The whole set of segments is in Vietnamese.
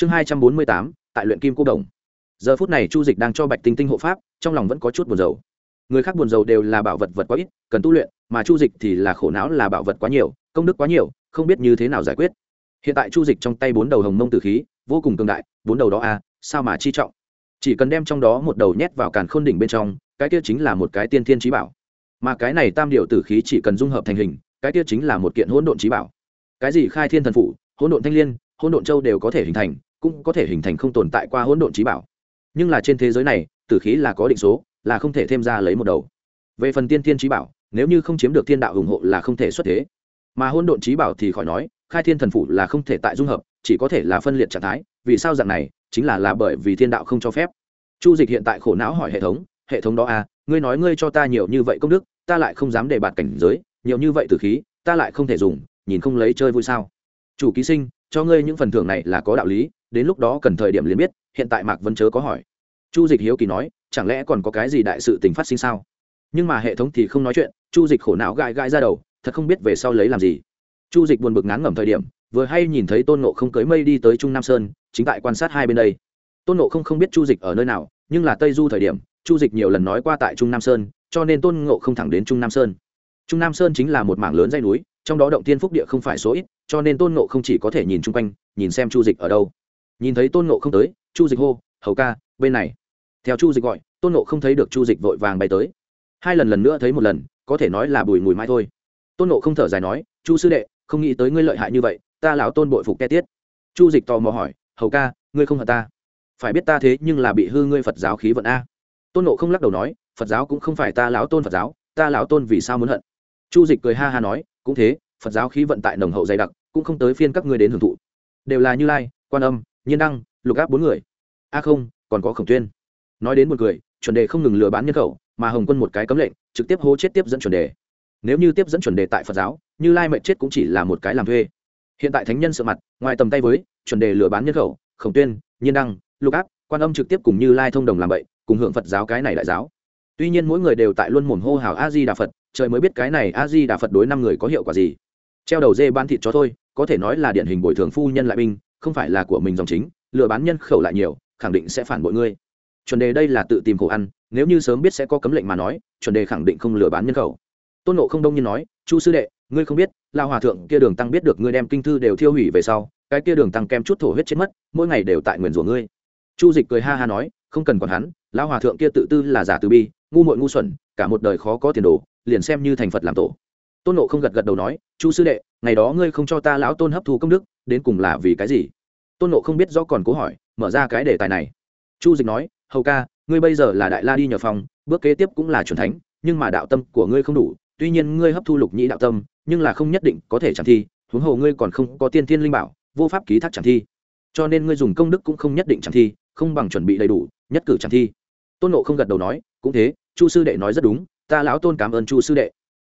chương hai trăm bốn mươi tám tại luyện kim cô đồng. Giờ phút này chu dịch đang cho bạch tinh tinh hộ pháp trong lòng vẫn có chút buồn dầu người khác buồn dầu đều là bảo vật vật quá ít cần tu luyện mà chu dịch thì là khổ não là bảo vật quá nhiều công đức quá nhiều không biết như thế nào giải quyết. Hiện tại chu dịch trong tay bốn đầu hồng mông tử khí vô cùng cường đại bốn đầu đó a à, sao mà chi trọng? Chỉ cần đem trong đó một đầu nhét vào càn khôn đỉnh bên trong cái kia chính là một cái tiên thiên trí bảo. Mà cái này tam điệu tử khí chỉ cần dung hợp thành hình cái kia chính là một kiện hỗn độn trí bảo. Cái gì khai thiên thần phụ hỗn độn thanh l i ê n hỗn độn châu đều có thể hình thành cũng có thể hình thành không tồn tại qua hỗn độn trí bảo. Nhưng là trên thế giới này, tử khí là có định số, là không thể thêm ra lấy một đầu. Về phần tiên thiên trí bảo, nếu như không chiếm được thiên đạo ủng hộ là không thể xuất thế. Mà hỗn độn trí bảo thì khỏi nói, khai thiên thần phụ là không thể tại dung hợp, chỉ có thể là phân liệt trạng thái, vì sao dạng này, chính là là bởi vì thiên đạo không cho phép. Chu dịch hiện tại khổ não hỏi hệ thống hệ thống đó à ngươi nói ngươi cho ta nhiều như vậy công đức, ta lại không dám để bạt cảnh giới, nhiều như vậy từ khí, ta lại không thể dùng, nhìn không lấy chơi vui sao? Chủ ký sinh cho ngươi những phần thưởng này là có đạo lý, đến lúc đó cần thời điểm liền biết, hiện tại mạc vân chớ có hỏi. Chu dịch hiếu kỳ nói, chẳng lẽ còn có cái gì đại sự tình phát sinh sao? Nhưng mà hệ thống thì không nói chuyện, chu dịch khổ não gãi gãi ra đầu, thật không biết về sau lấy làm gì. Chu dịch buồn bực ngán ngẩm thời điểm, vừa hay nhìn thấy tôn nộ không cưới mây đi tới trung nam sơn, chính tại quan sát hai bên đây. Tôn nộ không không biết chu dịch ở nơi nào, nhưng là tây du thời điểm, chu dịch nhiều lần nói qua tại trung nam sơn, cho nên tôn ngộ không thẳng đến trung nam sơn. Trung nam sơn chính là một mảng lớn dây núi trong đó động tiên phúc địa không phải số ít, cho nên tôn ngộ không chỉ có thể nhìn chung quanh, nhìn xem chu dịch ở đâu. Nhìn thấy tôn ngộ không tới, chu dịch hô, hầu ca, bên này. Theo chu dịch gọi, tôn ngộ không thấy được chu dịch vội vàng bay tới. Hai lần lần nữa thấy một lần, có thể nói là bùi mùi mai thôi. Tôn ngộ không thở dài nói, chu sư đệ, không nghĩ tới ngươi lợi hại như vậy, ta lão tôn bội phục ke tiết. Chu dịch tò mò hỏi, hầu ca, ngươi không hận ta? Phải biết ta thế nhưng là bị hư ngươi phật giáo khí vận a. Tôn nộ không lắc đầu nói, phật giáo cũng không phải ta lão tôn phật giáo, ta lão tôn vì sao muốn hận? Chu dịch cười ha ha nói cũng thế, phật giáo khí vận tại nồng hậu dày đặc, cũng không tới phiên các ngươi đến hưởng thụ. Đều là như lai, quan âm, nhiên đăng, lục áp bốn người. A không, còn có khổng tuyên. Nói đến một người chuẩn đề không ngừng lừa bán nhân khẩu, mà hồng quân một cái cấm lệnh, trực tiếp hô chết tiếp dẫn chuẩn đề. Nếu như tiếp dẫn chuẩn đề tại phật giáo, như lai mệnh chết cũng chỉ là một cái làm thuê. Hiện tại thánh nhân sợ mặt, ngoài tầm tay với, chuẩn đề lừa bán nhân khẩu, khổng tuyên, nhiên đăng, lục áp, quan âm trực tiếp cùng như lai thông đồng làm vậy cùng hưởng phật giáo cái này đại giáo. Tuy nhiên mỗi người đều tại luôn mồm hô hào a di đà phật trời mới biết cái này a di đà phật đối năm người có hiệu quả gì treo đầu dê bán thịt cho thôi có thể nói là điển hình bồi thường phu nhân lại binh không phải là của mình dòng chính lừa bán nhân khẩu lại nhiều khẳng định sẽ phản bội ngươi chuẩn đề đây là tự tìm khổ ăn nếu như sớm biết sẽ có cấm lệnh mà nói chuẩn đề khẳng định không lừa bán nhân khẩu tôn nộ không đông nhiên nói chu sư đệ ngươi không biết lao hòa thượng kia đường tăng biết được ngươi đem kinh thư đều thiêu hủy về sau cái kia đường tăng kem chút thổ huyết chết mất mỗi ngày đều tại nguyền rủa ngươi chu dịch cười ha ha nói không cần còn hắn lão hòa thượng kia tự tư là giả từ bi ngu muội ngu xuẩn cả một đời khó có tiền đồ liền xem như thành phật làm tổ. Tôn nộ không gật gật đầu nói, chu sư đệ, ngày đó ngươi không cho ta lão tôn hấp thu công đức, đến cùng là vì cái gì? Tôn nộ không biết rõ còn cố hỏi, mở ra cái đề tài này. Chu dịch nói, hầu ca, ngươi bây giờ là đại la đi nhờ phòng, bước kế tiếp cũng là c thánh, nhưng mà đạo tâm của ngươi không đủ, tuy nhiên ngươi hấp thu lục nhĩ đạo tâm, nhưng là không nhất định có thể chẳng thi, huống hồ ngươi còn không có tiên thiên linh bảo, vô pháp ký thác chẳng thi. Cho nên ngươi dùng công đức cũng không nhất định chẳng thi, không bằng chuẩn bị đầy đủ, nhất cử chẳng thi. Tôn nộ không gật đầu nói, cũng thế, chu sư đệ nói rất đúng ta lão tôn cảm ơn chu sư đệ.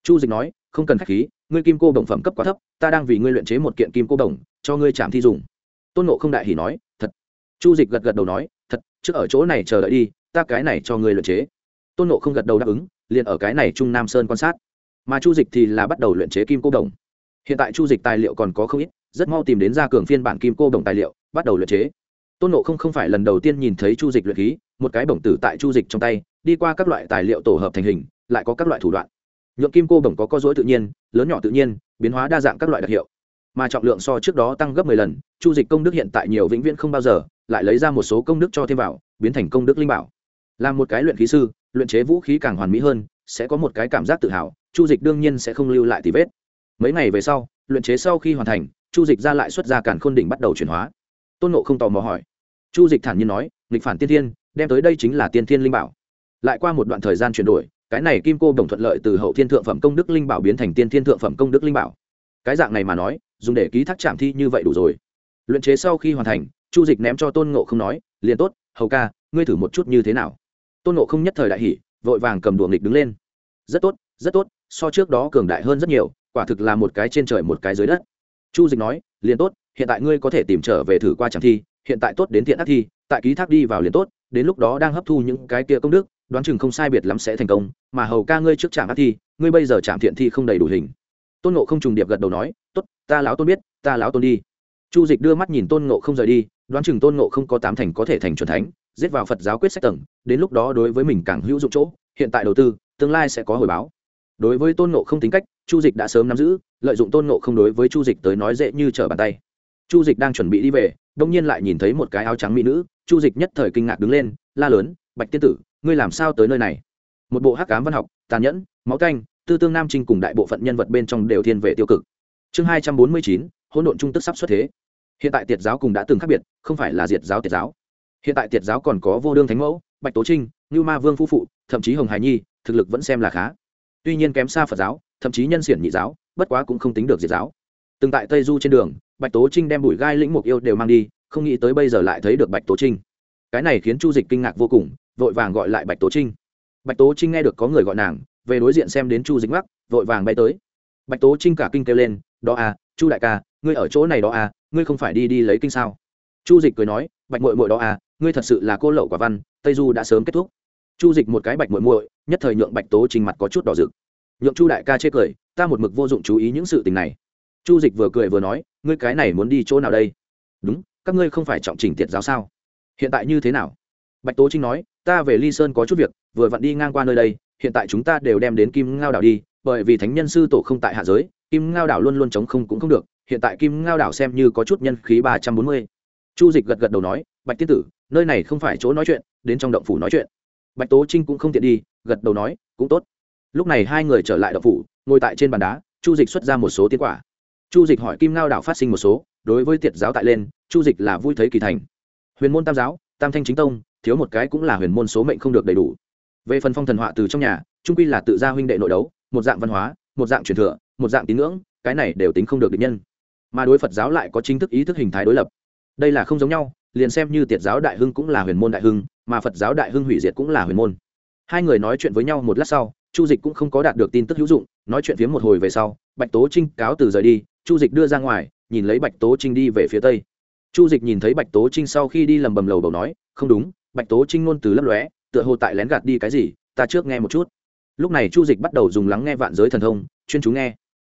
Chu dịch nói, không cần k h á c h khí, ngươi kim cô đồng phẩm cấp quá thấp, ta đang vì ngươi luyện chế một kiện kim cô đồng, cho ngươi chạm thi dùng. Tôn nộ không đại hỉ nói, thật. Chu dịch gật gật đầu nói, thật, trước ở chỗ này chờ đợi đi, ta cái này cho ngươi luyện chế. Tôn nộ không gật đầu đáp ứng, liền ở cái này trung nam sơn quan sát. Mà chu dịch thì là bắt đầu luyện chế kim cô đồng. Hiện tại chu dịch tài liệu còn có không ít, rất mau tìm đến ra cường phiên bản kim cô đồng tài liệu, bắt đầu luyện chế. Tôn nộ không không phải lần đầu tiên nhìn thấy chu dịch luyện khí, một cái bổng tử tại chu dịch trong tay, đi qua các loại tài liệu tổ hợp thành hình lại có các loại thủ đoạn. Nhượng kim cô bổng có co dối tự nhiên, lớn nhỏ tự nhiên, biến hóa đa dạng các loại đặc hiệu. Mà trọng lượng so trước đó tăng gấp mười lần, chu dịch công đức hiện tại nhiều vĩnh viễn không bao giờ, lại lấy ra một số công đức cho thêm vào, biến thành công đức linh bảo. Làm một cái luyện khí sư, luyện chế vũ khí càng hoàn mỹ hơn, sẽ có một cái cảm giác tự hào, chu dịch đương nhiên sẽ không lưu lại tì vết. Mấy ngày về sau, luyện chế sau khi hoàn thành, chu dịch ra lại xuất ra càn khôn đỉnh bắt đầu chuyển hóa. Tôn nộ không tò mò hỏi. Chu dịch thản nhiên nói, nghịch phản tiên thiên, đem tới đây chính là tiên thiên linh bảo. Lại qua một đoạn thời gian chuyển đổi cái này kim cô đồng thuận lợi từ hậu thiên thượng phẩm công đức linh bảo biến thành tiên thiên thượng phẩm công đức linh bảo. Cái dạng này mà nói, dùng để ký thác trạm thi như vậy đủ rồi. Luyện chế sau khi hoàn thành, chu dịch ném cho tôn ngộ không nói, liền tốt, hầu ca, ngươi thử một chút như thế nào? Tôn ngộ không nhất thời đại hỷ vội vàng cầm đùa nghịch đứng lên. Rất tốt rất tốt, so trước đó cường đại hơn rất nhiều, quả thực là một cái trên trời một cái dưới đất. Chu dịch nói, liền tốt, hiện tại ngươi có thể tìm trở về thử qua trạm thi, hiện tại tốt đến thiện ác thi, tại ký thác đi vào liền tốt, đến lúc đó đang hấp thu những cái kia công đức đoán chừng không sai biệt lắm sẽ thành công, mà hầu ca ngươi trước trạm ác thi, ngươi bây giờ trạm thiện thi không đầy đủ hình. Tôn nộ không trùng điệp gật đầu nói, tốt, ta lão tôn biết, ta lão tôn đi. Chu dịch đưa mắt nhìn tôn nộ không rời đi, đoán chừng tôn nộ không có tám thành có thể thành c thánh, giết vào phật giáo quyết sách tầng, đến lúc đó đối với mình càng hữu dụng chỗ, hiện tại đầu tư, tương lai sẽ có hồi báo. Đối với tôn nộ không tính cách, chu dịch đã sớm nắm giữ, lợi dụng tôn nộ không đối với chu dịch tới nói dễ như trở bàn tay. Chu dịch đang chuẩn bị đi về, đông nhiên lại nhìn thấy một cái áo trắng mỹ nữ, chu dịch nhất thời kinh ngạc đứng lên la lớn, bạch tiên tử, ngươi làm sao tới nơi này? Một bộ hắc cám văn học, tàn nhẫn, máu canh, tư tương nam trinh cùng đại bộ phận nhân vật bên trong đều thiên về tiêu cực. Chương hai trăm bốn mươi chín, hỗn độn trung tức sắp xuất thế. Hiện tại tiệt giáo cùng đã từng khác biệt, không phải là diệt giáo tiệt giáo. Hiện tại tiệt giáo còn có vô đương thánh mẫu, bạch tố trinh như ma vương phu phụ, thậm chí hồng hải nhi, thực lực vẫn xem là khá. Tuy nhiên kém xa phật giáo, thậm chí nhân xiển nhị giáo, bất quá cũng không tính được diệt giáo. Từng tại tây du trên đường, bạch tố trinh đem bụi gai lĩnh mục yêu đều mang đi, không nghĩ tới bây giờ lại thấy được bạch tố trinh cái này khiến chu dịch kinh ngạc vô cùng, vội vàng gọi lại bạch tố trinh. Bạch tố trinh nghe được có người gọi nàng, về đối diện xem đến chu dịch mắc vội vàng bay tới. Bạch tố trinh cả kinh kêu lên, đó à chu đại ca, ngươi ở chỗ này đó à ngươi không phải đi đi lấy kinh sao? Chu dịch cười nói, bạch mội mội đó à ngươi thật sự là cô lậu quả văn, tây du đã sớm kết thúc. Chu dịch một cái bạch mội mội nhất thời nhượng bạch tố trinh mặt có chút đỏ rực. Nhượng chu đại ca chê cười, ta một mực vô dụng chú ý những sự tình này. Chu dịch vừa cười vừa nói, ngươi cái này muốn đi chỗ nào đây? Đúng, các ngươi không phải trọng trình tiệt giáo sao? Hiện tại như thế nào? Bạch tố trinh nói, ta về ly sơn có chút việc, vừa vặn đi ngang qua nơi đây, hiện tại chúng ta đều đem đến kim ngao đảo đi, bởi vì thánh nhân sư tổ không tại hạ giới, kim ngao đảo luôn luôn chống không cũng không được, hiện tại kim ngao đảo xem như có chút nhân khí ba trăm bốn mươi. Chu dịch gật gật đầu nói, bạch tiên tử, nơi này không phải chỗ nói chuyện, đến trong động phủ nói chuyện. Bạch tố trinh cũng không tiện đi, gật đầu nói, cũng tốt. Lúc này hai người trở lại động phủ, ngồi tại trên bàn đá, chu dịch xuất ra một số tiến quả. Chu dịch hỏi kim ngao đảo phát sinh một số, đối với tiệt giáo tại lên, chu dịch là vui thấy kỳ thành huyền môn tam giáo, tam thanh chính tông, thiếu một cái cũng là huyền môn số mệnh không được đầy đủ. Về phần phong thần họa từ trong nhà trung quy là tự gia huynh đệ nội đấu, một dạng văn hóa, một dạng truyền thừa, một dạng tín ngưỡng, cái này đều tính không được định nhân. Mà đối phật giáo lại có chính thức ý thức hình thái đối lập. Đây là không giống nhau, liền xem như tiệt giáo đại hưng cũng là huyền môn đại hưng, mà phật giáo đại hưng hủy diệt cũng là huyền môn. Hai người nói chuyện với nhau một lát sau, chu dịch cũng không có đạt được tin tức hữu dụng, nói chuyện phía một hồi về sau, bạch tố trinh cáo từ rời đi, chu dịch đưa ra ngoài, nhìn lấy bạch tố trinh đi về phía tây chu dịch nhìn thấy bạch tố trinh sau khi đi lầm bầm lầu bầu nói, không đúng, bạch tố trinh ngôn từ lấp lóe, tựa hồ tại lén gạt đi cái gì, ta trước nghe một chút. Lúc này chu dịch bắt đầu dùng lắng nghe vạn giới thần thông, chuyên chú nghe.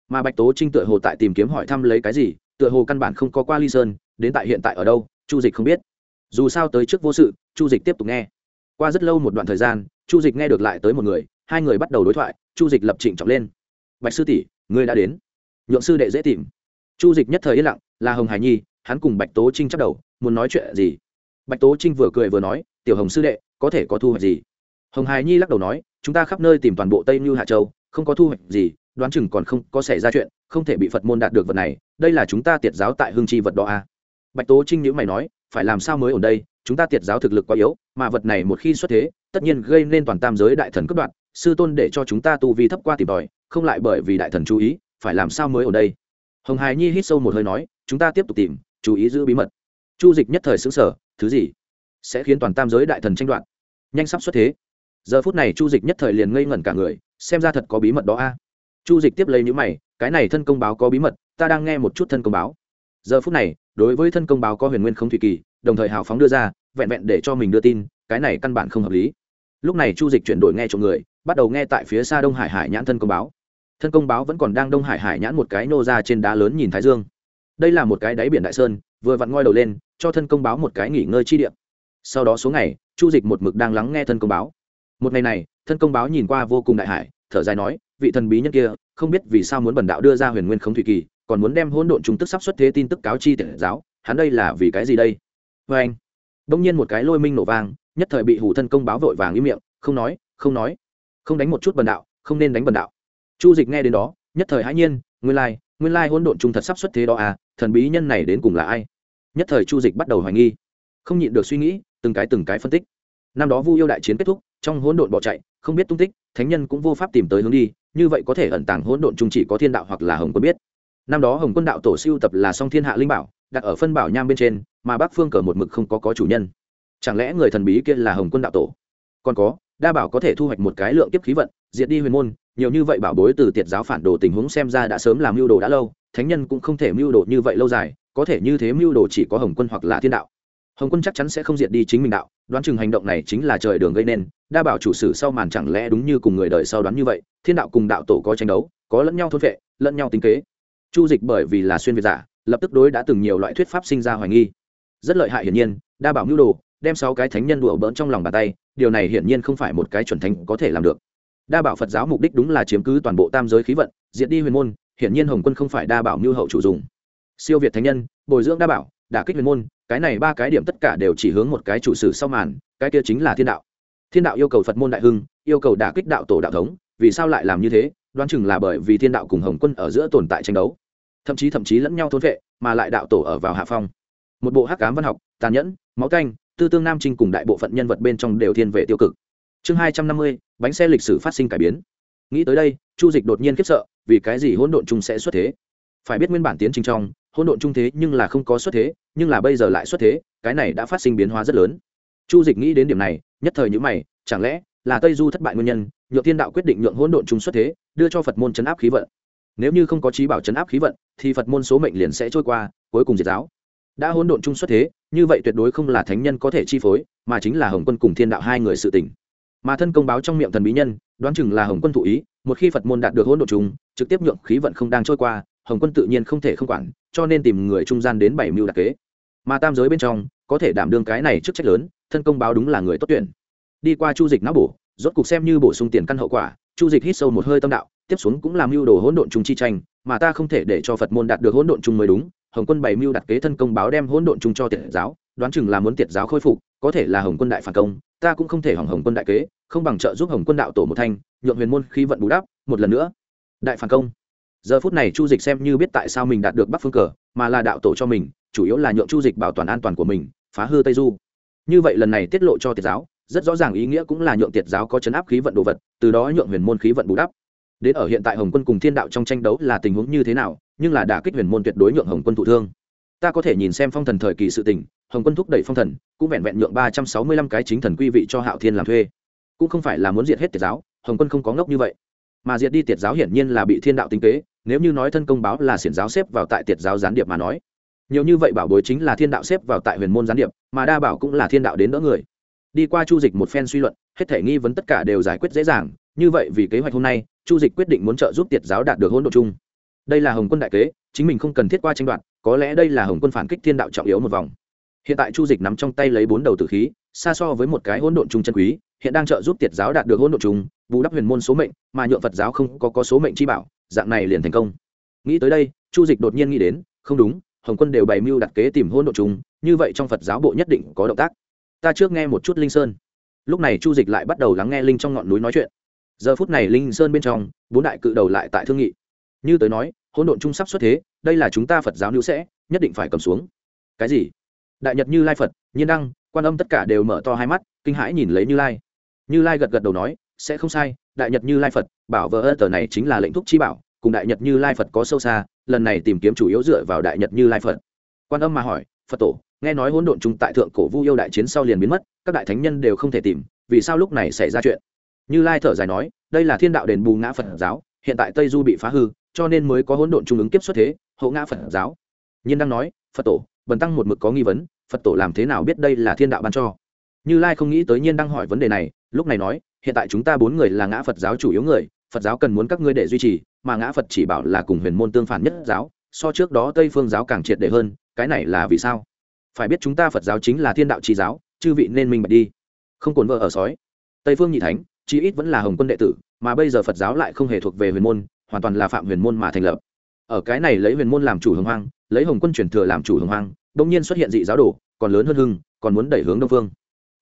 Mà bạch tố trinh tựa hồ tại tìm kiếm hỏi thăm lấy cái gì, tựa hồ căn bản không có qua ly sơn, đến tại hiện tại ở đâu, chu dịch không biết. Dù sao tới trước vô sự, chu dịch tiếp tục nghe. Qua rất lâu một đoạn thời gian, chu dịch nghe được lại tới một người, hai người bắt đầu đối thoại, chu dịch lập trịnh trọng lên. Bạch sư tỷ, ngươi đã đến. Nhượng sư đệ dễ tìm. Chu dịch nhất thời yên lặng, là hồng hải nhi hắn cùng bạch tố trinh chắc đầu, muốn nói chuyện gì? Bạch tố trinh vừa cười vừa nói, tiểu hồng sư đệ, có thể có thu hoạch gì? Hồng hải nhi lắc đầu nói, chúng ta khắp nơi tìm toàn bộ tây như hạ châu, không có thu hoạch gì, đoán chừng còn không có xảy ra chuyện, không thể bị phật môn đạt được vật này, đây là chúng ta tiệt giáo tại hương chi vật đó a à. bạch tố trinh nhữ mày nói, phải làm sao mới ở đây? Chúng ta tiệt giáo thực lực quá yếu, mà vật này một khi xuất thế, tất nhiên gây nên toàn tam giới đại thần cướp đoạn sư tôn để cho chúng ta tu vi thấp qua tìm tòi, không lại bởi vì đại thần chú ý, phải làm sao mới ở đây? Hồng hài nhi hít sâu một hơi nói, chúng ta tiếp tục tìm chú ý giữ bí mật. Chu dịch nhất thời xứng sở thứ gì? Sẽ khiến toàn tam giới đại thần tranh đoạt? Nhanh sắp xuất thế. Giờ phút này chu dịch nhất thời liền ngây ngẩn cả người, xem ra thật có bí mật đó a. Chu dịch tiếp lấy những mày, cái này thân công báo có bí mật, ta đang nghe một chút thân công báo. Giờ phút này, đối với thân công báo có huyền nguyên không thủy kỳ, đồng thời hào phóng đưa ra, vẹn vẹn để cho mình đưa tin, cái này căn bản không hợp lý. Lúc này chu dịch chuyển đổi nghe trộm người, bắt đầu nghe tại phía xa đông hải hải nhãn thân công báo. Thân công báo vẫn còn đang đông hải hải nhãn một cái nô ra trên đá lớn nhìn thái dương đây là một cái đáy biển đại sơn, vừa vặn ngoi đầu lên, cho thân công báo một cái nghỉ ngơi chi điểm sau đó số ngày, chu dịch một mực đang lắng nghe thân công báo. Một ngày này, thân công báo nhìn qua vô cùng đại hải, thở dài nói, vị thần bí nhân kia, không biết vì sao muốn bần đạo đưa ra huyền nguyên khống thủy kỳ, còn muốn đem hỗn độn trung tức sắp xuất thế tin tức cáo chi tiện giáo, hắn đây là vì cái gì đây? Vê anh, đông nhiên một cái lôi minh nổ vang, nhất thời bị hủ thân công báo vội vàng im miệng, không nói không nói, không đánh một chút bần đạo, không nên đánh bần đạo. Chu dịch nghe đến đó, nhất thời hãi nhiên, nguyên lai nguyên lai hỗn độn trung thật sắp xuất thế đó à thần bí nhân này đến cùng là ai? Nhất thời chu dịch bắt đầu hoài nghi. Không nhịn được suy nghĩ, từng cái từng cái phân tích. Năm đó vu yêu đại chiến kết thúc, trong hỗn độn bỏ chạy, không biết tung tích, thánh nhân cũng vô pháp tìm tới hướng đi, như vậy có thể ẩn tàng hỗn độn trung chỉ có thiên đạo hoặc là hồng quân biết. Năm đó hồng quân đạo tổ siêu tập là song thiên hạ linh bảo, đặt ở phân bảo nham bên trên, mà bắc phương cờ một mực không có có chủ nhân. Chẳng lẽ người thần bí kia là hồng quân đạo tổ? Còn có đa bảo có thể thu hoạch một cái lượng kiếp khí vận, diệt đi huyền môn, nhiều như vậy bảo bối từ tiệt giáo phản đồ tình huống xem ra đã sớm làm mưu đồ đã lâu, thánh nhân cũng không thể mưu đồ như vậy lâu dài, có thể như thế mưu đồ chỉ có hồng quân hoặc là thiên đạo. Hồng quân chắc chắn sẽ không diệt đi chính mình đạo, đoán chừng hành động này chính là trời đường gây nên, đa bảo chủ sử sau màn chẳng lẽ đúng như cùng người đời sau đoán như vậy, thiên đạo cùng đạo tổ có tranh đấu, có lẫn nhau thôn vệ, lẫn nhau tính kế. Chu dịch bởi vì là xuyên việt giả, lập tức đối đã từng nhiều loại thuyết pháp sinh ra hoài nghi. Rất lợi hại hiển nhiên, đa bảo mưu đồ đem sáu cái thánh nhân đùa bỡn trong lòng bàn tay, điều này hiển nhiên không phải một cái chuẩn thánh có thể làm được. Đa bảo phật giáo mục đích đúng là chiếm cứ toàn bộ tam giới khí vận, diệt đi huyền môn, hiển nhiên hồng quân không phải đa bảo mưu hậu chủ dùng. Siêu việt thánh nhân, bồi dưỡng đa bảo, đả kích huyền môn, cái này ba cái điểm tất cả đều chỉ hướng một cái chủ sử sau màn, cái kia chính là thiên đạo. Thiên đạo yêu cầu phật môn đại hưng, yêu cầu đả kích đạo tổ đạo thống, vì sao lại làm như thế? Đoán chừng là bởi vì thiên đạo cùng hồng quân ở giữa tồn tại tranh đấu. Thậm chí thậm chí lẫn nhau thôn vệ, mà lại đạo tổ ở vào hạ phong. Một bộ hắc cám văn học, tàn nhẫn, máu canh tư tương nam trinh cùng đại bộ phận nhân vật bên trong đều thiên về tiêu cực. Chương hai trăm năm mươi, bánh xe lịch sử phát sinh cải biến. Nghĩ tới đây, chu dịch đột nhiên khiếp sợ, vì cái gì hỗn độn chung sẽ xuất thế? Phải biết nguyên bản tiến trình trong, hỗn độn chung thế nhưng là không có xuất thế, nhưng là bây giờ lại xuất thế, cái này đã phát sinh biến hóa rất lớn. Chu dịch nghĩ đến điểm này, nhất thời nhữ mày, chẳng lẽ là tây du thất bại nguyên nhân, nhượng thiên đạo quyết định nhượng hỗn độn chung xuất thế, đưa cho phật môn chấn áp khí vận. Nếu như không có trí bảo chấn áp khí vận, thì phật môn số mệnh liền sẽ trôi qua, cuối cùng diệt giáo đã hỗn độn chung xuất thế, như vậy tuyệt đối không là thánh nhân có thể chi phối, mà chính là hồng quân cùng thiên đạo hai người sự tỉnh mà thân công báo trong miệng thần bí nhân, đoán chừng là hồng quân thụ ý, một khi phật môn đạt được hỗn độn chung, trực tiếp nhượng khí vận không đang trôi qua, hồng quân tự nhiên không thể không quản, cho nên tìm người trung gian đến bảy mưu đặc kế. Mà tam giới bên trong, có thể đảm đương cái này chức trách lớn, thân công báo đúng là người tốt tuyển. Đi qua chu dịch não bổ, rốt cục xem như bổ sung tiền căn hậu quả, chu dịch hít sâu một hơi tâm đạo, tiếp xuống cũng làm mưu đồ hỗn độn chung chi tranh, mà ta không thể để cho phật môn đạt được hỗn độn chung mới đúng hồng quân bày mưu đặt kế thân công báo đem hỗn độn chung cho tiệt giáo, đoán chừng là muốn tiệt giáo khôi phục, có thể là hồng quân đại phản công, ta cũng không thể hỏng hồng quân đại kế, không bằng trợ giúp hồng quân đạo tổ một thanh, nhượng huyền môn khí vận bù đắp, một lần nữa. Đại phản công. Giờ phút này chu dịch xem như biết tại sao mình đạt được bắc phương cờ, mà là đạo tổ cho mình, chủ yếu là nhượng chu dịch bảo toàn an toàn của mình, phá hư tây du. Như vậy lần này tiết lộ cho tiệt giáo, rất rõ ràng ý nghĩa cũng là nhượng tiệt giáo có chấn áp khí vận đồ vật, từ đó nhượng huyền môn khí vận bù đắp. Đến ở hiện tại hồng quân cùng thiên đạo trong tranh đấu là tình huống như thế nào nhưng là đả kích huyền môn tuyệt đối nhượng hồng quân thụ thương. Ta có thể nhìn xem phong thần thời kỳ sự tình, hồng quân thúc đẩy phong thần, cũng vẹn vẹn nhượng ba trăm sáu mươi lăm cái chính thần quy vị cho hạo thiên làm thuê. Cũng không phải là muốn diệt hết tiệt giáo, hồng quân không có ngốc như vậy. Mà diệt đi tiệt giáo hiển nhiên là bị thiên đạo tính kế, nếu như nói thân công báo là xiển giáo xếp vào tại tiệt giáo gián điệp mà nói. Nhiều như vậy bảo bối chính là thiên đạo xếp vào tại huyền môn gián điệp, mà đa bảo cũng là thiên đạo đến đỡ người. Đi qua chu dịch một phen suy luận, hết thể nghi vấn tất cả đều giải quyết dễ dàng, như vậy vì kế hoạch hôm nay, chu dịch quyết định muốn trợ giúp tiệt giáo đạt được hỗn độ chung đây là hồng quân đại kế chính mình không cần thiết qua tranh đoạt có lẽ đây là hồng quân phản kích thiên đạo trọng yếu một vòng. Hiện tại chu dịch nắm trong tay lấy bốn đầu tử khí xa so với một cái hỗn độn chung chân quý hiện đang trợ giúp tiệt giáo đạt được hỗn độn chung bù đắp huyền môn số mệnh mà nhuộm phật giáo không có, có số mệnh chi bảo dạng này liền thành công. Nghĩ tới đây chu dịch đột nhiên nghĩ đến không đúng hồng quân đều bày mưu đặt kế tìm hỗn độn chung như vậy trong phật giáo bộ nhất định có động tác. Ta trước nghe một chút linh sơn. Lúc này chu dịch lại bắt đầu lắng nghe linh trong ngọn núi nói chuyện. Giờ phút này linh sơn bên trong bốn đại cự đầu lại tại thương nghị như tới nói, hỗn độn trung sắp xuất thế, đây là chúng ta phật giáo nữ sẽ, nhất định phải cầm xuống. Cái gì? Đại nhật như lai phật, nhiên đăng, quan âm tất cả đều mở to hai mắt, kinh hãi nhìn lấy như lai. Như lai gật gật đầu nói, sẽ không sai, đại nhật như lai phật, bảo vợ ơ tờ này chính là lệnh thúc chi bảo, cùng đại nhật như lai phật có sâu xa, lần này tìm kiếm chủ yếu dựa vào đại nhật như lai phật. Quan âm mà hỏi, phật tổ, nghe nói hỗn độn chung tại thượng cổ vu yêu đại chiến sau liền biến mất, các đại thánh nhân đều không thể tìm, vì sao lúc này xảy ra chuyện? Như lai thở dài nói, đây là thiên đạo đền bù ngã phật giáo hiện tại tây du bị phá hư, cho nên mới có hỗn độn trung ứng kiếp xuất thế, hậu ngã phật giáo. Nhiên đang nói, phật tổ, bần tăng một mực có nghi vấn, phật tổ làm thế nào biết đây là thiên đạo ban cho? Như lai không nghĩ tới nhiên đang hỏi vấn đề này, lúc này nói, hiện tại chúng ta bốn người là ngã phật giáo chủ yếu người, phật giáo cần muốn các ngươi để duy trì, mà ngã phật chỉ bảo là cùng huyền môn tương phản nhất giáo, so trước đó tây phương giáo càng triệt để hơn, cái này là vì sao? Phải biết chúng ta phật giáo chính là thiên đạo trí giáo, chư vị nên minh bạch đi. Không cồn vợ ở sói. Tây phương nhị thánh, chí ít vẫn là hồng quân đệ tử mà bây giờ phật giáo lại không hề thuộc về huyền môn, hoàn toàn là phạm huyền môn mà thành lập. Ở cái này lấy huyền môn làm chủ hồng hoang, lấy hồng quân truyền thừa làm chủ hồng hoang đông nhiên xuất hiện dị giáo đồ, còn lớn hơn hưng, còn muốn đẩy hướng đông phương.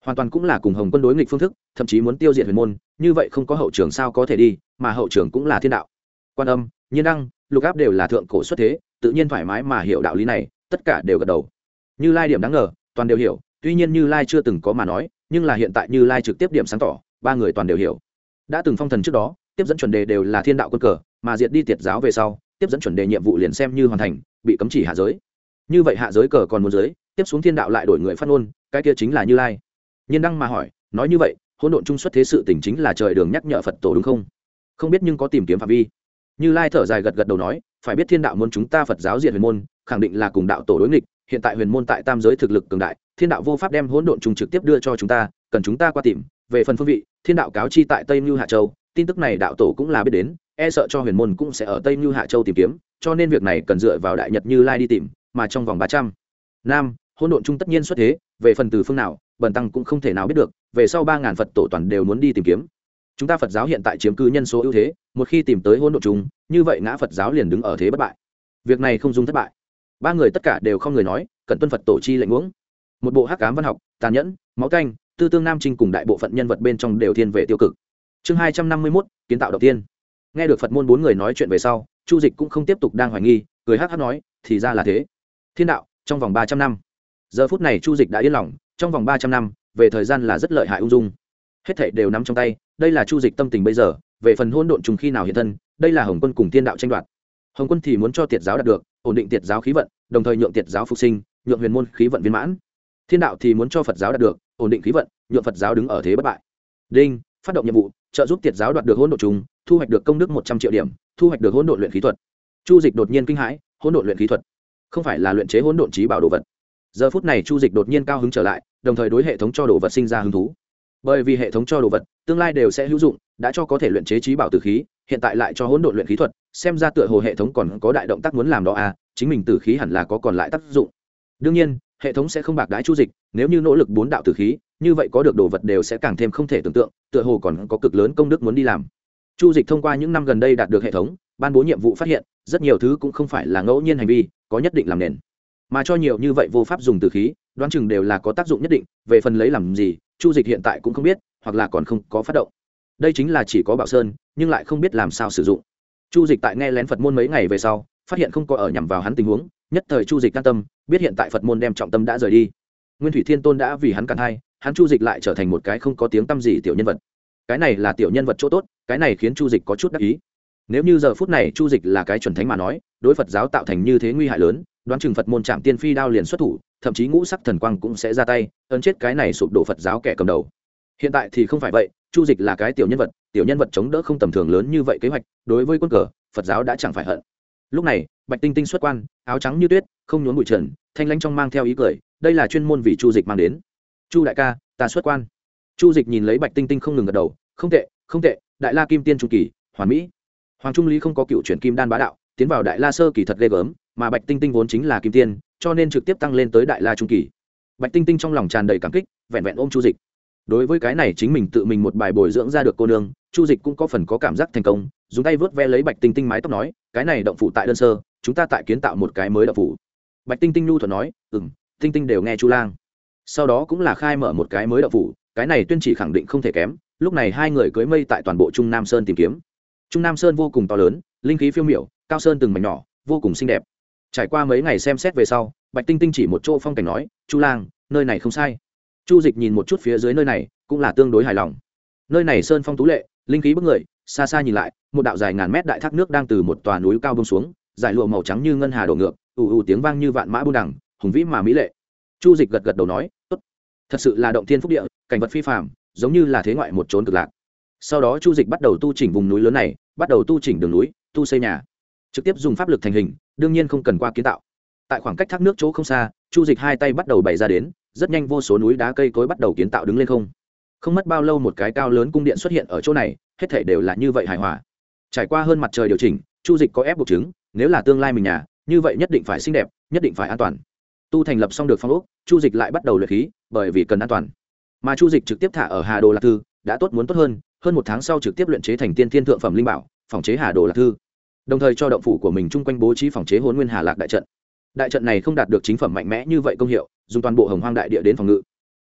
Hoàn toàn cũng là cùng hồng quân đối nghịch phương thức, thậm chí muốn tiêu diệt huyền môn, như vậy không có hậu trường sao có thể đi, mà hậu trường cũng là thiên đạo. Quan âm, nhiên đăng, lục áp đều là thượng cổ xuất thế, tự nhiên thoải mái mà hiểu đạo lý này, tất cả đều gật đầu. Như lai điểm đáng ngờ, toàn đều hiểu, tuy nhiên như lai chưa từng có mà nói, nhưng là hiện tại như lai trực tiếp điểm sáng tỏ, ba người toàn đều hiểu đã từng phong thần trước đó, tiếp dẫn chuẩn đề đều là thiên đạo quân cờ, mà diệt đi tiệt giáo về sau, tiếp dẫn chuẩn đề nhiệm vụ liền xem như hoàn thành, bị cấm chỉ hạ giới. Như vậy hạ giới cờ còn muốn giới tiếp xuống thiên đạo lại đổi người phát ngôn, cái kia chính là như lai. Nhân đăng mà hỏi, nói như vậy, hỗn độn trung xuất thế sự tình chính là trời đường nhắc nhở phật tổ đúng không? Không biết nhưng có tìm kiếm phạm vi. Như lai thở dài gật gật đầu nói, phải biết thiên đạo muốn chúng ta phật giáo diệt huyền môn, khẳng định là cùng đạo tổ đối nghịch, hiện tại huyền môn tại tam giới thực lực cường đại, thiên đạo vô pháp đem hỗn độn trung trực tiếp đưa cho chúng ta, cần chúng ta qua tìm về phần phương vị, thiên đạo cáo chi tại tây mưu hạ châu, tin tức này đạo tổ cũng là biết đến e sợ cho huyền môn cũng sẽ ở tây mưu hạ châu tìm kiếm, cho nên việc này cần dựa vào đại nhật như lai đi tìm, mà trong vòng ba trăm nam hỗn độn chung tất nhiên xuất thế, về phần từ phương nào, bần tăng cũng không thể nào biết được, về sau ba ngàn phật tổ toàn đều muốn đi tìm kiếm. Chúng ta phật giáo hiện tại chiếm cứ nhân số ưu thế, một khi tìm tới hỗn độn chung như vậy ngã phật giáo liền đứng ở thế bất bại. Việc này không dung thất bại. Ba người tất cả đều không người nói, cần tuân phật tổ chi lệnh uống. Một bộ hắc cám văn học, tàn nhẫn, máu canh tư tương nam trinh cùng đại bộ phận nhân vật bên trong đều thiên về tiêu cực. Chương hai trăm năm mươi mốt, kiến tạo đầu tiên. Nghe được phật môn bốn người nói chuyện về sau, chu dịch cũng không tiếp tục đang hoài nghi, cười hắc hắc nói, thì ra là thế. Thiên đạo, trong vòng ba trăm năm. Giờ phút này chu dịch đã yên lòng, trong vòng ba trăm năm, về thời gian là rất lợi hại ung dung. Hết thảy đều nắm trong tay, đây là chu dịch tâm tình bây giờ, về phần hôn độn trùng khi nào hiện thân, đây là hồng quân cùng thiên đạo tranh đoạt. Hồng quân thì muốn cho tiệt giáo đạt được, ổn định tiệt giáo khí vận, đồng thời nhượng tiệt giáo phục sinh, nhượng huyền môn khí vận viên mãn thiên đạo thì muốn cho phật giáo đạt được, ổn định khí vận nhuộm phật giáo đứng ở thế bất bại. Đinh, phát động nhiệm vụ, trợ giúp tiệt giáo đoạt được hỗn độn trùng, thu hoạch được công đức một trăm triệu điểm, thu hoạch được hỗn độn luyện khí thuật. Chu dịch đột nhiên kinh hãi, hỗn độn luyện khí thuật? Không phải là luyện chế hỗn độn trí bảo đồ vật. Giờ phút này chu dịch đột nhiên cao hứng trở lại, đồng thời đối hệ thống cho đồ vật sinh ra hứng thú. Bởi vì hệ thống cho đồ vật, tương lai đều sẽ hữu dụng, đã cho có thể luyện chế trí bảo tử khí, hiện tại lại cho hỗn độn luyện khí thuật, xem ra tựa hồ hệ thống còn có đại động tác muốn làm đó à chính mình tử khí hẳn là có còn lại tác dụng. Đương nhiên hệ thống sẽ không bạc đái chu dịch, nếu như nỗ lực bốn đạo tử khí, như vậy có được đồ vật đều sẽ càng thêm không thể tưởng tượng, tựa hồ còn có cực lớn công đức muốn đi làm. Chu dịch thông qua những năm gần đây đạt được hệ thống, ban bố nhiệm vụ phát hiện, rất nhiều thứ cũng không phải là ngẫu nhiên hành vi, có nhất định làm nền. Mà cho nhiều như vậy vô pháp dùng từ khí, đoán chừng đều là có tác dụng nhất định, về phần lấy làm gì, chu dịch hiện tại cũng không biết, hoặc là còn không có phát động. Đây chính là chỉ có bảo sơn, nhưng lại không biết làm sao sử dụng. Chu dịch tại nghe lén phật môn mấy ngày về sau, phát hiện không có ở nhằm vào hắn tình huống nhất thời chu dịch can tâm, biết hiện tại phật môn đem trọng tâm đã rời đi. Nguyên thủy thiên tôn đã vì hắn càn hai hắn chu dịch lại trở thành một cái không có tiếng tăm gì tiểu nhân vật. Cái này là tiểu nhân vật chỗ tốt, cái này khiến chu dịch có chút đắc ý. Nếu như giờ phút này chu dịch là cái chuẩn thánh mà nói, đối phật giáo tạo thành như thế nguy hại lớn, đoán chừng phật môn trạm tiên phi đao liền xuất thủ, thậm chí ngũ sắc thần quang cũng sẽ ra tay, ấn chết cái này sụp đổ phật giáo kẻ cầm đầu. Hiện tại thì không phải vậy, chu dịch là cái tiểu nhân vật, tiểu nhân vật chống đỡ không tầm thường lớn như vậy kế hoạch, đối với quân cờ, phật giáo đã chẳng phải hận lúc này, bạch tinh tinh xuất quan, áo trắng như tuyết, không nhốn bụi trần, thanh lãnh trong mang theo ý cười, đây là chuyên môn vì chu dịch mang đến. Chu đại ca, ta xuất quan. Chu dịch nhìn lấy bạch tinh tinh không ngừng gật đầu, không tệ không tệ, đại la kim tiên trung kỳ, hoàn mỹ. Hoàng trung lý không có cựu chuyển kim đan bá đạo, tiến vào đại la sơ kỳ thật ghê gớm, mà bạch tinh tinh vốn chính là kim tiên, cho nên trực tiếp tăng lên tới đại la trung kỳ. Bạch tinh tinh trong lòng tràn đầy cảm kích, vẹn vẹn ôm chu dịch đối với cái này chính mình tự mình một bài bồi dưỡng ra được cô nương, chu dịch cũng có phần có cảm giác thành công, dùng tay vớt ve lấy bạch tinh tinh mái tóc nói, cái này động phủ tại đơn sơ, chúng ta tại kiến tạo một cái mới động phủ. Bạch tinh tinh nhu thuật nói ừ m tinh tinh đều nghe chu lang. Sau đó cũng là khai mở một cái mới động phủ, cái này tuyên chỉ khẳng định không thể kém, lúc này hai người cưới mây tại toàn bộ trung nam sơn tìm kiếm. Trung nam sơn vô cùng to lớn, linh khí phiêu miểu, cao sơn từng mảnh nhỏ, vô cùng xinh đẹp. Trải qua mấy ngày xem xét về sau, bạch tinh tinh chỉ một chỗ phong cảnh nói, chu lang, nơi này không sai chu dịch nhìn một chút phía dưới nơi này, cũng là tương đối hài lòng. Nơi này sơn phong tú lệ, linh khí bức người, xa xa nhìn lại, một đạo dài ngàn mét đại thác nước đang từ một tòa núi cao bông xuống giải lụa màu trắng như ngân hà đổ ngược, ù ù tiếng vang như vạn mã buôn đẳng hùng vĩ mà mỹ lệ. Chu dịch gật gật đầu nói, tốt. Thật sự là động thiên phúc địa, cảnh vật phi phạm giống như là thế ngoại một trốn cực lạc. Sau đó chu dịch bắt đầu tu chỉnh vùng núi lớn này, bắt đầu tu chỉnh đường núi, tu xây nhà. Trực tiếp dùng pháp lực thành hình, đương nhiên không cần qua kiến tạo. Tại khoảng cách thác nước chỗ không xa, chu dịch hai tay bắt đầu bày ra đến rất nhanh vô số núi đá cây cối bắt đầu kiến tạo đứng lên không. Không mất bao lâu một cái cao lớn cung điện xuất hiện ở chỗ này, hết thể đều là như vậy hài hòa. Trải qua hơn mặt trời điều chỉnh, chu dịch có ép buộc chứng, nếu là tương lai mình nhà, như vậy nhất định phải xinh đẹp, nhất định phải an toàn. Tu thành lập xong được phong ốc, chu dịch lại bắt đầu luyện khí, bởi vì cần an toàn. Mà chu dịch trực tiếp thả ở hà đồ lạc thư, đã tốt muốn tốt hơn hơn một tháng sau trực tiếp luyện chế thành tiên thiên thượng phẩm linh bảo, phòng chế hà đồ lạc thư. Đồng thời cho động phủ của mình chung quanh bố trí phòng chế hôn nguyên hà lạc đại trận đại trận này không đạt được chính phẩm mạnh mẽ như vậy công hiệu, dùng toàn bộ hồng hoang đại địa đến phòng ngự,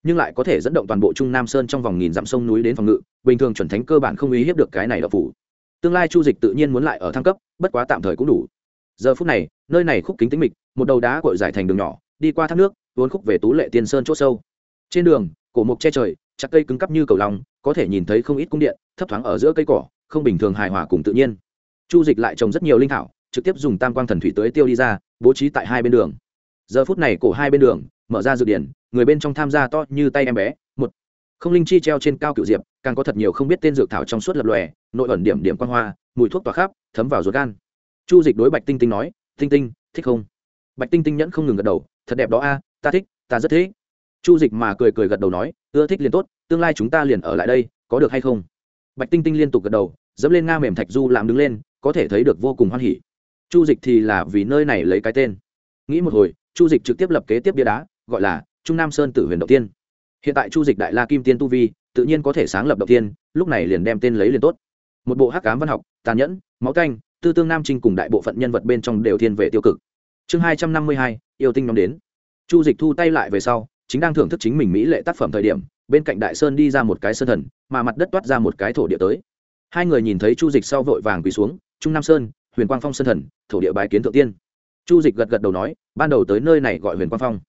nhưng lại có thể dẫn động toàn bộ trung nam sơn trong vòng nghìn dặm sông núi đến phòng ngự, bình thường chuẩn thánh cơ bản không uy hiếp được cái này động phủ. Tương lai chu dịch tự nhiên muốn lại ở thăng cấp, bất quá tạm thời cũng đủ. Giờ phút này, nơi này khúc kính tính mịch, một đầu đá cội dài thành đường nhỏ, đi qua thác nước, vốn khúc về tú lệ tiên sơn c h ỗ sâu. Trên đường, cổ mục che trời, chặt cây cứng cắp như cầu lòng có thể nhìn thấy không ít cung điện, thấp thoáng ở giữa cây cỏ, không bình thường hài hòa cùng tự nhiên. Chu dịch lại trồng rất nhiều linh thảo, trực tiếp dùng tam quang thần thủy tới tiêu đi ra bố trí tại hai bên đường. Giờ phút này cổ hai bên đường, mở ra dự điển, người bên trong tham gia to như tay em bé, một. Không linh chi treo trên cao cựu diệp, càng có thật nhiều không biết tên dược thảo trong suốt lập lòe, nội ẩn điểm điểm quan hoa, mùi thuốc tỏa khắp, thấm vào ruột gan. Chu dịch đối bạch tinh tinh nói, tinh tinh, thích không? Bạch tinh tinh nhẫn không ngừng gật đầu, thật đẹp đó a, ta thích, ta rất thích. Chu dịch mà cười cười gật đầu nói, ưa thích liền tốt, tương lai chúng ta liền ở lại đây, có được hay không? Bạch tinh tinh liên tục gật đầu, dẫm lên nga mềm thạch du làm đứng lên, có thể thấy được vô cùng hoan hỉ chu dịch thì là vì nơi này lấy cái tên. Nghĩ một hồi, chu dịch trực tiếp lập kế tiếp bia đá, gọi là trung nam sơn tử huyền động tiên. Hiện tại chu dịch đại la kim tiên tu vi, tự nhiên có thể sáng lập động tiên, lúc này liền đem tên lấy liền tốt. Một bộ hắc cám văn học, tàn nhẫn, máu canh, tư tương nam trinh cùng đại bộ phận nhân vật bên trong đều thiên về tiêu cực. Chương hai trăm năm mươi hai, yêu tinh nhóm đến. Chu dịch thu tay lại về sau, chính đang thưởng thức chính mình mỹ lệ tác phẩm thời điểm, bên cạnh đại sơn đi ra một cái sơn thần, mà mặt đất toát ra một cái thổ địa tới. Hai người nhìn thấy chu dịch sau vội vàng quỳ xuống, trung nam sơn huyền quang phong sơn thần, thổ địa bái kiến thượng tiên. Chu dịch gật gật đầu nói, ban đầu tới nơi này gọi huyền quang phong.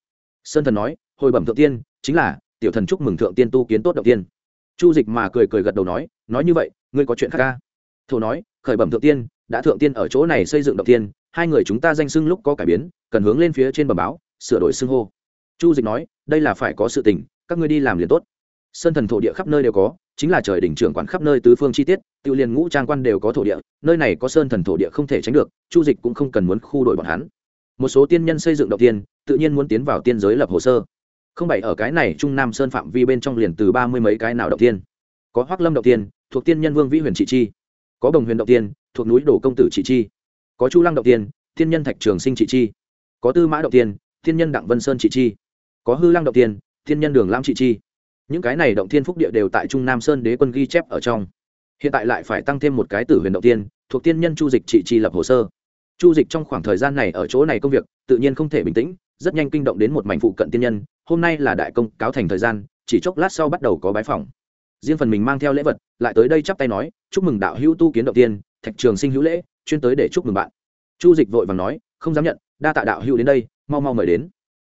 Sơn thần nói, hồi bẩm thượng tiên, chính là, tiểu thần chúc mừng thượng tiên tu kiến tốt đầu tiên. Chu dịch mà cười cười gật đầu nói nói như vậy, ngươi có chuyện khác ca thổ nói, khởi bẩm thượng tiên, đã thượng tiên ở chỗ này xây dựng động tiên, hai người chúng ta danh xưng lúc có cải biến, cần hướng lên phía trên bờ báo, sửa đổi xưng hô. Chu dịch nói, đây là phải có sự tình, các ngươi đi làm liền tốt. Sơn thần thổ địa khắp nơi đều có chính là trời đỉnh trưởng quản khắp nơi tứ phương chi tiết tiêu liền ngũ trang quan đều có thổ địa, nơi này có sơn thần thổ địa không thể tránh được, chu dịch cũng không cần muốn khu đổi bọn hắn. Một số tiên nhân xây dựng động tiên, tự nhiên muốn tiến vào tiên giới lập hồ sơ. Không bảy ở cái này trung nam sơn phạm vi bên trong liền từ ba mươi mấy cái nào động tiên. Có hoác lâm động tiên, thuộc tiên nhân vương vĩ huyền trị chi. Có đồng huyền động tiên, thuộc núi đổ công tử trị chi. Có chu lăng động tiên tiên nhân thạch trường sinh trị chi. Có tư mã động tiên tiên nhân đặng vân sơn trị chi. Có hư lăng động tiên tiên nhân đường lam trị chi những cái này động thiên phúc địa đều tại trung nam sơn đế quân ghi chép ở trong. Hiện tại lại phải tăng thêm một cái tử huyền động tiên thuộc tiên nhân chu dịch trị chi lập hồ sơ. Chu dịch trong khoảng thời gian này ở chỗ này công việc, tự nhiên không thể bình tĩnh, rất nhanh kinh động đến một mảnh phụ cận tiên nhân, hôm nay là đại công cáo thành thời gian, chỉ chốc lát sau bắt đầu có bái phòng riêng phần mình mang theo lễ vật, lại tới đây chắp tay nói, chúc mừng đạo hữu tu kiến động tiên thạch trường sinh hữu lễ, chuyên tới để chúc mừng bạn. Chu dịch vội vàng nói, không dám nhận, đa tạ đạo hữu đến đây, mau mau mời đến.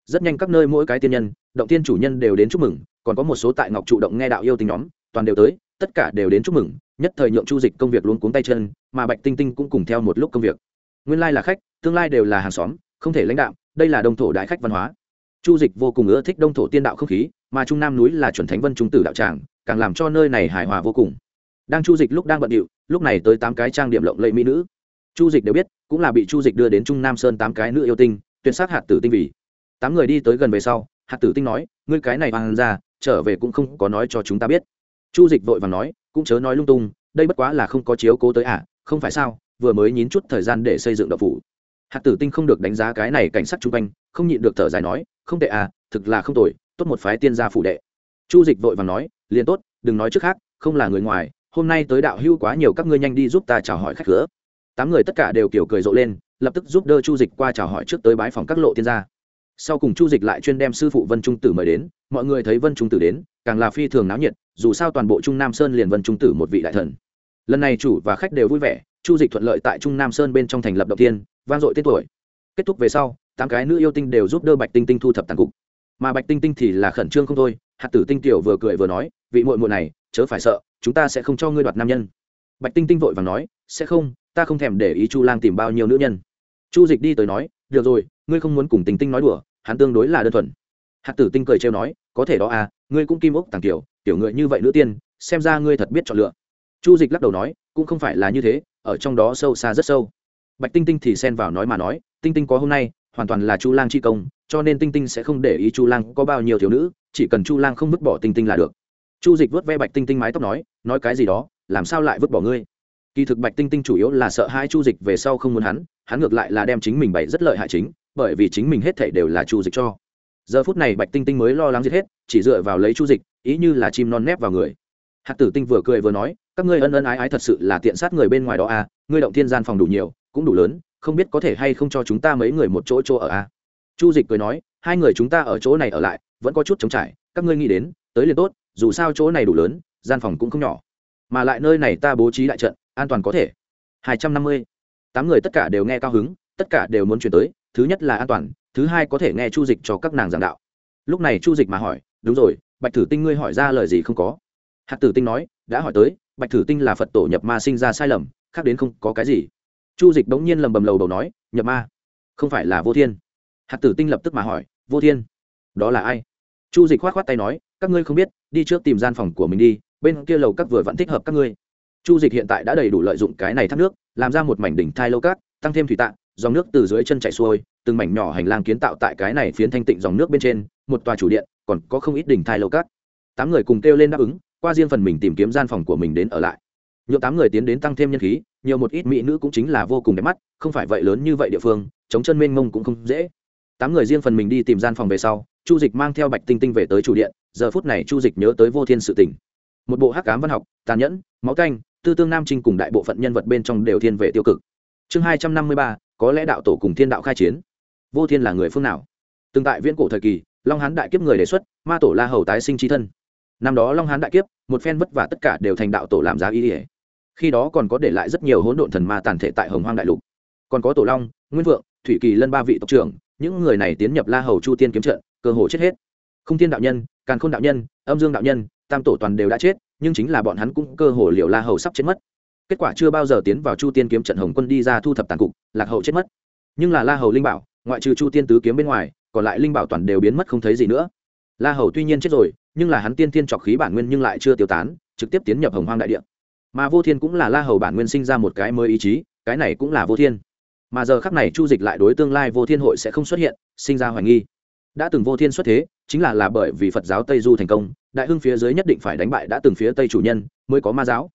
Rất nhanh các nơi mỗi cái tiên nhân động tiên chủ nhân đều đến chúc mừng, còn có một số tại ngọc trụ động nghe đạo yêu tình nhóm, toàn đều tới, tất cả đều đến chúc mừng, nhất thời nhượng chu dịch công việc luôn cuống tay chân, mà bạch tinh tinh cũng cùng theo một lúc công việc. Nguyên lai là khách, tương lai đều là hàng xóm, không thể lãnh đạo đây là đông thổ đại khách văn hóa. Chu dịch vô cùng ưa thích đông thổ tiên đạo không khí, mà trung nam núi là chuẩn thánh vân trung tử đạo tràng, càng làm cho nơi này hài hòa vô cùng. Đang chu dịch lúc đang bận điệu, lúc này tới tám cái trang điểm lộng lẫy mỹ nữ. Chu dịch đều biết, cũng là bị chu dịch đưa đến trung nam sơn tám cái nữ yêu tinh, tuyển sát hạt tử tinh vì. Tám người đi tới gần về sau hạt tử tinh nói, ngươi cái này bằng ra trở về cũng không có nói cho chúng ta biết. Chu dịch vội và nói, cũng chớ nói lung tung, đây bất quá là không có chiếu cố tới à không phải sao, vừa mới nhín chút thời gian để xây dựng đậu phủ. Hạt tử tinh không được đánh giá cái này cảnh sát chung quanh, không nhịn được thở dài nói, không tệ à thực là không tồi, tốt một phái tiên gia phủ đệ. Chu dịch vội và nói, liền tốt, đừng nói trước khác, không là người ngoài, hôm nay tới đạo hưu quá nhiều, các ngươi nhanh đi giúp ta chào hỏi khách cửa. Tám người tất cả đều kiểu cười rộ lên, lập tức giúp đỡ chu dịch qua chào hỏi trước tới bái phòng các lộ tiên gia sau cùng chu dịch lại chuyên đem sư phụ vân trung tử mời đến, mọi người thấy vân trung tử đến, càng là phi thường náo nhiệt, dù sao toàn bộ trung nam sơn liền vân trung tử một vị đại thần. Lần này chủ và khách đều vui vẻ, chu dịch thuận lợi tại trung nam sơn bên trong thành lập đầu tiên vang dội tên tuổi. Kết thúc về sau, tám cái nữ yêu tinh đều giúp đỡ bạch tinh tinh thu thập tàn cục. Mà bạch tinh tinh thì là khẩn trương không thôi, hạt tử tinh tiểu vừa cười vừa nói, vị muội muội này, chớ phải sợ, chúng ta sẽ không cho ngươi đoạt nam nhân. Bạch tinh tinh vội vàng nói, sẽ không, ta không thèm để ý chu lang tìm bao nhiêu nữ nhân. Chu dịch đi tới nói, được rồi, ngươi không muốn cùng tinh tinh nói đùa hắn tương đối là đơn thuần. Hạt tử tinh cười trêu nói, có thể đó à ngươi cũng kim ốc tàng tiểu tiểu người như vậy nữ tiên, xem ra ngươi thật biết chọn lựa. Chu dịch lắc đầu nói, cũng không phải là như thế, ở trong đó sâu xa rất sâu. Bạch tinh tinh thì xen vào nói mà nói, tinh tinh có hôm nay, hoàn toàn là chu lang chi công, cho nên tinh tinh sẽ không để ý chu lang có bao nhiêu thiếu nữ, chỉ cần chu lang không vứt bỏ tinh tinh là được. Chu dịch vớt ve bạch tinh tinh mái tóc nói nói cái gì đó, làm sao lại vứt bỏ ngươi? Kỳ thực bạch tinh tinh chủ yếu là sợ hai chu dịch về sau không muốn hắn hắn ngược lại là đem chính mình bày rất lợi hại chính bởi vì chính mình hết thảy đều là chu dịch cho. Giờ phút này bạch tinh tinh mới lo lắng giết hết, chỉ dựa vào lấy chu dịch, ý như là chim non nép vào người. Hạt tử tinh vừa cười vừa nói, các ngươi ân ân ái ái thật sự là tiện sát người bên ngoài đó à ngươi động thiên gian phòng đủ nhiều, cũng đủ lớn, không biết có thể hay không cho chúng ta mấy người một chỗ chỗ ở à? Chu dịch cười nói, hai người chúng ta ở chỗ này ở lại, vẫn có chút chống trải, các ngươi nghĩ đến, tới liền tốt, dù sao chỗ này đủ lớn, gian phòng cũng không nhỏ. Mà lại nơi này ta bố trí đại trận, an toàn có thể. Hai trăm năm mươi. Tám người tất cả đều nghe cao hứng tất cả đều muốn chuyển tới, thứ nhất là an toàn, thứ hai có thể nghe chu dịch cho các nàng giảng đạo. Lúc này chu dịch mà hỏi, đúng rồi, bạch thử tinh ngươi hỏi ra lời gì không có? Hạt tử tinh nói, đã hỏi tới, bạch thử tinh là phật tổ nhập ma sinh ra sai lầm, khác đến không có cái gì. Chu dịch bỗng nhiên lầm bầm lầu đầu nói, nhập ma? Không phải là vô thiên. Hạt tử tinh lập tức mà hỏi, vô thiên? Đó là ai? Chu dịch k h o á t k h o á t tay nói, các ngươi không biết, đi trước tìm gian phòng của mình đi, bên kia lầu các vừa vẫn thích hợp các ngươi. Chu dịch hiện tại đã đầy đủ lợi dụng cái này thác nước, làm ra một mảnh đỉnh thai lâu cát tăng thêm thủy tạng dòng nước từ dưới chân chảy xuôi, từng mảnh nhỏ hành lang kiến tạo tại cái này phiến thanh tịnh dòng nước bên trên, một tòa chủ điện, còn có không ít đỉnh thai lâu cát. Tám người cùng kêu lên đáp ứng, qua riêng phần mình tìm kiếm gian phòng của mình đến ở lại. Nhượng tám người tiến đến tăng thêm nhân khí, nhiều một ít mỹ nữ cũng chính là vô cùng đẹp mắt, không phải vậy lớn như vậy địa phương, chống chân mênh mông cũng không dễ. Tám người riêng phần mình đi tìm gian phòng về sau, chu dịch mang theo bạch tinh tinh về tới chủ điện, giờ phút này chu dịch nhớ tới vô thiên sự tỉnh một bộ hắc cám văn học, tàn nhẫn, máu canh, tư tương nam trinh cùng đại bộ phận nhân vật bên trong đều thiên về tiêu cực. Chương hai trăm năm mươi ba có lẽ đạo tổ cùng thiên đạo khai chiến. Vô thiên là người phương nào? Từng tại viễn cổ thời kỳ, long hán đại kiếp người đề xuất, ma tổ la hầu tái sinh tri thân. Năm đó long hán đại kiếp, một phen vất vả tất cả đều thành đạo tổ làm giá ý ỉa khi đó còn có để lại rất nhiều hỗn độn thần ma tàn thể tại hồng hoang đại lục. Còn có tổ long, nguyên vượng, thủy kỳ lân ba vị tộc trưởng, những người này tiến nhập la hầu chu tiên kiếm trận, cơ hồ chết hết. Không thiên đạo nhân, càn khôn đạo nhân, âm dương đạo nhân, tam tổ toàn đều đã chết, nhưng chính là bọn hắn cũng cơ hồ liệu la hầu sắp chết mất kết quả chưa bao giờ tiến vào chu tiên kiếm trận hồng quân đi ra thu thập tàn cục, lạc hậu chết mất. Nhưng là la hầu linh bảo, ngoại trừ chu tiên tứ kiếm bên ngoài, còn lại linh bảo toàn đều biến mất không thấy gì nữa. La hầu tuy nhiên chết rồi, nhưng là hắn tiên thiên trọc khí bản nguyên nhưng lại chưa tiêu tán, trực tiếp tiến nhập hồng hoang đại địa. Mà vô thiên cũng là la hầu bản nguyên sinh ra một cái mới ý chí, cái này cũng là vô thiên. Mà giờ khắc này chu dịch lại đối tương lai vô thiên hội sẽ không xuất hiện, sinh ra hoài nghi. Đã từng vô thiên xuất thế, chính là là bởi vì phật giáo tây du thành công, đại hưng phía dưới nhất định phải đánh bại đã từng phía tây chủ nhân mới có ma giáo.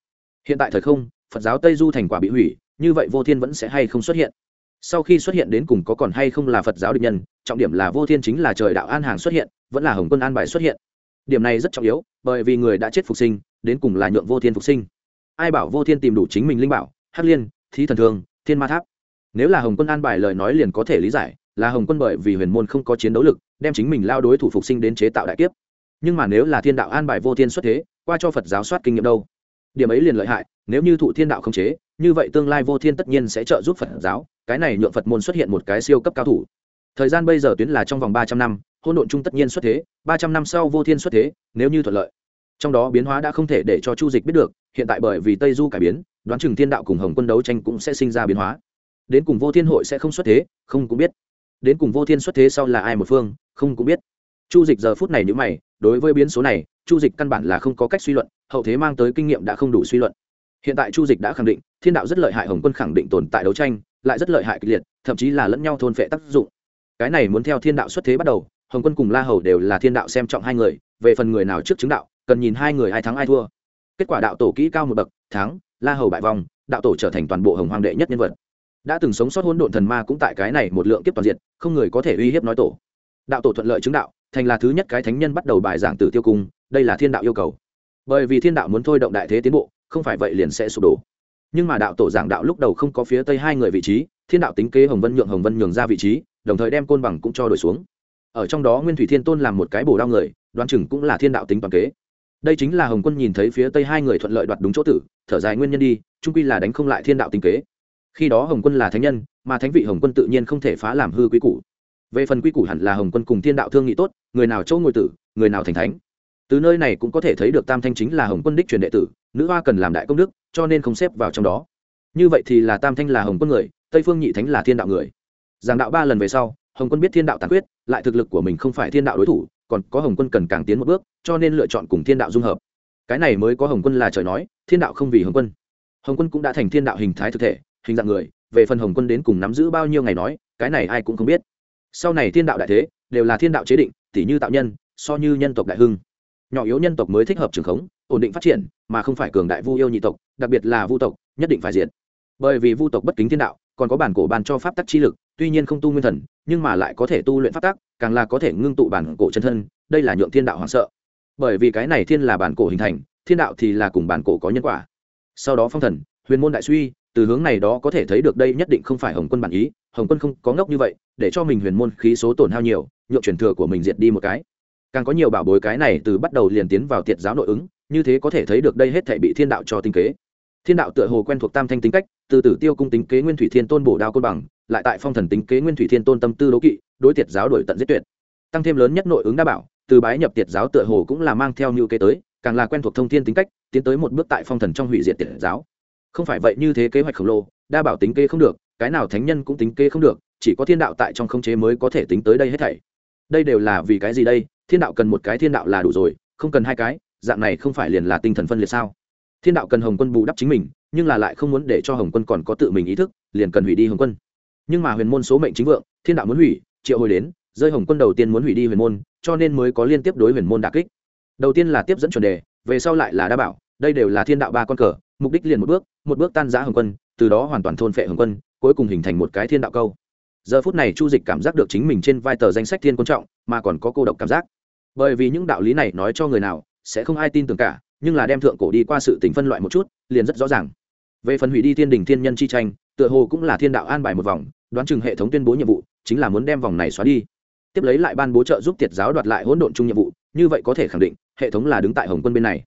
Hiện tại thời không phật giáo tây du thành quả bị hủy như vậy vô thiên vẫn sẽ hay không xuất hiện? Sau khi xuất hiện đến cùng có còn hay không là phật giáo địch nhân trọng điểm là vô thiên chính là trời đạo an hàng xuất hiện vẫn là hồng quân an bài xuất hiện. Điểm này rất trọng yếu bởi vì người đã chết phục sinh đến cùng là nhượng vô thiên phục sinh. Ai bảo vô thiên tìm đủ chính mình linh bảo hắc liên thí thần thường, thiên ma tháp? Nếu là hồng quân an bài lời nói liền có thể lý giải là hồng quân bởi vì huyền môn không có chiến đấu lực đem chính mình lao đối thủ phục sinh đến chế tạo đại kiếp. Nhưng mà nếu là thiên đạo an bài vô thiên xuất thế qua cho phật giáo soát kinh nghiệm đâu? Điểm ấy liền lợi hại, nếu như thụ thiên đạo không chế, như vậy tương lai vô thiên tất nhiên sẽ trợ giúp phật giáo, cái này nhượng phật môn xuất hiện một cái siêu cấp cao thủ. Thời gian bây giờ tuyến là trong vòng ba trăm năm hôn độn chung tất nhiên xuất thế, ba trăm năm sau vô thiên xuất thế, nếu như thuận lợi. Trong đó biến hóa đã không thể để cho chu dịch biết được, hiện tại bởi vì tây du cải biến, đoán chừng thiên đạo cùng hồng quân đấu tranh cũng sẽ sinh ra biến hóa. Đến cùng vô thiên hội sẽ không xuất thế, không cũng biết. Đến cùng vô thiên xuất thế sau là ai một phương, không cũng biết chu dịch giờ phút này nhữ mày, đối với biến số này, chu dịch căn bản là không có cách suy luận, hậu thế mang tới kinh nghiệm đã không đủ suy luận. Hiện tại chu dịch đã khẳng định, thiên đạo rất lợi hại hồng quân khẳng định tồn tại đấu tranh, lại rất lợi hại kịch liệt, thậm chí là lẫn nhau thôn phệ tác dụng. Cái này muốn theo thiên đạo xuất thế bắt đầu, hồng quân cùng la hầu đều là thiên đạo xem trọng hai người, về phần người nào trước chứng đạo, cần nhìn hai người ai thắng ai thua. Kết quả đạo tổ kỹ cao một bậc, thắng, la hầu bại vòng đạo tổ trở thành toàn bộ hồng hoàng đệ nhất nhân vật. Đã từng sống sót hỗn độn thần ma cũng tại cái này một lượng kiếp toàn diện, không người có thể uy hiếp nói tổ. Đạo tổ thuận lợi chứng đạo thành là thứ nhất cái thánh nhân bắt đầu bài giảng tử tiêu cung, đây là thiên đạo yêu cầu. Bởi vì thiên đạo muốn thôi động đại thế tiến bộ, không phải vậy liền sẽ sụp đổ. Nhưng mà đạo tổ giảng đạo lúc đầu không có phía tây hai người vị trí, thiên đạo tính kế hồng vân nhượng hồng vân nhường ra vị trí, đồng thời đem côn bằng cũng cho đổi xuống. Ở trong đó nguyên thủy thiên tôn làm một cái bổ đao người, đoán chừng cũng là thiên đạo tính toàn kế. Đây chính là hồng quân nhìn thấy phía tây hai người thuận lợi đoạt đúng chỗ tử, thở dài nguyên nhân đi trung quy là đánh không lại thiên đạo tính kế. Khi đó hồng quân là thánh nhân, mà thánh vị hồng quân tự nhiên không thể phá làm hư quý củ về phần quy củ hẳn là hồng quân cùng thiên đạo thương nghị tốt, người nào châu ngồi tử, người nào thành thánh. Từ nơi này cũng có thể thấy được tam thanh chính là hồng quân đích truyền đệ tử, nữ hoa cần làm đại công đức, cho nên không xếp vào trong đó. Như vậy thì là tam thanh là hồng quân người, tây phương nhị thánh là thiên đạo người. Giảng đạo ba lần về sau, hồng quân biết thiên đạo tàn quyết lại thực lực của mình không phải thiên đạo đối thủ, còn có hồng quân cần càng tiến một bước, cho nên lựa chọn cùng thiên đạo dung hợp. Cái này mới có hồng quân là trời nói, thiên đạo không vì hồng quân. Hồng quân cũng đã thành thiên đạo hình thái thực thể, hình dạng người, về phần hồng quân đến cùng nắm giữ bao nhiêu ngày nói, cái này ai cũng không biết sau này thiên đạo đại thế đều là thiên đạo chế định tỷ như tạo nhân, so như nhân tộc đại hưng. Nhỏ yếu nhân tộc mới thích hợp trường khống, ổn định phát triển, mà không phải cường đại vu yêu nhị tộc, đặc biệt là vu tộc, nhất định phải diệt. Bởi vì vu tộc bất kính thiên đạo, còn có bản cổ bàn cho pháp tắc chi lực, tuy nhiên không tu nguyên thần, nhưng mà lại có thể tu luyện pháp tắc, càng là có thể ngưng tụ bản cổ chân thân, đây là nhượng thiên đạo hoảng sợ. Bởi vì cái này thiên là bản cổ hình thành, thiên đạo thì là cùng bản cổ có nhân quả. Sau đó phong thần, huyền môn đại suy từ hướng này đó có thể thấy được đây nhất định không phải hồng quân bản ý, hồng quân không có ngốc như vậy, để cho mình huyền môn khí số tổn hao nhiều, nhượng truyền thừa của mình diệt đi một cái. Càng có nhiều bảo bối cái này từ bắt đầu liền tiến vào tiệt giáo nội ứng, như thế có thể thấy được đây hết thể bị thiên đạo cho tinh kế. Thiên đạo tựa hồ quen thuộc tam thanh tính cách, từ tử tiêu cung tính kế nguyên thủy thiên tôn bổ đao côn bằng, lại tại phong thần tính kế nguyên thủy thiên tôn tâm tư đố kỵ, đối tiệt giáo đổi tận giết tuyệt. Tăng thêm lớn nhất nội ứng đã bảo, từ bái nhập tiệt giáo tựa hồ cũng là mang theo như kế tới, càng là quen thuộc thông thiên tính cách, tiến tới một bước tại phong thần trong hủy diệt tiệt giáo không phải vậy như thế kế hoạch khổng lồ, đa bảo tính kế không được, cái nào thánh nhân cũng tính kế không được, chỉ có thiên đạo tại trong không chế mới có thể tính tới đây hết thảy. Đây đều là vì cái gì đây? Thiên đạo cần một cái thiên đạo là đủ rồi, không cần hai cái, dạng này không phải liền là tinh thần phân liệt sao? Thiên đạo cần hồng quân bù đắp chính mình, nhưng là lại không muốn để cho hồng quân còn có tự mình ý thức, liền cần hủy đi hồng quân. Nhưng mà huyền môn số mệnh chính vượng, thiên đạo muốn hủy, triệu hồi đến, rơi hồng quân đầu tiên muốn hủy đi huyền môn, cho nên mới có liên tiếp đối huyền môn đà kích. Đầu tiên là tiếp dẫn chuẩn đề, về sau lại là đa bảo, đây đều là thiên đạo ba con cờ mục đích liền một bước một bước tan giã hồng quân, từ đó hoàn toàn thôn phệ hồng quân, cuối cùng hình thành một cái thiên đạo câu. Giờ phút này chu dịch cảm giác được chính mình trên vai tờ danh sách thiên quan trọng, mà còn có cô độc cảm giác. Bởi vì những đạo lý này nói cho người nào, sẽ không ai tin tưởng cả, nhưng là đem thượng cổ đi qua sự tình phân loại một chút, liền rất rõ ràng. Về phần hủy đi thiên đình thiên nhân chi tranh, tựa hồ cũng là thiên đạo an bài một vòng, đoán chừng hệ thống tuyên bố nhiệm vụ, chính là muốn đem vòng này xóa đi. Tiếp lấy lại ban bố trợ giúp tiệt giáo đoạt lại hỗn độn chung nhiệm vụ, như vậy có thể khẳng định, hệ thống là đứng tại hồng quân bên này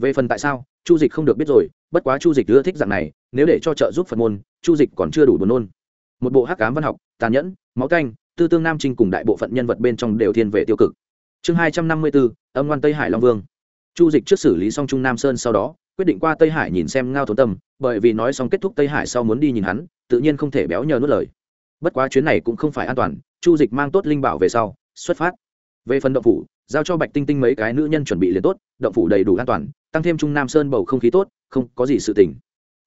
về phần tại sao, chu dịch không được biết rồi, bất quá chu dịch ưa thích dạng này, nếu để cho trợ giúp phật môn, chu dịch còn chưa đủ buồn nôn. Một bộ hắc cám văn học, tàn nhẫn, máu canh, tư tương nam trinh cùng đại bộ phận nhân vật bên trong đều thiên về tiêu cực. Chương hai trăm năm mươi bốn âm ngoan tây hải long vương. Chu dịch trước xử lý xong trung nam sơn sau đó, quyết định qua tây hải nhìn xem ngao thốn tâm, bởi vì nói xong kết thúc tây hải sau muốn đi nhìn hắn, tự nhiên không thể béo nhờ nuốt lời. Bất quá chuyến này cũng không phải an toàn, chu dịch mang tốt linh bảo về sau, xuất phát. Về phần động phủ giao cho bạch tinh tinh mấy cái nữ nhân chuẩn bị liền tốt, động phủ đầy đủ an toàn, tăng thêm trung nam sơn bầu không khí tốt, không có gì sự tình.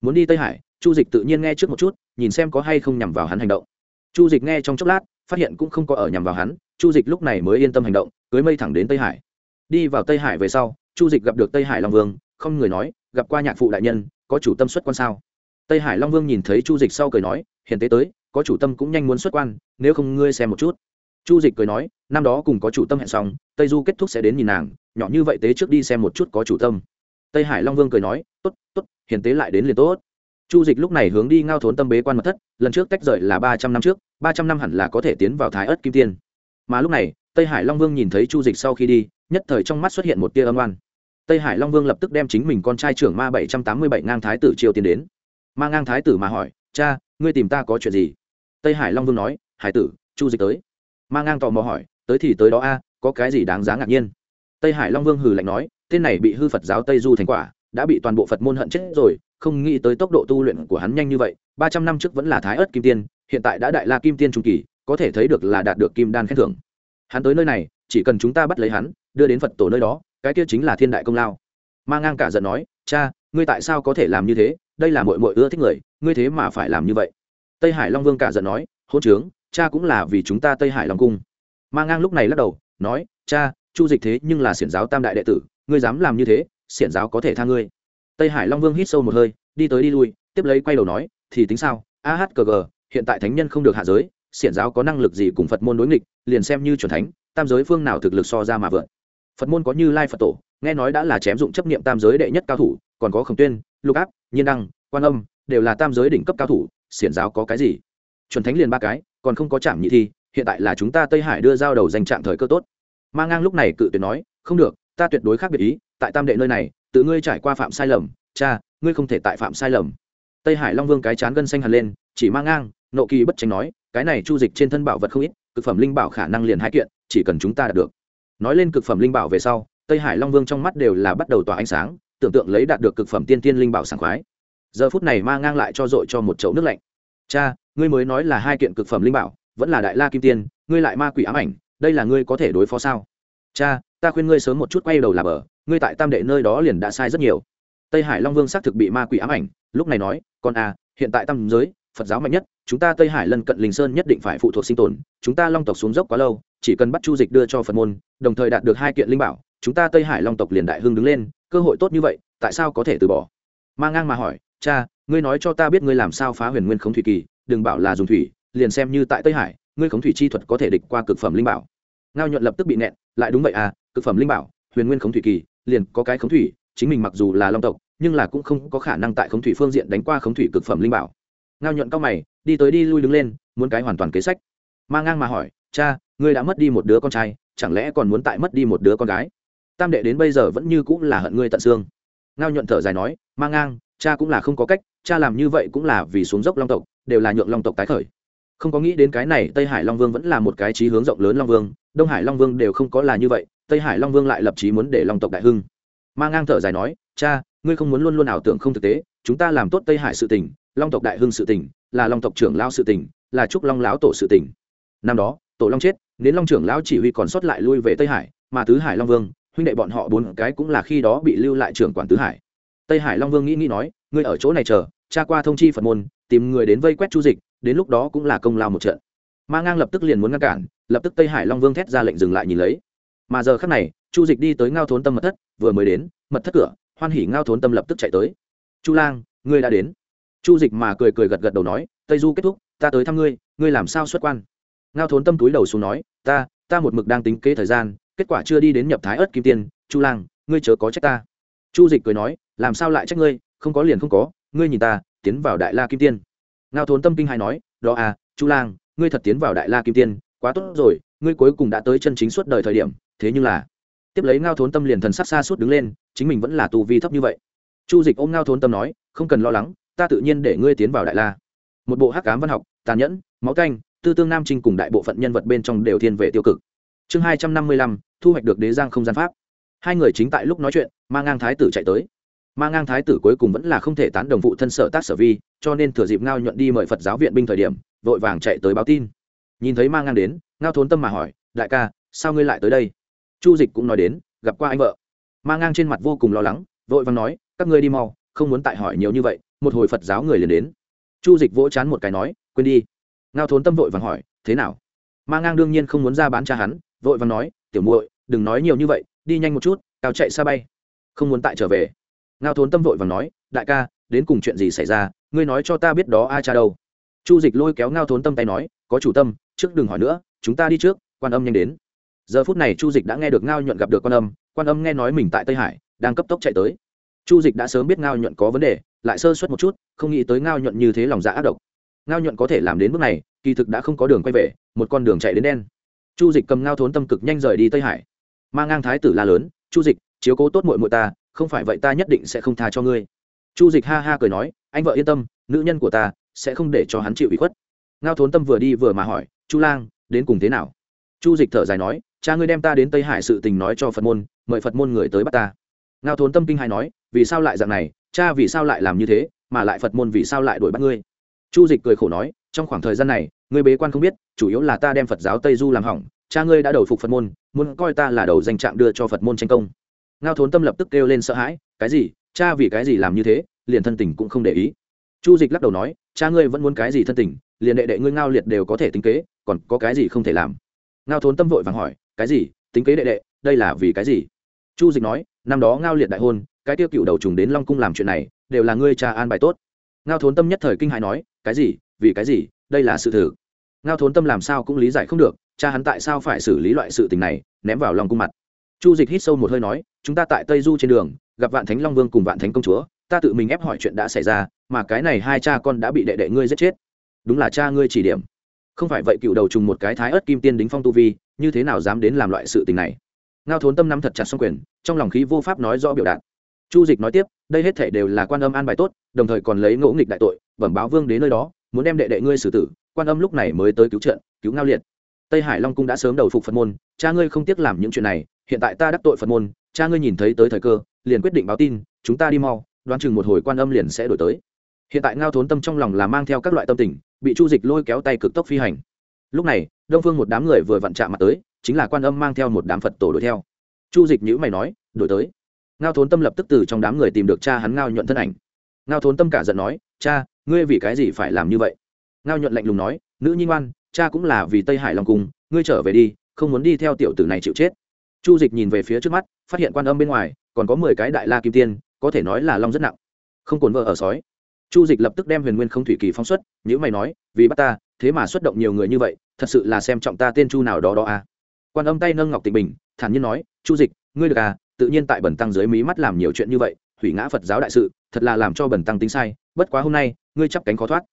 Muốn đi tây hải, chu dịch tự nhiên nghe trước một chút, nhìn xem có hay không nhằm vào hắn hành động. Chu dịch nghe trong chốc lát, phát hiện cũng không có ở nhằm vào hắn, chu dịch lúc này mới yên tâm hành động, cưới mây thẳng đến tây hải. Đi vào tây hải về sau, chu dịch gặp được tây hải long vương, không người nói, gặp qua nhạc phụ đại nhân, có chủ tâm xuất quan sao? Tây hải long vương nhìn thấy chu dịch sau cười nói hiện tế tới, có chủ tâm cũng nhanh muốn xuất quan, nếu không ngươi xem một chút chu dịch cười nói, năm đó cùng có chủ tâm hẹn xong, tây du kết thúc sẽ đến nhìn nàng, nhỏ như vậy tế trước đi xem một chút có chủ tâm. Tây hải long vương cười nói t ố t t ố t hiền tế lại đến liền tốt. Chu dịch lúc này hướng đi ngao thốn tâm bế quan mật thất, lần trước tách rời là ba trăm năm trước, ba trăm năm hẳn là có thể tiến vào thái ớt kim tiên. Mà lúc này, tây hải long vương nhìn thấy chu dịch sau khi đi, nhất thời trong mắt xuất hiện một tia âm oan. Tây hải long vương lập tức đem chính mình con trai trưởng ma bảy trăm tám mươi bảy ngang thái tử triều tiến đến. Ma ngang thái tử mà hỏi, cha, ngươi tìm ta có chuyện gì? Tây hải long vương nói, hải tử, chu dịch tới ma ngang tò mò hỏi, tới thì tới đó a, có cái gì đáng giá ngạc nhiên? Tây hải long vương hừ lạnh nói, tên này bị hư phật giáo tây du thành quả, đã bị toàn bộ phật môn hận chết rồi, không nghĩ tới tốc độ tu luyện của hắn nhanh như vậy, ba trăm năm trước vẫn là thái ớt kim tiên, hiện tại đã đại la kim tiên trung kỳ, có thể thấy được là đạt được kim đan khen thưởng. Hắn tới nơi này, chỉ cần chúng ta bắt lấy hắn, đưa đến phật tổ nơi đó, cái kia chính là thiên đại công lao. Ma ngang cả giận nói, cha, ngươi tại sao có thể làm như thế? Đây là mội mội ưa thích người, ngươi thế mà phải làm như vậy. Tây hải long vương cả giận nói hôn trướng cha cũng là vì chúng ta tây hải long cung. Ma ngang lúc này lắc đầu, nói, cha, chu dịch thế nhưng là xiển giáo tam đại đệ tử, ngươi dám làm như thế, xiển giáo có thể tha ngươi. Tây hải long vương hít sâu một hơi, đi tới đi lui, tiếp lấy quay đầu nói, thì tính sao? Ahkg hiện tại thánh nhân không được hạ giới, xiển giáo có năng lực gì cùng phật môn đối nghịch, liền xem như c thánh, tam giới phương nào thực lực so ra mà vượt phật môn có như lai phật tổ, nghe nói đã là chém dụng chấp niệm tam giới đệ nhất cao thủ, còn có khổng tuyên, lục áp, nhiên đăng, quan âm, đều là tam giới đỉnh cấp cao thủ, xiển giáo có cái gì? Chuẩn thánh liền ba cái còn không có chạm nhị thi, hiện tại là chúng ta tây hải đưa giao đầu danh trạng thời cơ tốt. Ma ngang lúc này cự tuyệt nói, không được, ta tuyệt đối khác biệt ý, tại tam đệ nơi này, tự ngươi trải qua phạm sai lầm, cha, ngươi không thể tại phạm sai lầm. Tây hải long vương cái chán gân xanh hẳn lên, chỉ mang ngang, nộ kỳ bất tránh nói, cái này chu dịch trên thân bảo vật không ít, cực phẩm linh bảo khả năng liền hai kiện, chỉ cần chúng ta đạt được. Nói lên cực phẩm linh bảo về sau, tây hải long vương trong mắt đều là bắt đầu tỏa ánh sáng, tưởng tượng lấy đạt được cực phẩm tiên tiên linh bảo sảng khoái. Giờ phút này ma ngang lại cho dội cho một chậu nước lạnh. Cha ngươi mới nói là hai kiện cực phẩm linh bảo, vẫn là đại la kim tiên, ngươi lại ma quỷ ám ảnh, đây là ngươi có thể đối phó sao? Cha, ta khuyên ngươi sớm một chút quay đầu là bờ, ngươi tại tam đệ nơi đó liền đã sai rất nhiều. Tây hải long vương xác thực bị ma quỷ ám ảnh, lúc này nói, con à hiện tại tam giới, phật giáo mạnh nhất, chúng ta tây hải lân cận linh sơn nhất định phải phụ thuộc sinh tồn, chúng ta long tộc xuống dốc quá lâu, chỉ cần bắt chu dịch đưa cho phật môn, đồng thời đạt được hai kiện linh bảo, chúng ta tây hải long tộc liền đại hưng đứng lên, cơ hội tốt như vậy, tại sao có thể từ bỏ? Ma ngang mà hỏi, cha ngươi nói cho ta biết ngươi làm sao phá huyền nguyên khống thủy kỳ, đừng bảo là dùng thủy, liền xem như tại tây hải, ngươi khống thủy chi thuật có thể địch qua cực phẩm linh bảo. Ngao nhuận lập tức bị nẹn lại đúng vậy à cực phẩm linh bảo, huyền nguyên khống thủy kỳ, liền có cái khống thủy, chính mình mặc dù là long tộc, nhưng là cũng không có khả năng tại khống thủy phương diện đánh qua khống thủy cực phẩm linh bảo. Ngao nhuận cao mày, đi tới đi lui đứng lên, muốn cái hoàn toàn kế sách. Ma ngang mà hỏi, cha, ngươi đã mất đi một đứa con trai, chẳng lẽ còn muốn tại mất đi một đứa con gái? Tam đệ đến bây giờ vẫn như cũng là hận ngươi tận xương. Ngao nhuận thở dài nói, ma ngang cha cũng là không có cách, cha làm như vậy cũng là vì xuống dốc long tộc, đều là nhượng long tộc tái khởi. Không có nghĩ đến cái này, tây hải long vương vẫn là một cái trí hướng rộng lớn long vương, đông hải long vương đều không có là như vậy, tây hải long vương lại lập trí muốn để long tộc đại hưng. Ma ngang thở dài nói, cha, ngươi không muốn luôn luôn ảo tưởng không thực tế, chúng ta làm tốt tây hải sự tỉnh long tộc đại hưng sự tỉnh là long tộc trưởng lao sự tỉnh là trúc long lão tổ sự tỉnh năm đó, tổ long chết đến long trưởng lão chỉ huy còn sót lại lui về tây hải, mà tứ hải long vương, huynh đệ bọn họ bốn cái cũng là khi đó bị lưu lại trưởng quản tứ hải tây hải long vương nghĩ nghĩ nói, ngươi ở chỗ này chờ cha qua thông chi phật môn, tìm người đến vây quét chu dịch, đến lúc đó cũng là công lao một trận. Ma ngang lập tức liền muốn ngăn cản, lập tức tây hải long vương thét ra lệnh dừng lại nhìn lấy. Mà giờ khắc này, chu dịch đi tới ngao thốn tâm mật thất, vừa mới đến, mật thất cửa, hoan hỉ ngao thốn tâm lập tức chạy tới. Chu lang, ngươi đã đến. Chu dịch mà cười cười gật gật đầu nói, tây du kết thúc, ta tới thăm ngươi ngươi làm sao xuất quan? Ngao thốn tâm túi đầu xuống nói, ta ta một mực đang tính kế thời gian, kết quả chưa đi đến nhập thái ớt kim tiên, chu lang, ngươi chớ có trách ta. Chu dịch cười nói làm sao lại trách ngươi, không có liền không có, ngươi nhìn ta, tiến vào đại la kim tiên. Ngao thốn tâm kinh hai nói, đó à chu lang, ngươi thật tiến vào đại la kim tiên, quá tốt rồi, ngươi cuối cùng đã tới chân chính suốt đời thời điểm, thế nhưng là tiếp lấy ngao thốn tâm liền thần sắc xa suốt đứng lên, chính mình vẫn là tù vi thấp như vậy. Chu dịch ôm ngao thốn tâm nói, không cần lo lắng, ta tự nhiên để ngươi tiến vào đại la. Một bộ hắc cám văn học, tàn nhẫn, máu canh, tư tương nam trinh cùng đại bộ phận nhân vật bên trong đều thiên về tiêu cực. Chương hai trăm năm mươi lăm, thu hoạch được đế giang không gian pháp. Hai người chính tại lúc nói chuyện mang ngang thái tử chạy tới ma ngang thái tử cuối cùng vẫn là không thể tán đồng vụ thân sở tác sở vi, cho nên thừa dịp ngao nhuận đi mời phật giáo viện binh thời điểm, vội vàng chạy tới báo tin. Nhìn thấy ma ngang đến, ngao thốn tâm mà hỏi, đại ca, sao ngươi lại tới đây? Chu dịch cũng nói đến, gặp qua anh vợ. Ma ngang trên mặt vô cùng lo lắng, vội vàng nói, các ngươi đi mau, không muốn tại hỏi nhiều như vậy, một hồi phật giáo người liền đến. Chu dịch vỗ chán một cái nói, quên đi. Ngao thốn tâm vội vàng hỏi, thế nào? Ma ngang đương nhiên không muốn ra bán cha hắn, vội vàng nói, tiểu muội, đừng nói nhiều như vậy, đi nhanh một chút cao chạy xa bay, không muốn tại trở về ngao thốn tâm vội vàng nói, đại ca, đến cùng chuyện gì xảy ra? Ngươi nói cho ta biết đó ai cha đâu. Chu dịch lôi kéo ngao thốn tâm tay nói, có chủ tâm, trước đừng hỏi nữa, chúng ta đi trước, quan âm nhanh đến. Giờ phút này chu dịch đã nghe được ngao nhuận gặp được quan âm quan âm nghe nói mình tại tây hải, đang cấp tốc chạy tới. Chu dịch đã sớm biết ngao nhuận có vấn đề, lại sơ suất một chút, không nghĩ tới ngao nhuận như thế lòng dạ ác độc. Ngao nhuận có thể làm đến bước này, kỳ thực đã không có đường quay về, một con đường chạy đến đen. Chu dịch cầm ngao thốn tâm cực nhanh rời đi tây hải. Mang ngang thái tử la lớn, chu dịch, chiếu cố tốt mội mội ta không phải vậy ta nhất định sẽ không tha cho ngươi. Chu dịch ha ha cười nói, anh vợ yên tâm, nữ nhân của ta sẽ không để cho hắn chịu ủy khuất. Ngao thốn tâm vừa đi vừa mà hỏi, chu lang, đến cùng thế nào? Chu dịch thở dài nói, cha ngươi đem ta đến tây hải sự tình nói cho phật môn, mời phật môn người tới bắt ta. Ngao thốn tâm kinh hài nói, vì sao lại dạng này? Cha vì sao lại làm như thế, mà lại phật môn vì sao lại đuổi bắt ngươi? Chu dịch cười khổ nói, trong khoảng thời gian này, ngươi bế quan không biết, chủ yếu là ta đem phật giáo tây du làm hỏng, cha ngươi đã đầu phục phật môn, muốn coi ta là đầu danh trạng đưa cho phật môn tranh công ngao thốn tâm lập tức kêu lên sợ hãi, cái gì? Cha vì cái gì làm như thế? Liền thân tình cũng không để ý. Chu dịch lắc đầu nói, cha ngươi vẫn muốn cái gì thân tình, liền đệ đệ ngươi ngao liệt đều có thể tính kế, còn có cái gì không thể làm? Ngao thốn tâm vội vàng hỏi, cái gì? Tính kế đệ đệ, đây là vì cái gì? Chu dịch nói, năm đó ngao liệt đại hôn, cái tiêu cựu đầu trùng đến long cung làm chuyện này, đều là ngươi cha an bài tốt. Ngao thốn tâm nhất thời kinh hãi nói, cái gì? Vì cái gì? Đây là sự thử ngao thốn tâm làm sao cũng lý giải không được, cha hắn tại sao phải xử lý loại sự tình này, ném vào lòng cung mặt chu dịch hít sâu một hơi nói, chúng ta tại tây du trên đường, gặp vạn thánh long vương cùng vạn thánh công chúa, ta tự mình ép hỏi chuyện đã xảy ra, mà cái này hai cha con đã bị đệ đệ ngươi giết chết. Đúng là cha ngươi chỉ điểm. Không phải vậy cựu đầu trùng một cái thái ớt kim tiên đính phong tu vi, như thế nào dám đến làm loại sự tình này? Ngao thốn tâm nắm thật chặt xong quyền, trong lòng khí vô pháp nói rõ biểu đạt. Chu dịch nói tiếp, đây hết thể đều là quan âm an bài tốt, đồng thời còn lấy ngỗ nghịch đại tội, bẩm báo vương đến nơi đó, muốn đem đệ đệ ngươi xử tử, quan âm lúc này mới tới cứu trận cứu ngao liệt. Tây hải long cung đã sớm đầu phục phật môn, cha ngươi không tiếc làm những chuyện này hiện tại ta đắc tội phật môn, cha ngươi nhìn thấy tới thời cơ, liền quyết định báo tin, chúng ta đi mau, đoán chừng một hồi quan âm liền sẽ đổi tới. Hiện tại ngao thốn tâm trong lòng là mang theo các loại tâm tình, bị chu dịch lôi kéo tay cực tốc phi hành. Lúc này, đông phương một đám người vừa vặn chạm mặt tới, chính là quan âm mang theo một đám phật tổ đuổi theo. Chu dịch nhữ mày nói, đổi tới. Ngao thốn tâm lập tức từ trong đám người tìm được cha hắn ngao nhuận thân ảnh. Ngao thốn tâm cả giận nói, cha, ngươi vì cái gì phải làm như vậy? Ngao nhuận lạnh lùng nói, nữ nhi ngoan, cha cũng là vì tây hải long cung, ngươi trở về đi, không muốn đi theo tiểu tử này chịu chết chu dịch nhìn về phía trước mắt, phát hiện quan âm bên ngoài, còn có mười cái đại la kim tiên, có thể nói là long rất nặng. Không cồn vợ ở sói. Chu dịch lập tức đem huyền nguyên không thủy kỳ phóng xuất nhữ mày nói, vì bắt ta, thế mà xuất động nhiều người như vậy, thật sự là xem trọng ta tên chu nào đó đó à. quan âm tay nâng ngọc tịnh bình, thản nhiên nói, chu dịch, ngươi được à? Tự nhiên tại bẩn tăng dưới mí mắt làm nhiều chuyện như vậy, hủy ngã phật giáo đại sự, thật là làm cho bẩn tăng tính sai, bất quá hôm nay, ngươi chắp cánh khó thoát.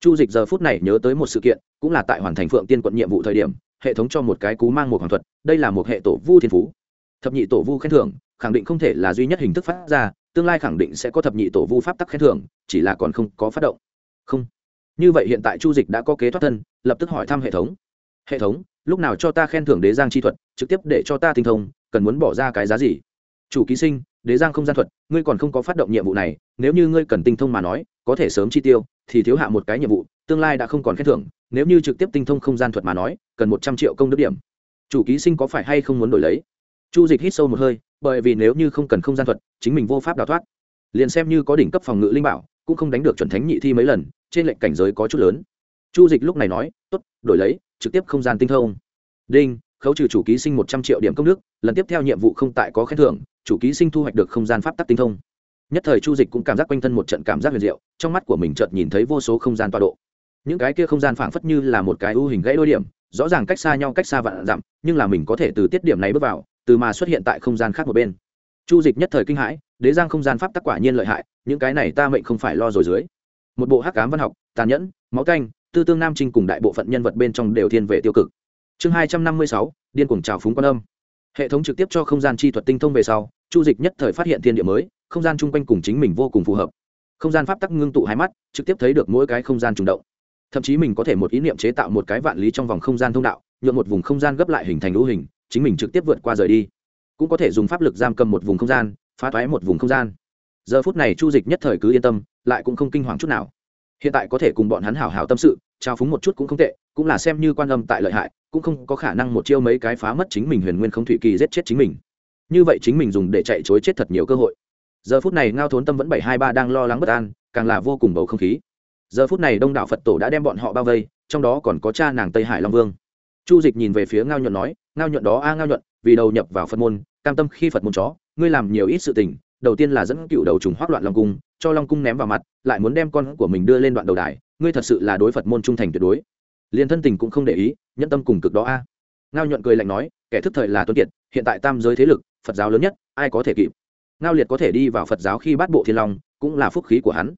Chu dịch giờ phút này nhớ tới một sự kiện, cũng là tại hoàn thành phượng tiên quận nhiệm vụ thời điểm hệ thống cho một cái cú mang một hoàng thuật, đây là một hệ tổ vu thiên phú. Thập nhị tổ vu khen thưởng, khẳng định không thể là duy nhất hình thức phát ra, tương lai khẳng định sẽ có thập nhị tổ vu pháp tắc khen thưởng, chỉ là còn không có phát động. Không. Như vậy hiện tại chu dịch đã có kế thoát thân, lập tức hỏi thăm hệ thống. Hệ thống, lúc nào cho ta khen thưởng đế giang chi thuật, trực tiếp để cho ta tinh thông, cần muốn bỏ ra cái giá gì? Chủ ký sinh, đế giang không gian thuật, ngươi còn không có phát động nhiệm vụ này, nếu như ngươi cần tinh thông mà nói, có thể sớm chi tiêu, thì thiếu hạ một cái nhiệm vụ, tương lai đã không còn khen thưởng, nếu như trực tiếp tinh thông không gian thuật mà nói cần một trăm triệu công đức điểm. Chủ ký sinh có phải hay không muốn đổi lấy? Chu dịch hít sâu một hơi, bởi vì nếu như không cần không gian thuật, chính mình vô pháp đào thoát. Liền xem như có đỉnh cấp phòng ngự linh bảo, cũng không đánh được chuẩn thánh nhị thi mấy lần, trên lệnh cảnh giới có chút lớn. Chu dịch lúc này nói t ố t đổi lấy, trực tiếp không gian tinh thông. Đinh, khấu trừ chủ ký sinh một trăm triệu điểm công đức, lần tiếp theo nhiệm vụ không tại có khen thưởng, chủ ký sinh thu hoạch được không gian pháp tắc tinh thông. Nhất thời chu dịch cũng cảm giác quanh thân một trận cảm giác huyền diệu, trong mắt của mình chợt nhìn thấy vô số không gian tọa độ. Những cái kia không gian phảng phất như là một cái ưu hình gãy đôi điểm rõ ràng cách xa nhau cách xa vạn dặm, nhưng là mình có thể từ tiết điểm này bước vào, từ mà xuất hiện tại không gian khác một bên. Chu dịch nhất thời kinh hãi, đế giang không gian pháp tắc quả nhiên lợi hại, những cái này ta mệnh không phải lo rồi dưới. Một bộ hắc cám văn học, tàn nhẫn, máu canh, tư tương nam trinh cùng đại bộ phận nhân vật bên trong đều thiên về tiêu cực. Chương hai trăm năm mươi sáu, điên cuồng trào phúng quan âm. Hệ thống trực tiếp cho không gian chi thuật tinh thông về sau, chu dịch nhất thời phát hiện thiên địa mới, không gian chung quanh cùng chính mình vô cùng phù hợp. Không gian pháp tắc ngưng tụ hai mắt, trực tiếp thấy được mỗi cái không gian trùng động thậm chí mình có thể một ý niệm chế tạo một cái vạn lý trong vòng không gian thông đạo nhuộm một vùng không gian gấp lại hình thành lũ hình, chính mình trực tiếp vượt qua rời đi. Cũng có thể dùng pháp lực giam cầm một vùng không gian, phá toái một vùng không gian. Giờ phút này chu dịch nhất thời cứ yên tâm, lại cũng không kinh hoàng chút nào. Hiện tại có thể cùng bọn hắn hảo hảo tâm sự, trao phúng một chút cũng không tệ, cũng là xem như quan âm tại lợi hại, cũng không có khả năng một chiêu mấy cái phá mất chính mình huyền nguyên không thụy kỳ giết chết chính mình. Như vậy chính mình dùng để chạy chối chết thật nhiều cơ hội. Giờ phút này ngao thốn tâm vẫn bảy hai ba đang lo lắng bất an, càng là vô cùng bầu không khí giờ phút này đông đảo phật tổ đã đem bọn họ bao vây trong đó còn có cha nàng tây hải long vương chu dịch nhìn về phía ngao nhuận nói ngao nhuận đó a à, ngao nhuận vì đầu nhập vào phật môn cam tâm khi phật môn chó ngươi làm nhiều ít sự tình đầu tiên là dẫn cựu đầu trùng hoác loạn long cung cho long cung ném vào mặt lại muốn đem con của mình đưa lên đoạn đầu đài ngươi thật sự là đối phật môn trung thành tuyệt đối liền thân tình cũng không để ý nhẫn tâm cùng cực đó a à. ngao nhuận cười lạnh nói kẻ thức thời là tuấn kiệt hiện tại tam giới thế lực phật giáo lớn nhất ai có thể kịp ngao liệt có thể đi vào phật giáo khi bắt bộ thiên long cũng là phúc khí của hắn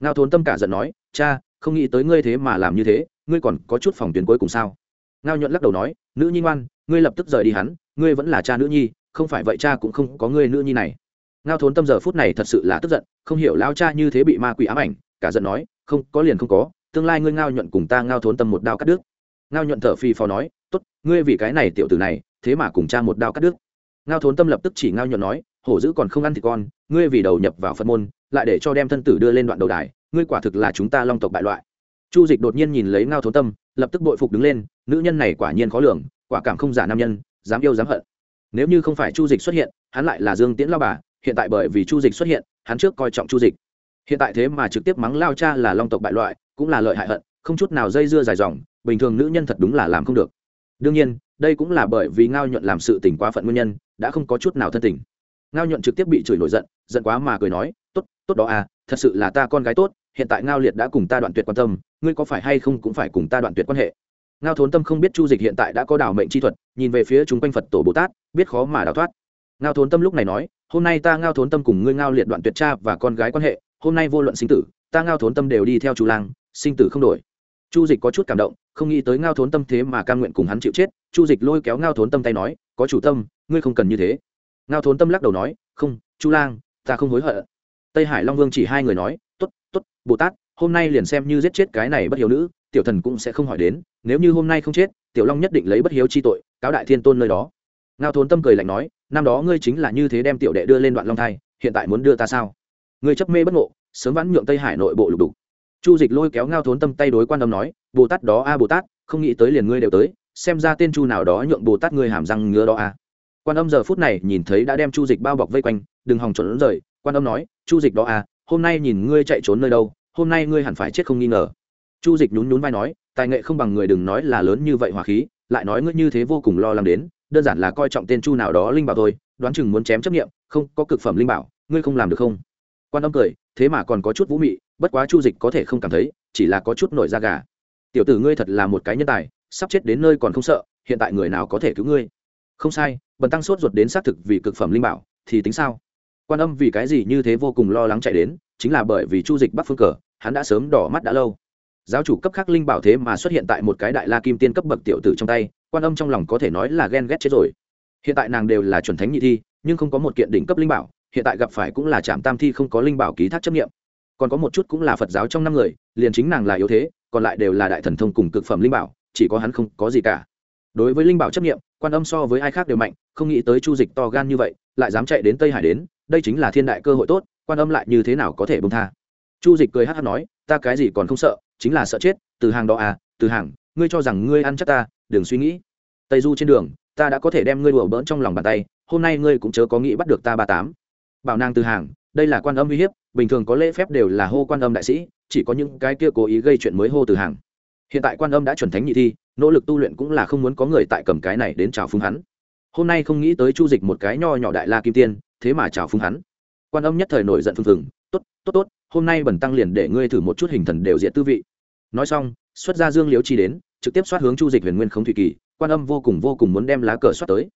ngao thốn tâm cả giận nói, cha, không nghĩ tới ngươi thế mà làm như thế, ngươi còn có chút phòng tuyến cuối cùng sao? Ngao nhuận lắc đầu nói, nữ nhi ngoan, ngươi lập tức rời đi hắn, ngươi vẫn là cha nữ nhi, không phải vậy cha cũng không có ngươi nữ nhi này. Ngao thốn tâm giờ phút này thật sự là tức giận, không hiểu lao cha như thế bị ma quỷ ám ảnh, cả giận nói, không, có liền không có, tương lai ngươi ngao nhuận cùng ta ngao thốn tâm một đao cắt đứt. Ngao nhuận thở phi phò nói, tốt, ngươi vì cái này tiểu tử này, thế mà cùng cha một đao cắt đứt. Ngao thốn tâm lập tức chỉ ngao nhuận nói hổ dữ còn không ăn thì con, ngươi vì đầu nhập vào phân môn, lại để cho đem thân tử đưa lên đoạn đầu đài, ngươi quả thực là chúng ta long tộc bại loại. Chu dịch đột nhiên nhìn lấy ngao thốn tâm, lập tức bội phục đứng lên, nữ nhân này quả nhiên khó lường, quả cảm không giả nam nhân, dám yêu dám hận. Nếu như không phải chu dịch xuất hiện, hắn lại là dương tiễn lao bà, hiện tại bởi vì chu dịch xuất hiện, hắn trước coi trọng chu dịch. Hiện tại thế mà trực tiếp mắng lao cha là long tộc bại loại, cũng là lợi hại hận, không chút nào dây dưa dài dòng, bình thường nữ nhân thật đúng là làm không được. Đương nhiên, đây cũng là bởi vì ngao nhuận làm sự tình quá phận nguyên nhân, đã không có chút nào thân tình ngao nhuận trực tiếp bị chửi nổi giận giận quá mà cười nói, tốt tốt đó à thật sự là ta con gái tốt, hiện tại ngao liệt đã cùng ta đoạn tuyệt quan tâm, ngươi có phải hay không cũng phải cùng ta đoạn tuyệt quan hệ. Ngao thốn tâm không biết chu dịch hiện tại đã có đảo mệnh chi thuật, nhìn về phía chúng quanh phật tổ bồ tát, biết khó mà đào thoát. Ngao thốn tâm lúc này nói, hôm nay ta ngao thốn tâm cùng ngươi ngao liệt đoạn tuyệt cha và con gái quan hệ, hôm nay vô luận sinh tử, ta ngao thốn tâm đều đi theo chu lang, sinh tử không đổi. Chu dịch có chút cảm động, không nghĩ tới ngao thốn tâm thế mà cam nguyện cùng hắn chịu chết, chu dịch lôi kéo ngao thốn tâm tay nói, có chủ tâm, ngươi không cần như thế ngao thốn tâm lắc đầu nói, không, chu lang, ta không hối hận. Tây hải long vương chỉ hai người nói t ố t t ố t bồ tát, hôm nay liền xem như giết chết cái này bất hiếu nữ, tiểu thần cũng sẽ không hỏi đến, nếu như hôm nay không chết, tiểu long nhất định lấy bất hiếu chi tội, cáo đại thiên tôn nơi đó. Ngao thốn tâm cười lạnh nói, năm đó ngươi chính là như thế đem tiểu đệ đưa lên đoạn long thai, hiện tại muốn đưa ta sao? Ngươi chấp mê bất ngộ, sớm vãn nhượng tây hải nội bộ lục đục. Chu dịch lôi kéo ngao thốn tâm tay đối quan âm nói, bồ tát đó a, bồ tát, không nghĩ tới liền ngươi đều tới, xem ra tên chu nào đó nhượng bồ tát ngươi hàm răng ngứa đó a quan âm giờ phút này nhìn thấy đã đem chu dịch bao bọc vây quanh, đừng hòng trốn rời. Quan âm nói, chu dịch đó à? hôm nay nhìn ngươi chạy trốn nơi đâu, hôm nay ngươi hẳn phải chết không nghi ngờ. Chu dịch nhún nhún vai nói, tài nghệ không bằng người đừng nói là lớn như vậy hỏa khí, lại nói ngươi như thế vô cùng lo lắng đến, đơn giản là coi trọng tên chu nào đó linh bảo thôi, đoán chừng muốn chém chấp nghiệm không có cực phẩm linh bảo, ngươi không làm được không? Quan âm cười, thế mà còn có chút vũ mị, bất quá chu dịch có thể không cảm thấy, chỉ là có chút nổi da gà. Tiểu tử ngươi thật là một cái nhân tài, sắp chết đến nơi còn không sợ, hiện tại người nào có thể cứu ngươi? Không sai, bần tăng sốt ruột đến xác thực vì cực phẩm linh bảo, thì tính sao? Quan âm vì cái gì như thế vô cùng lo lắng chạy đến, chính là bởi vì chu dịch bắc phương cờ, hắn đã sớm đỏ mắt đã lâu. Giáo chủ cấp khắc linh bảo thế mà xuất hiện tại một cái đại la kim tiên cấp bậc tiểu tử trong tay, quan âm trong lòng có thể nói là ghen ghét chết rồi. Hiện tại nàng đều là chuẩn thánh nhị thi, nhưng không có một kiện đỉnh cấp linh bảo, hiện tại gặp phải cũng là trạm tam thi không có linh bảo ký thác chấp nghiệm. Còn có một chút cũng là phật giáo trong năm người, liền chính nàng là yếu thế, còn lại đều là đại thần thông cùng cực phẩm linh bảo, chỉ có hắn không có gì cả. Đối với linh bảo chấp nghiệm quan âm so với ai khác đều mạnh, không nghĩ tới chu dịch to gan như vậy, lại dám chạy đến tây hải đến, đây chính là thiên đại cơ hội tốt, quan âm lại như thế nào có thể bông tha. Chu dịch cười hát hát nói, ta cái gì còn không sợ, chính là sợ chết, từ hàng đó à từ hàng, ngươi cho rằng ngươi ăn chắc ta, đừng suy nghĩ. Tây du trên đường, ta đã có thể đem ngươi đùa bỡn trong lòng bàn tay, hôm nay ngươi cũng chớ có nghĩ bắt được ta ba tám. Bảo nàng từ hàng, đây là quan âm uy hiếp, bình thường có lễ phép đều là hô quan âm đại sĩ, chỉ có những cái kia cố ý gây chuyện mới hô từ hàng. Hiện tại quan âm đã chuẩn thánh nhị thi nỗ lực tu luyện cũng là không muốn có người tại cầm cái này đến chào phúng hắn. Hôm nay không nghĩ tới chu dịch một cái nho nhỏ đại la kim tiên, thế mà chào phúng hắn. Quan âm nhất thời nổi giận phừng phừng, tốt tốt tốt, hôm nay bẩn tăng liền để ngươi thử một chút hình thần đều diện tư vị. Nói xong, xuất ra dương liễu chi đến, trực tiếp xoát hướng chu dịch huyền nguyên không thủy kỳ, quan âm vô cùng vô cùng muốn đem lá cờ xoát tới.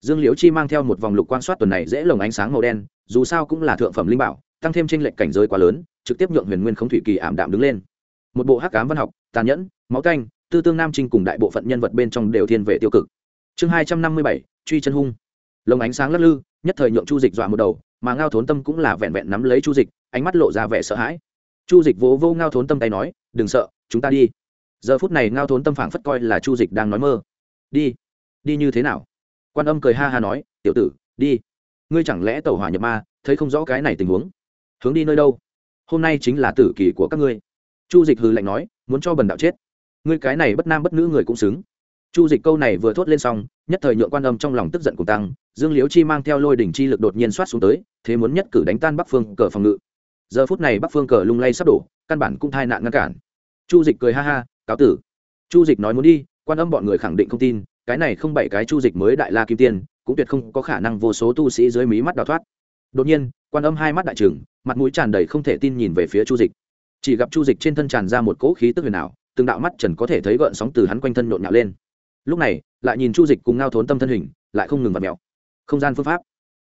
Dương liễu chi mang theo một vòng lục quan soát tuần này dễ lồng ánh sáng màu đen, dù sao cũng là thượng phẩm linh bảo, tăng thêm tranh lệch cảnh giới quá lớn, trực tiếp nhượng huyền nguyên không thủy kỳ ảm đạm đứng lên. Một bộ hắc cám văn học, tàn nhẫn, máu canh tư tương nam trinh cùng đại bộ phận nhân vật bên trong đều thiên về tiêu cực. Chương hai trăm năm mươi bảy, truy chân hung. Lồng ánh sáng lắc lư, nhất thời nhượng chu dịch dọa một đầu, mà ngao thốn tâm cũng là vẹn vẹn nắm lấy chu dịch, ánh mắt lộ ra vẻ sợ hãi. Chu dịch vỗ vô ngao thốn tâm tay nói, đừng sợ, chúng ta đi. Giờ phút này ngao thốn tâm phảng phất coi là chu dịch đang nói mơ. Đi đi như thế nào? Quan âm cười ha ha nói, tiểu tử, đi. Ngươi chẳng lẽ tàu hỏa nhập ma, thấy không rõ cái này tình huống? Hướng đi nơi đâu? Hôm nay chính là tử kỳ của các ngươi. Chu dịch hừ lạnh nói, muốn cho bần đạo chết ngươi cái này bất nam bất nữ người cũng xứng. Chu dịch câu này vừa thốt lên xong, nhất thời nhượng quan âm trong lòng tức giận cùng tăng, dương liễu chi mang theo lôi đỉnh chi lực đột nhiên soát xuống tới, thế muốn nhất cử đánh tan bắc phương cờ phòng ngự. Giờ phút này bắc phương cờ lung lay sắp đổ, căn bản cũng thai nạn ngăn cản. Chu dịch cười ha ha, cáo tử. Chu dịch nói muốn đi, quan âm bọn người khẳng định không tin, cái này không bảy cái chu dịch mới đại la kim tiên, cũng tuyệt không có khả năng vô số tu sĩ dưới mí mắt đào thoát. Đột nhiên, quan âm hai mắt đại trừng, mặt mũi tràn đầy không thể tin nhìn về phía chu dịch. Chỉ gặp chu dịch trên thân tràn ra một cỗ khí tức huyền ảo từng đạo mắt trần có thể thấy gợn sóng từ hắn quanh thân nhộn nhạo lên. Lúc này, lại nhìn chu dịch cùng ngao thốn tâm thân hình, lại không ngừng vặt mèo. Không gian phương pháp.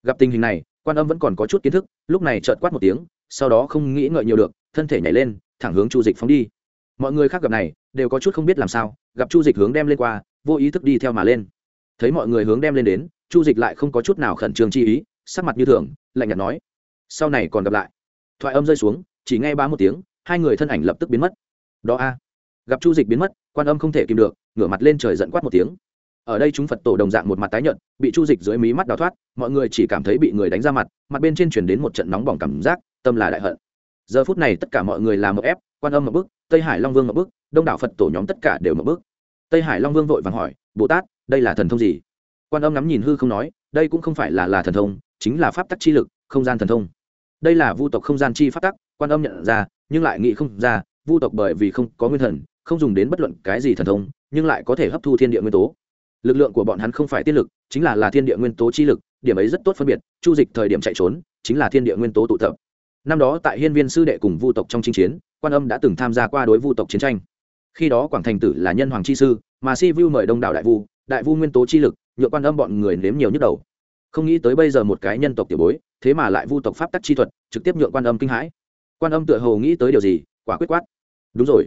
Gặp tình hình này, quan âm vẫn còn có chút kiến thức, lúc này trợt quát một tiếng, sau đó không nghĩ ngợi nhiều được, thân thể nhảy lên, thẳng hướng chu dịch phóng đi. Mọi người khác gặp này, đều có chút không biết làm sao, gặp chu dịch hướng đem lên qua, vô ý thức đi theo mà lên. Thấy mọi người hướng đem lên đến, chu dịch lại không có chút nào khẩn trương chi ý, sắc mặt như thường, lạnh nhạt nói, sau này còn gặp lại. Thoại âm rơi xuống, chỉ nghe ba một tiếng, hai người thân ảnh lập tức biến mất. Đó a gặp chu dịch biến mất, quan âm không thể kìm được, ngửa mặt lên trời giận quát một tiếng. Ở đây chúng phật tổ đồng dạng một mặt tái nhợt, bị chu dịch dưới mí mắt đào thoát, mọi người chỉ cảm thấy bị người đánh ra mặt mặt bên trên chuyển đến một trận nóng bỏng cảm giác, tâm là đại hận. Giờ phút này tất cả mọi người làm một ép, quan âm một bức tây hải long vương một bức đông đảo phật tổ nhóm tất cả đều một bức tây hải long vương vội vàng hỏi, bồ tát, đây là thần thông gì? Quan âm ngắm nhìn hư không nói, đây cũng không phải là là thần thông, chính là pháp tắc chi lực, không gian thần thông. Đây là vu tộc không gian chi pháp tắc, quan âm nhận ra, nhưng lại nghĩ không ra, vu tộc bởi vì không có nguyên thần không dùng đến bất luận cái gì thần thông, nhưng lại có thể hấp thu thiên địa nguyên tố. Lực lượng của bọn hắn không phải tiên lực, chính là là thiên địa nguyên tố chi lực, điểm ấy rất tốt phân biệt, chu dịch thời điểm chạy trốn, chính là thiên địa nguyên tố tụ tập. Năm đó tại hiên viên sư đệ cùng vu tộc trong chinh chiến, quan âm đã từng tham gia qua đối vu tộc chiến tranh. Khi đó quảng thành tử là nhân hoàng chi sư, mà si vu mời đông đảo đại vu đại vu nguyên tố chi lực, nhượng quan âm bọn người nếm nhiều nhức đầu. Không nghĩ tới bây giờ một cái nhân tộc tiểu bối, thế mà lại vu tộc pháp tắc chi thuật, trực tiếp nhượng quan âm kinh hãi. Quan âm tựa hồ nghĩ tới điều gì, quả quyết quát. Đúng rồi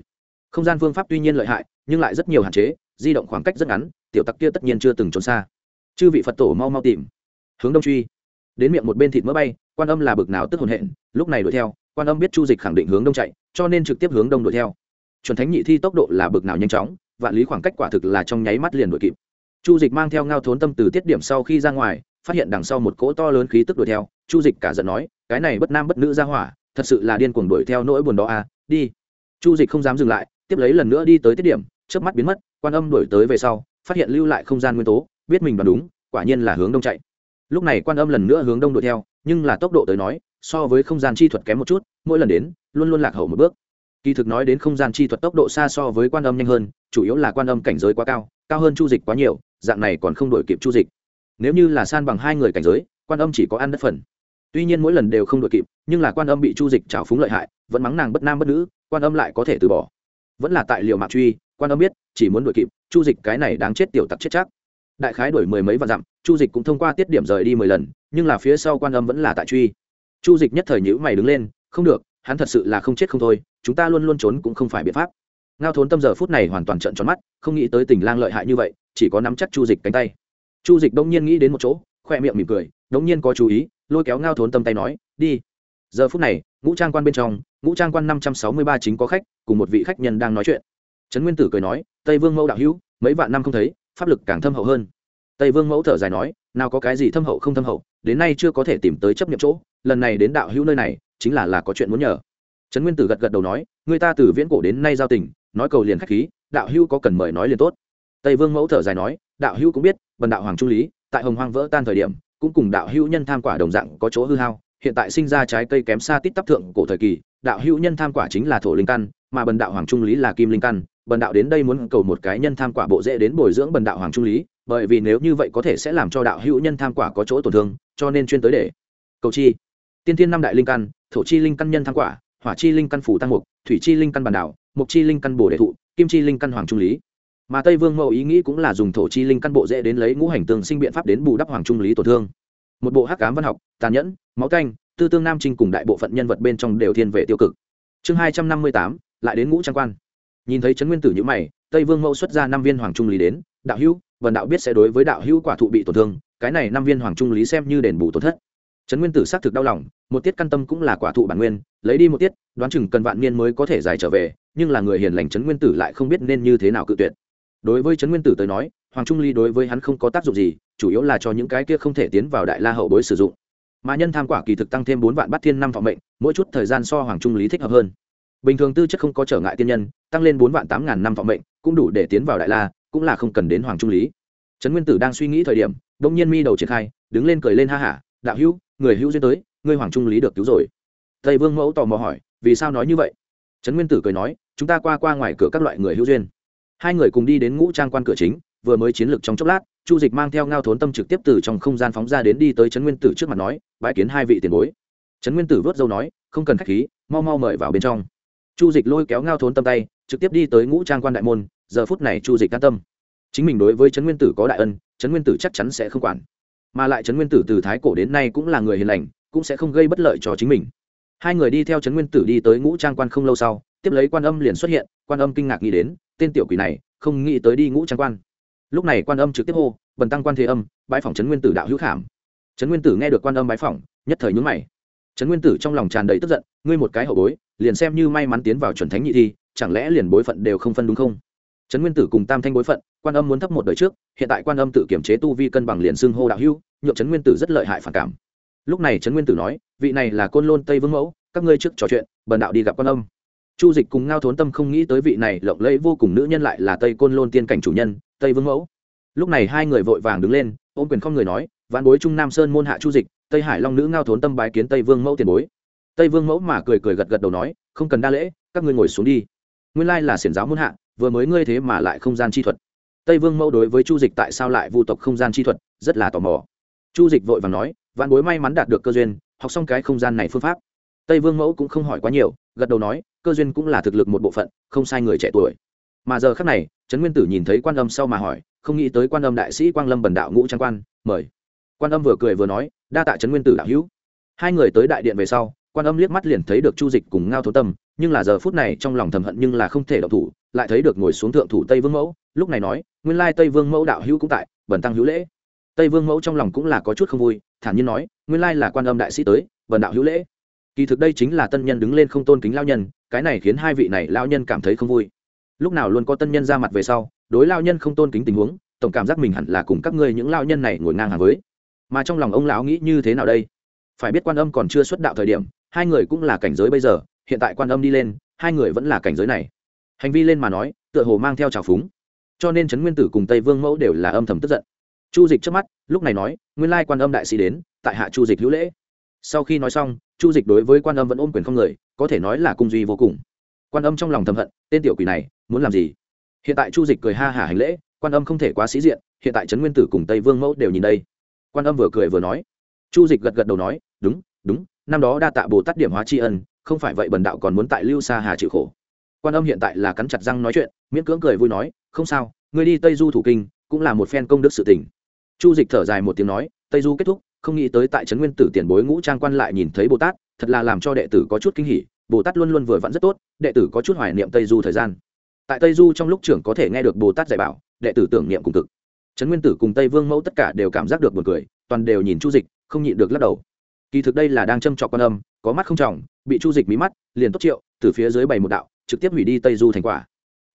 không gian phương pháp tuy nhiên lợi hại, nhưng lại rất nhiều hạn chế, di động khoảng cách rất ngắn, tiểu tặc kia tất nhiên chưa từng trốn xa. Chư vị phật tổ mau mau tìm. Hướng đông truy. Đến miệng một bên thịt mỡ bay, quan âm là bực nào tức hồn hện, lúc này đuổi theo, quan âm biết chu dịch khẳng định hướng đông chạy, cho nên trực tiếp hướng đông đuổi theo. Chuẩn thánh nhị thi tốc độ là bực nào nhanh chóng, vạn lý khoảng cách quả thực là trong nháy mắt liền đuổi kịp. Chu dịch mang theo ngao thốn tâm từ tiết điểm sau khi ra ngoài, phát hiện đằng sau một cỗ to lớn khí tức đuổi theo. Chu dịch cả giận nói, cái này bất nam bất nữ ra hỏa, thật sự là điên cuồng đuổi theo nỗi buồn đó à đi. Chu dịch không dám dừng lại tiếp lấy lần nữa đi tới tiết điểm trước mắt biến mất, quan âm đuổi tới về sau, phát hiện lưu lại không gian nguyên tố, biết mình đoán đúng, quả nhiên là hướng đông chạy. Lúc này quan âm lần nữa hướng đông đuổi theo, nhưng là tốc độ tới nói, so với không gian chi thuật kém một chút, mỗi lần đến, luôn luôn lạc hậu một bước. Kỳ thực nói đến không gian chi thuật tốc độ xa so với quan âm nhanh hơn, chủ yếu là quan âm cảnh giới quá cao cao hơn chu dịch quá nhiều, dạng này còn không đổi kịp chu dịch. Nếu như là san bằng hai người cảnh giới, quan âm chỉ có ăn đất phần. Tuy nhiên mỗi lần đều không đội kịp, nhưng là quan âm bị chu dịch trào phúng lợi hại, vẫn mắng nàng bất nam bất nữ, quan âm lại có thể từ bỏ vẫn là tại liệu mạc truy, quan âm biết, chỉ muốn đuổi kịp, chu dịch cái này đáng chết tiểu tặc chết chắc. Đại khái đuổi mười mấy vạn dặm, chu dịch cũng thông qua tiết điểm rời đi mười lần, nhưng là phía sau quan âm vẫn là tại truy. Chu dịch nhất thời nhữ mày đứng lên, không được, hắn thật sự là không chết không thôi, chúng ta luôn luôn trốn cũng không phải biện pháp. Ngao thốn tâm giờ phút này hoàn toàn trận tròn mắt, không nghĩ tới tình lang lợi hại như vậy, chỉ có nắm chắc chu dịch cánh tay. Chu dịch đông nhiên nghĩ đến một chỗ, khoe miệng mỉm cười, đông nhiên có chú ý, lôi kéo ngao thốn tâm tay nói, đi giờ phút này, ngũ trang quan bên trong, ngũ trang quan năm trăm sáu mươi ba chính có khách, cùng một vị khách nhân đang nói chuyện. Trấn nguyên tử cười nói, tây vương mẫu đạo hữu, mấy vạn năm không thấy, pháp lực càng thâm hậu hơn. Tây vương mẫu thở dài nói, nào có cái gì thâm hậu không thâm hậu, đến nay chưa có thể tìm tới chấp nhận chỗ, lần này đến đạo hữu nơi này, chính là là có chuyện muốn nhờ. Trấn nguyên tử gật gật đầu nói người ta từ viễn cổ đến nay giao tình, nói cầu liền khách khí, đạo hữu có cần mời nói liền tốt. Tây vương mẫu thở dài nói, đạo hữu cũng biết, bần đạo hoàng trung lý, tại hồng hoang vỡ tan thời điểm, cũng cùng đạo hữu nhân tham quả đồng dạng có chỗ hư hao hiện tại sinh ra trái cây kém xa tít tắp thượng cổ thời kỳ, đạo hữu nhân tham quả chính là thổ linh căn, mà bần đạo hoàng trung lý là kim linh căn. Bần đạo đến đây muốn cầu một cái nhân tham quả bộ dễ đến bồi dưỡng bần đạo hoàng trung lý, bởi vì nếu như vậy có thể sẽ làm cho đạo hữu nhân tham quả có chỗ tổn thương, cho nên chuyên tới để cầu chi. Tiên thiên năm đại linh căn, thổ chi linh căn nhân tham quả, hỏa chi linh căn phủ tăng mục, thủy chi linh căn bản đảo mục chi linh căn bồ đệ thụ, kim chi linh căn hoàng trung lý. Mà tây vương mẫu ý nghĩ cũng là dùng thổ chi linh căn bộ dễ đến lấy ngũ hành tương sinh biện pháp đến bù đắp hoàng trung lý tổn thương một bộ hắc cám văn học, tàn nhẫn, máu canh, tư tương nam trinh cùng đại bộ phận nhân vật bên trong đều thiên về tiêu cực. Chương hai trăm năm mươi tám, lại đến ngũ trang quan. Nhìn thấy trấn nguyên tử nhữ mày, tây vương mẫu xuất ra năm viên hoàng trung lý đến, đạo hữu, vần đạo biết sẽ đối với đạo hữu quả thụ bị tổn thương, cái này năm viên hoàng trung lý xem như đền bù tổn thất. Trấn nguyên tử xác thực đau lòng, một tiết căn tâm cũng là quả thụ bản nguyên, lấy đi một tiết, đoán chừng cần vạn niên mới có thể giải trở về, nhưng là người hiền lành trấn nguyên tử lại không biết nên như thế nào cự tuyệt. Đối với trấn nguyên tử tới nói, hoàng trung lý đối với hắn không có tác dụng gì chủ yếu là cho những cái kia không thể tiến vào đại la hậu bối sử dụng. Mà nhân tham quả kỳ thực tăng thêm bốn vạn bát thiên năm phòng mệnh, mỗi chút thời gian so hoàng trung lý thích hợp hơn. Bình thường tư chất không có trở ngại tiên nhân, tăng lên bốn vạn tám ngàn năm phòng mệnh, cũng đủ để tiến vào đại la, cũng là không cần đến hoàng trung lý. Trấn nguyên tử đang suy nghĩ thời điểm đông nhiên mi đầu triển khai, đứng lên cười lên ha hả, đạo hữu, người hữu duyên tới, ngươi hoàng trung lý được cứu rồi. Tây vương mẫu tò mò hỏi, vì sao nói như vậy? Trấn nguyên tử cười nói, chúng ta qua qua ngoài cửa các loại người hữu duyên. Hai người cùng đi đến ngũ trang quan cửa chính vừa mới chiến lược trong chốc lát, chu dịch mang theo ngao thốn tâm trực tiếp từ trong không gian phóng ra đến đi tới trấn nguyên tử trước mặt nói bãi kiến hai vị tiền bối. Trấn nguyên tử vớt dâu nói, không cần k h á c h khí, mau mau mời vào bên trong. Chu dịch lôi kéo ngao thốn tâm tay, trực tiếp đi tới ngũ trang quan đại môn, giờ phút này chu dịch can tâm. Chính mình đối với trấn nguyên tử có đại ân, trấn nguyên tử chắc chắn sẽ không quản. Mà lại trấn nguyên tử từ thái cổ đến nay cũng là người hiền lành, cũng sẽ không gây bất lợi cho chính mình. Hai người đi theo trấn nguyên tử đi tới ngũ trang quan không lâu sau, tiếp lấy quan âm liền xuất hiện, quan âm kinh ngạc nghĩ đến, tên tiểu quỷ này, không nghĩ tới đi ngũ trang quan lúc này quan âm trực tiếp hô, bần tăng quan thế âm bãi phòng trấn nguyên tử đạo hữu khảm. Trấn nguyên tử nghe được quan âm bãi phòng nhất thời nhúng mày. Trấn nguyên tử trong lòng tràn đầy tức giận, ngươi một cái hậu bối, liền xem như may mắn tiến vào chuẩn thánh nhị thi, chẳng lẽ liền bối phận đều không phân đúng không? Trấn nguyên tử cùng tam thanh bối phận, quan âm muốn thấp một đời trước, hiện tại quan âm tự kiểm chế tu vi cân bằng liền xưng hô đạo hữu, nhượng trấn nguyên tử rất lợi hại phản cảm. Lúc này trấn nguyên tử nói, vị này là côn lôn tây vương mẫu, các ngươi trước trò chuyện, bần đạo đi gặp quan âm. Chu dịch cùng ngao thốn tâm không nghĩ tới vị này lộng lẫy vô cùng nữ nhân lại là tây côn lôn tiên cảnh chủ nhân tây vương mẫu. Lúc này hai người vội vàng đứng lên, ôm quyền không người nói ván bối trung nam sơn môn hạ chu dịch, tây hải long nữ ngao thốn tâm bái kiến tây vương mẫu tiền bối. Tây vương mẫu mà cười cười gật gật đầu nói, không cần đa lễ, các ngươi ngồi xuống đi. Nguyên lai là xiển giáo môn hạ, vừa mới ngươi thế mà lại không gian chi thuật. Tây vương mẫu đối với chu dịch tại sao lại vu tộc không gian chi thuật, rất là tò mò. Chu dịch vội vàng nói vạn bối may mắn đạt được cơ duyên, học xong cái không gian này phương pháp. Tây vương mẫu cũng không hỏi quá nhiều, gật đầu nói, cơ duyên cũng là thực lực một bộ phận, không sai người trẻ tuổi mà giờ khắc này, trấn nguyên tử nhìn thấy quan âm sau mà hỏi, không nghĩ tới quan âm đại sĩ quang lâm bần đạo ngũ trang quan, mời. Quan âm vừa cười vừa nói, đa tạ trấn nguyên tử đạo hữu. Hai người tới đại điện về sau, quan âm liếc mắt liền thấy được chu dịch cùng ngao thố tâm, nhưng là giờ phút này trong lòng thầm hận nhưng là không thể đọc thủ, lại thấy được ngồi xuống thượng thủ tây vương mẫu, lúc này nói, nguyên lai tây vương mẫu đạo hữu cũng tại, bần tăng hữu lễ. Tây vương mẫu trong lòng cũng là có chút không vui, thản nhiên nói, nguyên lai là quan âm đại sĩ tới, bần đạo hữu lễ. Kỳ thực đây chính là tân nhân đứng lên không tôn kính lao nhân, cái này khiến hai vị này lao nhân cảm thấy không vui lúc nào luôn có tân nhân ra mặt về sau, đối lao nhân không tôn kính tình huống, tổng cảm giác mình hẳn là cùng các ngươi những lao nhân này ngồi ngang hàng với. Mà trong lòng ông lão nghĩ như thế nào đây? Phải biết quan âm còn chưa xuất đạo thời điểm, hai người cũng là cảnh giới bây giờ, hiện tại quan âm đi lên, hai người vẫn là cảnh giới này. Hành vi lên mà nói, tựa hồ mang theo trào phúng. Cho nên trấn nguyên tử cùng tây vương mẫu đều là âm thầm tức giận. Chu dịch trước mắt, lúc này nói, nguyên lai quan âm đại sĩ đến, tại hạ chu dịch hữu lễ. Sau khi nói xong, chu dịch đối với quan âm vẫn ôm quyền không người, có thể nói là cung duy vô cùng quan âm trong lòng thầm hận, tên tiểu quỷ này muốn làm gì? Hiện tại chu dịch cười ha hả hành lễ, quan âm không thể quá sĩ diện, hiện tại trấn nguyên tử cùng tây vương mẫu đều nhìn đây. Quan âm vừa cười vừa nói. Chu dịch gật gật đầu nói, đúng đúng, năm đó đa tạ bồ tát điểm hóa tri ân, không phải vậy bần đạo còn muốn tại lưu xa hà chịu khổ. Quan âm hiện tại là cắn chặt răng nói chuyện, miễn cưỡng cười vui nói, không sao, người đi tây du thủ kinh, cũng là một phen công đức sự tình. chu dịch thở dài một tiếng nói, tây du kết thúc, không nghĩ tới tại trấn nguyên tử tiền bối ngũ trang quan lại nhìn thấy bồ tát, thật là làm cho đệ tử có chút kinh hỉ bồ tát luôn luôn vừa vặn rất tốt, đệ tử có chút hoài niệm tây du thời gian. Tại tây du trong lúc trưởng có thể nghe được bồ tát dạy bảo, đệ tử tưởng niệm cùng cực. Trấn nguyên tử cùng tây vương mẫu tất cả đều cảm giác được buồn cười, toàn đều nhìn chu dịch, không nhịn được lắc đầu. Kỳ thực đây là đang châm trọc quan âm, có mắt không trọng, bị chu dịch mí mắt, liền tốt triệu, từ phía dưới bày một đạo, trực tiếp hủy đi tây du thành quả.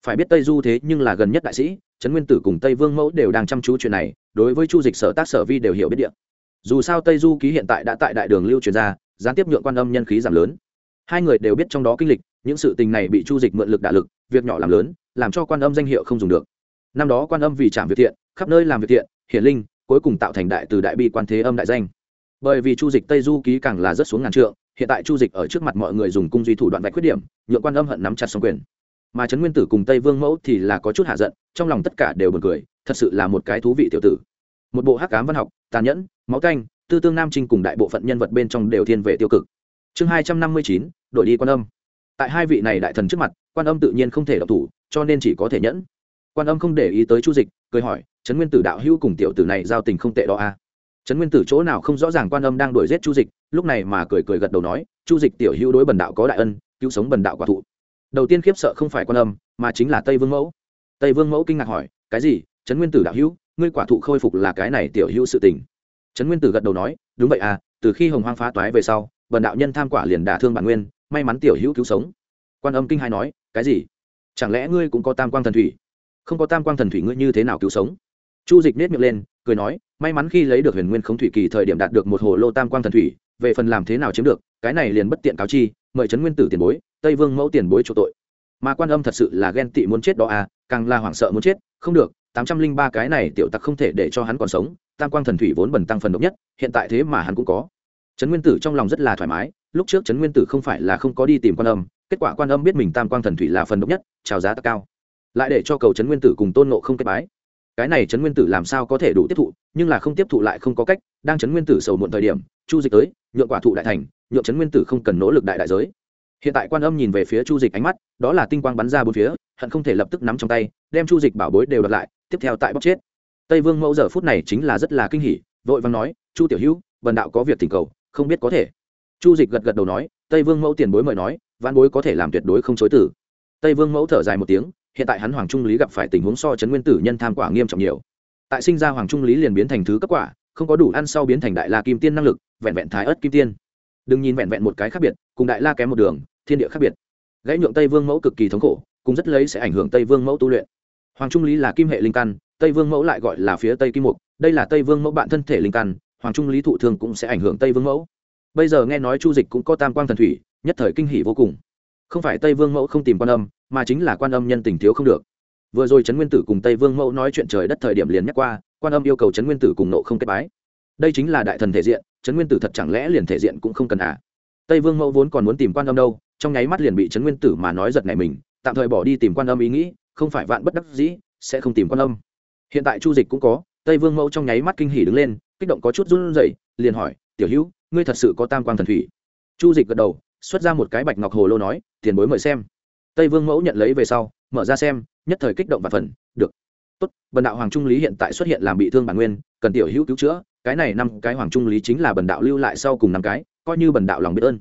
Phải biết tây du thế nhưng là gần nhất đại sĩ, trấn nguyên tử cùng tây vương mẫu đều đang chăm chú chuyện này, đối với chu dịch sở tác sở vi đều hiểu biết điện dù sao tây du ký hiện tại đã tại đại đường lưu truyền ra, gián tiếp nhượng quan âm nhân khí giảm lớn hai người đều biết trong đó kinh lịch, những sự tình này bị chu dịch mượn lực đả lực, việc nhỏ làm lớn, làm cho quan âm danh hiệu không dùng được. Năm đó quan âm vì trảm việc thiện, khắp nơi làm việc thiện, hiển linh, cuối cùng tạo thành đại từ đại bi quan thế âm đại danh. Bởi vì chu dịch tây du ký càng là rất xuống ngàn trượng, hiện tại chu dịch ở trước mặt mọi người dùng cung duy thủ đoạn vạch khuyết điểm, nhượng quan âm hận nắm chặt xong quyền. Mà trấn nguyên tử cùng tây vương mẫu thì là có chút hạ giận, trong lòng tất cả đều bật cười, thật sự là một cái thú vị tiểu tử. Một bộ hắc cám văn học, tàn nhẫn, máu canh tư tương nam trinh cùng đại bộ phận nhân vật bên trong đều thiên về tiêu cực chương hai trăm năm mươi chín đội đi quan âm. Tại hai vị này đại thần trước mặt, quan âm tự nhiên không thể độc thủ, cho nên chỉ có thể nhẫn. Quan âm không để ý tới chu dịch, cười hỏi, trấn nguyên tử đạo hữu cùng tiểu tử này giao tình không tệ đó à? Trấn nguyên tử chỗ nào không rõ ràng quan âm đang đuổi giết chu dịch, lúc này mà cười cười gật đầu nói, chu dịch tiểu hữu đối bần đạo có đại ân, cứu sống bần đạo quả thụ. Đầu tiên khiếp sợ không phải quan âm, mà chính là tây vương mẫu. Tây vương mẫu kinh ngạc hỏi, cái gì? Trấn nguyên tử đạo hữu, ngươi quả thụ khôi phục là cái này tiểu hữu sự tình? Trấn nguyên tử gật đầu nói, đúng vậy à từ khi hồng hoang phá toái về sau bần đạo nhân tham quả liền đả thương bản nguyên, may mắn tiểu hữu cứu sống. Quan âm kinh hai nói, cái gì? Chẳng lẽ ngươi cũng có tam quang thần thủy? Không có tam quang thần thủy ngươi như thế nào cứu sống? Chu dịch nết miệng lên, cười nói, may mắn khi lấy được huyền nguyên khống thủy kỳ thời điểm đạt được một hồ lô tam quang thần thủy, về phần làm thế nào chiếm được, cái này liền bất tiện cáo chi, mời trấn nguyên tử tiền bối, tây vương mẫu tiền bối chỗ tội. Mà quan âm thật sự là ghen tị muốn chết đó à càng là hoảng sợ muốn chết, không được, tám trăm linh ba cái này tiểu tặc không thể để cho hắn còn sống, tam quang thần thủy vốn bẩn tăng phần độc nhất, hiện tại thế mà hắn cũng có trấn nguyên tử trong lòng rất là thoải mái, lúc trước trấn nguyên tử không phải là không có đi tìm quan âm, kết quả quan âm biết mình tam quang thần thủy là phần độc nhất, trào giá cao. Lại để cho cầu trấn nguyên tử cùng tôn nộ không kết bái. Cái này trấn nguyên tử làm sao có thể đủ tiếp thụ, nhưng là không tiếp thụ lại không có cách, đang trấn nguyên tử sầu muộn thời điểm, chu dịch tới, nhượng quả thụ đại thành, nhượng trấn nguyên tử không cần nỗ lực đại đại giới. Hiện tại quan âm nhìn về phía chu dịch ánh mắt, đó là tinh quang bắn ra bốn phía, hận không thể lập tức nắm trong tay, đem chu dịch bảo bối đều đặt lại, tiếp theo tại bóc chết. Tây vương mẫu giờ phút này chính là rất là kinh hỉ, vội vàng nói, chu tiểu hữu vần đạo có việc tình cầu không biết có thể. Chu dịch gật gật đầu nói, tây vương mẫu tiền bối mời nói văn bối có thể làm tuyệt đối không chối tử tây vương mẫu thở dài một tiếng, hiện tại hắn hoàng trung lý gặp phải tình huống so chấn nguyên tử nhân tham quả nghiêm trọng nhiều. Tại sinh ra hoàng trung lý liền biến thành thứ cấp quả, không có đủ ăn sau biến thành đại la kim tiên năng lực, vẹn vẹn thái ớt kim tiên. Đừng nhìn vẹn vẹn một cái khác biệt, cùng đại la kém một đường, thiên địa khác biệt. Gãy nhượng tây vương mẫu cực kỳ thống khổ, cũng rất lấy sẽ ảnh hưởng tây vương mẫu tu luyện. Hoàng trung lý là kim hệ linh căn, tây vương mẫu lại gọi là phía tây kim mục, đây là tây vương mẫu bạn thân thể linh căn hoàng trung lý thụ thương cũng sẽ ảnh hưởng tây vương mẫu bây giờ nghe nói chu dịch cũng có tam quang thần thủy nhất thời kinh hỷ vô cùng không phải tây vương mẫu không tìm quan âm mà chính là quan âm nhân tình thiếu không được vừa rồi trấn nguyên tử cùng tây vương mẫu nói chuyện trời đất thời điểm liền nhắc qua quan âm yêu cầu trấn nguyên tử cùng nộ không kết bái đây chính là đại thần thể diện trấn nguyên tử thật chẳng lẽ liền thể diện cũng không cần à? tây vương mẫu vốn còn muốn tìm quan âm đâu trong nháy mắt liền bị trấn nguyên tử mà nói giật này mình tạm thời bỏ đi tìm quan âm ý nghĩ không phải vạn bất đắc dĩ sẽ không tìm quan âm hiện tại chu dịch cũng có tây vương mẫu trong nháy mắt kinh hỉ đứng lên, kích động có chút run rẩy, liền hỏi, tiểu hữu, ngươi thật sự có tam quang thần thủy? Chu dịch gật đầu, xuất ra một cái bạch ngọc hồ lô nói, tiền bối mời xem. Tây vương mẫu nhận lấy về sau, mở ra xem, nhất thời kích động và phần được, tốt, bần đạo hoàng trung lý hiện tại xuất hiện làm bị thương bản nguyên, cần tiểu hữu cứu chữa, cái này năm cái hoàng trung lý chính là bần đạo lưu lại sau cùng năm cái, coi như bần đạo lòng biết ơn.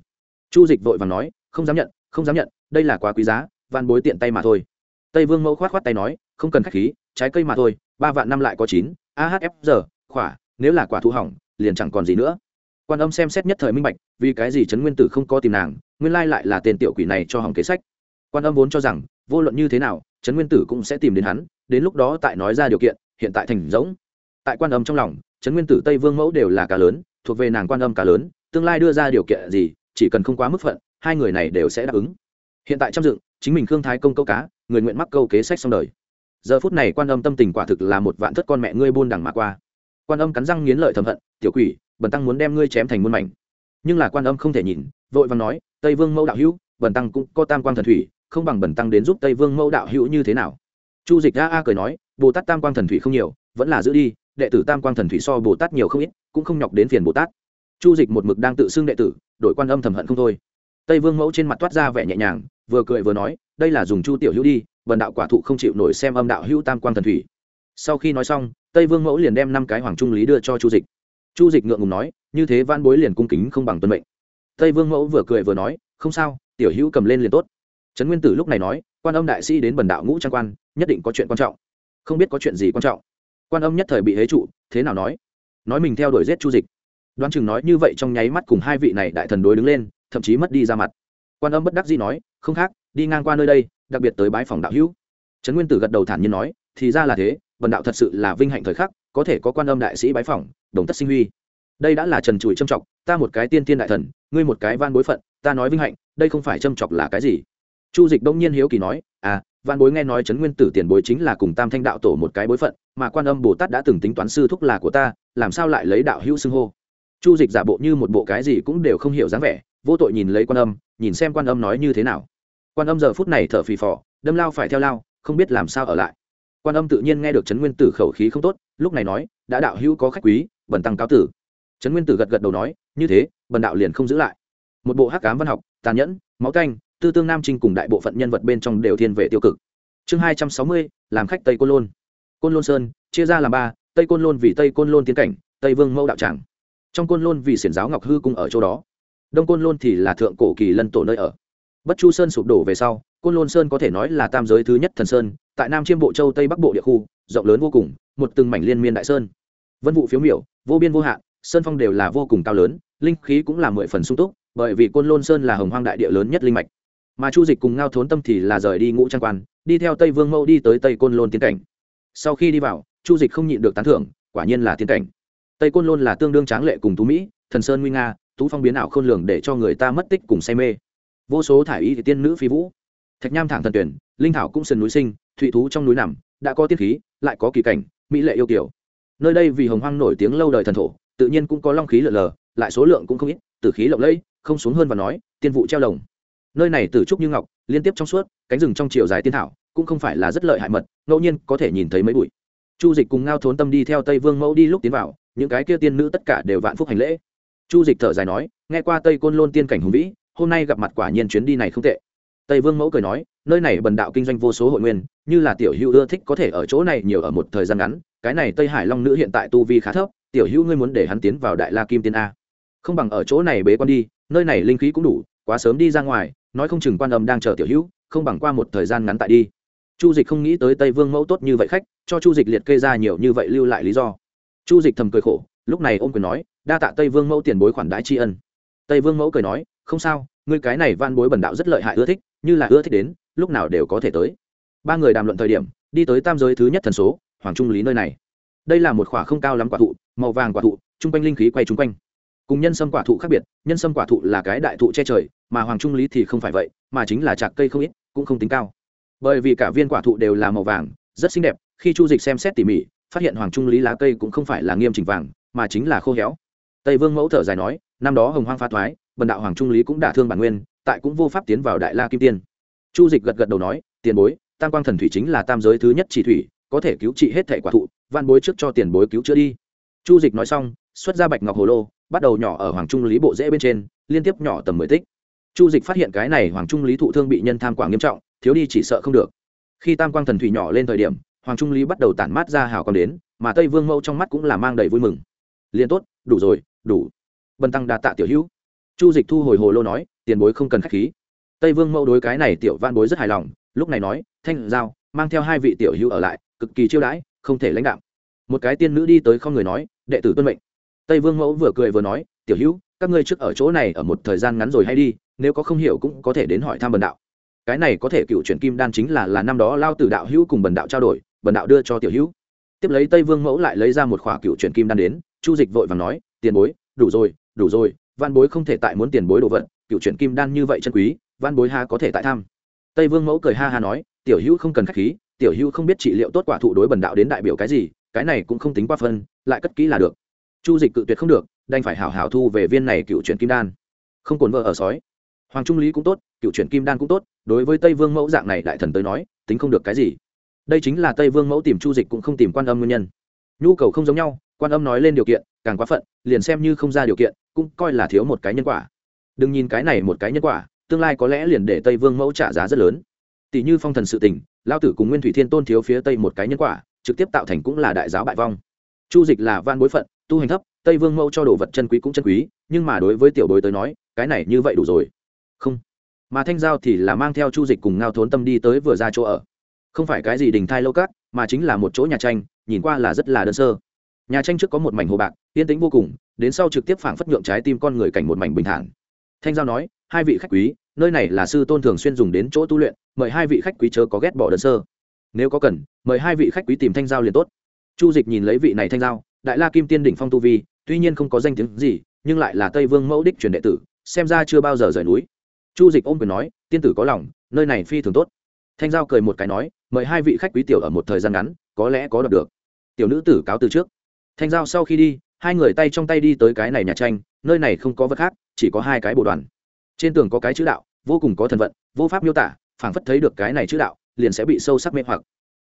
Chu dịch vội và nói, không dám nhận, không dám nhận, đây là quá quý giá van bối tiện tay mà thôi. Tây vương mẫu khoát khoát tay nói, không cần khách khí, trái cây mà thôi, ba vạn năm lại có chín ahf giờ, khỏa, nếu là quả thu hỏng, liền chẳng còn gì nữa. Quan âm xem xét nhất thời minh bạch, vì cái gì trấn nguyên tử không có tìm nàng, nguyên lai lại là tên tiểu quỷ này cho hỏng kế sách. Quan âm vốn cho rằng, vô luận như thế nào, trấn nguyên tử cũng sẽ tìm đến hắn, đến lúc đó tại nói ra điều kiện, hiện tại thành giống. Tại quan âm trong lòng, trấn nguyên tử tây vương mẫu đều là cá lớn, thuộc về nàng quan âm cá lớn, tương lai đưa ra điều kiện gì, chỉ cần không quá mức phận, hai người này đều sẽ đáp ứng. Hiện tại trong dựng, chính mình khương thái công câu cá, người nguyện mắc câu kế sách xong đời giờ phút này quan âm tâm tình quả thực là một vạn thất con mẹ ngươi buôn đằng mà qua. Quan âm cắn răng nghiến lợi thầm hận, tiểu quỷ, bần tăng muốn đem ngươi chém thành muôn mảnh. Nhưng là quan âm không thể nhìn, vội vàng nói, tây vương mẫu đạo hữu, bần tăng cũng có tam quang thần thủy, không bằng bần tăng đến giúp tây vương mẫu đạo hữu như thế nào? Chu dịch a a cười nói, bồ tát tam quang thần thủy không nhiều, vẫn là giữ đi, đệ tử tam quang thần thủy so bồ tát nhiều không ít, cũng không nhọc đến phiền bồ tát. Chu dịch một mực đang tự xưng đệ tử đội quan âm thầm hận không thôi tây vương mẫu trên mặt toát ra vẻ nhẹ nhàng, vừa cười vừa nói, đây là dùng chu tiểu hữu đi, vần đạo quả thụ không chịu nổi xem âm đạo hữu tam Quan thần thủy. Sau khi nói xong, tây vương mẫu liền đem năm cái hoàng trung lý đưa cho chu dịch. Chu dịch ngượng ngùng nói, như thế van bối liền cung kính không bằng tuân mệnh. Tây vương mẫu vừa cười vừa nói, không sao, tiểu hữu cầm lên liền tốt. Trấn nguyên tử lúc này nói, quan âm đại sĩ đến bần đạo ngũ trang quan, nhất định có chuyện quan trọng. Không biết có chuyện gì quan trọng. Quan âm nhất thời bị hế trụ, thế nào nói? Nói mình theo đuổi giết chu dịch đoán chừng nói như vậy trong nháy mắt cùng hai vị này đại thần đối đứng lên, thậm chí mất đi ra mặt. Quan âm bất đắc dĩ nói, không khác, đi ngang qua nơi đây, đặc biệt tới bái phòng đạo hữu. Trấn nguyên tử gật đầu thản nhiên nói, thì ra là thế vần đạo thật sự là vinh hạnh thời khắc, có thể có quan âm đại sĩ bái phỏng đồng tất sinh huy. Đây đã là trần trụi trâm trọng ta một cái tiên tiên đại thần, ngươi một cái van bối phận, ta nói vinh hạnh, đây không phải trâm trọng là cái gì? Chu dịch đông nhiên hiếu kỳ nói à van bối nghe nói trấn nguyên tử tiền bối chính là cùng tam thanh đạo tổ một cái bối phận, mà quan âm bồ tát đã từng tính toán sư thúc là của ta, làm sao lại lấy đạo hữu xưng hô? Chu dịch giả bộ như một bộ cái gì cũng đều không hiểu dáng vẻ, vô tội nhìn lấy quan âm, nhìn xem quan âm nói như thế nào. Quan âm giờ phút này thở phì phò, đâm lao phải theo lao, không biết làm sao ở lại. Quan âm tự nhiên nghe được trấn nguyên tử khẩu khí không tốt, lúc này nói, đã đạo hữu có khách quý, bần tăng cáo tử. Trấn nguyên tử gật gật đầu nói, như thế, bần đạo liền không giữ lại. Một bộ hắc cám văn học, tàn nhẫn, máu canh, tư tương nam trinh cùng đại bộ phận nhân vật bên trong đều thiên về tiêu cực. Chương hai trăm sáu mươi, làm khách tây côn lôn. Côn lôn sơn, chia ra làm ba, tây côn lôn vì tây côn lôn tiến cảnh, tây vương mẫu đạo tràng trong côn lôn vì xiển giáo ngọc hư cung ở chỗ đó. Đông côn lôn thì là thượng cổ kỳ lân tổ nơi ở. Bất chu sơn sụp đổ về sau, côn lôn sơn có thể nói là tam giới thứ nhất thần sơn, tại nam chiêm bộ châu tây bắc bộ địa khu, rộng lớn vô cùng, một từng mảnh liên miên đại sơn. Vân vụ phiếu miểu, vô biên vô hạn, sơn phong đều là vô cùng cao lớn, linh khí cũng là mười phần sung túc, bởi vì côn lôn sơn là hồng hoang đại địa lớn nhất linh mạch. Mà chu dịch cùng ngao thốn tâm thì là rời đi ngũ trang quan, đi theo tây vương mẫu đi tới tây côn lôn tiến cảnh. Sau khi đi vào, chu dịch không nhịn được tán thưởng, quả nhiên là tiến cảnh tây côn lôn là tương đương tráng lệ cùng tú mỹ, thần sơn nguy nga, tú phong biến ảo khôn lường để cho người ta mất tích cùng say mê. Vô số thải y thì tiên nữ phi vũ. Thạch nham thẳng thần tuyển, linh thảo cũng sườn núi sinh thụy thú trong núi nằm, đã có tiết khí, lại có kỳ cảnh, mỹ lệ yêu kiểu nơi đây vì hồng hoang nổi tiếng lâu đời thần thổ, tự nhiên cũng có long khí lở lờ, lại số lượng cũng không ít, tử khí lộng lẫy, không xuống hơn và nói, tiên vụ treo lồng. Nơi này tử trúc như ngọc, liên tiếp trong suốt, cánh rừng trong chiều dài tiên thảo, cũng không phải là rất lợi hại mật, ngẫu nhiên có thể nhìn thấy mấy bụi. Chu dịch cùng ngao thốn tâm đi theo tây vương mẫu đi lúc tiến vào những cái kia tiên nữ tất cả đều vạn phúc hành lễ. Chu dịch thở dài nói, nghe qua tây côn lôn tiên cảnh hùng vĩ, hôm nay gặp mặt quả nhiên chuyến đi này không tệ. Tây vương mẫu cười nói, nơi này bần đạo kinh doanh vô số hội nguyên, như là tiểu hữu ưa thích có thể ở chỗ này nhiều ở một thời gian ngắn, cái này tây hải long nữ hiện tại tu vi khá thấp, tiểu hữu ngươi muốn để hắn tiến vào đại la kim tiên a. Không bằng ở chỗ này bế quan đi, nơi này linh khí cũng đủ, quá sớm đi ra ngoài, nói không chừng quan âm đang chờ tiểu hữu, không bằng qua một thời gian ngắn tại đi. Chu dịch không nghĩ tới tây vương mẫu tốt như vậy khách, cho chu dịch liệt kê ra nhiều như vậy lưu lại lý do chu dịch thầm cười khổ, lúc này ôm quyền nói, đa tạ tây vương mẫu tiền bối khoản đãi tri ân. Tây vương mẫu cười nói, không sao, ngươi cái này van bối bần đạo rất lợi hại ưa thích, như là ưa thích đến, lúc nào đều có thể tới. Ba người đàm luận thời điểm, đi tới tam giới thứ nhất thần số, hoàng trung lý nơi này. Đây là một khỏa không cao lắm quả thụ, màu vàng quả thụ, chung quanh linh khí quay chung quanh. Cùng nhân sâm quả thụ khác biệt, nhân sâm quả thụ là cái đại thụ che trời, mà hoàng trung lý thì không phải vậy, mà chính là trạc cây không ít, cũng không tính cao. Bởi vì cả viên quả thụ đều là màu vàng, rất xinh đẹp, khi chu dịch xem xét tỉ mỉ phát hiện hoàng trung lý lá cây cũng không phải là nghiêm chỉnh vàng, mà chính là khô héo. Tây vương mẫu thở dài nói, năm đó hồng hoang pha thoái, bần đạo hoàng trung lý cũng đả thương bản nguyên, tại cũng vô pháp tiến vào đại la kim tiên. Chu dịch gật gật đầu nói, tiền bối, tam quang thần thủy chính là tam giới thứ nhất chỉ thủy, có thể cứu trị hết thể quả thụ van bối trước cho tiền bối cứu chữa đi. Chu dịch nói xong, xuất ra bạch ngọc hồ lô, bắt đầu nhỏ ở hoàng trung lý bộ rễ bên trên, liên tiếp nhỏ tầm mười tích. Chu dịch phát hiện cái này hoàng trung lý thụ thương bị nhân tham quả nghiêm trọng, thiếu đi chỉ sợ không được. Khi tam quang thần thủy nhỏ lên thời điểm hoàng trung lý bắt đầu tản mát ra hào còn đến, mà tây vương mẫu trong mắt cũng là mang đầy vui mừng. Liền tốt, đủ rồi, đủ. Bần tăng đa tạ tiểu hữu. Chu dịch thu hồi hồ lô nói, tiền bối không cần k h á c h khí. Tây vương mẫu đối cái này tiểu van bối rất hài lòng, lúc này nói, thanh giao, mang theo hai vị tiểu hữu ở lại, cực kỳ chiêu đãi, không thể lãnh đạo một cái tiên nữ đi tới không người nói, đệ tử tuân mệnh. Tây vương mẫu vừa cười vừa nói, tiểu hữu, các ngươi trước ở chỗ này ở một thời gian ngắn rồi hay đi, nếu có không hiểu cũng có thể đến hỏi thăm bần đạo. Cái này có thể cựu chuyển kim đan chính là là năm đó lao tử đạo hữu cùng bần đạo trao đổi bần đạo đưa cho tiểu hữu. Tiếp lấy tây vương mẫu lại lấy ra một khỏa cựu truyền kim đan đến, chu dịch vội và nói, tiền bối, đủ rồi đủ rồi, văn bối không thể tại muốn tiền bối đồ vật, cựu truyền kim đan như vậy chân quý, văn bối ha có thể tại tham. Tây vương mẫu cười ha ha nói, tiểu hữu không cần k h á c h khí, tiểu hữu không biết trị liệu tốt quả thụ đối bần đạo đến đại biểu cái gì, cái này cũng không tính qua phân, lại cất kỹ là được. Chu dịch cự tuyệt không được, đành phải hảo hảo thu về viên này cựu truyền kim đan. Không cồn vợ ở sói. Hoàng trung lý cũng tốt, cựu truyền kim đan cũng tốt, đối với tây vương mẫu dạng này đại thần tới nói, tính không được cái gì đây chính là tây vương mẫu tìm chu dịch cũng không tìm quan âm nguyên nhân. Nhu cầu không giống nhau, quan âm nói lên điều kiện, càng quá phận, liền xem như không ra điều kiện, cũng coi là thiếu một cái nhân quả. Đừng nhìn cái này một cái nhân quả, tương lai có lẽ liền để tây vương mẫu trả giá rất lớn. Tỷ như phong thần sự tình lao tử cùng nguyên thủy thiên tôn thiếu phía tây một cái nhân quả, trực tiếp tạo thành cũng là đại giáo bại vong. Chu dịch là van bối phận, tu hành thấp, tây vương mẫu cho đồ vật chân quý cũng chân quý, nhưng mà đối với tiểu bối tới nói, cái này như vậy đủ rồi. Không. Mà thanh giao thì là mang theo chu dịch cùng ngao thốn tâm đi tới vừa ra chỗ ở không phải cái gì đình thai lâu cát mà chính là một chỗ nhà tranh, nhìn qua là rất là đơn sơ. Nhà tranh trước có một mảnh hồ bạc, yên tĩnh vô cùng, đến sau trực tiếp phảng phất nhượng trái tim con người cảnh một mảnh bình thản. Thanh giao nói, hai vị khách quý, nơi này là sư tôn thường xuyên dùng đến chỗ tu luyện, mời hai vị khách quý chớ có ghét bỏ đơn sơ. Nếu có cần, mời hai vị khách quý tìm thanh giao liền tốt. Chu dịch nhìn lấy vị này thanh giao, đại la kim tiên đỉnh phong tu vi, tuy nhiên không có danh tiếng gì, nhưng lại là tây vương mẫu đích truyền đệ tử, xem ra chưa bao giờ rời núi. Chu dịch ôm quyền nói, tiên tử có lòng, nơi này phi thường tốt thanh giao cười một cái nói, mời hai vị khách quý tiểu ở một thời gian ngắn, có lẽ có đọc được. Tiểu nữ tử cáo từ trước. Thanh giao sau khi đi, hai người tay trong tay đi tới cái này nhà tranh, nơi này không có vật khác, chỉ có hai cái bộ đoàn. Trên tường có cái chữ đạo, vô cùng có thần vận, vô pháp miêu tả, phảng phất thấy được cái này chữ đạo, liền sẽ bị sâu sắc mê hoặc.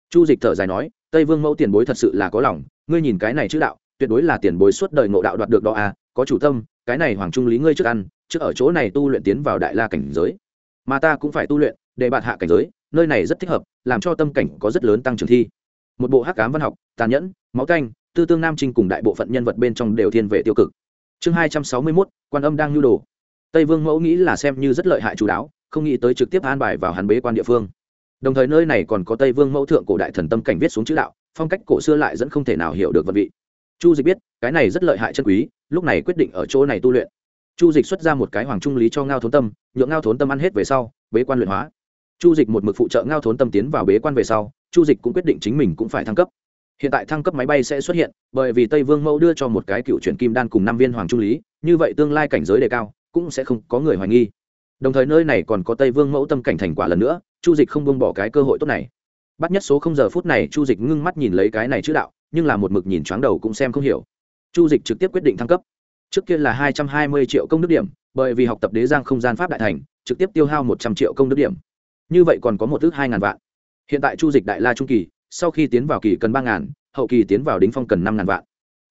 Chu dịch thở dài nói, tây vương mẫu tiền bối thật sự là có lòng, ngươi nhìn cái này chữ đạo, tuyệt đối là tiền bối suốt đời ngộ đạo đoạt được đó à có chủ tâm, cái này hoàng trung lý ngươi trước ăn, trước ở chỗ này tu luyện tiến vào đại la cảnh giới. Mà ta cũng phải tu luyện, để bạn hạ cảnh giới nơi này rất thích hợp, làm cho tâm cảnh có rất lớn tăng trưởng thi. Một bộ hắc cám văn học, tàn nhẫn, máu canh tư tương nam trinh cùng đại bộ phận nhân vật bên trong đều thiên về tiêu cực. Chương hai trăm sáu mươi mốt, quan âm đang nhu đồ. Tây vương mẫu nghĩ là xem như rất lợi hại chú đáo, không nghĩ tới trực tiếp an bài vào hắn bế quan địa phương. Đồng thời nơi này còn có tây vương mẫu thượng cổ đại thần tâm cảnh viết xuống chữ đạo, phong cách cổ xưa lại dẫn không thể nào hiểu được vật vị. Chu dịch biết, cái này rất lợi hại chân quý, lúc này quyết định ở chỗ này tu luyện. Chu dịch xuất ra một cái hoàng trung lý cho ngao thốn tâm, nhượng ngao thốn tâm ăn hết về sau, bế quan luyện hóa chu dịch một mực phụ trợ ngao thốn tâm tiến vào bế quan về sau, chu dịch cũng quyết định chính mình cũng phải thăng cấp. Hiện tại thăng cấp máy bay sẽ xuất hiện, bởi vì tây vương mẫu đưa cho một cái cựu chuyển kim đan cùng năm viên hoàng trung lý, như vậy tương lai cảnh giới đề cao, cũng sẽ không có người hoài nghi. Đồng thời nơi này còn có tây vương mẫu tâm cảnh thành quả lần nữa, chu dịch không buông bỏ cái cơ hội tốt này. Bắt nhất số không giờ phút này, chu dịch ngưng mắt nhìn lấy cái này chữ đạo, nhưng là một mực nhìn choáng đầu cũng xem không hiểu. Chu dịch trực tiếp quyết định thăng cấp. Trước kia là hai trăm hai mươi triệu công đức điểm, bởi vì học tập đế giang không gian pháp đại thành, trực tiếp tiêu hao một trăm triệu công đức điểm như vậy còn có một thước hai ngàn vạn. Hiện tại chu dịch đại la trung kỳ, sau khi tiến vào kỳ cần ba ngàn, hậu kỳ tiến vào đính phong cần năm ngàn vạn.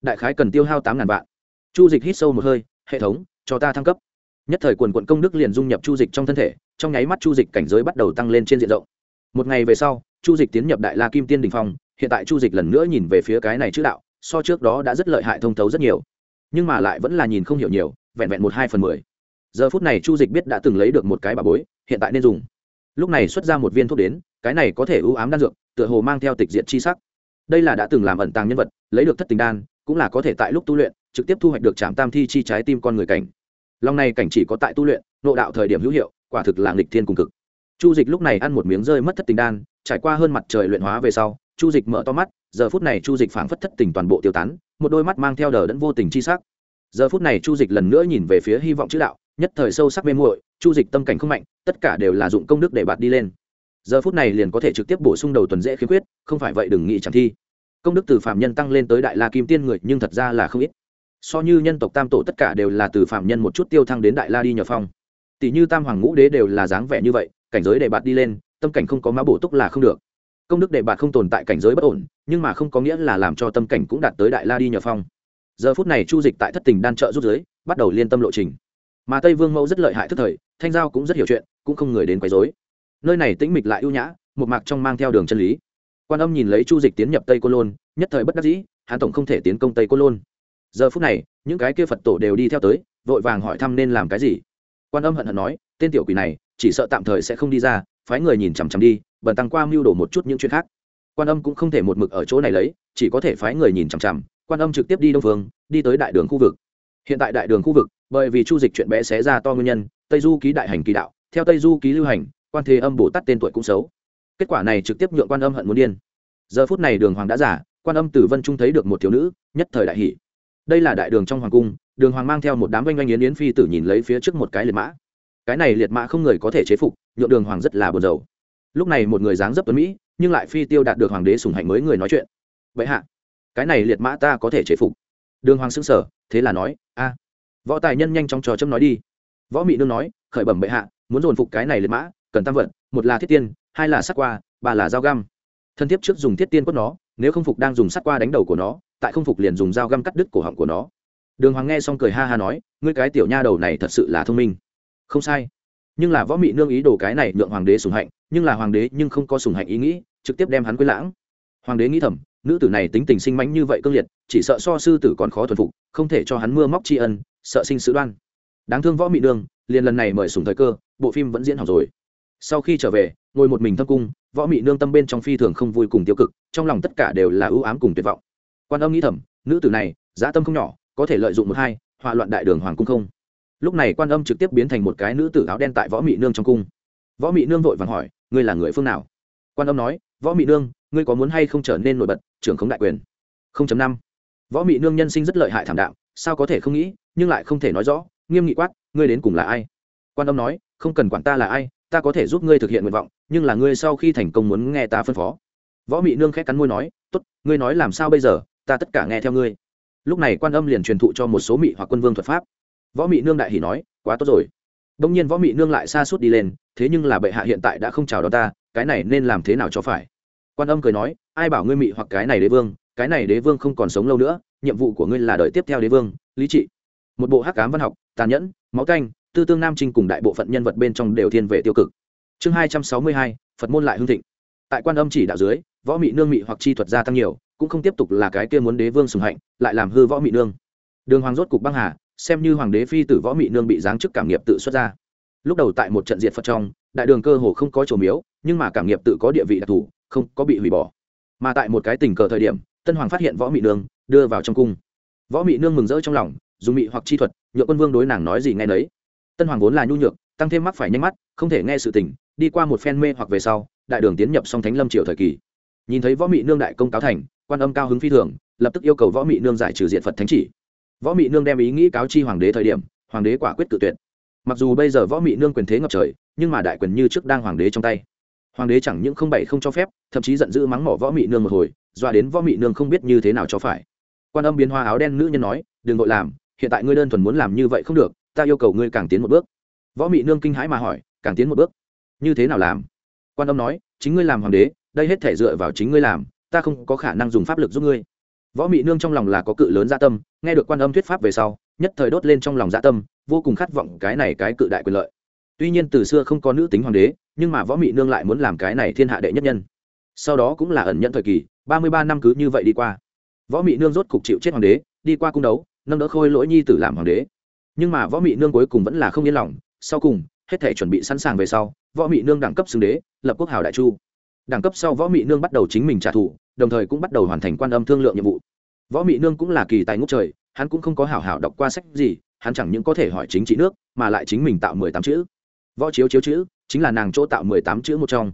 Đại khái cần tiêu hao tám ngàn vạn. Chu dịch hít sâu một hơi, hệ thống, cho ta thăng cấp. Nhất thời quần quận công đức liền dung nhập chu dịch trong thân thể, trong nháy mắt chu dịch cảnh giới bắt đầu tăng lên trên diện rộng. Một ngày về sau, chu dịch tiến nhập đại la kim tiên đình phong, hiện tại chu dịch lần nữa nhìn về phía cái này chữ đạo, so trước đó đã rất lợi hại thông thấu rất nhiều. Nhưng mà lại vẫn là nhìn không hiểu nhiều, vẹn vẹn một hai phần mười. Giờ phút này chu dịch biết đã từng lấy được một cái bà bối, hiện tại nên dùng lúc này xuất ra một viên thuốc đến, cái này có thể ưu ám đan dược, tựa hồ mang theo tịch diện chi sắc. Đây là đã từng làm ẩn tàng nhân vật, lấy được thất tình đan, cũng là có thể tại lúc tu luyện, trực tiếp thu hoạch được trạm tam thi chi trái tim con người cảnh. Lòng này cảnh chỉ có tại tu luyện, nộ đạo thời điểm hữu hiệu, quả thực là nghịch thiên cùng cực. Chu dịch lúc này ăn một miếng rơi mất thất tình đan, trải qua hơn mặt trời luyện hóa về sau, chu dịch mở to mắt, giờ phút này chu dịch phảng phất thất tình toàn bộ tiêu tán, một đôi mắt mang theo đờ đẫn vô tình chi sắc. Giờ phút này chu dịch lần nữa nhìn về phía hy vọng chữ đạo nhất thời sâu sắc mê muội, chu dịch tâm cảnh không mạnh, tất cả đều là dụng công đức để bạt đi lên. Giờ phút này liền có thể trực tiếp bổ sung đầu tuần dễ khiếm khuyết, không phải vậy đừng nghĩ chẳng thi. Công đức từ phạm nhân tăng lên tới đại la kim tiên người, nhưng thật ra là không ít. So như nhân tộc tam tổ tất cả đều là từ phạm nhân một chút tiêu thăng đến đại la đi nhờ phong. Tỷ như tam hoàng ngũ đế đều là dáng vẻ như vậy, cảnh giới để bạt đi lên, tâm cảnh không có má bổ túc là không được. Công đức để bạt không tồn tại cảnh giới bất ổn, nhưng mà không có nghĩa là làm cho tâm cảnh cũng đạt tới đại la đi nhờ phong. Giờ phút này chu dịch tại thất tình đan trợ rút giới bắt đầu liên tâm lộ trình mà tây vương mẫu rất lợi hại thức thời thanh giao cũng rất hiểu chuyện cũng không người đến quấy dối nơi này tĩnh mịch lại ưu nhã, một mạc trong mang theo đường chân lý. quan âm nhìn lấy chu dịch tiến nhập tây cô lôn, nhất thời bất đắc dĩ hàn tổng không thể tiến công tây cô lôn. giờ phút này, những cái kia phật tổ đều đi theo tới, vội vàng hỏi thăm nên làm cái gì. quan âm hận hận nói, tên tiểu quỷ này, chỉ sợ tạm thời sẽ không đi ra, phái người nhìn chằm chằm đi, bần tăng qua mưu đồ một chút những chuyện khác. quan âm cũng không thể một mực ở chỗ này lấy, chỉ có thể phái người nhìn chằm chằm. quan âm trực tiếp đi đông phương, đi tới đại đường khu vực. hiện tại đại đường khu vực bởi vì chu dịch chuyện bé xé ra to nguyên nhân, tây du ký đại hành kỳ đạo, theo tây du ký lưu hành, quan thế âm bồ tát tên tuổi cũng xấu. Kết quả này trực tiếp nhượng quan âm hận muốn điên. Giờ phút này đường hoàng đã giả quan âm tử vân trung thấy được một thiếu nữ, nhất thời đại hỷ đây là đại đường trong hoàng cung, đường hoàng mang theo một đám oanh oanh yến yến phi tử nhìn lấy phía trước một cái liệt mã. Cái này liệt mã không người có thể chế phục, nhượng đường hoàng rất là buồn rầu. Lúc này một người dáng dấp tuấn mỹ, nhưng lại phi tiêu đạt được hoàng đế sùng hạnh mới người nói chuyện. Vậy hạ, cái này liệt mã ta có thể chế phục. Đường hoàng xưng sở thế là nói, a võ tài nhân nhanh chóng trò châm nói đi. Võ mị nương nói, khởi bẩm bệ hạ, muốn dồn phục cái này liệt mã, cần tam vận một là thiết tiên, hai là sắt qua, ba là dao găm. Thân thiết trước dùng thiết tiên quất nó, nếu không phục đang dùng sắt qua đánh đầu của nó, tại không phục liền dùng dao găm cắt đứt cổ họng của nó. Đường hoàng nghe xong cười ha ha nói, ngươi cái tiểu nha đầu này thật sự là thông minh. Không sai. Nhưng là võ mị nương ý đồ cái này nhượng hoàng đế sùng hạnh, nhưng là hoàng đế nhưng không có sùng hạnh ý nghĩ, trực tiếp đem hắn quên lãng. Hoàng đế nghĩ thầm, nữ tử này tính tình sinh mãnh như vậy cương liệt, chỉ sợ so sư tử còn khó thuần phục, không thể cho hắn mưa móc tri ân sợ sinh sự đoan. Đáng thương võ mị nương liền lần này mời sùng thời cơ, bộ phim vẫn diễn học rồi. Sau khi trở về, ngồi một mình thâm cung, võ mị nương tâm bên trong phi thường không vui cùng tiêu cực, trong lòng tất cả đều là ưu ám cùng tuyệt vọng. Quan âm nghĩ thầm, nữ tử này dã tâm không nhỏ, có thể lợi dụng một hai hòa loạn đại đường hoàng cung không? Lúc này quan âm trực tiếp biến thành một cái nữ tử áo đen tại võ mị nương trong cung. Võ mị nương vội vàng hỏi, ngươi là người phương nào? Quan âm nói, võ mị nương, ngươi có muốn hay không trở nên nổi bật, trưởng khống đại quyền? Không chấm năm. Võ mị nương nhân sinh rất lợi hại thảm đạo sao có thể không nghĩ nhưng lại không thể nói rõ, nghiêm nghị quát, ngươi đến cùng là ai? Quan âm nói, không cần quản ta là ai, ta có thể giúp ngươi thực hiện nguyện vọng, nhưng là ngươi sau khi thành công muốn nghe ta phân phó. Võ mị nương khét cắn môi nói, tốt, ngươi nói làm sao bây giờ, ta tất cả nghe theo ngươi. Lúc này quan âm liền truyền thụ cho một số mị hoặc quân vương thuật pháp. Võ mị nương đại hỉ nói, quá tốt rồi. Đông nhiên võ mị nương lại xa suốt đi lên, thế nhưng là bệ hạ hiện tại đã không chào đón ta, cái này nên làm thế nào cho phải? Quan âm cười nói, ai bảo ngươi mị hoặc cái này đế vương, cái này đế vương không còn sống lâu nữa, nhiệm vụ của ngươi là đợi tiếp theo đế vương, lý trị một bộ hắc cám văn học, tàn nhẫn, máu canh tư tương nam trinh cùng đại bộ phận nhân vật bên trong đều thiên về tiêu cực. Chương hai trăm sáu mươi hai, phật môn lại hưng thịnh. Tại quan âm chỉ đạo dưới, võ mị nương mị hoặc chi thuật gia tăng nhiều, cũng không tiếp tục là cái kia muốn đế vương sùng hạnh, lại làm hư võ mị nương. Đường hoàng rốt cục băng hà, xem như hoàng đế phi tử võ mị nương bị giáng chức cảm nghiệp tự xuất ra. Lúc đầu tại một trận diệt phật trong, đại đường cơ hồ không có trổ miếu, nhưng mà cảm nghiệp tự có địa vị đặc thù, không có bị hủy bỏ. Mà tại một cái tình cờ thời điểm, tân hoàng phát hiện võ mị nương, đưa vào trong cung. Võ mị nương mừng rỡ trong lòng dùng mị hoặc chi thuật nhựa quân vương đối nàng nói gì nghe nấy. Tân hoàng vốn là nhu nhược, tăng thêm mắc phải nhanh mắt, không thể nghe sự tình, đi qua một phen mê hoặc về sau, đại đường tiến nhập song thánh lâm triều thời kỳ. Nhìn thấy võ mị nương đại công cáo thành, quan âm cao hứng phi thường, lập tức yêu cầu võ mị nương giải trừ diện phật thánh chỉ. Võ mị nương đem ý nghĩ cáo chi hoàng đế thời điểm, hoàng đế quả quyết tự tuyệt. Mặc dù bây giờ võ mị nương quyền thế ngập trời, nhưng mà đại quyền như trước đang hoàng đế trong tay. Hoàng đế chẳng những không bậy không cho phép, thậm chí giận dữ mắng mỏ võ mị nương một hồi doa đến võ mị nương không biết như thế nào cho phải. Quan âm biến hoa áo đen nữ nhân nói, đừng vội làm hiện tại ngươi đơn thuần muốn làm như vậy không được, ta yêu cầu ngươi càng tiến một bước. Võ mị nương kinh hãi mà hỏi, càng tiến một bước? Như thế nào làm? Quan âm nói, chính ngươi làm hoàng đế, đây hết thể dựa vào chính ngươi làm, ta không có khả năng dùng pháp lực giúp ngươi. Võ mị nương trong lòng là có cự lớn gia dạ tâm, nghe được quan âm thuyết pháp về sau, nhất thời đốt lên trong lòng gia dạ tâm, vô cùng khát vọng cái này cái cự đại quyền lợi. Tuy nhiên từ xưa không có nữ tính hoàng đế, nhưng mà võ mị nương lại muốn làm cái này thiên hạ đệ nhất nhân. Sau đó cũng là ẩn nhận thời kỳ, ba mươi ba năm cứ như vậy đi qua. Võ mị nương rốt cục chịu chết hoàng đế, đi qua cung đấu nâng đỡ khôi lỗi nhi tử làm hoàng đế. Nhưng mà võ mị nương cuối cùng vẫn là không yên lòng. Sau cùng, hết thể chuẩn bị sẵn sàng về sau, võ mị nương đẳng cấp xưng đế, lập quốc hào đại chu. Đẳng cấp sau võ mị nương bắt đầu chính mình trả thù, đồng thời cũng bắt đầu hoàn thành quan âm thương lượng nhiệm vụ. Võ mị nương cũng là kỳ tài ngốc trời, hắn cũng không có hảo hảo đọc qua sách gì, hắn chẳng những có thể hỏi chính trị nước, mà lại chính mình tạo mười tám chữ. Võ chiếu chiếu chữ, chính là nàng chỗ tạo mười tám chữ một trong.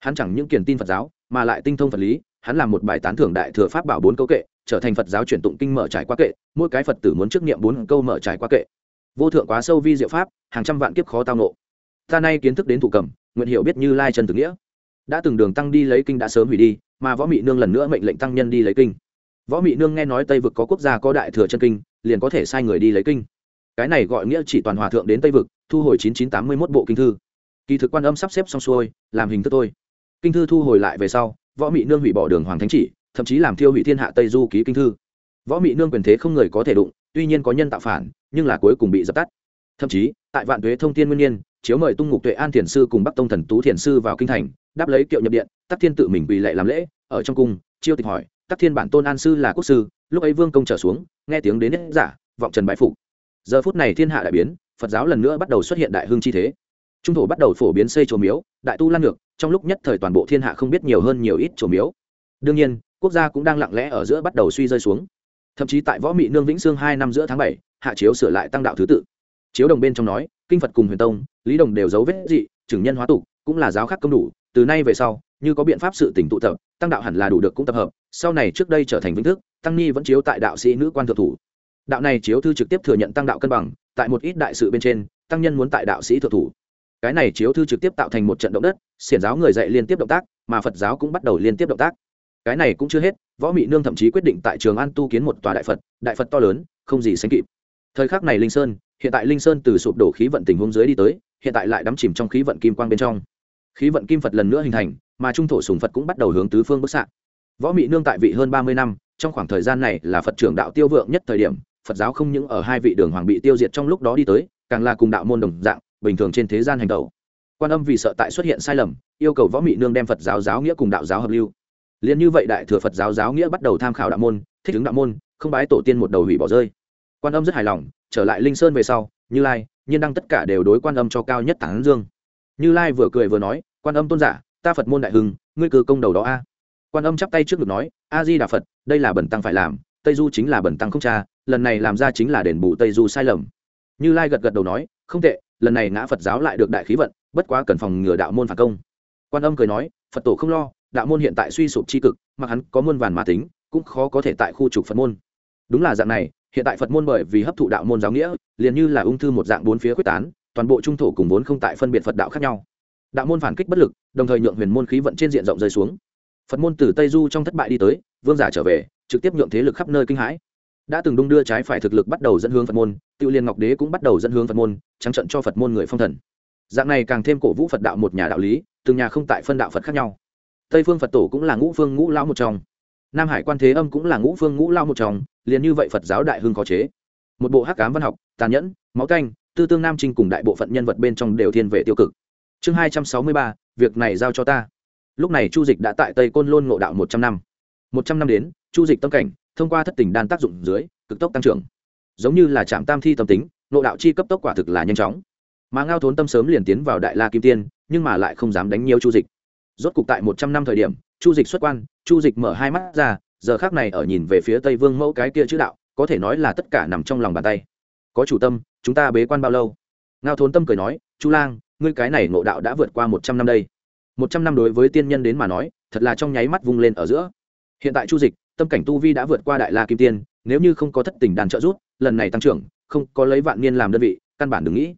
Hắn chẳng những kiền tin phật giáo, mà lại tinh thông phật lý, hắn làm một bài tán thưởng đại thừa pháp bảo bốn câu kệ trở thành phật giáo chuyển tụng kinh mở trải qua kệ, mỗi cái phật tử muốn trước niệm bốn câu mở trải qua kệ. Vô thượng quá sâu vi diệu pháp, hàng trăm vạn kiếp khó tao nộ ta nay kiến thức đến thủ cầm, nguyện hiểu biết như lai trần tử nghĩa. Đã từng đường tăng đi lấy kinh đã sớm hủy đi, mà võ mị nương lần nữa mệnh lệnh tăng nhân đi lấy kinh. Võ mị nương nghe nói tây vực có quốc gia có đại thừa chân kinh, liền có thể sai người đi lấy kinh. Cái này gọi nghĩa chỉ toàn hòa thượng đến tây vực, thu hồi chín chín tám mươi mốt bộ kinh thư. Kỳ thực quan âm sắp xếp xong xuôi, làm hình thức tôi kinh thư thu hồi lại về sau, võ mị nương hủy bỏ đường hoàng thánh chỉ thậm chí làm thiêu hủy thiên hạ tây du ký kinh thư. Võ mị nương quyền thế không người có thể đụng, tuy nhiên có nhân tạo phản, nhưng là cuối cùng bị dập tắt. Thậm chí, tại vạn tuế thông tin nguyên nhiên, chiếu mời tung ngục tuệ an thiền sư cùng bắc tông thần tú thiền sư vào kinh thành, đáp lấy kiệu nhập điện, tắc thiên tự mình quỳ lệ làm lễ, ở trong cung, chiêu tịch hỏi, tắc thiên bản tôn an sư là quốc sư? Lúc ấy vương công trở xuống, nghe tiếng đến hết giả, vọng trần bái phục. Giờ phút này thiên hạ đại biến, phật giáo lần nữa bắt đầu xuất hiện đại hương chi thế. Trung thổ bắt đầu phổ biến xây chùa miếu, đại tu lan ngược, trong lúc nhất thời toàn bộ thiên hạ không biết nhiều hơn nhiều ít chùa miếu. Đương nhiên quốc gia cũng đang lặng lẽ ở giữa bắt đầu suy rơi xuống. Thậm chí tại võ mị nương vĩnh sương hai năm giữa tháng bảy, hạ chiếu sửa lại tăng đạo thứ tự. Chiếu đồng bên trong nói, kinh phật cùng huyền tông, lý đồng đều dấu vết dị, chừng nhân hóa tục, cũng là giáo khắc công đủ, từ nay về sau, như có biện pháp sự tỉnh tụ tập, tăng đạo hẳn là đủ được cũng tập hợp, sau này trước đây trở thành vĩnh thức, tăng ni vẫn chiếu tại đạo sĩ nữ quan thượng thủ. Đạo này chiếu thư trực tiếp thừa nhận tăng đạo cân bằng, tại một ít đại sự bên trên, tăng nhân muốn tại đạo sĩ thượng thủ. Cái này chiếu thư trực tiếp tạo thành một trận động đất, xiển giáo người dạy liên tiếp động tác, mà phật giáo cũng bắt đầu liên tiếp động tác cái này cũng chưa hết, võ mị nương thậm chí quyết định tại trường an tu kiến một tòa đại phật đại phật to lớn, không gì sánh kịp. Thời khắc này linh sơn, hiện tại linh sơn từ sụp đổ khí vận tình huống dưới đi tới, hiện tại lại đắm chìm trong khí vận kim quang bên trong. Khí vận kim phật lần nữa hình thành, mà trung thổ sùng phật cũng bắt đầu hướng tứ phương bức xạ. Võ mị nương tại vị hơn ba mươi năm, trong khoảng thời gian này là phật trưởng đạo tiêu vượng nhất thời điểm, phật giáo không những ở hai vị đường hoàng bị tiêu diệt trong lúc đó đi tới, càng là cùng đạo môn đồng dạng, bình thường trên thế gian hành tẩu. Quan âm vì sợ tại xuất hiện sai lầm, yêu cầu võ mị nương đem phật giáo giáo nghĩa cùng đạo giáo hợp lưu liền như vậy đại thừa phật giáo giáo nghĩa bắt đầu tham khảo đạo môn, thích ứng đạo môn, không bái tổ tiên một đầu hủy bỏ rơi. Quan âm rất hài lòng, trở lại linh sơn về sau, như lai, nhiên đăng tất cả đều đối quan âm cho cao nhất tảng dương. Như lai vừa cười vừa nói, quan âm tôn giả, ta phật môn đại hưng, ngươi cư công đầu đó a. Quan âm chắp tay trước ngực nói, a di đà phật, đây là bẩn tăng phải làm, tây du chính là bẩn tăng không cha lần này làm ra chính là đền bù tây du sai lầm. Như lai gật gật đầu nói, không tệ, lần này ngã phật giáo lại được đại khí vận, bất quá cần phòng ngừa đạo môn phản công. Quan âm cười nói, phật tổ không lo đạo môn hiện tại suy sụp tri cực, mặc hắn có muôn vàn mà tính, cũng khó có thể tại khu trục phật môn. Đúng là dạng này, hiện tại phật môn bởi vì hấp thụ đạo môn giáo nghĩa, liền như là ung thư một dạng bốn phía quyết tán, toàn bộ trung thổ cùng vốn không tại phân biệt phật đạo khác nhau. Đạo môn phản kích bất lực, đồng thời nhượng huyền môn khí vận trên diện rộng rơi xuống. Phật môn từ tây du trong thất bại đi tới, vương giả trở về, trực tiếp nhượng thế lực khắp nơi kinh hãi. Đã từng đung đưa trái phải thực lực bắt đầu dẫn hướng phật môn, tự liên ngọc đế cũng bắt đầu dẫn hướng phật môn, trắng trận cho phật môn người phong thần. Dạng này càng thêm cổ vũ phật đạo một nhà đạo lý, từng nhà không tại phân đạo phật khác nhau tây phương phật tổ cũng là ngũ phương ngũ lão một trong. Nam hải quan thế âm cũng là ngũ phương ngũ lao một trong, liền như vậy phật giáo đại hưng có chế. Một bộ hắc cám văn học, tàn nhẫn, máu canh, tư tương nam trinh cùng đại bộ phận nhân vật bên trong đều thiên về tiêu cực. Chương hai trăm sáu mươi ba, việc này giao cho ta. Lúc này chu dịch đã tại tây côn lôn ngộ đạo một trăm năm. Một trăm năm đến, chu dịch tâm cảnh, thông qua thất tình đan tác dụng dưới, cực tốc tăng trưởng. Giống như là trạm tam thi tâm tính, ngộ đạo chi cấp tốc quả thực là nhanh chóng. Mà ngao thốn tâm sớm liền tiến vào đại la kim tiên, nhưng mà lại không dám đánh nhiều chu dịch rốt cục tại một trăm năm thời điểm, chu dịch xuất quan, chu dịch mở hai mắt ra, giờ khác này ở nhìn về phía tây vương mẫu cái kia chữ đạo, có thể nói là tất cả nằm trong lòng bàn tay. Có chủ tâm, chúng ta bế quan bao lâu? Ngao thốn tâm cười nói, chu lang, ngươi cái này ngộ đạo đã vượt qua một trăm năm đây. Một trăm năm đối với tiên nhân đến mà nói, thật là trong nháy mắt vung lên ở giữa. Hiện tại chu dịch, tâm cảnh tu vi đã vượt qua đại la kim tiên, nếu như không có thất tình đàn trợ rút lần này tăng trưởng, không có lấy vạn niên làm đơn vị, căn bản đừng nghĩ.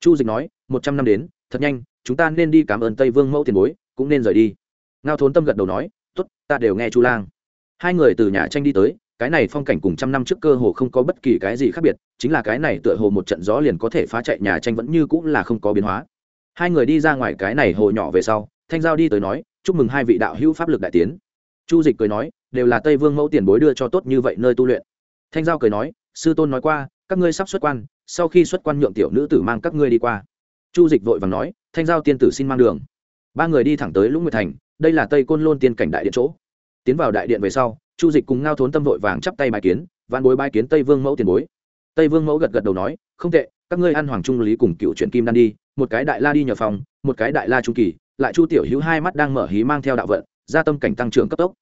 Chu dịch nói, một trăm năm đến, thật nhanh, chúng ta nên đi cảm ơn tây vương mẫu tiền bối cũng nên rời đi. Ngao thốn tâm gật đầu nói t ố t ta đều nghe chu lang. Hai người từ nhà tranh đi tới, cái này phong cảnh cùng trăm năm trước cơ hồ không có bất kỳ cái gì khác biệt, chính là cái này tựa hồ một trận gió liền có thể phá chạy nhà tranh vẫn như cũng là không có biến hóa. Hai người đi ra ngoài cái này hồ nhỏ về sau, thanh giao đi tới nói, chúc mừng hai vị đạo hữu pháp lực đại tiến. Chu dịch cười nói, đều là tây vương mẫu tiền bối đưa cho tốt như vậy nơi tu luyện. Thanh giao cười nói, sư tôn nói qua, các ngươi sắp xuất quan, sau khi xuất quan nhượng tiểu nữ tử mang các ngươi đi qua. Chu dịch vội vàng nói, thanh giao tiên tử xin mang đường ba người đi thẳng tới lũng nguyệt thành, đây là tây côn lôn tiên cảnh đại điện chỗ. Tiến vào đại điện về sau, chu dịch cùng ngao thốn tâm vội vàng chắp tay bài kiến văn bối bài kiến tây vương mẫu tiền bối. Tây vương mẫu gật gật đầu nói, không tệ, các ngươi ăn hoàng trung lý cùng cựu truyện kim đan đi, một cái đại la đi nhờ phòng, một cái đại la trung kỳ, lại chu tiểu hữu hai mắt đang mở hí mang theo đạo vận, gia tâm cảnh tăng trưởng cấp tốc.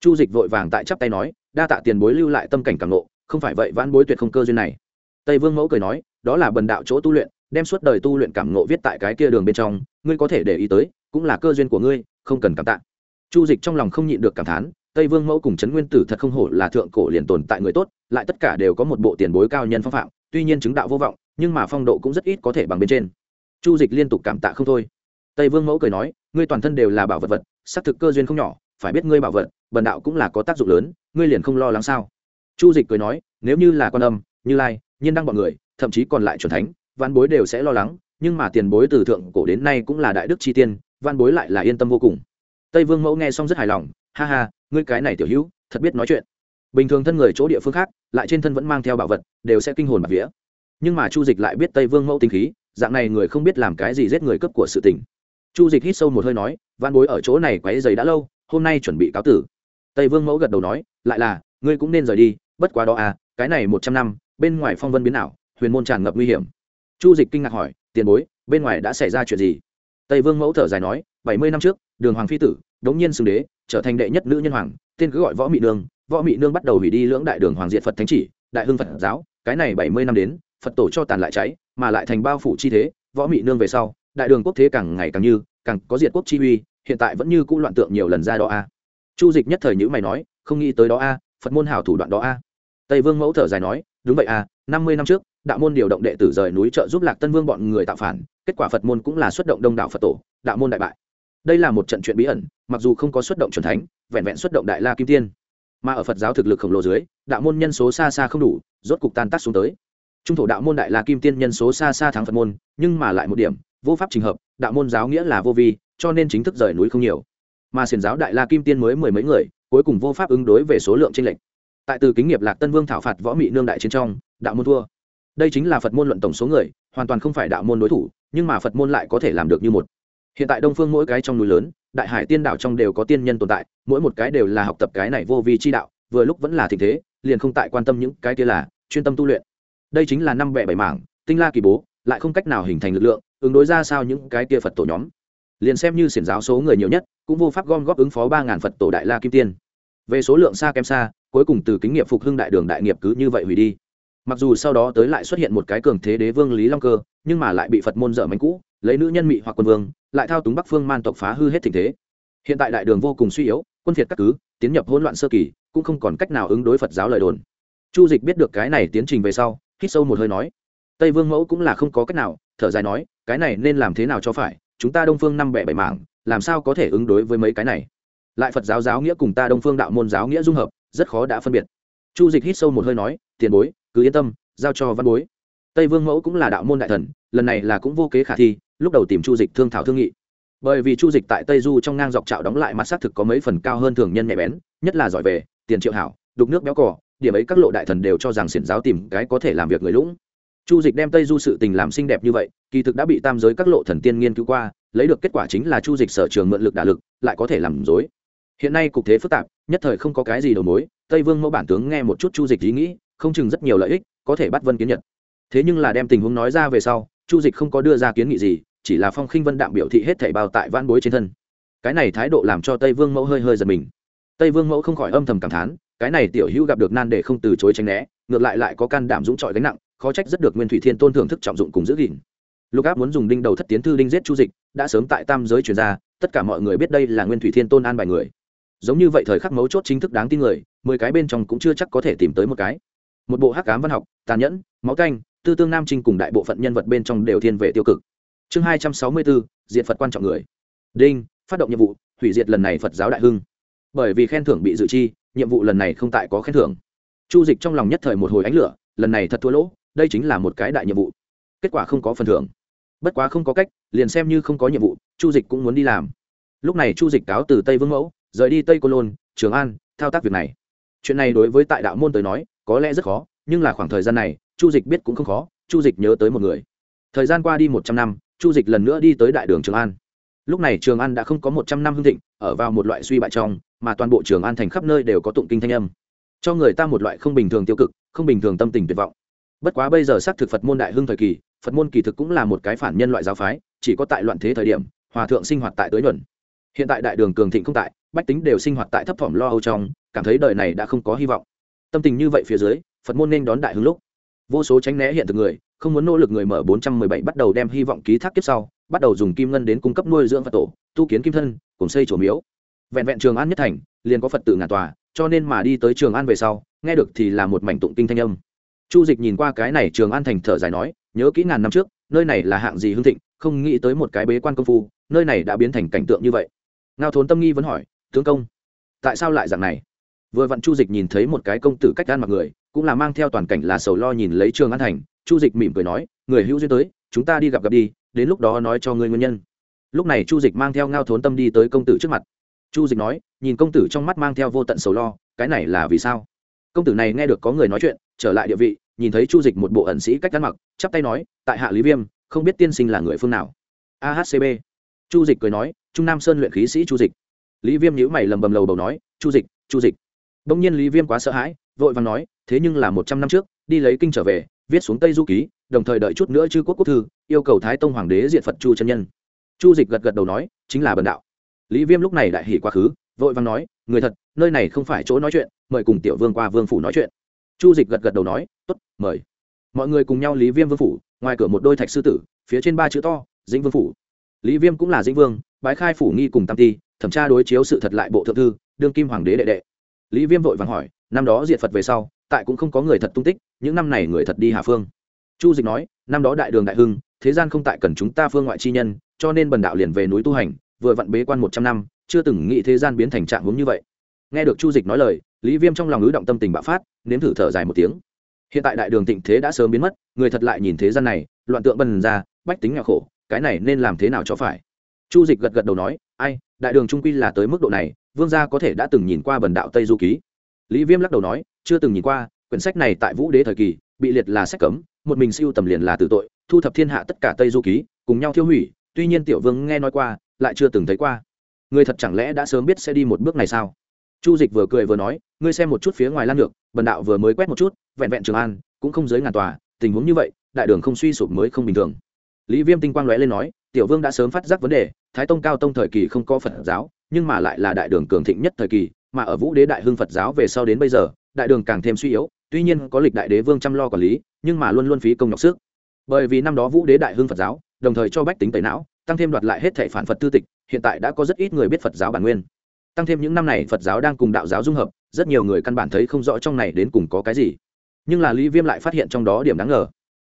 Chu dịch vội vàng tại chắp tay nói, đa tạ tiền bối lưu lại tâm cảnh càng nộ không phải vậy vãn bối tuyệt không cơ duyên này. Tây vương mẫu cười nói, đó là bần đạo chỗ tu luyện, đem suốt đời tu luyện cảm nộ viết tại cái kia đường bên trong, ngươi có thể để ý tới cũng là cơ duyên của ngươi, không cần cảm tạ. Chu dịch trong lòng không nhịn được cảm thán, tây vương mẫu cùng trấn nguyên tử thật không hổ là thượng cổ liền tồn tại người tốt, lại tất cả đều có một bộ tiền bối cao nhân phong phạm, tuy nhiên chứng đạo vô vọng, nhưng mà phong độ cũng rất ít có thể bằng bên trên. Chu dịch liên tục cảm tạ không thôi. Tây vương mẫu cười nói, ngươi toàn thân đều là bảo vật vật, xác thực cơ duyên không nhỏ, phải biết ngươi bảo vật, bần đạo cũng là có tác dụng lớn, ngươi liền không lo lắng sao? Chu dịch cười nói, nếu như là con âm, như lai, nhiên đăng bọn người, thậm chí còn lại c thánh văn bối đều sẽ lo lắng, nhưng mà tiền bối từ thượng cổ đến nay cũng là đại đức chi tiên văn bối lại là yên tâm vô cùng. Tây vương mẫu nghe xong rất hài lòng, ha ha, ngươi cái này tiểu hữu, thật biết nói chuyện. Bình thường thân người chỗ địa phương khác, lại trên thân vẫn mang theo bảo vật, đều sẽ kinh hồn bạc vía. Nhưng mà chu dịch lại biết tây vương mẫu tinh khí, dạng này người không biết làm cái gì giết người cấp của sự tình. Chu dịch hít sâu một hơi nói, văn bối ở chỗ này quấy giày đã lâu, hôm nay chuẩn bị cáo tử. Tây vương mẫu gật đầu nói, lại là, ngươi cũng nên rời đi, bất quá đó à cái này một trăm năm, bên ngoài phong vân biến ảo, huyền môn tràn ngập nguy hiểm. Chu dịch kinh ngạc hỏi, tiền bối, bên ngoài đã xảy ra chuyện gì? Tây vương mẫu thở dài nói, bảy mươi năm trước, đường hoàng phi tử, đống nhiên xưng đế, trở thành đệ nhất nữ nhân hoàng, tên cứ gọi võ mị nương. Võ mị nương bắt đầu hủy đi lưỡng đại đường hoàng diện phật thánh chỉ, đại hưng phật giáo. Cái này bảy mươi năm đến, phật tổ cho tàn lại cháy, mà lại thành bao phủ chi thế. Võ mị nương về sau, đại đường quốc thế càng ngày càng như, càng có diệt quốc chi uy, hiện tại vẫn như cũ loạn tượng nhiều lần ra đó a. Chu dịch nhất thời nhữ mày nói, không nghĩ tới đó a, phật môn hảo thủ đoạn đó a. Tây vương mẫu thở dài nói, đúng vậy a, năm mươi năm trước, đạo môn điều động đệ tử rời núi trợ giúp lạc tân vương bọn người tạo phản kết quả phật môn cũng là xuất động đông đạo phật tổ, đạo môn đại bại. Đây là một trận chuyện bí ẩn, mặc dù không có xuất động c thánh, vẹn vẹn xuất động đại la kim tiên. Mà ở phật giáo thực lực khổng lồ dưới, đạo môn nhân số xa xa không đủ, rốt cục tan tác xuống tới. Trung thổ đạo môn đại la kim tiên nhân số xa xa thắng phật môn, nhưng mà lại một điểm, vô pháp trình hợp, đạo môn giáo nghĩa là vô vi, cho nên chính thức rời núi không nhiều. Mà xiền giáo đại la kim tiên mới mười mấy người, cuối cùng vô pháp ứng đối về số lượng tranh lệch. Tại từ kính nghiệp lạc tân vương thảo phạt võ mị nương đại chiến trong, đạo môn thua. Đây chính là phật môn luận tổng số người, hoàn toàn không phải đạo môn đối thủ nhưng mà phật môn lại có thể làm được như một hiện tại đông phương mỗi cái trong núi lớn đại hải tiên đảo trong đều có tiên nhân tồn tại mỗi một cái đều là học tập cái này vô vi chi đạo vừa lúc vẫn là tình thế liền không tại quan tâm những cái kia là chuyên tâm tu luyện đây chính là năm bẻ bảy mảng tinh la kỳ bố lại không cách nào hình thành lực lượng ứng đối ra sao những cái kia phật tổ nhóm liền xem như xiển giáo số người nhiều nhất cũng vô pháp gom góp ứng phó ba ngàn phật tổ đại la kim tiên về số lượng xa kém xa cuối cùng từ kính nghiệp phục hưng đại đường đại nghiệp cứ như vậy hủy đi mặc dù sau đó tới lại xuất hiện một cái cường thế đế vương lý long cơ, nhưng mà lại bị phật môn dở mánh cũ, lấy nữ nhân mị hoặc quân vương, lại thao túng bắc phương man tộc phá hư hết tình thế. Hiện tại đại đường vô cùng suy yếu, quân phiệt các cứ, tiến nhập hỗn loạn sơ kỳ, cũng không còn cách nào ứng đối phật giáo lời đồn. Chu dịch biết được cái này tiến trình về sau, hít sâu một hơi nói, tây vương mẫu cũng là không có cách nào, thở dài nói, cái này nên làm thế nào cho phải, chúng ta đông phương năm bẻ bảy mảng, làm sao có thể ứng đối với mấy cái này? Lại phật giáo giáo nghĩa cùng ta đông phương đạo môn giáo nghĩa dung hợp, rất khó đã phân biệt. Chu dịch hít sâu một hơi nói, tiền bối cứ yên tâm, giao cho văn bối. Tây vương mẫu cũng là đạo môn đại thần, lần này là cũng vô kế khả thi, lúc đầu tìm chu dịch thương thảo thương nghị. Bởi vì chu dịch tại tây du trong ngang dọc trạo đóng lại mặt xác thực có mấy phần cao hơn thường nhân nhạy bén, nhất là giỏi về, tiền triệu hảo, đục nước béo cỏ điểm ấy các lộ đại thần đều cho rằng xiển giáo tìm cái có thể làm việc người lũng. Chu dịch đem tây du sự tình làm xinh đẹp như vậy, kỳ thực đã bị tam giới các lộ thần tiên nghiên cứu qua, lấy được kết quả chính là chu dịch sở trường mượn lực đả lực, lại có thể làm dối hiện nay cục thế phức tạp, nhất thời không có cái gì đầu mối, tây vương mẫu bản tướng nghe một chút chu dịch ý nghĩ không chừng rất nhiều lợi ích, có thể bắt vân kiến nhật. Thế nhưng là đem tình huống nói ra về sau, chu dịch không có đưa ra kiến nghị gì, chỉ là phong khinh vân đạm biểu thị hết thảy bao tại van bối trên thân. Cái này thái độ làm cho tây vương mẫu hơi hơi giật mình. Tây vương mẫu không khỏi âm thầm cảm thán, cái này tiểu hữu gặp được nan để không từ chối tránh né, ngược lại lại có can đảm dũng trọi gánh nặng, khó trách rất được nguyên thủy thiên tôn thưởng thức trọng dụng cùng giữ gìn. Lục áp muốn dùng đinh đầu thất tiến thư đinh giết chu dịch, đã sớm tại tam giới truyền ra, tất cả mọi người biết đây là nguyên thủy thiên tôn an bài người. Giống như vậy thời khắc mấu chốt chính thức đáng tin người, mười cái bên trong cũng chưa chắc có thể tìm tới một cái một bộ hắc cám văn học, tàn nhẫn, máu canh tư tương nam trinh cùng đại bộ phận nhân vật bên trong đều thiên về tiêu cực. Chương hai trăm sáu mươi bốn diện phật quan trọng người. Đinh, phát động nhiệm vụ, hủy diệt lần này phật giáo đại hưng. Bởi vì khen thưởng bị dự chi, nhiệm vụ lần này không tại có khen thưởng. Chu dịch trong lòng nhất thời một hồi ánh lửa, lần này thật thua lỗ, đây chính là một cái đại nhiệm vụ. Kết quả không có phần thưởng. Bất quá không có cách, liền xem như không có nhiệm vụ, chu dịch cũng muốn đi làm. Lúc này chu dịch cáo từ tây vương mẫu, rời đi tây côn lôn, trường an, thao tác việc này. Chuyện này đối với tại đạo môn tới nói có lẽ rất khó, nhưng là khoảng thời gian này, chu dịch biết cũng không khó, chu dịch nhớ tới một người. Thời gian qua đi một trăm năm, chu dịch lần nữa đi tới đại đường trường an. Lúc này trường an đã không có một trăm năm hương thịnh, ở vào một loại suy bại trong, mà toàn bộ trường an thành khắp nơi đều có tụng kinh thanh âm. Cho người ta một loại không bình thường tiêu cực, không bình thường tâm tình tuyệt vọng. Bất quá bây giờ xác thực phật môn đại hưng thời kỳ, phật môn kỳ thực cũng là một cái phản nhân loại giáo phái, chỉ có tại loạn thế thời điểm, hòa thượng sinh hoạt tại tới nhuận. Hiện tại đại đường cường thịnh không tại, bách tính đều sinh hoạt tại thấp thỏm lo âu trong, cảm thấy đời này đã không có hy vọng tâm tình như vậy phía dưới, phật môn nên đón đại hưng lúc. Vô số tránh né hiện thực người, không muốn nỗ lực người mở 417 bắt đầu đem hy vọng ký thác kiếp sau, bắt đầu dùng kim ngân đến cung cấp nuôi dưỡng phật tổ, tu kiến kim thân, cùng xây chùa miếu. Vẹn vẹn trường an nhất thành, liền có phật tử ngàn tòa, cho nên mà đi tới trường an về sau, nghe được thì là một mảnh tụng kinh thanh âm. Chu dịch nhìn qua cái này trường an thành thở dài nói, nhớ kỹ ngàn năm trước, nơi này là hạng gì hương thịnh, không nghĩ tới một cái bế quan công phu, nơi này đã biến thành cảnh tượng như vậy. Ngao thốn tâm nghi vẫn hỏi, tướng công, tại sao lại dạng này? Vừa vặn chu dịch nhìn thấy một cái công tử cách gan mặc người, cũng là mang theo toàn cảnh là sầu lo nhìn lấy trường an thành. Chu dịch mỉm cười nói, người hữu duyên tới, chúng ta đi gặp gặp đi, đến lúc đó nói cho ngươi nguyên nhân. Lúc này chu dịch mang theo ngao thốn tâm đi tới công tử trước mặt. Chu dịch nói, nhìn công tử trong mắt mang theo vô tận sầu lo, cái này là vì sao? Công tử này nghe được có người nói chuyện, trở lại địa vị, nhìn thấy chu dịch một bộ ẩn sĩ cách ăn mặc, chắp tay nói, tại hạ lý viêm, không biết tiên sinh là người phương nào. Ahcb chu dịch cười nói, trung nam sơn luyện khí sĩ chu dịch. Lý viêm nhữ mày lầm bầm lầu bầu nói, chu dịch chu dịch đông nhiên lý viêm quá sợ hãi vội vàng nói thế nhưng là một trăm năm trước đi lấy kinh trở về viết xuống tây du ký đồng thời đợi chút nữa chư quốc quốc thư yêu cầu thái tông hoàng đế diện phật chu chân nhân. Chu dịch gật gật đầu nói chính là bần đạo. Lý viêm lúc này đại hỉ quá khứ vội vàng nói người thật nơi này không phải chỗ nói chuyện mời cùng tiểu vương qua vương phủ nói chuyện. Chu dịch gật gật đầu nói tốt, mời. Mọi người cùng nhau lý viêm vương phủ ngoài cửa một đôi thạch sư tử phía trên ba chữ to dĩnh vương phủ. Lý viêm cũng là dĩnh vương bái khai phủ nghi cùng tam ti thẩm tra đối chiếu sự thật lại bộ thượng thư đương kim hoàng đế đệ đệ lý viêm vội vàng hỏi, năm đó diệt phật về sau, tại cũng không có người thật tung tích, những năm này người thật đi hà phương? Chu dịch nói, năm đó đại đường đại hưng, thế gian không tại cần chúng ta phương ngoại chi nhân, cho nên bần đạo liền về núi tu hành, vừa vặn bế quan một trăm năm, chưa từng nghĩ thế gian biến thành trạng hướng như vậy. Nghe được chu dịch nói lời, lý viêm trong lòng ứ động tâm tình bạo phát, nếm thử thở dài một tiếng. Hiện tại đại đường tịnh thế đã sớm biến mất, người thật lại nhìn thế gian này, loạn tượng bần ra, bách tính nghèo khổ, cái này nên làm thế nào cho phải? Chu dịch gật gật đầu nói, ai, đại đường trung quy là tới mức độ này vương gia có thể đã từng nhìn qua bần đạo tây du ký lý viêm lắc đầu nói chưa từng nhìn qua quyển sách này tại vũ đế thời kỳ bị liệt là sách cấm một mình siêu tầm liền là tử tội thu thập thiên hạ tất cả tây du ký cùng nhau thiêu hủy tuy nhiên tiểu vương nghe nói qua lại chưa từng thấy qua người thật chẳng lẽ đã sớm biết sẽ đi một bước này sao chu dịch vừa cười vừa nói ngươi xem một chút phía ngoài lan được bần đạo vừa mới quét một chút vẹn vẹn trường an cũng không dưới ngàn tòa tình huống như vậy đại đường không suy sụp mới không bình thường lý viêm tinh quang lóe lên nói tiểu vương đã sớm phát giác vấn đề thái tông cao tông thời kỳ không có phật giáo nhưng mà lại là đại đường cường thịnh nhất thời kỳ, mà ở vũ đế đại hưng phật giáo về sau đến bây giờ, đại đường càng thêm suy yếu, tuy nhiên có lịch đại đế vương chăm lo quản lý, nhưng mà luôn luôn phí công nhọc sức. Bởi vì năm đó vũ đế đại hưng phật giáo, đồng thời cho bách tính tẩy não, tăng thêm đoạt lại hết thể phản phật tư tịch, hiện tại đã có rất ít người biết phật giáo bản nguyên. Tăng thêm những năm này phật giáo đang cùng đạo giáo dung hợp, rất nhiều người căn bản thấy không rõ trong này đến cùng có cái gì. Nhưng là lý viêm lại phát hiện trong đó điểm đáng ngờ.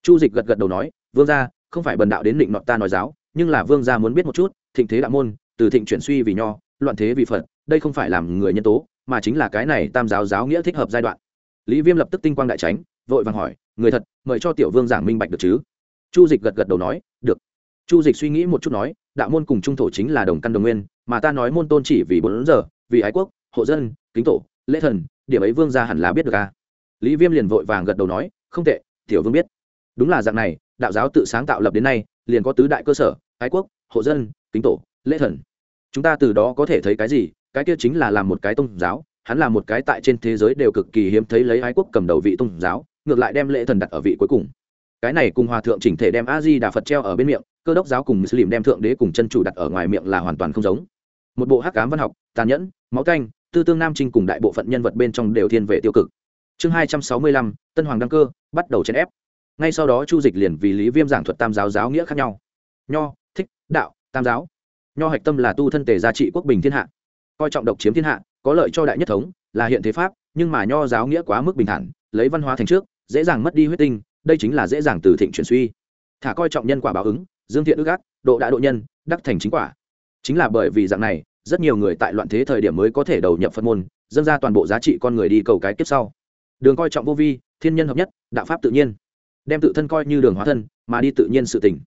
Chu dịch gật gật đầu nói, vương gia, không phải bần đạo đến định nọ ta nói giáo, nhưng là vương gia muốn biết một chút, thịnh thế đạo môn từ thịnh chuyển suy vì nho, loạn thế vì phật, đây không phải làm người nhân tố, mà chính là cái này tam giáo giáo nghĩa thích hợp giai đoạn. Lý viêm lập tức tinh quang đại tránh vội vàng hỏi, người thật, mời cho tiểu vương giảng minh bạch được chứ? Chu dịch gật gật đầu nói, được. Chu dịch suy nghĩ một chút nói, đạo môn cùng trung thổ chính là đồng căn đồng nguyên, mà ta nói môn tôn chỉ vì bốn giờ, vì ái quốc, hộ dân, kính tổ, lễ thần, điểm ấy vương gia hẳn là biết được à. lý viêm liền vội vàng gật đầu nói, không tệ, tiểu vương biết. Đúng là dạng này, đạo giáo tự sáng tạo lập đến nay, liền có tứ đại cơ sở, ái quốc, hộ dân, kính tổ, lễ thần chúng ta từ đó có thể thấy cái gì? Cái kia chính là làm một cái tôn giáo. Hắn là một cái tại trên thế giới đều cực kỳ hiếm thấy lấy ái quốc cầm đầu vị tôn giáo, ngược lại đem lễ thần đặt ở vị cuối cùng. Cái này cùng hòa thượng chỉnh thể đem a di đà phật treo ở bên miệng, cơ đốc giáo cùng muslim đem thượng đế cùng chân chủ đặt ở ngoài miệng là hoàn toàn không giống. Một bộ hắc cám văn học, tàn nhẫn, máu canh, tư tương nam trinh cùng đại bộ phận nhân vật bên trong đều thiên về tiêu cực. Chương hai trăm sáu mươi lăm, tân hoàng đăng cơ, bắt đầu chèn ép. Ngay sau đó chu dịch liền vì lý viêm giảng thuật tam giáo giáo nghĩa khác nhau. Nho, thích, đạo, tam giáo nho hạch tâm là tu thân tề gia trị quốc bình thiên hạ. Coi trọng độc chiếm thiên hạ, có lợi cho đại nhất thống, là hiện thế pháp, nhưng mà nho giáo nghĩa quá mức bình thản, lấy văn hóa thành trước, dễ dàng mất đi huyết tinh, đây chính là dễ dàng từ thịnh chuyển suy. Thả coi trọng nhân quả báo ứng, dương thiện ước ác, độ đã độ nhân, đắc thành chính quả. Chính là bởi vì dạng này, rất nhiều người tại loạn thế thời điểm mới có thể đầu nhập phật môn, dâng ra toàn bộ giá trị con người đi cầu cái kiếp sau. Đường coi trọng vô vi, thiên nhân hợp nhất, đạo pháp tự nhiên. Đem tự thân coi như đường hóa thân, mà đi tự nhiên sự tỉnh.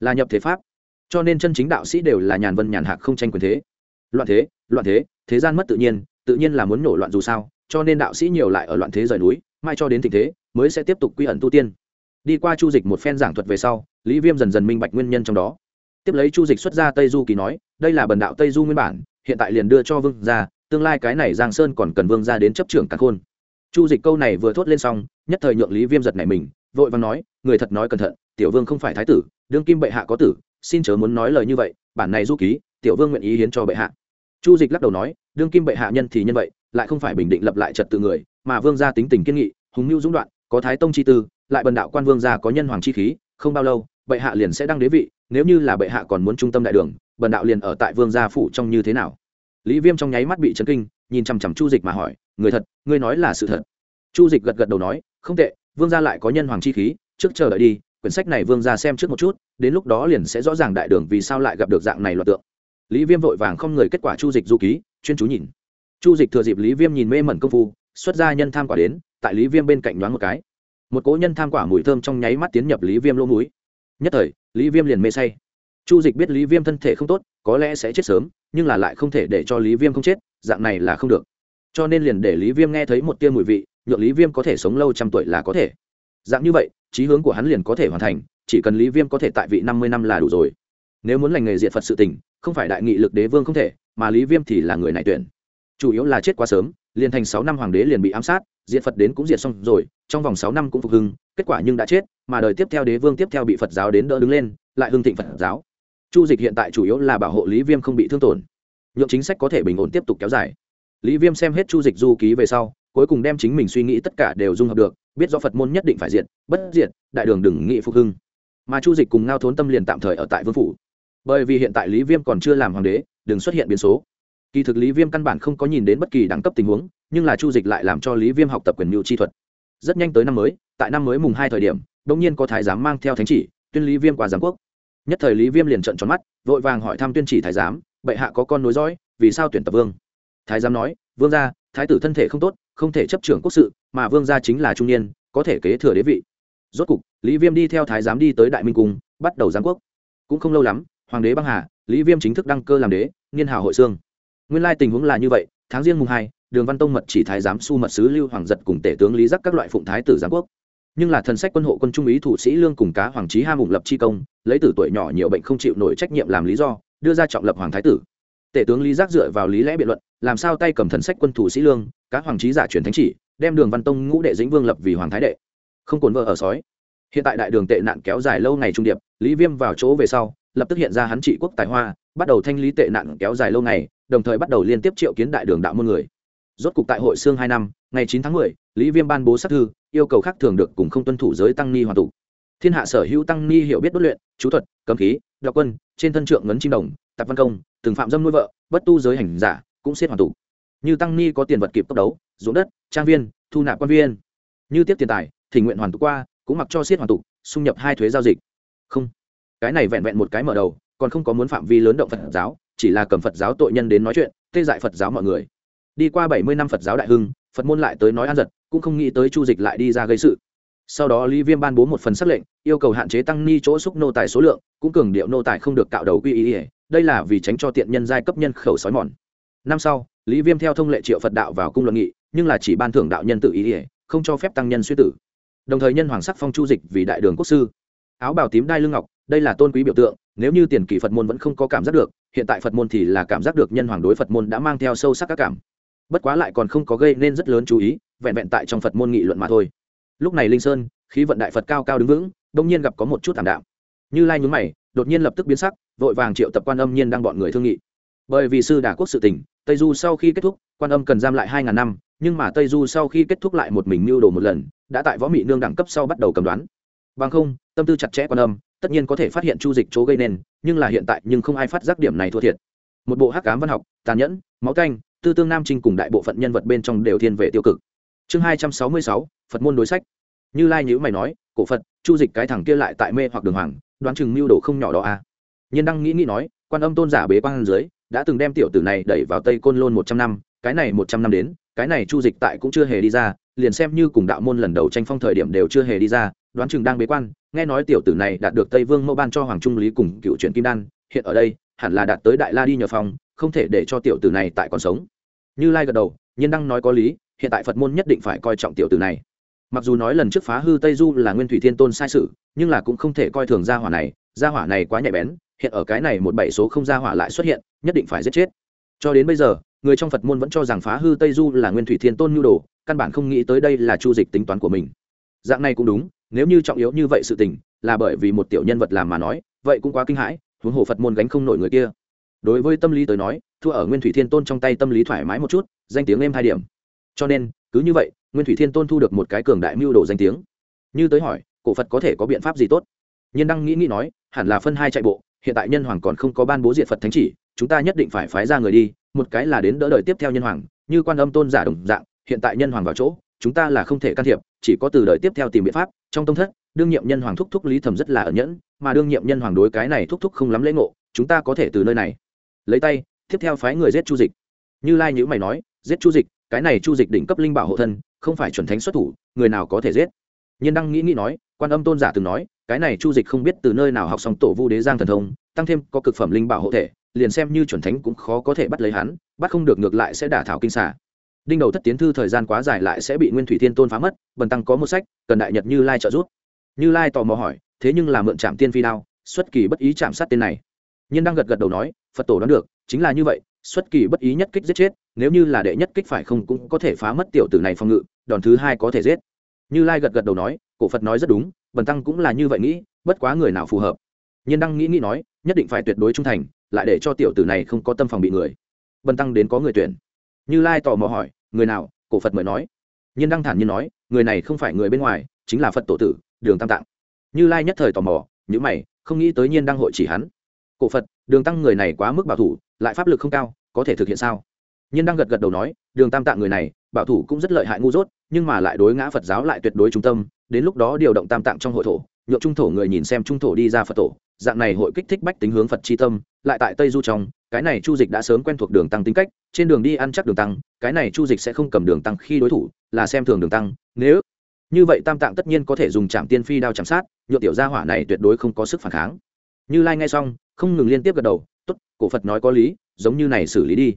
Là nhập thế pháp cho nên chân chính đạo sĩ đều là nhàn vân nhàn hạc không tranh quyền thế. Loạn thế loạn thế thế gian mất tự nhiên tự nhiên là muốn nổ loạn dù sao, cho nên đạo sĩ nhiều lại ở loạn thế rời núi, mai cho đến tình thế, mới sẽ tiếp tục quy ẩn tu tiên. Đi qua chu dịch một phen giảng thuật về sau, lý viêm dần dần minh bạch nguyên nhân trong đó. Tiếp lấy chu dịch xuất ra tây du kỳ nói, đây là bần đạo tây du nguyên bản, hiện tại liền đưa cho vương ra tương lai cái này giang sơn còn cần vương ra đến chấp trưởng càn khôn. Chu dịch câu này vừa thốt lên xong, nhất thời nhượng lý viêm giật này mình, vội vàng nói, người thật nói cẩn thận, tiểu vương không phải thái tử, đương kim bệ hạ có tử xin chớ muốn nói lời như vậy, bản này du ký, tiểu vương nguyện ý hiến cho bệ hạ. Chu dịch lắc đầu nói, đương kim bệ hạ nhân thì nhân vậy, lại không phải bình định lập lại trật tự người, mà vương gia tính tình kiên nghị, hùng mưu dũng đoạn, có thái tông chi tư, lại bần đạo quan vương gia có nhân hoàng chi khí, không bao lâu, bệ hạ liền sẽ đăng đế vị, nếu như là bệ hạ còn muốn trung tâm đại đường, bần đạo liền ở tại vương gia phủ trong như thế nào? Lý viêm trong nháy mắt bị chấn kinh, nhìn chằm chằm chu dịch mà hỏi, người thật, ngươi nói là sự thật. Chu dịch gật gật đầu nói, không tệ, vương gia lại có nhân hoàng chi khí, trước chờ đợi đi quyển sách này vương ra xem trước một chút, đến lúc đó liền sẽ rõ ràng đại đường vì sao lại gặp được dạng này loạt tượng. Lý viêm vội vàng không người kết quả chu dịch du ký, chuyên chú nhìn. Chu dịch thừa dịp lý viêm nhìn mê mẩn công phu, xuất ra nhân tham quả đến, tại lý viêm bên cạnh đoán một cái. Một cố nhân tham quả mùi thơm trong nháy mắt tiến nhập lý viêm lỗ múi nhất thời, lý viêm liền mê say. Chu dịch biết lý viêm thân thể không tốt, có lẽ sẽ chết sớm, nhưng là lại không thể để cho lý viêm không chết, dạng này là không được. Cho nên liền để lý viêm nghe thấy một tia mùi vị, nhượng lý viêm có thể sống lâu trăm tuổi là có thể dạng như vậy trí hướng của hắn liền có thể hoàn thành, chỉ cần lý viêm có thể tại vị năm mươi năm là đủ rồi. Nếu muốn lành nghề diện phật sự tình, không phải đại nghị lực đế vương không thể, mà lý viêm thì là người này tuyển. Chủ yếu là chết quá sớm, liền thành sáu năm hoàng đế liền bị ám sát diện phật đến cũng diệt xong rồi, trong vòng sáu năm cũng phục hưng, kết quả nhưng đã chết, mà đời tiếp theo đế vương tiếp theo bị phật giáo đến đỡ đứng lên, lại hưng thịnh phật giáo. Chu dịch hiện tại chủ yếu là bảo hộ lý viêm không bị thương tổn. Nhượng chính sách có thể bình ổn tiếp tục kéo dài. Lý viêm xem hết chu dịch du ký về sau cuối cùng đem chính mình suy nghĩ tất cả đều dung hợp được, biết do phật môn nhất định phải diện bất diện đại đường đừng nghị phục hưng. Mà chu dịch cùng ngao thốn tâm liền tạm thời ở tại vương phủ. Bởi vì hiện tại lý viêm còn chưa làm hoàng đế, đừng xuất hiện biến số. Kỳ thực lý viêm căn bản không có nhìn đến bất kỳ đẳng cấp tình huống, nhưng là chu dịch lại làm cho lý viêm học tập quyền mưu chi thuật. Rất nhanh tới năm mới, tại năm mới mùng hai thời điểm đ ỗ n g nhiên có thái giám mang theo thánh chỉ, tuyên lý viêm qua giám quốc. Nhất thời lý viêm liền trận tròn mắt, vội vàng hỏi thăm tuyên chỉ thái giám, bệ hạ có con nối dõi, vì sao tuyển tập vương? Thái giám nói, vương gia, thái tử thân thể không tốt không thể chấp trưởng quốc sự, mà vương gia chính là trung niên, có thể kế thừa đế vị. Rốt cục, lý viêm đi theo thái giám đi tới đại minh cung, bắt đầu giám quốc. Cũng không lâu lắm, hoàng đế băng hà, lý viêm chính thức đăng cơ làm đế, niên hào hội xương. Nguyên lai tình huống là như vậy, tháng riêng mùng hai, đường văn tông mật chỉ thái giám su mật sứ lưu hoàng giật cùng tể tướng lý giác các loại phụng thái tử giám quốc. Nhưng là thần sách quân hộ quân trung ý thủ sĩ lương cùng cá hoàng trí ham ủng lập chi công, lấy từ tuổi nhỏ nhiều bệnh không chịu nổi trách nhiệm làm lý do, đưa ra trọng lập hoàng thái tử tể tướng lý giác dựa vào lý lẽ biện luận, làm sao tay cầm thần sách quân thủ sĩ lương, các hoàng trí giả truyền thánh chỉ, đem đường văn tông ngũ đệ dĩnh vương lập vì hoàng thái đệ. Không cồn vợ ở sói. Hiện tại đại đường tệ nạn kéo dài lâu ngày trung điệp, lý viêm vào chỗ về sau, lập tức hiện ra hắn trị quốc tài hoa, bắt đầu thanh lý tệ nạn kéo dài lâu ngày, đồng thời bắt đầu liên tiếp triệu kiến đại đường đạo môn người. Rốt cục tại hội xương hai năm, ngày chín tháng mười, lý viêm ban bố sát thư, yêu cầu khác thường được cùng không tuân thủ giới tăng ni hoàn tụ. Thiên hạ sở hữu tăng ni hiểu biết đốt luyện, chú thuật, cấm khí đạo quân, trên thân trượng ngấn chim đồng tạp văn công, từng phạm dâm nuôi vợ, bất tu giới hành giả, cũng xếp hoàn tụ. Như tăng ni có tiền vật kịp tốc đấu, ruộng đất, trang viên, thu nạp quan viên. Như tiếp tiền tài thì nguyện hoàn tụ qua, cũng mặc cho siết hoàn tụ, xung nhập hai thuế giao dịch. Không. Cái này vẹn vẹn một cái mở đầu, còn không có muốn phạm vi lớn động phật giáo, chỉ là cầm phật giáo tội nhân đến nói chuyện, tê dại phật giáo mọi người. Đi qua bảy mươi năm phật giáo đại hưng, phật môn lại tới nói an giật, cũng không nghĩ tới chu dịch lại đi ra gây sự. Sau đó lý viêm ban bố một phần xác lệnh, yêu cầu hạn chế tăng ni chỗ xúc nô tài số lượng, cũng cường điệu nô tài không được cạo đầu quy ý ỉa đây là vì tránh cho tiện nhân giai cấp nhân khẩu sói mòn. Năm sau, lý viêm theo thông lệ triệu phật đạo vào cung luận nghị, nhưng là chỉ ban thưởng đạo nhân tự ý ỉa không cho phép tăng nhân suy tử. Đồng thời nhân hoàng sắc phong chu dịch vì đại đường quốc sư. Áo bào tím đai lưng ngọc, đây là tôn quý biểu tượng, nếu như tiền kỳ phật môn vẫn không có cảm giác được, hiện tại phật môn thì là cảm giác được nhân hoàng đối phật môn đã mang theo sâu sắc các cảm. Bất quá lại còn không có gây nên rất lớn chú ý, vẹn vẹn tại trong phật môn nghị luận mà thôi. Lúc này linh sơn, khí vận đại phật cao cao đứng vững, đông nhiên gặp có một chút thảm đạm. Như lai nhún mày đột nhiên lập tức biến sắc, vội vàng triệu tập quan âm nhiên đang bọn người thương nghị. Bởi vì sư đà quốc sự tỉnh tây du sau khi kết thúc, quan âm cần giam lại hai ngàn năm, nhưng mà tây du sau khi kết thúc lại một mình mưu đồ một lần, đã tại võ mị nương đẳng cấp sau bắt đầu cầm đoán. Bằng không, tâm tư chặt chẽ quan âm, tất nhiên có thể phát hiện chu dịch chỗ gây nên, nhưng là hiện tại nhưng không ai phát giác điểm này thua thiệt. Một bộ hắc cám văn học, tàn nhẫn, máu canh, tư tương nam trinh cùng đại bộ phận nhân vật bên trong đều thiên về tiêu cực. Chương hai trăm sáu mươi sáu, phật môn đối sách. Như lai nhữ mày nói, cổ phật, chu dịch cái thằng kia lại tại mê hoặc đường hoàng đoán chừng mưu đồ không nhỏ đó à. Nhiên đăng nghĩ nghĩ nói, quan âm tôn giả bế quan dưới, đã từng đem tiểu tử này đẩy vào tây côn lôn một trăm năm, cái này một trăm năm đến, cái này chu dịch tại cũng chưa hề đi ra, liền xem như cùng đạo môn lần đầu tranh phong thời điểm đều chưa hề đi ra, đoán chừng đang bế quan, nghe nói tiểu tử này đạt được tây vương mẫu ban cho hoàng trung lý cùng cựu truyện kim đan, hiện ở đây, hẳn là đạt tới đại la đi nhờ phòng không thể để cho tiểu tử này tại còn sống. Như lai gật đầu, nhiên đăng nói có lý, hiện tại phật môn nhất định phải coi trọng tiểu tử này mặc dù nói lần trước phá hư tây du là nguyên thủy thiên tôn sai sự, nhưng là cũng không thể coi thường gia hỏa này, gia hỏa này quá nhạy bén, hiện ở cái này một bảy số không gia hỏa lại xuất hiện, nhất định phải giết chết. Cho đến bây giờ, người trong phật môn vẫn cho rằng phá hư tây du là nguyên thủy thiên tôn nhu đồ, căn bản không nghĩ tới đây là chu dịch tính toán của mình. Dạng này cũng đúng, nếu như trọng yếu như vậy sự tình, là bởi vì một tiểu nhân vật làm mà nói, vậy cũng quá kinh hãi, huống hồ phật môn gánh không nổi người kia. Đối với tâm lý tới nói, thua ở nguyên thủy thiên tôn trong tay tâm lý thoải mái một chút, danh tiếng êm hai điểm. Cho nên, cứ như vậy nguyên thủy thiên tôn thu được một cái cường đại mưu đồ danh tiếng. Như tới hỏi, cổ phật có thể có biện pháp gì tốt? Nhiên đăng nghĩ nghĩ nói, hẳn là phân hai chạy bộ, hiện tại nhân hoàng còn không có ban bố diện phật thánh chỉ, chúng ta nhất định phải phái ra người đi, một cái là đến đỡ đời tiếp theo nhân hoàng, như quan âm tôn giả đồng dạng, hiện tại nhân hoàng vào chỗ, chúng ta là không thể can thiệp, chỉ có từ đời tiếp theo tìm biện pháp, trong tông thất, đương nhiệm nhân hoàng thúc thúc lý thẩm rất là ẩn nhẫn, mà đương nhiệm nhân hoàng đối cái này thúc thúc không lắm lễ ngộ, chúng ta có thể từ nơi này. Lấy tay, tiếp theo phái người giết chu dịch. Như lai nhữ mày nói, giết chu dịch, cái này chu dịch đỉnh cấp linh bảo hộ thân không phải chuẩn thánh xuất thủ, người nào có thể giết? Nhiên đăng nghĩ nghĩ nói, quan âm tôn giả từng nói, cái này chu dịch không biết từ nơi nào học xong tổ vu đế giang thần thông, tăng thêm có cực phẩm linh bảo hộ thể, liền xem như chuẩn thánh cũng khó có thể bắt lấy hắn, bắt không được ngược lại sẽ đả thảo kinh xả đinh đầu thất tiến thư thời gian quá dài lại sẽ bị nguyên thủy thiên tôn phá mất, bần tăng có một sách, cần đại nhật như lai trợ giúp. Như lai tò mò hỏi, thế nhưng là mượn trạm tiên phi đao, xuất kỳ bất ý chạm sát tên này. Nhiên đang gật gật đầu nói, phật tổ đoán được, chính là như vậy, xuất kỳ bất ý nhất kích giết chết nếu như là đệ nhất kích phải không cũng có thể phá mất tiểu tử này phòng ngự, đòn thứ hai có thể giết. Như lai gật gật đầu nói, cổ phật nói rất đúng, bần tăng cũng là như vậy nghĩ, bất quá người nào phù hợp. Nhiên đăng nghĩ nghĩ nói, nhất định phải tuyệt đối trung thành, lại để cho tiểu tử này không có tâm phòng bị người. Bần tăng đến có người tuyển. Như lai tò mò hỏi, người nào, cổ phật mới nói. Nhiên đăng thản nhiên nói, người này không phải người bên ngoài, chính là phật tổ tử, đường tam tạng. Như lai nhất thời tò mò nhữ mày, không nghĩ tới nhiên đăng hội chỉ hắn. Cổ phật, đường tăng người này quá mức bảo thủ, lại pháp lực không cao, có thể thực hiện sao? Nhiên đang gật gật đầu nói, đường tam tạng người này, bảo thủ cũng rất lợi hại ngu dốt, nhưng mà lại đối ngã phật giáo lại tuyệt đối trung tâm, đến lúc đó điều động tam tạng trong hội thổ nhộn trung thổ người nhìn xem trung thổ đi ra phật tổ, dạng này hội kích thích bách tính hướng phật c tâm, lại tại tây du trong, cái này chu dịch đã sớm quen thuộc đường tăng tính cách, trên đường đi ăn chắc đường tăng, cái này chu dịch sẽ không cầm đường tăng khi đối thủ, là xem thường đường tăng, nếu như vậy tam tạng tất nhiên có thể dùng trạm tiên phi đao chạm sát nhộn tiểu gia hỏa này tuyệt đối không có sức phản kháng. Như lai nghe xong, không ngừng liên tiếp gật đầu t ố t cổ phật nói có lý, giống như này xử lý đi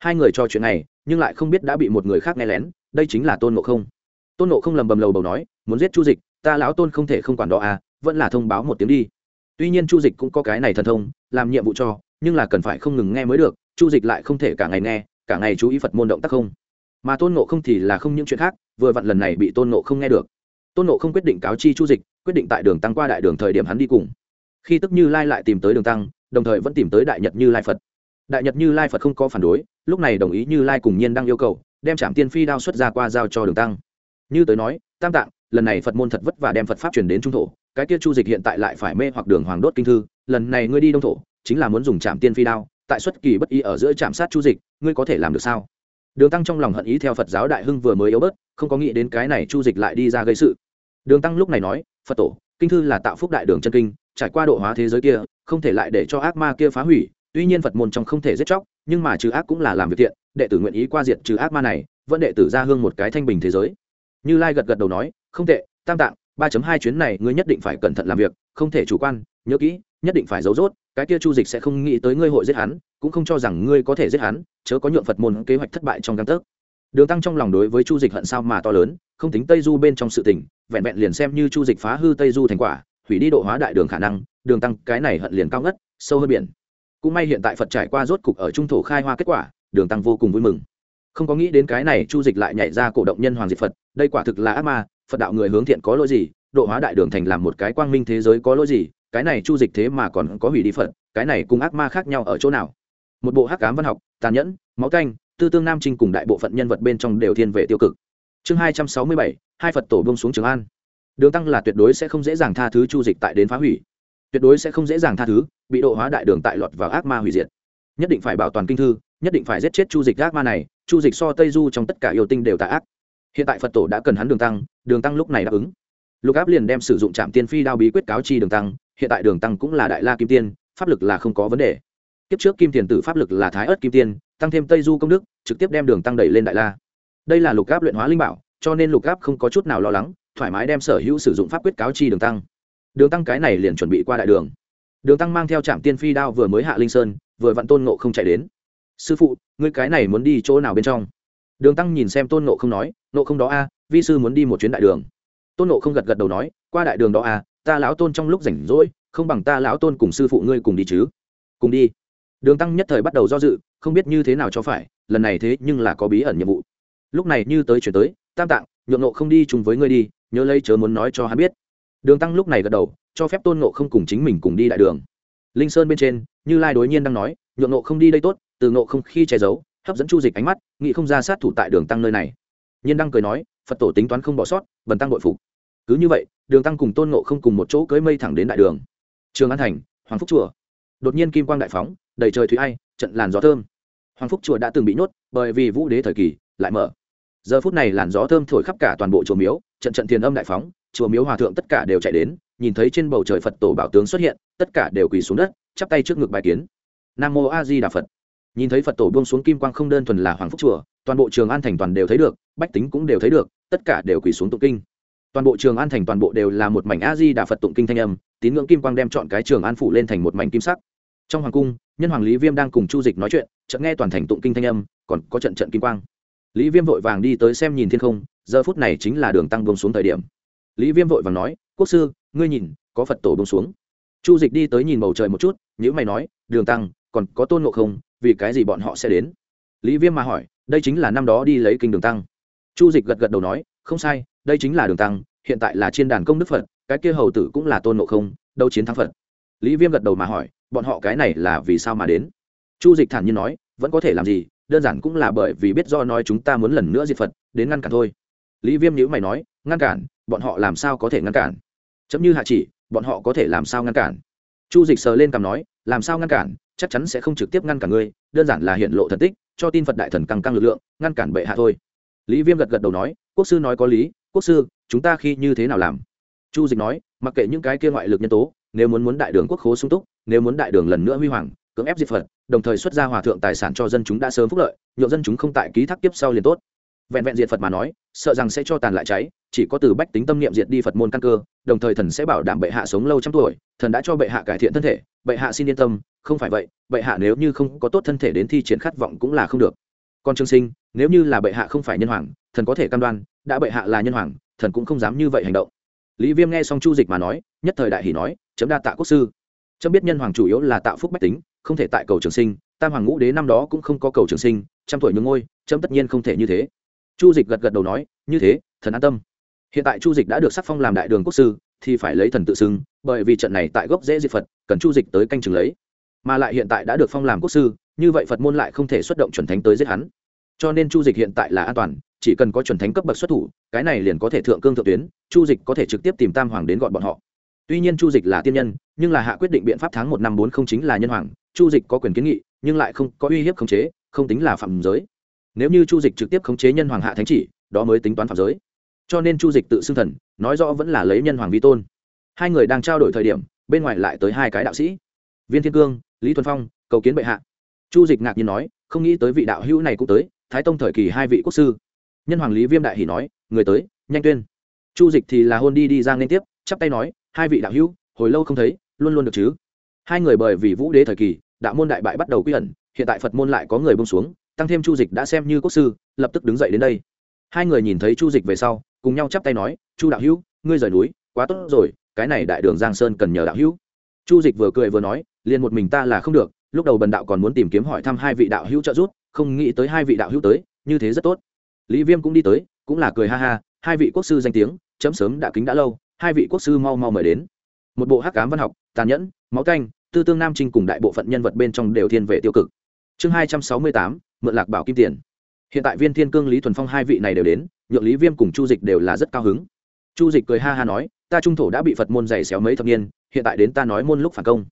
hai người cho chuyện này, nhưng lại không biết đã bị một người khác nghe lén, đây chính là tôn nộ không. Tôn nộ không lầm bầm lầu bầu nói, muốn giết chu dịch, ta lão tôn không thể không quản đó à vẫn là thông báo một tiếng đi. Tuy nhiên chu dịch cũng có cái này thần thông, làm nhiệm vụ cho, nhưng là cần phải không ngừng nghe mới được, chu dịch lại không thể cả ngày nghe, cả ngày chú ý phật môn động tác không. Mà tôn nộ không thì là không những chuyện khác, vừa vặn lần này bị tôn nộ không nghe được. Tôn nộ không quyết định cáo chi chu dịch, quyết định tại đường tăng qua đại đường thời điểm hắn đi cùng. Khi tức như lai lại tìm tới đường tăng, đồng thời vẫn tìm tới đại nhật như lai phật đại nhật như lai phật không có phản đối lúc này đồng ý như lai cùng nhiên đang yêu cầu đem trạm tiên phi đao xuất ra qua giao cho đường tăng như tới nói tam tạng lần này phật môn thật vất và đem phật pháp truyền đến trung thổ cái kia chu dịch hiện tại lại phải mê hoặc đường hoàng đốt kinh thư lần này ngươi đi đông thổ chính là muốn dùng trạm tiên phi đao tại xuất kỳ bất ý ở giữa trạm sát chu dịch ngươi có thể làm được sao đường tăng trong lòng hận ý theo phật giáo đại hưng vừa mới yếu bớt không có nghĩ đến cái này chu dịch lại đi ra gây sự đường tăng lúc này nói phật tổ kinh thư là tạo phúc đại đường chân kinh trải qua độ hóa thế giới kia không thể lại để cho ác ma kia phá hủy tuy nhiên phật môn trong không thể giết chóc, nhưng mà trừ ác cũng là làm việc thiện, đệ tử nguyện ý qua diện trừ ác ma này, vẫn đệ tử ra hương một cái thanh bình thế giới. Như lai gật gật đầu nói, không tệ, tam tạng, ba hai chuyến này ngươi nhất định phải cẩn thận làm việc, không thể chủ quan, nhớ kỹ, nhất định phải giấu rốt, cái kia chu dịch sẽ không nghĩ tới ngươi hội giết hắn, cũng không cho rằng ngươi có thể giết hắn, chớ có nhượng phật môn kế hoạch thất bại trong căn tấc. Đường tăng trong lòng đối với chu dịch hận sao mà to lớn, không tính tây du bên trong sự tình, vẹn vẹn liền xem như chu dịch phá hư tây du thành quả, hủy đi độ hóa đại đường khả năng, đường tăng cái này hận liền cao ngất, sâu hơn biển cũng may hiện tại phật trải qua rốt cục ở trung thổ khai hoa kết quả, đường tăng vô cùng vui mừng. Không có nghĩ đến cái này chu dịch lại nhảy ra cổ động nhân hoàng diệt phật, đây quả thực là ác ma, phật đạo người hướng thiện có lỗi gì, độ hóa đại đường thành làm một cái quang minh thế giới có lỗi gì, cái này chu dịch thế mà còn có hủy đi phật, cái này cùng ác ma khác nhau ở chỗ nào? Một bộ hắc cám văn học, tàn nhẫn, máu canh tư tương nam trinh cùng đại bộ phận nhân vật bên trong đều thiên về tiêu cực. Chương hai trăm sáu mươi bảy, hai phật tổ bông xuống trường an. Đường tăng là tuyệt đối sẽ không dễ dàng tha thứ chu dịch tại đến phá hủy tuyệt đối sẽ không dễ dàng tha thứ, bị độ hóa đại đường tại lọt vào ác ma hủy diệt. Nhất định phải bảo toàn kinh thư, nhất định phải giết chết chu dịch ác ma này, chu dịch so tây du trong tất cả yêu tinh đều tạ ác. Hiện tại phật tổ đã cần hắn đường tăng đường tăng lúc này đáp ứng. Lục áp liền đem sử dụng trạm tiên phi đao bí quyết cáo chi đường tăng, hiện tại đường tăng cũng là đại la kim tiên, pháp lực là không có vấn đề. Kiếp trước kim tiền tử pháp lực là thái ớt kim tiên, tăng thêm tây du công đức, trực tiếp đem đường tăng đẩy lên đại la. Đây là lục áp luyện hóa linh bảo, cho nên lục áp không có chút nào lo lắng, thoải mái đem sở hữu sử dụng pháp quyết cáo chi đường tăng đường tăng cái này liền chuẩn bị qua đại đường. Đường tăng mang theo trạm tiên phi đao vừa mới hạ linh sơn, vừa vặn tôn nộ không chạy đến. Sư phụ, ngươi cái này muốn đi chỗ nào bên trong? Đường tăng nhìn xem tôn nộ không nói nộ không đó a, vi sư muốn đi một chuyến đại đường. Tôn nộ không gật gật đầu nói, qua đại đường đó a, ta lão tôn trong lúc rảnh rỗi, không bằng ta lão tôn cùng sư phụ ngươi cùng đi chứ. Cùng đi. Đường tăng nhất thời bắt đầu do dự, không biết như thế nào cho phải, lần này thế nhưng là có bí ẩn nhiệm vụ. Lúc này như tới chuyển tới, tam tạng, nhượng nộ không đi chung với ngươi đi, nhớ lấy chớ muốn nói cho hắn biết đường tăng lúc này gật đầu, cho phép tôn nộ không cùng chính mình cùng đi đại đường. Linh sơn bên trên, như lai đối nhiên đang nói, nhượng nộ không đi đây tốt, từ nộ không khi che giấu, hấp dẫn chu dịch ánh mắt nghị không ra sát thủ tại đường tăng nơi này. Nhiên đăng cười nói, phật tổ tính toán không bỏ sót, bần tăng bội phục. Cứ như vậy, đường tăng cùng tôn nộ không cùng một chỗ cưới mây thẳng đến đại đường. Trường an thành, hoàng phúc chùa. Đột nhiên kim quang đại phóng, đầy trời thủy ai, trận làn gió thơm. Hoàng phúc chùa đã từng bị nhốt, bởi vì vũ đế thời kỳ, lại mở. Giờ phút này làn gió thơm thổi khắp cả toàn bộ chùa miếu, trận trận thiền âm đại phóng chùa miếu hòa thượng tất cả đều chạy đến, nhìn thấy trên bầu trời phật tổ bảo tướng xuất hiện, tất cả đều quỳ xuống đất, chắp tay trước ngực bài kiến. Nam mô a di đà phật. Nhìn thấy phật tổ buông xuống kim quang không đơn thuần là hoàng phúc chùa, toàn bộ trường an thành toàn đều thấy được, bách tính cũng đều thấy được, tất cả đều quỳ xuống tụng kinh. Toàn bộ trường an thành toàn bộ đều là một mảnh a di đà phật tụng kinh thanh âm, tín ngưỡng kim quang đem chọn cái trường an phủ lên thành một mảnh kim sắc. Trong hoàng cung, nhân hoàng lý viêm đang cùng chu dịch nói chuyện, chợt nghe toàn thành tụng kinh thanh âm, còn có trận trận kim quang. Lý viêm vội vàng đi tới xem nhìn thiên không, giờ phút này chính là đường tăng buông xuống thời điểm lý viêm vội vàng nói, quốc sư, ngươi nhìn, có phật tổ bông xuống. Chu dịch đi tới nhìn bầu trời một chút nhữ mày nói, đường tăng, còn có tôn ngộ không, vì cái gì bọn họ sẽ đến? Lý viêm mà hỏi, đây chính là năm đó đi lấy kinh đường tăng. Chu dịch gật gật đầu nói, không sai, đây chính là đường tăng, hiện tại là trên đàn công đức phật, cái kia hầu tử cũng là tôn ngộ không đâu chiến thắng phật. Lý viêm gật đầu mà hỏi, bọn họ cái này là vì sao mà đến? Chu dịch thản nhiên nói, vẫn có thể làm gì, đơn giản cũng là bởi vì biết do nói chúng ta muốn lần nữa diệt phật, đến ngăn cản thôi. Lý viêm nhữ mày nói, ngăn cản bọn họ làm sao có thể ngăn cản? Chấm như hạ chỉ, bọn họ có thể làm sao ngăn cản? Chu dịch sờ lên cằm nói, làm sao ngăn cản? Chắc chắn sẽ không trực tiếp ngăn cản ngươi, đơn giản là hiện lộ thần tích, cho tin phật đại thần căng căng lực lượng, ngăn cản bệ hạ thôi. Lý viêm gật gật đầu nói, quốc sư nói có lý, quốc sư, chúng ta khi như thế nào làm? Chu dịch nói, mặc kệ những cái kia ngoại lực nhân tố, nếu muốn muốn đại đường quốc khố sung túc, nếu muốn đại đường lần nữa huy hoàng, cưỡng ép diệt phật, đồng thời xuất ra hòa thượng tài sản cho dân chúng đã sớm phúc lợi nhộn dân chúng không tại ký thác tiếp sau liền tốt vẹn vẹn diệt phật mà nói sợ rằng sẽ cho tàn lại cháy chỉ có từ bách tính tâm niệm diệt đi phật môn căn cơ đồng thời thần sẽ bảo đảm bệ hạ sống lâu trăm tuổi thần đã cho bệ hạ cải thiện thân thể bệ hạ xin yên tâm không phải vậy bệ hạ nếu như không có tốt thân thể đến thi triển khát vọng cũng là không được còn trương sinh nếu như là bệ hạ không phải nhân hoàng thần có thể cam đoan đã bệ hạ là nhân hoàng thần cũng không dám như vậy hành động lý viêm nghe xong chu dịch mà nói nhất thời đại hỷ nói chấm đa tạ quốc sư chấm biết nhân hoàng chủ yếu là tạo phúc bách tính không thể tại cầu trường sinh tam hoàng ngũ đế năm đó cũng không có cầu trường sinh trăm tuổi nhường ngôi chấm tất nhiên không thể như thế chu dịch gật gật đầu nói, như thế, thần an tâm. Hiện tại chu dịch đã được sắc phong làm đại đường quốc sư, thì phải lấy thần tự xưng, bởi vì trận này tại gốc dễ diệt phật, cần chu dịch tới canh chừng lấy. Mà lại hiện tại đã được phong làm quốc sư, như vậy phật môn lại không thể xuất động chuẩn thánh tới giết hắn. Cho nên chu dịch hiện tại là an toàn, chỉ cần có chuẩn thánh cấp bậc xuất thủ, cái này liền có thể thượng cương thượng tuyến, chu dịch có thể trực tiếp tìm tam hoàng đến gọn bọn họ. Tuy nhiên chu dịch là tiên nhân, nhưng là hạ quyết định biện pháp tháng một năm bốn không chính là nhân hoàng, chu dịch có quyền kiến nghị, nhưng lại không có uy hiếp khống chế, không tính là phạm giới nếu như chu dịch trực tiếp khống chế nhân hoàng hạ thánh chỉ, đó mới tính toán phạm giới. Cho nên chu dịch tự xưng thần, nói rõ vẫn là lấy nhân hoàng vi tôn. Hai người đang trao đổi thời điểm, bên ngoài lại tới hai cái đạo sĩ. Viên thiên cương, lý thuần phong, cầu kiến bệ hạ. Chu dịch ngạc nhiên nói, không nghĩ tới vị đạo hữu này cũng tới, thái tông thời kỳ hai vị quốc sư. Nhân hoàng lý viêm đại hỷ nói, người tới, nhanh tuyên. Chu dịch thì là hôn đi đi ra liên tiếp, chắp tay nói, hai vị đạo hữu, hồi lâu không thấy, luôn luôn được chứ. Hai người bởi vì vũ đế thời kỳ, đạo môn đại bại bắt đầu quy ẩn, hiện tại phật môn lại có người bông xuống tăng thêm chu dịch đã xem như quốc sư, lập tức đứng dậy đến đây. Hai người nhìn thấy chu dịch về sau, cùng nhau chắp tay nói, chu đạo hữu, ngươi rời núi, quá tốt rồi, cái này đại đường giang sơn cần nhờ đạo hữu. Chu dịch vừa cười vừa nói, liền một mình ta là không được, lúc đầu bần đạo còn muốn tìm kiếm hỏi thăm hai vị đạo hữu trợ giúp, không nghĩ tới hai vị đạo hữu tới, như thế rất tốt. Lý viêm cũng đi tới, cũng là cười ha ha, hai vị quốc sư danh tiếng, chấm sớm đã kính đã lâu, hai vị quốc sư mau mau mời đến. Một bộ hắc cám văn học, tàn nhẫn, máu canh, tư tương nam trinh cùng đại bộ phận nhân vật bên trong đều thiên về tiêu cực. Chương hai trăm sáu mươi tám mượn lạc bảo kim tiền. Hiện tại viên thiên cương, lý thuần phong hai vị này đều đến, nhượng lý viêm cùng chu dịch đều là rất cao hứng. Chu dịch cười ha ha nói, ta trung thổ đã bị phật môn dày xéo mấy thập niên, hiện tại đến ta nói môn lúc phản công.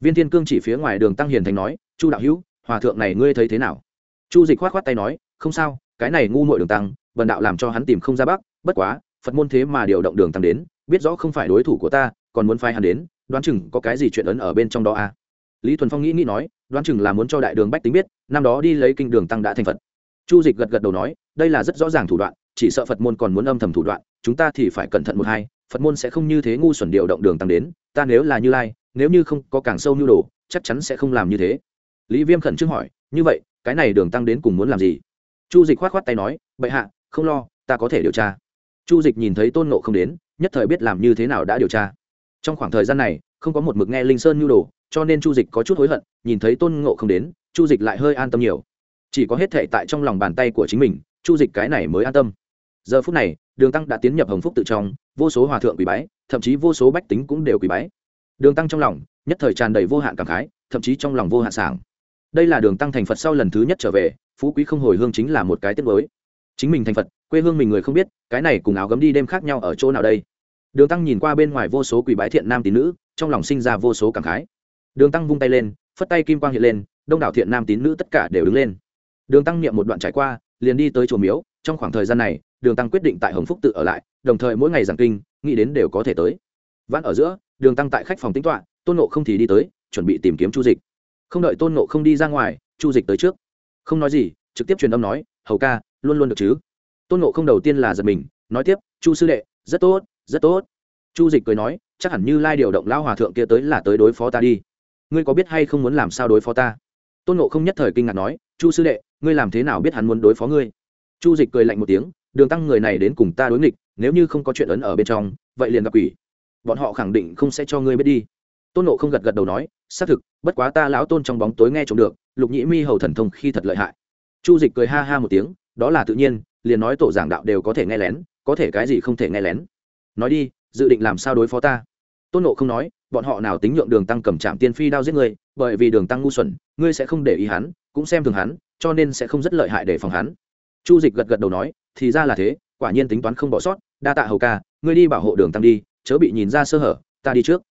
Viên thiên cương chỉ phía ngoài đường tăng hiền thành nói, chu đạo hữu, hòa thượng này ngươi thấy thế nào? Chu dịch khoát khoát tay nói, không sao, cái này ngu mội đường tăng vần đạo làm cho hắn tìm không ra bắc bất quá, phật môn thế mà điều động đường tăng đến, biết rõ không phải đối thủ của ta, còn muốn phái hắn đến, đoán chừng có cái gì chuyện ấn ở bên trong đó à lý thuần phong nghĩ nghĩ nói, đoán chừng là muốn cho đại đường bách tính biết, năm đó đi lấy kinh đường tăng đã thành phật. Chu dịch gật gật đầu nói, đây là rất rõ ràng thủ đoạn, chỉ sợ phật môn còn muốn âm thầm thủ đoạn, chúng ta thì phải cẩn thận một hai, phật môn sẽ không như thế ngu xuẩn điều động đường tăng đến, ta nếu là như lai, nếu như không có càng sâu nhu đồ, chắc chắn sẽ không làm như thế. Lý viêm khẩn trương hỏi, như vậy, cái này đường tăng đến cùng muốn làm gì? Chu dịch k h o á t k h o á t tay nói, bệ hạ, không lo, ta có thể điều tra. Chu dịch nhìn thấy tôn nộ không đến, nhất thời biết làm như thế nào đã điều tra. Trong khoảng thời gian này, không có một mực nghe linh sơn nhu đồ cho nên chu dịch có chút hối hận, nhìn thấy tôn ngộ không đến, chu dịch lại hơi an tâm nhiều. Chỉ có hết thệ tại trong lòng bàn tay của chính mình, chu dịch cái này mới an tâm. Giờ phút này, đường tăng đã tiến nhập hồng phúc tự trong, vô số hòa thượng quỳ bái, thậm chí vô số bách tính cũng đều quỳ bái. Đường tăng trong lòng, nhất thời tràn đầy vô hạn cảm khái, thậm chí trong lòng vô hạn sảng. Đây là đường tăng thành phật sau lần thứ nhất trở về, phú quý không hồi hương chính là một cái tiết mới chính mình thành phật, quê hương mình người không biết, cái này cùng áo gấm đi đêm khác nhau ở chỗ nào đây? Đường tăng nhìn qua bên ngoài vô số quỳ bái thiện nam tín nữ, trong lòng sinh ra vô số cảm khái đường tăng vung tay lên, phất tay kim quang hiện lên, đông đảo thiện nam tín nữ tất cả đều đứng lên. Đường tăng niệm một đoạn trải qua, liền đi tới chùa miếu. Trong khoảng thời gian này, đường tăng quyết định tại hồng phúc tự ở lại, đồng thời mỗi ngày giảng kinh, nghĩ đến đều có thể tới. Vãn ở giữa, đường tăng tại khách phòng tính toạ tôn nộ không thì đi tới, chuẩn bị tìm kiếm chu dịch. Không đợi tôn nộ không đi ra ngoài, chu dịch tới trước. Không nói gì, trực tiếp truyền âm nói, hầu ca, luôn luôn được chứ? Tôn nộ không đầu tiên là giật mình, nói tiếp, chu sư đệ, rất tốt rất tốt. Chu dịch cười nói, chắc hẳn như lai điều động lao hòa thượng kia tới là tới đối phó ta đi ngươi có biết hay không muốn làm sao đối phó ta? Tôn nộ không nhất thời kinh ngạc nói, chu sư đệ, ngươi làm thế nào biết hắn muốn đối phó ngươi? Chu dịch cười lạnh một tiếng, đường tăng người này đến cùng ta đối nghịch, nếu như không có chuyện ấn ở bên trong, vậy liền gặp quỷ. Bọn họ khẳng định không sẽ cho ngươi biết đi. Tôn nộ không gật gật đầu nói, xác thực, bất quá ta lão tôn trong bóng tối nghe trộm được, lục nhĩ mi hầu thần thông khi thật lợi hại. Chu dịch cười ha ha một tiếng, đó là tự nhiên, liền nói tổ giảng đạo đều có thể nghe lén, có thể cái gì không thể nghe lén. Nói đi, dự định làm sao đối phó ta? Tôn nộ không nói bọn họ nào tính nhượng đường tăng cầm trạm tiên phi đao giết ngươi bởi vì đường tăng ngu xuẩn, ngươi sẽ không để ý hắn, cũng xem thường hắn, cho nên sẽ không rất lợi hại để phòng hắn. Chu dịch gật gật đầu nói, thì ra là thế, quả nhiên tính toán không bỏ sót, đa tạ hầu ca, ngươi đi bảo hộ đường tăng đi, chớ bị nhìn ra sơ hở, ta đi trước.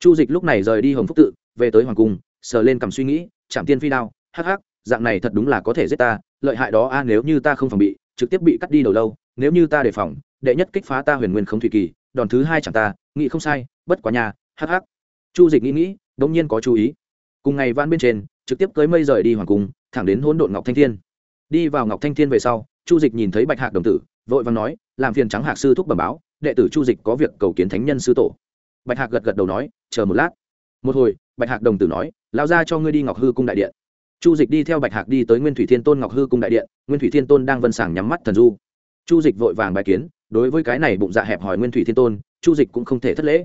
Chu dịch lúc này rời đi hồng phúc tự, về tới hoàng cung, sờ lên cầm suy nghĩ chạm tiên phi đao, hắc hắc, dạng này thật đúng là có thể giết ta, lợi hại đó a, nếu như ta không phòng bị, trực tiếp bị cắt đi đầu lâu, nếu như ta đề phòng, đệ nhất kích phá ta huyền nguyên không thủy kỳ, đòn thứ hai chẳng ta, nghĩ không sai, bất quá nhà hắc hắc. Chu dịch nghĩ nghĩ đ ỗ n g nhiên có chú ý. Cùng ngày van bên trên, trực tiếp cưới mây rời đi hoàng cung, thẳng đến hỗn độn ngọc thanh thiên. Đi vào ngọc thanh thiên về sau, chu dịch nhìn thấy bạch hạc đồng tử, vội vàng nói, làm phiền trắng hạc sư thúc bẩm báo, đệ tử chu dịch có việc cầu kiến thánh nhân sư tổ. Bạch hạc gật gật đầu nói, chờ một lát. Một hồi, bạch hạc đồng tử nói lao ra cho ngươi đi ngọc hư cung đại điện. Chu dịch đi theo bạch hạc đi tới nguyên thủy thiên tôn ngọc hư cung đại điện, nguyên thủy thiên tôn đang vân sảng nhắm mắt thần du. Chu dịch vội vàng bài kiến, đối với cái này bụng dạ hẹp hỏi nguyên thủy thiên tôn, chu dịch cũng không thể thất lễ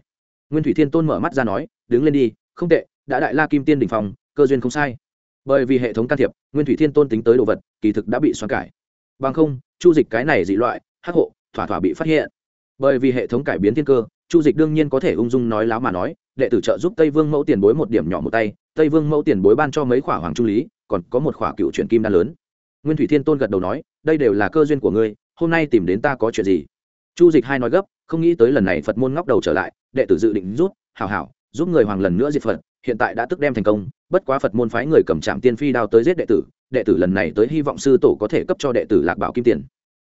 nguyên thủy thiên tôn mở mắt ra nói, đứng lên đi, không tệ, đã đại la kim tiên đình phòng cơ duyên không sai. Bởi vì hệ thống can thiệp, nguyên thủy thiên tôn tính tới đồ vật, kỳ thực đã bị xoắn cải. Bằng không, chu dịch cái này dị loại, hắc hộ, thỏa thỏa bị phát hiện. Bởi vì hệ thống cải biến thiên cơ, chu dịch đương nhiên có thể ung dung nói láo mà nói, đệ tử trợ giúp tây vương mẫu tiền bối một điểm nhỏ một tay, tây vương mẫu tiền bối ban cho mấy khỏa hoàng trung lý, còn có một khỏa cựu truyền kim đan lớn. Nguyên thủy thiên tôn gật đầu nói, đây đều là cơ duyên của ngươi, hôm nay tìm đến ta có chuyện gì? Chu dịch hai nói gấp, không nghĩ tới lần này phật môn ngóc đầu trở lại, đệ tử dự định rút, hảo hảo, giúp người hoàng lần nữa diệt phật, hiện tại đã tức đem thành công, bất quá phật môn phái người cầm trạm tiên phi đao tới giết đệ tử đệ tử lần này tới hy vọng sư tổ có thể cấp cho đệ tử lạc bảo kim tiền.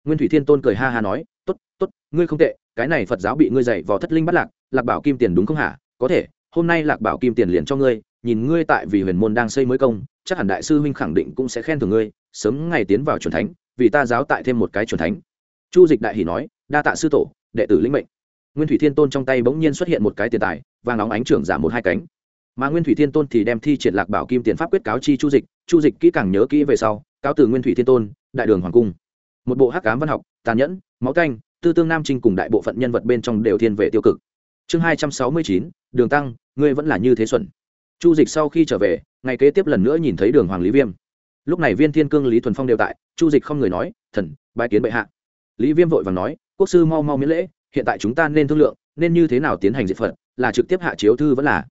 Nguyên thủy thiên tôn cười ha ha nói t ố t t ố t ngươi không tệ, cái này phật giáo bị ngươi dạy vào thất linh bắt lạc lạc bảo kim tiền đúng không hả? Có thể, hôm nay lạc bảo kim tiền liền cho ngươi, nhìn ngươi tại vì huyền môn đang xây mới công, chắc hẳn đại sư huynh khẳng định cũng sẽ khen thưởng ngươi, sớm ngày tiến vào c thánh, vì ta giáo tại thêm một cái c thánh. Chu dịch đại hỷ nói đa tạ sư tổ, đệ tử lĩnh mệnh. Nguyên thủy thiên tôn trong tay bỗng nhiên xuất hiện một cái tiền tài và nóng ánh trưởng giảm một hai cánh. Mà nguyên thủy thiên tôn thì đem thi triển lạc bảo kim tiền pháp quyết cáo chi chu dịch chu dịch kỹ càng nhớ kỹ về sau, cáo từ nguyên thủy thiên tôn, đại đường hoàng cung. Một bộ hắc cám văn học, tàn nhẫn, máu canh tư tương nam trinh cùng đại bộ phận nhân vật bên trong đều thiên về tiêu cực. Chương hai trăm sáu mươi chín, đường tăng, ngươi vẫn là như thế xuẩn. Chu dịch sau khi trở về ngày kế tiếp lần nữa nhìn thấy đường hoàng lý viêm. Lúc này viên thiên cương, lý thuần phong đều tại, chu dịch không người nói, thần, bái kiến bệ hạ. Lý viêm vội và nói quốc sư mau mau miễn lễ, hiện tại chúng ta nên thương lượng, nên như thế nào tiến hành diệt phật, là trực tiếp hạ chiếu thư vẫn là.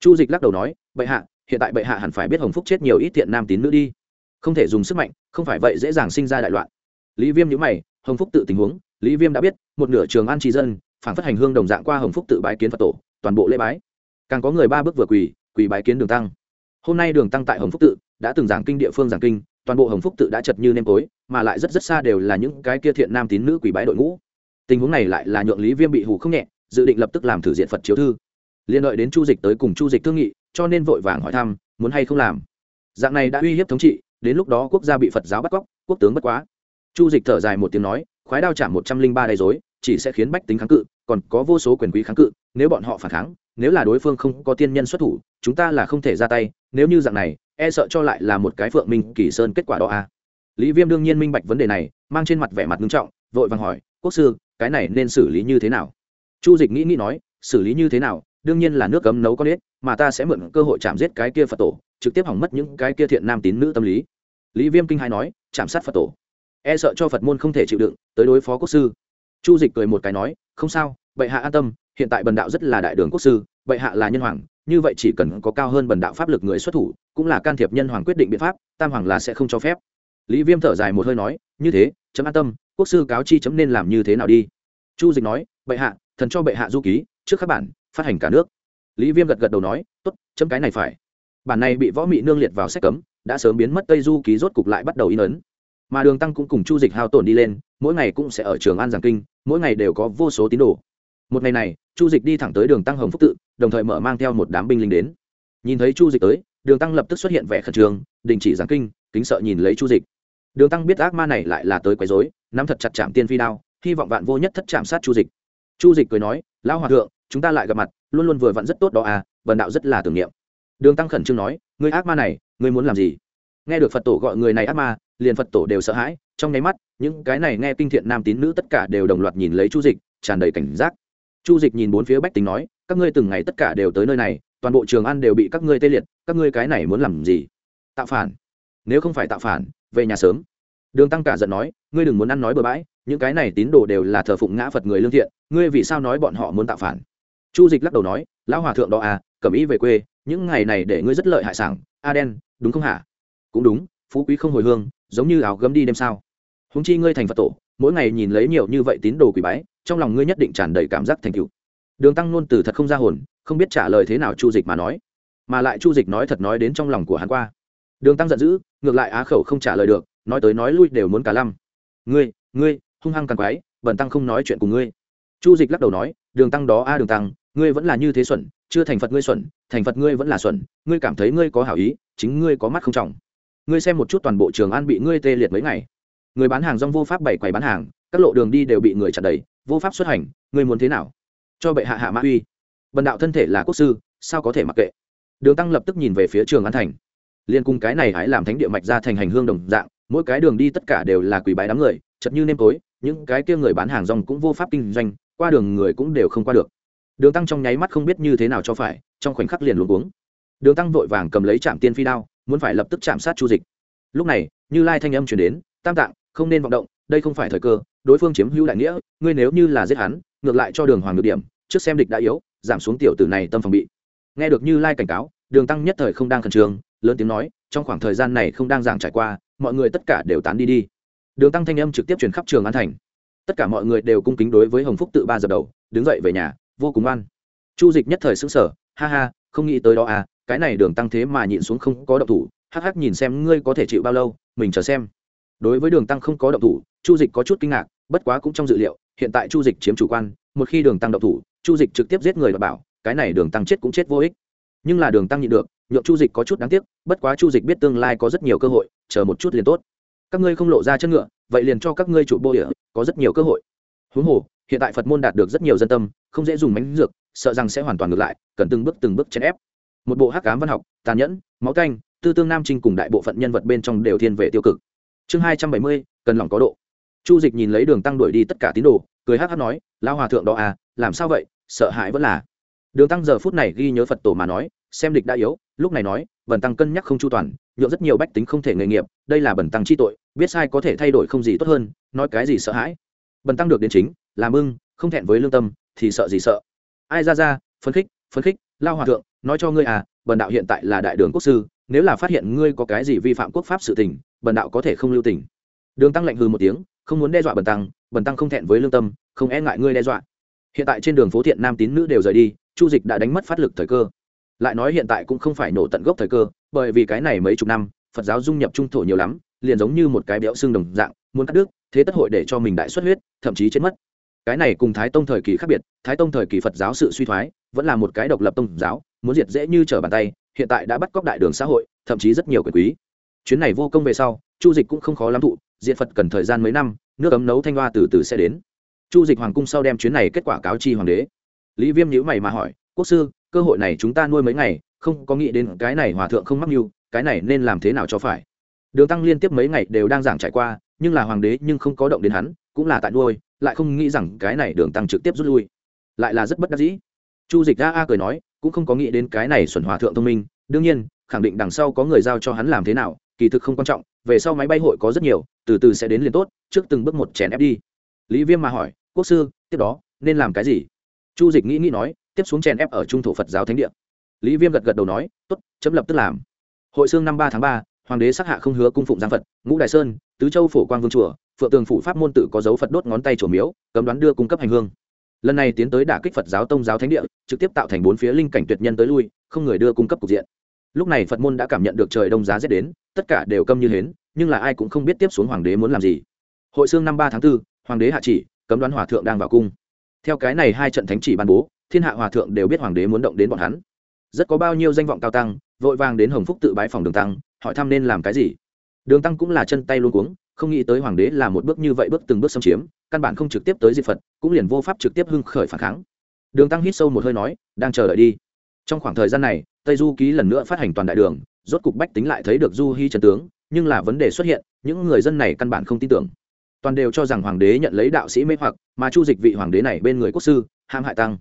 Chu dịch lắc đầu nói, bệ hạ, hiện tại bệ hạ hẳn phải biết hồng phúc chết nhiều ít thiện nam tín nữ đi. Không thể dùng sức mạnh, không phải vậy dễ dàng sinh ra đại loạn. Lý viêm nhữ mày, hồng phúc tự tình huống, lý viêm đã biết, một nửa trường an tri dân, phản phất hành hương đồng dạng qua hồng phúc tự bái kiến phật tổ, toàn bộ lễ bái. Càng có người ba bước vừa quỳ quỳ bái kiến đường tăng. Hôm nay đường tăng tại hồng phúc tự đã từng giảng kinh địa phương giảng kinh, toàn bộ hồng phúc tự đã chật như nêm tối, mà lại rất rất xa đều là những cái kia thiện nam tín nữ quỳ bái đội ngũ tình huống này lại là nhượng lý viêm bị hù không nhẹ, dự định lập tức làm thử diện phật chiếu thư. Liên đợi đến chu dịch tới cùng chu dịch thương nghị, cho nên vội vàng hỏi thăm, muốn hay không làm. Dạng này đã uy hiếp thống trị, đến lúc đó quốc gia bị phật giáo bắt cóc, quốc tướng bất quá. Chu dịch thở dài một tiếng nói, khoái đao chạm một trăm linh ba đầy dối chỉ sẽ khiến bách tính kháng cự, còn có vô số quyền quý kháng cự, nếu bọn họ phản kháng, nếu là đối phương không có tiên nhân xuất thủ, chúng ta là không thể ra tay, nếu như dạng này e sợ cho lại là một cái phượng minh kỳ sơn kết quả đó à. lý viêm đương nhiên minh bạch vấn đề này, mang trên mặt vẻ mặt nghiêm trọng, vội vàng hỏi, quốc sư cái này nên xử lý như thế nào? Chu dịch nghĩ nghĩ nói, xử lý như thế nào? Đương nhiên là nước cấm nấu con ếch, mà ta sẽ mượn cơ hội chạm giết cái kia phật tổ, trực tiếp hỏng mất những cái kia thiện nam tín nữ tâm lý. Lý viêm kinh hai nói, chạm sát phật tổ. E sợ cho phật môn không thể chịu đựng, tới đối phó quốc sư. Chu dịch cười một cái nói, không sao, bệ hạ an tâm, hiện tại bần đạo rất là đại đường quốc sư, bệ hạ là nhân hoàng, như vậy chỉ cần có cao hơn bần đạo pháp lực người xuất thủ, cũng là can thiệp nhân hoàng quyết định biện pháp, tam hoàng là sẽ không cho phép. Lý viêm thở dài một hơi nói, như thế, chấm an tâm quốc sư cáo chi chấm nên làm như thế nào đi? Chu dịch nói, bệ hạ, thần cho bệ hạ du ký, trước các bản, phát hành cả nước. Lý viêm gật gật đầu nói, tốt, chấm cái này phải. Bản này bị võ mị nương liệt vào sách cấm, đã sớm biến mất tây du ký rốt cục lại bắt đầu in ấn. Mà đường tăng cũng cùng chu dịch hao tổn đi lên, mỗi ngày cũng sẽ ở trường an giảng kinh, mỗi ngày đều có vô số tín đồ. Một ngày này, chu dịch đi thẳng tới đường tăng hồng phúc tự, đồng thời mở mang theo một đám binh lính đến. Nhìn thấy chu dịch tới, đường tăng lập tức xuất hiện vẻ khẩn trương, đình chỉ giảng kinh, kính sợ nhìn lấy chu dịch đường tăng biết ác ma này lại là tới quấy dối nắm thật chặt chạm tiên phi đao, hy vọng vạn vô nhất thất chạm sát chu dịch. Chu dịch cười nói, lão hòa thượng, chúng ta lại gặp mặt, luôn luôn vừa vặn rất tốt đó à vần đạo rất là tưởng niệm. Đường tăng khẩn trương nói người ác ma này người muốn làm gì? Nghe được phật tổ gọi người này ác ma, liền phật tổ đều sợ hãi, trong nháy mắt, những cái này nghe kinh thiện nam tín nữ tất cả đều đồng loạt nhìn lấy chu dịch, tràn đầy cảnh giác. Chu dịch nhìn bốn phía bách tính nói, các ngươi từng ngày tất cả đều tới nơi này, toàn bộ trường ăn đều bị các ngươi tê liệt, các ngươi cái này muốn làm gì? Tạo phản. Nếu không phải tạo phản về nhà sớm. Đường tăng cả giận nói, ngươi đừng muốn ăn nói bừa bãi, những cái này tín đồ đều là thờ phụng ngã phật người lương thiện, ngươi vì sao nói bọn họ muốn tạo phản? Chu dịch lắc đầu nói, lão hòa thượng đó à cẩm ý về quê, những ngày này để ngươi rất lợi hại sảng, a đen, đúng không hả? Cũng đúng, phú quý không hồi hương, giống như áo gấm đi đêm sao. Húng chi ngươi thành phật tổ, mỗi ngày nhìn lấy nhiều như vậy tín đồ quỷ bái, trong lòng ngươi nhất định tràn đầy cảm giác thành cựu đường tăng nôn từ thật không ra hồn, không biết trả lời thế nào chu dịch mà nói. Mà lại chu dịch nói thật nói đến trong lòng của hắn qua đường tăng giận dữ, ngược lại á khẩu không trả lời được, nói tới nói lui đều muốn cả lăm. Ngươi ngươi, hung hăng càng quái, bần tăng không nói chuyện cùng ngươi. Chu dịch lắc đầu nói, đường tăng đó a đường tăng, ngươi vẫn là như thế xuẩn, chưa thành phật ngươi xuẩn, thành phật ngươi vẫn là xuẩn, ngươi cảm thấy ngươi có hảo ý, chính ngươi có mắt không trọng. Ngươi xem một chút toàn bộ trường an bị ngươi tê liệt mấy ngày. Người bán hàng rong vô pháp bày quầy bán hàng, các lộ đường đi đều bị người chặn đầy vô pháp xuất hành, ngươi muốn thế nào? Cho bệ hạ hạ mã uy. Bần đạo thân thể là quốc sư, sao có thể mặc kệ? Đường tăng lập tức nhìn về phía trường an thành liên cung cái này hãy làm thánh địa mạch ra thành hành hương đồng dạng, mỗi cái đường đi tất cả đều là quỷ bái đám người, chật như nêm tối, những cái kia người bán hàng rong cũng vô pháp kinh doanh, qua đường người cũng đều không qua được. Đường tăng trong nháy mắt không biết như thế nào cho phải, trong khoảnh khắc liền luôn uống đường tăng vội vàng cầm lấy trạm tiên phi đao, muốn phải lập tức chạm sát chu dịch. Lúc này, như lai thanh âm chuyển đến, tam tạng, không nên vọng động, đây không phải thời cơ, đối phương chiếm hữu đại nghĩa, ngươi nếu như là giết hắn, ngược lại cho đường hoàng được điểm, trước xem địch đã yếu, giảm xuống tiểu tử này tâm phòng bị. Nghe được như lai cảnh cáo, đường tăng nhất thời không đang khẩn trương lớn tiếng nói, trong khoảng thời gian này không đang giảng trải qua, mọi người tất cả đều tán đi đi. Đường tăng thanh âm trực tiếp truyền khắp trường an thành. Tất cả mọi người đều cung kính đối với hồng phúc tự ba giờ đầu, đứng dậy về nhà, vô cùng oan chu dịch nhất thời xứng sở ha ha, không nghĩ tới đó à cái này đường tăng thế mà nhịn xuống không có động thủ, hắc hắc nhìn xem ngươi có thể chịu bao lâu, mình chờ xem. Đối với đường tăng không có động thủ, chu dịch có chút kinh ngạc, bất quá cũng trong dự liệu, hiện tại chu dịch chiếm chủ quan, một khi đường tăng động thủ, chu dịch trực tiếp giết người và bảo, cái này đường tăng chết cũng chết vô ích. Nhưng là đường tăng nhịn được nhượng chu dịch có chút đáng tiếc, bất quá chu dịch biết tương lai có rất nhiều cơ hội, chờ một chút liền tốt. Các ngươi không lộ ra chân ngựa, vậy liền cho các ngươi trụ bô địa, có rất nhiều cơ hội. Huống hồ, hiện tại phật môn đạt được rất nhiều dân tâm, không dễ dùng mánh dược, sợ rằng sẽ hoàn toàn ngược lại, cần từng bước từng bước chèn ép. Một bộ hắc cám văn học, tàn nhẫn, máu canh, tư tương nam trinh cùng đại bộ phận nhân vật bên trong đều thiên về tiêu cực. Chương hai trăm bảy mươi, cần lòng có độ. Chu dịch nhìn lấy đường tăng đuổi đi tất cả tín đồ, cười hắc hắc nói lao hòa thượng đó à làm sao vậy, sợ hãi vẫn là. Đường tăng giờ phút này ghi nhớ phật tổ mà nói xem địch đã yếu, lúc này nói bần tăng cân nhắc không chu toàn, nhượng rất nhiều bách tính không thể nghề nghiệp, đây là bần tăng chi tội, biết sai có thể thay đổi không gì tốt hơn, nói cái gì sợ hãi. Bần tăng được đến chính làm ưng không thẹn với lương tâm, thì sợ gì sợ. Ai ra ra, phấn khích phấn khích, lao hòa thượng, nói cho ngươi à bần đạo hiện tại là đại đường quốc sư, nếu là phát hiện ngươi có cái gì vi phạm quốc pháp sự tình, bần đạo có thể không lưu tình. Đường tăng lạnh hư một tiếng, không muốn đe dọa bần tăng bần tăng không thẹn với lương tâm, không e ngại ngươi đe dọa. Hiện tại trên đường phố thiện nam tín nữ đều rời đi, chu dịch đã đánh mất phát lực thời cơ lại nói hiện tại cũng không phải nổ tận gốc thời cơ, bởi vì cái này mấy chục năm, phật giáo dung nhập trung thổ nhiều lắm, liền giống như một cái béo xương đồng dạng, muốn cắt đứt, thế tất hội để cho mình đại xuất huyết, thậm chí chết mất. Cái này cùng thái tông thời kỳ khác biệt, thái tông thời kỳ phật giáo sự suy thoái, vẫn là một cái độc lập tông giáo, muốn diệt dễ như trở bàn tay, hiện tại đã bắt cóc đại đường xã hội, thậm chí rất nhiều quyền quý. Chuyến này vô công về sau, chu dịch cũng không khó lắm thụ diện phật cần thời gian mấy năm, nước ấm nấu thanh hoa từ từ sẽ đến. Chu dịch hoàng cung sau đem chuyến này kết quả cáo chi hoàng đế. Lý viêm nhữ mày mà hỏi, quốc sư cơ hội này chúng ta nuôi mấy ngày, không có nghĩ đến cái này hòa thượng không mắc mưu, cái này nên làm thế nào cho phải. Đường tăng liên tiếp mấy ngày đều đang giảng trải qua, nhưng là hoàng đế nhưng không có động đến hắn, cũng là tại nuôi, lại không nghĩ rằng cái này đường tăng trực tiếp rút lui. Lại là rất bất đắc dĩ. Chu dịch a a cười nói, cũng không có nghĩ đến cái này xuẩn hòa thượng thông minh, đương nhiên, khẳng định đằng sau có người giao cho hắn làm thế nào, kỳ thực không quan trọng, về sau máy bay hội có rất nhiều, từ từ sẽ đến liền tốt, trước từng bước một chèn ép đi. Lý viêm mà hỏi, quốc sư, tiếp đó, nên làm cái gì? Chu dịch nghĩ nghĩ nói tiếp xuống chèn ép ở trung thổ phật giáo thánh địa. Lý viêm gật gật đầu nói t ố t chấm lập tức làm. Hội xương năm ba tháng ba, hoàng đế sắc hạ không hứa cung phụng giang phật, ngũ đại sơn, tứ châu phổ quang vương chùa, phượng tường phủ pháp môn tự có dấu phật đốt ngón tay chùa miếu, cấm đoán đưa cung cấp hành hương. Lần này tiến tới đả kích phật giáo tông giáo thánh địa, trực tiếp tạo thành bốn phía linh cảnh tuyệt nhân tới lui, không người đưa cung cấp cục diện. Lúc này phật môn đã cảm nhận được trời đông giá rét đến, tất cả đều câm như hến, nhưng là ai cũng không biết tiếp xuống hoàng đế muốn làm gì. Hội xương năm ba tháng b ố hoàng đế hạ chỉ, cấm đoán hòa thượng đang vào cung. Theo cái này hai trận thánh chỉ ban bố thiên hạ hòa thượng đều biết hoàng đế muốn động đến bọn hắn. Rất có bao nhiêu danh vọng cao tăng, vội vàng đến hồng phúc tự bái phòng đường tăng, hỏi thăm nên làm cái gì. Đường tăng cũng là chân tay luôn cuống, không nghĩ tới hoàng đế là một bước như vậy bước từng bước xâm chiếm, căn bản không trực tiếp tới di phật, cũng liền vô pháp trực tiếp hưng khởi phản kháng. Đường tăng hít sâu một hơi nói, đang chờ đợi đi. Trong khoảng thời gian này, tây du ký lần nữa phát hành toàn đại đường, rốt cục bách tính lại thấy được du hy trần tướng, nhưng là vấn đề xuất hiện, những người dân này căn bản không tin tưởng. Toàn đều cho rằng hoàng đế nhận lấy đạo sĩ mê hoặc, mà chu dịch vị hoàng đế này bên người quốc sư, hãm hại tăng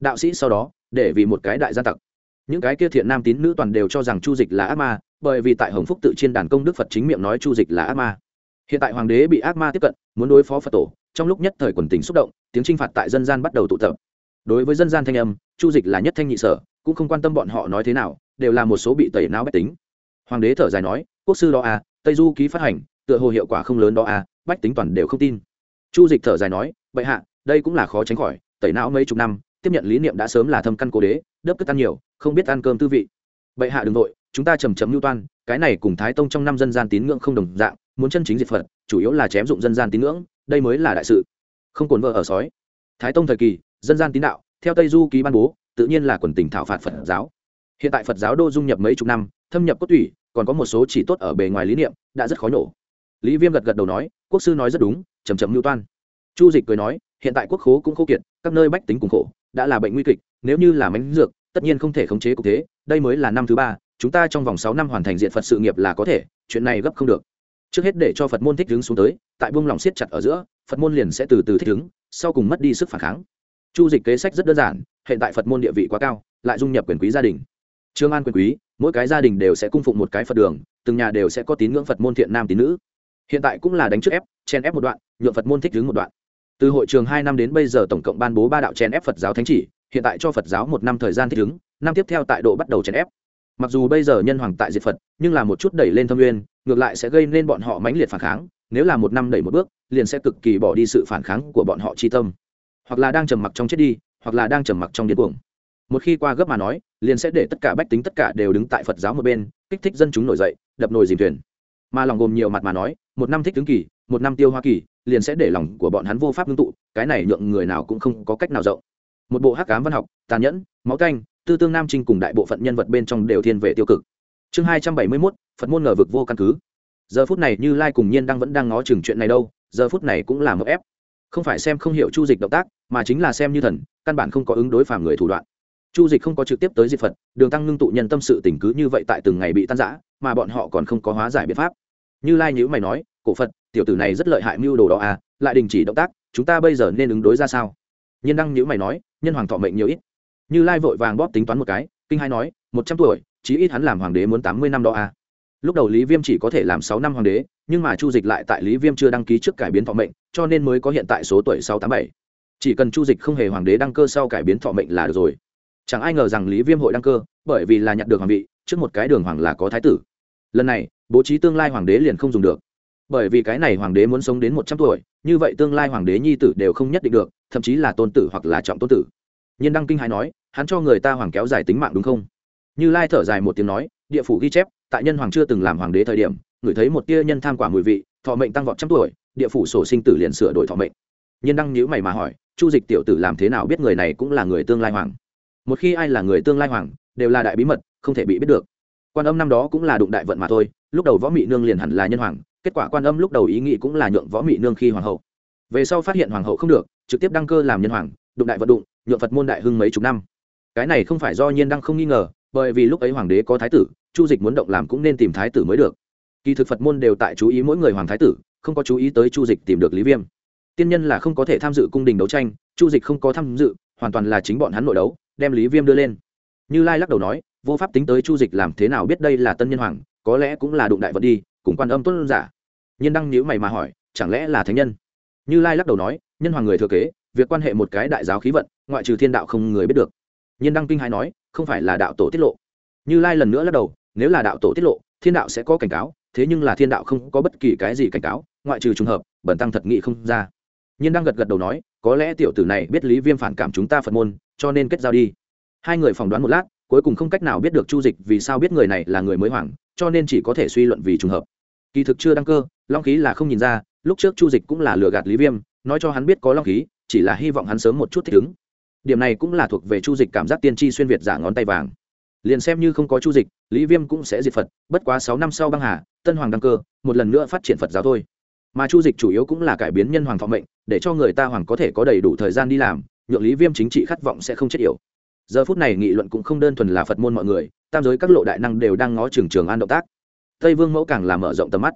đạo sĩ sau đó, để vì một cái đại gia tặc những cái kia thiện nam tín nữ toàn đều cho rằng chu dịch là ác ma, bởi vì tại hồng phúc tự trên đàn công đức phật chính miệng nói chu dịch là ác ma. Hiện tại hoàng đế bị ác ma tiếp cận, muốn đối phó phật tổ, trong lúc nhất thời quần tình xúc động, tiếng t r i n h phạt tại dân gian bắt đầu tụ tập. Đối với dân gian thanh âm, chu dịch là nhất thanh nhị sở, cũng không quan tâm bọn họ nói thế nào, đều là một số bị tẩy não bách tính. Hoàng đế thở dài nói, quốc sư đó à tây du ký phát hành, tựa hồ hiệu quả không lớn đó à bách tính toàn đều không tin. Chu dịch thở dài nói, bệ hạ, đây cũng là khó tránh khỏi, tẩy não mấy chục năm tiếp nhận lý niệm đã sớm là thâm căn cố đế, đớp cất ăn nhiều, không biết ăn cơm tư vị. Bệ hạ đừng nội chúng ta trầm trầm mưu toan, cái này cùng thái tông trong năm dân gian tín ngưỡng không đồng dạng, muốn chân chính diệt phật, chủ yếu là chém dụng dân gian tín ngưỡng, đây mới là đại sự. Không cồn vợ ở sói. Thái tông thời kỳ, dân gian tín đạo, theo tây du ký ban bố, tự nhiên là quần tình thảo phạt phật giáo. Hiện tại phật giáo đô dung nhập mấy chục năm, thâm nhập cốt tủy, còn có một số chỉ tốt ở bề ngoài lý niệm, đã rất khó nhổ lý viêm gật gật đầu nói, quốc sư nói rất đúng chầm chậm mưu toan. Chu dịch cười nói, hiện tại quốc khố cũng khô kiệt, các nơi bách tính cùng khổ đã là bệnh nguy kịch, nếu như là mánh dược, tất nhiên không thể khống chế cục thế, đây mới là năm thứ ba, chúng ta trong vòng sáu năm hoàn thành diện phật sự nghiệp là có thể, chuyện này gấp không được. Trước hết để cho phật môn thích đứng xuống tới, tại buông lòng siết chặt ở giữa, phật môn liền sẽ từ từ thích đứng sau cùng mất đi sức phản kháng. Chu dịch kế sách rất đơn giản, hiện tại phật môn địa vị quá cao, lại dung nhập quyền quý gia đình. Trương an quyền quý, mỗi cái gia đình đều sẽ cung phụng một cái phật đường, từng nhà đều sẽ có tín ngưỡng phật môn thiện nam tín nữ. Hiện tại cũng là đánh trước ép, chen ép một đoạn nhuộm phật môn thích đứng một đoạn từ hội trường hai năm đến bây giờ tổng cộng ban bố ba đạo chen ép phật giáo thánh chỉ, hiện tại cho phật giáo một năm thời gian thích ứng, năm tiếp theo tại độ bắt đầu chen ép. Mặc dù bây giờ nhân hoàng tại diệt phật, nhưng là một chút đẩy lên thâm nguyên, ngược lại sẽ gây nên bọn họ mãnh liệt phản kháng, nếu là một năm đẩy một bước, liền sẽ cực kỳ bỏ đi sự phản kháng của bọn họ chi tâm. Hoặc là đang trầm mặc trong chết đi, hoặc là đang trầm mặc trong điên cuồng. Một khi qua gấp mà nói, liền sẽ để tất cả bách tính tất cả đều đứng tại phật giáo một bên, kích thích dân chúng nổi dậy, đập nồi dìm thuyền. Mà lòng gồm nhiều mặt mà nói, một năm thích tướng kỳ, một năm tiêu hoa kỳ liền sẽ để lòng của bọn hắn vô pháp ngưng tụ, cái này nhượng người nào cũng không có cách nào rộng. Một bộ hắc cám văn học, tàn nhẫn, máu canh tư tương nam trinh cùng đại bộ phận nhân vật bên trong đều thiên về tiêu cực. Chương hai trăm bảy mươi mốt, phật môn ngờ vực vô căn cứ. Giờ phút này như lai cùng nhiên đang vẫn đang ngó chừng chuyện này đâu, giờ phút này cũng là một ép. Không phải xem không hiểu chu dịch động tác, mà chính là xem như thần, căn bản không có ứng đối phàm người thủ đoạn. Chu dịch không có trực tiếp tới diệt phật, đường tăng ngưng tụ nhân tâm sự tình cứ như vậy tại từng ngày bị tan giã mà bọn họ còn không có hóa giải biện pháp. Như lai nhữ mày nói, cổ phật tiểu tử này rất lợi hại mưu đồ đó à lại đình chỉ động tác, chúng ta bây giờ nên ứng đối ra sao? Nhân đăng nhữ mày nói, nhân hoàng thọ mệnh nhiều ít. Như lai vội vàng bóp tính toán một cái, kinh hai nói, một trăm tuổi, chí ít hắn làm hoàng đế muốn tám mươi năm đó à. Lúc đầu lý viêm chỉ có thể làm sáu năm hoàng đế, nhưng mà chu dịch lại tại lý viêm chưa đăng ký trước cải biến thọ mệnh, cho nên mới có hiện tại số tuổi sáu tám bảy. Chỉ cần chu dịch không hề hoàng đế đăng cơ sau cải biến thọ mệnh là được rồi. Chẳng ai ngờ rằng lý viêm hội đăng cơ, bởi vì là nhận được hoàng vị, trước một cái đường hoàng là có thái tử. Lần này, bố trí tương lai hoàng đế liền không dùng được bởi vì cái này hoàng đế muốn sống đến một trăm tuổi, như vậy tương lai hoàng đế nhi tử đều không nhất định được, thậm chí là tôn tử hoặc là trọng tôn tử. Nhân đăng kinh hai nói, hắn cho người ta hoàng kéo dài tính mạng đúng không? Như lai thở dài một tiếng nói, địa phủ ghi chép, tại nhân hoàng chưa từng làm hoàng đế thời điểm ngửi thấy một tia nhân tham quả mùi vị, thọ mệnh tăng vọt trăm tuổi, địa phủ sổ sinh tử liền sửa đổi thọ mệnh. Nhân đăng nhữ mày mà hỏi, chu dịch tiểu tử làm thế nào biết người này cũng là người tương lai hoàng? Một khi ai là người tương lai hoàng, đều là đại bí mật, không thể bị biết được. Quan âm năm đó cũng là đụng đại vận mà thôi, lúc đầu võ mị nương liền hẳn là nhân hoàng kết quả quan âm lúc đầu ý nghĩ cũng là nhượng võ mị nương khi hoàng hậu. Về sau phát hiện hoàng hậu không được, trực tiếp đăng cơ làm nhân hoàng, đụng đại vận đụng, nhượng phật môn đại hưng mấy chục năm. Cái này không phải do nhiên đăng không nghi ngờ, bởi vì lúc ấy hoàng đế có thái tử, chu dịch muốn động làm cũng nên tìm thái tử mới được. Kỳ thực phật môn đều tại chú ý mỗi người hoàng thái tử, không có chú ý tới chu dịch tìm được lý viêm. Tiên nhân là không có thể tham dự cung đình đấu tranh, chu dịch không có tham dự, hoàn toàn là chính bọn hắn nội đấu, đem lý viêm đưa lên. Như lai lắc đầu nói, vô pháp tính tới chu dịch làm thế nào biết đây là tân nhân hoàng, có lẽ cũng là đụng đại vật đi, cùng quan âm tuân giả nhân đăng nhữ mày mà hỏi, chẳng lẽ là thánh nhân? Như lai lắc đầu nói, nhân hoàng người thừa kế, việc quan hệ một cái đại giáo khí vận, ngoại trừ thiên đạo không người biết được. Nhân đăng kinh hai nói, không phải là đạo tổ tiết lộ. Như lai lần nữa lắc đầu, nếu là đạo tổ tiết lộ, thiên đạo sẽ có cảnh cáo, thế nhưng là thiên đạo không có bất kỳ cái gì cảnh cáo, ngoại trừ trùng hợp, bẩn tăng thật nghị không ra. Nhiên đang gật gật đầu nói, có lẽ tiểu tử này biết lý viêm phản cảm chúng ta phật môn, cho nên kết giao đi. Hai người phỏng đoán một lát, cuối cùng không cách nào biết được chu dịch vì sao biết người này là người mới hoàng, cho nên chỉ có thể suy luận vì trùng hợp kỳ thực chưa đăng cơ, long khí là không nhìn ra, lúc trước chu dịch cũng là lừa gạt lý viêm, nói cho hắn biết có long khí, chỉ là hy vọng hắn sớm một chút thích ứng. Điểm này cũng là thuộc về chu dịch cảm giác tiên tri xuyên việt giả ngón tay vàng. Liền xem như không có chu dịch, lý viêm cũng sẽ diệt phật, bất quá sáu năm sau băng hà, tân hoàng đăng cơ, một lần nữa phát triển phật giáo thôi. Mà chu dịch chủ yếu cũng là cải biến nhân hoàng phòng mệnh, để cho người ta hoàng có thể có đầy đủ thời gian đi làm, nhượng lý viêm chính trị khát vọng sẽ không chết yểu. Giờ phút này nghị luận cũng không đơn thuần là phật môn mọi người, tam giới các lộ đại năng đều đang ngó trường trường an động tác tây vương mẫu càng làm mở rộng tầm mắt.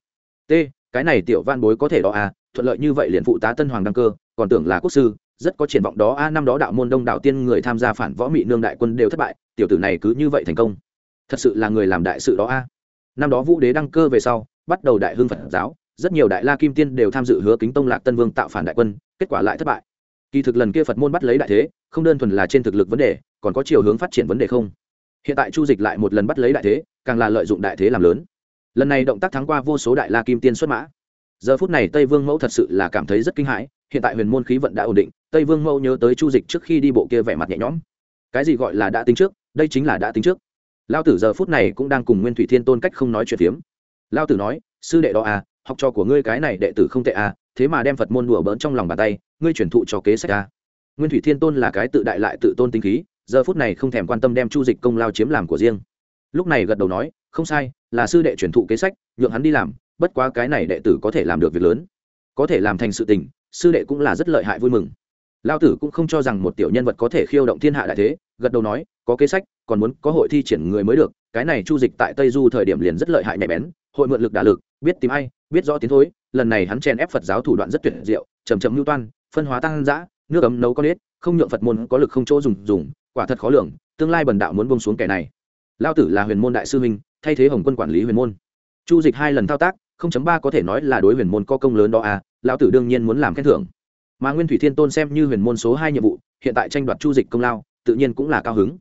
T, cái này tiểu van bối có thể đó à thuận lợi như vậy liền phụ tá tân hoàng đăng cơ, còn tưởng là quốc sư, rất có triển vọng đó a, năm đó đạo môn đông đạo tiên người tham gia phản võ mị nương đại quân đều thất bại, tiểu tử này cứ như vậy thành công. Thật sự là người làm đại sự đó a. Năm đó vũ đế đăng cơ về sau, bắt đầu đại hưng phật giáo, rất nhiều đại la kim tiên đều tham dự hứa kính tông lạc tân vương tạo phản đại quân, kết quả lại thất bại. Kỳ thực lần kia phật môn bắt lấy đại thế, không đơn thuần là trên thực lực vấn đề, còn có chiều hướng phát triển vấn đề không? Hiện tại chu dịch lại một lần bắt lấy đại thế, càng là lợi dụng đại thế làm lớn lần này động tác thắng qua vô số đại la kim tiên xuất mã. Giờ phút này tây vương mẫu thật sự là cảm thấy rất kinh hãi, hiện tại huyền môn khí vận đã ổn định, tây vương mẫu nhớ tới chu dịch trước khi đi bộ kia vẻ mặt nhẹ nhõm. Cái gì gọi là đã tính trước, đây chính là đã tính trước. Lao tử giờ phút này cũng đang cùng nguyên thủy thiên tôn cách không nói chuyện phiếm. Lao tử nói, sư đệ đó à học trò của ngươi cái này đệ tử không tệ à thế mà đem phật môn đùa bỡn trong lòng bàn tay, ngươi chuyển thụ cho kế sách à. nguyên thủy thiên tôn là cái tự đại lại tự tôn tính khí, giờ phút này không thèm quan tâm đem chu dịch công lao chiếm làm của riêng. Lúc này gật đầu nói, không sai là sư đệ truyền thụ kế sách, nhượng hắn đi làm, bất quá cái này đệ tử có thể làm được việc lớn. Có thể làm thành sự tình, sư đệ cũng là rất lợi hại vui mừng. Lao tử cũng không cho rằng một tiểu nhân vật có thể khiêu động thiên hạ đại thế, gật đầu nói, có kế sách, còn muốn có hội thi triển người mới được, cái này chu dịch tại tây du thời điểm liền rất lợi hại nhạy bén, hội mượn lực đả lực, biết tìm ai, biết rõ tiến thối, lần này hắn chèn ép phật giáo thủ đoạn rất tuyệt diệu chầm chậm mưu toan, phân hóa tăng giã, nước ấm nấu con ếch không nhượng phật môn có lực không chỗ dùng dùng, quả thật khó lường, tương lai bần đạo muốn bông xuống kẻ này. Lao tử là huyền môn đại sư minh thay thế hồng quân quản lý huyền môn. Chu dịch hai lần thao tác, không chấm ba có thể nói là đối huyền môn có công lớn đó à lão tử đương nhiên muốn làm khen thưởng. Mà nguyên thủy thiên tôn xem như huyền môn số hai nhiệm vụ, hiện tại tranh đoạt chu dịch công lao, tự nhiên cũng là cao hứng.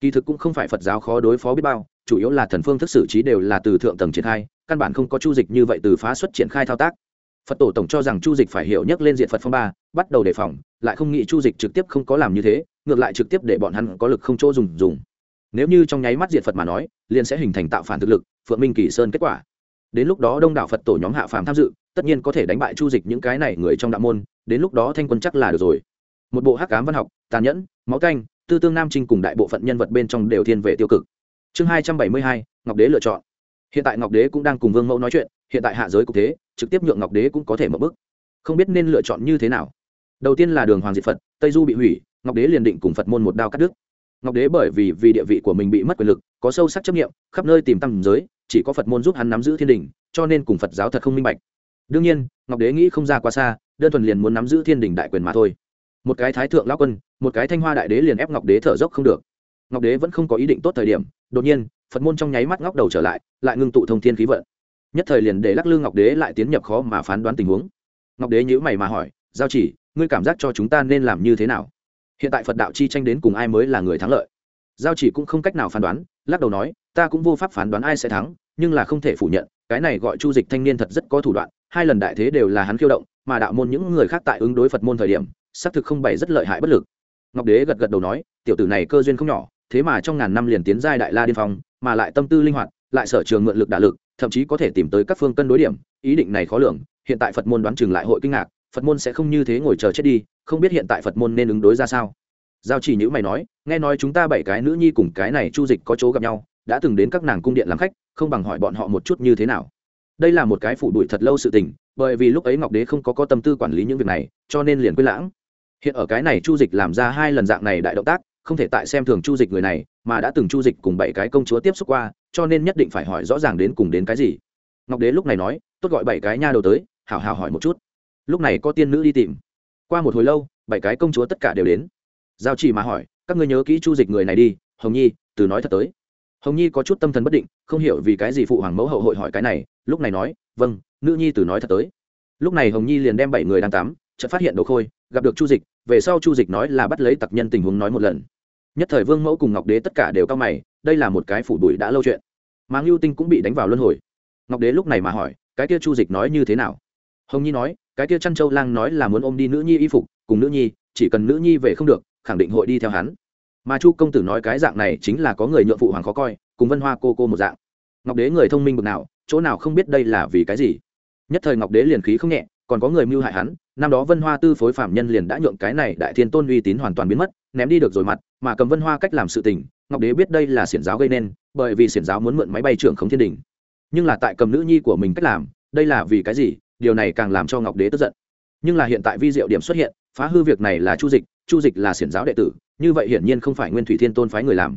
Kỳ thực cũng không phải phật giáo khó đối phó biết bao, chủ yếu là thần phương thức xử trí đều là từ thượng tầng triển khai, căn bản không có chu dịch như vậy từ phá xuất triển khai thao tác. Phật tổ tổng cho rằng chu dịch phải hiểu nhất lên diện phật phong ba, bắt đầu đề phòng, lại không nghĩ chu dịch trực tiếp không có làm như thế, ngược lại trực tiếp để bọn hắn có lực không chỗ dùng dùng nếu như trong nháy mắt diệt phật mà nói, liền sẽ hình thành tạo phản thực lực, phượng minh kỳ sơn kết quả. Đến lúc đó đông đảo phật tổ nhóm hạ phàm tham dự, tất nhiên có thể đánh bại chu dịch những cái này người trong đạo môn, đến lúc đó thanh quân chắc là được rồi. Một bộ hắc cám văn học, tàn nhẫn, máu canh, tư tương nam trinh cùng đại bộ phận nhân vật bên trong đều thiên về tiêu cực. Chương hai trăm bảy mươi hai, ngọc đế lựa chọn. Hiện tại ngọc đế cũng đang cùng vương mẫu nói chuyện, hiện tại hạ giới cục thế, trực tiếp nhượng ngọc đế cũng có thể mở bức không biết nên lựa chọn như thế nào. Đầu tiên là đường hoàng diệt phật, tây du bị hủy, ngọc đế liền định cùng phật môn một đao cắt đứt ngọc đế bởi vì vì địa vị của mình bị mất quyền lực, có sâu sắc chấp nghiệm, khắp nơi tìm tăng giới, chỉ có phật môn giúp hắn nắm giữ thiên đình, cho nên cùng phật giáo thật không minh bạch. Đương nhiên, ngọc đế nghĩ không ra quá xa, đơn thuần liền muốn nắm giữ thiên đình đại quyền mà thôi. Một cái thái thượng lão quân, một cái thanh hoa đại đế liền ép ngọc đế thở dốc không được. Ngọc đế vẫn không có ý định tốt thời điểm, đột nhiên, phật môn trong nháy mắt ngóc đầu trở lại lại ngưng tụ thông thiên khí vận. Nhất thời liền để lắc lư ngọc đế lại tiến nhập khó mà phán đoán tình huống. Ngọc đế nhữ mày mà hỏi, giao chỉ, ngươi cảm giác cho chúng ta nên làm như thế nào? Hiện tại phật đạo chi tranh đến cùng ai mới là người thắng lợi? Giao chỉ cũng không cách nào phán đoán, lắc đầu nói, ta cũng vô pháp phán đoán ai sẽ thắng, nhưng là không thể phủ nhận, cái này gọi chu dịch thanh niên thật rất có thủ đoạn, hai lần đại thế đều là hắn khiêu động, mà đạo môn những người khác tại ứng đối phật môn thời điểm, xác thực không bày rất lợi hại bất lực. Ngọc đế gật gật đầu nói, tiểu tử này cơ duyên không nhỏ, thế mà trong ngàn năm liền tiến giai đại la điên phong, mà lại tâm tư linh hoạt, lại sở trường mượn lực đả lực, thậm chí có thể tìm tới các phương cân đối điểm, ý định này khó lường, hiện tại phật môn đoán chừng lại hội kinh ngạc phật môn sẽ không như thế ngồi chờ chết đi, không biết hiện tại phật môn nên ứng đối ra sao. Giao chỉ nhữ mày nói, nghe nói chúng ta bảy cái nữ nhi cùng cái này chu dịch có chỗ gặp nhau, đã từng đến các nàng cung điện làm khách, không bằng hỏi bọn họ một chút như thế nào. Đây là một cái phụ đuổi thật lâu sự tình, bởi vì lúc ấy ngọc đế không có có tâm tư quản lý những việc này, cho nên liền quên lãng. Hiện ở cái này chu dịch làm ra hai lần dạng này đại động tác, không thể tại xem thường chu dịch người này, mà đã từng chu dịch cùng bảy cái công chúa tiếp xúc qua, cho nên nhất định phải hỏi rõ ràng đến cùng đến cái gì. Ngọc đế lúc này nói, tốt gọi bảy cái nha đầu tới, hảo hảo hỏi một chút lúc này có tiên nữ đi tìm. Qua một hồi lâu, bảy cái công chúa tất cả đều đến. Giao chỉ mà hỏi, các ngươi nhớ kỹ chu dịch người này đi, hồng nhi, từ nói thật tới. Hồng nhi có chút tâm thần bất định, không hiểu vì cái gì phụ hoàng mẫu hậu hội hỏi cái này, lúc này nói vâng nữ nhi từ nói thật tới. Lúc này hồng nhi liền đem bảy người đang tắm, chợt phát hiện đồ khôi, gặp được chu dịch, về sau chu dịch nói là bắt lấy tặc nhân tình huống nói một lần. Nhất thời vương mẫu cùng ngọc đế tất cả đều cao mày, đây là một cái phủ đuổi đã lâu chuyện. Mà ngưu tinh cũng bị đánh vào luân hồi. Ngọc đế lúc này mà hỏi, cái kia chu dịch nói như thế nào? Hồng nhi nói cái kia chăn châu lang nói là muốn ôm đi nữ nhi y phục, cùng nữ nhi, chỉ cần nữ nhi về không được, khẳng định hội đi theo hắn. Mà chu công tử nói cái dạng này chính là có người nhượng phụ hoàng khó coi, cùng vân hoa cô cô một dạng. Ngọc đế người thông minh bực nào, chỗ nào không biết đây là vì cái gì. Nhất thời ngọc đế liền khí không nhẹ, còn có người mưu hại hắn, năm đó vân hoa tư phối phạm nhân liền đã nhượng cái này đại thiên tôn uy tín hoàn toàn biến mất, ném đi được rồi mặt, mà cầm vân hoa cách làm sự tình, ngọc đế biết đây là xiển giáo gây nên, bởi vì xiển giáo muốn mượn máy bay trưởng không thiên đình. Nhưng là tại cầm nữ nhi của mình cách làm, đây là vì cái gì? Điều này càng làm cho ngọc đế tức giận. Nhưng là hiện tại vi diệu điểm xuất hiện, phá hư việc này là chu dịch chu dịch là xiển giáo đệ tử, như vậy hiển nhiên không phải nguyên thủy thiên tôn phái người làm.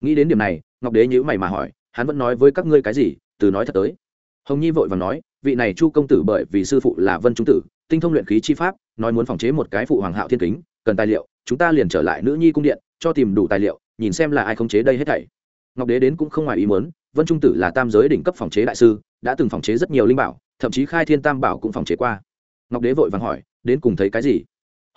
Nghĩ đến điểm này, ngọc đế nhữ mày mà hỏi, hắn vẫn nói với các ngươi cái gì, từ nói thật tới. Hồng nhi vội và nói, vị này chu công tử bởi vì sư phụ là vân trung tử, tinh thông luyện khí chi pháp, nói muốn phòng chế một cái phụ hoàng hạo thiên kính, cần tài liệu, chúng ta liền trở lại nữ nhi cung điện, cho tìm đủ tài liệu, nhìn xem là ai khống chế đây hết thảy ngọc đế đến cũng không ngoài ý muốn, vân trung tử là tam giới đỉnh cấp phòng chế đại sư, đã từng phòng chế rất nhiều linh bảo, thậm chí khai thiên tam bảo cũng phòng chế qua. Ngọc đế vội vàng hỏi, đến cùng thấy cái gì?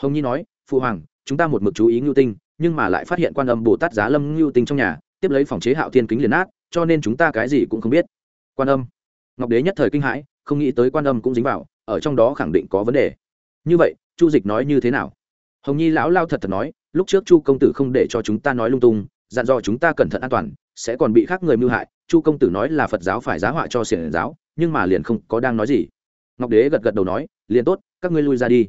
Hồng nhi nói, phụ hoàng, chúng ta một mực chú ý ngưu tinh, nhưng mà lại phát hiện quan âm bồ tát giá lâm ngưu tinh trong nhà, tiếp lấy phòng chế hạo thiên kính liền nát, cho nên chúng ta cái gì cũng không biết. Quan âm. Ngọc đế nhất thời kinh hãi, không nghĩ tới quan âm cũng dính vào, ở trong đó khẳng định có vấn đề. Như vậy, chu dịch nói như thế nào? Hồng nhi lão lao thật thật nói, lúc trước chu công tử không để cho chúng ta nói lung tung, dặn dò chúng ta cẩn thận an toàn sẽ còn bị khác người mưu hại, chu công tử nói là phật giáo phải giá họa cho xiển giáo, nhưng mà liền không có đang nói gì. Ngọc đế gật gật đầu nói, liền tốt, các ngươi lui ra đi.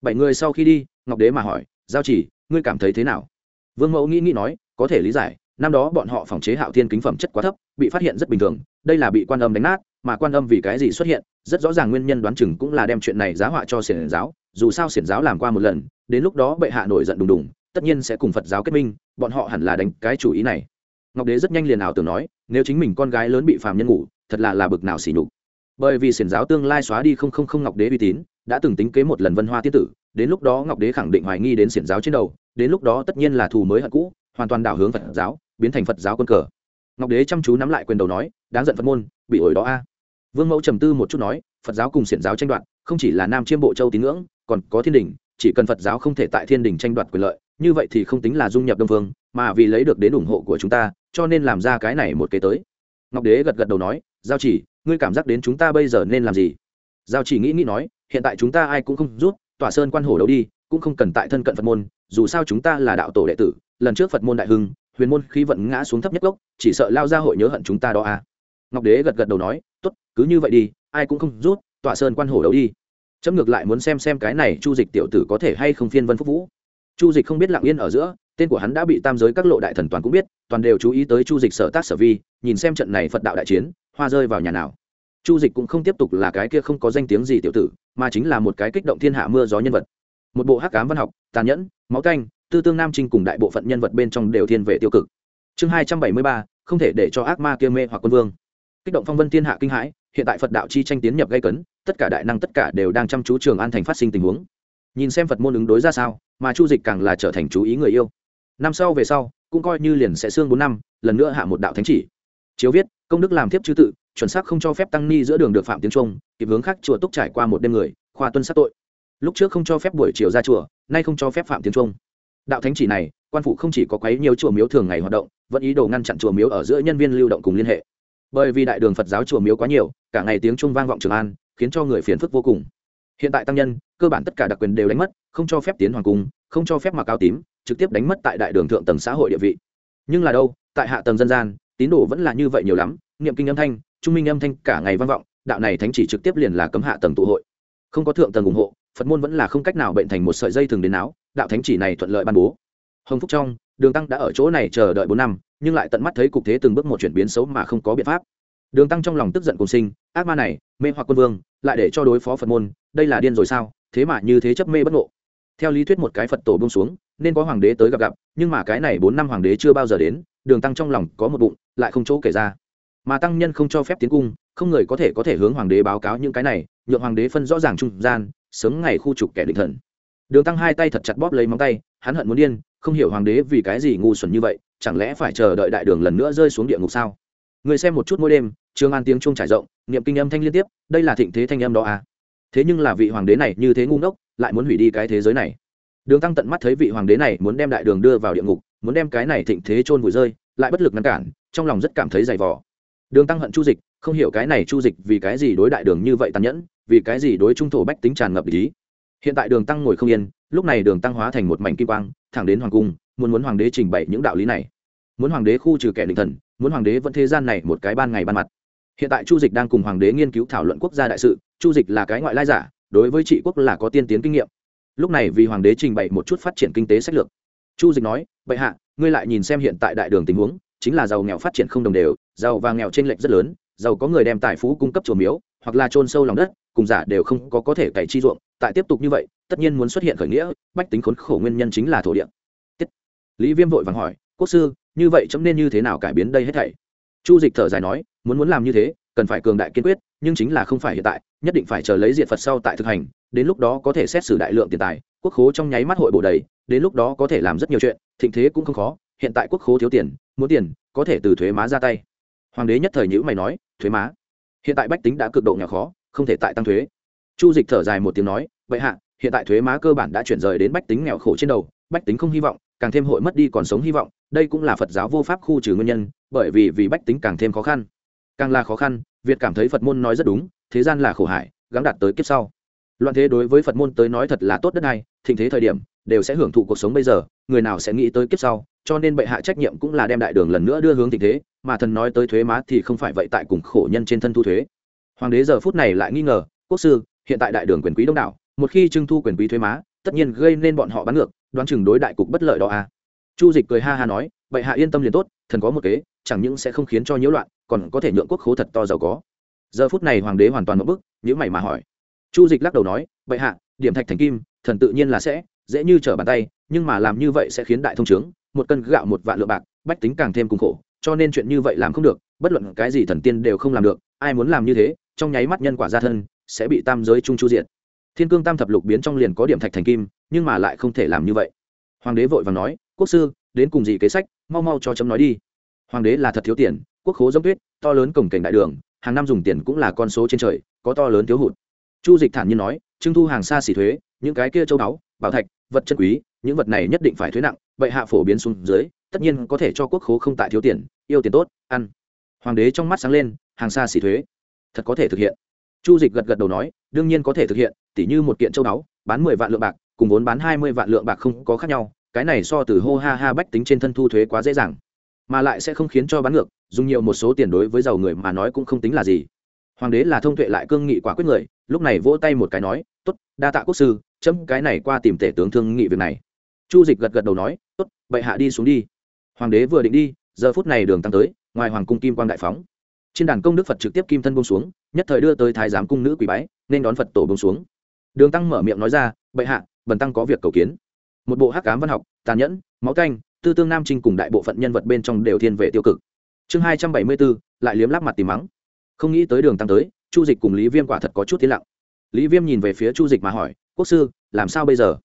Bảy người sau khi đi, ngọc đế mà hỏi, giao chỉ, ngươi cảm thấy thế nào? Vương mẫu nghĩ nghĩ nói, có thể lý giải, năm đó bọn họ phòng chế hạo thiên kính phẩm chất quá thấp, bị phát hiện rất bình thường, đây là bị quan âm đánh nát, mà quan âm vì cái gì xuất hiện, rất rõ ràng nguyên nhân đoán chừng cũng là đem chuyện này giá họa cho xiển giáo, dù sao xiển giáo làm qua một lần, đến lúc đó bệ hạ nổi giận đùng đùng, tất nhiên sẽ cùng phật giáo kết minh, bọn họ hẳn là đánh cái chủ ý này ngọc đế rất nhanh liền ảo tưởng nói, nếu chính mình con gái lớn bị phàm nhân ngủ, thật là là bực nào xỉ nhục. Bởi vì xiển giáo tương lai xóa đi không không không ngọc đế uy tín, đã từng tính kế một lần vân hoa tiết tử, đến lúc đó ngọc đế khẳng định hoài nghi đến xiển giáo trên đầu, đến lúc đó tất nhiên là thù mới hận cũ, hoàn toàn đảo hướng phật giáo, biến thành phật giáo quân cờ. Ngọc đế chăm chú nắm lại quyền đầu nói, đáng giận phật môn, bị ổi đó a. Vương mẫu trầm tư một chút nói, phật giáo cùng xiển giáo tranh đoạt, không chỉ là nam chiêm bộ châu tín ngưỡng, còn có thiên đình, chỉ cần phật giáo không thể tại thiên đình tranh đoạt quyền lợi, như vậy thì không tính là dung nhập đông phương, mà vì lấy được đến ủng hộ của chúng ta cho nên làm ra cái này một kế tới. Ngọc đế gật gật đầu nói, giao chỉ, ngươi cảm giác đến chúng ta bây giờ nên làm gì? Giao chỉ nghĩ nghĩ nói, hiện tại chúng ta ai cũng không rút tỏa sơn quan hổ đấu đi, cũng không cần tại thân cận phật môn, dù sao chúng ta là đạo tổ đệ tử, lần trước phật môn đại hưng, huyền môn khi vận ngã xuống thấp nhất gốc, chỉ sợ lao ra hội nhớ hận chúng ta đó à. Ngọc đế gật gật đầu nói t ố t cứ như vậy đi, ai cũng không rút tỏa sơn quan hổ đấu đi. Chấm ngược lại muốn xem xem cái này chu dịch tiểu tử có thể hay không phiên vân phúc vũ. Chu dịch không biết lặng yên ở giữa tên của hắn đã bị tam giới các lộ đại thần toàn cũng biết, toàn đều chú ý tới chu dịch sở tác sở vi, nhìn xem trận này phật đạo đại chiến, hoa rơi vào nhà nào. Chu dịch cũng không tiếp tục là cái kia không có danh tiếng gì tiểu tử, mà chính là một cái kích động thiên hạ mưa gió nhân vật. Một bộ hắc cám văn học, tàn nhẫn, máu canh, tư tương nam trinh cùng đại bộ phận nhân vật bên trong đều thiên về tiêu cực. Chương hai trăm bảy mươi ba, không thể để cho ác ma kia mê hoặc quân vương. Kích động phong vân thiên hạ kinh hãi, hiện tại phật đạo chi tranh tiến nhập gây cấn, tất cả đại năng tất cả đều đang chăm chú trường an thành phát sinh tình huống. Nhìn xem phật môn ứng đối ra sao, mà chu dịch càng là trở thành chú ý người yêu năm sau về sau, cũng coi như liền sẽ xương bốn năm, lần nữa hạ một đạo thánh chỉ. Chiếu viết, công đức làm thiếp chư tự, chuẩn xác không cho phép tăng ni giữa đường được phạm tiếng trung, kịp hướng khác chùa túc trải qua một đêm người, khoa tuân sát tội. Lúc trước không cho phép buổi chiều ra chùa, nay không cho phép phạm tiếng trung. Đạo thánh chỉ này, quan phủ không chỉ có quấy nhiều chùa miếu thường ngày hoạt động, vẫn ý đồ ngăn chặn chùa miếu ở giữa nhân viên lưu động cùng liên hệ. Bởi vì đại đường phật giáo chùa miếu quá nhiều, cả ngày tiếng trung vang vọng trường an, khiến cho người phiền phức vô cùng. Hiện tại tăng nhân, cơ bản tất cả đặc quyền đều đánh mất, không cho phép tiến hoàng cung, không cho phép mặc áo tím trực tiếp đánh mất tại đại đường thượng tầng xã hội địa vị. Nhưng là đâu, tại hạ tầng dân gian, tín đồ vẫn là như vậy nhiều lắm, niệm kinh âm thanh, trung minh âm thanh cả ngày vang vọng, đạo này thánh chỉ trực tiếp liền là cấm hạ tầng tụ hội. Không có thượng tầng ủng hộ, phật môn vẫn là không cách nào bệnh thành một sợi dây thường đến áo, đạo thánh chỉ này thuận lợi ban bố. Hồng phúc trong, đường tăng đã ở chỗ này chờ đợi bốn năm, nhưng lại tận mắt thấy cục thế từng bước một chuyển biến xấu mà không có biện pháp. Đường tăng trong lòng tức giận cùng sinh, ác ma này, mê hoặc quân vương, lại để cho đối phó phật môn, đây là điên rồi sao? Thế mà như thế chấp mê bất ngộ theo lý thuyết một cái phật tổ bông xuống, nên có hoàng đế tới gặp gặp, nhưng mà cái này bốn năm hoàng đế chưa bao giờ đến, đường tăng trong lòng có một bụng, lại không chỗ kể ra. Mà tăng nhân không cho phép tiến cung, không người có thể có thể hướng hoàng đế báo cáo những cái này, nhượng hoàng đế phân rõ ràng trung gian, sớm ngày khu trục kẻ định thần. Đường tăng hai tay thật chặt bóp lấy móng tay, hắn hận muốn điên, không hiểu hoàng đế vì cái gì ngu xuẩn như vậy, chẳng lẽ phải chờ đợi đại đường lần nữa rơi xuống địa ngục sao? Người xem một chút mỗi đêm, trường an tiếng chuông trải rộng, niệm kinh âm thanh liên tiếp, đây là thịnh thế thanh âm đó à? Thế nhưng là vị hoàng đế này như thế ngu ngốc, lại muốn hủy đi cái thế giới này. Đường tăng tận mắt thấy vị hoàng đế này muốn đem đại đường đưa vào địa ngục, muốn đem cái này thịnh thế chôn vùi rơi, lại bất lực ngăn cản, trong lòng rất cảm thấy dày vò. Đường tăng hận chu dịch, không hiểu cái này chu dịch vì cái gì đối đại đường như vậy tàn nhẫn, vì cái gì đối trung thổ bách tính tràn ngập lý. Hiện tại đường tăng ngồi không yên, lúc này đường tăng hóa thành một mảnh kim quang, thẳng đến hoàng cung, muốn muốn hoàng đế trình bày những đạo lý này. Muốn hoàng đế khu trừ kẻ định thần, muốn hoàng đế vẫn thế gian này một cái ban ngày ban mặt. Hiện tại chu dịch đang cùng hoàng đế nghiên cứu thảo luận quốc gia đại sự chu dịch là cái ngoại lai giả, đối với trị quốc là có tiên tiến kinh nghiệm. Lúc này vì hoàng đế trình bày một chút phát triển kinh tế sách lược. Chu dịch nói, bệ hạ, ngươi lại nhìn xem hiện tại đại đường tình huống, chính là giàu nghèo phát triển không đồng đều, giàu và nghèo t r ê n lệch rất lớn, giàu có người đem tài phú cung cấp chùa miếu, hoặc là trôn sâu lòng đất, cùng giả đều không có có thể cày chi ruộng, tại tiếp tục như vậy, tất nhiên muốn xuất hiện khởi nghĩa, bách tính khốn khổ nguyên nhân chính là thổ địa. Tiết. lý viêm vội vàng hỏi, quốc sư, như vậy chấm nên như thế nào cải biến đây hết thảy? Chu dịch thở dài nói, muốn muốn làm như thế, cần phải cường đại kiên quyết nhưng chính là không phải hiện tại, nhất định phải chờ lấy diện phật sau tại thực hành, đến lúc đó có thể xét xử đại lượng tiền tài, quốc khố trong nháy mắt hội bổ đầy, đến lúc đó có thể làm rất nhiều chuyện, thịnh thế cũng không khó, hiện tại quốc khố thiếu tiền, muốn tiền, có thể từ thuế má ra tay. Hoàng đế nhất thời nhữ mày nói, thuế má? Hiện tại bách tính đã cực độ nhỏ khó, không thể tại tăng thuế. Chu dịch thở dài một tiếng nói vậy hạ, hiện tại thuế má cơ bản đã chuyển rời đến bách tính nghèo khổ trên đầu, bách tính không hy vọng, càng thêm hội mất đi còn sống hy vọng, đây cũng là phật giáo vô pháp khu trừ nguyên nhân, bởi vì vì bách tính càng thêm khó khăn. Càng là khó khăn việt cảm thấy phật môn nói rất đúng, thế gian là khổ hải, gắng đạt tới kiếp sau loạn thế đối với phật môn tới nói thật là tốt đất này, thịnh thế thời điểm, đều sẽ hưởng thụ cuộc sống bây giờ, người nào sẽ nghĩ tới kiếp sau, cho nên bệ hạ trách nhiệm cũng là đem đại đường lần nữa đưa hướng thịnh thế, mà thần nói tới thuế má thì không phải vậy tại cùng khổ nhân trên thân thu thuế hoàng đế giờ phút này lại nghi ngờ, quốc sư, hiện tại đại đường quyền quý đông đảo, một khi trưng thu quyền quý thuế má, tất nhiên gây nên bọn họ bắn ngược, đoán chừng đối đại cục bất lợi đó à. chu dịch cười ha ha nói bệ hạ yên tâm liền tốt, thần có một kế, chẳng những sẽ không khiến cho nhiễu loạn, còn có thể nhượng quốc khố thật to giàu có. Giờ phút này hoàng đế hoàn toàn mất bức nhữ mày mà hỏi. Chu dịch lắc đầu nói, bệ hạ, điểm thạch thành kim, thần tự nhiên là sẽ, dễ như trở bàn tay, nhưng mà làm như vậy sẽ khiến đại thông trướng, một cân gạo một vạn lượng bạc, bách tính càng thêm cùng khổ, cho nên chuyện như vậy làm không được, bất luận cái gì thần tiên đều không làm được, ai muốn làm như thế, trong nháy mắt nhân quả gia thân, sẽ bị tam giới trung chu diện thiên cương tam thập lục biến trong liền có điểm thạch thành kim, nhưng mà lại không thể làm như vậy. Hoàng đế vội vàng nói, quốc sư, đến cùng gì kế sách? Mau mau cho chấm nói đi. Hoàng đế là thật thiếu tiền, quốc khố giống tuyết, to lớn cổng cảnh đại đường, hàng năm dùng tiền cũng là con số trên trời, có to lớn thiếu hụt. Chu dịch thản nhiên nói trưng thu hàng xa xỉ thuế, những cái kia châu báu, bảo thạch, vật chân quý, những vật này nhất định phải thuế nặng, vậy hạ phổ biến xuống dưới, tất nhiên có thể cho quốc khố không tại thiếu tiền, yêu tiền tốt, ăn. Hoàng đế trong mắt sáng lên, hàng xa xỉ thuế, thật có thể thực hiện. Chu dịch gật gật đầu nói, đương nhiên có thể thực hiện, tỉ như một kiện châu báu, bán mười vạn lượng bạc, cùng vốn bán hai mươi vạn lượng bạc không có khác nhau cái này so từ hô ha ha bách tính trên thân thu thuế quá dễ dàng, mà lại sẽ không khiến cho bán ngược, dùng nhiều một số tiền đối với giàu người mà nói cũng không tính là gì. Hoàng đế là thông tuệ lại cương nghị quả quyết người, lúc này vỗ tay một cái nói t ố t đa tạ quốc sư, chấm cái này qua tìm tể tướng thương nghị việc này. Chu dịch gật gật đầu nói t ố t bệ hạ đi xuống đi. Hoàng đế vừa định đi, giờ phút này đường tăng tới, ngoài hoàng cung kim quang đại phóng. Trên đàn công đức phật trực tiếp kim thân bông xuống, nhất thời đưa tới thái giám cung nữ quỷ bái, nên đón phật tổ bông xuống. Đường tăng mở miệng nói ra, bệ hạ, bần tăng có việc cầu kiến một bộ hắc cám văn học, tàn nhẫn, máu canh, tư tương nam trinh cùng đại bộ phận nhân vật bên trong đều thiên về tiêu cực. Chương hai trăm bảy mươi bốn, lại liếm láp mặt tìm mắng. Không nghĩ tới đường tăng tới, chu dịch cùng lý viêm quả thật có chút tiến lặng. Lý viêm nhìn về phía chu dịch mà hỏi, quốc sư, làm sao bây giờ?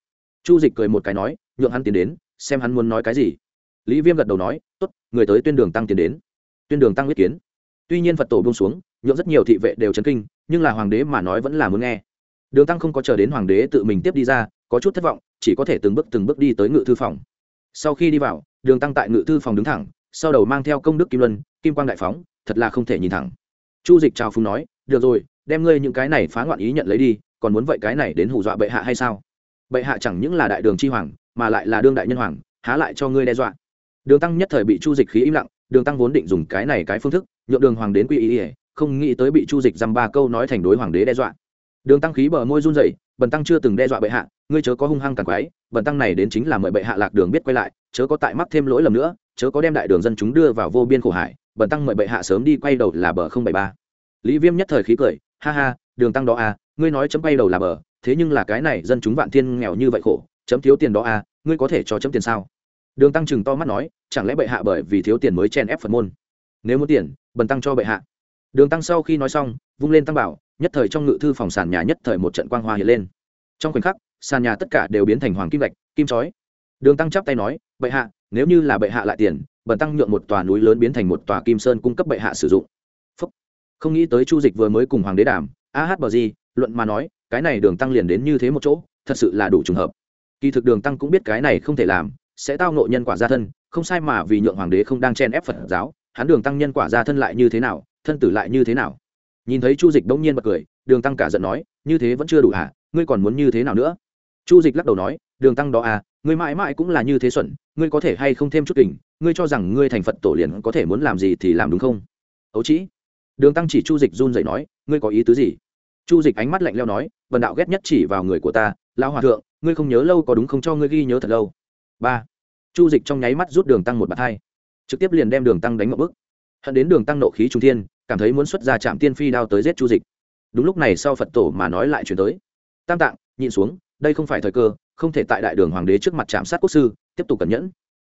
Chu dịch cười một cái nói, nhượng hắn tiến đến, xem hắn muốn nói cái gì. Lý viêm gật đầu nói t ố t người tới tuyên đường tăng tiến đến. Tuyên đường tăng biết kiến. Tuy nhiên phật tổ bông xuống, nhượng rất nhiều thị vệ đều chấn kinh, nhưng là hoàng đế mà nói vẫn là muốn nghe. Đường tăng không có chờ đến hoàng đế tự mình tiếp đi ra, có chút thất vọng chỉ có thể từng bước từng bước đi tới ngự thư phòng. Sau khi đi vào, đường tăng tại ngự thư phòng đứng thẳng, sau đầu mang theo công đức kim luân, kim quang đại phóng, thật là không thể nhìn thẳng. Chu dịch chào phúng nói, được rồi, đem ngươi những cái này phá ngoạn ý nhận lấy đi, còn muốn vậy cái này đến hù dọa bệ hạ hay sao? Bệ hạ chẳng những là đại đường chi hoàng, mà lại là đương đại nhân hoàng, há lại cho ngươi đe dọa? Đường tăng nhất thời bị chu dịch khí im lặng, đường tăng vốn định dùng cái này cái phương thức, nhượng đường hoàng đến quy ý ỉa không nghĩ tới bị chu dịch dăm ba câu nói thành đối hoàng đế đe dọa. Đường tăng khí bờ môi run rẩy, bần tăng chưa từng đe dọa bệ hạ ngươi chớ có hung hăng càng quái bần tăng này đến chính là mời bệ hạ lạc đường biết quay lại, chớ có tại mắc thêm lỗi lầm nữa, chớ có đem đại đường dân chúng đưa vào vô biên khổ hải, bần tăng mời bệ hạ sớm đi quay đầu là bờ không bảy ba. Lý viêm nhất thời khí cười, ha ha, đường tăng đó à ngươi nói chấm quay đầu là bờ, thế nhưng là cái này dân chúng vạn thiên nghèo như vậy khổ, chấm thiếu tiền đó à ngươi có thể cho chấm tiền sao? Đường tăng chừng to mắt nói, chẳng lẽ bệ hạ bởi vì thiếu tiền mới chen ép phật môn? Nếu muốn tiền, bần tăng cho bệ hạ. Đường tăng sau khi nói xong, vung lên tăng bảo, nhất thời trong ngự thư phòng sàn nhà nhất thời một trận quang hoa hiện lên. Trong khoảnh khắc sàn nhà tất cả đều biến thành hoàng kim lạch kim chói. Đường tăng chắp tay nói, bệ hạ, nếu như là bệ hạ lại tiền, bần tăng nhượng một tòa núi lớn biến thành một tòa kim sơn cung cấp bệ hạ sử dụng. Phúc. không nghĩ tới chu dịch vừa mới cùng hoàng đế đàm, a hát bờ gì, luận mà nói, cái này đường tăng liền đến như thế một chỗ, thật sự là đủ trùng hợp. Kỳ thực đường tăng cũng biết cái này không thể làm, sẽ tao nộ nhân quả gia thân, không sai mà vì nhượng hoàng đế không đang chen ép phật giáo, hắn đường tăng nhân quả gia thân lại như thế nào, thân tử lại như thế nào. Nhìn thấy chu dịch đông nhiên bật cười, đường tăng cả giận nói, như thế vẫn chưa đủ hả? Ngươi còn muốn như thế nào nữa? Chu dịch lắc đầu nói, đường tăng đó à ngươi mãi mãi cũng là như thế xuẩn, ngươi có thể hay không thêm chút tình ngươi cho rằng ngươi thành phật tổ liền có thể muốn làm gì thì làm đúng không? Ấu trĩ. Đường tăng chỉ chu dịch run dậy nói, ngươi có ý tứ gì? Chu dịch ánh mắt lạnh leo nói, vần đạo ghét nhất chỉ vào người của ta, lão hòa thượng, ngươi không nhớ lâu có đúng không cho ngươi ghi nhớ thật lâu. Ba. Chu dịch trong nháy mắt rút đường tăng một bạt hai, trực tiếp liền đem đường tăng đánh một bức hận đến đường tăng nộ khí trung thiên, cảm thấy muốn xuất ra trạm tiên phi đao tới giết chu dịch. Đúng lúc này sau phật tổ mà nói lại chuyển tới. Tam tạng, nhịn xuống đây không phải thời cơ, không thể tại đại đường hoàng đế trước mặt chạm sát quốc sư, tiếp tục cẩn nhẫn.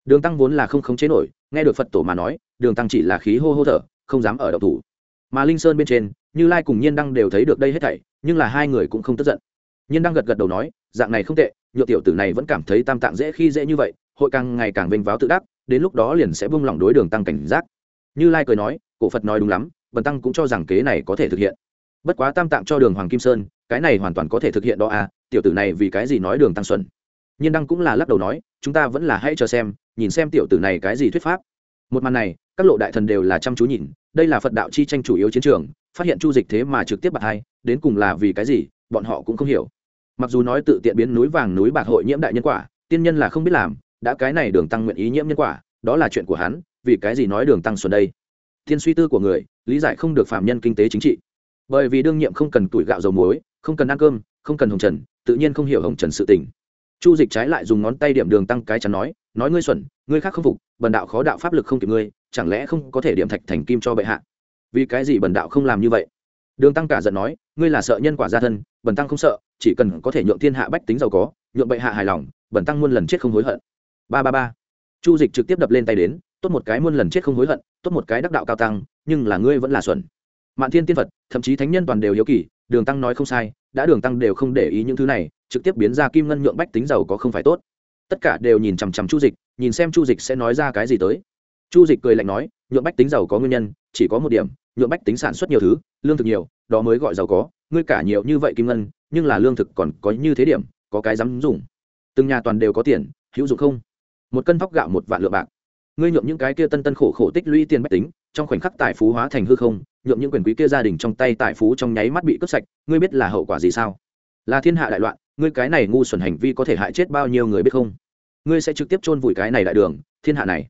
Đường tăng vốn là không khống chế nổi, nghe được phật tổ mà nói, đường tăng chỉ là khí hô hô thở, không dám ở đậu thủ. Mà linh sơn bên trên, như lai cùng nhiên đăng đều thấy được đây hết thảy, nhưng là hai người cũng không tức giận. Nhiên đăng gật gật đầu nói, dạng này không tệ, nhựa tiểu tử này vẫn cảm thấy tam tạng dễ khi dễ như vậy, hội càng ngày càng vênh váo tự đắc, đến lúc đó liền sẽ buông lỏng đối đường tăng cảnh giác. Như lai cười nói, cổ phật nói đúng lắm bần tăng cũng cho rằng kế này có thể thực hiện. Bất quá tam tạng cho đường hoàng kim sơn, cái này hoàn toàn có thể thực hiện đó à tiểu tử này vì cái gì nói đường tăng xuẩn nhiên đăng cũng là lắc đầu nói, chúng ta vẫn là hãy chờ xem, nhìn xem tiểu tử này cái gì thuyết pháp. Một màn này, các lộ đại thần đều là chăm chú nhìn, đây là phật đạo chi tranh chủ yếu chiến trường, phát hiện chu dịch thế mà trực tiếp bạc hai, đến cùng là vì cái gì, bọn họ cũng không hiểu. Mặc dù nói tự tiện biến núi vàng núi bạc hội nhiễm đại nhân quả, tiên nhân là không biết làm, đã cái này đường tăng nguyện ý nhiễm nhân quả, đó là chuyện của hắn, vì cái gì nói đường tăng xuân đây? Thiên suy tư của người, lý giải không được phạm nhân kinh tế chính trị. Bởi vì đương nhiệm không cần tuổi gạo dầu muối, không cần ăn cơm, không cần hồng trần tự nhiên không hiểu hồng trần sự tình. Chu dịch trái lại dùng ngón tay điểm đường tăng cái chắn nói nói ngươi xuẩn, ngươi khác không phục, bần đạo khó đạo pháp lực không kịp ngươi, chẳng lẽ không có thể điểm thạch thành kim cho bệ hạ? Vì cái gì bần đạo không làm như vậy? Đường tăng cả giận nói, ngươi là sợ nhân quả gia thân, bần tăng không sợ, chỉ cần có thể nhượng thiên hạ bách tính giàu có, nhượng bệ hạ hài lòng, bần tăng muôn lần chết không hối hận. Ba ba ba. Chu dịch trực tiếp đập lên tay đến, tốt một cái muôn lần chết không hối hận, tốt một cái đắc đạo cao tăng, nhưng là ngươi vẫn là xuẩn. Mạn thiên tiên phật, thậm chí thánh nhân toàn đều hiếu kỳ, đường tăng nói không sai đã đường tăng đều không để ý những thứ này, trực tiếp biến ra kim ngân nhượng bách tính giàu có không phải tốt. Tất cả đều nhìn chằm chằm chu dịch, nhìn xem chu dịch sẽ nói ra cái gì tới. Chu dịch cười lạnh nói, nhượng bách tính giàu có nguyên nhân, chỉ có một điểm, nhượng bách tính sản xuất nhiều thứ, lương thực nhiều, đó mới gọi giàu có, ngươi cả nhiều như vậy kim ngân, nhưng là lương thực còn có như thế điểm, có cái dám dùng. Từng nhà toàn đều có tiền, hữu dụng không? Một cân thóc gạo một vạn lượng bạc. Ngươi nhuộm những cái kia tân tân khổ khổ tích lũy tiền bách tính, trong khoảnh khắc tài phú hóa thành hư không Nhượng những quyền quý kia gia đình trong tay tài phú trong nháy mắt bị cướp sạch, ngươi biết là hậu quả gì sao? Là thiên hạ đại loạn, ngươi cái này ngu xuẩn hành vi có thể hại chết bao nhiêu người biết không? Ngươi sẽ trực tiếp chôn vùi cái này đại đường, thiên hạ này.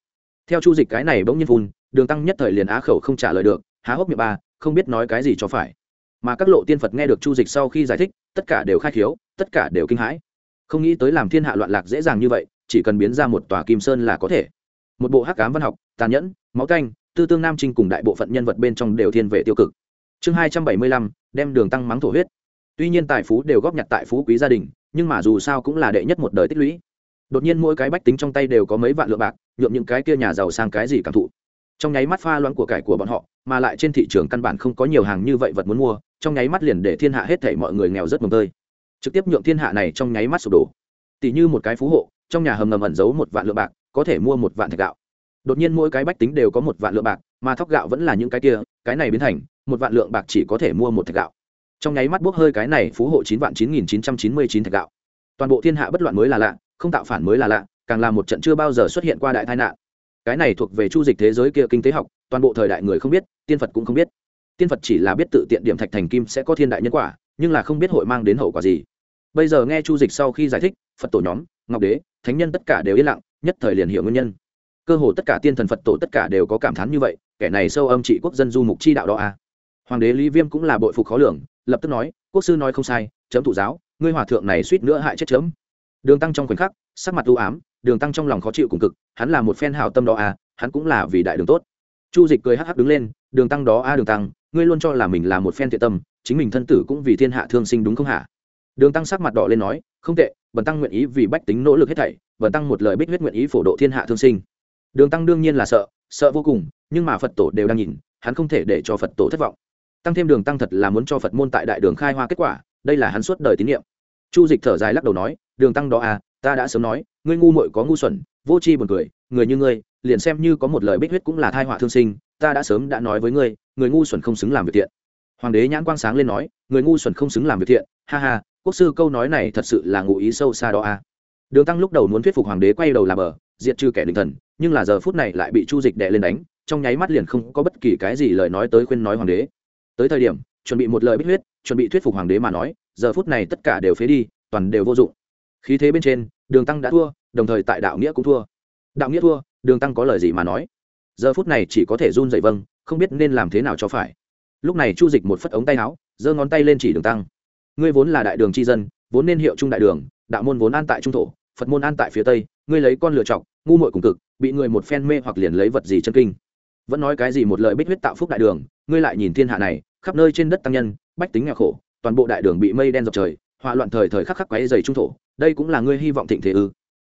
Theo chu dịch cái này bỗng nhiên phun, đường tăng nhất thời liền á khẩu không trả lời được, há hốc miệng ba, không biết nói cái gì cho phải. Mà các lộ tiên phật nghe được chu dịch sau khi giải thích, tất cả đều khai khiếu, tất cả đều kinh hãi. Không nghĩ tới làm thiên hạ loạn lạc dễ dàng như vậy, chỉ cần biến ra một tòa kim sơn là có thể. Một bộ hắc cám văn học, tàn nhẫn, máu canh tư tương nam trinh cùng đại bộ phận nhân vật bên trong đều thiên về tiêu cực. Chương hai trăm bảy mươi lăm, đem đường tăng mắng thổ huyết. Tuy nhiên tài phú đều góp nhặt tại phú quý gia đình, nhưng mà dù sao cũng là đệ nhất một đời tích lũy. Đột nhiên mỗi cái bách tính trong tay đều có mấy vạn lượng bạc, nhuộm những cái kia nhà giàu sang cái gì cảm thụ. Trong nháy mắt pha loãng của cải của bọn họ, mà lại trên thị trường căn bản không có nhiều hàng như vậy vật muốn mua, trong nháy mắt liền để thiên hạ hết thảy mọi người nghèo rất mồm tơi. Trực tiếp nhượng thiên hạ này trong nháy mắt sụp đổ. Tỷ như một cái phú hộ, trong nhà hầm ngầm ẩn giấu một vạn lượng bạc, có thể mua một vạn thạch gạo đột nhiên mỗi cái bách tính đều có một vạn lượng bạc, mà thóc gạo vẫn là những cái kia, cái này biến thành, một vạn lượng bạc chỉ có thể mua một thạch gạo. Trong nháy mắt bốc hơi cái này phú hộ chín vạn chín nghìn chín trăm chín mươi chín thạch gạo. Toàn bộ thiên hạ bất loạn mới là lạ, không tạo phản mới là lạ, càng là một trận chưa bao giờ xuất hiện qua đại tai nạn. Cái này thuộc về chu dịch thế giới kia kinh tế học, toàn bộ thời đại người không biết, tiên phật cũng không biết. Tiên phật chỉ là biết tự tiện điểm thạch thành kim sẽ có thiên đại nhân quả, nhưng là không biết hội mang đến hậu quả gì. Bây giờ nghe chu dịch sau khi giải thích, phật tổ nhóm, ngọc đế, thánh nhân tất cả đều yên lặng, nhất thời liền hiểu nguyên nhân cơ hồ tất cả tiên thần phật tổ tất cả đều có cảm thán như vậy, kẻ này sâu âm trị quốc dân du mục chi đạo đó à. hoàng đế lý viêm cũng là bội phục khó lường, lập tức nói, quốc sư nói không sai, chấm thụ giáo, ngươi hòa thượng này suýt nữa hại chết chấm. Đường tăng trong khoảnh khắc, sắc mặt u ám, đường tăng trong lòng khó chịu cùng cực, hắn là một phen hào tâm đó à hắn cũng là vì đại đường tốt. Chu dịch cười hắc hắc đứng lên, đường tăng đó a đường tăng, ngươi luôn cho là mình là một phen thiện tâm, chính mình thân tử cũng vì thiên hạ thương sinh đúng không hả? Đường tăng sắc mặt đỏ lên nói, không tệ, bần tăng nguyện ý vì bách tính nỗ lực hết thảy, bần tăng một lời bích huyết nguyện ý phổ độ thiên hạ thương sinh đường tăng đương nhiên là sợ sợ vô cùng, nhưng mà phật tổ đều đang nhìn, hắn không thể để cho phật tổ thất vọng. Tăng thêm đường tăng thật là muốn cho phật môn tại đại đường khai hoa kết quả, đây là hắn suốt đời tín nhiệm chu dịch thở dài lắc đầu nói, đường tăng đó à ta đã sớm nói, ngươi ngu muội có ngu xuẩn, vô tri buồn cười, người như ngươi, liền xem như có một lời bích huyết cũng là thai họa thương sinh, ta đã sớm đã nói với ngươi, người ngu xuẩn không xứng làm việc thiện. Hoàng đế nhãn quang sáng lên nói, người ngu xuẩn không xứng làm việc thiện, ha ha, quốc sư câu nói này thật sự là ngụ ý sâu xa đó à. Đường tăng lúc đầu muốn thuyết phục hoàng đế quay đầu làm bờ, diệt trừ kẻ định thần nhưng là giờ phút này lại bị chu dịch đè lên đánh, trong nháy mắt liền không có bất kỳ cái gì lời nói tới khuyên nói hoàng đế. Tới thời điểm, chuẩn bị một lời bích huyết, chuẩn bị thuyết phục hoàng đế mà nói, giờ phút này tất cả đều phế đi, toàn đều vô dụng. Khí thế bên trên, đường tăng đã thua, đồng thời tại đạo nghĩa cũng thua. Đạo nghĩa thua, đường tăng có lời gì mà nói? Giờ phút này chỉ có thể run dậy vâng không biết nên làm thế nào cho phải. Lúc này chu dịch một phất ống tay áo, giơ ngón tay lên chỉ đường tăng. Ngươi vốn là đại đường chi dân, vốn nên hiệu trung đại đường, đạo môn vốn an tại trung thổ, phật môn an tại phía tây, ngươi lấy con lựa chọc ngu muội cùng cực, bị người một phen mê hoặc liền lấy vật gì chân kinh. Vẫn nói cái gì một lời bích huyết tạo phúc đại đường, ngươi lại nhìn thiên hạ này, khắp nơi trên đất tăng nhân, bách tính nghèo khổ, toàn bộ đại đường bị mây đen dọc trời họa loạn thời thời khắc khắc quấy dày trung thổ, đây cũng là ngươi hy vọng thịnh thế ư?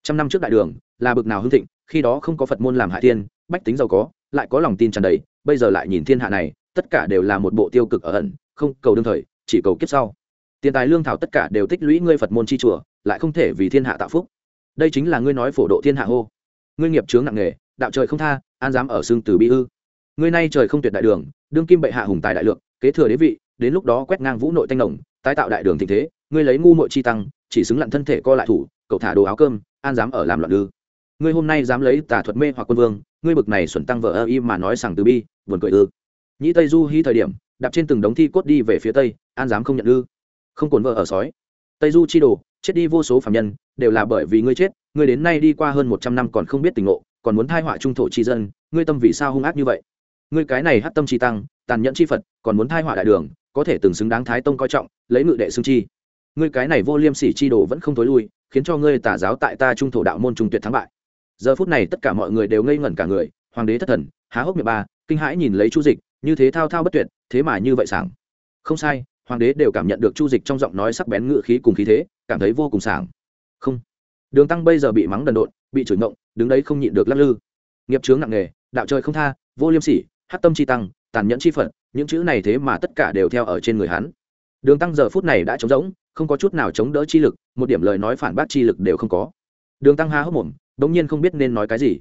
Trăm năm trước đại đường, là bực nào hưng thịnh, khi đó không có phật môn làm hại tiên, bách tính giàu có, lại có lòng tin tràn đầy, bây giờ lại nhìn thiên hạ này, tất cả đều là một bộ tiêu cực ở ẩn, không cầu đương thời, chỉ cầu kiếp sau. Tiền tài lương thảo tất cả đều tích lũy ngươi phật môn chi chùa, lại không thể vì thiên hạ tạo phúc. Đây chính là ngươi nói phổ độ thiên hạ hô ngươi nghiệp chướng nặng nghề, đạo trời không tha, an dám ở xương từ bi hư ngươi nay trời không tuyệt đại đường, đương kim bệ hạ hùng tài đại lượng, kế thừa đế vị, đến lúc đó quét ngang vũ nội thanh nồng, tái tạo đại đường tình thế, ngươi lấy ngu mội chi tăng, chỉ xứng lặn thân thể co lại thủ, cậu thả đồ áo cơm, an dám ở làm loạn ư. Ngươi hôm nay dám lấy tà thuật mê hoặc quân vương, ngươi bực này xuẩn tăng vợ ơ y mà nói rằng từ bi, buồn cười ư. Nhĩ tây du hy thời điểm, đạp trên từng đống thi cốt đi về phía tây, an dám không nhận ư. Không cồn vợ ở sói. Tây du chi đồ, chết đi vô số phạm nhân đều là bởi vì ngươi chết, ngươi đến nay đi qua hơn một trăm năm còn không biết tình ngộ, còn muốn thai họa trung thổ chi dân, ngươi tâm vì sao hung ác như vậy? Ngươi cái này hát tâm chi tăng, tàn nhẫn chi phật, còn muốn thai họa đại đường, có thể từng xứng đáng thái tông coi trọng, lấy ngự đệ xương chi. Ngươi cái này vô liêm sỉ chi đồ vẫn không thối lui, khiến cho ngươi tả giáo tại ta trung thổ đạo môn trung tuyệt thắng bại. Giờ phút này tất cả mọi người đều ngây ngẩn cả người, hoàng đế thất thần, há hốc miệng ba, kinh hãi nhìn lấy chu dịch, như thế thao thao bất tuyệt, thế mà như vậy sảng. Không sai, hoàng đế đều cảm nhận được chu dịch trong giọng nói sắc bén ngự khí cùng khí thế, cảm thấy vô cùng sảng không. Đường tăng bây giờ bị mắng đần độn bị chửi ngộng đứng đấy không nhịn được lắc lư. Nghiệp chướng nặng nề đạo trời không tha vô liêm sỉ hát tâm chi tăng tàn nhẫn chi phận, những chữ này thế mà tất cả đều theo ở trên người hắn. Đường tăng giờ phút này đã trống rỗng không có chút nào chống đỡ chi lực một điểm lời nói phản bác chi lực đều không có. Đường tăng há hốc mồm đ ỗ n g nhiên không biết nên nói cái gì.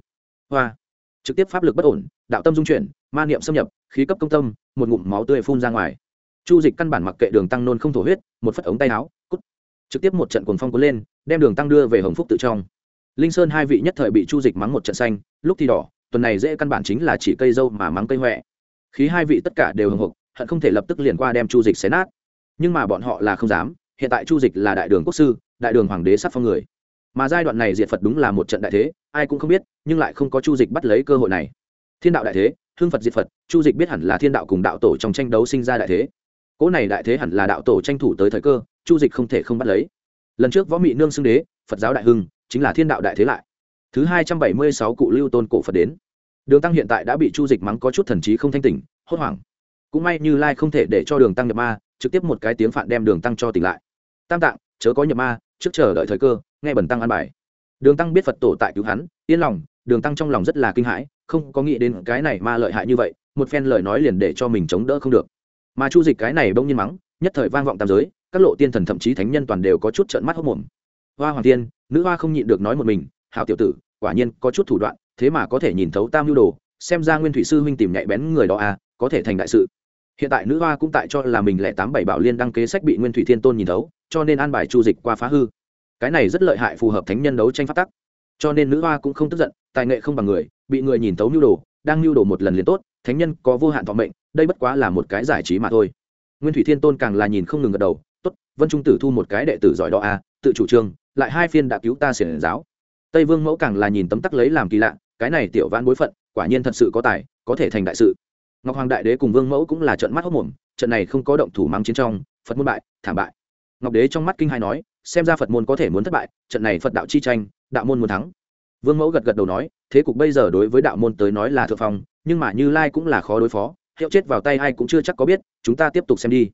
Hoa. Trực tiếp pháp lực bất ổn đạo tâm dung chuyển ma niệm xâm nhập khí cấp công tâm một ngụm máu tươi phun ra ngoài. Chu dịch căn bản mặc kệ đường tăng nôn không thổ huyết một phất ống tay áo cút. Trực tiếp một trận cuồng phong cuốn lên đem đường tăng đưa về hồng phúc tự trong. Linh sơn hai vị nhất thời bị chu dịch mắng một trận xanh, lúc thì đỏ, tuần này dễ căn bản chính là chỉ cây dâu mà mắng cây huệ khí hai vị tất cả đều hồng hộc hận không thể lập tức liền qua đem chu dịch xé nát. Nhưng mà bọn họ là không dám, hiện tại chu dịch là đại đường quốc sư, đại đường hoàng đế sắc phong người. Mà giai đoạn này diệt phật đúng là một trận đại thế, ai cũng không biết, nhưng lại không có chu dịch bắt lấy cơ hội này. Thiên đạo đại thế hương phật diệt phật, chu dịch biết hẳn là thiên đạo cùng đạo tổ trong tranh đấu sinh ra đại thế. Cỗ này đại thế hẳn là đạo tổ tranh thủ tới thời cơ, chu dịch không thể không bắt lấy lần trước võ mị nương xưng đế, phật giáo đại hưng, chính là thiên đạo đại thế lại. Thứ hai trăm bảy mươi sáu cụ lưu tôn cổ phật đến. Đường tăng hiện tại đã bị chu dịch mắng có chút thần trí không thanh tỉnh, hốt hoảng. Cũng may như lai không thể để cho đường tăng nhập ma, trực tiếp một cái tiếng phạn đem đường tăng cho tỉnh lại. Tam tạng, chớ có nhập ma, trước chờ đợi thời cơ, nghe bẩn tăng ăn bài. Đường tăng biết phật tổ tại cứu hắn, yên lòng, đường tăng trong lòng rất là kinh hãi, không có nghĩ đến cái này ma lợi hại như vậy, một phen lời nói liền để cho mình chống đỡ không được. Mà chu dịch cái này bỗng nhiên mắng, nhất thời vang vọng tam giới các lộ tiên thần thậm chí thánh nhân toàn đều có chút trợn mắt hốc mồm. Hoa hoàng tiên nữ hoa không nhịn được nói một mình hào tiểu tử, quả nhiên có chút thủ đoạn, thế mà có thể nhìn thấu tam nhu đồ, xem ra nguyên thủy sư huynh tìm nhạy bén người đó à có thể thành đại sự. Hiện tại nữ hoa cũng tại cho là mình lẻ tám bảy bảo liên đăng kế sách bị nguyên thủy thiên tôn nhìn thấu, cho nên an bài chu dịch qua phá hư. Cái này rất lợi hại phù hợp thánh nhân đấu tranh phát tắc. Cho nên nữ hoa cũng không tức giận, tài nghệ không bằng người, bị người nhìn thấu nhu đồ, đang nhu đồ một lần liền tốt, thánh nhân có vô hạn thọ mệnh, đây bất quá là một cái giải trí mà thôi. Nguyên thủy thiên tôn càng là nhìn không ngừng gật đầu tốt, vân trung tử thu một cái đệ tử giỏi đó à tự chủ trương, lại hai phiên đã cứu ta xiển giáo. Tây vương mẫu càng là nhìn tấm tắc lấy làm kỳ lạ, cái này tiểu vãn bối phận, quả nhiên thật sự có tài, có thể thành đại sự. Ngọc hoàng đại đế cùng vương mẫu cũng là trận mắt hốc mồm, trận này không có động thủ mang chiến trong, phật môn bại, thảm bại. Ngọc đế trong mắt kinh hai nói, xem ra phật môn có thể muốn thất bại, trận này phật đạo chi tranh, đạo môn muốn thắng. Vương mẫu gật gật đầu nói, thế cục bây giờ đối với đạo môn tới nói là thượng phong, nhưng mà như lai cũng là khó đối phó, hiệu chết vào tay ai cũng chưa chắc có biết, chúng ta tiếp tục xem đi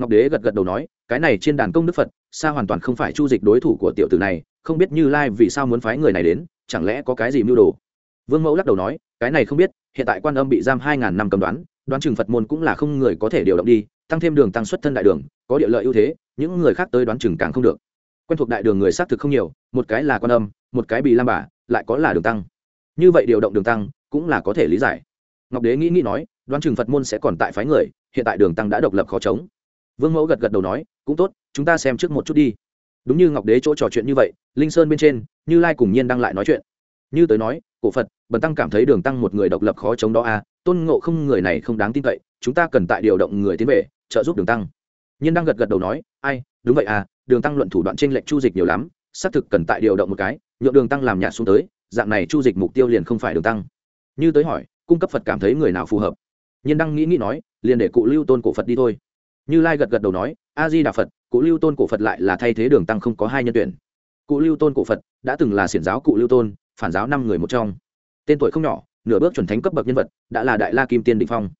ngọc đế gật gật đầu nói, cái này trên đàn công đức phật, xa hoàn toàn không phải chu dịch đối thủ của tiểu tử này, không biết như lai vì sao muốn phái người này đến, chẳng lẽ có cái gì mưu đồ? Vương mẫu lắc đầu nói, cái này không biết, hiện tại quan âm bị giam hai ngàn năm cầm đoán đoán chừng phật môn cũng là không người có thể điều động đi, tăng thêm đường tăng xuất thân đại đường, có địa lợi ưu thế, những người khác tới đoán chừng càng không được. Quen thuộc đại đường người xác thực không nhiều, một cái là quan âm, một cái bị lam bà, lại có là đường tăng. Như vậy điều động đường tăng cũng là có thể lý giải. Ngọc đế nghĩ nghĩ nói, đoán chừng phật môn sẽ còn tại phái người, hiện tại đường tăng đã độc lập khó chống vương mẫu gật gật đầu nói cũng tốt chúng ta xem trước một chút đi. Đúng như ngọc đế chỗ trò chuyện như vậy linh sơn bên trên như lai cùng nhiên đang lại nói chuyện. Như tới nói cổ phật bần tăng cảm thấy đường tăng một người độc lập khó chống đó a à, tôn ngộ không người này không đáng tin cậy chúng ta cần tại điều động người tiến về trợ giúp đường tăng. Nhiên đang gật gật đầu nói ai đúng vậy à đường tăng luận thủ đoạn trinh lệch chu dịch nhiều lắm xác thực cần tại điều động một cái nhượng đường tăng làm nhạt xuống tới dạng này chu dịch mục tiêu liền không phải đường tăng. Như tới hỏi cung cấp phật cảm thấy người nào phù hợp? Nhiên đăng nghĩ nghĩ nói liền để cụ lưu tôn cổ phật đi thôi như lai gật gật đầu nói a di đà phật, cụ lưu tôn cổ phật lại là thay thế đường tăng không có hai nhân tuyển. Cụ lưu tôn cổ phật đã từng là xiển giáo cụ lưu tôn, phản giáo năm người một trong. Tên tuổi không nhỏ, nửa bước chuẩn thánh cấp bậc nhân vật, đã là đại la kim tiên định phong.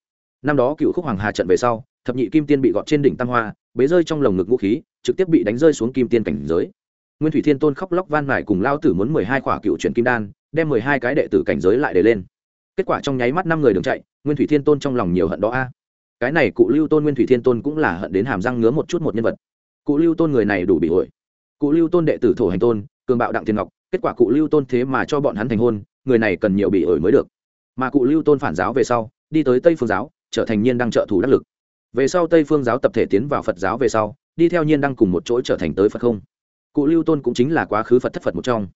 Năm đó cựu khúc hoàng hà trận về sau, thập nhị kim tiên bị gọt trên đỉnh tam hoa, bế rơi trong lồng ngực vũ khí, trực tiếp bị đánh rơi xuống kim tiên cảnh giới. Nguyên thủy thiên tôn khóc lóc van mải cùng lao tử muốn mười hai khỏa cựu truyền kim đan, đem mười hai cái đệ tử cảnh giới lại để lên. Kết quả trong nháy mắt năm người đường chạy, nguyên thủy thiên tôn trong lòng nhiều hận đó a cái này cụ lưu tôn nguyên thủy thiên tôn cũng là hận đến hàm răng ngứa một chút một nhân vật. Cụ lưu tôn người này đủ bị ổi cụ lưu tôn đệ tử thổ hành tôn, cường bạo đặng thiên ngọc, kết quả cụ lưu tôn thế mà cho bọn hắn thành hôn, người này cần nhiều bị ổi mới được. Mà cụ lưu tôn phản giáo về sau, đi tới tây phương giáo, trở thành nhiên đăng trợ thủ đắc lực. Về sau tây phương giáo tập thể tiến vào phật giáo về sau, đi theo nhiên đăng cùng một chỗ trở thành tới phật không. Cụ lưu tôn cũng chính là quá khứ phật thất phật một trong.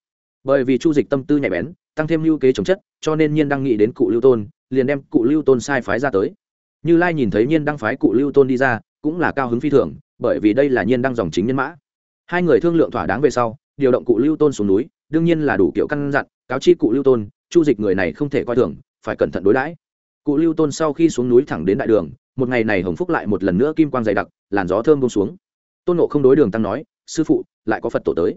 Bởi vì chu dịch tâm tư nhạy bén, tăng thêm lưu kế chống chất, cho nên nhiên đăng nghĩ đến cụ lưu tôn, liền đem cụ lưu tôn sai phái ra tới như lai nhìn thấy nhiên đăng phái cụ lưu tôn đi ra, cũng là cao hứng phi thường, bởi vì đây là nhiên đăng dòng chính nhân mã. Hai người thương lượng thỏa đáng về sau, điều động cụ lưu tôn xuống núi, đương nhiên là đủ kiểu căn dặn, cáo chi cụ lưu tôn, chu dịch người này không thể coi thường, phải cẩn thận đối đãi. Cụ lưu tôn sau khi xuống núi thẳng đến đại đường, một ngày này hồng phúc lại một lần nữa kim quang dày đặc, làn gió thơm bông xuống. Tôn nộ không đối đường tăng nói, sư phụ, lại có phật tổ tới.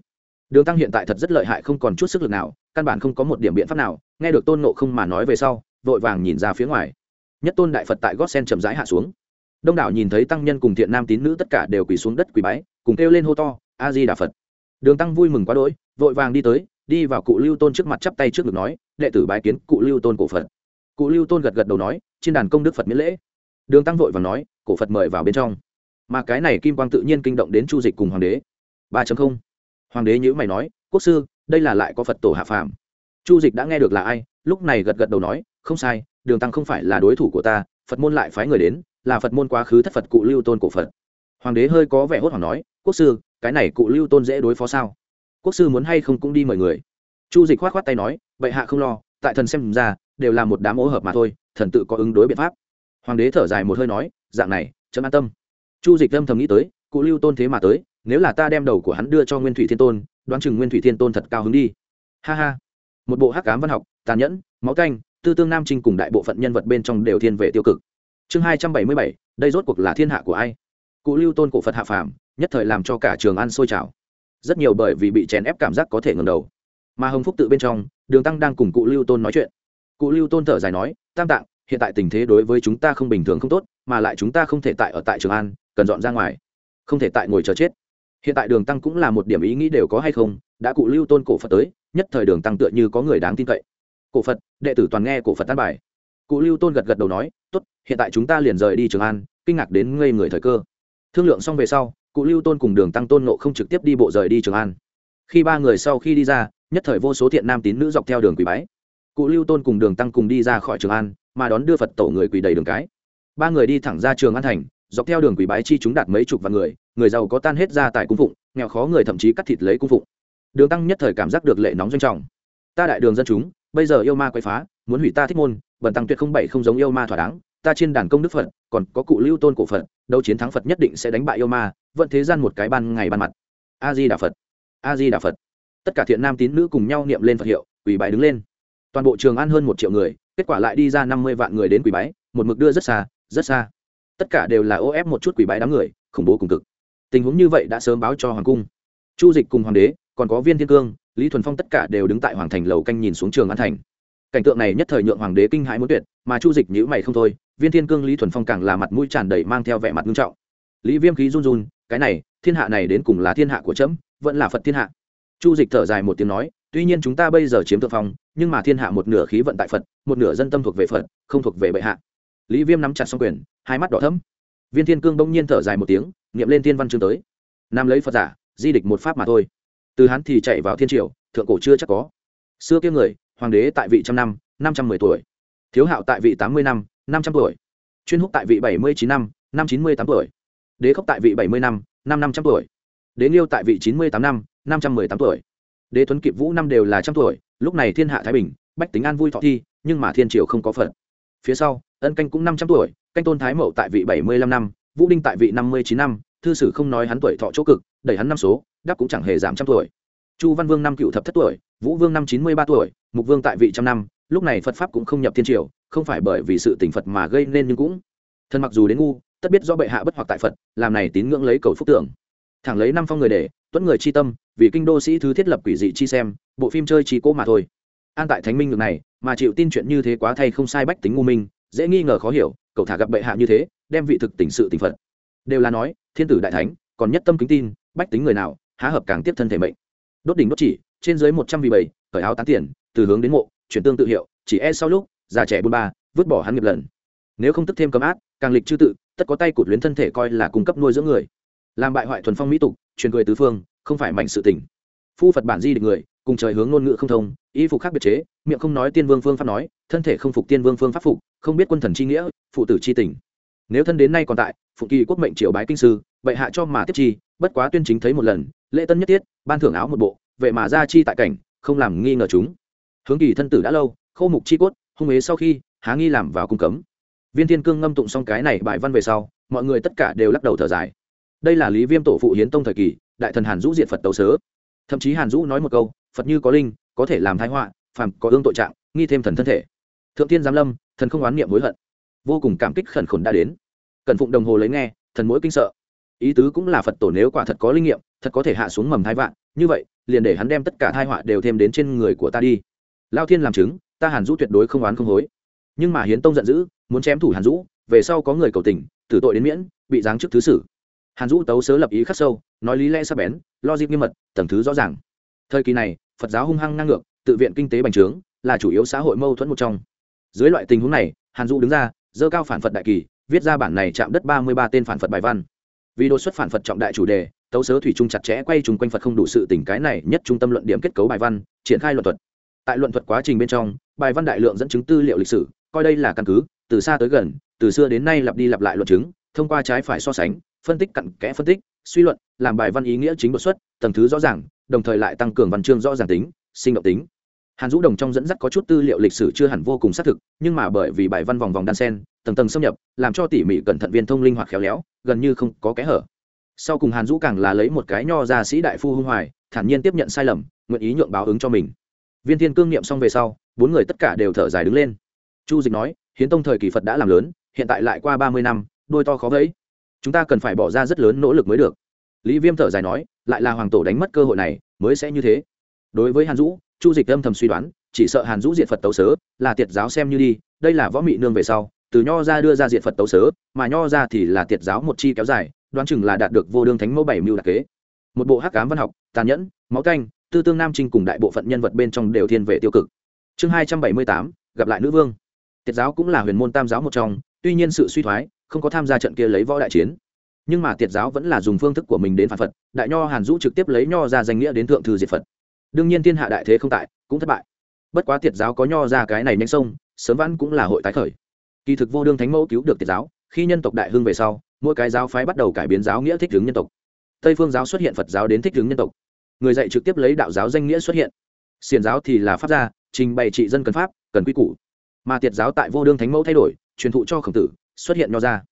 Đường tăng hiện tại thật rất lợi hại, không còn chút sức lực nào, căn bản không có một điểm biện pháp nào, nghe được tôn nộ không mà nói về sau, vội vàng nhìn ra phía ngoài nhất tôn đại phật tại gót sen chậm rãi hạ xuống. Đông đảo nhìn thấy tăng nhân cùng thiện nam tín nữ tất cả đều quỳ xuống đất quỳ bái, cùng kêu lên hô to a di đà phật. Đường tăng vui mừng quá đỗi, vội vàng đi tới, đi vào cụ lưu tôn trước mặt chắp tay trước ngực nói, đệ tử bái kiến cụ lưu tôn cổ phật. Cụ lưu tôn gật gật đầu nói, trên đàn công đức phật miễn lễ. Đường tăng vội vàng nói, cổ phật mời vào bên trong. Mà cái này kim quang tự nhiên kinh động đến chu dịch cùng hoàng đế. Ba hoàng đế nhữ mày nói, quốc sư, đây là lại có phật tổ hạ phàm. Chu dịch đã nghe được là ai, lúc này gật gật đầu nói, không sai đường tăng không phải là đối thủ của ta, phật môn lại phái người đến, là phật môn quá khứ thất phật cụ lưu tôn cổ phật. Hoàng đế hơi có vẻ hốt hoảng nói, quốc sư, cái này cụ lưu tôn dễ đối phó sao? Quốc sư muốn hay không cũng đi mời người. Chu dịch khoát khoát tay nói vậy hạ không lo, tại thần xem ra, đều là một đám ô hợp mà thôi, thần tự có ứng đối biện pháp. Hoàng đế thở dài một hơi nói, dạng này, chấm an tâm. Chu dịch âm thầm nghĩ tới, cụ lưu tôn thế mà tới, nếu là ta đem đầu của hắn đưa cho nguyên thủy thiên tôn, đoán chừng nguyên thủy thiên tôn thật cao hứng đi. Ha ha. Một bộ hắc cám văn học, tàn nhẫn, máu canh tư tương nam trinh cùng đại bộ phận nhân vật bên trong đều thiên về tiêu cực. Chương hai trăm bảy mươi bảy, đây rốt cuộc là thiên hạ của ai? Cụ lưu tôn cổ phật hạ phàm, nhất thời làm cho cả trường ăn sôi trào rất nhiều bởi vì bị chèn ép cảm giác có thể ngừng đầu. Mà hồng phúc tự bên trong, đường tăng đang cùng cụ lưu tôn nói chuyện. Cụ lưu tôn thở dài nói, tam tạng, hiện tại tình thế đối với chúng ta không bình thường không tốt, mà lại chúng ta không thể tại ở tại trường an, cần dọn ra ngoài. Không thể tại ngồi chờ chết. Hiện tại đường tăng cũng là một điểm ý nghĩ đều có hay không, đã cụ lưu tôn cổ phật tới, nhất thời đường tăng tựa như có người đáng tin cậy cổ phật, đệ tử toàn nghe cổ phật tan bài. Cụ lưu tôn gật gật đầu nói, tốt, hiện tại chúng ta liền rời đi trường an, kinh ngạc đến ngây người thời cơ. Thương lượng xong về sau, cụ lưu tôn cùng đường tăng tôn nộ không trực tiếp đi bộ rời đi trường an. Khi ba người sau khi đi ra, nhất thời vô số thiện nam tín nữ dọc theo đường quỷ bái. Cụ lưu tôn cùng đường tăng cùng đi ra khỏi trường an, mà đón đưa phật tổ người quỳ đầy đường cái. Ba người đi thẳng ra trường an thành, dọc theo đường quỷ bái chi chúng đạt mấy chục vạn người người giàu có tan hết ra tại cung phụng, nghèo khó người thậm chí cắt thịt lấy cung phụng. Đường tăng nhất thời cảm giác được lệ nóng doanh trọng. Ta đại đường dân chúng bây giờ yêu ma quay phá, muốn hủy ta thích môn, bần tăng tuyệt không bảy không giống yêu ma thỏa đáng, ta trên đàn công đức phật, còn có cụ lưu tôn cổ phật, đấu chiến thắng phật nhất định sẽ đánh bại yêu ma, vận thế gian một cái ban ngày ban mặt. A di đà phật a di đà phật. Tất cả thiện nam tín nữ cùng nhau niệm lên phật hiệu quỷ bái đứng lên. Toàn bộ trường an hơn một triệu người, kết quả lại đi ra năm mươi vạn người đến quỷ bái, một mực đưa rất xa rất xa. Tất cả đều là ô ép một chút quỷ bái đám người, khủng bố cùng cực. Tình huống như vậy đã sớm báo cho hoàng cung. Chu dịch cùng hoàng đế, còn có viên thiên cương lý thuần phong tất cả đều đứng tại hoàng thành lầu canh nhìn xuống trường an thành. Cảnh tượng này nhất thời nhượng hoàng đế kinh hãi muốn tuyệt, mà chu dịch nhữ mày không thôi, viên thiên cương lý thuần phong càng là mặt mũi tràn đầy mang theo vẻ mặt nghiêm trọng. Lý viêm khí run run, cái này, thiên hạ này đến cùng là thiên hạ của trẫm vẫn là phật thiên hạ. Chu dịch thở dài một tiếng nói, tuy nhiên chúng ta bây giờ chiếm thượng phong, nhưng mà thiên hạ một nửa khí vận tại phật, một nửa dân tâm thuộc về phật, không thuộc về bệ hạ. Lý viêm nắm chặt xong quyền, hai mắt đỏ thấm viên thiên cương bỗng nhiên thở dài một tiếng nghiệm lên thiên văn chương tới. Nam lấy phật giả, di địch một pháp mà thôi từ hắn thì chạy vào thiên triều, thượng cổ chưa chắc có. Xưa kia người, hoàng đế tại vị trăm năm năm trăm mười tuổi. Thiếu hạo tại vị tám mươi năm năm trăm tuổi. Chuyên húc tại vị bảy mươi chín năm năm chín mươi tám tuổi. Đế khốc tại vị bảy mươi năm năm năm trăm tuổi. Đế liêu tại vị chín mươi tám năm năm trăm mười tám tuổi. Đế tuấn kịp vũ năm đều là trăm tuổi, lúc này thiên hạ thái bình, bách tính an vui thọ thi, nhưng mà thiên triều không có phận. Phía sau, ân canh cũng năm trăm tuổi, canh tôn thái mậu tại vị bảy mươi lăm năm, vũ đinh tại vị năm mươi chín năm, thư sử không nói hắn tuổi thọ chỗ cực đẩy hắn năm số, đáp cũng chẳng hề giảm trăm tuổi. Chu văn vương năm cựu thập thất tuổi, vũ vương năm chín mươi ba tuổi, mục vương tại vị trăm năm, lúc này phật pháp cũng không nhập thiên triều, không phải bởi vì sự tỉnh phật mà gây nên nhưng cũng. Thân mặc dù đến ngu, tất biết do bệ hạ bất hoặc tại phật, làm này tín ngưỡng lấy cầu phúc tưởng. Thẳng lấy năm phong người để, tuấn người chi tâm, vì kinh đô sĩ thứ thiết lập quỷ dị chi xem, bộ phim chơi chi cố mà thôi. An tại thánh minh ngược này, mà chịu tin chuyện như thế quá thay không sai bách tính ngu minh, dễ nghi ngờ khó hiểu, cậu thả gặp bệ hạ như thế, đem vị thực tỉnh sự tỉnh phật. Đều là nói, thiên tử đại thánh, còn nhất tâm kính tin bách tính người nào, há hợp càng tiếp thân thể mệnh. Đốt đỉnh đốt chỉ, trên dưới một trăm vị bảy khởi áo tán tiền, từ hướng đến mộ, chuyển tương tự hiệu, chỉ e sau lúc, già trẻ bôn ba, vứt bỏ hắn nghiệp lần. Nếu không tức thêm cấm ác, càng lịch chư tự, tất có tay cụt luyến thân thể coi là cung cấp nuôi dưỡng người. Làm bại hoại thuần phong mỹ tục, truyền cười tứ phương, không phải mạnh sự tình. Phu phật bản di địch người, cùng trời hướng ngôn ngữ không thông, y phục khác biệt chế, miệng không nói tiên vương phương pháp nói, thân thể không phục tiên vương phương pháp phục, không biết quân thần chi nghĩa, phụ tử chi tình. Nếu thân đến nay còn tại, phụ kỳ quốc mệnh triều bái kinh sư vậy hạ cho mà tiếp chi bất quá tuyên chính thấy một lần, lễ tân nhất tiết ban thưởng áo một bộ vậy mà ra chi tại cảnh, không làm nghi ngờ chúng. Hướng kỳ thân tử đã lâu, khô mục chi cốt, hung ế sau khi, há nghi làm vào cung cấm. Viên thiên cương ngâm tụng xong cái này bài văn về sau, mọi người tất cả đều lắc đầu thở dài. Đây là lý viêm tổ phụ hiến tông thời kỳ, đại thần hàn dũ diệt phật tấu sớ. Thậm chí hàn dũ nói một câu, phật như có linh, có thể làm thái họa, phàm có ương tội trạng, nghi thêm thần thân thể. Thượng tiên giám lâm, thần không oán niệm hối hận. Vô cùng cảm kích khẩn khổn đã đến. Cần phụng đồng hồ lấy nghe, thần mỗi kinh sợ ý tứ cũng là phật tổ nếu quả thật có linh nghiệm, thật có thể hạ xuống mầm thai vạn, như vậy, liền để hắn đem tất cả thai họa đều thêm đến trên người của ta đi. Lao thiên làm chứng, ta hàn dũ tuyệt đối không oán không hối. Nhưng mà hiến tông giận dữ, muốn chém thủ hàn dũ, về sau có người cầu tình, tử tội đến miễn, bị giáng chức thứ sử. Hàn dũ tấu sớ lập ý khắc sâu, nói lý lẽ sắc bén, lo dịp nghiêm mật, tầng thứ rõ ràng. Thời kỳ này, phật giáo hung hăng ngang ngược, tự viện kinh tế bành trướng, là chủ yếu xã hội mâu thuẫn một trong. Dưới loại tình huống này, hàn dũ đứng ra dơ cao phản phật đại kỳ, viết ra bản này chạm đất ba mươi ba tên phản phật bài văn vì đột xuất phản phật trọng đại chủ đề, tấu sớ thủy trung chặt chẽ quay chung quanh phật không đủ sự tình cái này nhất trung tâm luận điểm kết cấu bài văn, triển khai luận thuật. Tại luận thuật quá trình bên trong, bài văn đại lượng dẫn chứng tư liệu lịch sử, coi đây là căn cứ, từ xa tới gần, từ xưa đến nay lặp đi lặp lại luận chứng, thông qua trái phải so sánh, phân tích cặn kẽ phân tích, suy luận, làm bài văn ý nghĩa chính đột xuất, tầng thứ rõ ràng, đồng thời lại tăng cường văn chương rõ ràng tính, sinh động tính. Hàn dũ đồng trong dẫn dắt có chút tư liệu lịch sử chưa hẳn vô cùng xác thực, nhưng mà bởi vì bài văn vòng vòng đan sen tầng tầng xâm nhập, làm cho tỉ mỉ cẩn thận viên thông linh hoạt khéo léo, gần như không có kẽ hở. Sau cùng hàn dũ càng là lấy một cái nho ra sĩ đại phu hung hoài, thản nhiên tiếp nhận sai lầm, nguyện ý nhượng báo ứng cho mình. Viên thiên cương niệm xong về sau, bốn người tất cả đều thở dài đứng lên. Chu dịch nói, hiến tông thời kỳ phật đã làm lớn, hiện tại lại qua ba mươi năm, đôi to khó vẫy. Chúng ta cần phải bỏ ra rất lớn nỗ lực mới được. Lý viêm thở dài nói, lại là hoàng tổ đánh mất cơ hội này, mới sẽ như thế. Đối với hàn dũ, chu dịch âm thầm suy đoán, chỉ sợ hàn dũ diện phật tấu sớ, là tiệt giáo xem như đi, đây là võ mị nương về sau từ nho ra đưa ra diện phật tấu sớ, mà nho ra thì là tiệt giáo một chi kéo dài, đoán chừng là đạt được vô đương thánh mẫu bảy mưu đặc kế. Một bộ hắc cám văn học, tàn nhẫn, máu canh, tư tương nam trinh cùng đại bộ phận nhân vật bên trong đều thiên về tiêu cực. Chương hai trăm bảy mươi tám, gặp lại nữ vương. Tiệt giáo cũng là huyền môn tam giáo một trong, tuy nhiên sự suy thoái, không có tham gia trận kia lấy võ đại chiến. Nhưng mà tiệt giáo vẫn là dùng phương thức của mình đến phản phật, đại nho hàn dũ trực tiếp lấy nho ra danh nghĩa đến thượng thư diệt phật. Đương nhiên thiên hạ đại thế không tại, cũng thất bại. Bất quá tiệt giáo có nho ra cái này nhanh sông, sớm vẫn cũng là hội tái khởi kỳ thực vô đương thánh mẫu cứu được tiệt giáo, khi nhân tộc đại hưng về sau, mỗi cái giáo phái bắt đầu cải biến giáo nghĩa thích hướng nhân tộc. Tây phương giáo xuất hiện phật giáo đến thích hướng nhân tộc. Người dạy trực tiếp lấy đạo giáo danh nghĩa xuất hiện. Xiền giáo thì là pháp gia, trình bày trị dân cần pháp, cần quy củ. Mà tiệt giáo tại vô đương thánh mẫu thay đổi, truyền thụ cho khổng tử, xuất hiện nho gia.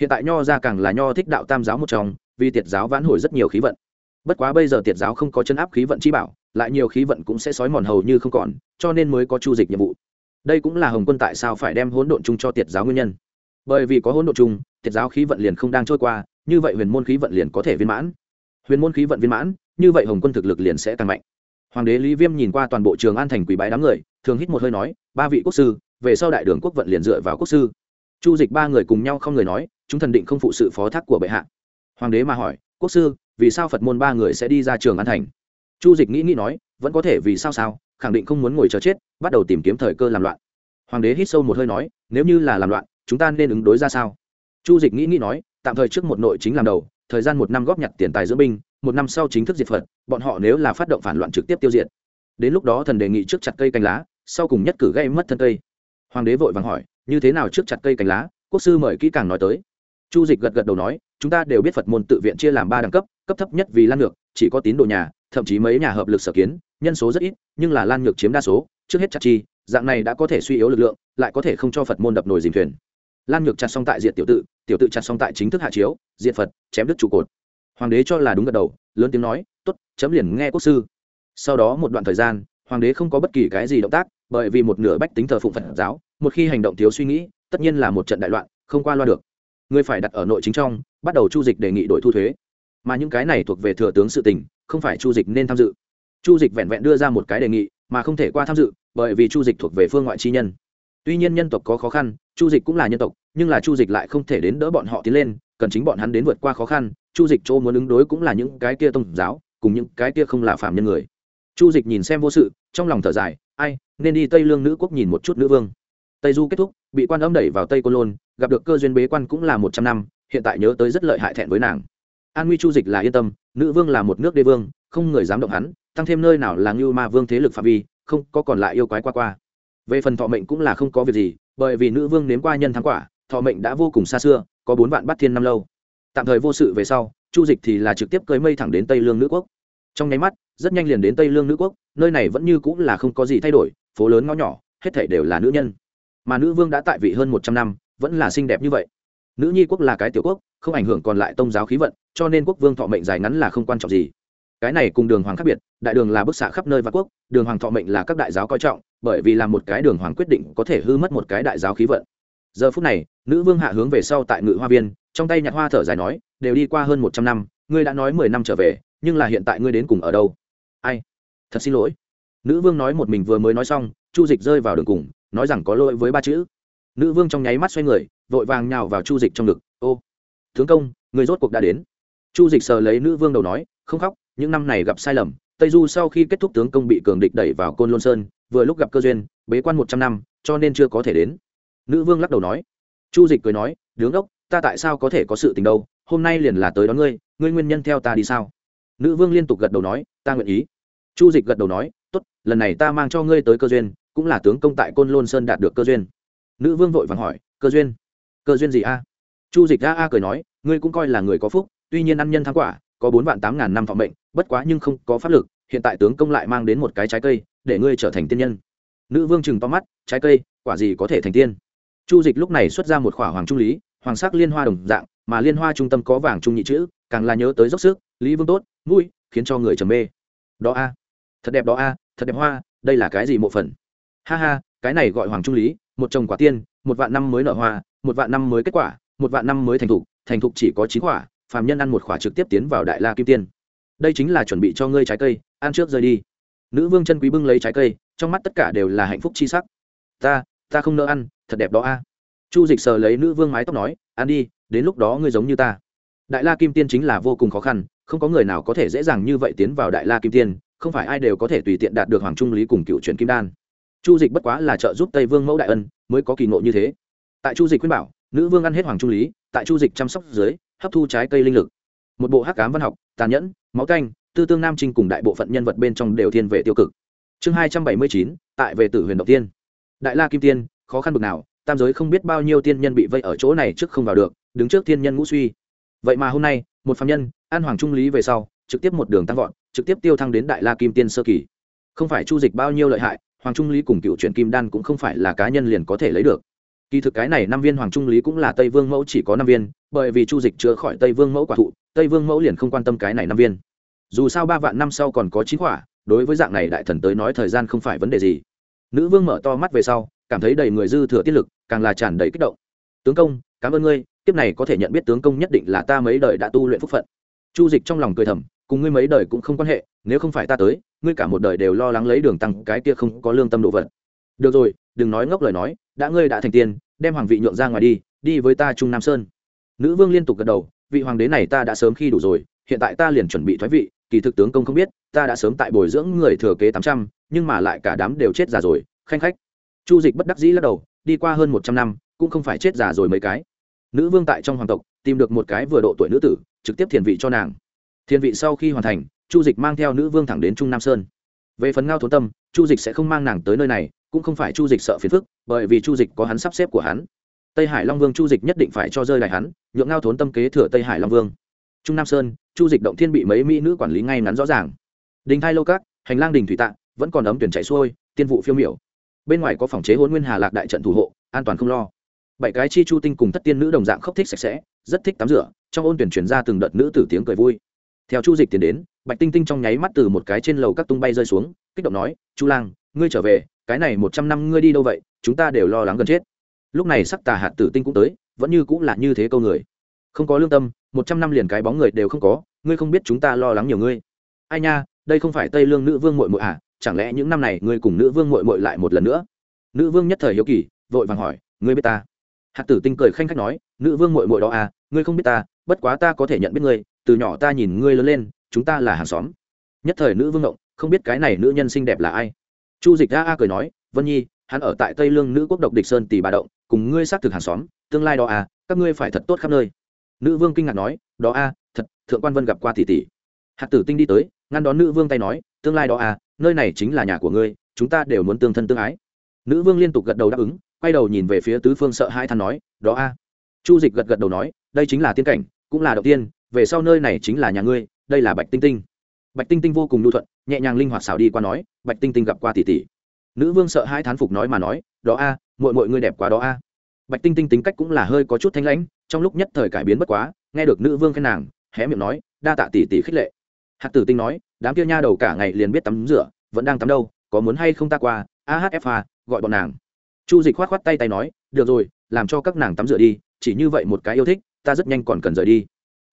Hiện tại nho gia càng là nho thích đạo tam giáo một trong, vì tiệt giáo vãn hồi rất nhiều khí vận. Bất quá bây giờ tiệt giáo không có chân áp khí vận chi bảo, lại nhiều khí vận cũng sẽ sói mòn hầu như không còn, cho nên mới có chu dịch nhiệm vụ đây cũng là hồng quân tại sao phải đem hỗn độn chung cho tiệt giáo nguyên nhân. Bởi vì có hỗn độn chung, tiệt giáo khí vận liền không đang trôi qua, như vậy huyền môn khí vận liền có thể viên mãn. Huyền môn khí vận viên mãn, như vậy hồng quân thực lực liền sẽ càng mạnh. Hoàng đế lý viêm nhìn qua toàn bộ trường an thành quỷ bái đám người, thường hít một hơi nói, ba vị quốc sư, về sau đại đường quốc vận liền dựa vào quốc sư. Chu dịch ba người cùng nhau không người nói, chúng thần định không phụ sự phó thác của bệ hạ. Hoàng đế mà hỏi, quốc sư, vì sao phật môn ba người sẽ đi ra trường an thành? Chu dịch nghĩ nghĩ nói, vẫn có thể vì sao sao? Khẳng định không muốn ngồi chờ chết, bắt đầu tìm kiếm thời cơ làm loạn. Hoàng đế hít sâu một hơi nói, nếu như là làm loạn, chúng ta nên ứng đối ra sao? Chu dịch nghĩ nghĩ nói, tạm thời trước một nội chính làm đầu, thời gian một năm góp nhặt tiền tài dưỡng binh, một năm sau chính thức diệt phật, bọn họ nếu là phát động phản loạn trực tiếp tiêu diệt. Đến lúc đó thần đề nghị trước chặt cây cành lá, sau cùng nhất cử gây mất thân cây. Hoàng đế vội vàng hỏi, như thế nào trước chặt cây cành lá? Quốc sư mời kỹ càng nói tới. Chu dịch gật gật đầu nói, chúng ta đều biết phật môn tự viện chia làm ba đẳng cấp cấp thấp nhất vì lan ngược, chỉ có tín đồ nhà, thậm chí mấy nhà hợp lực sở kiến nhân số rất ít, nhưng là lan ngược chiếm đa số, trước hết chặt chi, dạng này đã có thể suy yếu lực lượng, lại có thể không cho phật môn đập nồi dìm thuyền. Lan ngược chặt xong tại diện tiểu tự tiểu tự chặt xong tại chính thức hạ chiếu diện phật, chém đứt trụ cột. Hoàng đế cho là đúng gật đầu, lớn tiếng nói t ố t chấm liền nghe quốc sư. Sau đó một đoạn thời gian, hoàng đế không có bất kỳ cái gì động tác, bởi vì một nửa bách tính thờ phụng phật giáo, một khi hành động thiếu suy nghĩ, tất nhiên là một trận đại loạn, không qua loa được. Người phải đặt ở nội chính trong, bắt đầu chu dịch đề nghị đổi thu thuế. Mà những cái này thuộc về thừa tướng sự tình, không phải chu dịch nên tham dự chu dịch vẹn vẹn đưa ra một cái đề nghị, mà không thể qua tham dự, bởi vì chu dịch thuộc về phương ngoại chi nhân. Tuy nhiên nhân tộc có khó khăn, chu dịch cũng là nhân tộc, nhưng là chu dịch lại không thể đến đỡ bọn họ tiến lên, cần chính bọn hắn đến vượt qua khó khăn. Chu dịch chỗ muốn ứng đối cũng là những cái kia tôn giáo, cùng những cái kia không là phạm nhân người. Chu dịch nhìn xem vô sự, trong lòng thở dài, ai, nên đi tây lương nữ quốc nhìn một chút nữ vương. Tây du kết thúc, bị quan âm đẩy vào tây côn lôn, gặp được cơ duyên bế quan cũng là một trăm năm, hiện tại nhớ tới rất lợi hại thẹn với nàng. An nguy chu dịch là yên tâm, nữ vương là một nước đế vương, không người dám động hắn tăng thêm nơi nào là ngưu ma vương thế lực phạm vi, không, có còn lại yêu quái qua qua. Về phần thọ mệnh cũng là không có việc gì, bởi vì nữ vương nếm qua nhân thắng quả, thọ mệnh đã vô cùng xa xưa, có bốn vạn bắt thiên năm lâu. Tạm thời vô sự về sau, chu dịch thì là trực tiếp cưới mây thẳng đến tây lương nữ quốc. Trong nháy mắt, rất nhanh liền đến tây lương nữ quốc, nơi này vẫn như cũng là không có gì thay đổi, phố lớn ngõ nhỏ, hết thảy đều là nữ nhân. Mà nữ vương đã tại vị hơn một trăm năm, vẫn là xinh đẹp như vậy. Nữ nhi quốc là cái tiểu quốc, không ảnh hưởng còn lại tôn giáo khí vận, cho nên quốc vương thọ mệnh dài ngắn là không quan trọng gì cái này cùng đường hoàng khác biệt, đại đường là bức xạ khắp nơi vạn quốc, đường hoàng thọ mệnh là các đại giáo coi trọng, bởi vì là một cái đường hoàng quyết định có thể hư mất một cái đại giáo khí vận. Giờ phút này, nữ vương hạ hướng về sau tại ngự hoa viên, trong tay nhặt hoa thở dài nói, đều đi qua hơn một trăm năm, ngươi đã nói mười năm trở về, nhưng là hiện tại ngươi đến cùng ở đâu? Ai? Thật xin lỗi. Nữ vương nói một mình vừa mới nói xong, chu dịch rơi vào đường cùng, nói rằng có lỗi với ba chữ. Nữ vương trong nháy mắt xoay người, vội vàng nhào vào chu dịch trong ngực, ô, tướng công người rốt cuộc đã đến. Chu dịch sờ lấy nữ vương đầu nói, không khóc những năm này gặp sai lầm, tây du sau khi kết thúc tướng công bị cường địch đẩy vào côn lôn sơn, vừa lúc gặp cơ duyên, bế quan một trăm năm, cho nên chưa có thể đến. Nữ vương lắc đầu nói. Chu dịch cười nói, đứng ốc ta tại sao có thể có sự tình đâu? Hôm nay liền là tới đón ngươi ngươi nguyên nhân theo ta đi sao? Nữ vương liên tục gật đầu nói, ta nguyện ý. Chu dịch gật đầu nói, tốt, lần này ta mang cho ngươi tới cơ duyên, cũng là tướng công tại côn lôn sơn đạt được cơ duyên. Nữ vương vội vàng hỏi, cơ duyên? Cơ duyên gì a? Chu dịch a a cười nói, ngươi cũng coi là người có phúc, tuy nhiên ăn nhân thắng quả có bốn vạn tám ngàn năm phòng bệnh, bất quá nhưng không có pháp lực hiện tại tướng công lại mang đến một cái trái cây để ngươi trở thành tiên nhân. Nữ vương chừng to mắt trái cây quả gì có thể thành tiên? Chu dịch lúc này xuất ra một khỏa hoàng trung lý hoàng sắc liên hoa đồng dạng mà liên hoa trung tâm có vàng trung nhị chữ càng là nhớ tới dốc sức lý vương tốt mũi khiến cho người trầm mê. Đó a thật đẹp đó a thật đẹp hoa đây là cái gì mộ phần? Ha ha cái này gọi hoàng trung lý một trồng quả tiên một vạn năm mới nở hoa một vạn năm mới kết quả một vạn năm mới thành thục thành thục chỉ có chín quả phàm nhân ăn một quả trực tiếp tiến vào đại la kim tiên. Đây chính là chuẩn bị cho ngươi trái cây, ăn trước rời đi. Nữ vương chân quý bưng lấy trái cây, trong mắt tất cả đều là hạnh phúc chi sắc. Ta ta không nỡ ăn, thật đẹp đó a. Chu dịch sờ lấy nữ vương mái tóc nói, ăn đi, đến lúc đó ngươi giống như ta. Đại la kim tiên chính là vô cùng khó khăn, không có người nào có thể dễ dàng như vậy tiến vào đại la kim tiên, không phải ai đều có thể tùy tiện đạt được hoàng trung lý cùng cựu truyền kim đan. Chu dịch bất quá là trợ giúp tây vương mẫu đại ân, mới có kỳ ngộ như thế. Tại chu dịch khuyên bảo, nữ vương ăn hết hoàng trung lý, tại chu dịch chăm sóc dưới hấp thu trái cây linh lực. Một bộ hắc cám văn học, tàn nhẫn, máu canh, tư tương nam trinh cùng đại bộ phận nhân vật bên trong đều thiên về tiêu cực. Chương hai trăm bảy mươi chín, tại về tử huyền động tiên. Đại la kim tiên, khó khăn bực nào, tam giới không biết bao nhiêu tiên nhân bị vây ở chỗ này trước không vào được, đứng trước tiên nhân ngũ suy. Vậy mà hôm nay, một phạm nhân, an hoàng trung lý về sau, trực tiếp một đường tăng vọt, trực tiếp tiêu thăng đến đại la kim tiên sơ kỳ. Không phải chu dịch bao nhiêu lợi hại, hoàng trung lý cùng cựu truyện kim đan cũng không phải là cá nhân liền có thể lấy được kỳ thực cái này năm viên hoàng trung lý cũng là tây vương mẫu chỉ có năm viên, bởi vì chu dịch chữa khỏi tây vương mẫu quả thụ, tây vương mẫu liền không quan tâm cái này năm viên. Dù sao ba vạn năm sau còn có chín quả, đối với dạng này đại thần tới nói thời gian không phải vấn đề gì. Nữ vương mở to mắt về sau, cảm thấy đầy người dư thừa tiết lực, càng là tràn đầy kích động. Tướng công, cảm ơn ngươi tiếp này có thể nhận biết tướng công nhất định là ta mấy đời đã tu luyện phúc phận. Chu dịch trong lòng cười thầm, cùng ngươi mấy đời cũng không quan hệ, nếu không phải ta tới, ngươi cả một đời đều lo lắng lấy đường tăng cái kia không có lương tâm độ vật. Được rồi, đừng nói ngốc lời nói đã ngươi đã thành tiên, đem hoàng vị nhượng ra ngoài đi đi với ta trung nam sơn. Nữ vương liên tục gật đầu vị hoàng đế này ta đã sớm khi đủ rồi hiện tại ta liền chuẩn bị thoái vị kỳ thực tướng công không biết ta đã sớm tại bồi dưỡng người thừa kế tám trăm nhưng mà lại cả đám đều chết già rồi khanh khách. Chu dịch bất đắc dĩ lắc đầu đi qua hơn một trăm năm cũng không phải chết già rồi mấy cái. Nữ vương tại trong hoàng tộc tìm được một cái vừa độ tuổi nữ tử trực tiếp thiền vị cho nàng. Thiền vị sau khi hoàn thành chu dịch mang theo nữ vương thẳng đến trung nam sơn. Về phần ngao thốn tâm chu dịch sẽ không mang nàng tới nơi này, cũng không phải chu dịch sợ phiền phức, bởi vì chu dịch có hắn sắp xếp của hắn. Tây hải long vương chu dịch nhất định phải cho rơi lại hắn, nhượng ngao thốn tâm kế thừa tây hải long vương. Trung nam sơn, chu dịch động thiên bị mấy mỹ nữ quản lý ngay ngắn rõ ràng. Đình thai lâu các, hành lang đình thủy tạng vẫn còn ấm tuyển chảy xuôi, tiên vụ phiêu miểu. Bên ngoài có phòng chế hôn nguyên hà lạc đại trận thủ hộ, an toàn không lo. Bảy cái chi chu tinh cùng thất tiên nữ đồng dạng khóc thích sạch sẽ, rất thích tắm rửa, trong ôn tuyển chuyển ra từng đợt nữ tử tiếng cười vui theo chu dịch tiến đến, bạch tinh tinh trong nháy mắt từ một cái trên lầu các tung bay rơi xuống, kích động nói, chu lang, ngươi trở về, cái này một trăm năm ngươi đi đâu vậy? Chúng ta đều lo lắng gần chết. Lúc này sắc tà hạt tử tinh cũng tới, vẫn như cũng là như thế câu người. Không có lương tâm, một trăm năm liền cái bóng người đều không có, ngươi không biết chúng ta lo lắng nhiều ngươi. Ai nha, đây không phải tây lương nữ vương mội mội à chẳng lẽ những năm này ngươi cùng nữ vương mội mội lại một lần nữa? Nữ vương nhất thời hiếu kỳ, vội vàng hỏi, ngươi biết ta? Hạt tử tinh cười khanh khách nói, nữ vương mội mội đó à ngươi không biết ta, bất quá ta có thể nhận biết ngươi từ nhỏ ta nhìn ngươi lớn lên chúng ta là hàng xóm. Nhất thời nữ vương động, không biết cái này nữ nhân xinh đẹp là ai. Chu dịch a a cười nói vân nhi hắn ở tại tây lương nữ quốc độc địch sơn tỷ bà động cùng ngươi xác thực hàng xóm tương lai đó à các ngươi phải thật tốt khắp nơi. Nữ vương kinh ngạc nói đó a thật thượng quan vân gặp qua tỷ tỷ. Hạt tử tinh đi tới ngăn đón nữ vương tay nói tương lai đó a nơi này chính là nhà của ngươi chúng ta đều muốn tương thân tương ái. Nữ vương liên tục gật đầu đáp ứng quay đầu nhìn về phía tứ phương sợ hai than nói đó a. Chu dịch gật gật đầu nói đây chính là tiên cảnh cũng là đầu tiên về sau nơi này chính là nhà ngươi đây là bạch tinh tinh. Bạch tinh tinh vô cùng lưu thuận nhẹ nhàng linh hoạt xảo đi qua nói bạch tinh tinh gặp qua tỷ tỷ. Nữ vương sợ hai thán phục nói mà nói đó a à, mọi mọi ngươi đẹp quá đó a. Bạch tinh tinh tính cách cũng là hơi có chút thanh lãnh trong lúc nhất thời cải biến bất quá nghe được nữ vương khen nàng hé miệng nói đa tạ tỷ tỷ khích lệ. Hạt tử tinh nói đám kia nha đầu cả ngày liền biết tắm rửa vẫn đang tắm đâu có muốn hay không ta qua ahfa gọi bọn nàng. Chu dịch khoát khoát tay tay nói được rồi làm cho các nàng tắm rửa đi chỉ như vậy một cái yêu thích ta rất nhanh còn cần rời đi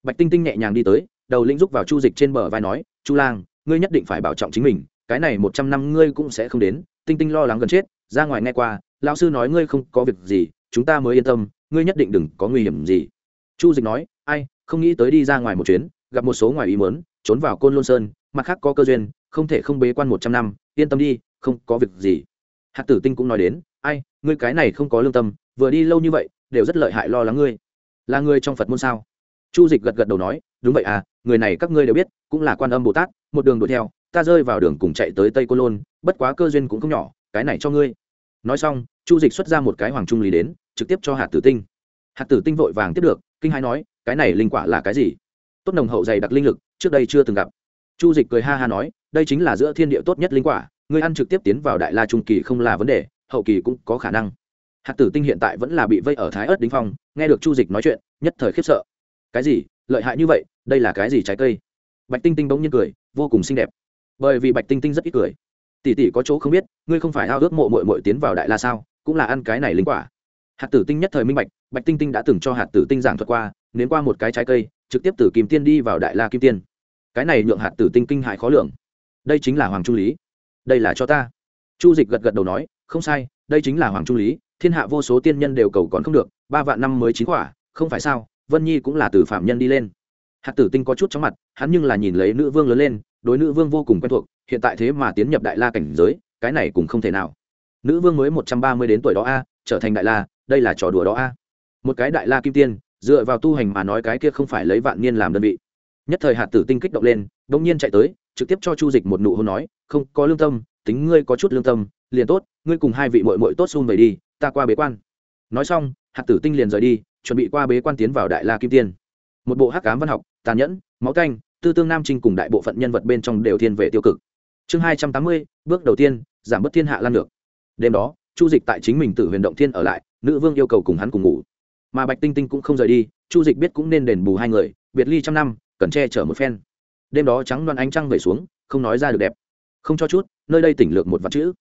bạch tinh tinh nhẹ nhàng đi tới, đầu lĩnh rúc vào chu dịch trên bờ vai nói, chu lang, ngươi nhất định phải bảo trọng chính mình, cái này một trăm năm ngươi cũng sẽ không đến, tinh tinh lo lắng gần chết, ra ngoài nghe qua, lão sư nói ngươi không có việc gì, chúng ta mới yên tâm, ngươi nhất định đừng có nguy hiểm gì. Chu dịch nói, ai, không nghĩ tới đi ra ngoài một chuyến, gặp một số ngoài ý mớn trốn vào côn lôn sơn, mặt khác có cơ duyên, không thể không bế quan một trăm năm, yên tâm đi, không có việc gì. Hạt tử tinh cũng nói đến, ai, ngươi cái này không có lương tâm, vừa đi lâu như vậy, đều rất lợi hại lo lắng ngươi. Là người trong phật môn sao? Chu dịch gật gật đầu nói, đúng vậy à người này các ngươi đều biết, cũng là quan âm bồ tát, một đường đuổi theo, ta rơi vào đường cùng chạy tới tây côn lôn, bất quá cơ duyên cũng không nhỏ, cái này cho ngươi. Nói xong, chu dịch xuất ra một cái hoàng trung lý đến, trực tiếp cho hạt tử tinh. Hạt tử tinh vội vàng tiếp được, kinh hai nói, cái này linh quả là cái gì? Tốt nồng hậu dày đặc linh lực, trước đây chưa từng gặp. Chu dịch cười ha ha nói, đây chính là giữa thiên địa tốt nhất linh quả, ngươi ăn trực tiếp tiến vào đại la trung kỳ không là vấn đề, hậu kỳ cũng có khả năng. Hạt tử tinh hiện tại vẫn là bị vây ở thái ớt đính phong, nghe được chu dịch nói chuyện, nhất thời khiếp sợ cái gì, lợi hại như vậy, đây là cái gì trái cây? Bạch tinh tinh bỗng nhiên cười, vô cùng xinh đẹp. Bởi vì bạch tinh tinh rất ít cười. Tỷ tỷ có chỗ không biết, ngươi không phải ao ước mộ mội mội tiến vào đại la sao, cũng là ăn cái này linh quả. Hạt tử tinh nhất thời minh bạch bạch tinh tinh đã từng cho hạt tử tinh giảng thuật qua nến qua một cái trái cây, trực tiếp từ kim tiên đi vào đại la kim tiên. Cái này nhượng hạt tử tinh kinh hại khó lường. Đây chính là hoàng trung lý. Đây là cho ta. Chu dịch gật gật đầu nói, không sai, đây chính là hoàng trung lý, thiên hạ vô số tiên nhân đều cầu còn không được, ba vạn năm mới chín quả, không phải sao? Vân nhi cũng là từ phạm nhân đi lên. Hạt tử tinh có chút chóng mặt, hắn nhưng là nhìn lấy nữ vương lớn lên, đối nữ vương vô cùng quen thuộc, hiện tại thế mà tiến nhập đại la cảnh giới, cái này cũng không thể nào. Nữ vương mới một trăm ba mươi đến tuổi đó a, trở thành đại la, đây là trò đùa đó a. Một cái đại la kim tiên, dựa vào tu hành mà nói cái kia không phải lấy vạn niên làm đơn vị. Nhất thời hạt tử tinh kích động lên đ ỗ n g nhiên chạy tới, trực tiếp cho chu dịch một nụ hôn nói, không, có lương tâm, tính ngươi có chút lương tâm, liền tốt, ngươi cùng hai vị mội mội tốt xung về đi, ta qua bế quan. Nói xong hạt tử tinh liền rời đi chuẩn bị qua bế quan tiến vào đại la kim tiên. Một bộ hắc cám văn học, tàn nhẫn, máu canh tư tương nam trinh cùng đại bộ phận nhân vật bên trong đều thiên về tiêu cực. Chương hai trăm tám mươi, bước đầu tiên, giảm bớt thiên hạ lan được đêm đó, chu dịch tại chính mình tự huyền động thiên ở lại, nữ vương yêu cầu cùng hắn cùng ngủ. Mà bạch tinh tinh cũng không rời đi, chu dịch biết cũng nên đền bù hai người, biệt ly trăm năm, cần che chở một phen. Đêm đó trắng đoan ánh trăng về xuống, không nói ra được đẹp. Không cho chút, nơi đây tỉnh lược một vạn chữ.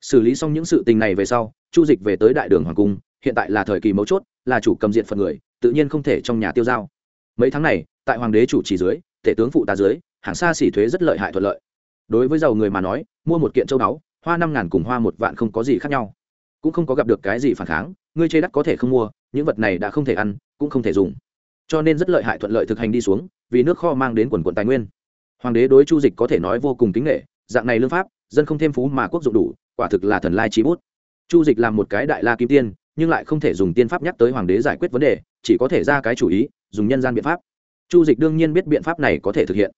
Xử lý xong những sự tình này về sau, chu dịch về tới đại đường hoàng cung hiện tại là thời kỳ mấu chốt, là chủ cầm diện phật người, tự nhiên không thể trong nhà tiêu dao. mấy tháng này, tại hoàng đế chủ trì dưới, tể tướng phụ tá dưới, hàng xa xỉ thuế rất lợi hại thuận lợi. Đối với giàu người mà nói, mua một kiện châu báu, hoa năm ngàn cùng hoa một vạn không có gì khác nhau. Cũng không có gặp được cái gì phản kháng, ngươi chê đắt có thể không mua, những vật này đã không thể ăn, cũng không thể dùng. Cho nên rất lợi hại thuận lợi thực hành đi xuống, vì nước kho mang đến quần quận tài nguyên. Hoàng đế đối chu dịch có thể nói vô cùng kính nghệ dạng này lương pháp, dân không thêm phú mà quốc dụng đủ, quả thực là thần lai trí bút. Chu dịch làm một cái đại la kim tiên nhưng lại không thể dùng tiên pháp nhắc tới hoàng đế giải quyết vấn đề, chỉ có thể ra cái chủ ý, dùng nhân gian biện pháp. Chu dịch đương nhiên biết biện pháp này có thể thực hiện.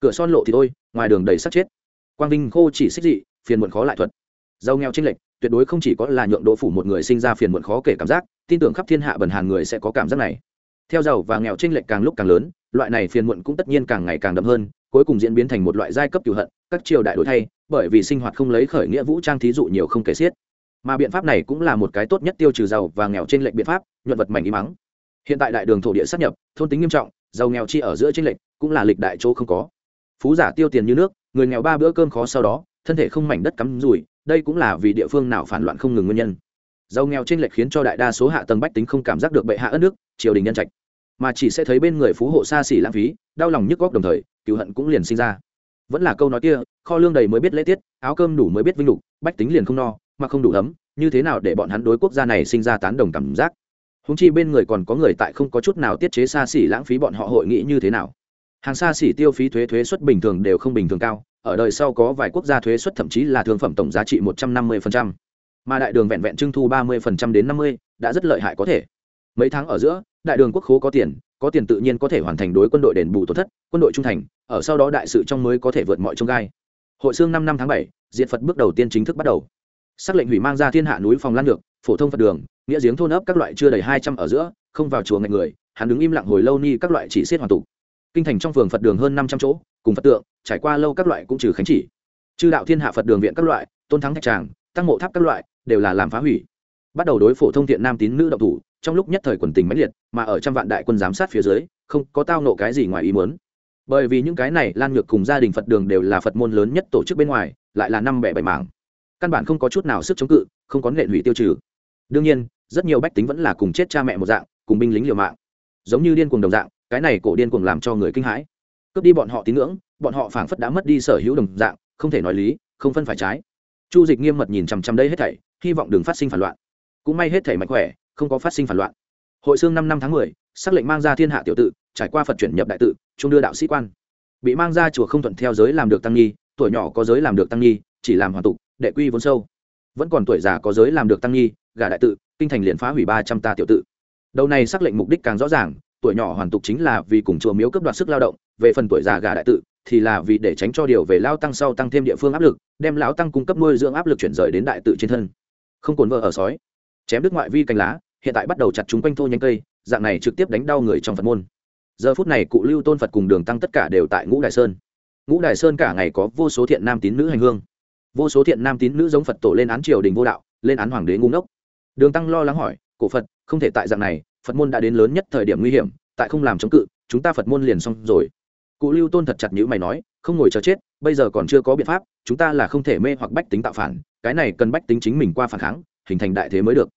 Cửa son lộ thì thôi, ngoài đường đầy sắc chết. Quang vinh khô chỉ xích dị, phiền muộn khó lại thuật. Giàu nghèo tranh lệch, tuyệt đối không chỉ có là nhượng đỗ phủ một người sinh ra phiền muộn khó kể cảm giác, tin tưởng khắp thiên hạ bần hàn người sẽ có cảm giác này. Theo giàu và nghèo tranh lệch càng lúc càng lớn, loại này phiền muộn cũng tất nhiên càng ngày càng đậm hơn, cuối cùng diễn biến thành một loại giai cấp cựu hận, các triều đại đổi thay, bởi vì sinh hoạt không lấy khởi nghĩa vũ trang thí dụ nhiều không kể xiết mà biện pháp này cũng là một cái tốt nhất tiêu trừ giàu và nghèo trên lệnh biện pháp, nhuận vật mảnh ý mắng. Hiện tại đại đường thổ địa sát nhập, thôn tính nghiêm trọng, giàu nghèo chi ở giữa trên lệnh cũng là lịch đại chỗ không có. Phú giả tiêu tiền như nước, người nghèo ba bữa cơm khó sau đó, thân thể không mảnh đất cắm rủi, đây cũng là vì địa phương nào phản loạn không ngừng nguyên nhân. Giàu nghèo trên lệch khiến cho đại đa số hạ tầng bách tính không cảm giác được bệ hạ ất nước triều đình nhân trạch. Mà chỉ sẽ thấy bên người phú hộ xa xỉ lãng phí, đau lòng nhức góc đồng thời cựu hận cũng liền sinh ra. Vẫn là câu nói kia, kho lương đầy mới biết lễ tiết, áo cơm đủ mới biết vinh lục, bách tính liền không no mà không đủ ấm, như thế nào để bọn hắn đối quốc gia này sinh ra tán đồng cảm giác? Húng chi bên người còn có người tại không có chút nào tiết chế xa xỉ lãng phí bọn họ hội nghị như thế nào? Hàng xa xỉ tiêu phí thuế thuế suất bình thường đều không bình thường cao, ở đời sau có vài quốc gia thuế suất thậm chí là thương phẩm tổng giá trị một trăm năm mươi mà đại đường vẹn vẹn trưng thu ba mươi đến năm mươi, đã rất lợi hại có thể. Mấy tháng ở giữa, đại đường quốc khố có tiền có tiền tự nhiên có thể hoàn thành đối quân đội đền bù tổn thất, quân đội trung thành, ở sau đó đại sự trong mới có thể vượt mọi trông gai. Hội xương năm năm tháng bảy diện phật bước đầu tiên chính thức bắt đầu xác lệnh hủy mang ra thiên hạ núi phòng lan được phổ thông phật đường, nghĩa giếng thôn ấp các loại chưa đầy hai trăm ở giữa, không vào chùa ngạch người, hắn đứng im lặng hồi lâu ni các loại chỉ xiết hoàn tục. Kinh thành trong phường phật đường hơn năm trăm chỗ, cùng phật tượng, trải qua lâu các loại cũng trừ khánh chỉ. Chư đạo thiên hạ phật đường viện các loại, tôn thắng thạch tràng, tăng mộ tháp các loại, đều là làm phá hủy. Bắt đầu đối phổ thông thiện nam tín nữ động thủ, trong lúc nhất thời quần tình mãnh liệt, mà ở trăm vạn đại quân giám sát phía dưới, không có tao nộ cái gì ngoài ý muốn. Bởi vì những cái này lan ngược cùng gia đình phật đường đều là phật môn lớn nhất tổ chức bên ngoài, lại là năm bẻ bảy mảng căn bản không có chút nào sức chống cự, không có nện hủy tiêu trừ. Đương nhiên, rất nhiều bách tính vẫn là cùng chết cha mẹ một dạng, cùng binh lính liều mạng. Giống như điên cuồng đồng dạng, cái này cổ điên cuồng làm cho người kinh hãi. Cướp đi bọn họ tín ngưỡng, bọn họ phảng phất đã mất đi sở hữu đồng dạng, không thể nói lý, không phân phải trái. Chu dịch nghiêm mật nhìn chằm chằm đây hết thảy, hy vọng đừng phát sinh phản loạn. Cũng may hết thảy mạnh khỏe, không có phát sinh phản loạn. Hội xương năm năm tháng mười xác lệnh mang ra thiên hạ tiểu tự, trải qua phật chuyển nhập đại tự trung đưa đạo sĩ quan. Bị mang ra chùa không thuận theo giới làm được tăng nghi tuổi nhỏ có giới làm được tăng nghi chỉ làm hoàn tục đệ quy vốn sâu. Vẫn còn tuổi già có giới làm được tăng nghi, gả đại tự, kinh thành liền phá hủy ba trăm ta tiểu tự. Đầu này xác lệnh mục đích càng rõ ràng, tuổi nhỏ hoàn tục chính là vì cùng chùa miếu cấp đoạt sức lao động, về phần tuổi già gà đại tự, thì là vì để tránh cho điều về lao tăng sau tăng thêm địa phương áp lực, đem lão tăng cung cấp nuôi dưỡng áp lực chuyển rời đến đại tự trên thân. Không cồn vợ ở sói, chém đứt ngoại vi cành lá, hiện tại bắt đầu chặt chúng quanh thô nhánh cây, dạng này trực tiếp đánh đau người trong phật môn. Giờ phút này cụ lưu tôn phật cùng đường tăng tất cả đều tại ngũ đại sơn. Ngũ đại sơn cả ngày có vô số thiện nam tín nữ hành hương vô số thiện nam tín nữ giống phật tổ lên án triều đình vô đạo, lên án hoàng đế ngu ngốc. Đường tăng lo lắng hỏi, cổ phật, không thể tại dạng này, phật môn đã đến lớn nhất thời điểm nguy hiểm, tại không làm chống cự, chúng ta phật môn liền xong rồi. Cụ lưu tôn thật chặt nhữ mày nói, không ngồi chờ chết, bây giờ còn chưa có biện pháp, chúng ta là không thể mê hoặc bách tính tạo phản, cái này cần bách tính chính mình qua phản kháng, hình thành đại thế mới được.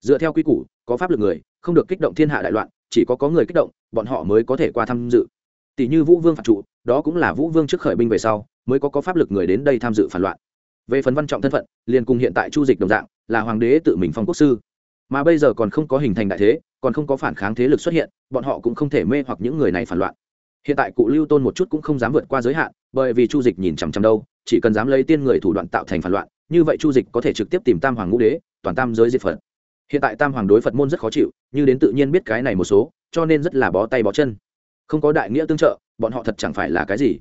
Dựa theo quy củ, có pháp lực người, không được kích động thiên hạ đại loạn, chỉ có có người kích động, bọn họ mới có thể qua tham dự. Tỷ như vũ vương phạt trụ, đó cũng là vũ vương trước khởi binh về sau, mới có có pháp lực người đến đây tham dự phản loạn về phần văn trọng thân phận, liền cùng hiện tại chu dịch đồng dạng, là hoàng đế tự mình phong quốc sư. Mà bây giờ còn không có hình thành đại thế, còn không có phản kháng thế lực xuất hiện, bọn họ cũng không thể mê hoặc những người này phản loạn. Hiện tại cụ lưu tôn một chút cũng không dám vượt qua giới hạn, bởi vì chu dịch nhìn chằm chằm đâu, chỉ cần dám lấy tiên người thủ đoạn tạo thành phản loạn, như vậy chu dịch có thể trực tiếp tìm tam hoàng ngũ đế, toàn tam giới diệt phật. Hiện tại tam hoàng đối phật môn rất khó chịu, như đến tự nhiên biết cái này một số, cho nên rất là bó tay bó chân. Không có đại nghĩa tương trợ, bọn họ thật chẳng phải là cái gì.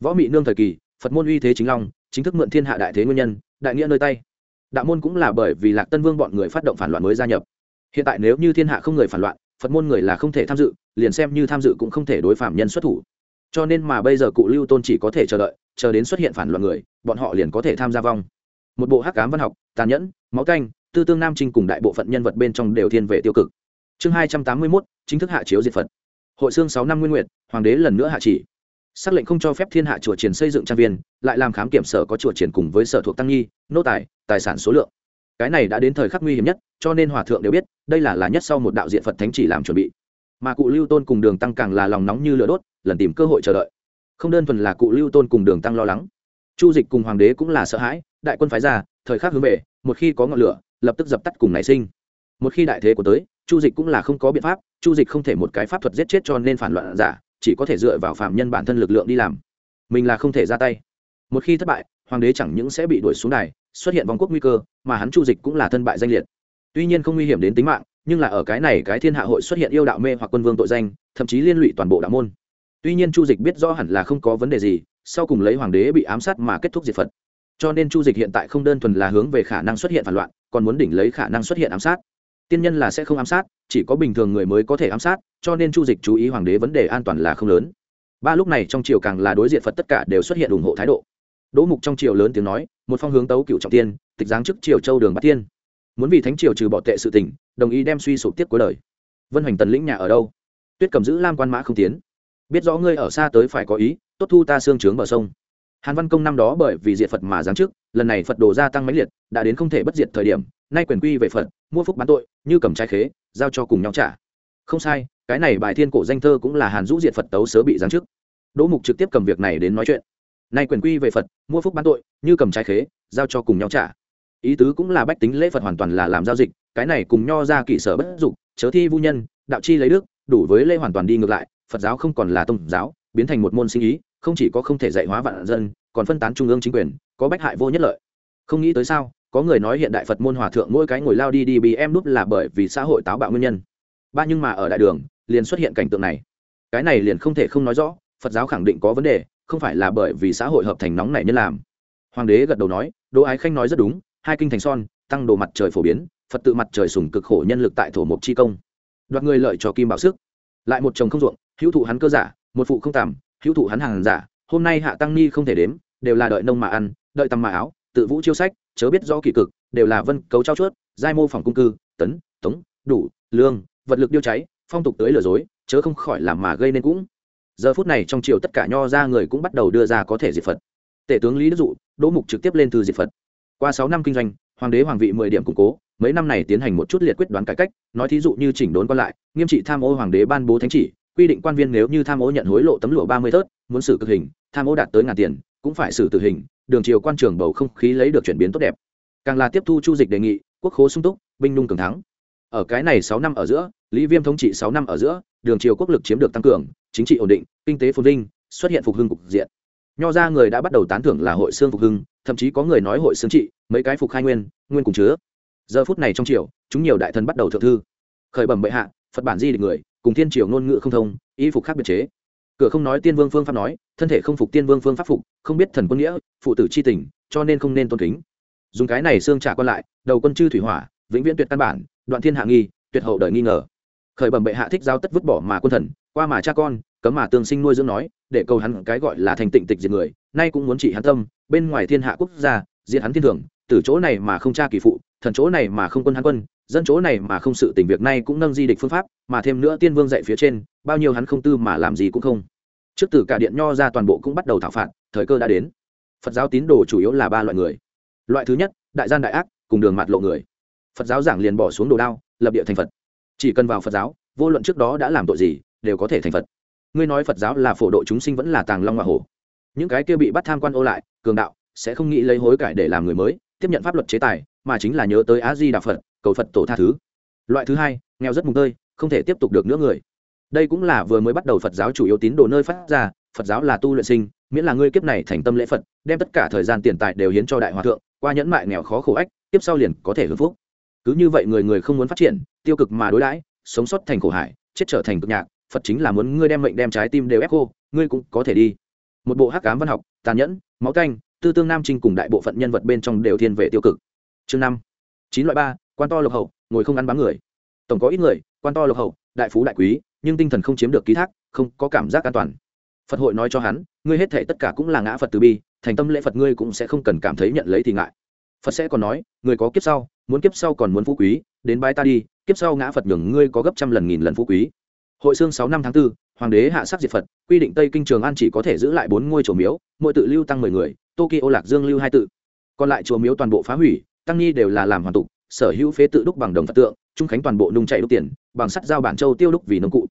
Võ mị nương thời kỳ phật môn uy thế chính long, chính thức mượn thiên hạ đại thế nguyên nhân, đại nghĩa nơi tay. Đạo môn cũng là bởi vì lạc tân vương bọn người phát động phản loạn mới gia nhập. Hiện tại nếu như thiên hạ không người phản loạn, phật môn người là không thể tham dự, liền xem như tham dự cũng không thể đối phạm nhân xuất thủ. Cho nên mà bây giờ cụ lưu tôn chỉ có thể chờ đợi, chờ đến xuất hiện phản loạn người, bọn họ liền có thể tham gia vong. Một bộ hắc cám văn học, tàn nhẫn, máu canh, tư tương nam trinh cùng đại bộ phận nhân vật bên trong đều thiên về tiêu cực. Chương hai trăm tám mươi mốt, chính thức hạ chiếu diệt phật. Hội xương sáu năm nguyên nguyện hoàng đế lần nữa hạ chỉ xác lệnh không cho phép thiên hạ chùa triển xây dựng trang viên, lại làm khám kiểm sở có chùa triển cùng với sở thuộc tăng nghi nô tài tài sản số lượng. Cái này đã đến thời khắc nguy hiểm nhất, cho nên hòa thượng đều biết, đây là là nhất sau một đạo diện phật thánh chỉ làm chuẩn bị. Mà cụ lưu tôn cùng đường tăng càng là lòng nóng như lửa đốt, lần tìm cơ hội chờ đợi. Không đơn thuần là cụ lưu tôn cùng đường tăng lo lắng. Chu dịch cùng hoàng đế cũng là sợ hãi, đại quân phái ra, thời khắc hướng về, một khi có ngọn lửa, lập tức dập tắt cùng nảy sinh. Một khi đại thế của tới, chu dịch cũng là không có biện pháp, chu dịch không thể một cái pháp thuật giết chết cho nên phản loạn giả chỉ có thể dựa vào phạm nhân bản thân lực lượng đi làm. Mình là không thể ra tay. Một khi thất bại, hoàng đế chẳng những sẽ bị đuổi xuống đài, xuất hiện vòng quốc nguy cơ, mà hắn chu dịch cũng là thân bại danh liệt. Tuy nhiên không nguy hiểm đến tính mạng, nhưng là ở cái này cái thiên hạ hội xuất hiện yêu đạo mê hoặc quân vương tội danh, thậm chí liên lụy toàn bộ đạo môn. Tuy nhiên chu dịch biết rõ hẳn là không có vấn đề gì, sau cùng lấy hoàng đế bị ám sát mà kết thúc diệt phật. Cho nên chu dịch hiện tại không đơn thuần là hướng về khả năng xuất hiện phản loạn, còn muốn đỉnh lấy khả năng xuất hiện ám sát tiên nhân là sẽ không ám sát, chỉ có bình thường người mới có thể ám sát, cho nên chu dịch chú ý hoàng đế vấn đề an toàn là không lớn. Ba lúc này trong triều càng là đối diện phật tất cả đều xuất hiện ủng hộ thái độ. Đỗ mục trong triều lớn tiếng nói, một phong hướng tấu cựu trọng tiên, tịch giáng chức triều châu đường bát tiên. Muốn vì thánh triều trừ bỏ tệ sự tỉnh đồng ý đem suy sụp tiếp cuối đời. Vân hoành tần lĩnh nhà ở đâu? Tuyết cầm giữ lam quan mã không tiến. Biết rõ ngươi ở xa tới phải có ý, tốt thu ta xương trướng bờ sông. Hàn văn công năm đó bởi vì diệt phật mà giáng chức, lần này phật đồ gia tăng mãnh liệt, đã đến không thể bất diệt thời điểm nay quyền quy về phật, mua phúc bán tội, như cầm trái khế, giao cho cùng nhau trả. Không sai, cái này bài thiên cổ danh thơ cũng là hàn dũ diệt phật tấu sớ bị giáng chức. Đỗ mục trực tiếp cầm việc này đến nói chuyện. Nay quyền quy về phật, mua phúc bán tội, như cầm trái khế, giao cho cùng nhau trả. Ý tứ cũng là bách tính lễ phật hoàn toàn là làm giao dịch, cái này cùng nho ra kỷ sở bất dục, chớ thi vu nhân, đạo chi lấy đức, đủ với lễ hoàn toàn đi ngược lại, phật giáo không còn là tôn giáo, biến thành một môn sinh ý, không chỉ có không thể dạy hóa vạn dân, còn phân tán trung ương chính quyền, có bách hại vô nhất lợi. Không nghĩ tới sao có người nói hiện đại phật môn hòa thượng mỗi cái ngồi lao đi đi bị em đúc là bởi vì xã hội táo bạo nguyên nhân. Ba nhưng mà ở đại đường, liền xuất hiện cảnh tượng này. Cái này liền không thể không nói rõ, phật giáo khẳng định có vấn đề, không phải là bởi vì xã hội hợp thành nóng này nhân làm. Hoàng đế gật đầu nói, đỗ ái khanh nói rất đúng, hai kinh thành son, tăng đồ mặt trời phổ biến, phật tự mặt trời sùng cực khổ nhân lực tại thổ mộc chi công. Đoạt người lợi cho kim bảo sức. Lại một chồng không ruộng, hữu thụ hắn cơ giả, một phụ không tàm hữu thụ hắn hàng giả, hôm nay hạ tăng ni không thể đếm, đều là đợi nông mà ăn, đợi tầm mà áo, tự vũ chiêu sách chớ biết rõ kỳ cực, đều là vân cấu trao chuốt, giai mô phòng cung cư, tấn, tống, đủ, lương, vật lực điêu cháy, phong tục tới lừa dối, chớ không khỏi làm mà gây nên cũng. Giờ phút này trong triều tất cả nho ra người cũng bắt đầu đưa ra có thể diệt phật. Tể tướng lý đức dụ, đỗ mục trực tiếp lên thư diệt phật. Qua sáu năm kinh doanh, hoàng đế hoàng vị mười điểm củng cố, mấy năm này tiến hành một chút liệt quyết đoán cải cách, nói thí dụ như chỉnh đốn quan lại, nghiêm trị tham ô hoàng đế ban bố thánh chỉ, quy định quan viên nếu như tham ô nhận hối lộ tấm lụa ba mươi thớt, muốn xử cực hình, tham ô đạt tới ngàn tiền cũng phải xử tử hình, đường triều quan trường bầu không khí lấy được chuyển biến tốt đẹp. Càng là tiếp thu chu dịch đề nghị, quốc khố sung túc, binh nung cường thắng. Ở cái này sáu năm ở giữa, lý viêm thống trị sáu năm ở giữa, đường triều quốc lực chiếm được tăng cường, chính trị ổn định, kinh tế phồn vinh, xuất hiện phục hưng cục diện. Nho ra người đã bắt đầu tán thưởng là hội xương phục hưng, thậm chí có người nói hội xương trị, mấy cái phục khai nguyên nguyên cùng chứa. Giờ phút này trong triều, chúng nhiều đại thần bắt đầu thượng thư. Khởi bẩm bệ hạ, phật bản di định người, cùng thiên triều ngôn ngữ không thông, y phục khác biệt chế cửa không nói tiên vương phương pháp nói, thân thể không phục tiên vương phương pháp phục, không biết thần quân nghĩa, phụ tử c h i tình, cho nên không nên tôn kính. Dùng cái này xương trả quan lại, đầu quân chư thủy hỏa, vĩnh viễn tuyệt căn bản, đoạn thiên hạ nghi, tuyệt hậu đời nghi ngờ. Khởi bẩm bệ hạ thích giao tất vứt bỏ mà quân thần, qua mà cha con, cấm mà tương sinh nuôi dưỡng nói, để cầu hắn cái gọi là thành tịnh tịch diệt người, nay cũng muốn trị hắn tâm, bên ngoài thiên hạ quốc gia, diệt hắn thiên thường từ chỗ này mà không cha kỳ phụ, thần chỗ này mà không quân hắn quân dân chỗ này mà không sự tình việc này cũng nâng di địch phương pháp, mà thêm nữa tiên vương dạy phía trên, bao nhiêu hắn không tư mà làm gì cũng không. Trước từ cả điện nho ra toàn bộ cũng bắt đầu thảo phạt, thời cơ đã đến. Phật giáo tín đồ chủ yếu là ba loại người. Loại thứ nhất, đại gian đại ác, cùng đường mặt lộ người. Phật giáo giảng liền bỏ xuống đồ đao, lập địa thành phật. Chỉ cần vào phật giáo, vô luận trước đó đã làm tội gì, đều có thể thành phật. Ngươi nói phật giáo là phổ độ chúng sinh vẫn là tàng long hoa hổ. Những cái kia bị bắt tham quan ô lại, cường đạo, sẽ không nghĩ lấy hối cải để làm người mới, tiếp nhận pháp luật chế tài mà chính là nhớ tới á di đà phật, cầu phật tổ tha thứ. Loại thứ hai, nghèo rất mùng tơi, không thể tiếp tục được nữa người. Đây cũng là vừa mới bắt đầu phật giáo chủ yếu tín đồ nơi phát ra, phật giáo là tu luyện sinh, miễn là ngươi kiếp này thành tâm lễ phật, đem tất cả thời gian tiền tài đều hiến cho đại hòa thượng, qua nhẫn mại nghèo khó khổ ách tiếp sau liền có thể hưng phúc. Cứ như vậy người người không muốn phát triển, tiêu cực mà đối đãi, sống sót thành khổ hải chết trở thành cực nhạc, phật chính là muốn ngươi đem mệnh đem trái tim đều ép khô, ngươi cũng có thể đi. Một bộ hắc cám văn học, tàn nhẫn, máu canh, tư tương nam trinh cùng đại bộ phận nhân vật bên trong đều thiên về tiêu cực chương năm. Chín loại ba quan to lộc hậu ngồi không ăn bám người. Tổng có ít người quan to lộc hậu đại phú đại quý nhưng tinh thần không chiếm được ký thác không có cảm giác an toàn. Phật hội nói cho hắn ngươi hết thể tất cả cũng là ngã phật từ bi thành tâm lễ phật ngươi cũng sẽ không cần cảm thấy nhận lấy thì ngại. Phật sẽ còn nói người có kiếp sau muốn kiếp sau còn muốn phú quý đến bái ta đi kiếp sau ngã phật nhường ngươi có gấp trăm lần nghìn lần phú quý. Hội xương sáu năm tháng 4, hoàng đế hạ sắc diệt phật quy định tây kinh trường an chỉ có thể giữ lại bốn ngôi chùa miếu mỗi tự lưu tăng mười người tokyo lạc dương lưu hai tự. Còn lại chùa miếu toàn bộ phá hủy tăng ni đều là làm hoàn tục, sở hữu phế tự đúc bằng đồng phật tượng, trung khánh toàn bộ nung chạy đúc tiền, bằng sắt giao bản châu tiêu đúc vì nông cụ.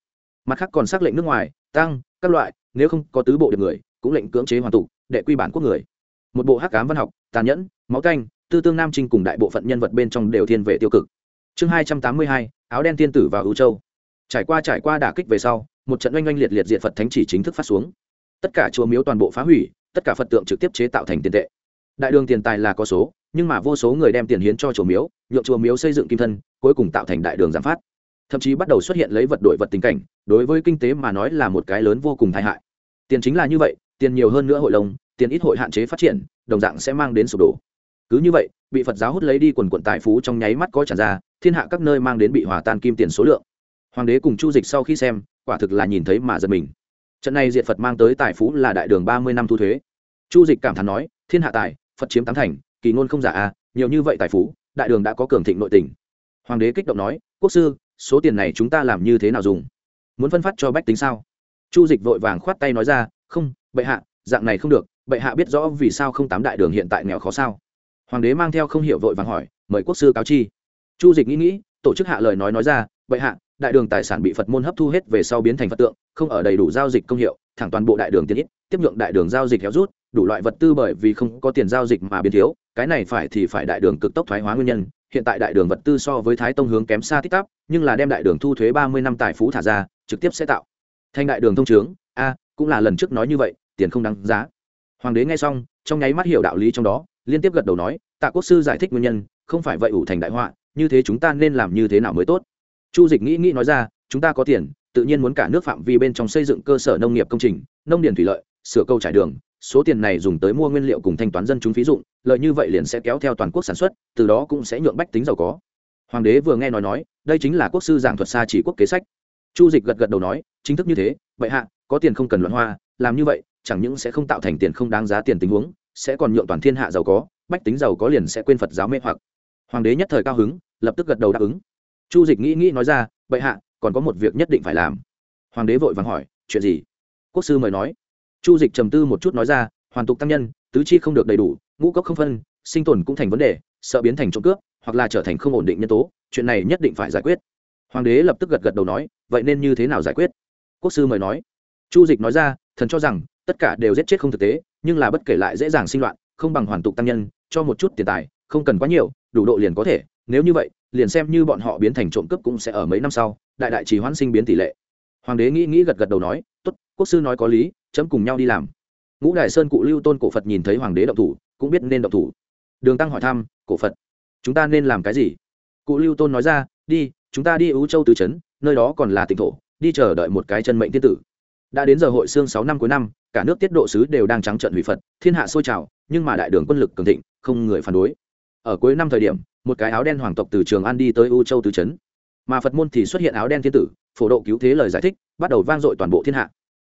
Mặt khác còn xác lệnh nước ngoài, tăng, các loại, nếu không có tứ bộ được người, cũng lệnh cưỡng chế hoàn tục, đệ quy bản quốc người. Một bộ hắc cám văn học, tàn nhẫn, máu canh, tư tương nam trinh cùng đại bộ phận nhân vật bên trong đều thiên về tiêu cực. Chương hai trăm tám mươi hai, áo đen tiên tử vào ưu châu. Trải qua trải qua đả kích về sau, một trận oanh oanh liệt liệt diệt phật thánh chỉ chính thức phát xuống. Tất cả chùa miếu toàn bộ phá hủy, tất cả phật tượng trực tiếp chế tạo thành tiền tệ. Đại đường tiền tài là có số nhưng mà vô số người đem tiền hiến cho chùa miếu, nhượng chùa miếu xây dựng kim thân, cuối cùng tạo thành đại đường giảm phát thậm chí bắt đầu xuất hiện lấy vật đổi vật tình cảnh, đối với kinh tế mà nói là một cái lớn vô cùng tai hại. Tiền chính là như vậy, tiền nhiều hơn nữa hội lồng tiền ít hội hạn chế phát triển, đồng dạng sẽ mang đến sụp đổ. Cứ như vậy, bị phật giáo hút lấy đi quần quận tài phú trong nháy mắt có tràn ra, thiên hạ các nơi mang đến bị hòa tan kim tiền số lượng. Hoàng đế cùng chu dịch sau khi xem, quả thực là nhìn thấy mà giật mình. Trận này diệt phật mang tới tài phú là đại đường ba mươi năm thu thuế. Chu dịch cảm thán nói, thiên hạ tài, phật chiếm tám thành kỳ ngôn không giả à, nhiều như vậy tài phú đại đường đã có cường thịnh nội tình. Hoàng đế kích động nói quốc sư số tiền này chúng ta làm như thế nào dùng? Muốn phân phát cho bách tính sao? Chu dịch vội vàng khoát tay nói ra không bệ hạ dạng này không được bệ hạ biết rõ vì sao không tám đại đường hiện tại nghèo khó sao? Hoàng đế mang theo không hiểu vội vàng hỏi mời quốc sư cáo chi. Chu dịch nghĩ nghĩ tổ chức hạ lời nói nói ra bệ hạ đại đường tài sản bị phật môn hấp thu hết về sau biến thành phật tượng không ở đầy đủ giao dịch công hiệu thẳng toàn bộ đại đường tiền ít tiếp nhượng đại đường giao dịch héo rút đủ loại vật tư bởi vì không có tiền giao dịch mà biến thiếu, cái này phải thì phải đại đường cực tốc thoái hóa nguyên nhân, hiện tại đại đường vật tư so với thái tông hướng kém xa tích tắp, nhưng là đem đại đường thu thuế ba mươi năm tài phú thả ra, trực tiếp sẽ tạo. Thành đại đường thông trướng, a, cũng là lần trước nói như vậy, tiền không đáng giá. Hoàng đế nghe xong, trong nháy mắt hiểu đạo lý trong đó, liên tiếp gật đầu nói, tạ quốc sư giải thích nguyên nhân, không phải vậy ủ thành đại họa, như thế chúng ta nên làm như thế nào mới tốt? Chu dịch nghĩ nghĩ nói ra, chúng ta có tiền, tự nhiên muốn cả nước phạm vi bên trong xây dựng cơ sở nông nghiệp công trình, nông điền thủy lợi, sửa câu trải đường số tiền này dùng tới mua nguyên liệu cùng thanh toán dân chúng phí dụng, lợi như vậy liền sẽ kéo theo toàn quốc sản xuất, từ đó cũng sẽ nhượng bách tính giàu có. Hoàng đế vừa nghe nói nói, đây chính là quốc sư giảng thuật xa chỉ quốc kế sách. Chu dịch gật gật đầu nói, chính thức như thế, vậy hạ, có tiền không cần luận hoa, làm như vậy, chẳng những sẽ không tạo thành tiền không đáng giá tiền tình huống, sẽ còn nhượng toàn thiên hạ giàu có, bách tính giàu có liền sẽ quên phật giáo mê hoặc. Hoàng đế nhất thời cao hứng, lập tức gật đầu đáp ứng. Chu dịch nghĩ nghĩ nói ra bệ hạ, còn có một việc nhất định phải làm. Hoàng đế vội vàng hỏi, chuyện gì? Quốc sư mời nói chu dịch trầm tư một chút nói ra, hoàn tục tăng nhân, tứ chi không được đầy đủ, ngũ cốc không phân, sinh tồn cũng thành vấn đề, sợ biến thành trộm cướp, hoặc là trở thành không ổn định nhân tố, chuyện này nhất định phải giải quyết. Hoàng đế lập tức gật gật đầu nói, vậy nên như thế nào giải quyết? Quốc sư mời nói. Chu dịch nói ra, thần cho rằng, tất cả đều giết chết không thực tế, nhưng là bất kể lại dễ dàng sinh loạn, không bằng hoàn tục tăng nhân, cho một chút tiền tài, không cần quá nhiều, đủ độ liền có thể, nếu như vậy, liền xem như bọn họ biến thành trộm cướp cũng sẽ ở mấy năm sau, đại đại trì hoãn sinh biến tỷ lệ. Hoàng đế nghĩ nghĩ gật gật đầu nói, tốt quốc sư nói có lý, chấm cùng nhau đi làm. Ngũ đại sơn cụ lưu tôn cổ phật nhìn thấy hoàng đế động thủ, cũng biết nên động thủ. Đường tăng hỏi thăm, cổ phật, chúng ta nên làm cái gì? Cụ lưu tôn nói ra, đi, chúng ta đi ưu châu tứ trấn, nơi đó còn là tỉnh thổ, đi chờ đợi một cái chân mệnh thiên tử. Đã đến giờ hội xương sáu năm cuối năm, cả nước tiết độ sứ đều đang trắng trận hủy phật, thiên hạ sôi trào, nhưng mà đại đường quân lực cường thịnh, không người phản đối. Ở cuối năm thời điểm, một cái áo đen hoàng tộc từ trường an đi tới u châu tứ trấn. Mà phật môn thì xuất hiện áo đen thiên tử, phổ độ cứu thế lời giải thích, bắt đầu vang dội toàn bộ thiên hạ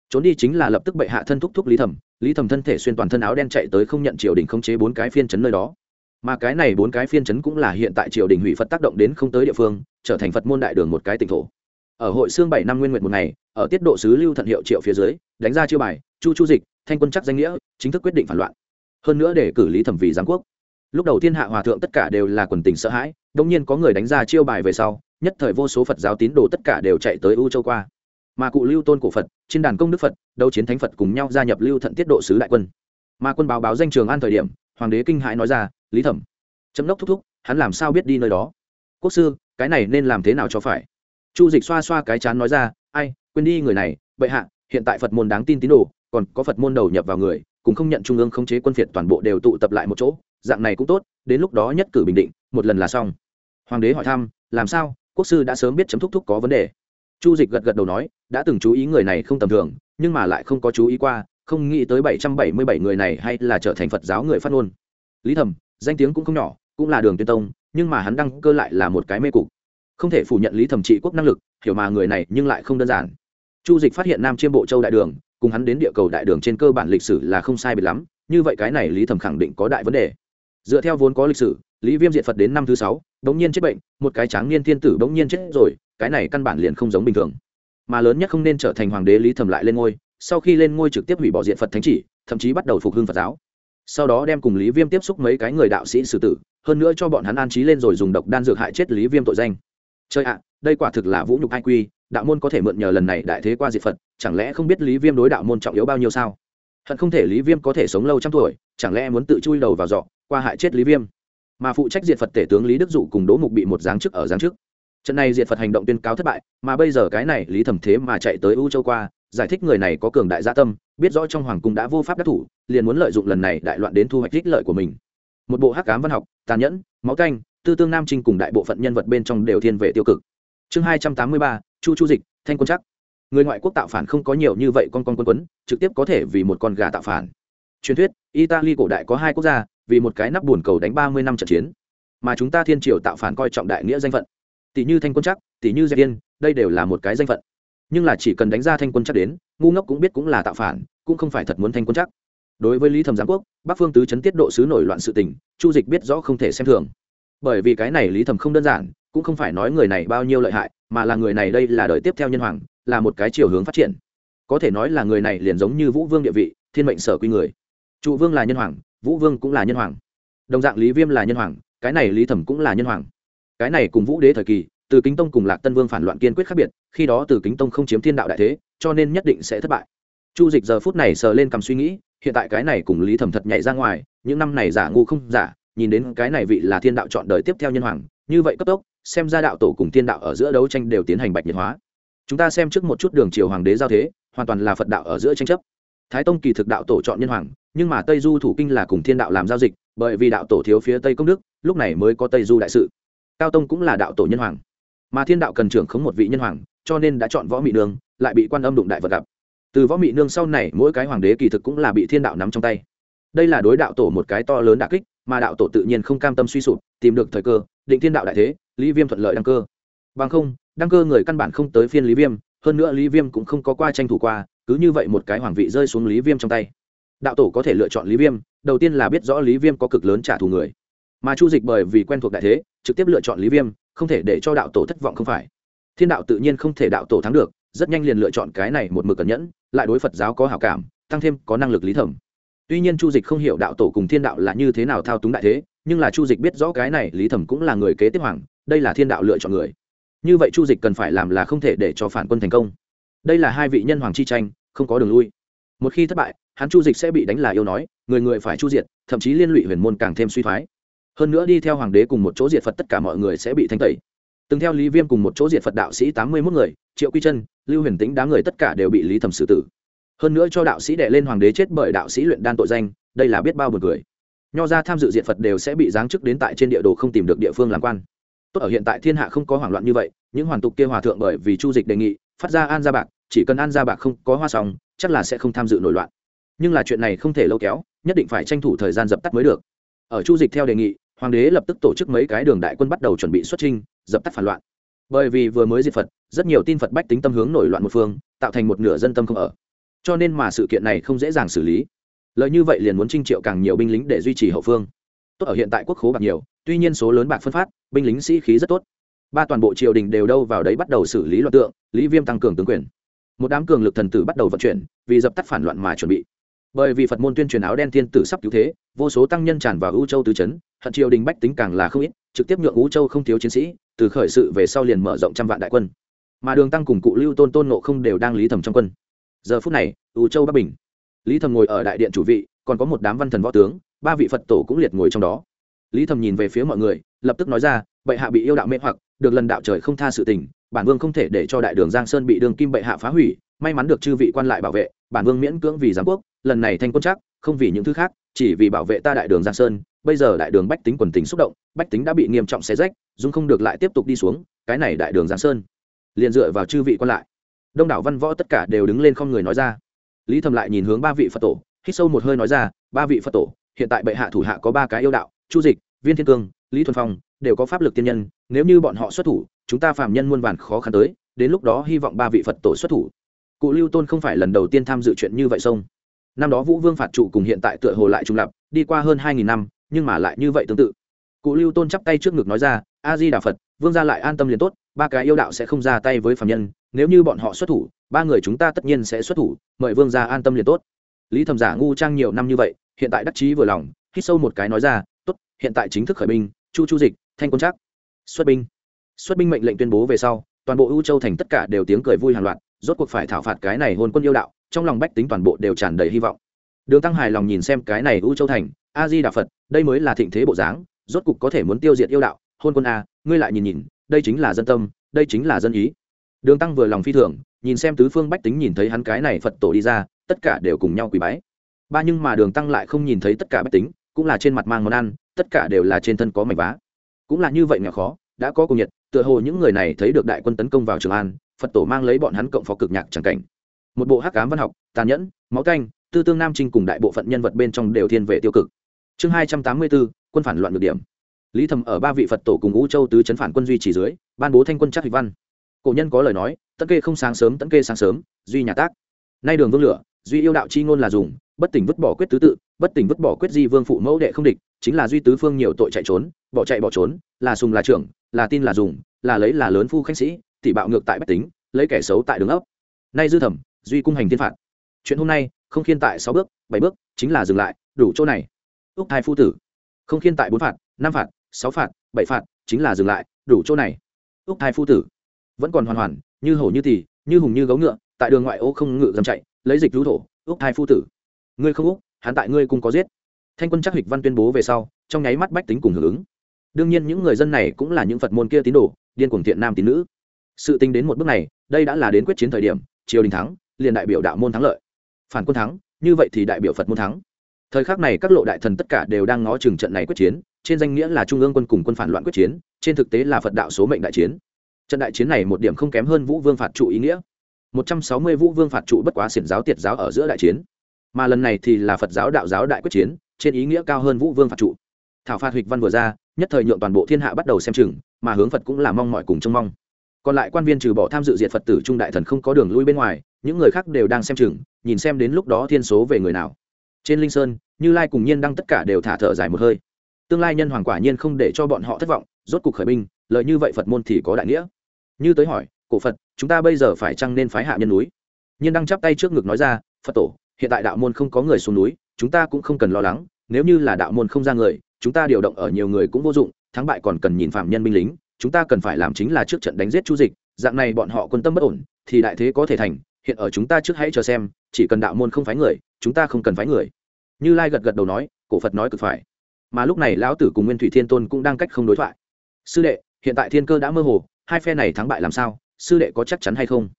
trốn đi chính là lập tức bệ hạ thân thúc thúc lý thẩm lý thẩm thân thể xuyên toàn thân áo đen chạy tới không nhận triều đình khống chế bốn cái phiên chấn nơi đó. Mà cái này bốn cái phiên chấn cũng là hiện tại triều đình hủy phật tác động đến không tới địa phương, trở thành phật môn đại đường một cái tỉnh thổ. Ở hội xương bảy năm nguyên nguyện một ngày, ở tiết độ sứ lưu thận hiệu triệu phía dưới, đánh ra chiêu bài, chu chu dịch, thanh quân chắc danh nghĩa, chính thức quyết định phản loạn. Hơn nữa để cử lý thẩm vì giám quốc. Lúc đầu thiên hạ hòa thượng tất cả đều là quần tình sợ hãi đông nhiên có người đánh ra chiêu bài về sau, nhất thời vô số phật giáo tín đồ tất cả đều chạy tới u châu qua mà cụ lưu tôn cổ phật, trên đàn công đức phật, đấu chiến thánh phật cùng nhau gia nhập lưu thận tiết độ sứ đại quân. Mà quân báo báo danh trường an thời điểm, hoàng đế kinh hãi nói ra, lý thẩm. Chấm đốc thúc thúc, hắn làm sao biết đi nơi đó? Quốc sư, cái này nên làm thế nào cho phải? Chu dịch xoa xoa cái chán nói ra, ai, quên đi người này, bệ hạ, hiện tại phật môn đáng tin tín đồ, còn có phật môn đầu nhập vào người cũng không nhận trung ương khống chế quân phiệt toàn bộ đều tụ tập lại một chỗ, dạng này cũng tốt, đến lúc đó nhất cử bình định, một lần là xong. Hoàng đế hỏi thăm, làm sao? Quốc sư đã sớm biết chấm thúc thúc có vấn đề chu dịch gật gật đầu nói, đã từng chú ý người này không tầm thường, nhưng mà lại không có chú ý qua, không nghĩ tới bảy trăm bảy mươi bảy người này hay là trở thành phật giáo người phát ngôn. Lý thầm, danh tiếng cũng không nhỏ, cũng là đường tuyên tông, nhưng mà hắn đăng cơ lại là một cái mê cục. Không thể phủ nhận lý thẩm trị quốc năng lực, hiểu mà người này nhưng lại không đơn giản. Chu dịch phát hiện nam chiêm bộ châu đại đường, cùng hắn đến địa cầu đại đường trên cơ bản lịch sử là không sai biệt lắm, như vậy cái này lý thẩm khẳng định có đại vấn đề. Dựa theo vốn có lịch sử, lý viêm diệt phật đến năm thứ sáu, bỗng nhiên chết bệnh, một cái tráng niên thiên tử bỗng nhiên chết rồi cái này căn bản liền không giống bình thường. Mà lớn nhất không nên trở thành hoàng đế lý thẩm lại lên ngôi, sau khi lên ngôi trực tiếp hủy bỏ diện phật thánh chỉ, thậm chí bắt đầu phục hưng phật giáo. Sau đó đem cùng lý viêm tiếp xúc mấy cái người đạo sĩ xử tử, hơn nữa cho bọn hắn an trí lên rồi dùng độc đan dược hại chết lý viêm tội danh. Chơi ạ, đây quả thực là vũ nhục hai quy, đạo môn có thể mượn nhờ lần này đại thế qua diệt phật, chẳng lẽ không biết lý viêm đối đạo môn trọng yếu bao nhiêu sao? Hận không thể lý viêm có thể sống lâu trăm tuổi, chẳng lẽ muốn tự chui đầu vào giọ, qua hại chết lý viêm? Mà phụ trách diệt phật tể tướng lý đức dụ cùng đỗ mục bị một giáng chức ở giáng chức trận này diệt phật hành động tuyên cáo thất bại, mà bây giờ cái này lý thẩm thế mà chạy tới u châu qua, giải thích người này có cường đại gia tâm, biết rõ trong hoàng cung đã vô pháp đắc thủ, liền muốn lợi dụng lần này đại loạn đến thu hoạch ích lợi của mình. Một bộ hắc cám văn học, tàn nhẫn, máu canh, tư tương nam trinh cùng đại bộ phận nhân vật bên trong đều thiên về tiêu cực. Chương hai trăm tám mươi ba, chu chu dịch, thanh quân chắc người ngoại quốc tạo phản không có nhiều như vậy con con quân quấn, trực tiếp có thể vì một con gà tạo phản. Truyền thuyết, italy cổ đại có hai quốc gia, vì một cái nắp buồn cầu đánh ba mươi năm trận chiến. Mà chúng ta thiên triều tạo phản coi trọng đại nghĩa danh phận tỷ như thanh quân chắc tỷ như dẹp yên, đây đều là một cái danh phận. Nhưng là chỉ cần đánh ra thanh quân chắc đến, ngu ngốc cũng biết cũng là tạo phản, cũng không phải thật muốn thanh quân chắc đối với lý thẩm giám quốc, bắc phương tứ chấn tiết độ sứ nổi loạn sự tình, chu dịch biết rõ không thể xem thường. Bởi vì cái này lý thẩm không đơn giản, cũng không phải nói người này bao nhiêu lợi hại, mà là người này đây là đời tiếp theo nhân hoàng, là một cái chiều hướng phát triển. Có thể nói là người này liền giống như vũ vương địa vị, thiên mệnh sở quy người. Trụ vương là nhân hoàng, vũ vương cũng là nhân hoàng. Đồng dạng lý viêm là nhân hoàng, cái này lý thẩm cũng là nhân hoàng cái này cùng vũ đế thời kỳ, từ kính tông cùng lạc tân vương phản loạn kiên quyết khác biệt, khi đó từ kính tông không chiếm thiên đạo đại thế, cho nên nhất định sẽ thất bại. Chu dịch giờ phút này sờ lên cầm suy nghĩ, hiện tại cái này cùng lý thẩm thật nhảy ra ngoài, những năm này giả ngu không giả, nhìn đến cái này vị là thiên đạo chọn đời tiếp theo nhân hoàng, như vậy cấp tốc, xem ra đạo tổ cùng thiên đạo ở giữa đấu tranh đều tiến hành bạch nhiệt hóa. Chúng ta xem trước một chút đường triều hoàng đế giao thế, hoàn toàn là phật đạo ở giữa tranh chấp. Thái tông kỳ thực đạo tổ chọn nhân hoàng, nhưng mà tây du thủ kinh là cùng thiên đạo làm giao dịch, bởi vì đạo tổ thiếu phía tây công đức, lúc này mới có tây du đại sự cao tông cũng là đạo tổ nhân hoàng mà thiên đạo cần trưởng khống một vị nhân hoàng cho nên đã chọn võ mị nương lại bị quan âm đụng đại vật gặp từ võ mị nương sau này mỗi cái hoàng đế kỳ thực cũng là bị thiên đạo nắm trong tay đây là đối đạo tổ một cái to lớn đà kích mà đạo tổ tự nhiên không cam tâm suy sụp tìm được thời cơ định thiên đạo đại thế lý viêm thuận lợi đăng cơ bằng không đăng cơ người căn bản không tới phiên lý viêm hơn nữa lý viêm cũng không có qua tranh thủ qua cứ như vậy một cái hoàng vị rơi xuống lý viêm trong tay đạo tổ có thể lựa chọn lý viêm đầu tiên là biết rõ lý viêm có cực lớn trả thù người mà chu dịch bởi vì quen thuộc đại thế, trực tiếp lựa chọn lý viêm, không thể để cho đạo tổ thất vọng không phải. Thiên đạo tự nhiên không thể đạo tổ thắng được, rất nhanh liền lựa chọn cái này một mực cẩn nhẫn, lại đối phật giáo có hảo cảm, tăng thêm có năng lực lý thẩm. Tuy nhiên chu dịch không hiểu đạo tổ cùng thiên đạo là như thế nào thao túng đại thế, nhưng là chu dịch biết rõ cái này lý thẩm cũng là người kế tiếp hoàng, đây là thiên đạo lựa chọn người. Như vậy chu dịch cần phải làm là không thể để cho phản quân thành công. Đây là hai vị nhân hoàng chi tranh, không có đường lui. Một khi thất bại, hắn chu dịch sẽ bị đánh là yêu nói, người người phải chu diệt, thậm chí liên lụy huyền môn càng thêm suy thoái hơn nữa đi theo hoàng đế cùng một chỗ diệt phật tất cả mọi người sẽ bị thanh tẩy. Từng theo lý viêm cùng một chỗ diệt phật đạo sĩ tám mươi mốt người, triệu quy chân lưu huyền tĩnh đám người tất cả đều bị lý thẩm xử tử. Hơn nữa cho đạo sĩ đệ lên hoàng đế chết bởi đạo sĩ luyện đan tội danh, đây là biết bao buồn cười. Nho ra tham dự diệt phật đều sẽ bị giáng chức đến tại trên địa đồ không tìm được địa phương làm quan. Tốt ở hiện tại thiên hạ không có hoảng loạn như vậy, những hoàn tục kia hòa thượng bởi vì chu dịch đề nghị, phát ra an gia bạc, chỉ cần an gia bạc không có hoa sòng chắc là sẽ không tham dự nổi loạn. Nhưng là chuyện này không thể lâu kéo, nhất định phải tranh thủ thời gian dập tắt mới được. Ở chu dịch theo đề nghị hoàng đế lập tức tổ chức mấy cái đường đại quân bắt đầu chuẩn bị xuất trinh dập tắt phản loạn. Bởi vì vừa mới diệt phật, rất nhiều tin phật bách tính tâm hướng nổi loạn một phương, tạo thành một nửa dân tâm không ở. Cho nên mà sự kiện này không dễ dàng xử lý. Lợi như vậy liền muốn trinh triệu càng nhiều binh lính để duy trì hậu phương. Tốt ở hiện tại quốc khố bạc nhiều, tuy nhiên số lớn bạc phân phát, binh lính sĩ khí rất tốt. Ba toàn bộ triều đình đều đâu vào đấy bắt đầu xử lý loạn tượng, lý viêm tăng cường tướng quyền. Một đám cường lực thần tử bắt đầu vận chuyển, vì dập tắt phản loạn mà chuẩn bị bởi vì phật môn tuyên truyền áo đen thiên tử sắp cứu thế vô số tăng nhân tràn vào ưu châu tứ chấn, hận triều đình bách tính càng là không ít trực tiếp nhượng ưu châu không thiếu chiến sĩ từ khởi sự về sau liền mở rộng trăm vạn đại quân. Mà đường tăng cùng cụ lưu tôn tôn nộ không đều đang lý thầm trong quân. Giờ phút này ưu châu bắc bình. Lý thầm ngồi ở đại điện chủ vị còn có một đám văn thần võ tướng ba vị phật tổ cũng liệt ngồi trong đó. Lý thầm nhìn về phía mọi người lập tức nói ra bệ hạ bị yêu đạo mê hoặc được lần đạo trời không tha sự tình bản vương không thể để cho đại đường giang sơn bị đường kim bệ hạ phá hủy may mắn được chư vị quan lại bảo vệ bản vương miễn cưỡng vì giám quốc lần này thanh quân chắc, không vì những thứ khác, chỉ vì bảo vệ ta đại đường giang sơn, bây giờ đại đường bách tính quần tính xúc động, bách tính đã bị nghiêm trọng xé rách dung không được lại tiếp tục đi xuống, cái này đại đường giang sơn. Liền dựa vào chư vị quan lại. Đông đảo văn võ tất cả đều đứng lên không người nói ra. Lý thầm lại nhìn hướng ba vị phật tổ, hít sâu một hơi nói ra, ba vị phật tổ, hiện tại bệ hạ thủ hạ có ba cái yêu đạo, chu dịch, viên thiên cương, lý thuần phong, đều có pháp lực tiên nhân, nếu như bọn họ xuất thủ, chúng ta phạm nhân muôn vàn khó khăn tới, đến lúc đó hy vọng ba vị phật tổ xuất thủ. Cụ lưu tôn không phải lần đầu tiên tham dự chuyện như vậy sông năm đó vũ vương phạt trụ cùng hiện tại tựa hồ lại trùng lập, đi qua hơn hai nghìn năm, nhưng mà lại như vậy tương tự. Cụ lưu tôn chắp tay trước ngực nói ra a di đà phật, vương gia lại an tâm liền tốt, ba cái yêu đạo sẽ không ra tay với phạm nhân, nếu như bọn họ xuất thủ, ba người chúng ta tất nhiên sẽ xuất thủ, mời vương gia an tâm liền tốt. Lý thẩm giả ngu trang nhiều năm như vậy, hiện tại đắc chí vừa lòng, hít sâu một cái nói ra, tốt, hiện tại chính thức khởi binh, chu chu dịch, thanh quân chắc xuất binh. Xuất binh mệnh lệnh tuyên bố về sau, toàn bộ ưu châu thành tất cả đều tiếng cười vui hàng loạt, rốt cuộc phải thảo phạt cái này hôn quân yêu đạo trong lòng bách tính toàn bộ đều tràn đầy hy vọng. Đường tăng hài lòng nhìn xem cái này U châu thành, a di đà phật, đây mới là thịnh thế bộ dáng, rốt cục có thể muốn tiêu diệt yêu đạo. Hôn quân a, ngươi lại nhìn nhìn, đây chính là dân tâm, đây chính là dân ý. Đường tăng vừa lòng phi thường, nhìn xem tứ phương bách tính nhìn thấy hắn cái này phật tổ đi ra, tất cả đều cùng nhau quỳ bái. Ba nhưng mà đường tăng lại không nhìn thấy tất cả bách tính, cũng là trên mặt mang món ăn, tất cả đều là trên thân có mảnh vá. Cũng là như vậy nghèo khó, đã có cùng nhiệt, tựa hồ những người này thấy được đại quân tấn công vào trường an, phật tổ mang lấy bọn hắn cộng phó cực nhạc chẳng cảnh một bộ hắc cám văn học, tàn nhẫn, máu canh, tư tương nam trinh cùng đại bộ phận nhân vật bên trong đều thiên về tiêu cực. Chương hai trăm tám mươi bốn, quân phản loạn được điểm. Lý thầm ở ba vị phật tổ cùng ngũ châu tứ chấn phản quân duy trì dưới, ban bố thanh quân chắc hịch văn. Cổ nhân có lời nói, tận kê không sáng sớm, tận kê sáng sớm, duy nhà tác. Nay đường vương lửa, duy yêu đạo chi ngôn là dùng, bất tỉnh vứt bỏ quyết tứ tự, bất tỉnh vứt bỏ quyết di vương phụ mẫu đệ không địch, chính là duy tứ phương nhiều tội chạy trốn, bỏ chạy bỏ trốn, là sùng là trưởng, là tin là dùng, là lấy là lớn phu khanh sĩ, tỷ bạo ngược tại bách tính, lấy kẻ xấu tại đường ấp. Nay dư thẩm duy cung hành thiên phạt. Chuyện hôm nay, không khiên tại sáu bước, bảy bước, chính là dừng lại, đủ chỗ này. Úc hai phu tử. Không khiên tại bốn phạt, năm phạt, sáu phạt, bảy phạt, chính là dừng lại, đủ chỗ này. Úc hai phu tử. Vẫn còn hoàn hoàn, như hổ như tỳ, như hùng như gấu ngựa, tại đường ngoại ô không ngựa dầm chạy, lấy dịch rú thổ. Úc hai phu tử. Ngươi không úc, hắn tại ngươi cũng có giết. Thanh quân chắc hịch văn tuyên bố về sau, trong nháy mắt bách tính cùng hưởng ứng. Đương nhiên những người dân này cũng là những phật môn kia tín đồ, điên cuồng thiện nam tín nữ. Sự tính đến một bước này, đây đã là đến quyết chiến thời điểm, triều đình thắng liền đại biểu đạo môn thắng lợi. Phản quân thắng, như vậy thì đại biểu phật môn thắng. Thời khắc này các lộ đại thần tất cả đều đang ngó chừng trận này quyết chiến, trên danh nghĩa là trung ương quân cùng quân phản loạn quyết chiến, trên thực tế là phật đạo số mệnh đại chiến. Trận đại chiến này một điểm không kém hơn vũ vương phạt trụ ý nghĩa. Một trăm sáu mươi vũ vương phạt trụ bất quá xiển giáo tiệt giáo ở giữa đại chiến. Mà lần này thì là phật giáo đạo giáo đại quyết chiến, trên ý nghĩa cao hơn vũ vương phạt trụ. Thảo phạt huỳnh văn vừa ra, nhất thời nhượng toàn bộ thiên hạ bắt đầu xem chừng, mà hướng phật cũng là mong mọi cùng trông mong. Còn lại quan viên trừ bỏ tham dự diệt phật tử trung đại thần không có đường lui bên ngoài những người khác đều đang xem chừng, nhìn xem đến lúc đó thiên số về người nào. Trên linh sơn, như lai cùng nhiên đăng tất cả đều thả thở dài một hơi. Tương lai nhân hoàng quả nhiên không để cho bọn họ thất vọng, rốt cuộc khởi binh, lợi như vậy phật môn thì có đại nghĩa. Như tới hỏi, cổ phật, chúng ta bây giờ phải chăng nên phái hạ nhân núi? Nhiên đăng chắp tay trước ngực nói ra, phật tổ, hiện tại đạo môn không có người xuống núi, chúng ta cũng không cần lo lắng, nếu như là đạo môn không ra người, chúng ta điều động ở nhiều người cũng vô dụng, thắng bại còn cần nhìn phạm nhân binh lính, chúng ta cần phải làm chính là trước trận đánh giết chu dịch, dạng này bọn họ quân tâm bất ổn, thì đại thế có thể thành hiện ở chúng ta trước hãy chờ xem, chỉ cần đạo môn không phái người, chúng ta không cần phái người. Như lai gật gật đầu nói, cổ phật nói cực phải. Mà lúc này lão tử cùng nguyên thủy thiên tôn cũng đang cách không đối thoại. Sư đệ, hiện tại thiên cơ đã mơ hồ, hai phe này thắng bại làm sao, sư đệ có chắc chắn hay không?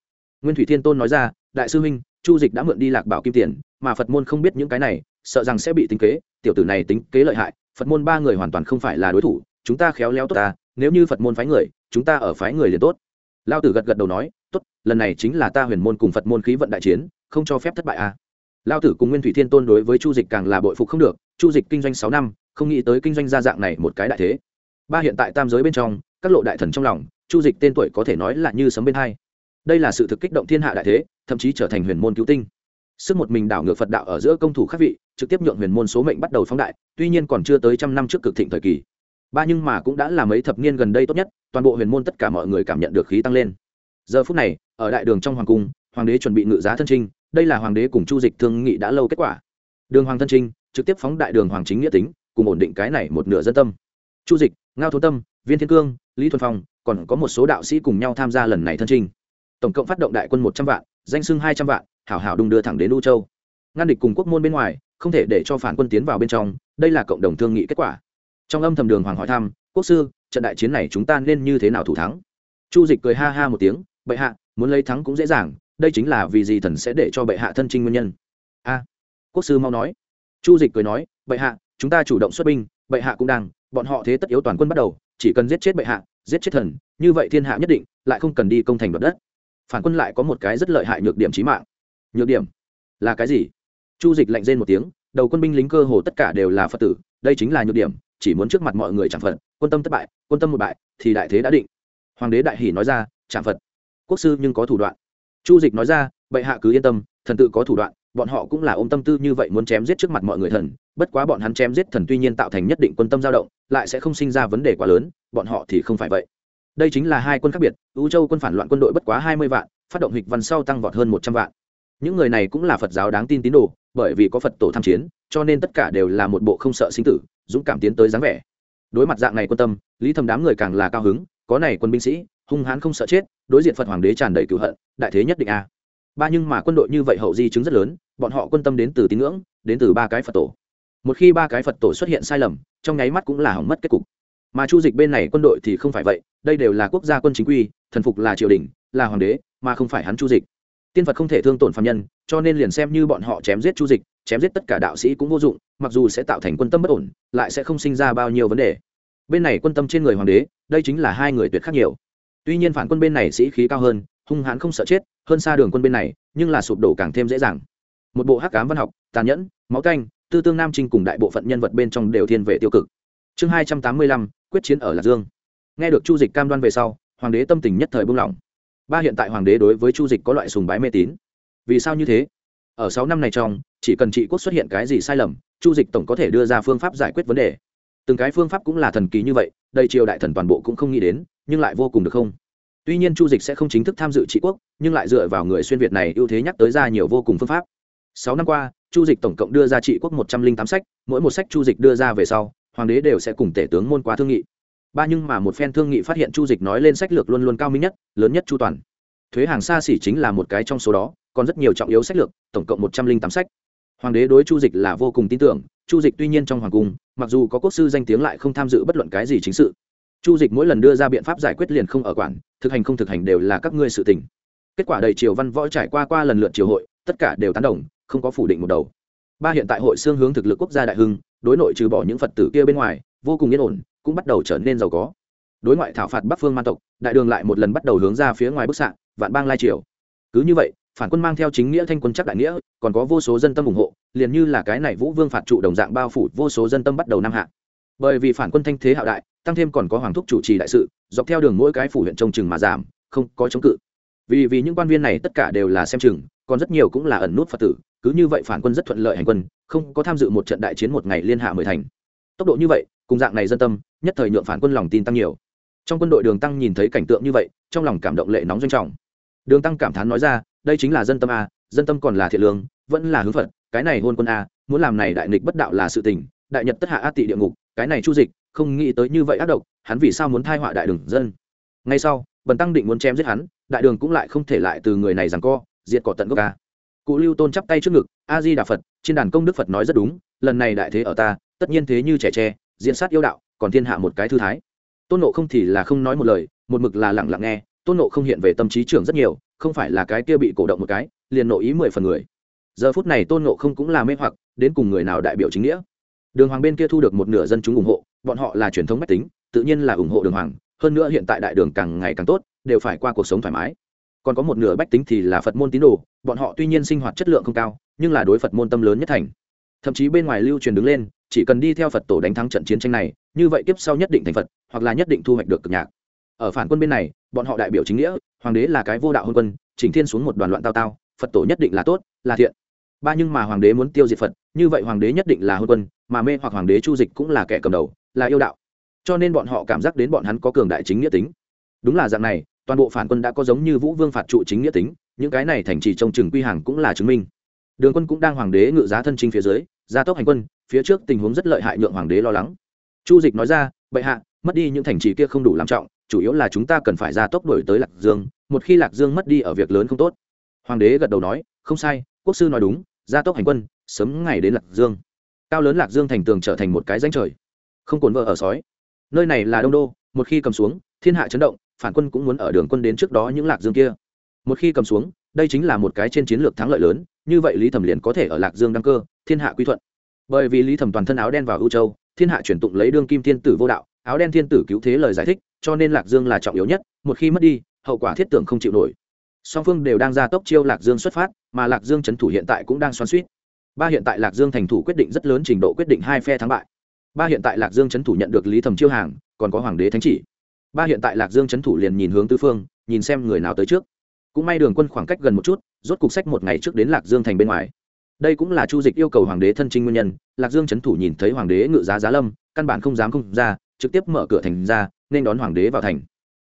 Nguyên thủy thiên tôn nói ra, đại sư huynh, chu dịch đã mượn đi lạc bảo kim tiền, mà phật môn không biết những cái này, sợ rằng sẽ bị tính kế, tiểu tử này tính kế lợi hại, phật môn ba người hoàn toàn không phải là đối thủ, chúng ta khéo léo tốt ta, nếu như phật môn phái người, chúng ta ở phái người liền tốt. Lao tử gật gật đầu nói tốt, lần này chính là ta huyền môn cùng phật môn khí vận đại chiến, không cho phép thất bại a à. lao tử cùng nguyên thủy thiên tôn đối với chu dịch càng là bội phục không được, chu dịch kinh doanh sáu năm, không nghĩ tới kinh doanh gia dạng này một cái đại thế. Ba hiện tại tam giới bên trong, các lộ đại thần trong lòng, chu dịch tên tuổi có thể nói là như sấm bên hai. Đây là sự thực kích động thiên hạ đại thế, thậm chí trở thành huyền môn cứu tinh. Sức một mình đảo ngược phật đạo ở giữa công thủ khắc vị, trực tiếp nhượng huyền môn số mệnh bắt đầu phóng đại, tuy nhiên còn chưa tới trăm năm trước cực thịnh thời kỳ. Ba nhưng mà cũng đã là mấy thập niên gần đây tốt nhất, toàn bộ huyền môn tất cả mọi người cảm nhận được khí tăng lên giờ phút này, ở đại đường trong hoàng cung, hoàng đế chuẩn bị ngự giá thân trinh, đây là hoàng đế cùng chu dịch thương nghị đã lâu kết quả. Đường hoàng thân trinh, trực tiếp phóng đại đường hoàng chính nghĩa tính, cùng ổn định cái này một nửa dân tâm. Chu dịch, ngao thôn tâm, viên thiên cương, lý thuần phong, còn có một số đạo sĩ cùng nhau tham gia lần này thân trinh. Tổng cộng phát động đại quân một trăm vạn, danh sưng hai trăm vạn, hảo hảo đung đưa thẳng đến u châu. Ngăn địch cùng quốc môn bên ngoài, không thể để cho phản quân tiến vào bên trong, đây là cộng đồng thương nghị kết quả. Trong âm thầm đường hoàng hỏi thăm, quốc sư, trận đại chiến này chúng ta nên như thế nào thủ thắng? Chu dịch cười ha ha một tiếng bệ hạ, muốn lấy thắng cũng dễ dàng, đây chính là vì gì thần sẽ để cho bệ hạ thân trinh nguyên nhân. A, quốc sư mau nói. Chu dịch cười nói, bệ hạ, chúng ta chủ động xuất binh, bệ hạ cũng đang, bọn họ thế tất yếu toàn quân bắt đầu, chỉ cần giết chết bệ hạ, giết chết thần, như vậy thiên hạ nhất định, lại không cần đi công thành đoạt đất. Phản quân lại có một cái rất lợi hại nhược điểm trí mạng. Nhược điểm? Là cái gì? Chu dịch lạnh rên một tiếng, đầu quân binh lính cơ hồ tất cả đều là phật tử, đây chính là nhược điểm, chỉ muốn trước mặt mọi người chẳng phật, quân tâm thất bại, quân tâm một bại, thì đại thế đã định. Hoàng đế đại hỷ nói ra chẳng phật quốc sư nhưng có thủ đoạn. Chu dịch nói ra, bệ hạ cứ yên tâm, thần tự có thủ đoạn, bọn họ cũng là ôm tâm tư như vậy muốn chém giết trước mặt mọi người thần, bất quá bọn hắn chém giết thần tuy nhiên tạo thành nhất định quân tâm dao động, lại sẽ không sinh ra vấn đề quá lớn, bọn họ thì không phải vậy. Đây chính là hai quân khác biệt U châu quân phản loạn quân đội bất quá hai mươi vạn, phát động hịch văn sau tăng vọt hơn một trăm vạn. Những người này cũng là phật giáo đáng tin tín đồ, bởi vì có phật tổ tham chiến, cho nên tất cả đều là một bộ không sợ sinh tử, dũng cảm tiến tới dáng vẻ. Đối mặt dạng này quân tâm, lý thầm đám người càng là cao hứng, có này quân binh sĩ hung hãn không sợ chết, đối diện phật hoàng đế tràn đầy cựu hận, đại thế nhất định a. À. Ba nhưng mà quân đội như vậy hậu di chứng rất lớn, bọn họ quân tâm đến từ tín ngưỡng, đến từ ba cái phật tổ. Một khi ba cái phật tổ xuất hiện sai lầm, trong nháy mắt cũng là hỏng mất kết cục. Mà chu dịch bên này quân đội thì không phải vậy, đây đều là quốc gia quân chính quy, thần phục là triều đình, là hoàng đế, mà không phải hắn chu dịch. Tiên phật không thể thương tổn phạm nhân, cho nên liền xem như bọn họ chém giết chu dịch, chém giết tất cả đạo sĩ cũng vô dụng, mặc dù sẽ tạo thành quân tâm bất ổn, lại sẽ không sinh ra bao nhiêu vấn đề. Bên này quân tâm trên người hoàng đế, đây chính là hai người tuyệt khác nhiều tuy nhiên phản quân bên này sĩ khí cao hơn, hung hãn không sợ chết, hơn xa đường quân bên này, nhưng là sụp đổ càng thêm dễ dàng. Một bộ hắc cám văn học, tàn nhẫn, máu canh, tư tương nam trinh cùng đại bộ phận nhân vật bên trong đều thiên về tiêu cực. Chương hai trăm tám mươi lăm, quyết chiến ở lạc dương. Nghe được chu dịch cam đoan về sau, hoàng đế tâm tình nhất thời buông lỏng. Ba hiện tại hoàng đế đối với chu dịch có loại sùng bái mê tín. Vì sao như thế? Ở sáu năm này trong, chỉ cần trị quốc xuất hiện cái gì sai lầm, chu dịch tổng có thể đưa ra phương pháp giải quyết vấn đề. Từng cái phương pháp cũng là thần kỳ như vậy đây triều đại thần toàn bộ cũng không nghĩ đến, nhưng lại vô cùng được không? Tuy nhiên chu dịch sẽ không chính thức tham dự trị quốc, nhưng lại dựa vào người xuyên việt này ưu thế nhắc tới ra nhiều vô cùng phương pháp. Sáu năm qua, chu dịch tổng cộng đưa ra trị quốc một trăm linh tám sách, mỗi một sách chu dịch đưa ra về sau, hoàng đế đều sẽ cùng tể tướng môn qua thương nghị. Ba nhưng mà một phen thương nghị phát hiện chu dịch nói lên sách lược luôn luôn cao minh nhất, lớn nhất chu toàn. Thuế hàng xa xỉ chính là một cái trong số đó, còn rất nhiều trọng yếu sách lược, tổng cộng một trăm linh tám sách. Hoàng đế đối chu dịch là vô cùng tin tưởng, chu dịch tuy nhiên trong hoàng cung mặc dù có quốc sư danh tiếng lại không tham dự bất luận cái gì chính sự. Chu dịch mỗi lần đưa ra biện pháp giải quyết liền không ở quản, thực hành không thực hành đều là các ngươi sự tình. Kết quả đầy triều văn võ trải qua qua lần lượt triều hội, tất cả đều tán đồng, không có phủ định một đầu. Ba hiện tại hội xương hướng thực lực quốc gia đại hưng, đối nội trừ bỏ những phật tử kia bên ngoài, vô cùng yên ổn, cũng bắt đầu trở nên giàu có. Đối ngoại thảo phạt bắc phương man tộc, đại đường lại một lần bắt đầu hướng ra phía ngoài bức xạ, vạn bang lai triều. Cứ như vậy, phản quân mang theo chính nghĩa thanh quân chắc đại nghĩa, còn có vô số dân tâm ủng hộ liền như là cái này vũ vương phạt trụ đồng dạng bao phủ vô số dân tâm bắt đầu năm hạ. Bởi vì phản quân thanh thế hạo đại, tăng thêm còn có hoàng thúc chủ trì đại sự, dọc theo đường mỗi cái phủ huyện trông chừng mà giảm, không có chống cự. Vì vì những quan viên này tất cả đều là xem chừng, còn rất nhiều cũng là ẩn nút phật tử, cứ như vậy phản quân rất thuận lợi hành quân, không có tham dự một trận đại chiến một ngày liên hạ mười thành. Tốc độ như vậy, cùng dạng này dân tâm, nhất thời nhượng phản quân lòng tin tăng nhiều. Trong quân đội đường tăng nhìn thấy cảnh tượng như vậy, trong lòng cảm động lệ nóng doanh trọng. Đường tăng cảm thán nói ra, đây chính là dân tâm a, dân tâm còn là thiện lương, vẫn là hướng phật cái này hôn quân a, muốn làm này đại nghịch bất đạo là sự tình, đại nhật tất hạ a tị địa ngục, cái này chu dịch, không nghĩ tới như vậy ác độc, hắn vì sao muốn thai họa đại đường dân? Ngay sau, bần tăng định muốn chém giết hắn, đại đường cũng lại không thể lại từ người này rằng co, diệt cỏ tận gốc ca cụ lưu tôn chắp tay trước ngực, a di đà phật, trên đàn công đức phật nói rất đúng, lần này đại thế ở ta, tất nhiên thế như trẻ tre, diễn sát yêu đạo, còn thiên hạ một cái thư thái. Tôn nộ không thì là không nói một lời, một mực là lặng lặng nghe, tôn nộ không hiện về tâm trí trưởng rất nhiều, không phải là cái kia bị cổ động một cái, liền nộ ý mười phần người giờ phút này tôn ngộ không cũng là mê hoặc, đến cùng người nào đại biểu chính nghĩa? Đường hoàng bên kia thu được một nửa dân chúng ủng hộ, bọn họ là truyền thống mách tính, tự nhiên là ủng hộ đường hoàng, hơn nữa hiện tại đại đường càng ngày càng tốt, đều phải qua cuộc sống thoải mái. Còn có một nửa bách tính thì là phật môn tín đồ, bọn họ tuy nhiên sinh hoạt chất lượng không cao, nhưng là đối phật môn tâm lớn nhất thành. Thậm chí bên ngoài lưu truyền đứng lên, chỉ cần đi theo phật tổ đánh thắng trận chiến tranh này, như vậy tiếp sau nhất định thành phật, hoặc là nhất định thu hoạch được cực nhạc. Ở phản quân bên này, bọn họ đại biểu chính nghĩa, hoàng đế là cái vô đạo hôn quân, chỉnh thiên xuống một đoàn loạn tao tao, phật tổ nhất định là tốt, là thiện ba nhưng mà hoàng đế muốn tiêu diệt phật, như vậy hoàng đế nhất định là hôn quân, mà mê hoặc hoàng đế chu dịch cũng là kẻ cầm đầu, là yêu đạo. Cho nên bọn họ cảm giác đến bọn hắn có cường đại chính nghĩa tính. Đúng là dạng này, toàn bộ phản quân đã có giống như vũ vương phạt trụ chính nghĩa tính, những cái này thành trì trong trường quy hàng cũng là chứng minh. Đường quân cũng đang hoàng đế ngự giá thân trinh phía dưới, gia tốc hành quân, phía trước tình huống rất lợi hại nhượng hoàng đế lo lắng. Chu dịch nói ra, bệ hạ, mất đi những thành trì kia không đủ làm trọng, chủ yếu là chúng ta cần phải gia tốc đổi tới lạc dương, một khi lạc dương mất đi ở việc lớn không tốt. Hoàng đế gật đầu nói, không sai quốc sư nói đúng, gia tốc hành quân, sớm ngày đến lạc dương. Cao lớn lạc dương thành tường trở thành một cái danh trời. Không cồn vợ ở sói. Nơi này là đông đô, một khi cầm xuống, thiên hạ chấn động, phản quân cũng muốn ở đường quân đến trước đó những lạc dương kia. Một khi cầm xuống, đây chính là một cái trên chiến lược thắng lợi lớn, như vậy lý thẩm liền có thể ở lạc dương đăng cơ, thiên hạ quy thuận. Bởi vì lý thẩm toàn thân áo đen vào ưu châu, thiên hạ chuyển tụng lấy đương kim thiên tử vô đạo, áo đen thiên tử cứu thế lời giải thích, cho nên lạc dương là trọng yếu nhất, một khi mất đi, hậu quả thiết tưởng không chịu nổi song phương đều đang ra tốc chiêu lạc dương xuất phát, mà lạc dương trấn thủ hiện tại cũng đang xoắn suýt ba hiện tại lạc dương thành thủ quyết định rất lớn trình độ quyết định hai phe thắng bại. Ba hiện tại lạc dương trấn thủ nhận được lý thẩm chiêu hàng, còn có hoàng đế thánh chỉ. Ba hiện tại lạc dương trấn thủ liền nhìn hướng tứ phương, nhìn xem người nào tới trước. Cũng may đường quân khoảng cách gần một chút, rốt cục sách một ngày trước đến lạc dương thành bên ngoài. Đây cũng là chu dịch yêu cầu hoàng đế thân trinh nguyên nhân, lạc dương trấn thủ nhìn thấy hoàng đế ngự giá giá lâm, căn bản không dám không ra, trực tiếp mở cửa thành ra, nên đón hoàng đế vào thành.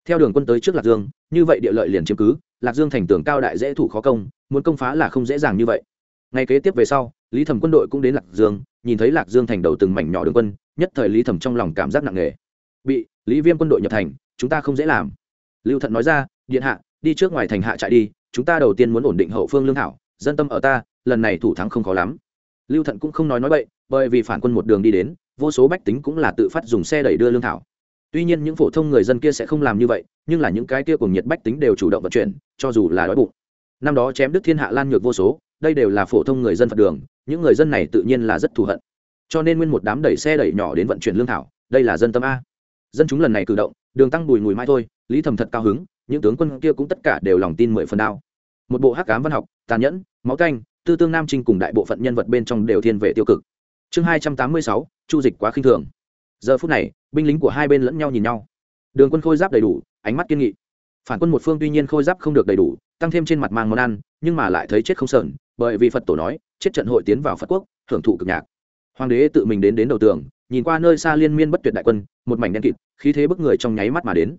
Theo đường quân tới trước lạc dương như vậy địa lợi liền chiếm cứ, lạc dương thành tường cao đại dễ thủ khó công, muốn công phá là không dễ dàng như vậy. Ngay kế tiếp về sau, lý thẩm quân đội cũng đến lạc dương, nhìn thấy lạc dương thành đầu từng mảnh nhỏ đường quân, nhất thời lý thẩm trong lòng cảm giác nặng nề. Bị lý viêm quân đội nhập thành, chúng ta không dễ làm. Lưu thận nói ra, điện hạ, đi trước ngoài thành hạ trại đi, chúng ta đầu tiên muốn ổn định hậu phương lương thảo, dân tâm ở ta, lần này thủ thắng không khó lắm. Lưu thận cũng không nói nói bậy, bởi vì phản quân một đường đi đến, vô số bách tính cũng là tự phát dùng xe đẩy đưa lương thảo tuy nhiên những phổ thông người dân kia sẽ không làm như vậy, nhưng là những cái kia cùng nhiệt bách tính đều chủ động vận chuyển, cho dù là đói bụng. Năm đó chém đức thiên hạ lan nhược vô số, đây đều là phổ thông người dân phật đường, những người dân này tự nhiên là rất thù hận. Cho nên nguyên một đám đẩy xe đẩy nhỏ đến vận chuyển lương thảo, đây là dân tâm a. Dân chúng lần này cử động, đường tăng bùi ngùi mai thôi, lý thầm thật cao hứng, những tướng quân kia cũng tất cả đều lòng tin mười phần đao một bộ hắc cám văn học, tàn nhẫn, máu canh, tư tương nam trinh cùng đại bộ phận nhân vật bên trong đều thiên về tiêu cực. Chương hai trăm tám mươi sáu, chu dịch quá khinh thường giờ phút này, binh lính của hai bên lẫn nhau nhìn nhau. Đường quân khôi giáp đầy đủ, ánh mắt kiên nghị. Phản quân một phương tuy nhiên khôi giáp không được đầy đủ, tăng thêm trên mặt mang món ăn, nhưng mà lại thấy chết không sờn, bởi vì phật tổ nói, chết trận hội tiến vào phật quốc, hưởng thụ cực nhạc. Hoàng đế tự mình đến đến đầu tường, nhìn qua nơi xa liên miên bất tuyệt đại quân, một mảnh đen kịt, khí thế bức người trong nháy mắt mà đến.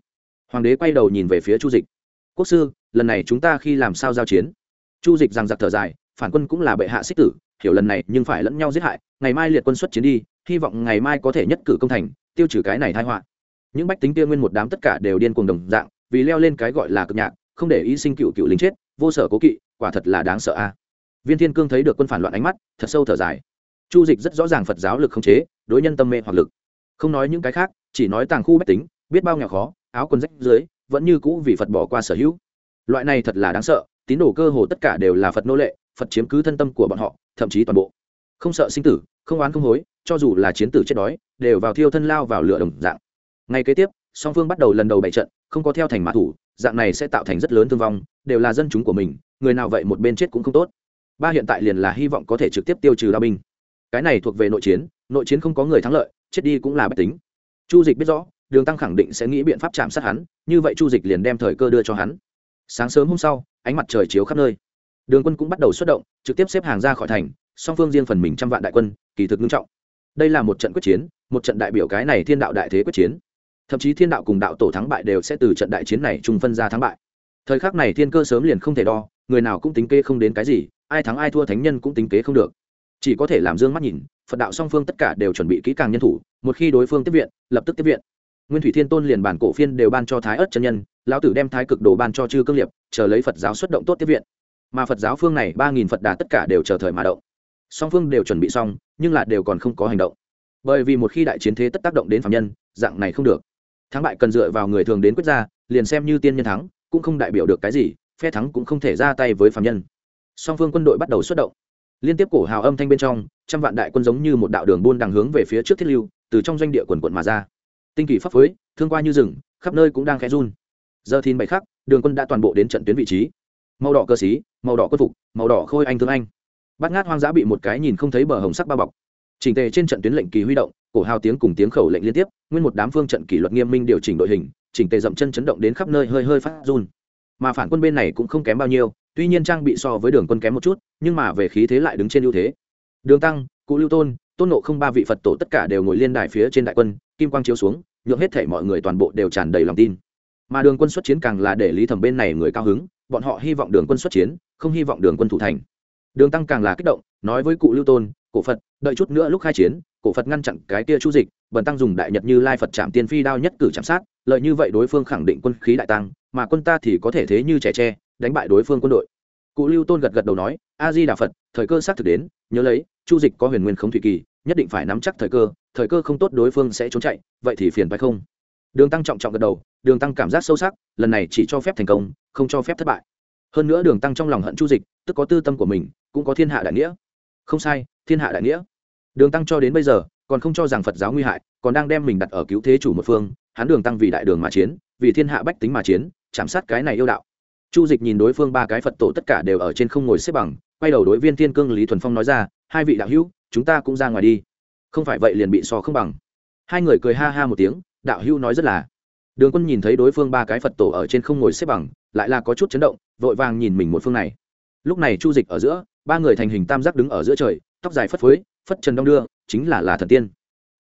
Hoàng đế quay đầu nhìn về phía chu dịch. Quốc sư, lần này chúng ta khi làm sao giao chiến? Chu dịch rằng giặc thở dài, phản quân cũng là bệ hạ xích tử, hiểu lần này nhưng phải lẫn nhau giết hại, ngày mai liệt quân xuất chiến đi hy vọng ngày mai có thể nhất cử công thành, tiêu trừ cái này thai họa. Những bách tính kia nguyên một đám tất cả đều điên cuồng đồng dạng, vì leo lên cái gọi là cực nhạc, không để ý sinh cựu cựu lính chết, vô sở cố kỵ, quả thật là đáng sợ a. Viên thiên cương thấy được quân phản loạn ánh mắt, thật sâu thở dài. Chu dịch rất rõ ràng phật giáo lực không chế, đối nhân tâm mê hoặc lực. Không nói những cái khác, chỉ nói tàng khu bách tính, biết bao nghèo khó, áo quần rách dưới, vẫn như cũ vì phật bỏ qua sở hữu. Loại này thật là đáng sợ, tín đồ cơ hồ tất cả đều là phật nô lệ, phật chiếm cứ thân tâm của bọn họ, thậm chí toàn bộ. Không sợ sinh tử, không oán không hối cho dù là chiến tử chết đói, đều vào thiêu thân lao vào lửa đồng dạng. Ngay kế tiếp, song phương bắt đầu lần đầu bày trận, không có theo thành mã thủ, dạng này sẽ tạo thành rất lớn thương vong, đều là dân chúng của mình, người nào vậy một bên chết cũng không tốt. Ba hiện tại liền là hy vọng có thể trực tiếp tiêu trừ đao binh. Cái này thuộc về nội chiến nội chiến không có người thắng lợi, chết đi cũng là bất tính. Chu dịch biết rõ, đường tăng khẳng định sẽ nghĩ biện pháp chạm sát hắn, như vậy chu dịch liền đem thời cơ đưa cho hắn. Sáng sớm hôm sau, ánh mặt trời chiếu khắp nơi. Đường quân cũng bắt đầu xuất động, trực tiếp xếp hàng ra khỏi thành, song phương riêng phần mình trăm vạn đại quân, kỳ thực nghiêm trọng đây là một trận quyết chiến, một trận đại biểu cái này thiên đạo đại thế quyết chiến. Thậm chí thiên đạo cùng đạo tổ thắng bại đều sẽ từ trận đại chiến này chung phân ra thắng bại. Thời khắc này thiên cơ sớm liền không thể đo, người nào cũng tính kê không đến cái gì, ai thắng ai thua thánh nhân cũng tính kế không được. Chỉ có thể làm dương mắt nhìn, phật đạo song phương tất cả đều chuẩn bị kỹ càng nhân thủ, một khi đối phương tiếp viện, lập tức tiếp viện. Nguyên thủy thiên tôn liền bản cổ phiên đều ban cho thái ớt chân nhân, lão tử đem thái cực đồ ban cho chư cương liệp chờ lấy phật giáo xuất động tốt tiếp viện. Mà phật giáo phương này ba nghìn phật đà tất cả đều chờ thời mà động song phương đều chuẩn bị xong nhưng là đều còn không có hành động. Bởi vì một khi đại chiến thế tất tác động đến phạm nhân dạng này không được. Thắng bại cần dựa vào người thường đến quyết ra liền xem như tiên nhân thắng cũng không đại biểu được cái gì phe thắng cũng không thể ra tay với phạm nhân. Song phương quân đội bắt đầu xuất động. Liên tiếp cổ hào âm thanh bên trong trăm vạn đại quân giống như một đạo đường buôn đằng hướng về phía trước thiết lưu từ trong doanh địa quần quận mà ra. Tinh kỳ pháp phối thương qua như rừng khắp nơi cũng đang khẽ run. Giờ thìn bảy khắc đường quân đã toàn bộ đến trận tuyến vị trí. Màu đỏ cơ sĩ, màu đỏ quân phục màu đỏ khôi anh thương anh bát ngát hoang dã bị một cái nhìn không thấy bờ hồng sắc bao bọc. Trình tề trên trận tuyến lệnh kỳ huy động, cổ hào tiếng cùng tiếng khẩu lệnh liên tiếp, nguyên một đám phương trận kỷ luật nghiêm minh điều chỉnh đội hình chỉnh tề dậm chân chấn động đến khắp nơi hơi hơi phát run. Mà phản quân bên này cũng không kém bao nhiêu, tuy nhiên trang bị so với đường quân kém một chút, nhưng mà về khí thế lại đứng trên ưu thế. Đường tăng, cụ lưu tôn tôn nộ không ba vị phật tổ tất cả đều ngồi liên đài phía trên đại quân, kim quang chiếu xuống, nhượng hết thể mọi người toàn bộ đều tràn đầy lòng tin. Mà đường quân xuất chiến càng là để lý thẩm bên này người cao hứng, bọn họ hy vọng đường quân xuất chiến, không hy vọng đường quân thủ thành đường tăng càng là kích động, nói với cụ lưu tôn, cổ phật, đợi chút nữa lúc khai chiến, cổ phật ngăn chặn cái kia chu dịch, bần tăng dùng đại nhật như lai phật chạm tiên phi đao nhất cử chạm sát, lợi như vậy đối phương khẳng định quân khí đại tăng, mà quân ta thì có thể thế như trẻ tre, đánh bại đối phương quân đội. Cụ lưu tôn gật gật đầu nói, a di đà phật, thời cơ xác thực đến, nhớ lấy, chu dịch có huyền nguyên không thủy kỳ, nhất định phải nắm chắc thời cơ thời cơ không tốt đối phương sẽ trốn chạy, vậy thì phiền phải không? Đường tăng trọng trọng gật đầu, đường tăng cảm giác sâu sắc, lần này chỉ cho phép thành công, không cho phép thất bại. Hơn nữa đường tăng trong lòng hận chu dịch, tức có tư tâm của mình cũng có thiên hạ đại nghĩa. Không sai, thiên hạ đại nghĩa. Đường tăng cho đến bây giờ, còn không cho rằng phật giáo nguy hại, còn đang đem mình đặt ở cứu thế chủ một phương, hắn đường tăng vì đại đường mà chiến, vì thiên hạ bách tính mà chiến, chạm sát cái này yêu đạo. Chu dịch nhìn đối phương ba cái phật tổ tất cả đều ở trên không ngồi xếp bằng, quay đầu đối viên thiên cương lý thuần phong nói ra, hai vị đạo hữu, chúng ta cũng ra ngoài đi. Không phải vậy liền bị so không bằng. Hai người cười ha ha một tiếng, đạo hữu nói rất là. Đường quân nhìn thấy đối phương ba cái phật tổ ở trên không ngồi xếp bằng, lại là có chút chấn động, vội vàng nhìn mình một phương này. Lúc này chu dịch ở giữa ba người thành hình tam giác đứng ở giữa trời, tóc dài phất phới, phất trần đong đưa, chính là là thần tiên.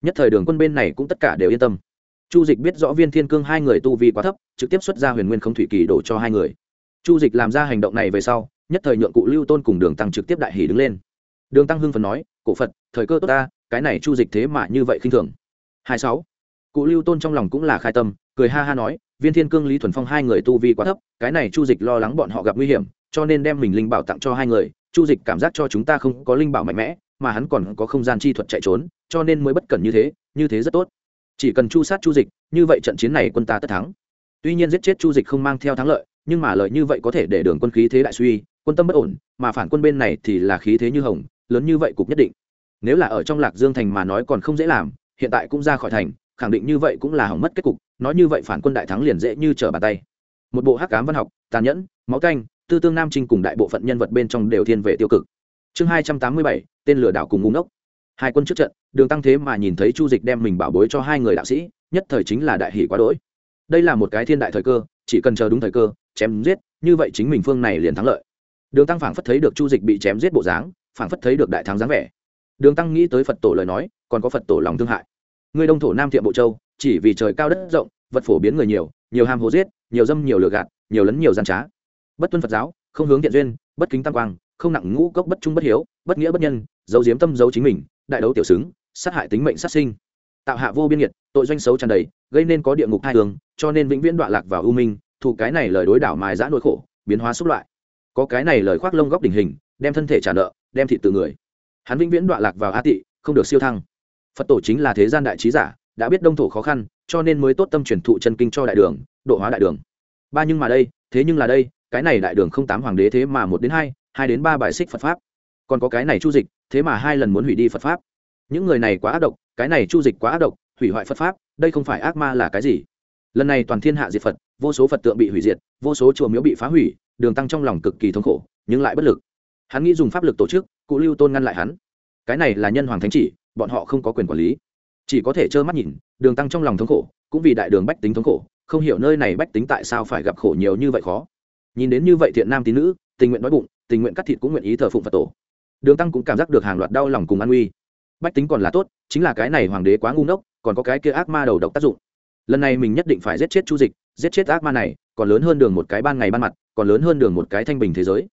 Nhất thời đường quân bên này cũng tất cả đều yên tâm. Chu dịch biết rõ viên thiên cương hai người tu vi quá thấp, trực tiếp xuất ra huyền nguyên không thủy kỳ đổ cho hai người. Chu dịch làm ra hành động này về sau, nhất thời nhượng cụ lưu tôn cùng đường tăng trực tiếp đại hỷ đứng lên. Đường tăng hưng phần nói, cổ phật, thời cơ tốt ta, cái này chu dịch thế mà như vậy khinh thường. Hai sáu, cụ lưu tôn trong lòng cũng là khai tâm, cười ha ha nói, viên thiên cương, lý thuần phong hai người tu vi quá thấp, cái này chu dịch lo lắng bọn họ gặp nguy hiểm, cho nên đem mình linh bảo tặng cho hai người chu dịch cảm giác cho chúng ta không có linh bảo mạnh mẽ, mà hắn còn có không gian chi thuật chạy trốn, cho nên mới bất cần như thế như thế rất tốt. Chỉ cần chu sát chu dịch, như vậy trận chiến này quân ta tất thắng. Tuy nhiên giết chết chu dịch không mang theo thắng lợi, nhưng mà lợi như vậy có thể để đường quân khí thế đại suy, quân tâm bất ổn, mà phản quân bên này thì là khí thế như hồng, lớn như vậy cục nhất định. Nếu là ở trong lạc dương thành mà nói còn không dễ làm, hiện tại cũng ra khỏi thành, khẳng định như vậy cũng là hỏng mất kết cục, nói như vậy phản quân đại thắng liền dễ như trở bàn tay. Một bộ hắc cám văn học, tàn nhẫn, máu canh tư tương nam trinh cùng đại bộ phận nhân vật bên trong đều thiên về tiêu cực. Chương hai trăm tám mươi bảy, tên lừa đảo cùng ngũ ngốc. Hai quân trước trận, đường tăng thế mà nhìn thấy chu dịch đem mình bảo bối cho hai người đạo sĩ, nhất thời chính là đại hỷ quá đỗi. Đây là một cái thiên đại thời cơ, chỉ cần chờ đúng thời cơ, chém giết, như vậy chính mình phương này liền thắng lợi. Đường tăng phảng phất thấy được chu dịch bị chém giết bộ dáng, phảng phất thấy được đại thắng dáng vẻ. Đường tăng nghĩ tới phật tổ lời nói, còn có phật tổ lòng thương hại. Người đông thổ nam thiệm bộ châu, chỉ vì trời cao đất rộng, vật phổ biến người nhiều nhiều ham hồ giết, nhiều dâm nhiều lừa gạt, nhiều lấn nhiều gian trá bất tuân phật giáo, không hướng thiện duyên, bất kính tam quang, không nặng ngũ cốc bất trung bất hiếu, bất nghĩa bất nhân, giấu diếm tâm giấu chính mình, đại đấu tiểu xứng, sát hại tính mệnh sát sinh. Tạo hạ vô biên nhiệt tội doanh xấu tràn đầy, gây nên có địa ngục hai tường, cho nên vĩnh viễn đoạn lạc vào ưu minh thủ cái này lời đối đảo mài giã nỗi khổ, biến hóa xúc loại. Có cái này lời khoác lông góc đỉnh hình, đem thân thể trả nợ, đem thị từ người. Hắn vĩnh viễn đoạn lạc vào a tị, không được siêu thăng. Phật tổ chính là thế gian đại trí giả, đã biết đông thổ khó khăn, cho nên mới tốt tâm truyền thụ chân kinh cho đại đường, độ hóa đại đường. Ba nhưng mà đây, thế nhưng là đây cái này đại đường không tám hoàng đế thế mà một đến hai hai đến ba bài xích phật pháp. Còn có cái này chu dịch, thế mà hai lần muốn hủy đi phật pháp. Những người này quá ác độc, cái này chu dịch quá ác độc, hủy hoại phật pháp, đây không phải ác ma là cái gì? Lần này toàn thiên hạ diệt phật, vô số phật tượng bị hủy diệt, vô số chùa miếu bị phá hủy, đường tăng trong lòng cực kỳ thống khổ, nhưng lại bất lực. Hắn nghĩ dùng pháp lực tổ chức, cụ lưu tôn ngăn lại hắn. Cái này là nhân hoàng thánh chỉ, bọn họ không có quyền quản lý. Chỉ có thể trơ mắt nhìn, đường tăng trong lòng thống khổ, cũng vì đại đường bách tính thống khổ, không hiểu nơi này bách tính tại sao phải gặp khổ nhiều như vậy khó nhìn đến như vậy thiện nam tín nữ, tình nguyện đói bụng, tình nguyện cắt thịt cũng nguyện ý thờ phụng phật tổ. Đường tăng cũng cảm giác được hàng loạt đau lòng cùng an uy bách tính còn là tốt, chính là cái này hoàng đế quá ngu ngốc, còn có cái kia ác ma đầu độc tác dụng. Lần này mình nhất định phải giết chết chu dịch, giết chết ác ma này, còn lớn hơn đường một cái ban ngày ban mặt, còn lớn hơn đường một cái thanh bình thế giới.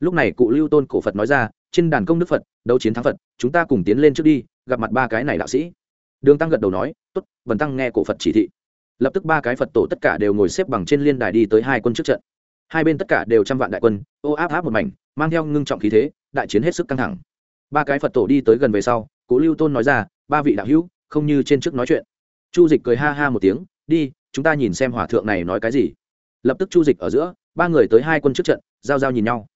Lúc này cụ lưu tôn cổ phật nói ra, trên đàn công đức phật, đấu chiến thắng phật, chúng ta cùng tiến lên trước đi, gặp mặt ba cái này đạo sĩ. Đường tăng gật đầu nói, tốt vần tăng nghe cổ phật chỉ thị. Lập tức ba cái phật tổ tất cả đều ngồi xếp bằng trên liên đài đi tới hai quân trước trận hai bên tất cả đều trăm vạn đại quân, ô áp áp một mảnh, mang theo ngưng trọng khí thế, đại chiến hết sức căng thẳng. Ba cái phật tổ đi tới gần về sau, cố lưu tôn nói ra, ba vị đạo hữu, không như trên trước nói chuyện. Chu dịch cười ha ha một tiếng, đi, chúng ta nhìn xem hòa thượng này nói cái gì. Lập tức chu dịch ở giữa, ba người tới hai quân trước trận, giao giao nhìn nhau.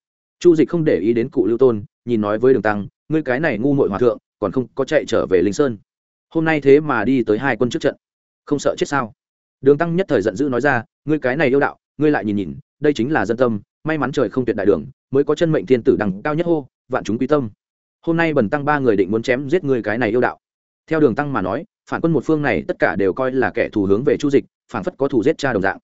Chu dịch không để ý đến cụ lưu tôn, nhìn nói với đường tăng, ngươi cái này ngu mội hòa thượng, còn không có chạy trở về linh sơn. Hôm nay thế mà đi tới hai quân trước trận. Không sợ chết sao? Đường tăng nhất thời giận dữ nói ra, ngươi cái này yêu đạo, ngươi lại nhìn nhìn đây chính là dân tâm, may mắn trời không tuyệt đại đường, mới có chân mệnh thiên tử đằng cao nhất hô, vạn chúng quý tâm. Hôm nay bần tăng ba người định muốn chém giết người cái này yêu đạo. Theo đường tăng mà nói, phản quân một phương này tất cả đều coi là kẻ thù hướng về chu dịch, phản phất có thù giết cha đồng dạng.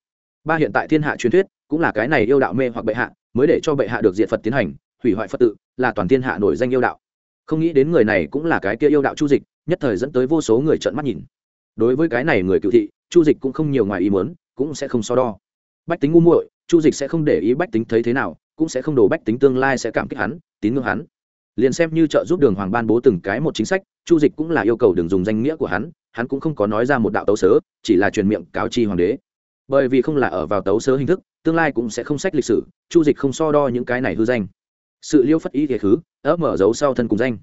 Ba hiện tại thiên hạ truyền thuyết, cũng là cái này yêu đạo mê hoặc bệ hạ, mới để cho bệ hạ được diện phật tiến hành, hủy hoại phật tự, là toàn thiên hạ nổi danh yêu đạo. Không nghĩ đến người này cũng là cái kia yêu đạo chu dịch, nhất thời dẫn tới vô số người trợn mắt nhìn. Đối với cái này người cựu thị, chu dịch cũng không nhiều ngoài ý muốn, cũng sẽ không so đo. Bách tính ngu muội chu dịch sẽ không để ý bách tính thấy thế nào, cũng sẽ không đổ bách tính tương lai sẽ cảm kích hắn, tín ngưỡng hắn. Liền xem như trợ giúp đường hoàng ban bố từng cái một chính sách, chu dịch cũng là yêu cầu đừng dùng danh nghĩa của hắn hắn cũng không có nói ra một đạo tấu sớ, chỉ là truyền miệng cáo chi hoàng đế. Bởi vì không là ở vào tấu sớ hình thức, tương lai cũng sẽ không sách lịch sử, chu dịch không so đo những cái này hư danh. Sự liêu phất ý thế khứ ấp mở dấu sau thân cùng danh.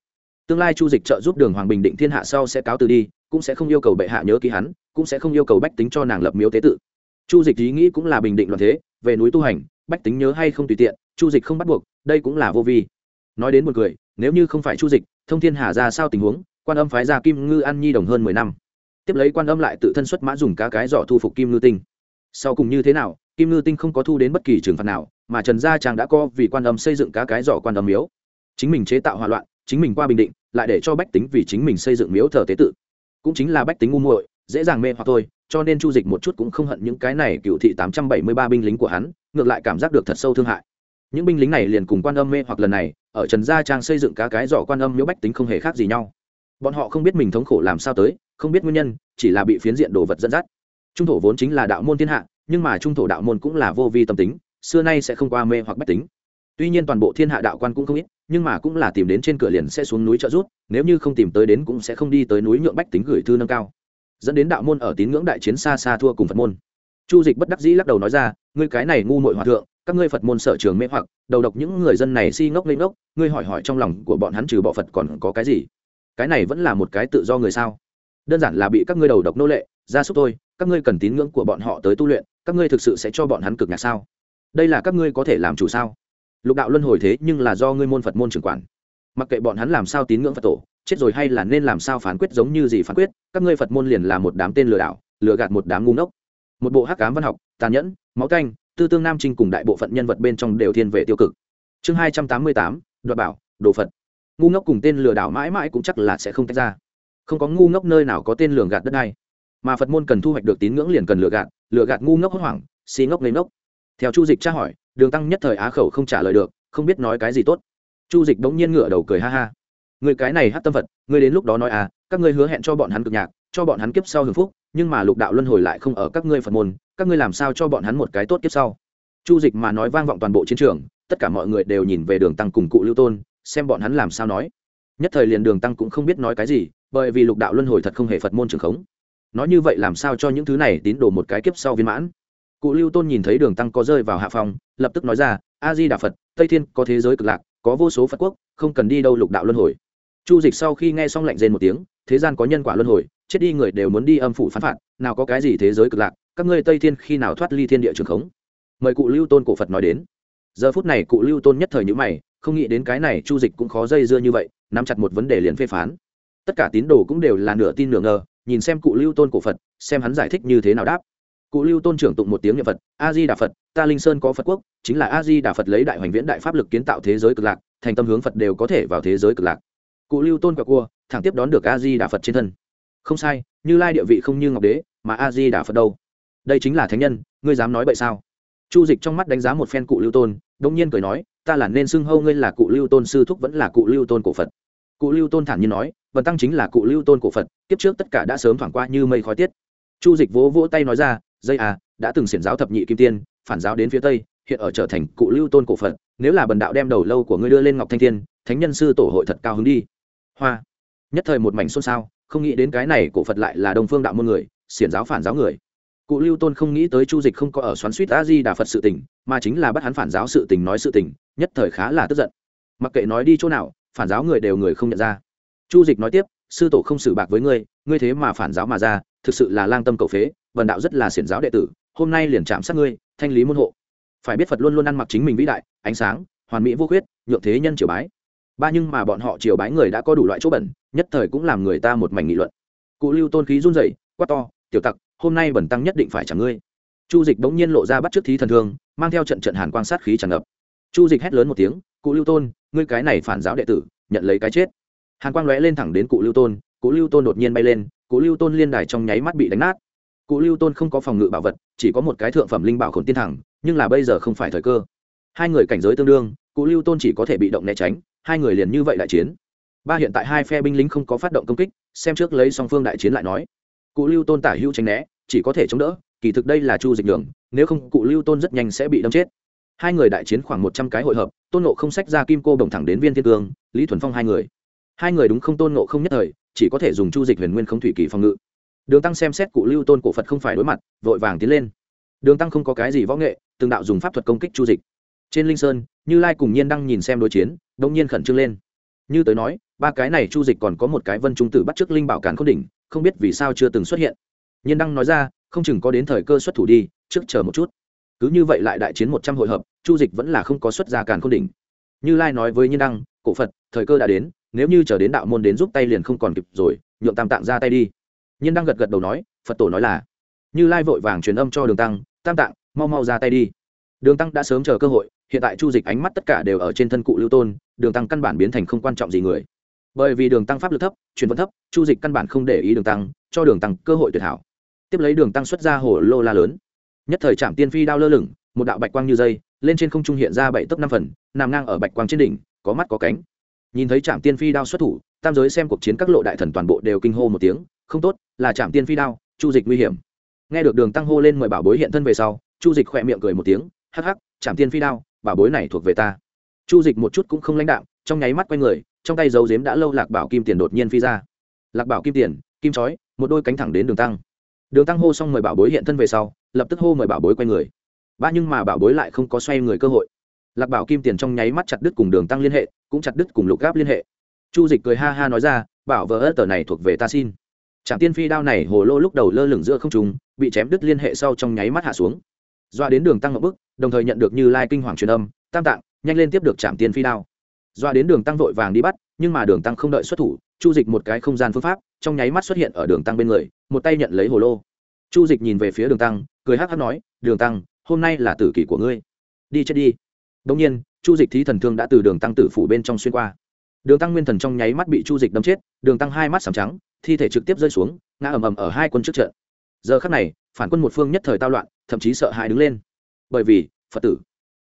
Tương lai chu dịch trợ giúp đường hoàng bình định thiên hạ sau sẽ cáo từ đi, cũng sẽ không yêu cầu bệ hạ nhớ ký hắn, cũng sẽ không yêu cầu bách tính cho nàng lập miếu tế tự. Chu dịch ý nghĩ cũng là bình định loạn thế về núi tu hành, bách tính nhớ hay không tùy tiện, chu dịch không bắt buộc, đây cũng là vô vi. Nói đến một người nếu như không phải chu dịch, thông thiên hà ra sao tình huống, quan âm phái ra kim ngư an nhi đồng hơn mười năm. Tiếp lấy quan âm lại tự thân xuất mã dùng cá cái giỏ thu phục kim ngư tinh. Sau cùng như thế nào, kim ngư tinh không có thu đến bất kỳ trừng phạt nào, mà trần gia chàng đã co vì quan âm xây dựng cá cái giỏ quan âm miếu. Chính mình chế tạo hòa loạn, chính mình qua bình định, lại để cho bách tính vì chính mình xây dựng miếu thờ tế tự. Cũng chính là bách tính ngu muội dễ dàng mê hoặc thôi, cho nên chu dịch một chút cũng không hận những cái này cựu thị tám trăm bảy mươi ba binh lính của hắn, ngược lại cảm giác được thật sâu thương hại. Những binh lính này liền cùng quan âm mê hoặc lần này, ở trần gia trang xây dựng cá cái giỏ quan âm miễu bách tính không hề khác gì nhau. Bọn họ không biết mình thống khổ làm sao tới, không biết nguyên nhân, chỉ là bị phiến diện đồ vật dẫn dắt. Trung thổ vốn chính là đạo môn thiên hạ, nhưng mà trung thổ đạo môn cũng là vô vi tâm tính, xưa nay sẽ không qua mê hoặc bách tính. Tuy nhiên toàn bộ thiên hạ đạo quan cũng không ít, nhưng mà cũng là tìm đến trên cửa liền sẽ xuống núi trợ rút nếu như không tìm tới đến cũng sẽ không đi tới núi nhượng bách tính gửi thư nâng cao dẫn đến đạo môn ở tín ngưỡng đại chiến xa xa thua cùng phật môn. Chu dịch bất đắc dĩ lắc đầu nói ra, ngươi cái này ngu mội hòa thượng, các ngươi phật môn sở trường mê hoặc, đầu độc những người dân này si ngốc lên ngốc, ngươi hỏi hỏi trong lòng của bọn hắn trừ bọ phật còn có cái gì? Cái này vẫn là một cái tự do người sao? Đơn giản là bị các ngươi đầu độc nô lệ, ra súc thôi, các ngươi cần tín ngưỡng của bọn họ tới tu luyện, các ngươi thực sự sẽ cho bọn hắn cực nhạc sao? Đây là các ngươi có thể làm chủ sao? Lục đạo luân hồi thế nhưng là do ngươi môn phật môn trưởng quản. Mặc kệ bọn hắn làm sao tín ngưỡng phật tổ chết rồi hay là nên làm sao phán quyết giống như gì phán quyết, các ngươi phật môn liền là một đám tên lừa đảo, lừa gạt một đám ngu ngốc. Một bộ hắc cám văn học, tàn nhẫn, máu canh, tư tương nam trinh cùng đại bộ phận nhân vật bên trong đều thiên về tiêu cực. Chương hai trăm tám mươi tám, đoạt bảo, đồ phật. Ngu ngốc cùng tên lừa đảo mãi mãi cũng chắc là sẽ không tách ra. Không có ngu ngốc nơi nào có tên lường gạt đất này mà phật môn cần thu hoạch được tín ngưỡng liền cần lừa gạt lừa gạt ngu ngốc hốt hoảng xì ngốc lấy ngốc. Theo chu dịch tra hỏi, đường tăng nhất thời á khẩu không trả lời được, không biết nói cái gì tốt. Chu dịch bỗng nhiên ngửa đầu cười ha ha người cái này hát tâm phật, người đến lúc đó nói à các ngươi hứa hẹn cho bọn hắn cực nhạc, cho bọn hắn kiếp sau hưởng phúc, nhưng mà lục đạo luân hồi lại không ở các ngươi phật môn, các ngươi làm sao cho bọn hắn một cái tốt kiếp sau? Chu dịch mà nói vang vọng toàn bộ chiến trường, tất cả mọi người đều nhìn về đường tăng cùng cụ lưu tôn, xem bọn hắn làm sao nói. Nhất thời liền đường tăng cũng không biết nói cái gì, bởi vì lục đạo luân hồi thật không hề phật môn trường khống. Nói như vậy làm sao cho những thứ này tín đồ một cái kiếp sau viên mãn? Cụ lưu tôn nhìn thấy đường tăng có rơi vào hạ phòng, lập tức nói ra, a di đà phật, tây thiên có thế giới cực lạc, có vô số phật quốc, không cần đi đâu lục đạo luân hồi chu dịch sau khi nghe xong lạnh rên một tiếng, thế gian có nhân quả luân hồi, chết đi người đều muốn đi âm phủ phán phạt, nào có cái gì thế giới cực lạc, các ngươi tây thiên khi nào thoát ly thiên địa trường khống? Mời cụ lưu tôn cổ phật nói đến. Giờ phút này cụ lưu tôn nhất thời nhữ mày, không nghĩ đến cái này chu dịch cũng khó dây dưa như vậy, nắm chặt một vấn đề liền phê phán. Tất cả tín đồ cũng đều là nửa tin nửa ngờ, nhìn xem cụ lưu tôn cổ phật, xem hắn giải thích như thế nào đáp. Cụ lưu tôn trưởng tụng một tiếng niệm phật, a di đà phật, ta linh sơn có phật quốc, chính là a di đà phật lấy đại hoành viễn đại pháp lực kiến tạo thế giới cực lạc, thành tâm hướng phật đều có thể vào thế giới cực lạc cụ lưu tôn quả cua, thẳng tiếp đón được a di đà phật trên thân. Không sai, như lai địa vị không như ngọc đế, mà a di đà phật đâu? Đây chính là thánh nhân, ngươi dám nói vậy sao? Chu dịch trong mắt đánh giá một phen cụ lưu tôn đông nhiên cười nói, ta là nên xưng hâu ngươi là cụ lưu tôn sư thúc vẫn là cụ lưu tôn cổ phật. Cụ lưu tôn thản nhiên nói vần tăng chính là cụ lưu tôn cổ phật, kiếp trước tất cả đã sớm thoảng qua như mây khói tiết. Chu dịch vỗ vỗ tay nói ra, dây à đã từng xiển giáo thập nhị kim tiên, phản giáo đến phía tây, hiện ở trở thành cụ lưu tôn cổ phật, nếu là bần đạo đem đầu lâu của ngươi đưa lên ngọc thanh thiên, thánh nhân sư tổ hội thật cao hứng đi hoa. Nhất thời một mảnh xôn xao, không nghĩ đến cái này cổ phật lại là đồng phương đạo môn người, xiển giáo phản giáo người. Cụ lưu tôn không nghĩ tới chu dịch không có ở xoắn suýt a di đà phật sự tình, mà chính là bắt hắn phản giáo sự tình nói sự tình, nhất thời khá là tức giận. Mặc kệ nói đi chỗ nào, phản giáo người đều người không nhận ra. Chu dịch nói tiếp, sư tổ không xử bạc với ngươi ngươi thế mà phản giáo mà ra, thực sự là lang tâm cầu phế, vần đạo rất là xiển giáo đệ tử, hôm nay liền chạm sát ngươi, thanh lý môn hộ. Phải biết phật luôn luôn ăn mặc chính mình vĩ đại, ánh sáng, hoàn mỹ vô khuyết, nhượng thế nhân triều bái ba nhưng mà bọn họ triều bái người đã có đủ loại chỗ bẩn, nhất thời cũng làm người ta một mảnh nghị luận. Cụ lưu tôn khí run rẩy, quát to, tiểu tặc, hôm nay bẩn tăng nhất định phải chẳng ngươi. Chu dịch bỗng nhiên lộ ra bắt trước thí thần thương, mang theo trận trận hàn quan sát khí tràn ngập. Chu dịch hét lớn một tiếng, cụ lưu tôn, ngươi cái này phản giáo đệ tử, nhận lấy cái chết. Hàn quang lóe lên thẳng đến cụ lưu tôn, cụ lưu tôn đột nhiên bay lên, cụ lưu tôn liên đài trong nháy mắt bị đánh nát. Cụ lưu tôn không có phòng ngự bảo vật, chỉ có một cái thượng phẩm linh bảo khổn tiên thẳng, nhưng là bây giờ không phải thời cơ. Hai người cảnh giới tương đương, cụ lưu tôn chỉ có thể bị động né tránh hai người liền như vậy đại chiến. Ba hiện tại hai phe binh lính không có phát động công kích, xem trước lấy song phương đại chiến lại nói. Cụ lưu tôn tả hữu tránh né, chỉ có thể chống đỡ, kỳ thực đây là chu dịch đường, nếu không cụ lưu tôn rất nhanh sẽ bị đâm chết. Hai người đại chiến khoảng một trăm cái hội hợp, tôn nộ không sách ra kim cô đồng thẳng đến viên thiên cương, lý thuần phong hai người. Hai người đúng không tôn nộ không nhất thời, chỉ có thể dùng chu dịch huyền nguyên không thủy kỳ phòng ngự. Đường tăng xem xét cụ lưu tôn cổ phật không phải đối mặt, vội vàng tiến lên. Đường tăng không có cái gì võ nghệ, từng đạo dùng pháp thuật công kích chu dịch. Trên linh sơn, như lai cùng nhiên đang nhìn xem đối chiến đông nhiên khẩn trương lên. Như tới nói, ba cái này chu dịch còn có một cái vân trung tử bắt t r ư ớ c linh bảo Càn k h ô n đỉnh, không biết vì sao chưa từng xuất hiện. Nhiên đăng nói ra, không chừng có đến thời cơ xuất thủ đi, trước chờ một chút. Cứ như vậy lại đại chiến một trăm hội hợp, chu dịch vẫn là không có xuất ra càn k h ô n đỉnh. Như lai nói với nhiên đăng, cổ phật, thời cơ đã đến, nếu như chờ đến đạo môn đến giúp tay liền không còn kịp rồi, nhượng tam tạng ra tay đi. Nhiên Đăng gật gật đầu nói, phật tổ nói là. Như lai vội vàng truyền âm cho đường tăng, tam tạng, mau mau ra tay đi đường tăng đã sớm chờ cơ hội, hiện tại chu dịch ánh mắt tất cả đều ở trên thân cụ lưu tôn, đường tăng căn bản biến thành không quan trọng gì người. Bởi vì đường tăng pháp lực thấp, truyền vận thấp, chu dịch căn bản không để ý đường tăng, cho đường tăng cơ hội tuyệt hảo. Tiếp lấy đường tăng xuất ra hồ lô la lớn. Nhất thời trạm tiên phi đao lơ lửng, một đạo bạch quang như dây, lên trên không trung hiện ra bảy tấc năm phần, nằm ngang ở bạch quang trên đỉnh, có mắt có cánh. Nhìn thấy trạm tiên phi đao xuất thủ, tam giới xem cuộc chiến các lộ đại thần toàn bộ đều kinh hô một tiếng, không tốt, là trạm tiên phi đao, chu dịch nguy hiểm. Nghe được đường tăng hô lên mời bảo bối hiện thân về sau, chu dịch khỏe miệng cười một tiếng hắc hắc trạm tiên phi đao, bảo bối này thuộc về ta. Chu dịch một chút cũng không lãnh đạo, trong nháy mắt q u a y người, trong tay dấu dếm đã lâu lạc bảo kim tiền đột nhiên phi ra. Lạc bảo kim tiền, kim chói, một đôi cánh thẳng đến đường tăng. Đường tăng hô xong mời bảo bối hiện thân về sau, lập tức hô mời bảo bối q u a người. Ba nhưng mà bảo bối lại không có xoay người cơ hội. Lạc bảo kim tiền trong nháy mắt chặt đứt cùng đường tăng liên hệ, cũng chặt đứt cùng lục gáp liên hệ. Chu dịch cười ha ha nói ra, bảo vợ ớt tờ này thuộc về ta xin. Trạm tiên phi đao này hồ lô lúc đầu lơ lửng giữa không trùng bị chém đứt liên hệ sau trong nháy mắt hạ xuống doa đến đường tăng ngậm bức, đồng thời nhận được như lai kinh hoàng truyền âm, tam tạng, nhanh lên tiếp được trạm tiên phi đao. Doa đến đường tăng vội vàng đi bắt, nhưng mà đường tăng không đợi xuất thủ, chu dịch một cái không gian phương pháp, trong nháy mắt xuất hiện ở đường tăng bên người, một tay nhận lấy hồ lô. Chu dịch nhìn về phía đường tăng, cười hắc hắc nói, đường tăng, hôm nay là tử kỷ của ngươi. Đi chết đi. Đông nhiên, chu dịch thí thần thương đã từ đường tăng tử phủ bên trong xuyên qua. Đường tăng nguyên thần trong nháy mắt bị chu dịch đâm chết, đường tăng hai mắt sầm trắng, thi thể trực tiếp rơi xuống, ngã ầm ầm ở hai quân trước trận. Giờ khắc này phản quân một phương nhất thời tao loạn, thậm chí sợ hãi đứng lên. Bởi vì, phật tử,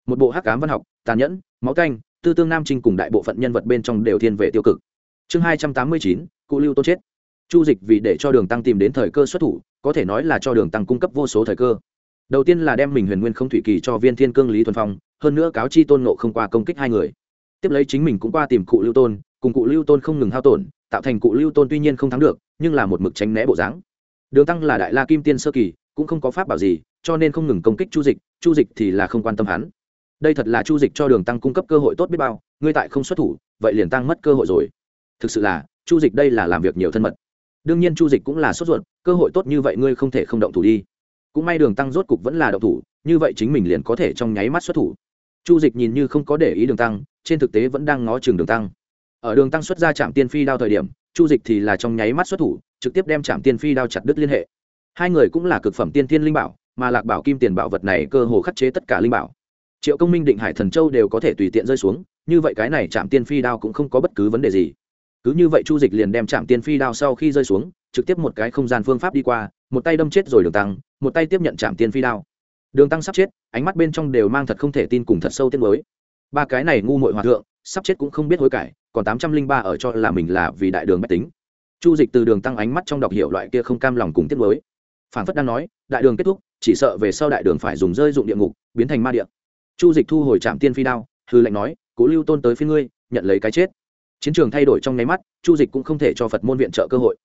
một bộ hắc cám văn học, tàn nhẫn, máu canh, tư tương nam trinh cùng đại bộ phận nhân vật bên trong đều thiên về tiêu cực. Chương hai trăm tám mươi chín, cụ lưu tôn chết. Chu dịch vì để cho đường tăng tìm đến thời cơ xuất thủ, có thể nói là cho đường tăng cung cấp vô số thời cơ. Đầu tiên là đem mình huyền nguyên không thủy kỳ cho viên thiên cương, lý thuần phong, hơn nữa cáo chi tôn nộ không qua công kích hai người. Tiếp lấy chính mình cũng qua tìm cụ lưu tôn, cùng cụ lưu tôn không ngừng hao tổn, tạo thành cụ lưu tôn tuy nhiên không thắng được, nhưng là một mực tránh né bộ dáng. Đường tăng là đại la kim tiên sơ kỳ cũng không có pháp bảo gì, cho nên không ngừng công kích chu dịch chu dịch thì là không quan tâm hắn. Đây thật là chu dịch cho đường tăng cung cấp cơ hội tốt biết bao, ngươi tại không xuất thủ, vậy liền tăng mất cơ hội rồi. Thực sự là, chu dịch đây là làm việc nhiều thân mật. Đương nhiên chu dịch cũng là sốt ruột, cơ hội tốt như vậy ngươi không thể không động thủ đi. Cũng may đường tăng rốt cục vẫn là động thủ, như vậy chính mình liền có thể trong nháy mắt xuất thủ. Chu dịch nhìn như không có để ý đường tăng, trên thực tế vẫn đang ngó chừng đường tăng. Ở đường tăng xuất ra trạm tiên phi đao thời điểm, chu dịch thì là trong nháy mắt xuất thủ, trực tiếp đem trạm tiên phi đao chặt đứt liên hệ hai người cũng là cực phẩm tiên thiên linh bảo, mà lạc bảo kim tiền bảo vật này cơ hồ khắc chế tất cả linh bảo. Triệu công minh, định hải thần châu đều có thể tùy tiện rơi xuống, như vậy cái này chạm tiên phi đao cũng không có bất cứ vấn đề gì. Cứ như vậy chu dịch liền đem chạm tiên phi đao sau khi rơi xuống, trực tiếp một cái không gian phương pháp đi qua, một tay đâm chết rồi đường tăng, một tay tiếp nhận chạm tiên phi đao. Đường tăng sắp chết, ánh mắt bên trong đều mang thật không thể tin cùng thật sâu tiết mới ba cái này ngu mội hòa thượng, sắp chết cũng không biết hối cải, còn tám trăm linh ba ở cho là mình là vì đại đường bách tính. Chu dịch từ đường tăng ánh mắt trong đọc hiểu loại kia không cam lòng cùng tiết mới phản phất đang nói, đại đường kết thúc, chỉ sợ về sau đại đường phải dùng rơi dụng địa ngục, biến thành ma địa. Chu dịch thu hồi trạm tiên phi đao, hư lệnh nói, cố lưu tôn tới phía ngươi, nhận lấy cái chết. Chiến trường thay đổi trong nháy mắt, chu dịch cũng không thể cho phật môn viện trợ cơ hội.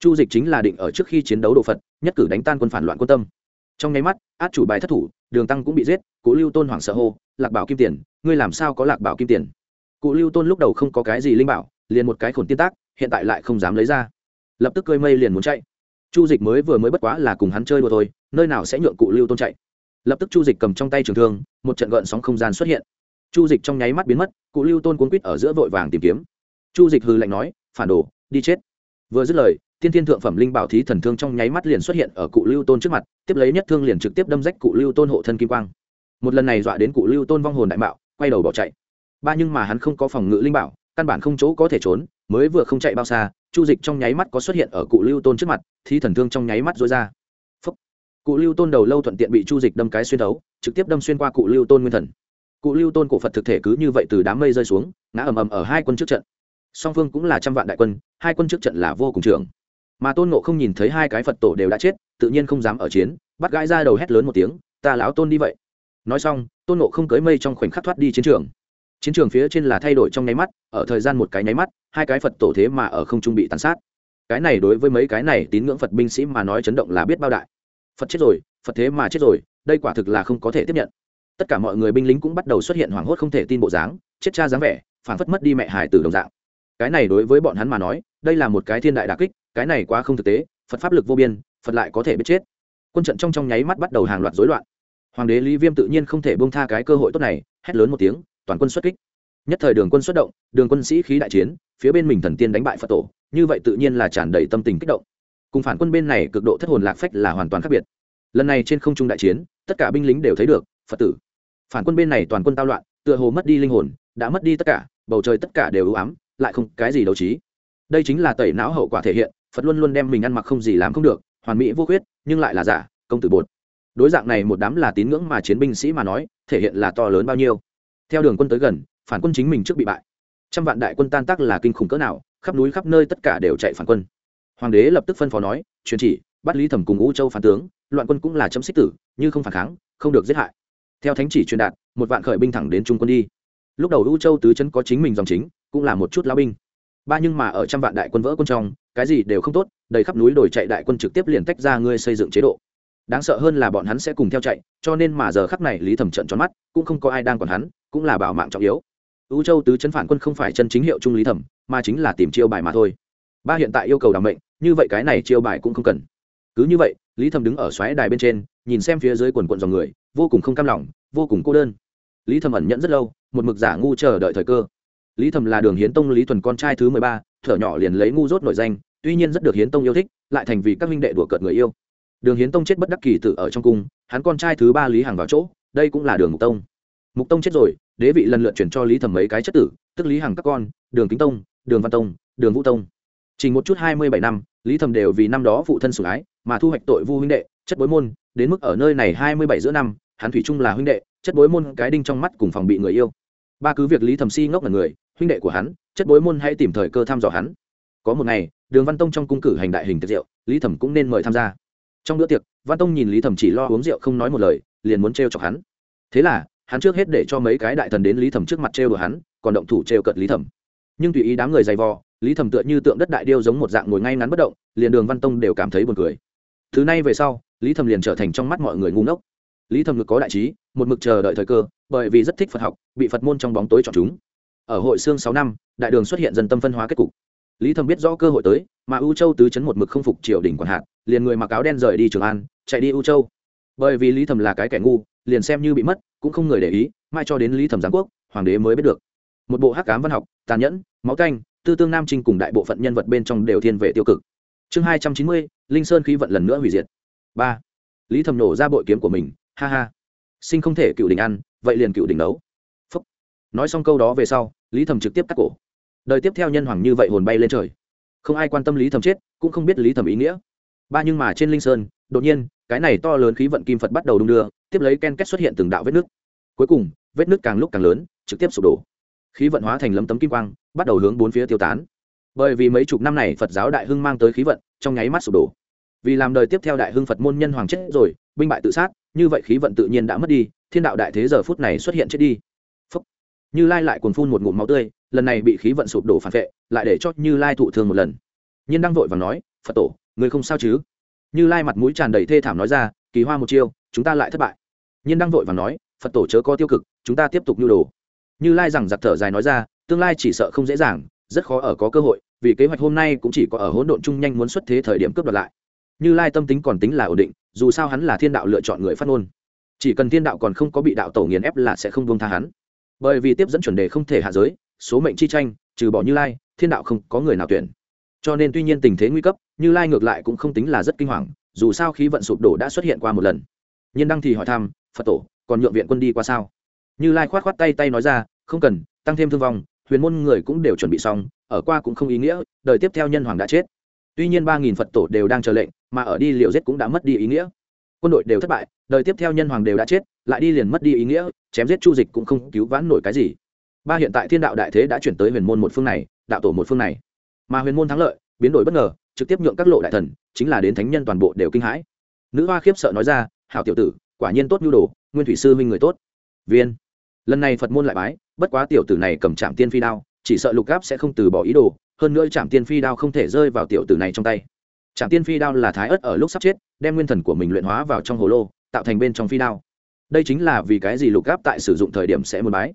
Chu dịch chính là định ở trước khi chiến đấu độ phật, nhất cử đánh tan quân phản loạn quân tâm. Trong nháy mắt, át chủ bài thất thủ, đường tăng cũng bị giết cụ lưu tôn hoảng sợ hô, lạc bảo kim tiền, ngươi làm sao có lạc bảo kim tiền? Cụ lưu tôn lúc đầu không có cái gì linh bảo, liền một cái khổn tiên tác, hiện tại lại không dám lấy ra. Lập tức cơi mây liền muốn chạy chu dịch mới vừa mới bất quá là cùng hắn chơi đùa thôi, nơi nào sẽ nhượng cụ lưu tôn chạy. Lập tức chu dịch cầm trong tay trường thương, một trận gợn sóng không gian xuất hiện. Chu dịch trong nháy mắt biến mất, cụ lưu tôn cuốn quýt ở giữa vội vàng tìm kiếm. Chu dịch hư lạnh nói, phản đồ, đi chết. Vừa dứt lời, thiên thiên thượng phẩm linh bảo thí thần thương trong nháy mắt liền xuất hiện ở cụ lưu tôn trước mặt, tiếp lấy nhất thương liền trực tiếp đâm rách cụ lưu tôn hộ thân kim quang. Một lần này dọa đến cụ lưu tôn vong hồn đại mạo, quay đầu bỏ chạy. Ba nhưng mà hắn không có phòng ngự linh bảo, căn bản không chỗ có thể trốn, mới vừa không chạy bao xa chu dịch trong nháy mắt có xuất hiện ở cụ lưu tôn trước mặt, Thi thần thương trong nháy mắt dối ra. Phúc. cụ lưu tôn đầu lâu thuận tiện bị chu dịch đâm cái xuyên thấu, trực tiếp đâm xuyên qua cụ lưu tôn nguyên thần. Cụ lưu tôn cổ phật thực thể cứ như vậy từ đám mây rơi xuống, ngã ầm ầm ở hai quân trước trận. Song phương cũng là trăm vạn đại quân, hai quân trước trận là vô cùng trường mà tôn nộ không nhìn thấy hai cái phật tổ đều đã chết, tự nhiên không dám ở chiến, bắt gãi ra đầu hét lớn một tiếng, ta lão tôn đi vậy. Nói xong, tôn nộ không cưới mây trong khoảnh khắc thoát đi chiến trường. Chiến trường phía trên là thay đổi trong nháy mắt, ở thời gian một cái nháy mắt hai cái phật tổ thế mà ở không trung bị tàn sát. Cái này đối với mấy cái này tín ngưỡng phật binh sĩ mà nói chấn động là biết bao đại. Phật chết rồi, phật thế mà chết rồi, đây quả thực là không có thể tiếp nhận. Tất cả mọi người binh lính cũng bắt đầu xuất hiện hoảng hốt không thể tin bộ dáng, chết cha dáng vẻ phản phất mất đi mẹ hải từ đồng dạng. Cái này đối với bọn hắn mà nói, đây là một cái thiên đại đà kích, cái này quá không thực tế, phật pháp lực vô biên, phật lại có thể biết chết. Quân trận trong trong nháy mắt bắt đầu hàng loạt rối loạn. Hoàng đế lý viêm tự nhiên không thể bông tha cái cơ hội tốt này, hét lớn một tiếng, toàn quân xuất kích nhất thời đường quân xuất động, đường quân sĩ khí đại chiến, phía bên mình thần tiên đánh bại phật tổ, như vậy tự nhiên là tràn đầy tâm tình kích động. Cùng phản quân bên này cực độ thất hồn lạc phách là hoàn toàn khác biệt. Lần này trên không trung đại chiến, tất cả binh lính đều thấy được, phật tử. Phản quân bên này toàn quân tao loạn, tựa hồ mất đi linh hồn, đã mất đi tất cả, bầu trời tất cả đều ưu ám, lại không cái gì đấu trí. Đây chính là tẩy não hậu quả thể hiện, phật luôn luôn đem mình ăn mặc không gì làm không được, hoàn mỹ vô khuyết, nhưng lại là giả, công tử bột. Đối dạng này một đám là tín ngưỡng mà chiến binh sĩ mà nói, thể hiện là to lớn bao nhiêu. Theo đường quân tới gần phản quân chính mình trước bị bại. Trăm vạn đại quân tan tác là kinh khủng cỡ nào, khắp núi khắp nơi tất cả đều chạy phản quân. Hoàng đế lập tức phân phó nói, truyền chỉ, bắt lý thẩm cùng u châu phản tướng, loạn quân cũng là chấm xích tử, như không phản kháng, không được giết hại. Theo thánh chỉ truyền đạt, một vạn khởi binh thẳng đến trung quân đi. Lúc đầu u châu tứ chân có chính mình dòng chính, cũng là một chút lao binh. Ba nhưng mà ở trăm vạn đại quân vỡ quân trong, cái gì đều không tốt, đầy khắp núi đồi chạy đại quân trực tiếp liền tách ra ngươi xây dựng chế độ. Đáng sợ hơn là bọn hắn sẽ cùng theo chạy, cho nên mà giờ khắc này lý thẩm trận tròn mắt, cũng không có ai đang còn hắn, cũng là bảo mạng trọng yếu ưu châu tứ chân phản quân không phải chân chính hiệu trung lý thẩm, mà chính là tìm chiêu bài mà thôi. Ba hiện tại yêu cầu đảm mệnh, như vậy cái này chiêu bài cũng không cần. Cứ như vậy, lý thẩm đứng ở xoáy đài bên trên, nhìn xem phía dưới quần quận dòng người, vô cùng không cam lòng, vô cùng cô đơn. Lý thẩm ẩn nhẫn rất lâu, một mực giả ngu chờ đợi thời cơ. Lý thẩm là đường hiến tông lý thuần con trai thứ mười ba, thở nhỏ liền lấy ngu dốt nổi danh, tuy nhiên rất được hiến tông yêu thích, lại thành vì các minh đệ đùa cợt người yêu. Đường hiến tông chết bất đắc kỳ tự ở trong cung, hắn con trai thứ ba lý hằng vào chỗ, đây cũng là đường mục tông. Mục tông chết rồi đế vị lần lượt chuyển cho lý thẩm mấy cái chất tử, tức lý hằng các con, đường kính tông, đường văn tông, đường vũ tông. Chỉ một chút hai mươi bảy năm, lý thẩm đều vì năm đó phụ thân sủng ái, mà thu hoạch tội vu huynh đệ, chất bối môn, đến mức ở nơi này hai mươi bảy giữa năm, hắn thủy chung là huynh đệ, chất bối môn cái đinh trong mắt cùng phòng bị người yêu. Ba cứ việc lý thẩm si ngốc là người, huynh đệ của hắn, chất bối môn hãy tìm thời cơ thăm dò hắn. Có một ngày, đường văn tông trong cung cử hành đại hình tiệc rượu, lý thẩm cũng nên mời tham gia. Trong bữa tiệc, văn tông nhìn lý thẩm chỉ lo uống rượu không nói một lời, liền muốn trêu chọc hắn. Thế là hắn trước hết để cho mấy cái đại thần đến lý thẩm trước mặt trêu đùa hắn, còn động thủ trêu cợt lý thẩm. Nhưng tùy ý đám người dày vò, lý thẩm tựa như tượng đất đại điêu giống một dạng ngồi ngay ngắn bất động, liền đường văn tông đều cảm thấy buồn cười. Thứ này về sau, lý thẩm liền trở thành trong mắt mọi người ngu ngốc. Lý thẩm ngực có đại trí, một mực chờ đợi thời cơ, bởi vì rất thích phật học, bị phật môn trong bóng tối chọn chúng. Ở hội xương sáu năm, đại đường xuất hiện dân tâm phân hóa kết cục. Lý thẩm biết rõ cơ hội tới, mà u châu tứ chấn một mực không phục triều đình quản hạt, liền người mặc áo đen rời đi trường an, chạy đi u châu. Bởi vì lý thẩm là cái kẻ ngu, liền xem như bị mất cũng không người để ý mai cho đến lý thẩm giáng quốc, hoàng đế mới biết được. Một bộ hắc cám văn học, tàn nhẫn, máu canh tư tương nam trinh cùng đại bộ phận nhân vật bên trong đều thiên về tiêu cực. Chương hai trăm chín mươi, linh sơn khí vận lần nữa hủy diệt. Ba. Lý thẩm nổ ra bội kiếm của mình, ha ha. Sinh không thể cựu đình ăn, vậy liền cựu đình nấu. Phúc. nói xong câu đó về sau, lý thẩm trực tiếp cắt cổ. Đời tiếp theo nhân hoàng như vậy hồn bay lên trời. Không ai quan tâm lý thẩm chết, cũng không biết lý thẩm ý nghĩa. Ba nhưng mà trên linh sơn đột nhiên, cái này to lớn khí vận kim phật bắt đầu đung đưa, tiếp lấy ken kết xuất hiện từng đạo vết nước. Cuối cùng, vết nước càng lúc càng lớn, trực tiếp sụp đổ. Khí vận hóa thành lấm tấm kim quang, bắt đầu hướng bốn phía tiêu tán. Bởi vì mấy chục năm này phật giáo đại hưng mang tới khí vận, trong nháy mắt sụp đổ. Vì làm đời tiếp theo đại hưng phật môn nhân hoàng chết rồi, binh bại tự sát, như vậy khí vận tự nhiên đã mất đi, thiên đạo đại thế giờ phút này xuất hiện chết đi. Phúc. như lai lại cuồn phun một ngụm máu tươi, lần này bị khí vận sụp đổ phản vệ, lại để cho như lai thụ thương một lần. Nhiên đang vội và nói, phật tổ người không sao chứ? Như lai mặt mũi tràn đầy thê thảm nói ra, kỳ hoa một chiêu, chúng ta lại thất bại. Nhiên đang vội và nói, phật tổ chớ có tiêu cực, chúng ta tiếp tục nhu đồ. Như lai rằng giặc thở dài nói ra, tương lai chỉ sợ không dễ dàng, rất khó ở có cơ hội, vì kế hoạch hôm nay cũng chỉ có ở hỗn độn chung nhanh muốn xuất thế thời điểm cướp đoạt lại. Như lai tâm tính còn tính là ổn định, dù sao hắn là thiên đạo lựa chọn người phát ngôn. Chỉ cần thiên đạo còn không có bị đạo tổ nghiền ép là sẽ không buông tha hắn. Bởi vì tiếp dẫn chuẩn đề không thể hạ giới, số mệnh chi tranh, trừ bỏ như lai, thiên đạo không có người nào tuyển. Cho nên tuy nhiên tình thế nguy cấp như lai ngược lại cũng không tính là rất kinh hoàng, dù sao khí vận sụp đổ đã xuất hiện qua một lần. Nhân đăng thì hỏi thăm, phật tổ, còn nhượng viện quân đi qua sao? Như lai khoát khoát tay tay nói ra, không cần, tăng thêm thương vong, huyền môn người cũng đều chuẩn bị xong, ở qua cũng không ý nghĩa, đời tiếp theo nhân hoàng đã chết. Tuy nhiên ba nghìn phật tổ đều đang chờ lệnh, mà ở đi liệu giết cũng đã mất đi ý nghĩa. Quân đội đều thất bại, đời tiếp theo nhân hoàng đều đã chết, lại đi liền mất đi ý nghĩa, chém giết chu dịch cũng không cứu vãn nổi cái gì. Ba hiện tại thiên đạo đại thế đã chuyển tới huyền môn một phương này, đạo tổ một phương này. Mà huyền môn thắng lợi, biến đổi bất ngờ trực tiếp nhượng các lộ đại thần, chính là đến thánh nhân toàn bộ đều kinh hãi. Nữ hoa khiếp sợ nói ra, hảo tiểu tử, quả nhiên tốt nhu đồ, nguyên thủy sư minh người tốt. Viên. Lần này phật môn lại bái, bất quá tiểu tử này cầm trạm tiên phi đao, chỉ sợ lục gáp sẽ không từ bỏ ý đồ, hơn nữa trạm tiên phi đao không thể rơi vào tiểu tử này trong tay. Trạm tiên phi đao là thái ớt ở lúc sắp chết, đem nguyên thần của mình luyện hóa vào trong hồ lô, tạo thành bên trong phi đao. Đây chính là vì cái gì lục gáp tại sử dụng thời điểm sẽ muốn bái.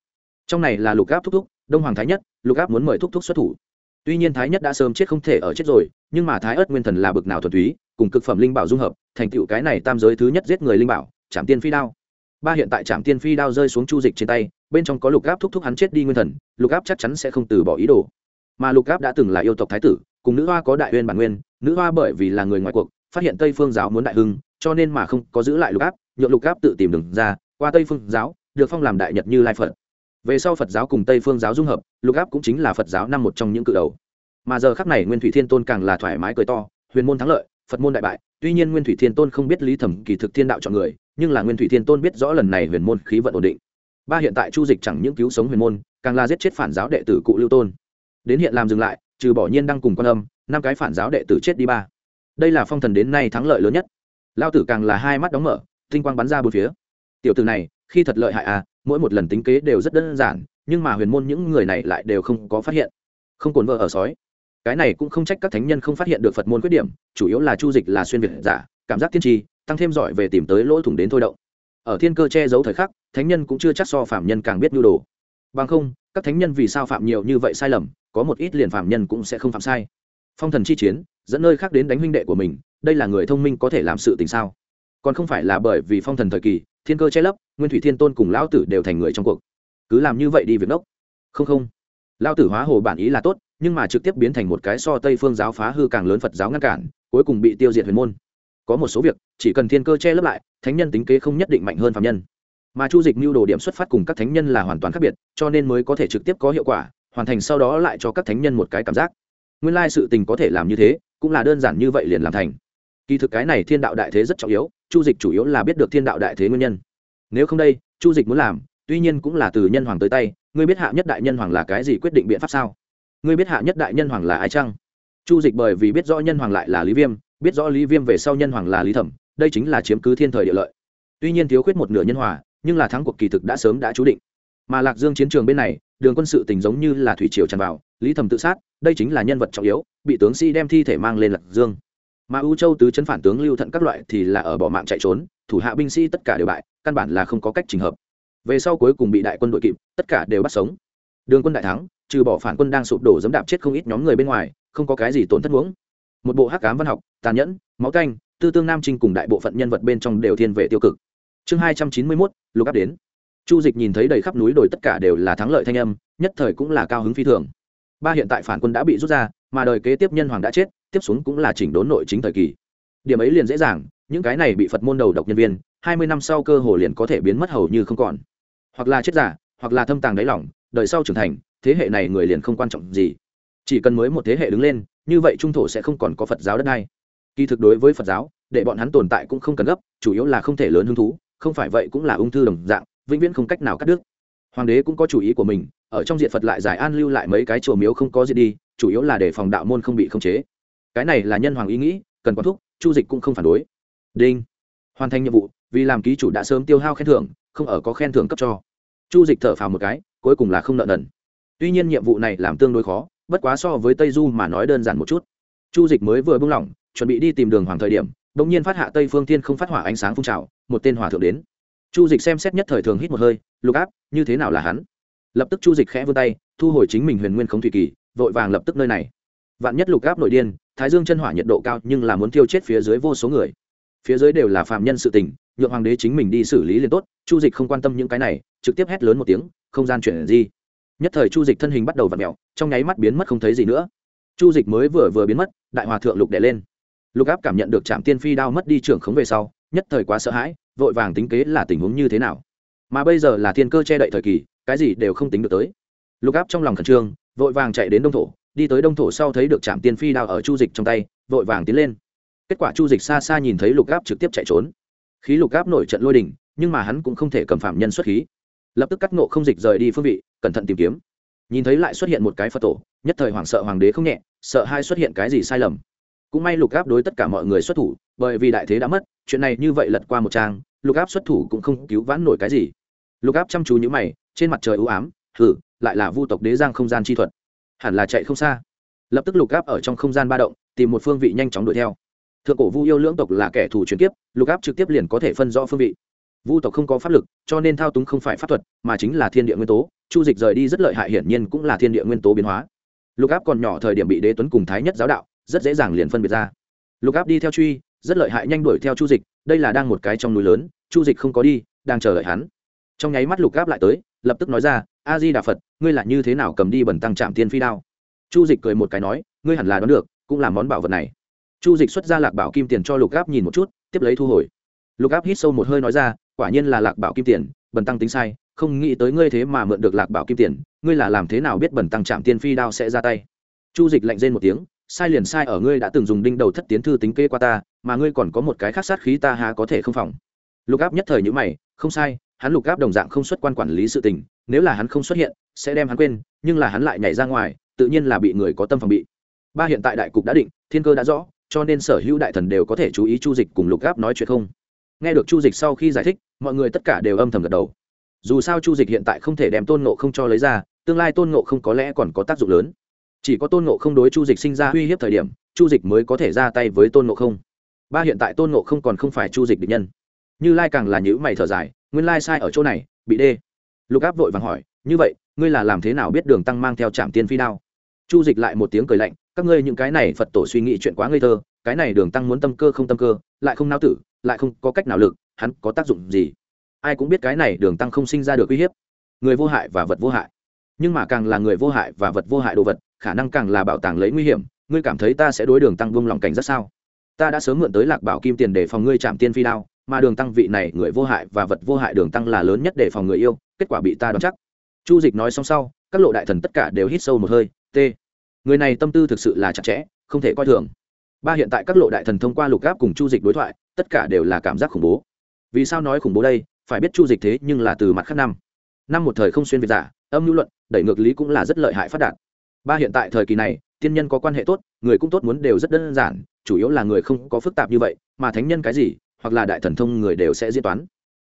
Trong này là lục gáp thúc thúc, đông hoàng thái nhất, lục gáp muốn mời thúc thúc xuất thủ. Tuy nhiên thái nhất đã sớm chết không thể ở chết rồi nhưng mà thái ớt nguyên thần là bực nào thuần túy, cùng cực phẩm linh bảo dung hợp, thành tựu cái này tam giới thứ nhất giết người linh bảo trạm tiên phi đao. Ba hiện tại trạm tiên phi đao rơi xuống chu dịch trên tay, bên trong có lục gáp thúc thúc hắn chết đi nguyên thần, lục gáp chắc chắn sẽ không từ bỏ ý đồ. Mà lục gáp đã từng là yêu tộc thái tử, cùng nữ hoa có đại uyên bản nguyên, nữ hoa bởi vì là người ngoài cuộc, phát hiện tây phương giáo muốn đại hưng, cho nên mà không có giữ lại lục áp nhượng lục áp tự tìm đường ra, qua tây phương giáo, được phong làm đại nhật như lai phật. Về sau phật giáo cùng tây phương giáo dung hợp, lục áp cũng chính là phật giáo năm một trong những cự đầu mà giờ khắc này nguyên thủy thiên tôn càng là thoải mái cười to, huyền môn thắng lợi, phật môn đại bại. Tuy nhiên nguyên thủy thiên tôn không biết lý thẩm kỳ thực thiên đạo chọn người, nhưng là nguyên thủy thiên tôn biết rõ lần này huyền môn khí vận ổn định. Ba hiện tại chu dịch chẳng những cứu sống huyền môn, càng là giết chết phản giáo đệ tử cụ lưu tôn. Đến hiện làm dừng lại, trừ bỏ nhiên đang cùng quan âm, năm cái phản giáo đệ tử chết đi ba. Đây là phong thần đến nay thắng lợi lớn nhất. Lao tử càng là hai mắt đóng mở, tinh quang bắn ra bốn phía. Tiểu tử này, khi thật lợi hại à mỗi một lần tính kế đều rất đơn giản, nhưng mà huyền môn những người này lại đều không có phát hiện. Không cồn vợ ở sói cái này cũng không trách các thánh nhân không phát hiện được phật môn khuyết điểm, chủ yếu là chu dịch là xuyên việt giả, cảm giác tiên tri, tăng thêm giỏi về tìm tới lỗ thủng đến thôi động. Ở thiên cơ che giấu thời khắc, thánh nhân cũng chưa chắc so phạm nhân càng biết nhu đồ. Bằng không, các thánh nhân vì sao phạm nhiều như vậy sai lầm, có một ít liền phạm nhân cũng sẽ không phạm sai. Phong thần chi chiến, dẫn nơi khác đến đánh huynh đệ của mình, đây là người thông minh có thể làm sự tình sao? Còn không phải là bởi vì phong thần thời kỳ, thiên cơ che lấp, nguyên thủy thiên tôn cùng lão tử đều thành người trong cuộc. Cứ làm như vậy đi việc đốc. Không không. Lão tử hóa hồ bản ý là tốt nhưng mà trực tiếp biến thành một cái so tây phương giáo phá hư càng lớn phật giáo ngăn cản, cuối cùng bị tiêu diệt huyền môn. Có một số việc, chỉ cần thiên cơ che lấp lại, thánh nhân tính kế không nhất định mạnh hơn phạm nhân. Mà chu dịch mưu đồ điểm xuất phát cùng các thánh nhân là hoàn toàn khác biệt, cho nên mới có thể trực tiếp có hiệu quả, hoàn thành sau đó lại cho các thánh nhân một cái cảm giác. Nguyên lai sự tình có thể làm như thế, cũng là đơn giản như vậy liền làm thành. Kỳ thực cái này thiên đạo đại thế rất trọng yếu, chu dịch chủ yếu là biết được thiên đạo đại thế nguyên nhân. Nếu không đây, chu dịch muốn làm, tuy nhiên cũng là từ nhân hoàng tới tay, ngươi biết hạ nhất đại nhân hoàng là cái gì quyết định biện pháp sao? Ngươi biết hạ nhất đại nhân hoàng là ai chăng? Chu dịch bởi vì biết rõ nhân hoàng lại là lý viêm, biết rõ lý viêm về sau nhân hoàng là lý thẩm, đây chính là chiếm cứ thiên thời địa lợi. Tuy nhiên thiếu khuyết một nửa nhân hòa, nhưng là thắng cuộc kỳ thực đã sớm đã chú định. Mà lạc dương chiến trường bên này, đường quân sự tình giống như là thủy triều tràn vào, lý thẩm tự sát, đây chính là nhân vật trọng yếu, bị tướng sĩ đem thi thể mang lên lạc dương. Mà ưu châu tứ chấn phản tướng lưu thận các loại thì là ở bỏ mạng chạy trốn, thủ hạ binh sĩ tất cả đều bại, căn bản là không có cách trình hợp. Về sau cuối cùng bị đại quân đội kịp, tất cả đều bắt sống. Đường quân đại thắng trừ bỏ phản quân đang sụp đổ dẫm đạp chết không ít nhóm người bên ngoài, không có cái gì tổn thất huống. Một bộ hắc cám văn học, tàn nhẫn, máu canh, tư tương nam trinh cùng đại bộ phận nhân vật bên trong đều thiên về tiêu cực. Chương hai trăm chín mươi mốt, lục áp đến. Chu dịch nhìn thấy đầy khắp núi đồi tất cả đều là thắng lợi thanh âm, nhất thời cũng là cao hứng phi thường. Ba hiện tại phản quân đã bị rút ra, mà đời kế tiếp nhân hoàng đã chết, tiếp xuống cũng là chỉnh đốn nội chính thời kỳ. Điểm ấy liền dễ dàng, những cái này bị phật môn đầu độc nhân viên, hai mươi năm sau cơ hồ liền có thể biến mất hầu như không còn. Hoặc là chết giả, hoặc là thâm tàng đáy lỏng, đời sau trưởng thành thế hệ này người liền không quan trọng gì. Chỉ cần mới một thế hệ đứng lên, như vậy trung thổ sẽ không còn có phật giáo đất này kỳ thực đối với phật giáo, để bọn hắn tồn tại cũng không cần gấp, chủ yếu là không thể lớn hứng thú, không phải vậy cũng là ung thư đồng dạng, vĩnh viễn không cách nào cắt đứt. Hoàng đế cũng có chủ ý của mình, ở trong diện phật lại giải an lưu lại mấy cái chùa miếu không có gì đi, chủ yếu là để phòng đạo môn không bị khống chế. Cái này là nhân hoàng ý nghĩ, cần quán thúc, chu dịch cũng không phản đối. Đinh. Hoàn thành nhiệm vụ, vì làm ký chủ đã sớm tiêu hao khen thưởng, không ở có khen thưởng cấp cho. Chu dịch thở phào một cái, cuối cùng là không nợ nần tuy nhiên nhiệm vụ này làm tương đối khó, bất quá so với tây du mà nói đơn giản một chút. Chu dịch mới vừa bung lỏng, chuẩn bị đi tìm đường hoàng thời điểm đ ỗ n g nhiên phát hạ tây phương Thiên không phát hỏa ánh sáng phun trào, một tên hòa thượng đến. Chu dịch xem xét nhất thời thường hít một hơi, lục áp, như thế nào là hắn? Lập tức chu dịch khẽ vươn tay, thu hồi chính mình huyền nguyên không thủy kỳ, vội vàng lập tức nơi này. Vạn nhất lục áp nội điên, thái dương chân hỏa nhiệt độ cao nhưng là muốn tiêu chết phía dưới vô số người. Phía dưới đều là phạm nhân sự tình, nhượng hoàng đế chính mình đi xử lý liền tốt, chu dịch không quan tâm những cái này, trực tiếp hét lớn một tiếng, không gian chuyển gì nhất thời chu dịch thân hình bắt đầu v ặ mẹo trong nháy mắt biến mất không thấy gì nữa. Chu dịch mới vừa vừa biến mất, đại hòa thượng lục đẻ lên. Lục áp cảm nhận được trạm tiên phi đao mất đi trưởng khống về sau, nhất thời quá sợ hãi, vội vàng tính kế là tình huống như thế nào. Mà bây giờ là thiên cơ che đậy thời kỳ, cái gì đều không tính được tới. Lục áp trong lòng khẩn trương, vội vàng chạy đến đông thổ, đi tới đông thổ sau thấy được trạm tiên phi đao ở chu dịch trong tay, vội vàng tiến lên. Kết quả chu dịch xa xa nhìn thấy lục áp trực tiếp chạy trốn. Khí lục áp nổi trận lôi đình, nhưng mà hắn cũng không thể cầm phạm nhân xuất khí lập tức cắt nộ không dịch rời đi phương vị, cẩn thận tìm kiếm. Nhìn thấy lại xuất hiện một cái phật tổ, nhất thời hoảng sợ hoàng đế không nhẹ, sợ hai xuất hiện cái gì sai lầm. Cũng may lục áp đối tất cả mọi người xuất thủ, bởi vì đại thế đã mất, chuyện này như vậy lật qua một trang, lục áp xuất thủ cũng không cứu vãn nổi cái gì. Lục áp chăm chú nhữ mày, trên mặt trời ưu ám thử lại là vu tộc đế giang không gian chi thuật. Hẳn là chạy không xa. Lập tức lục áp ở trong không gian ba động, tìm một phương vị nhanh chóng đuổi theo. Thượng cổ vu yêu lưỡng tộc là kẻ thù chuyển tiếp lục áp trực tiếp liền có thể phân rõ phương vị vu tộc không có pháp lực, cho nên thao túng không phải pháp thuật, mà chính là thiên địa nguyên tố. Chu dịch rời đi rất lợi hại hiển nhiên cũng là thiên địa nguyên tố biến hóa. Lục áp còn nhỏ thời điểm bị đế tuấn cùng thái nhất giáo đạo, rất dễ dàng liền phân biệt ra. Lục áp đi theo truy, rất lợi hại nhanh đuổi theo chu dịch, đây là đang một cái trong núi lớn, chu dịch không có đi, đang chờ đợi hắn. Trong nháy mắt lục áp lại tới, lập tức nói ra, a di đà phật, ngươi là như thế nào cầm đi bẩn tăng trạm tiên phi đao? Chu dịch cười một cái nói, ngươi hẳn là đón được, cũng là món bảo vật này. Chu dịch xuất ra lạc bảo kim tiền cho lục Áp nhìn một chút, tiếp lấy thu hồi. Lục áp hít sâu một hơi nói ra quả nhiên là lạc bảo kim tiền, bần tăng tính sai, không nghĩ tới ngươi thế mà mượn được lạc bảo kim tiền, ngươi là làm thế nào biết bần tăng chạm tiên phi đao sẽ ra tay? Chu dịch lạnh rên một tiếng, sai liền sai ở ngươi đã từng dùng đinh đầu thất tiến thư tính kê qua ta, mà ngươi còn có một cái khác sát khí ta há có thể không phòng. Lục áp nhất thời nhữ mày, không sai, hắn lục áp đồng dạng không xuất quan quản lý sự tình, nếu là hắn không xuất hiện, sẽ đem hắn quên, nhưng là hắn lại nhảy ra ngoài, tự nhiên là bị người có tâm phòng bị. Ba hiện tại đại cục đã định, thiên cơ đã rõ, cho nên sở hữu đại thần đều có thể chú ý chu dịch cùng lục áp nói chuyện không. Nghe được chu dịch sau khi giải thích mọi người tất cả đều âm thầm gật đầu. Dù sao chu dịch hiện tại không thể đem tôn nộ không cho lấy ra, tương lai tôn nộ không có lẽ còn có tác dụng lớn. Chỉ có tôn nộ không đối chu dịch sinh ra uy hiếp thời điểm, chu dịch mới có thể ra tay với tôn nộ không. Ba hiện tại tôn nộ không còn không phải chu dịch định nhân. Như lai càng là nhữ mày thở dài, nguyên lai sai ở chỗ này, bị đê. Lục áp vội vàng hỏi, như vậy, ngươi là làm thế nào biết đường tăng mang theo trạm tiên phi đao? Chu dịch lại một tiếng cười lạnh, các ngươi những cái này phật tổ suy nghĩ chuyện quá ngây thơ, cái này đường tăng muốn tâm cơ không tâm cơ, lại không nao tử lại không có cách nào lực, hắn có tác dụng gì? Ai cũng biết cái này đường tăng không sinh ra được uy hiếp. Người vô hại và vật vô hại. Nhưng mà càng là người vô hại và vật vô hại đồ vật, khả năng càng là bảo tàng lấy nguy hiểm. Ngươi cảm thấy ta sẽ đối đường tăng vung lòng cảnh rất sao? Ta đã sớm mượn tới lạc bảo kim tiền để phòng ngươi chạm tiên phi đao, mà đường tăng vị này người vô hại và vật vô hại đường tăng là lớn nhất để phòng người yêu, kết quả bị ta đoán chắc. Chu dịch nói xong sau, các lộ đại thần tất cả đều hít sâu một hơi, t, người này tâm tư thực sự là chặt chẽ, không thể coi thường. Ba hiện tại các lộ đại thần thông qua lục gáp cùng chu dịch đối thoại tất cả đều là cảm giác khủng bố. Vì sao nói khủng bố đây? Phải biết chu dịch thế nhưng là từ mặt khác năm. Năm một thời không xuyên việt giả, âm lưu luận, đẩy ngược lý cũng là rất lợi hại phát đạt. Ba hiện tại thời kỳ này, tiên nhân có quan hệ tốt, người cũng tốt muốn đều rất đơn giản, chủ yếu là người không có phức tạp như vậy, mà thánh nhân cái gì, hoặc là đại thần thông người đều sẽ diễn toán.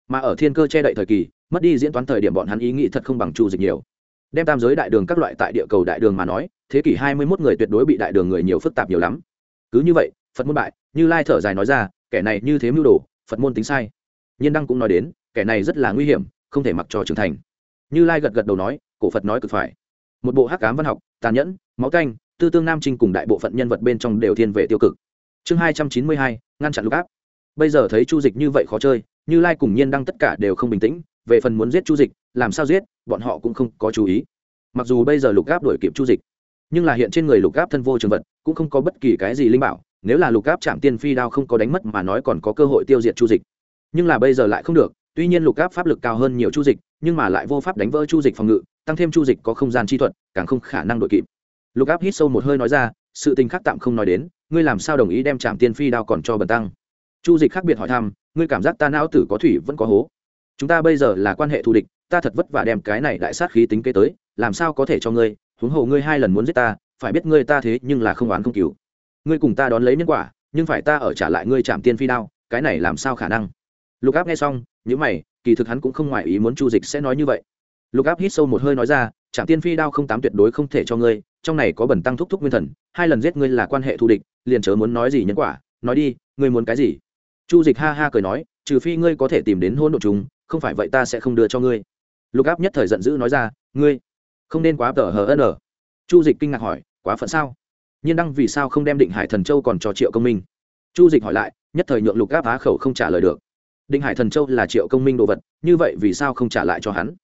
Mà ở thiên cơ che đậy thời kỳ, mất đi diễn toán thời điểm bọn hắn ý nghĩ thật không bằng chu dịch nhiều. Đem tam giới đại đường các loại tại địa cầu đại đường mà nói, thế kỷ hai mươi 21 người tuyệt đối bị đại đường người nhiều phức tạp nhiều lắm. Cứ như vậy, phật muốn bại, như lai thở dài nói ra kẻ này như thế mưu đồ, phật môn tính sai. Nhiên đăng cũng nói đến, kẻ này rất là nguy hiểm, không thể mặc cho trưởng thành. Như lai gật gật đầu nói, cổ phật nói cực phải. Một bộ hắc cám văn học, tàn nhẫn, máu canh tư tương nam trinh cùng đại bộ phận nhân vật bên trong đều thiên về tiêu cực. Chương hai trăm chín mươi hai, ngăn chặn lục áp. Bây giờ thấy chu dịch như vậy khó chơi, như lai cùng nhiên đăng tất cả đều không bình tĩnh, về phần muốn giết chu dịch, làm sao giết, bọn họ cũng không có chú ý. Mặc dù bây giờ lục áp đuổi kịp chu dịch, nhưng là hiện trên người lục áp thân vô trường vật, cũng không có bất kỳ cái gì linh bảo nếu là lục áp chạm tiên phi đao không có đánh mất mà nói còn có cơ hội tiêu diệt chu dịch. Nhưng là bây giờ lại không được, tuy nhiên lục áp pháp lực cao hơn nhiều chu dịch, nhưng mà lại vô pháp đánh vỡ chu dịch phòng ngự, tăng thêm chu dịch có không gian chi thuật, càng không khả năng đội kịp. Lục áp hít sâu một hơi nói ra, sự tình khác tạm không nói đến, ngươi làm sao đồng ý đem chạm tiên phi đao còn cho bần tăng? Chu dịch khác biệt hỏi thăm, ngươi cảm giác ta não tử có thủy vẫn có hố. Chúng ta bây giờ là quan hệ thù địch, ta thật vất vả đem cái này đại sát khí tính kế tới, làm sao có thể cho ngươi? Huống hồ ngươi hai lần muốn giết ta, phải biết ngươi ta thế nhưng là không oán không cứu ngươi cùng ta đón lấy nhân quả, nhưng phải ta ở trả lại ngươi chạm tiên phi đao, cái này làm sao khả năng? Lục áp nghe xong những mày, kỳ thực hắn cũng không ngoài ý muốn chu dịch sẽ nói như vậy. Lục áp hít sâu một hơi nói ra chạm tiên phi đao không tám tuyệt đối không thể cho ngươi, trong này có bẩn tăng thúc thúc nguyên thần, hai lần giết ngươi là quan hệ thù địch, liền chớ muốn nói gì nhân quả, nói đi, ngươi muốn cái gì? Chu dịch ha ha cười nói, trừ phi ngươi có thể tìm đến hôn đ ộ chúng không phải vậy ta sẽ không đưa cho ngươi. Lục áp nhất thời giận dữ nói ra, ngươi không nên quá tờ hờ ân ở chu dịch kinh ngạc hỏi, quá phận sao? Nhiên đăng vì sao không đem định hải thần châu còn cho triệu công minh? Chu dịch hỏi lại, nhất thời nhượng lục áp á khẩu không trả lời được. Định hải thần châu là triệu công minh đồ vật, như vậy vì sao không trả lại cho hắn?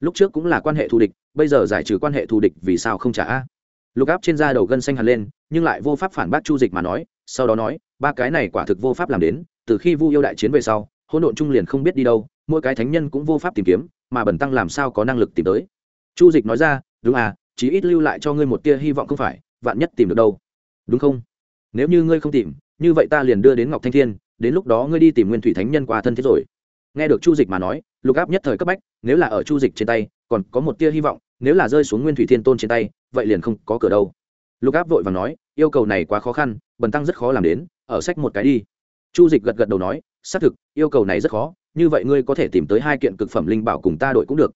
Lúc trước cũng là quan hệ thù địch, bây giờ giải trừ quan hệ thù địch vì sao không trả a lục áp trên da đầu gân xanh hẳn lên, nhưng lại vô pháp phản bác chu dịch mà nói, sau đó nói, ba cái này quả thực vô pháp làm đến, từ khi vu yêu đại chiến về sau, hỗn độn trung liền không biết đi đâu, mỗi cái thánh nhân cũng vô pháp tìm kiếm, mà bẩn tăng làm sao có năng lực tìm tới? Chu dịch nói ra, đúng à chí ít lưu lại cho ngươi một tia hy vọng không phải vạn nhất tìm được đâu. Đúng không? Nếu như ngươi không tìm, như vậy ta liền đưa đến ngọc thanh thiên, đến lúc đó ngươi đi tìm nguyên thủy thánh nhân qua thân thiết rồi. Nghe được chu dịch mà nói, lục áp nhất thời cấp bách, nếu là ở chu dịch trên tay, còn có một tia hy vọng, nếu là rơi xuống nguyên thủy thiên tôn trên tay, vậy liền không có cửa đâu. Lục áp vội và nói, yêu cầu này quá khó khăn, bần tăng rất khó làm đến, ở sách một cái đi. Chu dịch gật gật đầu nói, xác thực, yêu cầu này rất khó, như vậy ngươi có thể tìm tới hai kiện cực phẩm linh bảo cùng ta đội cũng được.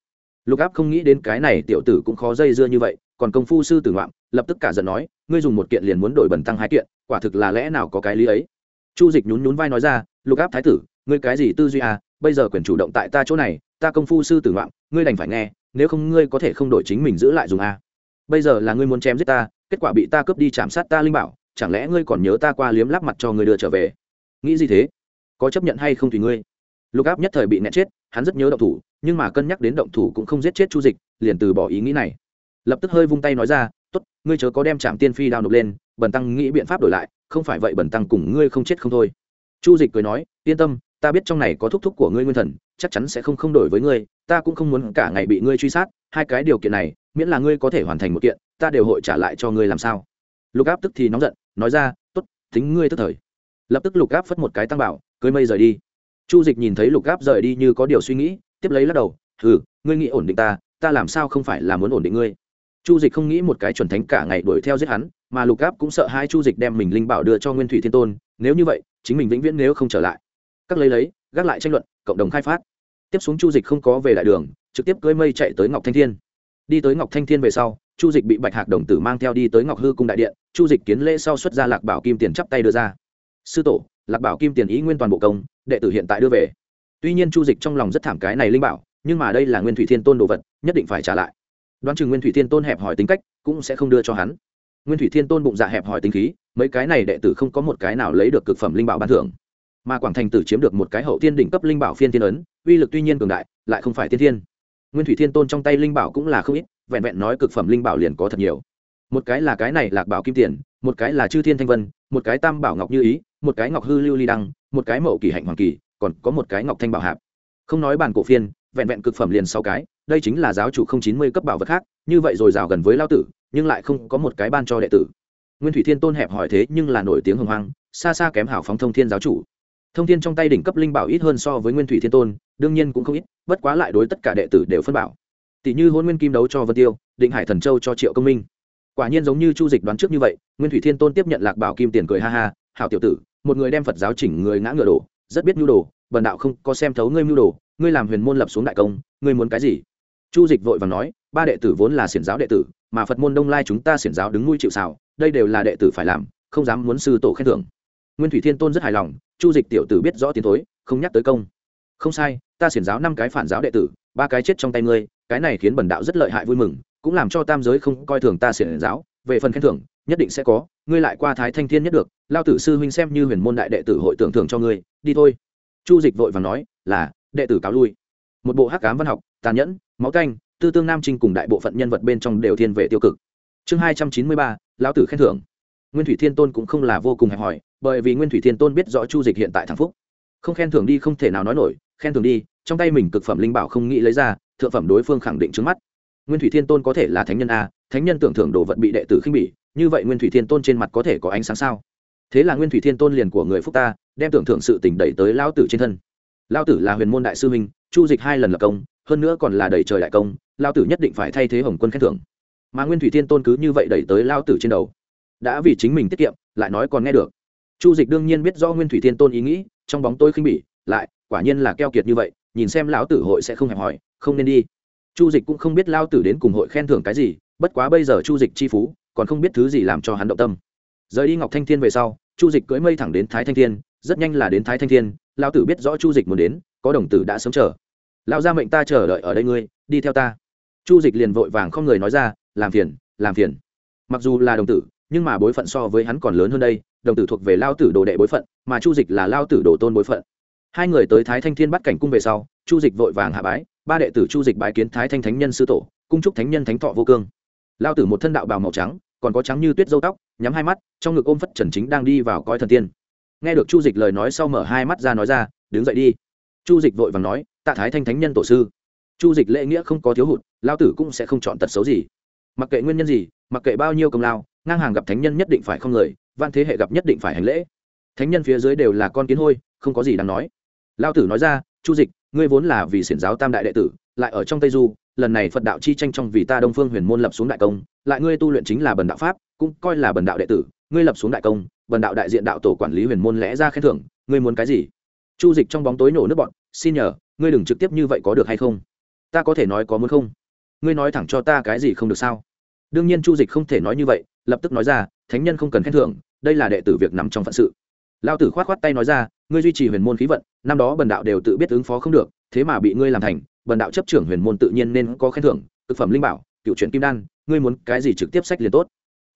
Lục áp không nghĩ đến cái này tiểu tử cũng khó dây dưa như vậy, còn công phu sư tử ngoạm lập tức cả giận nói, ngươi dùng một kiện liền muốn đổi bẩn tăng hai kiện, quả thực là lẽ nào có cái lý ấy? Chu dịch nhún nhún vai nói ra, lục áp thái tử, ngươi cái gì tư duy à? Bây giờ quyền chủ động tại ta chỗ này, ta công phu sư tử ngoạm, ngươi đành phải nghe, nếu không ngươi có thể không đổi chính mình giữ lại dùng à. bây giờ là ngươi muốn chém giết ta, kết quả bị ta cướp đi chạm sát ta linh bảo, chẳng lẽ ngươi còn nhớ ta qua liếm lắp mặt cho ngươi đưa trở về? Nghĩ gì thế? Có chấp nhận hay không tùy ngươi? Lục áp nhất thời bị nẹt chết, hắn rất nhớ động thủ, nhưng mà cân nhắc đến động thủ cũng không giết chết chu dịch, liền từ bỏ ý nghĩ này. Lập tức hơi vung tay nói ra tốt, ngươi chớ có đem trạm tiên phi đao nộp lên, bần tăng nghĩ biện pháp đổi lại, không phải vậy bần tăng cùng ngươi không chết không thôi. Chu dịch cười nói, yên tâm, ta biết trong này có thúc thúc của ngươi nguyên thần, chắc chắn sẽ không không đổi với ngươi, ta cũng không muốn cả ngày bị ngươi truy sát, hai cái điều kiện này, miễn là ngươi có thể hoàn thành một kiện, ta đều hội trả lại cho ngươi làm sao. Lục áp tức thì nóng giận, nói ra t ố t tính ngươi tức thời. Lập tức lục áp phất một cái tăng bảo, cưới mây rời đi. Chu dịch nhìn thấy lục áp rời đi như có điều suy nghĩ, tiếp lấy lắc đầu ừ ngươi nghĩ ổn định ta ta làm sao không phải là muốn ổn định ngươi? Chu dịch không nghĩ một cái chuẩn thánh cả ngày đuổi theo giết hắn, mà lục áp cũng sợ hai chu dịch đem mình linh bảo đưa cho nguyên thủy thiên tôn, nếu như vậy, chính mình vĩnh viễn nếu không trở lại. Các lấy lấy, gác lại tranh luận, cộng đồng khai phát. Tiếp xuống chu dịch không có về lại đường, trực tiếp cưỡi mây chạy tới ngọc thanh thiên. Đi tới ngọc thanh thiên về sau, chu dịch bị bạch hạc đồng tử mang theo đi tới ngọc hư cung đại điện, chu dịch kiến lễ sau xuất ra lạc bảo kim tiền chắp tay đưa ra. Sư tổ, lạc bảo kim tiền ý nguyên toàn bộ công, đệ tử hiện tại đưa về. Tuy nhiên chu dịch trong lòng rất thảm cái này linh bảo, nhưng mà đây là nguyên thủy thiên tôn đồ vật, nhất định phải trả lại đoán chừng nguyên thủy thiên tôn hẹp hỏi tính cách, cũng sẽ không đưa cho hắn. Nguyên thủy thiên tôn bụng dạ hẹp hỏi tính khí, mấy cái này đệ tử không có một cái nào lấy được cực phẩm linh bảo ban thưởng. Mà quảng thành tử chiếm được một cái hậu tiên đỉnh cấp linh bảo phiên thiên ấn, uy lực tuy nhiên cường đại, lại không phải tiên thiên. Nguyên thủy thiên tôn trong tay linh bảo cũng là không ít, vẹn vẹn nói cực phẩm linh bảo liền có thật nhiều. Một cái là cái này lạc bảo kim tiền, một cái là chư thiên thanh vân, một cái tam bảo ngọc như ý, một cái ngọc hư lưu ly đăng, một cái mậu kỳ hạnh hoàng kỳ, còn có một cái ngọc thanh bảo hạp. Không nói bản cổ phiên, vẹn vẹn cực phẩm liền sáu cái đây chính là giáo chủ không chín mươi cấp bảo vật khác, như vậy rồi rào gần với lao tử, nhưng lại không có một cái ban cho đệ tử. Nguyên thủy thiên tôn hẹp hỏi thế nhưng là nổi tiếng hồng hoang, xa xa kém hảo phóng thông thiên giáo chủ. Thông thiên trong tay đỉnh cấp linh bảo ít hơn so với nguyên thủy thiên tôn, đương nhiên cũng không ít, bất quá lại đối tất cả đệ tử đều phân bảo. Tỷ như hôn nguyên kim đấu cho vân tiêu, định hải thần châu cho triệu công minh. Quả nhiên giống như chu dịch đoán trước như vậy, nguyên thủy thiên tôn tiếp nhận lạc bảo kim tiền cười ha ha, hảo tiểu tử, một người đem phật giáo chỉnh người ngã ngựa đổ, rất biết nhu đồ bần đạo không có xem thấu ngươi mưu đồ, ngươi làm huyền môn lập xuống đại công, ngươi muốn cái gì? Chu dịch vội và nói, ba đệ tử vốn là xiển giáo đệ tử, mà phật môn đông lai chúng ta xiển giáo đứng nuôi chịu xào đây đều là đệ tử phải làm, không dám muốn sư tổ khen thưởng. Nguyên thủy thiên tôn rất hài lòng, chu dịch tiểu tử biết rõ tiến thối, không nhắc tới công. Không sai, ta xiển giáo năm cái phản giáo đệ tử, ba cái chết trong tay ngươi, cái này khiến bần đạo rất lợi hại vui mừng, cũng làm cho tam giới không coi thường ta xiển giáo, về phần khen thưởng, nhất định sẽ có, ngươi lại qua thái thanh thiên nhất được, lao tử sư huynh xem như huyền môn đại đệ tử hội tưởng thưởng cho ngươi, đi thôi. Chu dịch vội và nói, là, đệ tử cáo lui. Một bộ hắc cám văn học tàn nhẫn, máu canh tư tương nam trinh cùng đại bộ phận nhân vật bên trong đều thiên về tiêu cực. Chương hai trăm chín mươi ba, lão tử khen thưởng. Nguyên thủy thiên tôn cũng không là vô cùng hẹp hòi, bởi vì nguyên thủy thiên tôn biết rõ chu dịch hiện tại thằng phúc. Không khen thưởng đi không thể nào nói nổi, khen thưởng đi, trong tay mình cực phẩm linh bảo không nghĩ lấy ra, thượng phẩm đối phương khẳng định trước mắt. Nguyên thủy thiên tôn có thể là thánh nhân a, thánh nhân tưởng thưởng đồ vật bị đệ tử khinh bỉ, như vậy nguyên thủy thiên tôn trên mặt có thể có ánh sáng sao? Thế là nguyên thủy thiên tôn liền của người phúc ta, đem tưởng thưởng sự tỉnh đẩy tới lao tử trên thân. Lao tử là huyền môn đại sư minh chu dịch hai lần lập công hơn nữa còn là đẩy trời đại công, lao tử nhất định phải thay thế hồng quân khen thưởng. Mà nguyên thủy thiên tôn cứ như vậy đẩy tới lao tử trên đầu. Đã vì chính mình tiết kiệm, lại nói còn nghe được. Chu dịch đương nhiên biết do nguyên thủy thiên tôn ý nghĩ, trong bóng tôi khinh bỉ, lại, quả nhiên là keo kiệt như vậy, nhìn xem lão tử hội sẽ không hẹp hòi, không nên đi. Chu dịch cũng không biết lao tử đến cùng hội khen thưởng cái gì, bất quá bây giờ chu dịch chi phú, còn không biết thứ gì làm cho hắn động tâm. Rời đi ngọc thanh thiên về sau, chu dịch cưỡi mây thẳng đến thái thanh thiên, rất nhanh là đến thái thanh thiên, lao tử biết rõ chu dịch muốn đến, có đồng tử đã sớm chờ. Lão gia mệnh ta chờ đợi ở đây ngươi, đi theo ta. Chu dịch liền vội vàng không người nói ra, làm phiền làm phiền. Mặc dù là đồng tử, nhưng mà bối phận so với hắn còn lớn hơn đây, đồng tử thuộc về lao tử đồ đệ bối phận, mà chu dịch là lao tử đồ tôn bối phận. Hai người tới thái thanh thiên bắt cảnh cung về sau, chu dịch vội vàng hạ bái, ba đệ tử chu dịch bái kiến thái thanh thánh nhân sư tổ, cung trúc thánh nhân thánh thọ vô cương. Lao tử một thân đạo bào màu trắng, còn có trắng như tuyết dâu tóc, nhắm hai mắt, trong ngực ôm phất trần chính đang đi vào coi thần tiên. Nghe được chu dịch lời nói sau mở hai mắt ra nói ra, đứng dậy đi. Chu dịch vội vàng nói tạ thái thanh thánh nhân tổ sư. Chu dịch lễ nghĩa không có thiếu hụt lao tử cũng sẽ không chọn tật xấu gì. Mặc kệ nguyên nhân gì, mặc kệ bao nhiêu công lao, ngang hàng gặp thánh nhân nhất định phải không người văn thế hệ gặp nhất định phải hành lễ. Thánh nhân phía dưới đều là con kiến hôi, không có gì đáng nói. Lao tử nói ra, chu dịch, ngươi vốn là vì xiển giáo tam đại đệ tử, lại ở trong tây du, lần này phật đạo chi tranh trong vì ta đông phương huyền môn lập xuống đại công, lại ngươi tu luyện chính là bần đạo pháp, cũng coi là bần đạo đệ tử, ngươi lập xuống đại công, bần đạo đại diện đạo tổ quản lý huyền môn lẽ ra khen thưởng, ngươi muốn cái gì? Chu dịch trong bóng tối nổ nước bọn xin nhờ ngươi đừng trực tiếp như vậy có được hay không? Ta có thể nói có muốn không? Ngươi nói thẳng cho ta cái gì không được sao? Đương nhiên chu dịch không thể nói như vậy, lập tức nói ra, thánh nhân không cần khen thưởng, đây là đệ tử việc nằm trong phận sự. Lao tử k h o á t k h o á t tay nói ra, ngươi duy trì huyền môn khí vận, năm đó bần đạo đều tự biết ứng phó không được, thế mà bị ngươi làm thành, bần đạo chấp trưởng huyền môn tự nhiên nên có khen thưởng thực phẩm linh bảo, cựu truyện kim đan, ngươi muốn cái gì trực tiếp sách liền tốt.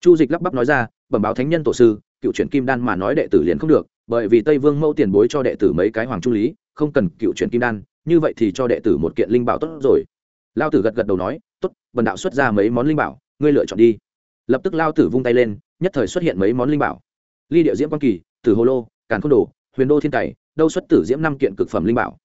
Chu dịch lắp bắp nói ra, bẩm báo thánh nhân tổ sư, cựu truyện kim đan mà nói đệ tử liền không được, bởi vì tây vương mẫu tiền bối cho đệ tử mấy cái hoàng trung lý, không cần cựu truyện kim đan như vậy thì cho đệ tử một kiện linh bảo tốt rồi. Lao tử gật gật đầu nói, tốt bần đạo xuất ra mấy món linh bảo, ngươi lựa chọn đi. Lập tức lao tử vung tay lên, nhất thời xuất hiện mấy món linh bảo. Ly địa diễm quang kỳ, tử hồ lô, càn khôn đồ, huyền đô thiên tài, đâu xuất tử diễm năm kiện cực phẩm linh bảo.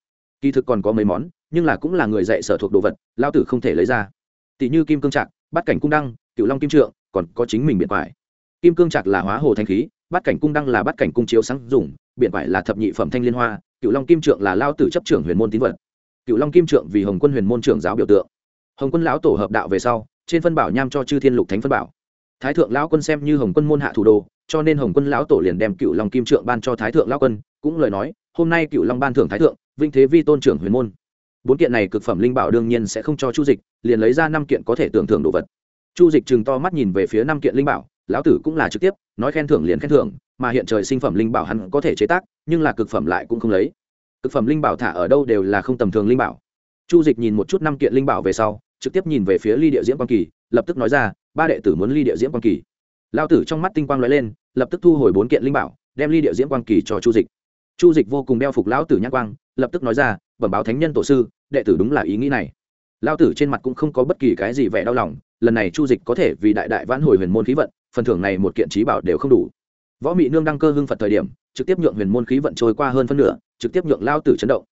Kỳ thực còn có mấy món, nhưng là cũng là người dạy sở thuộc đồ vật, lao tử không thể lấy ra. Tỷ như kim cương trạc, bát cảnh cung đăng cựu long kim trượng, còn có chính mình biện quải. Kim cương trạc là hóa hồ thanh khí, bát cảnh cung đăng là bát cảnh cung chiếu sáng dùng biện quải là thập nhị phẩm thanh liên hoa cựu long kim trượng là lao tử chấp trưởng huyền môn tín vật. Cựu long kim trượng vì hồng quân huyền môn trưởng giáo biểu tượng. Hồng quân lão tổ hợp đạo về sau, trên phân bảo nham cho chư thiên lục thánh phân bảo. Thái thượng lão quân xem như hồng quân môn hạ thủ đồ, cho nên hồng quân lão tổ liền đem cựu long kim trượng ban cho thái thượng lão quân, cũng lời nói, hôm nay cựu long ban thưởng thái thượng, vinh thế vi tôn trưởng huyền môn. Bốn kiện này cực phẩm linh bảo đương nhiên sẽ không cho chu dịch, liền lấy ra năm kiện có thể tưởng thưởng đồ vật. Chu dịch chừng to mắt nhìn về phía năm kiện linh bảo, lão tử cũng là trực tiếp, nói khen thưởng liền khen thưởng, mà hiện trời sinh phẩm linh bảo hắn có thể chế tác nhưng là cực phẩm lại cũng không lấy. Cực phẩm linh bảo thả ở đâu đều là không tầm thường linh bảo. Chu dịch nhìn một chút năm kiện linh bảo về sau, trực tiếp nhìn về phía ly địa diễm quang kỳ, lập tức nói ra, ba đệ tử muốn ly địa diễm quang kỳ. Lao tử trong mắt tinh quang l ó e lên, lập tức thu hồi bốn kiện linh bảo, đem ly địa diễm quang kỳ cho chu dịch. Chu dịch vô cùng đeo phục lão tử nhãn quang, lập tức nói ra, bẩm báo thánh nhân tổ sư, đệ tử đúng là ý nghĩ này. Lao tử trên mặt cũng không có bất kỳ cái gì vẻ đau lòng, lần này chu dịch có thể vì đại đại vãn hồi huyền môn khí vận, phần thưởng này một kiện trí bảo đều không đủ. Võ mị nương đăng cơ hưng phật thời điểm trực tiếp nhượng huyền môn khí vận trôi qua hơn phân nửa, trực tiếp nhượng lao tử chấn động.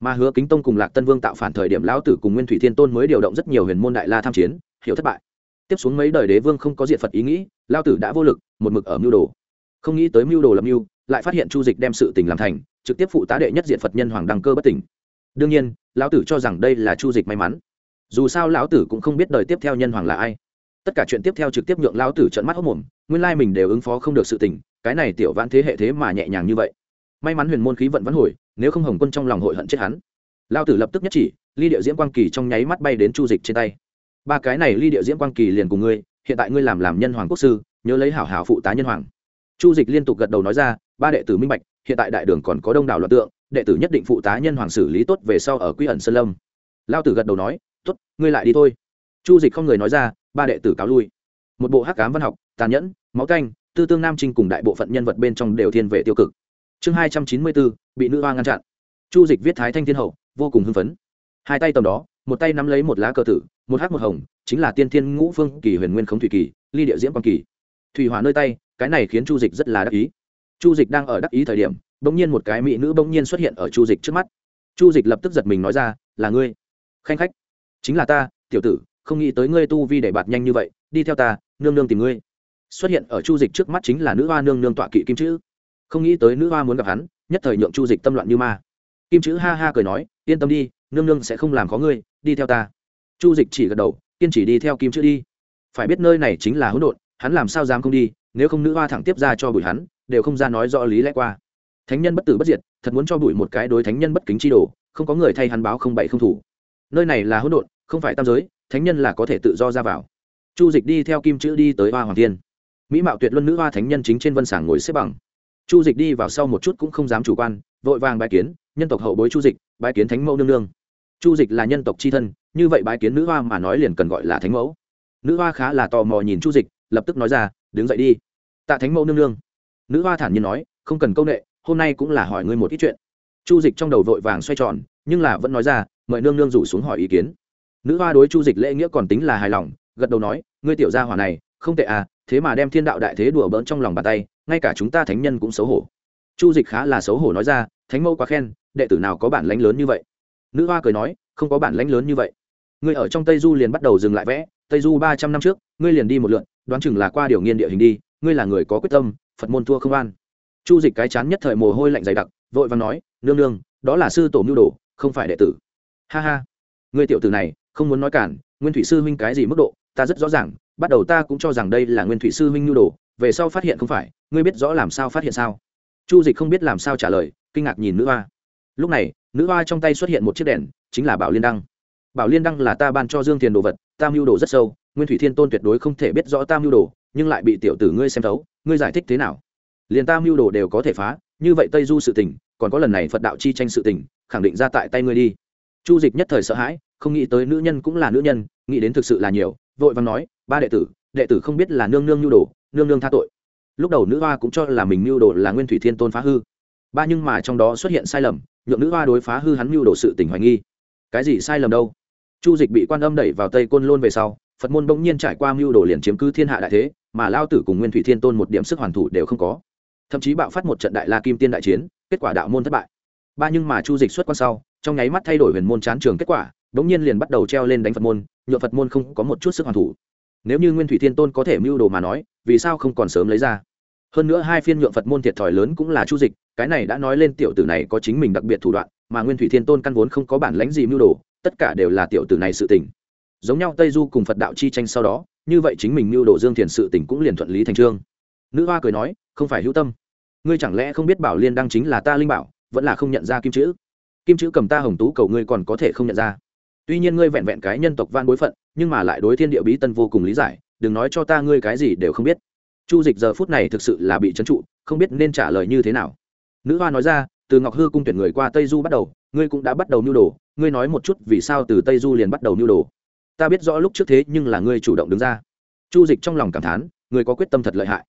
Mà hứa kính tông cùng lạc tân vương tạo phản thời điểm lão tử cùng nguyên thủy thiên tôn mới điều động rất nhiều huyền môn đại la tham chiến, hiểu thất bại. Tiếp xuống mấy đời đế vương không có diện phật ý nghĩ, lao tử đã vô lực, một mực ở mưu đồ. Không nghĩ tới mưu đồ lập mưu, lại phát hiện chu dịch đem sự tình làm thành, trực tiếp phụ tá đệ nhất diện phật nhân hoàng đăng cơ bất tỉnh. Đương nhiên, lão tử cho rằng đây là chu dịch may mắn. Dù sao lão tử cũng không biết đời tiếp theo nhân hoàng là ai. Tất cả chuyện tiếp theo trực tiếp nhượng lão tử trận mắt hốc mồm, nguyên lai mình đều ứng phó không được sự tình cái này tiểu vãn thế hệ thế mà nhẹ nhàng như vậy. May mắn huyền môn khí vận vẫn hồi, nếu không hồng quân trong lòng hội hận chết hắn. Lao tử lập tức nhất chỉ, ly địa diễm quang kỳ trong nháy mắt bay đến chu dịch trên tay. Ba cái này ly địa diễm quang kỳ liền cùng ngươi, hiện tại ngươi làm làm nhân hoàng quốc sư, nhớ lấy hảo hảo phụ tá nhân hoàng. Chu dịch liên tục gật đầu nói ra, ba đệ tử minh bạch, hiện tại đại đường còn có đông đảo loạt tượng, đệ tử nhất định phụ tá nhân hoàng xử lý tốt về sau ở quy ẩn sơn lâm. Lao tử gật đầu nói t ố t ngươi lại đi thôi. Chu dịch không người nói ra, ba đệ tử cáo lui. Một bộ hắc cám văn học, tàn nhẫn, máu canh tư tương nam trinh cùng đại bộ phận nhân vật bên trong đều thiên về tiêu cực. Chương hai trăm chín mươi bốn, bị nữ hoa ngăn chặn. Chu dịch viết thái thanh thiên hậu, vô cùng hưng phấn. Hai tay tầm đó, một tay nắm lấy một lá cờ tử, một hát một hồng, chính là tiên thiên ngũ phương, kỳ huyền nguyên khống thủy kỳ, ly địa diễm quang kỳ. Thủy hỏa nơi tay, cái này khiến chu dịch rất là đắc ý. Chu dịch đang ở đắc ý thời điểm, bỗng nhiên một cái mỹ nữ bỗng nhiên xuất hiện ở chu dịch trước mắt. Chu dịch lập tức giật mình nói ra, là ngươi. Khanh khách. Chính là ta, tiểu tử, không nghĩ tới ngươi tu vi để bạt nhanh như vậy, đi theo ta, nương nương tìm ngươi xuất hiện ở chu dịch trước mắt chính là nữ hoa nương nương tọa kỵ kim chữ. Không nghĩ tới nữ hoa muốn gặp hắn, nhất thời nhượng chu dịch tâm loạn như ma. Kim chữ ha ha cười nói, yên tâm đi, nương nương sẽ không làm khó ngươi, đi theo ta. Chu dịch chỉ gật đầu, kiên chỉ đi theo kim chữ đi. Phải biết nơi này chính là hỗn độn, hắn làm sao dám không đi, nếu không nữ hoa thẳng tiếp ra cho bụi hắn, đều không ra nói rõ lý lẽ qua. Thánh nhân bất tử bất diệt, thật muốn cho bụi một cái đối thánh nhân bất kính chi đồ, không có người thay hắn báo không bậy không thủ. Nơi này là hỗn độn, không phải tam giới, thánh nhân là có thể tự do ra vào. Chu dịch đi theo kim chữ đi tới hoa hoàng thiên mỹ mạo tuyệt luân nữ hoa thánh nhân chính trên vân sảng ngồi xếp bằng. Chu dịch đi vào sau một chút cũng không dám chủ quan, vội vàng bái kiến, nhân tộc hậu bối chu dịch, bái kiến thánh mẫu nương nương. Chu dịch là nhân tộc c h i thân, như vậy bái kiến nữ hoa mà nói liền cần gọi là thánh mẫu. Nữ hoa khá là tò mò nhìn chu dịch, lập tức nói ra, đứng dậy đi. Tạ thánh mẫu nương nương. Nữ hoa thản nhiên nói, không cần c â u n ệ hôm nay cũng là hỏi ngươi một ít chuyện. Chu dịch trong đầu vội vàng xoay tròn, nhưng là vẫn nói ra, mời nương nương rủ xuống hỏi ý kiến. Nữ hoa đối chu dịch lễ nghĩa còn tính là hài lòng, gật đầu nói, ngươi tiểu gia hỏa này, không tệ à thế mà đem thiên đạo đại thế đùa bỡn trong lòng bàn tay, ngay cả chúng ta thánh nhân cũng xấu hổ. Chu dịch khá là xấu hổ nói ra, thánh mẫu quá khen, đệ tử nào có bản lãnh lớn như vậy? Nữ hoa cười nói, không có bản lãnh lớn như vậy. Ngươi ở trong tây du liền bắt đầu dừng lại vẽ, tây du ba trăm năm trước, ngươi liền đi một lượn, đoán chừng là qua điều nghiên địa hình đi, ngươi là người có quyết tâm, phật môn thua không an. Chu dịch cái chán nhất thời mồ hôi lạnh dày đặc, vội và nói, nương nương, đó là sư tổ mưu đồ, không phải đệ tử. Ha ha, ngươi tiểu tử này, không muốn nói cản, nguyên thủy sư huynh cái gì mức độ, ta rất rõ ràng bắt đầu ta cũng cho rằng đây là nguyên thủy sư huynh mưu đồ, về sau phát hiện không phải, ngươi biết rõ làm sao phát hiện sao? Chu dịch không biết làm sao trả lời, kinh ngạc nhìn nữ hoa. Lúc này, nữ hoa trong tay xuất hiện một chiếc đèn, chính là bảo liên đăng. Bảo liên đăng là ta ban cho dương tiền đồ vật tam mưu đồ rất sâu, nguyên thủy thiên tôn tuyệt đối không thể biết rõ tam mưu đồ, nhưng lại bị tiểu tử ngươi xem thấu, ngươi giải thích thế nào? Liền tam mưu đồ đều có thể phá, như vậy tây du sự tình, còn có lần này phật đạo chi tranh sự tình, khẳng định ra tại tay ngươi đi. Chu dịch nhất thời sợ hãi, không nghĩ tới nữ nhân cũng là nữ nhân, nghĩ đến thực sự là nhiều, vội vàng nói ba đệ tử đệ tử không biết là nương nương nhu đồ, nương nương tha tội. Lúc đầu nữ hoa cũng cho là mình nhu đồ là nguyên thủy thiên tôn phá hư. Ba nhưng mà trong đó xuất hiện sai lầm, nhượng nữ hoa đối phá hư hắn mưu đồ sự tỉnh hoài nghi. Cái gì sai lầm đâu? Chu dịch bị quan âm đẩy vào tây côn lôn về sau, phật môn bỗng nhiên trải qua mưu đồ liền chiếm cứ thiên hạ đại thế, mà lao tử cùng nguyên thủy thiên tôn một điểm sức hoàn thủ đều không có. Thậm chí bạo phát một trận đại la kim tiên đại chiến, kết quả đạo môn thất bại. Ba nhưng mà chu dịch xuất quan sau, trong nháy mắt thay đổi huyền môn chán trường kết quả, bỗng nhiên liền bắt đầu treo lên đánh phật môn nhựa phật môn không có một chút sức hoàn thủ nếu như nguyên thủy thiên tôn có thể mưu đồ mà nói, vì sao không còn sớm lấy ra? Hơn nữa hai phiên nhượng phật môn thiệt thòi lớn cũng là chu dịch, cái này đã nói lên tiểu tử này có chính mình đặc biệt thủ đoạn, mà nguyên thủy thiên tôn căn vốn không có bản lãnh gì mưu đồ, tất cả đều là tiểu tử này sự tình. Giống nhau tây du cùng phật đạo chi tranh sau đó, như vậy chính mình mưu đồ dương thiền sự tình cũng liền thuận lý thành trương. Nữ hoa cười nói, không phải hữu tâm. Ngươi chẳng lẽ không biết bảo liên đăng chính là ta linh bảo, vẫn là không nhận ra kim chữ? Kim chữ cầm ta hồng tú cầu ngươi còn có thể không nhận ra tuy nhiên ngươi vẹn vẹn cái nhân tộc van bối phận, nhưng mà lại đối thiên địa bí tân vô cùng lý giải, đừng nói cho ta ngươi cái gì đều không biết. Chu dịch giờ phút này thực sự là bị trấn trụ, không biết nên trả lời như thế nào. Nữ hoa nói ra, từ ngọc hư cung tuyển người qua tây du bắt đầu, ngươi cũng đã bắt đầu nưu đồ, ngươi nói một chút vì sao từ tây du liền bắt đầu nưu đồ. Ta biết rõ lúc trước thế nhưng là ngươi chủ động đứng ra. Chu dịch trong lòng cảm thán người có quyết tâm thật lợi hại.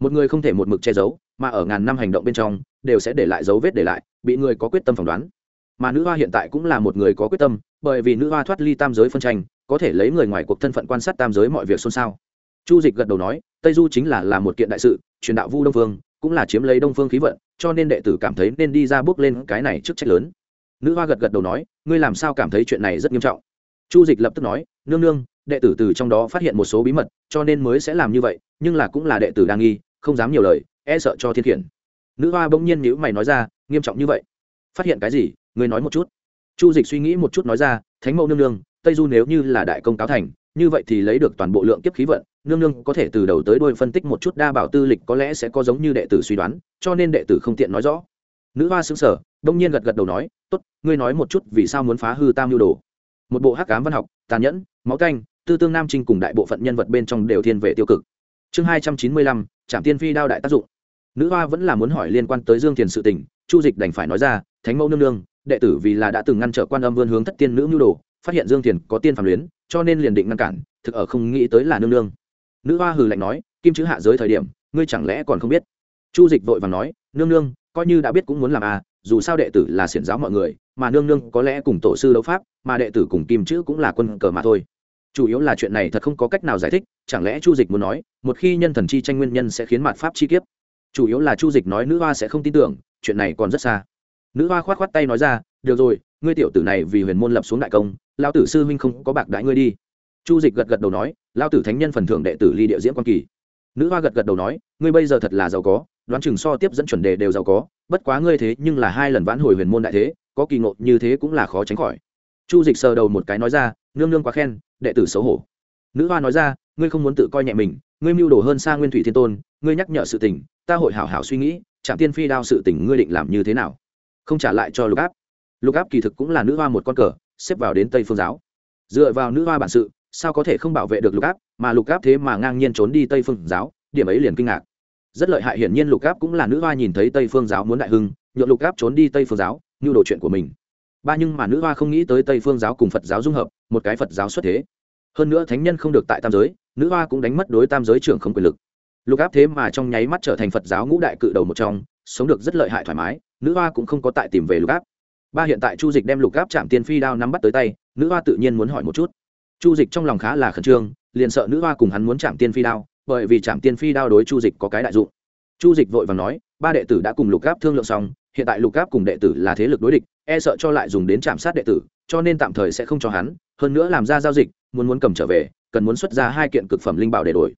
Một người không thể một mực che giấu, mà ở ngàn năm hành động bên trong, đều sẽ để lại dấu vết để lại, bị người có quyết tâm phỏng đoán mà nữ hoa hiện tại cũng là một người có quyết tâm, bởi vì nữ hoa thoát ly tam giới phân tranh, có thể lấy người ngoài cuộc thân phận quan sát tam giới mọi việc xôn xao. Chu dịch gật đầu nói, tây du chính là là một kiện đại sự, truyền đạo vu đông phương cũng là chiếm lấy đông phương khí vận, cho nên đệ tử cảm thấy nên đi ra bước lên cái này trước trách lớn. Nữ hoa gật gật đầu nói, ngươi làm sao cảm thấy chuyện này rất nghiêm trọng? Chu dịch lập tức nói, nương nương, đệ tử từ trong đó phát hiện một số bí mật, cho nên mới sẽ làm như vậy, nhưng là cũng là đệ tử đang nghi, không dám nhiều lời e sợ cho thiên khiển. Nữ hoa bỗng nhiên nhữ mày nói ra, nghiêm trọng như vậy? Phát hiện cái gì? Ngươi nói một chút. Chu dịch suy nghĩ một chút nói ra, thánh mẫu nương nương, tây du nếu như là đại công cáo thành, như vậy thì lấy được toàn bộ lượng kiếp khí vận, nương nương có thể từ đầu tới đuôi phân tích một chút đa bảo tư lịch có lẽ sẽ có giống như đệ tử suy đoán, cho nên đệ tử không tiện nói rõ. Nữ hoa xứng sở đông nhiên gật gật đầu nói, tốt, ngươi nói một chút vì sao muốn phá hư tam lưu đồ? Một bộ hắc cám văn học, tàn nhẫn, máu canh, tư tương nam trinh cùng đại bộ phận nhân vật bên trong đều thiên về tiêu cực. Chương hai trăm chín mươi lăm trạm tiên phi đao đại tác dụng. Nữ hoa vẫn là muốn hỏi liên quan tới dương thiền sự tình, chu dịch đành phải nói ra, thánh mẫu nương nương đệ tử vì là đã từng ngăn trở quan âm vươn hướng thất tiên nữ nhu đồ, phát hiện dương thiền có tiên phản luyến, cho nên liền định ngăn cản, thực ở không nghĩ tới là nương nương. Nữ hoa hừ lạnh nói, kim chữ hạ giới thời điểm, ngươi chẳng lẽ còn không biết? Chu dịch vội và nói, nương nương, coi như đã biết cũng muốn làm à dù sao đệ tử là xiển giáo mọi người, mà nương nương có lẽ cùng tổ sư đấu pháp, mà đệ tử cùng kim chữ cũng là quân cờ mà thôi. Chủ yếu là chuyện này thật không có cách nào giải thích, chẳng lẽ chu dịch muốn nói, một khi nhân thần chi tranh nguyên nhân sẽ khiến mạt pháp chi kiếp. Chủ yếu là chu dịch nói nữ hoa sẽ không tin tưởng, chuyện này còn rất xa nữ hoa khoát khoát tay nói ra, được rồi, ngươi tiểu tử này vì huyền môn lập xuống đại công lao tử sư huynh không có bạc đãi ngươi đi. Chu dịch gật gật đầu nói lao tử thánh nhân phần thưởng đệ tử ly địa diễn quan kỳ. Nữ hoa gật gật đầu nói, ngươi bây giờ thật là giàu có, đoán chừng so tiếp dẫn chuẩn đề đều giàu có, bất quá ngươi thế nhưng là hai lần vãn hồi huyền môn đại thế, có kỳ ngộ như thế cũng là khó tránh khỏi. Chu dịch sờ đầu một cái nói ra, nương nương quá khen, đệ tử xấu hổ. Nữ hoa nói ra, ngươi không muốn tự coi nhẹ mình, ngươi mưu đồ hơn xa nguyên thủy thiên tôn, ngươi nhắc nhở sự tình, ta hội hảo hảo suy nghĩ, trạm tiên phi đao sự tình ngươi định làm như thế nào? Không trả lại cho lục áp. Lục áp kỳ thực cũng là nữ hoa một con cờ, xếp vào đến tây phương giáo. Dựa vào nữ hoa bản sự, sao có thể không bảo vệ được lục áp, mà lục áp thế mà ngang nhiên trốn đi tây phương giáo, điểm ấy liền kinh ngạc. Rất lợi hại hiển nhiên lục áp cũng là nữ hoa nhìn thấy tây phương giáo muốn đại hưng, nhượng lục áp trốn đi tây phương giáo như đồ chuyện của mình. Ba nhưng mà nữ hoa không nghĩ tới tây phương giáo cùng phật giáo dung hợp, một cái phật giáo xuất thế. Hơn nữa thánh nhân không được tại tam giới, nữ hoa cũng đánh mất đối tam giới trưởng không quyền lực. Lục áp thế mà trong nháy mắt trở thành phật giáo ngũ đại cự đầu một trong, sống được rất lợi hại thoải mái nữ hoa cũng không có tại tìm về lục áp ba hiện tại chu dịch đem lục áp chạm tiên phi đao nắm bắt tới tay, nữ hoa tự nhiên muốn hỏi một chút. Chu dịch trong lòng khá là khẩn trương, liền sợ nữ hoa cùng hắn muốn chạm tiên phi đao, bởi vì chạm tiên phi đao đối chu dịch có cái đại dụng. Chu dịch vội và nói, ba đệ tử đã cùng lục áp thương lượng xong, hiện tại lục áp cùng đệ tử là thế lực đối địch e sợ cho lại dùng đến chạm sát đệ tử, cho nên tạm thời sẽ không cho hắn, hơn nữa làm ra giao dịch, muốn muốn cầm trở về, cần muốn xuất ra hai kiện cực phẩm linh bảo để đổi.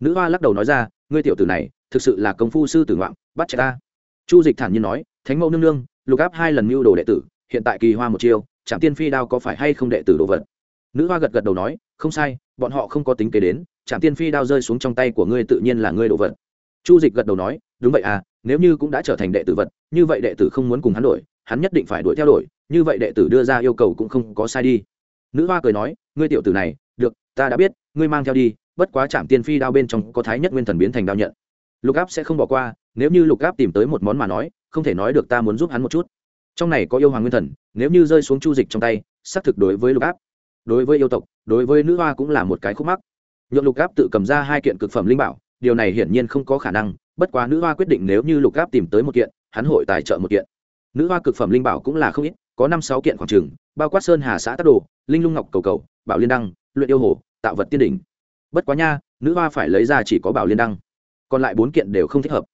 Nữ hoa lắc đầu nói ra, ngươi tiểu tử này, thực sự là công phu sư tử ngoạm, bắt chạy ta. Chu dịch thản nhiên nói thánh mẫu nương nương, lục áp hai lần mưu đồ đệ tử, hiện tại kỳ hoa một chiêu trạm tiên phi đao có phải hay không đệ tử đồ vật? Nữ hoa gật gật đầu nói, không sai, bọn họ không có tính kế đến trạm tiên phi đao rơi xuống trong tay của ngươi tự nhiên là ngươi đồ vật. Chu dịch gật đầu nói, đúng vậy à nếu như cũng đã trở thành đệ tử vật, như vậy đệ tử không muốn cùng hắn đổi, hắn nhất định phải đuổi theo đuổi, như vậy đệ tử đưa ra yêu cầu cũng không có sai đi. Nữ hoa cười nói, ngươi tiểu tử này, được, ta đã biết, ngươi mang theo đi, bất quá trạm tiên phi đao bên trong có thái nhất nguyên thần biến thành đao nhận. Lục áp sẽ không bỏ qua, nếu như lục áp tìm tới một món mà nói không thể nói được ta muốn giúp hắn một chút. Trong này có yêu hoàng nguyên thần, nếu như rơi xuống chu dịch trong tay, xác thực đối với lục áp, đối với yêu tộc, đối với nữ hoa cũng là một cái khúc mắc. Nhượng lục áp tự cầm ra hai kiện cực phẩm linh bảo, điều này hiển nhiên không có khả năng, bất quá nữ hoa quyết định nếu như lục áp tìm tới một kiện, hắn hội tài trợ một kiện. Nữ hoa cực phẩm linh bảo cũng là không ít, có năm sáu kiện khoảng trường, bao quát sơn hà xã tắc đồ, linh lung ngọc cầu cầu, bảo liên đăng, luyện yêu hồ, tạo vật tiên đỉnh. Bất quá nha, nữ hoa phải lấy ra chỉ có bảo liên đăng, còn lại bốn kiện đều không thích hợp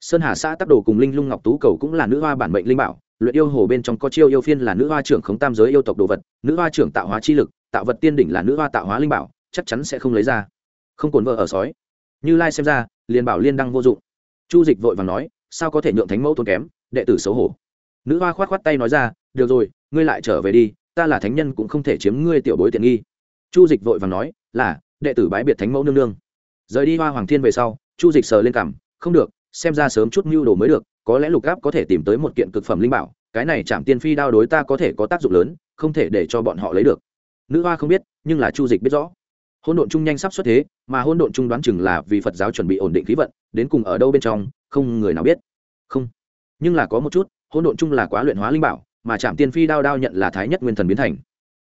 sơn hà xã tắc đồ cùng linh lung ngọc tú cầu cũng là nữ hoa bản mệnh linh bảo, luyện yêu hồ bên trong có chiêu yêu phiên là nữ hoa trưởng khống tam giới yêu tộc đồ vật, nữ hoa trưởng tạo hóa chi lực, tạo vật tiên đỉnh là nữ hoa tạo hóa linh bảo, chắc chắn sẽ không lấy ra. Không cồn vợ ở sói. Như lai xem ra, liền bảo liên đăng vô dụng. Chu dịch vội và nói, sao có thể nhượng thánh mẫu tốn kém, đệ tử xấu hổ. Nữ hoa khoát khoát tay nói ra, được rồi, ngươi lại trở về đi, ta là thánh nhân cũng không thể chiếm ngươi tiểu bối tiện nghi. Chu dịch vội và nói, là, đệ tử bái biệt thánh mẫu nương nương. Rời đi hoa hoàng thiên về sau, chu dịch sờ lên cảm không được xem ra sớm chút mưu đồ mới được, có lẽ lục gáp có thể tìm tới một kiện cực phẩm linh bảo, cái này chạm tiên phi đao đối ta có thể có tác dụng lớn, không thể để cho bọn họ lấy được. Nữ hoa không biết, nhưng là chu dịch biết rõ. Hôn độn chung nhanh sắp xuất thế, mà hôn độn chung đoán chừng là vì phật giáo chuẩn bị ổn định khí vận, đến cùng ở đâu bên trong, không người nào biết. Không. Nhưng là có một chút hôn độn chung là quá luyện hóa linh bảo, mà trạm tiên phi đao đao nhận là thái nhất nguyên thần biến thành.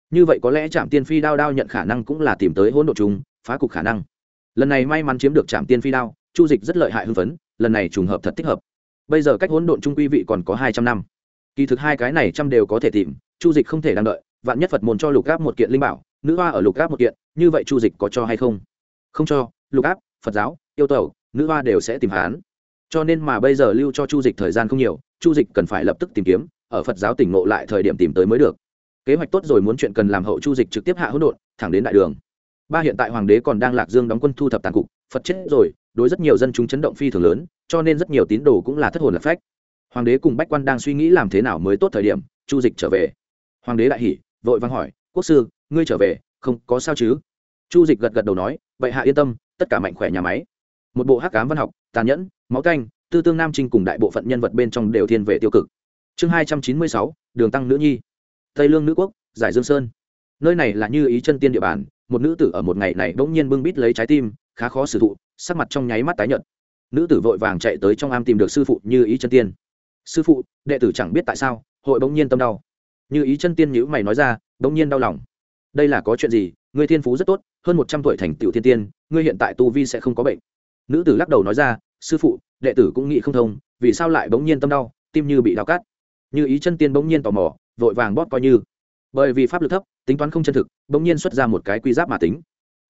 Như vậy có lẽ trạm tiên phi đao đao nhận khả năng cũng là tìm tới hôn độn chung phá cục khả năng. Lần này may mắn chiếm được trạm tiên phi đao, chu dịch rất lợi hại hưng phấn lần này trùng hợp thật thích hợp. Bây giờ cách hỗn độn trung quy vị còn có hai trăm năm. Kỳ thực hai cái này trăm đều có thể tìm, chu dịch không thể đang đợi, vạn nhất phật môn cho lục áp một kiện linh bảo, nữ hoa ở lục áp một kiện, như vậy chu dịch có cho hay không? Không cho, lục áp phật giáo, yêu tẩu, nữ hoa đều sẽ tìm hán. Cho nên mà bây giờ lưu cho chu dịch thời gian không nhiều, chu dịch cần phải lập tức tìm kiếm, ở phật giáo tỉnh ngộ lại thời điểm tìm tới mới được. Kế hoạch tốt rồi muốn chuyện cần làm hậu chu dịch trực tiếp hạ hỗn độn, thẳng đến đại đường. Ba hiện tại hoàng đế còn đang lạc dương đóng quân thu thập tàn cục, phật chết rồi đối rất nhiều dân chúng chấn động phi thường lớn, cho nên rất nhiều tín đồ cũng là thất hồn lạc phách. Hoàng đế cùng bách quan đang suy nghĩ làm thế nào mới tốt thời điểm, chu dịch trở về. Hoàng đế đại hỉ, vội vàng hỏi, quốc sư, ngươi trở về, không có sao chứ? Chu dịch gật gật đầu nói vậy hạ yên tâm, tất cả mạnh khỏe nhà máy. Một bộ hắc cám văn học, tàn nhẫn, máu canh, tư tương nam trinh cùng đại bộ phận nhân vật bên trong đều thiên về tiêu cực. Chương hai trăm chín mươi sáu, đường tăng nữ nhi. Tây lương nữ quốc, giải dương sơn. Nơi này là như ý chân tiên địa bàn, một nữ tử ở một ngày này bỗng nhiên bưng bít lấy trái tim khá khó xử thụ, sắc mặt trong nháy mắt tái nhợt. Nữ tử vội vàng chạy tới trong am tìm được sư phụ như ý chân tiên. Sư phụ, đệ tử chẳng biết tại sao, hội bỗng nhiên tâm đau. Như ý chân tiên nhữ mày nói ra, bỗng nhiên đau lòng. Đây là có chuyện gì? Ngươi thiên phú rất tốt, hơn một trăm tuổi thành tựu thiên tiên, ngươi hiện tại tu vi sẽ không có bệnh. Nữ tử lắc đầu nói ra, sư phụ, đệ tử cũng nghĩ không thông, vì sao lại bỗng nhiên tâm đau, tim như bị đau cắt? Như ý chân tiên bỗng nhiên tò mò, vội vàng bóp coi như. Bởi vì pháp lực thấp, tính toán không chân thực, bỗng nhiên xuất ra một cái quy giáp mà tính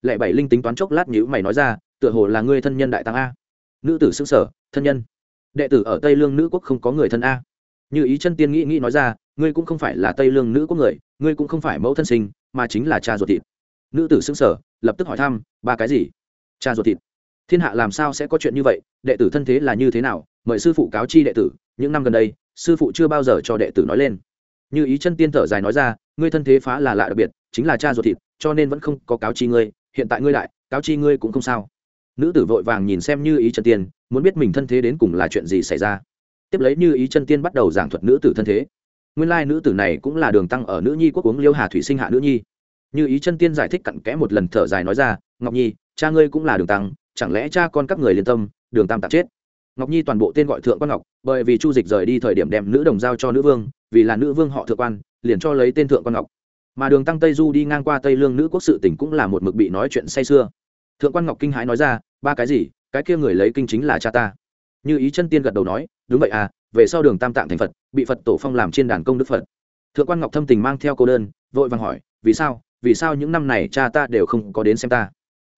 lệ bảy linh tính toán chốc lát nhữ mày nói ra, tựa hồ là ngươi thân nhân đại tăng a. Nữ tử xưng sở thân nhân. Đệ tử ở tây lương nữ quốc không có người thân a. Như ý chân tiên nghĩ nghĩ nói ra, ngươi cũng không phải là tây lương nữ quốc người, ngươi cũng không phải mẫu thân sinh, mà chính là cha ruột thịt. Nữ tử xưng sở lập tức hỏi thăm, ba cái gì? Cha ruột thịt. Thiên hạ làm sao sẽ có chuyện như vậy? Đệ tử thân thế là như thế nào? Mời sư phụ cáo chi đệ tử, những năm gần đây, sư phụ chưa bao giờ cho đệ tử nói lên. Như ý chân tiên thở dài nói ra, ngươi thân thế phá là lạ đặc biệt, chính là cha ruột thịt, cho nên vẫn không có cáo chi ngươi hiện tại ngươi lại cáo chi ngươi cũng không sao. Nữ tử vội vàng nhìn xem như ý chân tiên, muốn biết mình thân thế đến cùng là chuyện gì xảy ra. Tiếp lấy như ý chân tiên bắt đầu giảng thuật nữ tử thân thế. Nguyên lai nữ tử này cũng là đường tăng ở nữ nhi quốc uống liêu hà thủy sinh hạ nữ nhi. Như ý chân tiên giải thích cặn kẽ một lần thở dài nói ra, ngọc nhi, cha ngươi cũng là đường tăng, chẳng lẽ cha con các người liên tâm, đường tam tạp chết? Ngọc nhi toàn bộ tên gọi thượng quan ngọc, bởi vì chu dịch rời đi thời điểm đem nữ đồng giao cho nữ vương, vì là nữ vương họ thượng quan, liền cho lấy tên thượng quan ngọc mà đường tăng tây du đi ngang qua tây lương nữ quốc sự tỉnh cũng là một mực bị nói chuyện say sưa. Thượng quan ngọc kinh hãi nói ra, ba cái gì? Cái kia người lấy kinh chính là cha ta. Như ý chân tiên gật đầu nói, đúng vậy à về sau đường tam tạng thành phật, bị phật tổ phong làm trên đàn công đức phật. Thượng quan ngọc thâm tình mang theo cô đơn, vội vàng hỏi, vì sao? Vì sao những năm này cha ta đều không có đến xem ta?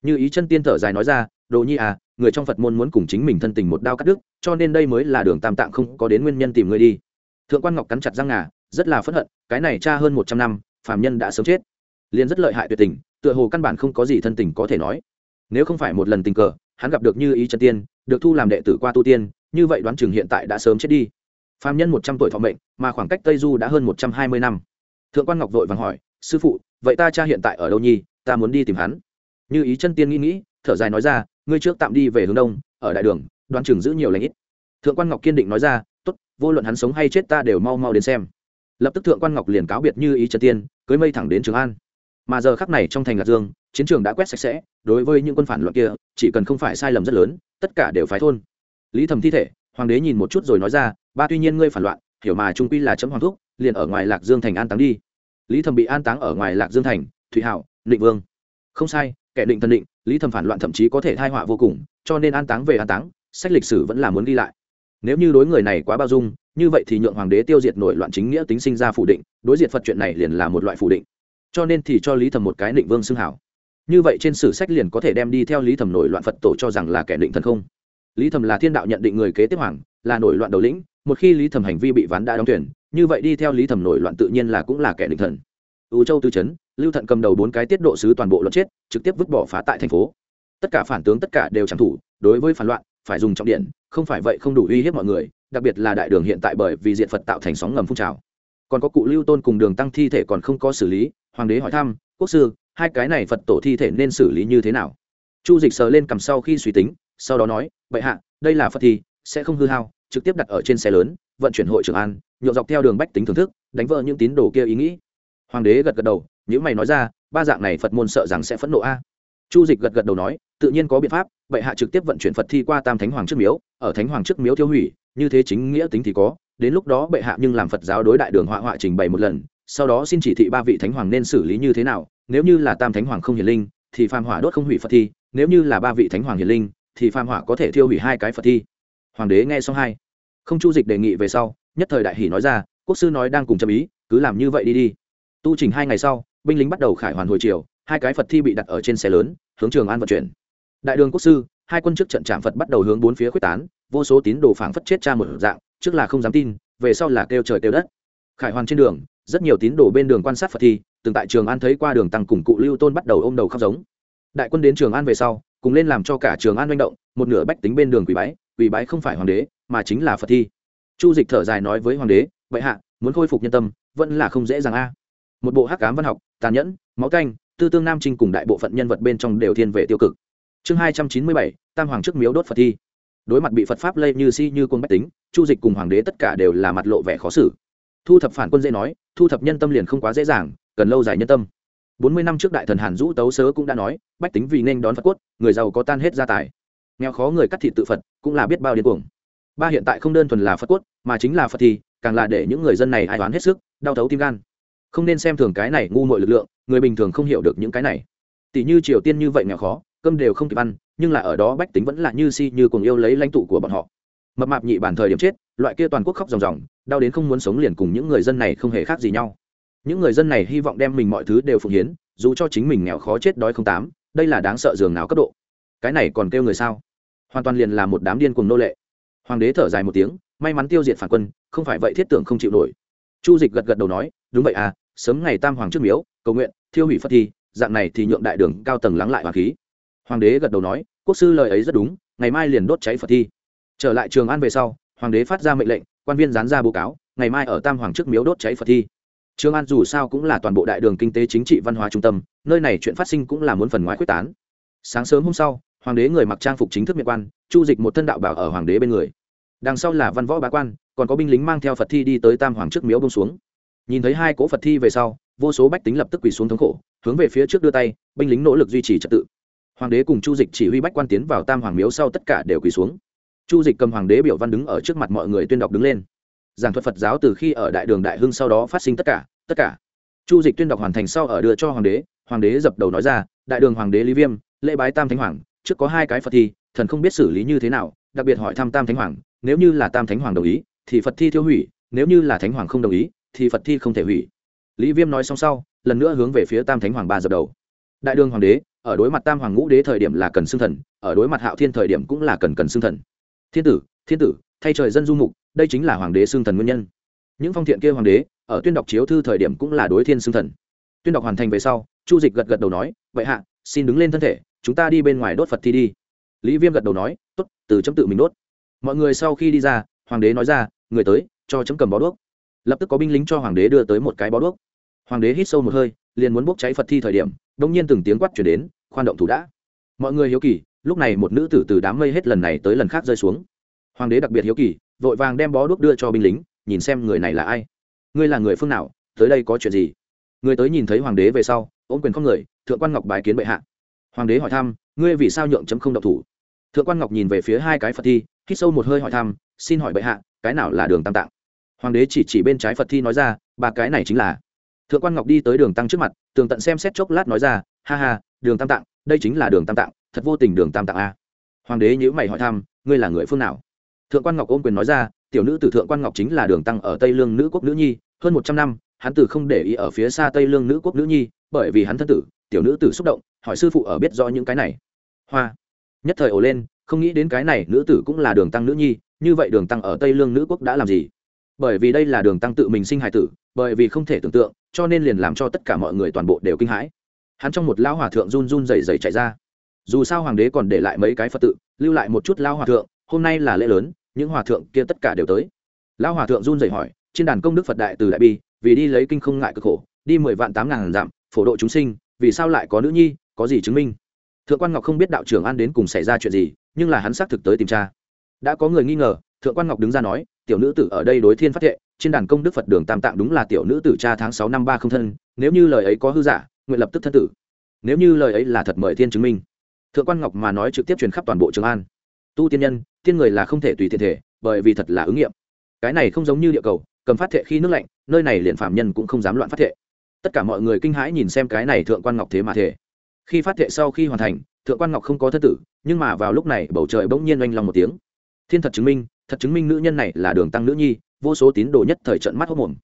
Như ý chân tiên thở dài nói ra, đồ nhi à người trong phật môn muốn cùng chính mình thân tình một đao cắt đứt, cho nên đây mới là đường tam tạng không có đến nguyên nhân tìm người đi. Thượng quan ngọc cắn chặt răng ngà, rất là phẫn hận, cái này cha hơn một trăm năm phàm nhân đã sớm chết. Liền rất lợi hại tuyệt tình, tựa hồ căn bản không có gì thân tình có thể nói. Nếu không phải một lần tình cờ, hắn gặp được như ý chân tiên, được thu làm đệ tử qua tu tiên, như vậy đoán chừng hiện tại đã sớm chết đi. Phàm nhân một trăm tuổi thọ mệnh, mà khoảng cách tây du đã hơn một trăm hai mươi năm. Thượng quan ngọc vội vàng hỏi, sư phụ, vậy ta cha hiện tại ở đâu nhi? Ta muốn đi tìm hắn. Như ý chân tiên nghĩ nghĩ, thở dài nói ra, ngươi trước tạm đi về hướng đông, ở đại đường, đoán chừng giữ nhiều lãnh ít. Thượng quan ngọc kiên định nói ra, tốt, vô luận hắn sống hay chết ta đều mau mau đến xem lập tức thượng quan ngọc liền cáo biệt như ý trần tiên cưới mây thẳng đến trường an mà giờ khắc này trong thành lạc dương chiến trường đã quét sạch sẽ đối với những quân phản loạn kia chỉ cần không phải sai lầm rất lớn tất cả đều phái thôn lý thầm thi thể hoàng đế nhìn một chút rồi nói ra ba tuy nhiên ngươi phản loạn hiểu mà trung quy là chấm hoàng thúc liền ở ngoài lạc dương thành an táng đi lý thầm bị an táng ở ngoài lạc dương thành thụy hảo định vương không sai kẻ định thần định lý thầm phản loạn thậm chí có thể thai họa vô cùng cho nên an táng về an táng sách lịch sử vẫn là muốn ghi lại nếu như đối người này quá bao dung, như vậy thì nhượng hoàng đế tiêu diệt nổi loạn chính nghĩa tính sinh ra phủ định, đối diệt phật chuyện này liền là một loại phủ định. Cho nên thì cho lý thầm một cái định vương xưng hảo. Như vậy trên sử sách liền có thể đem đi theo lý thẩm nổi loạn phật tổ cho rằng là kẻ định thần không? Lý thẩm là thiên đạo nhận định người kế tiếp hoàng, là nổi loạn đầu lĩnh, một khi lý thẩm hành vi bị ván đã đóng tuyển, như vậy đi theo lý thẩm nổi loạn tự nhiên là cũng là kẻ định thần. Ưu châu tư chấn, lưu thận cầm đầu bốn cái tiết độ sứ toàn bộ luận chết, trực tiếp vứt bỏ phá tại thành phố. Tất cả phản tướng tất cả đều chẳng thủ, đối với phản loạn, phải dùng trọng điện không phải vậy không đủ uy hiếp mọi người, đặc biệt là đại đường hiện tại bởi vì diện phật tạo thành sóng ngầm phun trào. Còn có cụ lưu tôn cùng đường tăng thi thể còn không có xử lý, hoàng đế hỏi thăm, quốc sư, hai cái này phật tổ thi thể nên xử lý như thế nào? Chu dịch sờ lên cầm sau khi suy tính, sau đó nói vậy hạ, đây là phật thi sẽ không hư hao, trực tiếp đặt ở trên xe lớn, vận chuyển hội trường an, nhộn dọc theo đường bách tính thưởng thức, đánh vỡ những tín đồ kia ý nghĩ. Hoàng đế gật gật đầu những mày nói ra, ba dạng này phật môn sợ rằng sẽ phẫn nộ a chu dịch gật gật đầu nói, tự nhiên có biện pháp vậy hạ trực tiếp vận chuyển phật thi qua tam thánh hoàng trước miếu, ở thánh hoàng trước miếu tiêu hủy, như thế chính nghĩa tính thì có, đến lúc đó bệ hạ nhưng làm phật giáo đối đại đường họa họa trình bày một lần, sau đó xin chỉ thị ba vị thánh hoàng nên xử lý như thế nào, nếu như là tam thánh hoàng không hiền linh, thì phàm hỏa đốt không hủy phật thi, nếu như là ba vị thánh hoàng hiền linh, thì phàm hỏa có thể thiêu hủy hai cái phật thi. Hoàng đế nghe xong hai không chu dịch đề nghị về sau, nhất thời đại hỷ nói ra, quốc sư nói đang cùng chậm ý, cứ làm như vậy đi đi. Tu trình hai ngày sau, binh lính bắt đầu khải hoàn hồi chiều hai cái phật thi bị đặt ở trên xe lớn, hướng trường an vận chuyển. Đại đường quốc sư, hai quân trước trận trạm phật bắt đầu hướng bốn phía quyết tán, vô số tín đồ phảng phất chết cha một dạng, trước là không dám tin, về sau là kêu trời kêu đất. Khải hoàn trên đường, rất nhiều tín đồ bên đường quan sát phật thi, từng tại trường an thấy qua đường tăng cùng cụ lưu tôn bắt đầu ôm đầu khóc giống. Đại quân đến trường an về sau, cùng lên làm cho cả trường an manh động, một nửa bách tính bên đường quỷ bái quỷ bái không phải hoàng đế, mà chính là phật thi. Chu dịch thở dài nói với hoàng đế vậy hạ, muốn khôi phục nhân tâm, vẫn là không dễ dàng a. Một bộ hắc cám văn học, tàn nhẫn, máu canh tư tương nam trinh cùng đại bộ phận nhân vật bên trong đều thiên về tiêu cực. Chương hai trăm chín mươi bảy tam hoàng trước miếu đốt phật thi. Đối mặt bị phật pháp lây như si như quân bách tính chu dịch cùng hoàng đế tất cả đều là mặt lộ vẻ khó xử. Thu thập phản quân dễ nói thu thập nhân tâm liền không quá dễ dàng cần lâu dài nhân tâm. Bốn mươi năm trước đại thần hàn dũ tấu sớ cũng đã nói bách tính vì nên đón phật quất người giàu có tan hết gia tài. Nghèo khó người cắt thịt tự phật cũng là biết bao điên cuồng. Ba hiện tại không đơn thuần là phật quất mà chính là phật thi, càng là để những người dân này ai đoán hết sức đau thấu tim gan không nên xem thường cái này ngu muội lực lượng, người bình thường không hiểu được những cái này. Tỷ như triều tiên như vậy nghèo khó, cơm đều không kịp ăn, nhưng là ở đó bách tính vẫn là như si như cùng yêu lấy lãnh tụ của bọn họ. Mập mạp nhị bản thời điểm chết, loại kia toàn quốc khóc ròng ròng, đau đến không muốn sống liền cùng những người dân này không hề khác gì nhau. Những người dân này hy vọng đem mình mọi thứ đều phụng hiến, dù cho chính mình nghèo khó chết đói không tám, đây là đáng sợ dường nào cấp độ. Cái này còn kêu người sao? Hoàn toàn liền là một đám điên cùng nô lệ. Hoàng đế thở dài một tiếng, may mắn tiêu diệt phản quân, không phải vậy thiết tưởng không chịu nổi. Chu dịch gật gật đầu nói, đúng vậy à sớm ngày tam hoàng trước miếu, cầu nguyện, thiêu hủy phật thi, dạng này thì nhượng đại đường cao tầng lắng lại hoàng khí. Hoàng đế gật đầu nói, quốc sư lời ấy rất đúng, ngày mai liền đốt cháy phật thi. Trở lại trường an về sau, hoàng đế phát ra mệnh lệnh, quan viên dán ra báo cáo, ngày mai ở tam hoàng trước miếu đốt cháy phật thi. Trường an dù sao cũng là toàn bộ đại đường kinh tế chính trị văn hóa trung tâm, nơi này chuyện phát sinh cũng là muốn phần ngoại quyết tán. Sáng sớm hôm sau, hoàng đế người mặc trang phục chính thức miệng quan, chu dịch một thân đạo bảo ở hoàng đế bên người. Đằng sau là văn võ bá quan, còn có binh lính mang theo phật thi đi tới tam hoàng trước miếu bông xuống nhìn thấy hai cỗ phật thi về sau, vô số bách tính lập tức quỳ xuống thống khổ, hướng về phía trước đưa tay, binh lính nỗ lực duy trì trật tự. Hoàng đế cùng chu dịch chỉ huy bách quan tiến vào tam hoàng miếu sau tất cả đều quỳ xuống. Chu dịch cầm hoàng đế biểu văn đứng ở trước mặt mọi người tuyên đọc đứng lên. Giảng thuật phật giáo từ khi ở đại đường đại hưng sau đó phát sinh tất cả tất cả. Chu dịch tuyên đọc hoàn thành sau ở đưa cho hoàng đế hoàng đế dập đầu nói ra, đại đường hoàng đế lý viêm, lễ bái tam thánh hoàng, trước có hai cái phật thi, thần không biết xử lý như thế nào, đặc biệt hỏi thăm tam thánh hoàng, nếu như là tam thánh hoàng đồng ý, thì phật thi tiêu hủy, nếu như là thánh hoàng không đồng ý thì phật thi không thể hủy. Lý viêm nói xong sau, lần nữa hướng về phía tam thánh hoàng ba dập đầu. Đại đường hoàng đế, ở đối mặt tam hoàng ngũ đế thời điểm là cần xưng thần, ở đối mặt hạo thiên thời điểm cũng là cần cần xưng thần. Thiên tử thiên tử, thay trời dân du mục, đây chính là hoàng đế xưng thần nguyên nhân. Những phong thiện kia hoàng đế, ở tuyên đọc chiếu thư thời điểm cũng là đối thiên xưng thần. Tuyên đọc hoàn thành về sau, chu dịch gật gật đầu nói, vậy hạ, xin đứng lên thân thể, chúng ta đi bên ngoài đốt phật thi đi. Lý viêm gật đầu nói t ố t từ chấm tự mình đốt. Mọi người sau khi đi ra, hoàng đế nói ra, người tới, cho chấm cầm bó đuốc lập tức có binh lính cho hoàng đế đưa tới một cái bó đuốc. Hoàng đế hít sâu một hơi, liền muốn bốc cháy phật thi thời điểm đông nhiên từng tiếng quát chuyển đến, khoan động thủ đã. Mọi người hiếu kỳ, lúc này một nữ tử từ đám mây hết lần này tới lần khác rơi xuống. Hoàng đế đặc biệt hiếu kỳ, vội vàng đem bó đuốc đưa cho binh lính, nhìn xem người này là ai. Ngươi là người phương nào, tới đây có chuyện gì? Người tới nhìn thấy hoàng đế về sau, ôm quyền không người, thượng quan ngọc bài kiến bệ hạ. Hoàng đế hỏi thăm, ngươi vì sao nhượng chấm không độc thủ? Thượng quan ngọc nhìn về phía hai cái phật thi, hít sâu một hơi hỏi thăm, xin hỏi bệ hạ, cái nào là đường tam tạng? Hoàng đế chỉ chỉ bên trái phật thi nói ra, ba cái này chính là. Thượng quan ngọc đi tới đường tăng trước mặt, tường tận xem xét chốc lát nói ra, ha ha, đường tam tạng, đây chính là đường tam tạng, thật vô tình đường tam tạng a. Hoàng đế nhữ mày hỏi thăm, ngươi là người phương nào? Thượng quan ngọc ôm quyền nói ra, tiểu nữ từ thượng quan ngọc chính là đường tăng ở tây lương nữ quốc nữ nhi, hơn một trăm năm, hắn từ không để ý ở phía xa tây lương nữ quốc nữ nhi, bởi vì hắn thân tử, tiểu nữ tử xúc động, hỏi sư phụ ở biết rõ những cái này. Hoa. Nhất thời ồ lên, không nghĩ đến cái này nữ tử cũng là đường tăng nữ nhi, như vậy đường tăng ở tây lương nữ quốc đã làm gì? Bởi vì đây là đường tăng tự mình sinh hài tử, bởi vì không thể tưởng tượng, cho nên liền làm cho tất cả mọi người toàn bộ đều kinh hãi. Hắn trong một lao hòa thượng run run rẩy rẩy chạy ra. Dù sao hoàng đế còn để lại mấy cái phật tự, lưu lại một chút lao hòa thượng, hôm nay là lễ lớn, những hòa thượng kia tất cả đều tới. Lao hòa thượng run rẩy hỏi, trên đàn công đức phật đại từ đại bi, vì đi lấy kinh không ngại cực khổ, đi mười vạn tám ngàn dặm, phổ độ chúng sinh, vì sao lại có nữ nhi, có gì chứng minh? Thượng quan ngọc không biết đạo trưởng an đến cùng xảy ra chuyện gì, nhưng là hắn xác thực tới tìm cha. đã có người nghi ngờ, thượng quan ngọc đứng ra nói tiểu nữ tử ở đây đối thiên phát thệ, trên đàn công đức phật đường tam tạng đúng là tiểu nữ tử cha tháng sáu năm ba không thân, nếu như lời ấy có hư giả, nguyện lập tức thân tử. Nếu như lời ấy là thật mời thiên chứng minh. Thượng quan ngọc mà nói trực tiếp truyền khắp toàn bộ trường an. Tu tiên nhân, tiên người là không thể tùy thiện thể, bởi vì thật là ứng nghiệm. Cái này không giống như địa cầu, cầm phát thệ khi nước lạnh, nơi này liền phạm nhân cũng không dám loạn phát thệ. Tất cả mọi người kinh hãi nhìn xem cái này thượng quan ngọc thế mà thể. Khi phát thệ sau khi hoàn thành, thượng quan ngọc không có thân tử, nhưng mà vào lúc này bầu trời bỗng nhiên oanh lòng một tiếng. Thiên thật chứng minh thật chứng minh nữ nhân này là đường tăng nữ nhi, vô số tín đồ nhất thời trận mắt hốc mồm.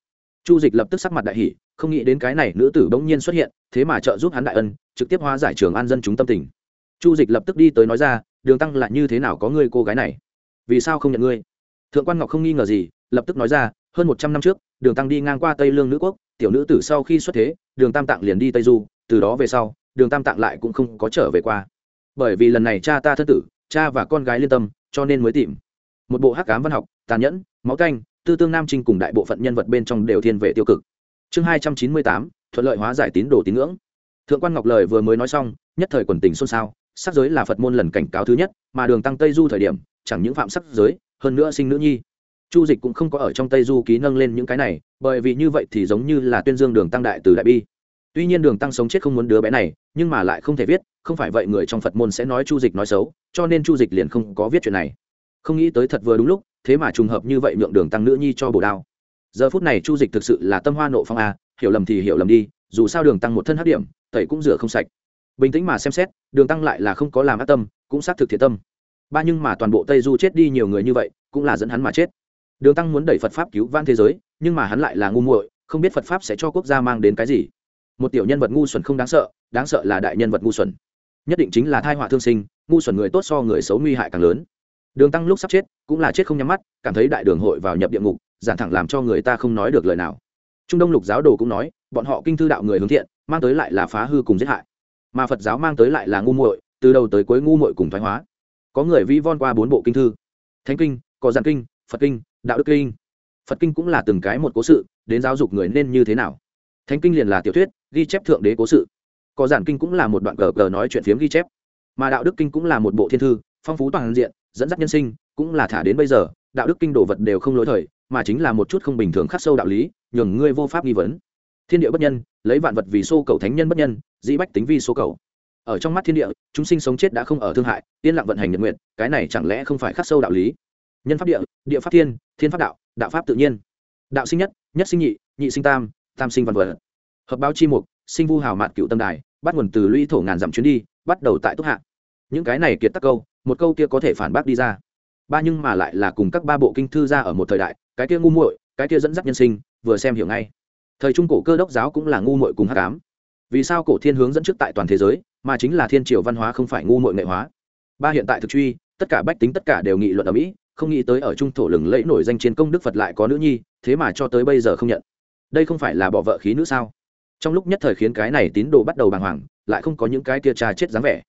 Chu dịch lập tức sắc mặt đại hỷ không nghĩ đến cái này nữ tử bỗng nhiên xuất hiện, thế mà trợ giúp hắn đại ân, trực tiếp hóa giải trường an dân chúng tâm tình. Chu dịch lập tức đi tới nói ra, đường tăng lại như thế nào có ngươi cô gái này? Vì sao không nhận ngươi? Thượng quan ngọc không nghi ngờ gì, lập tức nói ra, hơn một trăm năm trước, đường tăng đi ngang qua tây lương nữ quốc, tiểu nữ tử sau khi xuất thế, đường tam tạng liền đi tây du, từ đó về sau, đường tam tạng lại cũng không có trở về qua. Bởi vì lần này cha ta thân tử, cha và con gái liên tâm, cho nên mới tìm một bộ hắc cám văn học, tàn nhẫn, máu canh, tư tương nam trinh cùng đại bộ phận nhân vật bên trong đều thiên về tiêu cực. Chương hai trăm chín mươi tám, thuận lợi hóa giải tín đồ tín ngưỡng. Thượng quan ngọc lời vừa mới nói xong, nhất thời quần tình xôn xao, sắc giới là phật môn lần cảnh cáo thứ nhất, mà đường tăng tây du thời điểm, chẳng những phạm sắc giới, hơn nữa sinh nữ nhi. Chu dịch cũng không có ở trong tây du ký nâng lên những cái này, bởi vì như vậy thì giống như là tuyên dương đường tăng đại từ đại bi. Tuy nhiên đường tăng sống chết không muốn đứa bé này, nhưng mà lại không thể viết, không phải vậy người trong phật môn sẽ nói chu dịch nói xấu, cho nên chu dịch liền không có viết chuyện này không nghĩ tới thật vừa đúng lúc, thế mà trùng hợp như vậy nhượng đường tăng nữ nhi cho bồ đao. Giờ phút này chu dịch thực sự là tâm hoa nộ phong a, hiểu lầm thì hiểu lầm đi, dù sao đường tăng một thân hát điểm, tẩy cũng rửa không sạch. Bình tĩnh mà xem xét, đường tăng lại là không có làm ác tâm, cũng xác thực thiệt tâm. Ba nhưng mà toàn bộ tây du chết đi nhiều người như vậy, cũng là dẫn hắn mà chết. Đường tăng muốn đẩy phật pháp cứu van thế giới, nhưng mà hắn lại là ngu muội, không biết phật pháp sẽ cho quốc gia mang đến cái gì. Một tiểu nhân vật ngu xuẩn không đáng sợ đáng sợ là đại nhân vật ngu xuẩn. Nhất định chính là thai họa thương sinh, ngu xuẩn người tốt so người xấu nguy hại càng lớn đường tăng lúc sắp chết, cũng là chết không nhắm mắt, cảm thấy đại đường hội vào nhập địa ngục, giản thẳng làm cho người ta không nói được lời nào. Trung đông lục giáo đồ cũng nói, bọn họ kinh thư đạo người hướng thiện, mang tới lại là phá hư cùng giết hại. Mà phật giáo mang tới lại là ngu muội, từ đầu tới cuối ngu muội cùng thoái hóa. Có người vi von qua bốn bộ kinh thư. Thánh kinh, có giản kinh, phật kinh, đạo đức kinh. Phật kinh cũng là từng cái một cố sự, đến giáo dục người nên như thế nào. Thánh kinh liền là tiểu thuyết, ghi chép thượng đế cố sự. Có giản kinh cũng là một đoạn cờ cờ nói chuyện phiếm ghi chép. Mà đạo đức kinh cũng là một bộ thiên thư, phong phú toàn diện dẫn dắt nhân sinh, cũng là thả đến bây giờ, đạo đức kinh đồ vật đều không lỗi thời, mà chính là một chút không bình thường khắc sâu đạo lý, nhường ngươi vô pháp nghi vấn. Thiên địa bất nhân, lấy vạn vật vì xô cầu thánh nhân bất nhân, dĩ bách tính vi số cầu. Ở trong mắt thiên địa, chúng sinh sống chết đã không ở thương hại, yên lặng vận hành nhật nguyện, cái này chẳng lẽ không phải khắc sâu đạo lý? Nhân pháp địa địa pháp thiên thiên pháp đạo đạo pháp tự nhiên. Đạo sinh nhất nhất sinh nhị nhị sinh tam tam sinh văn vật. Hợp báo chi mục, sinh vu hào mạt cựu tâm đài, bắt nguồn từ lũy thổ ngàn dặm chuyến đi, bắt đầu tại túc hạ. Những cái này kiệt tắc câu một câu kia có thể phản bác đi ra. Ba nhưng mà lại là cùng các ba bộ kinh thư ra ở một thời đại, cái kia ngu muội, cái kia dẫn dắt nhân sinh, vừa xem hiểu ngay. Thời trung cổ cơ đốc giáo cũng là ngu muội cùng hát cám vì sao cổ thiên hướng dẫn trước tại toàn thế giới, mà chính là thiên triều văn hóa không phải ngu muội nghệ hóa? Ba hiện tại thực truy, tất cả bách tính tất cả đều nghị luận ở mỹ, không nghĩ tới ở trung thổ lừng lẫy nổi danh chiến công đức phật lại có nữ nhi, thế mà cho tới bây giờ không nhận. Đây không phải là bỏ vợ khí nữ sao? Trong lúc nhất thời khiến cái này tín đồ bắt đầu bàng hoàng, lại không có những cái kia trà chết dáng vẻ.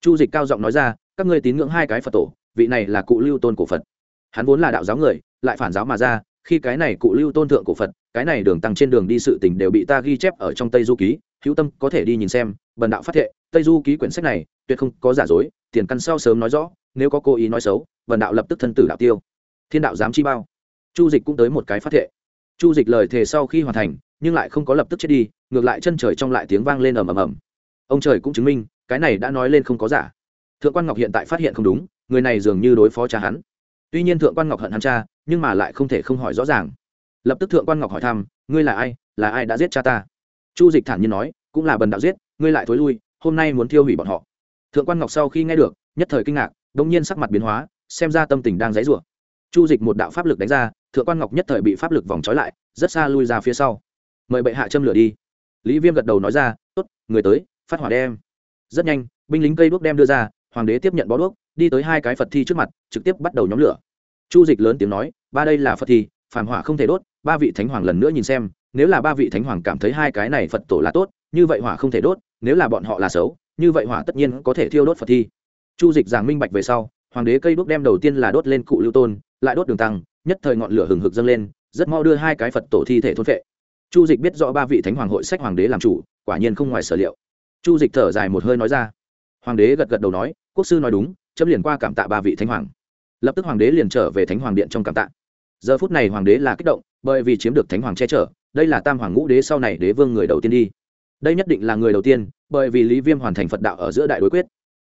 Chu dịch cao giọng nói ra các ngươi tín ngưỡng hai cái phật tổ, vị này là cụ lưu tôn cổ phật. Hắn vốn là đạo giáo người, lại phản giáo mà ra, khi cái này cụ lưu tôn thượng cổ phật, cái này đường tăng trên đường đi sự tình đều bị ta ghi chép ở trong tây du ký, hữu tâm có thể đi nhìn xem, bần đạo phát thệ, tây du ký quyển sách này, tuyệt không có giả dối, tiền căn sau sớm nói rõ, nếu có cố ý nói xấu, bần đạo lập tức thân tử đạo tiêu. Thiên đạo dám chi bao. Chu dịch cũng tới một cái phát thệ. Chu dịch lời thề sau khi hoàn thành, nhưng lại không có lập tức chết đi, ngược lại chân trời trong lại tiếng vang lên ầm ầm ầm. Ông trời cũng chứng minh, cái này đã nói lên không có giả thượng quan ngọc hiện tại phát hiện không đúng, người này dường như đối phó cha hắn. Tuy nhiên thượng quan ngọc hận hắn cha, nhưng mà lại không thể không hỏi rõ ràng. Lập tức thượng quan ngọc hỏi thăm, ngươi là ai? Là ai đã giết cha ta? Chu dịch thản nhiên nói, cũng là bần đạo giết, ngươi lại thối lui, hôm nay muốn tiêu hủy bọn họ. Thượng quan ngọc sau khi nghe được, nhất thời kinh ngạc đông nhiên sắc mặt biến hóa, xem ra tâm tình đang dãy rủa. Chu dịch một đạo pháp lực đánh ra, thượng quan ngọc nhất thời bị pháp lực vòng trói lại, rất xa lui ra phía sau. Mời bệ hạ châm lửa đi. Lý viêm gật đầu nói ra, tốt, người tới, phát hỏa đem. Rất nhanh, binh lính cây đuốc đem đưa ra hoàng đế tiếp nhận bó đuốc, đi tới hai cái phật thi trước mặt, trực tiếp bắt đầu nhóm lửa. Chu dịch lớn tiếng nói, ba đây là phật thi, phàm hỏa không thể đốt, ba vị thánh hoàng lần nữa nhìn xem, nếu là ba vị thánh hoàng cảm thấy hai cái này phật tổ là tốt, như vậy hỏa không thể đốt, nếu là bọn họ là xấu, như vậy hỏa tất nhiên có thể thiêu đốt phật thi. Chu dịch giảng minh bạch về sau, hoàng đế cây đuốc đem đầu tiên là đốt lên cụ lưu tôn, lại đốt đường tăng, nhất thời ngọn lửa hừng hực dâng lên, rất mau đưa hai cái phật tổ thi thể thôn vệ chu dịch biết rõ ba vị thánh hoàng hội sách hoàng đế làm chủ, quả nhiên không ngoài sở liệu. Chu dịch thở dài một hơi nói ra. Hoàng đế gật gật đầu nói quốc sư nói đúng, chấm liền qua cảm tạ ba vị thánh hoàng. Lập tức hoàng đế liền trở về thánh hoàng điện trong cảm tạ. Giờ phút này hoàng đế là kích động, bởi vì chiếm được thánh hoàng che chở, đây là tam hoàng ngũ đế sau này đế vương người đầu tiên đi. Đây nhất định là người đầu tiên, bởi vì lý viêm hoàn thành phật đạo ở giữa đại đối quyết.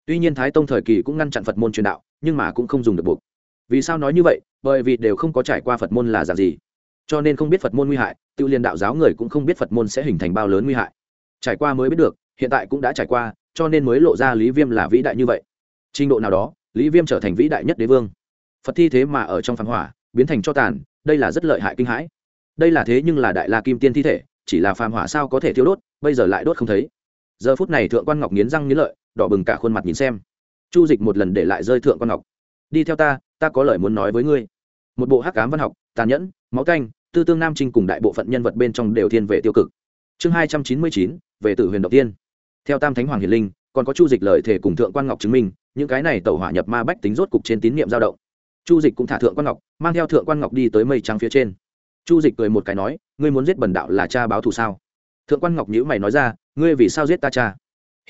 Tuy nhiên thái tông thời kỳ cũng ngăn chặn phật môn truyền đạo, nhưng mà cũng không dùng được buộc. Vì sao nói như vậy? Bởi vì đều không có trải qua phật môn là dạng gì. Cho nên không biết phật môn nguy hại, tự liên đạo giáo người cũng không biết phật môn sẽ hình thành bao lớn nguy hại. Trải qua mới biết được, hiện tại cũng đã trải qua, cho nên mới lộ ra lý viêm là vĩ đại như vậy trình độ nào đó, lý viêm trở thành vĩ đại nhất đế vương. Phật thi thế mà ở trong phản hỏa, biến thành cho tàn, đây là rất lợi hại kinh hãi. Đây là thế nhưng là đại la kim tiên thi thể, chỉ là phàm hỏa sao có thể thiêu đốt, bây giờ lại đốt không thấy. Giờ phút này thượng quan ngọc nghiến răng nghiến lợi, đỏ bừng cả khuôn mặt nhìn xem. Chu dịch một lần để lại rơi thượng quan ngọc. Đi theo ta ta có lời muốn nói với ngươi. Một bộ hắc cám văn học, tàn nhẫn, máu canh, tư tương nam trinh cùng đại bộ phận nhân vật bên trong đều thiên về tiêu cực. Chương hai trăm chín mươi chín, về tử huyền đầu tiên. Theo tam thánh hoàng hiền linh, còn có chu dịch lời thể cùng thượng quan ngọc chứng minh những cái này tẩu hỏa nhập ma bách tính rốt cục trên tín nhiệm dao động. Chu dịch cũng thả thượng quan ngọc, mang theo thượng quan ngọc đi tới mây trắng phía trên. Chu dịch cười một cái nói, ngươi muốn giết bần đạo là cha báo thù sao? Thượng quan ngọc nhữ mày nói ra, ngươi vì sao giết ta cha?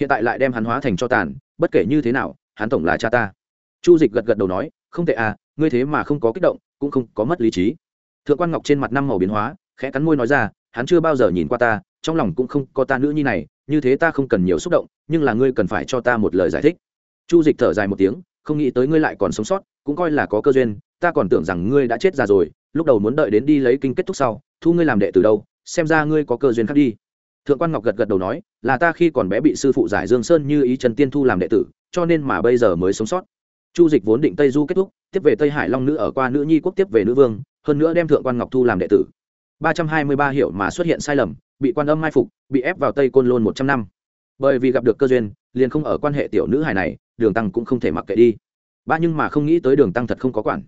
Hiện tại lại đem hắn hóa thành cho tàn, bất kể như thế nào, hắn tổng là cha ta. Chu dịch gật gật đầu nói, không tệ à ngươi thế mà không có kích động, cũng không có mất lý trí. Thượng quan ngọc trên mặt năm màu biến hóa, khẽ cắn môi nói ra, hắn chưa bao giờ nhìn qua ta, trong lòng cũng không có ta nữ nhi này, như thế ta không cần nhiều xúc động, nhưng là ngươi cần phải cho ta một lời giải thích chu dịch thở dài một tiếng, không nghĩ tới ngươi lại còn sống sót, cũng coi là có cơ duyên, ta còn tưởng rằng ngươi đã chết ra rồi, lúc đầu muốn đợi đến đi lấy kinh kết thúc sau, thu ngươi làm đệ từ đâu, xem ra ngươi có cơ duyên khác đi. Thượng quan ngọc gật gật đầu nói, là ta khi còn bé bị sư phụ giải dương sơn như ý trần tiên thu làm đệ tử, cho nên mà bây giờ mới sống sót. Chu dịch vốn định tây du kết thúc, tiếp về tây hải long nữ ở qua nữ nhi quốc, tiếp về nữ vương, hơn nữa đem thượng quan ngọc thu làm đệ tử. Ba trăm hai mươi ba hiệu mà xuất hiện sai lầm, bị quan âm mai phục, bị ép vào tây côn lôn một trăm năm bởi vì gặp được cơ duyên, liền không ở quan hệ tiểu nữ hài này, đường tăng cũng không thể mặc kệ đi. Ba nhưng mà không nghĩ tới đường tăng thật không có quản.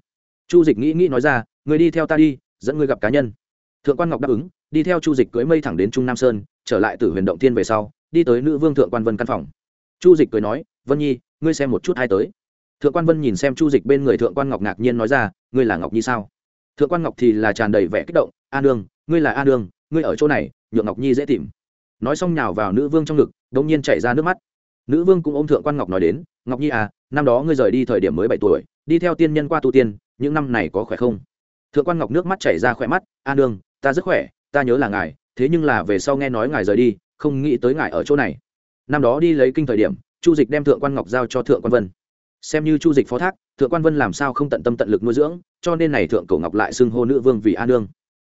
Chu dịch nghĩ nghĩ nói ra, người đi theo ta đi, dẫn người gặp cá nhân. Thượng quan ngọc đáp ứng, đi theo chu dịch cưới mây thẳng đến trung nam sơn, trở lại từ huyền động thiên về sau, đi tới nữ vương thượng quan vân căn phòng. Chu dịch cười nói, vân nhi, ngươi xem một chút hai tới. Thượng quan vân nhìn xem chu dịch bên người thượng quan ngọc ngạc nhiên nói ra, ngươi là ngọc nhi sao? Thượng quan ngọc thì là tràn đầy vẻ kích động, a nương, ngươi là a nương, ngươi ở chỗ này, nhượng ngọc nhi dễ tìm. Nói xong nhào vào nữ vương trong ngực đông nhiên chảy ra nước mắt. Nữ vương cũng ôm thượng quan ngọc nói đến, ngọc nhi à năm đó ngươi rời đi thời điểm mới bảy tuổi, đi theo tiên nhân qua tu tiên, những năm này có khỏe không? Thượng quan ngọc nước mắt chảy ra khỏe mắt, a nương, ta rất khỏe, ta nhớ là ngài, thế nhưng là về sau nghe nói ngài rời đi, không nghĩ tới ngài ở chỗ này. Năm đó đi lấy kinh thời điểm, chu dịch đem thượng quan ngọc giao cho thượng quan vân. Xem như chu dịch phó thác, thượng quan vân làm sao không tận tâm tận lực nuôi dưỡng, cho nên này thượng cổ ngọc lại xưng hô nữ vương vì a nương.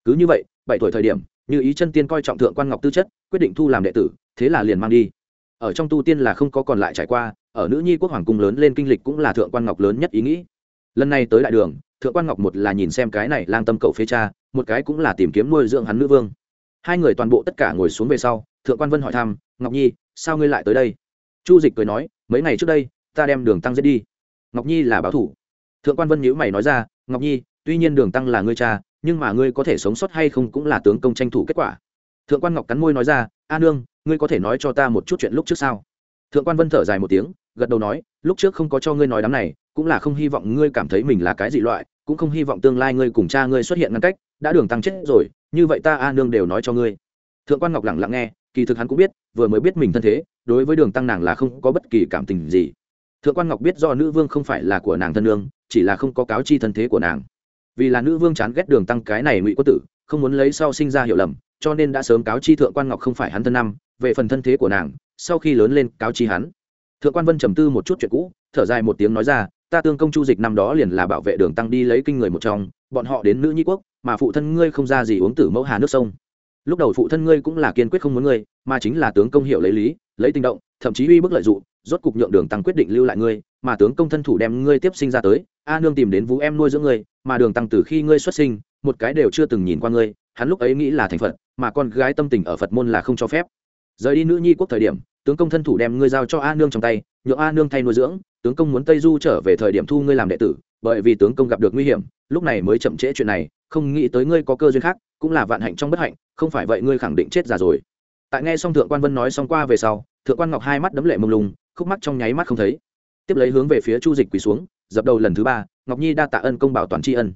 Cứ như vậy, bảy tuổi thời điểm, như ý chân tiên coi trọng thượng quan ngọc tư chất quyết định thu làm đệ tử, thế là liền mang đi. Ở trong tu tiên là không có còn lại trải qua, ở nữ nhi quốc hoàng cung lớn lên kinh lịch cũng là thượng quan ngọc lớn nhất ý nghĩ. Lần này tới đại đường, thượng quan ngọc một là nhìn xem cái này lang tâm cậu phế cha, một cái cũng là tìm kiếm nuôi dưỡng hắn nữ vương. Hai người toàn bộ tất cả ngồi xuống về sau, thượng quan vân hỏi thăm, ngọc nhi, sao ngươi lại tới đây? Chu dịch cười nói, mấy ngày trước đây, ta đem đường tăng giết đi. Ngọc nhi là báo thủ. Thượng quan vân nhữ mày nói ra, ngọc nhi, tuy nhiên đường tăng là ngươi cha, nhưng mà ngươi có thể sống sót hay không cũng là tướng công tranh thủ kết quả thượng quan ngọc cắn môi nói ra, a nương, ngươi có thể nói cho ta một chút chuyện lúc trước sao? Thượng quan vân thở dài một tiếng, gật đầu nói, lúc trước không có cho ngươi nói đám này, cũng là không hy vọng ngươi cảm thấy mình là cái dị loại, cũng không hy vọng tương lai ngươi cùng cha ngươi xuất hiện ngăn cách, đã đường tăng chết rồi, như vậy ta a nương đều nói cho ngươi. Thượng quan ngọc lẳng lặng nghe, kỳ thực hắn cũng biết, vừa mới biết mình thân thế, đối với đường tăng nàng là không có bất kỳ cảm tình gì. Thượng quan ngọc biết do nữ vương không phải là của nàng thân nương, chỉ là không có cáo chi thân thế của nàng. Vì là nữ vương chán ghét đường tăng cái này ngụy quân tử, không muốn lấy sau sinh ra hiểu lầm cho nên đã sớm cáo chi thượng quan ngọc không phải hắn thân năm, về phần thân thế của nàng, sau khi lớn lên cáo chi hắn. Thượng quan vân trầm tư một chút chuyện cũ, thở dài một tiếng nói ra, ta tương công chu dịch năm đó liền là bảo vệ đường tăng đi lấy kinh người một trong, bọn họ đến nữ nhi quốc, mà phụ thân ngươi không ra gì uống tử mẫu hà nước sông. Lúc đầu phụ thân ngươi cũng là kiên quyết không muốn ngươi, mà chính là tướng công hiệu lấy lý, lấy tinh động, thậm chí uy bức lợi dụng, rốt cục nhượng đường tăng quyết định lưu lại ngươi, mà tướng công thân thủ đem ngươi tiếp sinh ra tới, a nương tìm đến vũ em nuôi dưỡng ngươi, mà đường tăng từ khi ngươi xuất sinh, một cái đều chưa từng nhìn qua ngươi, hắn lúc ấy nghĩ là thành phật mà con gái tâm tình ở phật môn là không cho phép. Rời đi nữ nhi quốc thời điểm tướng công thân thủ đem ngươi giao cho a nương trong tay nhượng a nương thay nuôi dưỡng. Tướng công muốn tây du trở về thời điểm thu ngươi làm đệ tử bởi vì tướng công gặp được nguy hiểm lúc này mới chậm trễ chuyện này không nghĩ tới ngươi có cơ duyên khác cũng là vạn hạnh trong bất hạnh không phải vậy ngươi khẳng định chết già rồi. Tại nghe xong thượng quan vân nói xong qua về sau thượng quan ngọc hai mắt đấm lệ mông lùng, khúc mắt trong nháy mắt không thấy. Tiếp lấy hướng về phía chu dịch quỳ xuống dập đầu lần thứ ba ngọc nhi đa tạ ân công bảo toàn tri ân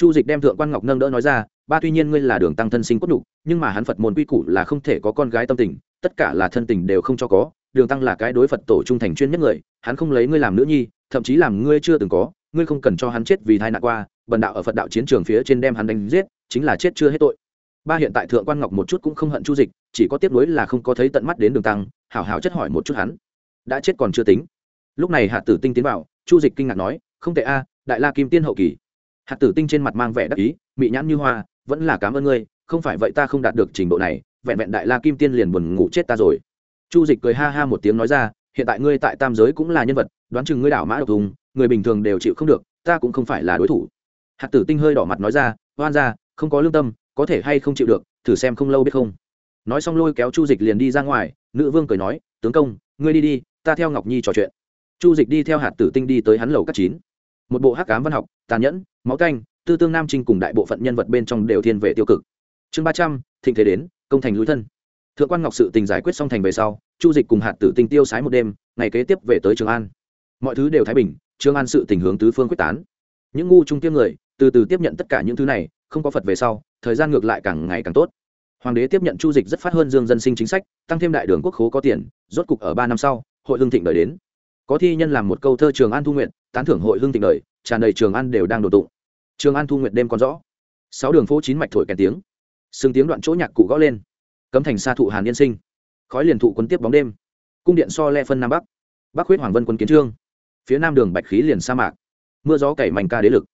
chu dịch đem thượng quan ngọc nâng đỡ nói ra, ba tuy nhiên ngươi là đường tăng thân sinh cốt nhục, nhưng mà hắn phật môn quy củ là không thể có con gái tâm tình, tất cả là thân tình đều không cho có. Đường tăng là cái đối phật tổ trung thành chuyên nhất người, hắn không lấy ngươi làm nữ nhi, thậm chí làm ngươi chưa từng có, ngươi không cần cho hắn chết vì tai nạn qua, bần đạo ở phật đạo chiến trường phía trên đem hắn đánh giết, chính là chết chưa hết tội. Ba hiện tại thượng quan ngọc một chút cũng không hận chu dịch, chỉ có tiếp nối là không có thấy tận mắt đến đường tăng, hảo hảo chất hỏi một chút hắn. Đã chết còn chưa tính. Lúc này hạ tử tinh tiến vào, chu dịch kinh ngạc nói, không tệ a, đại la kim tiên hậu kỳ hạt tử tinh trên mặt mang vẻ đắc ý, mị nhãn như hoa, vẫn là cảm ơn ngươi, không phải vậy ta không đạt được trình độ này, vẹn vẹn đại la kim tiên liền buồn ngủ chết ta rồi. Chu dịch cười ha ha một tiếng nói ra, hiện tại ngươi tại tam giới cũng là nhân vật, đoán chừng ngươi đảo mã độc thùng, người bình thường đều chịu không được, ta cũng không phải là đối thủ. Hạt tử tinh hơi đỏ mặt nói ra, oan ra không có lương tâm, có thể hay không chịu được, thử xem không lâu biết không. Nói xong lôi kéo chu dịch liền đi ra ngoài, nữ vương cười nói, tướng công, ngươi đi đi, ta theo ngọc nhi trò chuyện. Chu dịch đi theo hạt tử tinh đi tới hắn lầu các chín. Một bộ hắc cám văn học, tàn nhẫn máu canh, tư tương nam trinh cùng đại bộ phận nhân vật bên trong đều thiên về tiêu cực. Chương ba trăm, thịnh thế đến, công thành lũi thân. Thượng quan ngọc sự tình giải quyết xong thành về sau, chu dịch cùng hạt tử tinh tiêu sái một đêm, ngày kế tiếp về tới trường an. Mọi thứ đều thái bình, trường an sự tình hướng tứ phương quyết tán. Những ngu trung tiêm người, từ từ tiếp nhận tất cả những thứ này, không có phật về sau, thời gian ngược lại càng ngày càng tốt. Hoàng đế tiếp nhận chu dịch rất phát hơn dương dân sinh chính sách, tăng thêm đại đường quốc khố có tiền, rốt cục ở ba năm sau, hội hương thịnh đời đến. Có thi nhân làm một câu thơ trường an thu nguyện, tán thưởng hội hương thịnh đời tràn đầy trường an đều đang đổ tụng. Trường an thu nguyện đêm còn rõ. Sáu đường phố chín mạch thổi kèn tiếng. Sừng tiếng đoạn chỗ nhạc cụ gõ lên. Cấm thành xa thụ hàn yên sinh. Khói liền thụ quân tiếp bóng đêm. Cung điện so le phân nam bắc. Bắc huyết hoàng vân quân kiến trương. Phía nam đường bạch khí liền sa mạc. Mưa gió cày mảnh ca đế lực.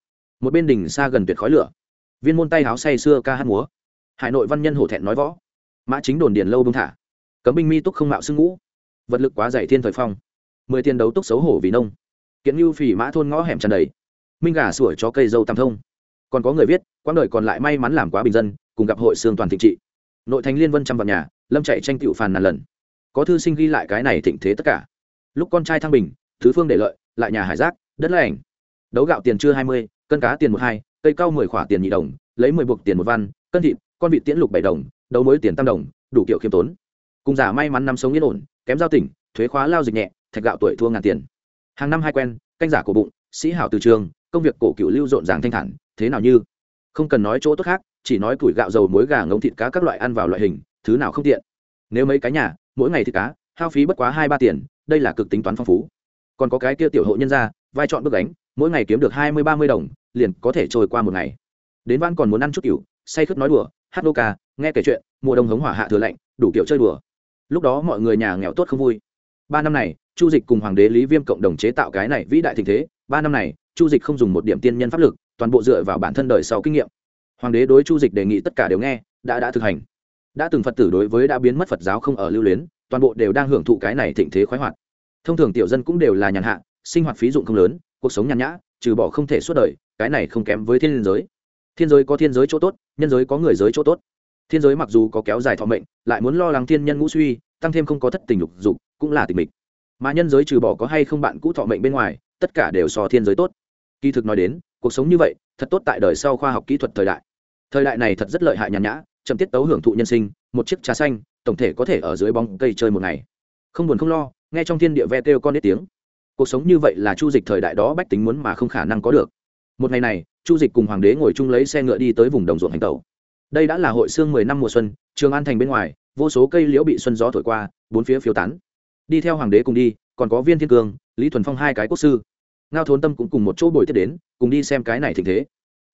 Một bên đỉnh xa gần tuyệt khói lửa. Viên môn tay háo say xưa ca hát múa. Hải nội văn nhân hổ thẹn nói võ. Mã chính đồn điền lâu bông thả. Cấm binh mi túc không mạo sưng ngũ. Vật lực quá dày thiên thời phong. Mười tiền đấu túc xấu hổ vì nông kiện như phỉ mã thôn ngõ hẻm tràn đầy. Minh gà sủa cho cây dâu tam thông. Còn có người viết, quãng đời còn lại may mắn làm quá bình dân, cùng gặp hội xương toàn thịnh trị. Nội thành liên vân trăm vạn nhà, lâm chạy tranh cựu phàn nàn lần. Có thư sinh ghi lại cái này thịnh thế tất cả. Lúc con trai thăng bình, thứ phương để lợi, lại nhà hải giác, đất lành. Đấu gạo tiền chưa hai mươi, cân cá tiền một hai, cây cao mười khỏa tiền nhị đồng, lấy mười buộc tiền một văn, cân thịt, con vịt tiễn lục bảy đồng, đấu mối tiền tam đồng, đủ kiểu khiêm tốn. Cùng giả may mắn năm sống yên ổn, kém giao tỉnh, thuế khóa lao dịch nhẹ, thạch gạo tuổi thua ngàn tiền hàng năm hai quen, canh giả cổ bụng, sĩ hảo từ trường, công việc cổ cựu lưu rộn ràng thanh thản, thế nào như? Không cần nói chỗ tốt khác, chỉ nói củi gạo dầu muối gà ngỗng thịt cá các loại ăn vào loại hình, thứ nào không tiện. Nếu mấy cái nhà, mỗi ngày thịt cá, hao phí bất quá hai ba tiền, đây là cực tính toán phong phú. Còn có cái kia tiểu hộ nhân ra vai chọn bức gánh mỗi ngày kiếm được hai mươi ba mươi đồng, liền có thể trôi qua một ngày. Đến văn còn muốn ăn chút kiểu say khướt nói đùa, hát nô ca, nghe kể chuyện, mùa đông hống hỏa hạ thừa lạnh, đủ kiểu chơi đùa. Lúc đó mọi người nhà nghèo tốt không vui. Ba năm này chu dịch cùng hoàng đế lý viêm cộng đồng chế tạo cái này vĩ đại tình thế, ba năm này, chu dịch không dùng một điểm tiên nhân pháp lực, toàn bộ dựa vào bản thân đời sau kinh nghiệm. Hoàng đế đối chu dịch đề nghị tất cả đều nghe, đã đã thực hành. Đã từng phật tử đối với đã biến mất phật giáo không ở lưu luyến, toàn bộ đều đang hưởng thụ cái này thịnh thế khoái hoạt. Thông thường tiểu dân cũng đều là nhàn hạ, sinh hoạt phí dụng không lớn, cuộc sống nhàn nhã, trừ bỏ không thể suốt đời, cái này không kém với thiên giới. Thiên giới có thiên giới chỗ tốt, nhân giới có người giới chỗ tốt. Thiên giới mặc dù có kéo dài thọ mệnh, lại muốn lo lắng thiên nhân ngũ suy, tăng thêm không có thất tình lục dục, cũng là tình mịch mà nhân giới trừ bỏ có hay không bạn cũ thọ mệnh bên ngoài, tất cả đều so thiên giới tốt. Kỳ thực nói đến, cuộc sống như vậy, thật tốt tại đời sau khoa học kỹ thuật thời đại. Thời đại này thật rất lợi hại nhàn nhã, chậm tiết tấu hưởng thụ nhân sinh, một chiếc trà xanh, tổng thể có thể ở dưới bóng cây chơi một ngày. Không buồn không lo, nghe trong thiên địa ve kêu con ít tiếng. Cuộc sống như vậy là chu dịch thời đại đó bách tính muốn mà không khả năng có được. Một ngày này, chu dịch cùng hoàng đế ngồi chung lấy xe ngựa đi tới vùng đồng ruộng hành tàu đây đã là hội xương mười năm mùa xuân, trường an thành bên ngoài, vô số cây liễu bị xuân gió thổi qua, bốn phía phiếu tán đi theo hoàng đế cùng đi, còn có viên thiên cương, lý thuần phong hai cái quốc sư. Ngao thốn tâm cũng cùng một chỗ bồi tiếp đến, cùng đi xem cái này thịnh thế.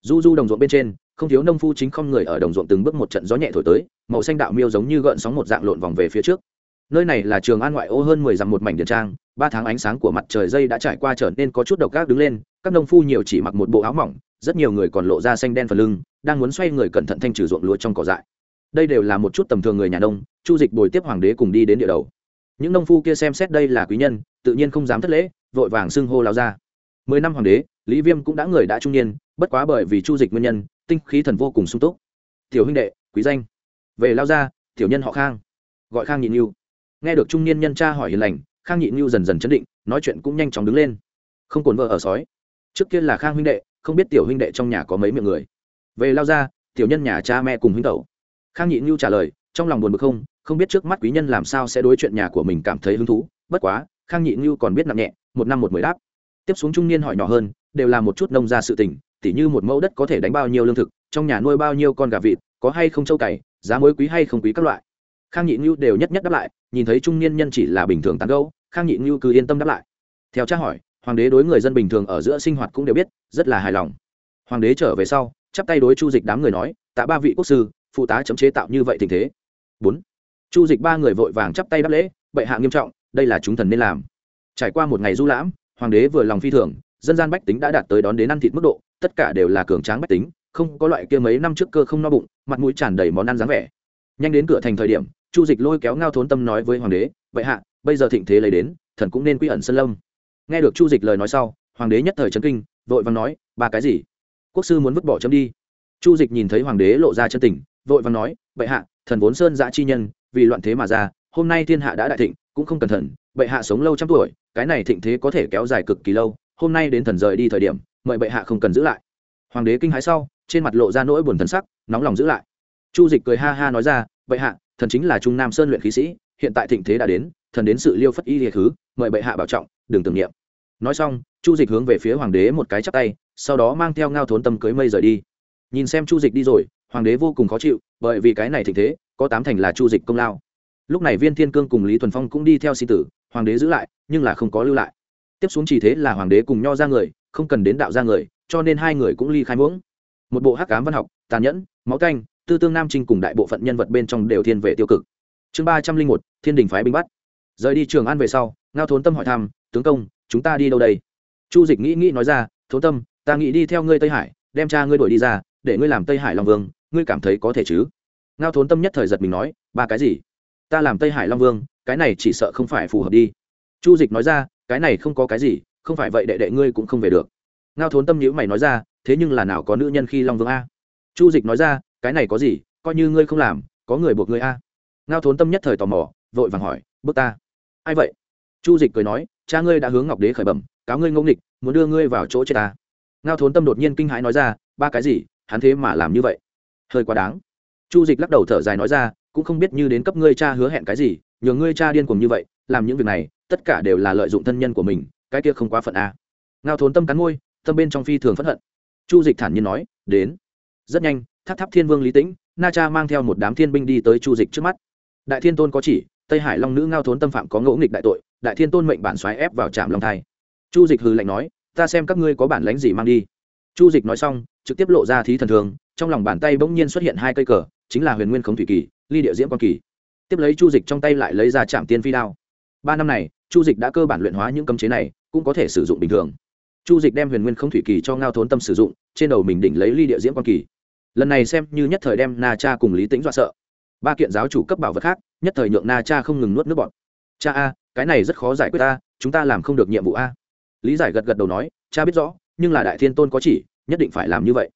Du du đồng ruộng bên trên, không thiếu nông phu chính không người ở đồng ruộng từng bước một trận gió nhẹ thổi tới, màu xanh đạo miêu giống như gợn sóng một dạng lộn vòng về phía trước. Nơi này là trường an ngoại ô hơn mười dặm một mảnh điện trang, ba tháng ánh sáng của mặt trời dây đã trải qua trở nên có chút độc gác đứng lên, các nông phu nhiều chỉ mặc một bộ áo mỏng, rất nhiều người còn lộ ra xanh đen phần lưng, đang muốn xoay người cẩn thận thanh trừ ruộng lúa trong cỏ dại. Đây đều là một chút tầm thường người nhà nông, chu dịch bồi tiếp hoàng đế cùng đi đến địa đầu những nông phu kia xem xét đây là quý nhân, tự nhiên không dám thất lễ, vội vàng xưng hô lao ra. Mười năm hoàng đế, lý viêm cũng đã người đã trung niên, bất quá bởi vì chu dịch nguyên nhân, tinh khí thần vô cùng sung túc. Tiểu huynh đệ, quý danh. Về lao ra, tiểu nhân họ khang. Gọi khang nhị nhu nghe được trung niên nhân cha hỏi hiền lành, khang nhị nhu dần dần chấn định, nói chuyện cũng nhanh chóng đứng lên. Không cồn vợ ở sói. Trước kia là khang huynh đệ, không biết tiểu huynh đệ trong nhà có mấy miệng người. Về lao ra, tiểu nhân nhà cha mẹ cùng huynh tẩu. Khang nhị nhu trả lời, trong lòng buồn bực không không biết trước mắt quý nhân làm sao sẽ đối chuyện nhà của mình cảm thấy hứng thú, bất quá, khang nhị ngưu còn biết nặng nhẹ, một năm một mười đáp. Tiếp xuống trung niên hỏi nhỏ hơn, đều là một chút nông ra sự tình, tỉ như một mẫu đất có thể đánh bao nhiêu lương thực, trong nhà nuôi bao nhiêu con gà vịt, có hay không trâu cày, giá mối quý hay không quý các loại. Khang nhị ngưu đều nhất nhất đáp lại, nhìn thấy trung niên nhân chỉ là bình thường tán gẫu, khang nhị ngưu cứ yên tâm đáp lại. Theo tra hỏi, hoàng đế đối người dân bình thường ở giữa sinh hoạt cũng đều biết, rất là hài lòng. Hoàng đế trở về sau, chắp tay đối chu dịch đám người nói, tạ ba vị quốc sư, phụ tá chấm chế tạo như vậy tình thế. Bốn chu dịch ba người vội vàng chắp tay đáp lễ, bệ hạ nghiêm trọng, đây là chúng thần nên làm. Trải qua một ngày du lãm, hoàng đế vừa lòng phi thường, dân gian bách tính đã đạt tới đón đến ăn thịt mức độ, tất cả đều là cường tráng bách tính, không có loại kia mấy năm trước cơ không no bụng, mặt mũi tràn đầy món ăn dáng vẻ. Nhanh đến cửa thành thời điểm, chu dịch lôi kéo ngao thốn tâm nói với hoàng đế, bệ hạ, bây giờ thịnh thế lấy đến, thần cũng nên quy ẩn sân lâm. Nghe được chu dịch lời nói sau, hoàng đế nhất thời trấn kinh, vội vàng nói, ba cái gì? Quốc sư muốn vứt bỏ chấm đi. Chu dịch nhìn thấy hoàng đế lộ ra chân tình, vội vàng nói, bệ hạ, thần vốn sơn giã chi nhân vì loạn thế mà ra, hôm nay thiên hạ đã đại thịnh, cũng không cẩn thận, bệ hạ sống lâu trăm tuổi, cái này thịnh thế có thể kéo dài cực kỳ lâu, hôm nay đến thần rời đi thời điểm, mời bệ hạ không cần giữ lại. Hoàng đế kinh hãi sau, trên mặt lộ ra nỗi buồn thần sắc, nóng lòng giữ lại. Chu dịch cười ha ha nói ra, bệ hạ, thần chính là trung nam sơn luyện khí sĩ, hiện tại thịnh thế đã đến, thần đến sự liêu phất y liệt thứ mời bệ hạ bảo trọng, đừng tưởng niệm. Nói xong, chu dịch hướng về phía hoàng đế một cái chắp tay, sau đó mang theo ngao thốn tâm cưới mây rời đi. Nhìn xem chu dịch đi rồi, hoàng đế vô cùng khó chịu, bởi vì cái này thịnh thế có tám thành là chu dịch công lao. Lúc này viên thiên cương cùng lý thuần phong cũng đi theo sinh tử, hoàng đế giữ lại, nhưng là không có lưu lại. Tiếp xuống chỉ thế là hoàng đế cùng nho ra người, không cần đến đạo ra người, cho nên hai người cũng ly khai muỗng. Một bộ hắc cám văn học, tàn nhẫn, máu canh, tư tương nam trinh cùng đại bộ phận nhân vật bên trong đều thiên về tiêu cực. Chương ba trăm linh một, thiên đình phái binh bắt. Rời đi trường an về sau, ngao thốn tâm hỏi thăm, tướng công, chúng ta đi đâu đây? Chu dịch nghĩ nghĩ nói ra, thốn tâm, ta nghĩ đi theo ngươi tây hải, đem cha ngươi đuổi đi ra, để ngươi làm tây hải long vương, ngươi cảm thấy có thể chứ? Ngao thốn tâm nhất thời giật mình nói, ba cái gì? Ta làm tây hải long vương, cái này chỉ sợ không phải phù hợp đi. Chu dịch nói ra, cái này không có cái gì, không phải vậy đệ đệ ngươi cũng không về được. Ngao thốn tâm nhữ mày nói ra, thế nhưng là nào có nữ nhân khi long vương a? Chu dịch nói ra, cái này có gì? Coi như ngươi không làm, có người buộc ngươi a? Ngao thốn tâm nhất thời tò mò, vội vàng hỏi, bước ta, ai vậy? Chu dịch cười nói, cha ngươi đã hướng ngọc đế khởi bẩm, cáo ngươi ngông nghịch, muốn đưa ngươi vào chỗ chết ta. Ngao thốn tâm đột nhiên kinh hãi nói ra, ba cái gì? Hắn thế mà làm như vậy? Hơi quá đáng chu dịch lắc đầu thở dài nói ra, cũng không biết như đến cấp ngươi cha hứa hẹn cái gì, nhờ ngươi cha điên cuồng như vậy, làm những việc này, tất cả đều là lợi dụng thân nhân của mình, cái kia không quá phận a. Ngao thốn tâm cắn môi, tâm bên trong phi thường phẫn hận. Chu dịch thản nhiên nói, đến. Rất nhanh, tháp tháp thiên vương lý tĩnh, na cha mang theo một đám thiên binh đi tới chu dịch trước mắt. Đại thiên tôn có chỉ, tây hải long nữ ngao thốn tâm phạm có ngẫu nghịch đại tội, đại thiên tôn mệnh bản xoáy ép vào trạm long thai. Chu dịch hừ lạnh nói, ta xem các ngươi có bản lánh gì mang đi. Chu dịch nói xong, trực tiếp lộ ra thí thần thường trong lòng bàn tay bỗng nhiên xuất hiện hai cây cờ, chính là huyền nguyên khống thủy kỳ, ly địa diễm quan kỳ. Tiếp lấy chu dịch trong tay lại lấy ra trạm tiên phi đao. Ba năm này, chu dịch đã cơ bản luyện hóa những cấm chế này, cũng có thể sử dụng bình thường. Chu dịch đem huyền nguyên không thủy kỳ cho ngao thốn tâm sử dụng, trên đầu mình đỉnh lấy ly địa diễm quan kỳ. Lần này xem như nhất thời đem na cha cùng lý tính dọa sợ. Ba kiện giáo chủ cấp bảo vật khác, nhất thời nhượng na cha không ngừng nuốt nước bọn cha a, cái này rất khó giải quyết ta, chúng ta làm không được nhiệm vụ a. Lý giải gật gật đầu nói, cha biết rõ, nhưng là đại thiên tôn có chỉ, nhất định phải làm như vậy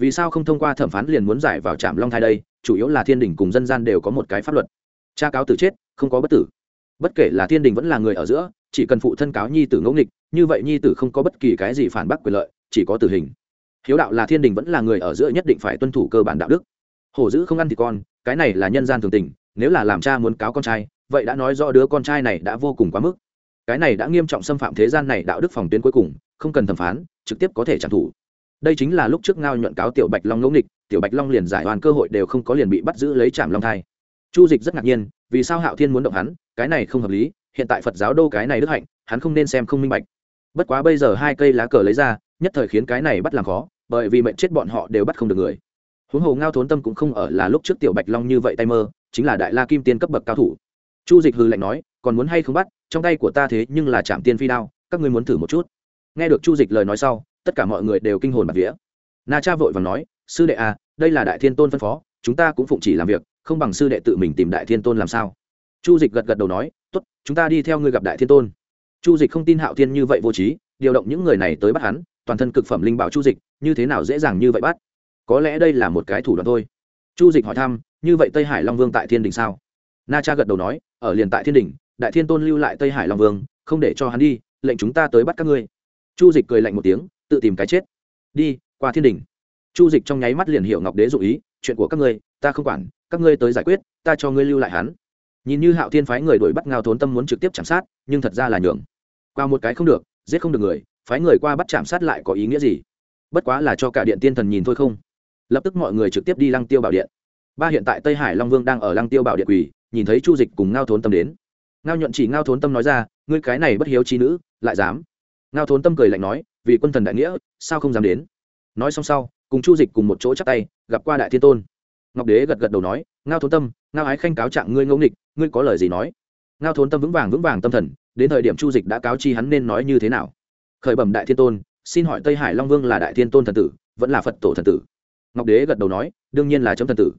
vì sao không thông qua thẩm phán liền muốn giải vào trạm long thai đây, chủ yếu là thiên đình cùng dân gian đều có một cái pháp luật. Cha cáo tử chết, không có bất tử. Bất kể là thiên đình vẫn là người ở giữa, chỉ cần phụ thân cáo nhi tử ngẫu nghịch, như vậy nhi tử không có bất kỳ cái gì phản bác quyền lợi, chỉ có tử hình. Hiếu đạo là thiên đình vẫn là người ở giữa nhất định phải tuân thủ cơ bản đạo đức. Hổ dữ không ăn thì con, cái này là nhân gian thường tình, nếu là làm cha muốn cáo con trai, vậy đã nói rõ đứa con trai này đã vô cùng quá mức. Cái này đã nghiêm trọng xâm phạm thế gian này đạo đức phòng tuyến cuối cùng, không cần thẩm phán, trực tiếp có thể trả thù đây chính là lúc trước ngao nhuận cáo tiểu bạch long ngẫu nghịch, tiểu bạch long liền giải hoàn cơ hội đều không có liền bị bắt giữ lấy trảm long thai. Chu dịch rất ngạc nhiên, vì sao hạo thiên muốn động hắn, cái này không hợp lý, hiện tại phật giáo đâu cái này đức hạnh, hắn không nên xem không minh bạch. Bất quá bây giờ hai cây lá cờ lấy ra, nhất thời khiến cái này bắt làm khó, bởi vì mệnh chết bọn họ đều bắt không được người. Huống hồ ngao thốn tâm cũng không ở là lúc trước tiểu bạch long như vậy tay mơ, chính là đại la kim tiên cấp bậc cao thủ. Chu dịch hư lạnh nói, còn muốn hay không bắt? Trong tay của ta thế nhưng là chạm tiên phi đao, các ngươi muốn thử một chút. Nghe được chu dịch lời nói sau tất cả mọi người đều kinh hồn bạt vía. Na cha vội và nói, sư đệ à đây là đại thiên tôn phân phó, chúng ta cũng phụng chỉ làm việc, không bằng sư đệ tự mình tìm đại thiên tôn làm sao? Chu dịch gật gật đầu nói, tốt, chúng ta đi theo ngươi gặp đại thiên tôn. Chu dịch không tin hạo thiên như vậy vô trí, điều động những người này tới bắt hắn, toàn thân cực phẩm linh bảo chu dịch, như thế nào dễ dàng như vậy bắt? Có lẽ đây là một cái thủ đoạn thôi. Chu dịch hỏi thăm, như vậy tây hải long vương tại thiên đình sao? Na cha gật đầu nói, ở liền tại thiên đình đại thiên tôn lưu lại tây hải long vương, không để cho hắn đi, lệnh chúng ta tới bắt các ngươi. Chu dịch cười lạnh một tiếng tự tìm cái chết. Đi, qua thiên đình. Chu dịch trong nháy mắt liền hiểu ngọc đế dụ ý, chuyện của các ngươi, ta không quản, các ngươi tới giải quyết, ta cho ngươi lưu lại hắn. Nhìn như hạo thiên phái người đuổi bắt ngao thốn tâm muốn trực tiếp chạm sát, nhưng thật ra là nhường qua một cái không được, giết không được người, phái người qua bắt chạm sát lại có ý nghĩa gì? Bất quá là cho cả điện tiên thần nhìn thôi không. Lập tức mọi người trực tiếp đi lăng tiêu bảo điện. Ba hiện tại tây hải long vương đang ở lăng tiêu bảo điện quỳ, nhìn thấy chu dịch cùng ngao thốn tâm đến. Ngao nhuận chỉ ngao thốn tâm nói ra, ngươi cái này bất hiếu trí nữ, lại dám ngao thốn tâm cười lạnh nói, vì quân thần đại nghĩa, sao không dám đến? Nói xong sau, cùng chu dịch cùng một chỗ chắc tay, gặp qua đại thiên tôn. Ngọc đế gật gật đầu nói, ngao thốn tâm, ngao ái khanh cáo trạng ngươi ngẫu nghịch, ngươi có lời gì nói? Ngao thốn tâm vững vàng vững vàng tâm thần, đến thời điểm chu dịch đã cáo chi hắn nên nói như thế nào? Khởi bẩm đại thiên tôn, xin hỏi tây hải long vương là đại thiên tôn thần tử, vẫn là phật tổ thần tử? Ngọc đế gật đầu nói, đương nhiên là chấm thần tử.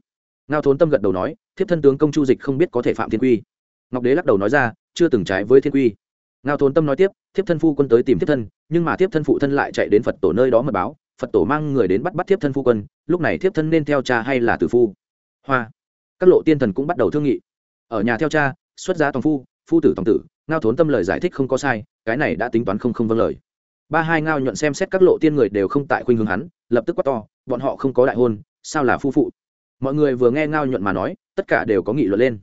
Ngao thốn tâm gật đầu nói, thiếp thân tướng công chu dịch không biết có thể phạm thiên quy. Ngọc đế lắc đầu nói ra, chưa từng trái với thiên quy ngao thốn tâm nói tiếp, thiếp thân phu quân tới tìm thiếp thân, nhưng mà thiếp thân phụ thân lại chạy đến phật tổ nơi đó mật báo, phật tổ mang người đến bắt bắt thiếp thân phu quân, lúc này thiếp thân nên theo cha hay là tử phu? Hoa. Các lộ tiên thần cũng bắt đầu thương nghị. Ở nhà theo cha, xuất giá toàn phu phu tử tòng tử, ngao thốn tâm lời giải thích không có sai, cái này đã tính toán không không vâng lời. Ba hai ngao nhuận xem xét các lộ tiên người đều không tại khuynh hướng hắn, lập tức quát to, bọn họ không có đại hôn, sao là phu phụ? Mọi người vừa nghe ngao nhuận mà nói, tất cả đều có nghị luận lên.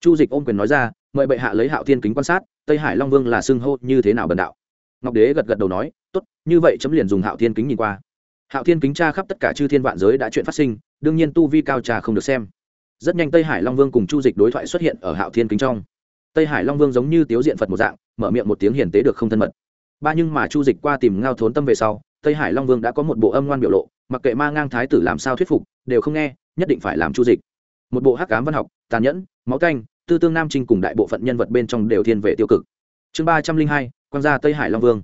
Chu dịch ôm quyền nói ra mời bệ hạ lấy hạo Thiên kính quan sát, tây hải long vương là xưng hô như thế nào bần đạo. Ngọc đế gật gật đầu nói, tốt, như vậy chấm liền dùng hạo thiên kính nhìn qua. Hạo thiên kính tra khắp tất cả chư thiên vạn giới đã chuyện phát sinh, đương nhiên tu vi cao trà không được xem. Rất nhanh tây hải long vương cùng chu dịch đối thoại xuất hiện ở hạo thiên kính trong. Tây hải long vương giống như tiếu diện phật một dạng, mở miệng một tiếng hiền tế được không thân mật. Ba nhưng mà chu dịch qua tìm ngao thốn tâm về sau, tây hải long vương đã có một bộ âm ngoan biểu lộ, mặc kệ ma ngang thái tử làm sao thuyết phục, đều không nghe, nhất định phải làm chu dịch. Một bộ hắc cám văn học, tàn nhẫn, máu canh tư tương nam trinh cùng đại bộ phận nhân vật bên trong đều thiên về tiêu cực. Chương ba trăm linh hai, quan gia tây hải long vương.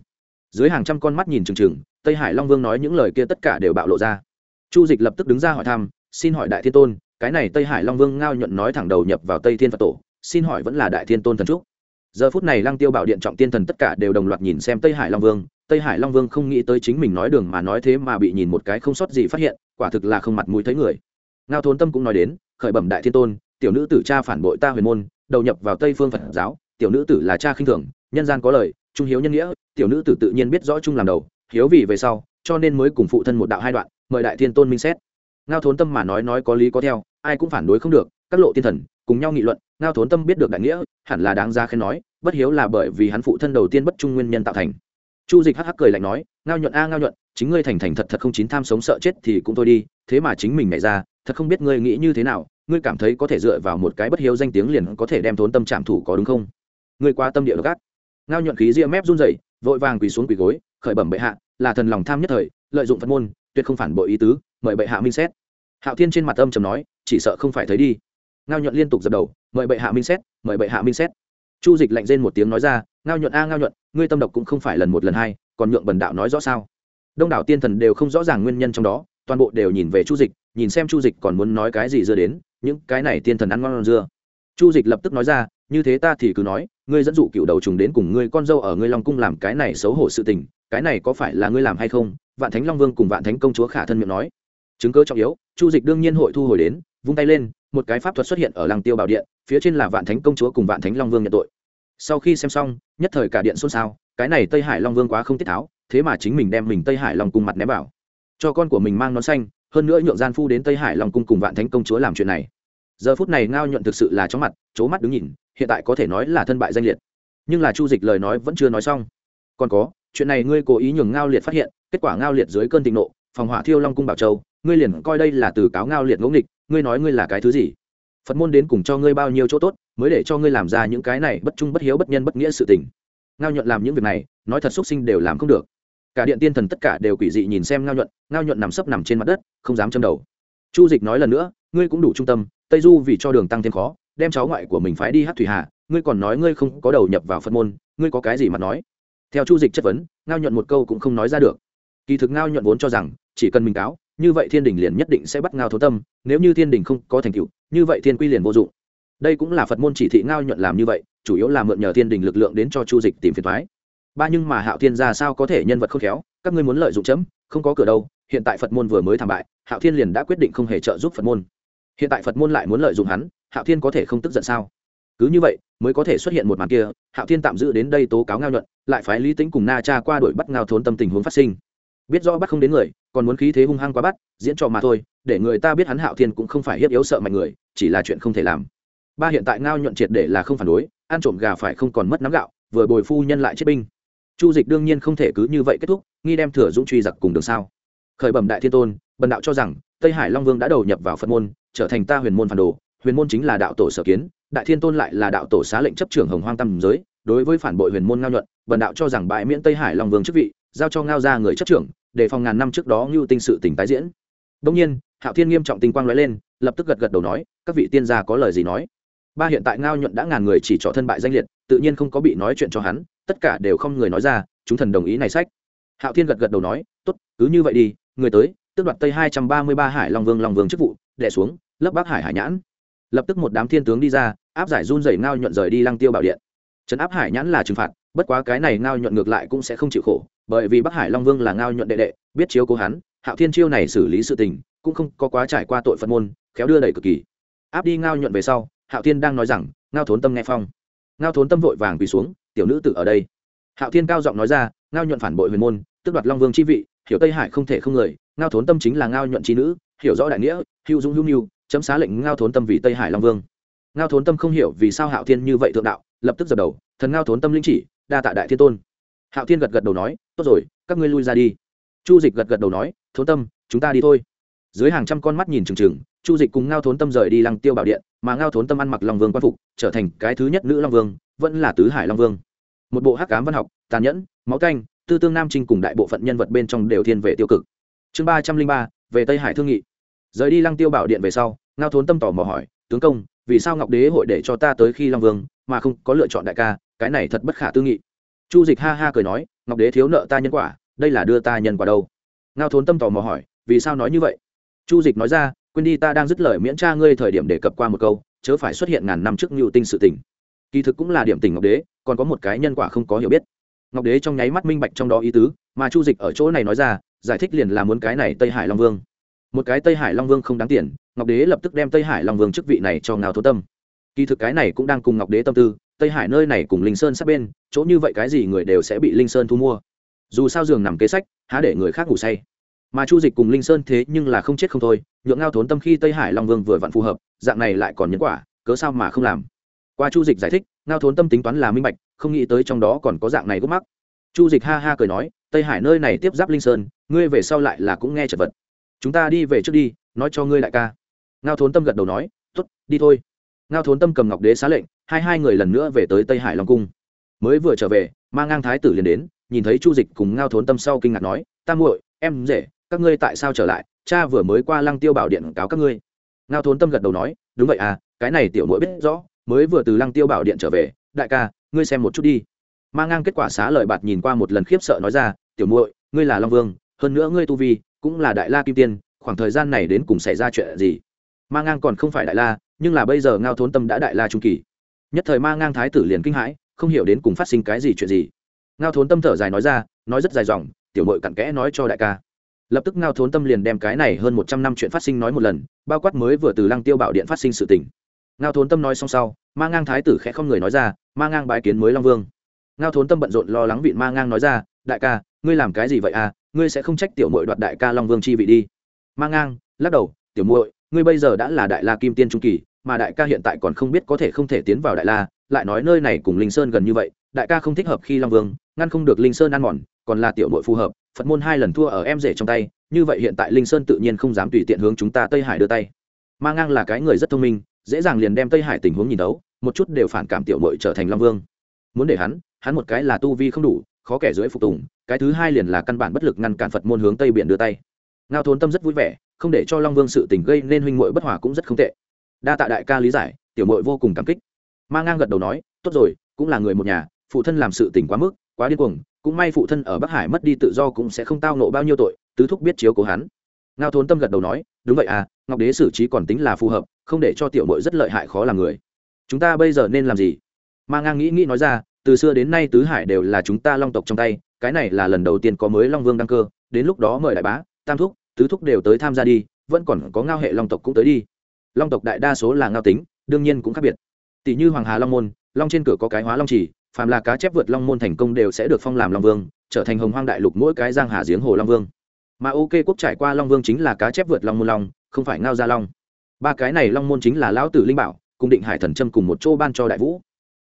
Dưới hàng trăm con mắt nhìn trừng trừng tây hải long vương nói những lời kia tất cả đều bạo lộ ra. Chu dịch lập tức đứng ra hỏi thăm, xin hỏi đại thiên tôn, cái này tây hải long vương ngao nhuận nói thẳng đầu nhập vào tây thiên phật tổ, xin hỏi vẫn là đại thiên tôn thần trúc. Giờ phút này lăng tiêu bảo điện trọng tiên thần tất cả đều đồng loạt nhìn xem tây hải long vương, tây hải long vương không nghĩ tới chính mình nói đường mà nói thế mà bị nhìn một cái không sót gì phát hiện, quả thực là không mặt mũi thấy người. Ngao thốn tâm cũng nói đến, khởi bẩm đại thiên tôn tiểu nữ tử cha phản bội ta huyền môn, đầu nhập vào tây phương phật giáo, tiểu nữ tử là cha khinh thường, nhân gian có lời, trung hiếu nhân nghĩa, tiểu nữ tử tự nhiên biết rõ trung làm đầu, hiếu vì về sau, cho nên mới cùng phụ thân một đạo hai đoạn, mời đại thiên tôn minh xét. Ngao thốn tâm mà nói nói có lý có theo, ai cũng phản đối không được, các lộ thiên thần, cùng nhau nghị luận, ngao thốn tâm biết được đại nghĩa, hẳn là đáng ra khen nói, bất hiếu là bởi vì hắn phụ thân đầu tiên bất trung nguyên nhân tạo thành. Chu dịch hắc hắc cười lạnh nói, ngao nhuận a, ngao nhuận, chính ngươi thành thành thật thật không chín tham sống sợ chết thì cũng thôi đi, thế mà chính mình nhảy ra thật không biết ngươi nghĩ như thế nào, ngươi cảm thấy có thể dựa vào một cái bất hiếu danh tiếng liền có thể đem thốn tâm trạm thủ có đúng không? Ngươi qua tâm địa gác ngao nhuận khí ria mép run rẩy, vội vàng quỳ xuống quỳ gối, khởi bẩm bệ hạ, là thần lòng tham nhất thời, lợi dụng phật môn, tuyệt không phản bội ý tứ, mời bệ hạ minh xét. Hạo thiên trên mặt âm trầm nói, chỉ sợ không phải thấy đi. Ngao nhuận liên tục dập đầu, mời bệ hạ minh xét, mời bệ hạ minh xét. Chu dịch lạnh rên một tiếng nói ra, ngao nhuận a, ngao nhuận, ngươi tâm độc cũng không phải lần một lần hai, còn nhượng bần đạo nói rõ sao? Đông đảo tiên thần đều không rõ ràng nguyên nhân trong đó, toàn bộ đều nhìn về chu dịch nhìn xem chu dịch còn muốn nói cái gì dưa đến, những cái này tiên thần ăn ngon dưa. Chu dịch lập tức nói ra, như thế ta thì cứ nói, ngươi dẫn dụ cựu đầu trùng đến cùng ngươi con dâu ở ngươi long cung làm cái này xấu hổ sự tình, cái này có phải là ngươi làm hay không? Vạn thánh long vương cùng vạn thánh công chúa khả thân miệng nói. Chứng cơ trọng yếu, chu dịch đương nhiên hội thu hồi đến, vung tay lên, một cái pháp thuật xuất hiện ở làng tiêu bảo điện, phía trên là vạn thánh công chúa cùng vạn thánh long vương nhận tội. Sau khi xem xong, nhất thời cả điện xôn xao, cái này tây hải long vương quá không tiết tháo, thế mà chính mình đem mình tây hải long cung mặt ném vào. Cho con của mình mang nón xanh hơn nữa nhượng gian phu đến tây hải long cung cùng vạn thánh công chúa làm chuyện này giờ phút này ngao nhuận thực sự là chóng mặt c mắt đứng nhìn hiện tại có thể nói là thân bại danh liệt nhưng là chu dịch lời nói vẫn chưa nói xong còn có chuyện này ngươi cố ý nhường ngao liệt phát hiện kết quả ngao liệt dưới cơn thịnh nộ phòng hỏa thiêu long cung bảo châu ngươi liền coi đây là từ cáo ngao liệt ngẫu nghịch ngươi nói ngươi là cái thứ gì phật môn đến cùng cho ngươi bao nhiêu chỗ tốt mới để cho ngươi làm ra những cái này bất trung bất hiếu bất nhân bất nghĩa sự tình ngao nhuận làm những việc này nói thật xúc sinh đều làm không được cả điện tiên thần tất cả đều quỷ dị nhìn xem ngao nhuận ngao nhuận nằm sấp nằm trên mặt đất, không dám châm đầu. Chu dịch nói lần nữa, ngươi cũng đủ trung tâm, tây du vì cho đường tăng thêm khó, đem cháu ngoại của mình phái đi hát thủy hà, ngươi còn nói ngươi không có đầu nhập vào phật môn, ngươi có cái gì mà nói? Theo chu dịch chất vấn, ngao nhuận một câu cũng không nói ra được. Kỳ thực ngao nhuận vốn cho rằng, chỉ cần mình cáo, như vậy thiên đình liền nhất định sẽ bắt ngao thấu tâm, nếu như thiên đình không có thành tựu, như vậy thiên quy liền vô dụng. Đây cũng là phật môn chỉ thị ngao nhuận làm như vậy, chủ yếu là mượn nhờ thiên đình lực lượng đến cho chu dịch tìm phiền thoái ba nhưng mà hạo thiên ra sao có thể nhân vật không khéo? Các ngươi muốn lợi dụng chấm, không có cửa đâu. Hiện tại phật môn vừa mới thảm bại, hạo thiên liền đã quyết định không hề trợ giúp phật môn. Hiện tại phật môn lại muốn lợi dụng hắn, hạo thiên có thể không tức giận sao? Cứ như vậy, mới có thể xuất hiện một màn kia, hạo thiên tạm giữ đến đây tố cáo ngao nhuận, lại phái lý tính cùng na cha qua đuổi bắt ngao thốn tâm tình huống phát sinh. Biết rõ bắt không đến người, còn muốn khí thế hung hăng quá bắt, diễn trò mà thôi, để người ta biết hắn hạo thiên cũng không phải hiếp yếu sợ mạnh người, chỉ là chuyện không thể làm. Ba hiện tại ngao nhuận triệt để là không phản đối, ăn trộm gà phải không còn mất nắm gạo, vừa bồi phu nhân lại chết binh chu dịch đương nhiên không thể cứ như vậy kết thúc, nghi đem thừa dũng truy giặc cùng đường sao. Khởi bẩm đại thiên tôn, bần đạo cho rằng, tây hải long vương đã đầu nhập vào phật môn, trở thành ta huyền môn phản đồ, huyền môn chính là đạo tổ sở kiến, đại thiên tôn lại là đạo tổ xá lệnh chấp trưởng hồng hoang tam giới, đối với phản bội huyền môn ngao nhuận, bần đạo cho rằng bãi miễn tây hải long vương chức vị, giao cho ngao ra người chấp trưởng, để phòng ngàn năm trước đó ngưu tinh sự tỉnh tái diễn. Đông nhiên, hạo thiên nghiêm trọng tinh quang nói lên, lập tức gật gật đầu nói, các vị tiên gia có lời gì nói? Ba hiện tại ngao nhuận đã ngàn người chỉ trỏ thân bại danh liệt tự nhiên không có bị nói chuyện cho hắn, tất cả đều không người nói ra, chúng thần đồng ý này sách. Hạo thiên gật gật đầu nói, tốt, cứ như vậy đi, người tới, tước đoạt tây hai trăm ba mươi ba hải long vương long vương chức vụ đẻ xuống, lấp bắc hải hải nhãn. Lập tức một đám thiên tướng đi ra, áp giải run dày ngao nhuận rời đi lăng tiêu bảo điện. Trấn áp hải nhãn là trừng phạt, bất quá cái này ngao nhuận ngược lại cũng sẽ không chịu khổ, bởi vì bắc hải long vương là ngao nhuận đệ đệ, biết chiếu cố hắn, hạo thiên chiêu này xử lý sự tình, cũng không có quá trải qua tội phật môn, khéo đưa đẩy cực kỳ. Áp đi ngao nhuận về sau, hạo thiên đang nói rằng, ngao thốn tâm nghe phong ngao thốn tâm vội vàng quỳ xuống, tiểu nữ tự ở đây. Hạo thiên cao giọng nói ra, ngao nhuận phản bội huyền môn tức đoạt long vương chi vị, hiểu tây hải không thể không người, ngao thốn tâm chính là ngao nhuận trí nữ, hiểu rõ đại nghĩa, hữu dũng hữu nhu. chấm xá lệnh ngao thốn tâm vì tây hải long vương. Ngao thốn tâm không hiểu vì sao hạo thiên như vậy thượng đạo, lập tức dập đầu, thần ngao thốn tâm linh chỉ, đa tạ đại thiên tôn. Hạo thiên gật gật đầu nói, tốt rồi, các ngươi lui ra đi. Chu dịch gật gật đầu nói, thốn tâm, chúng ta đi thôi. Dưới hàng trăm con mắt nhìn trừng trừng chu dịch cùng ngao thốn tâm rời đi lăng tiêu bảo điện, mà ngao thốn tâm ăn mặc long vương quan phục, trở thành cái thứ nhất nữ long vương, vẫn là tứ hải long vương. Một bộ hắc cám văn học, tàn nhẫn, máu canh, tư tương nam trinh cùng đại bộ phận nhân vật bên trong đều thiên về tiêu cực. Chương ba trăm linh ba, về tây hải thương nghị. Rời đi lăng tiêu bảo điện về sau, ngao thốn tâm tỏ mò hỏi, tướng công, vì sao ngọc đế hội để cho ta tới khi long vương, mà không có lựa chọn đại ca? Cái này thật bất khả tư nghị. Chu dịch ha ha cười nói, ngọc đế thiếu nợ ta nhân quả, đây là đưa ta nhân quả đâu? Ngao thốn tâm tò mò hỏi, vì sao nói như vậy? Chu dịch nói ra quên đi ta đang dứt lời miễn tra ngươi thời điểm đề cập qua một câu, chớ phải xuất hiện ngàn năm trước nhu tinh sự tình. Kỳ thực cũng là điểm tình ngọc đế, còn có một cái nhân quả không có hiểu biết. Ngọc đế trong nháy mắt minh bạch trong đó ý tứ, mà chu dịch ở chỗ này nói ra, giải thích liền là muốn cái này tây hải long vương. Một cái tây hải long vương không đáng tiền, ngọc đế lập tức đem tây hải long vương chức vị này cho ngao thố tâm. Kỳ thực cái này cũng đang cùng ngọc đế tâm tư, tây hải nơi này cùng linh sơn sát bên, chỗ như vậy cái gì người đều sẽ bị linh sơn thu mua. Dù sao giường nằm kế sách, há để người khác ngủ say mà chu dịch cùng linh sơn thế nhưng là không chết không thôi, nhượng ngao thốn tâm khi tây hải long vương vừa vặn phù hợp, dạng này lại còn nhân quả, cớ sao mà không làm? Qua chu dịch giải thích, ngao thốn tâm tính toán là minh bạch, không nghĩ tới trong đó còn có dạng này gốc mắc. Chu dịch ha ha cười nói, tây hải nơi này tiếp giáp linh sơn, ngươi về sau lại là cũng nghe chật vật. Chúng ta đi về trước đi, nói cho ngươi đại ca. Ngao thốn tâm gật đầu nói t ố t đi thôi. Ngao thốn tâm cầm ngọc đế xá lệnh, hai hai người lần nữa về tới tây hải long cung. Mới vừa trở về mang ngang thái tử liền đến, nhìn thấy chu dịch cùng ngao thốn tâm sau kinh ngạc nói, ta muội, em rể các ngươi tại sao trở lại? Cha vừa mới qua lăng tiêu bảo điện cáo các ngươi. Ngao thốn tâm gật đầu nói, đúng vậy à cái này tiểu muội biết rõ, mới vừa từ lăng tiêu bảo điện trở về, đại ca, ngươi xem một chút đi. Ma ngang kết quả xá lợi bạt nhìn qua một lần khiếp sợ nói ra, tiểu muội, ngươi là long vương, hơn nữa ngươi tu vi cũng là đại la kim tiên, khoảng thời gian này đến cùng xảy ra chuyện gì? Ma ngang còn không phải đại la, nhưng là bây giờ ngao thốn tâm đã đại la trung kỳ. Nhất thời ma ngang thái tử liền kinh hãi, không hiểu đến cùng phát sinh cái gì chuyện gì. Ngao thốn tâm thở dài nói ra, nói rất dài dòng, tiểu mội cặn kẽ nói cho đại ca lập tức ngao thốn tâm liền đem cái này hơn một trăm năm chuyện phát sinh nói một lần, bao quát mới vừa từ lăng tiêu bảo điện phát sinh sự tình. Ngao thốn tâm nói xong sau, ma ngang thái tử khẽ không người nói ra, ma ngang bái kiến mới long vương. Ngao thốn tâm bận rộn lo lắng vịn ma ngang nói ra, đại ca, ngươi làm cái gì vậy à? Ngươi sẽ không trách tiểu mội đoạt đại ca long vương chi vị đi. Ma ngang lắc đầu, tiểu muội, ngươi bây giờ đã là đại la kim tiên trung kỳ, mà đại ca hiện tại còn không biết có thể không thể tiến vào đại la, lại nói nơi này cùng linh sơn gần như vậy, đại ca không thích hợp khi long vương, ngăn không được linh sơn ăn mòn, còn là tiểu mội phù hợp phật môn hai lần thua ở em rể trong tay, như vậy hiện tại linh sơn tự nhiên không dám tùy tiện hướng chúng ta tây hải đưa tay. Ma ngang là cái người rất thông minh, dễ dàng liền đem tây hải tình huống nhìn đấu, một chút đều phản cảm tiểu mội trở thành long vương. Muốn để hắn hắn một cái là tu vi không đủ, khó kẻ dưới phục tùng, cái thứ hai liền là căn bản bất lực ngăn cản phật môn hướng tây biển đưa tay. Ngao thốn tâm rất vui vẻ, không để cho long vương sự tình gây nên huynh muội bất hòa cũng rất không tệ. Đa tạ đại ca lý giải, tiểu mội vô cùng cảm kích. Ma ngang gật đầu nói, tốt rồi, cũng là người một nhà, phụ thân làm sự tình quá mức, quá điên cuồng cũng may phụ thân ở bắc hải mất đi tự do cũng sẽ không tao nộ bao nhiêu tội, tứ thúc biết chiếu cố hắn. Ngao thốn tâm gật đầu nói, đúng vậy à ngọc đế xử trí còn tính là phù hợp, không để cho tiểu muội rất lợi hại khó làm người. Chúng ta bây giờ nên làm gì? Ma ngang nghĩ nghĩ nói ra, từ xưa đến nay tứ hải đều là chúng ta long tộc trong tay, cái này là lần đầu tiên có mới long vương đăng cơ, đến lúc đó mời đại bá, tam thúc, tứ thúc đều tới tham gia đi, vẫn còn có ngao hệ long tộc cũng tới đi. Long tộc đại đa số là ngao tính, đương nhiên cũng khác biệt. Tỷ như hoàng hà long môn, long trên cửa có cái hóa long trì phàm là cá chép vượt long môn thành công đều sẽ được phong làm long vương, trở thành hồng hoang đại lục mỗi cái giang hà giếng hồ long vương. Mà ok, quốc trải qua long vương chính là cá chép vượt long môn long, không phải ngao gia long. Ba cái này long môn chính là lão tử linh bảo, cùng định hải thần trâm cùng một chỗ ban cho đại vũ.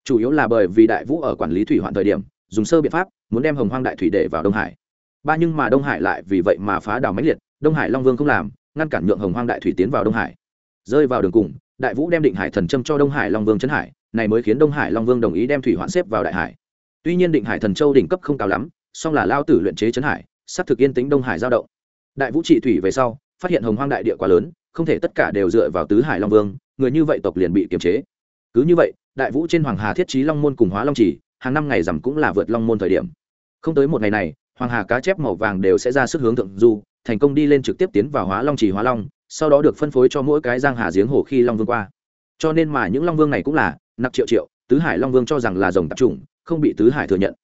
Chủ yếu là bởi vì đại vũ ở quản lý thủy hoạn thời điểm, dùng sơ biện pháp, muốn đem hồng hoang đại thủy để vào đông hải. Ba nhưng mà đông hải lại vì vậy mà phá đảo máy liệt, đông hải long vương không làm, ngăn cản nhượng hồng hoang đại thủy tiến vào đông hải. Rơi vào đường cùng, đại vũ đem định hải thần trâm cho đông hải long vương trấn hải này mới khiến đông hải long vương đồng ý đem thủy hoạn xếp vào đại hải. Tuy nhiên định hải thần châu đỉnh cấp không cao lắm, song là lao tử luyện chế trấn hải, sắp thực yên tính đông hải giao động. Đại vũ trị thủy về sau, phát hiện hồng hoang đại địa quá lớn, không thể tất cả đều dựa vào tứ hải long vương, người như vậy tộc liền bị kiềm chế. Cứ như vậy, đại vũ trên hoàng hà thiết trí long môn cùng hóa long chỉ hàng năm ngày rằm cũng là vượt long môn thời điểm. Không tới một ngày này, hoàng hà cá chép màu vàng đều sẽ ra sức hướng thượng du, thành công đi lên trực tiếp tiến vào hóa long chỉ hóa long, sau đó được phân phối cho mỗi cái giang hà giếng hồ khi long vương qua. Cho nên mà những long vương này cũng là nặc triệu triệu, tứ hải long vương cho rằng là rồng tạp chủng, không bị tứ hải thừa nhận.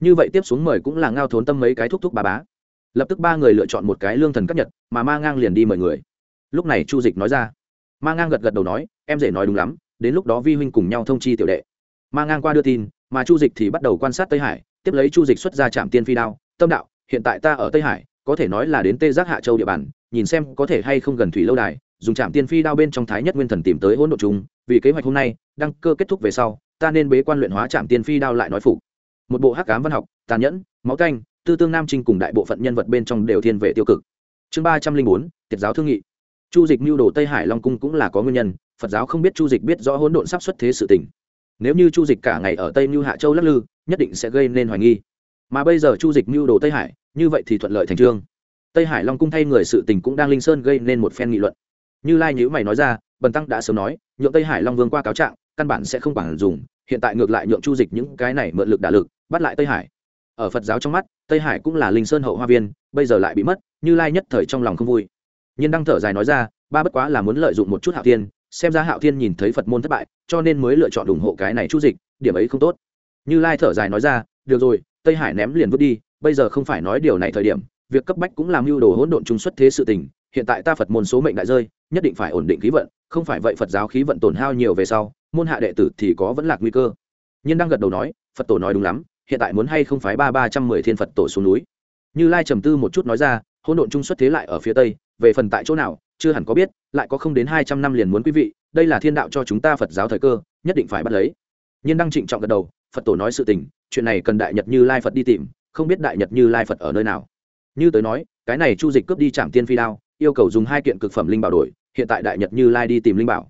Như vậy tiếp xuống mời cũng là ngao thốn tâm mấy cái thúc thúc bà bá. Lập tức ba người lựa chọn một cái lương thần cấp nhật, mà ma ngang liền đi mời người. Lúc này chu dịch nói ra. Ma ngang gật gật đầu nói, em dễ nói đúng lắm, đến lúc đó vi huynh cùng nhau thông chi tiểu đệ. Ma ngang qua đưa tin, mà chu dịch thì bắt đầu quan sát tây hải, tiếp lấy chu dịch xuất ra trạm tiên phi đao, tâm đạo, hiện tại ta ở tây hải, có thể nói là đến tê giác hạ châu địa bàn, nhìn xem có thể hay không gần thủy lâu đài dùng trạm tiên phi đao bên trong thái nhất nguyên thần tìm tới hỗn độn chúng vì kế hoạch hôm nay, đăng cơ kết thúc về sau, ta nên bế quan luyện hóa trạm tiên phi đao lại nói phục. Một bộ hắc cám văn học, tàn nhẫn, máu canh, tư tương nam trinh cùng đại bộ phận nhân vật bên trong đều thiên về tiêu cực. Chương ba trăm linh bốn, tiệt giáo thương nghị. Chu dịch mưu đồ tây hải long cung cũng là có nguyên nhân, phật giáo không biết chu dịch biết rõ hỗn độn sắp xuất thế sự tình. Nếu như chu dịch cả ngày ở tây mưu hạ châu lắc lư, nhất định sẽ gây nên hoài nghi. Mà bây giờ chu dịch mưu đồ tây hải, như vậy thì thuận lợi thành trương. Tây hải long cung thay người sự tình cũng đang linh sơn gây nên một phen nghị luận như lai nhữ mày nói ra, bần tăng đã sớm nói, nhượng tây hải long vương qua cáo trạng, căn bản sẽ không quản dùng, hiện tại ngược lại nhượng chu dịch những cái này mượn lực đả lực, bắt lại tây hải. Ở phật giáo trong mắt, tây hải cũng là linh sơn hậu hoa viên, bây giờ lại bị mất, như lai nhất thời trong lòng không vui. Nhưng đang thở dài nói ra, ba bất quá là muốn lợi dụng một chút hạo thiên, xem ra hạo thiên nhìn thấy phật môn thất bại, cho nên mới lựa chọn ủng hộ cái này chu dịch, điểm ấy không tốt. Như lai thở dài nói ra, được rồi, tây hải ném liền vứt đi, bây giờ không phải nói điều này thời điểm, việc cấp bách cũng làm mưu đồ hỗn độn trung xuất thế sự tình, hiện tại ta phật môn số mệnh đại rơi nhất định phải ổn định khí vận, không phải vậy phật giáo khí vận tổn hao nhiều về sau, môn hạ đệ tử thì có vẫn lạc nguy cơ. Nhiên đang gật đầu nói, phật tổ nói đúng lắm, hiện tại muốn hay không phái ba ba trăm mười thiên phật tổ xuống núi. Như lai trầm tư một chút nói ra, hỗn độn trung xuất thế lại ở phía tây, về phần tại chỗ nào, chưa hẳn có biết, lại có không đến hai trăm năm liền muốn quý vị, đây là thiên đạo cho chúng ta phật giáo thời cơ, nhất định phải bắt lấy. Nhiên đăng trịnh trọng gật đầu, phật tổ nói sự tình, chuyện này cần đại nhật như lai phật đi tìm, không biết đại nhật như lai phật ở nơi nào. Như tới nói, cái này chu dịch cướp đi trạm tiên phi đao yêu cầu dùng hai kiện cực phẩm linh bảo đổi, hiện tại đại nhật như lai đi tìm linh bảo.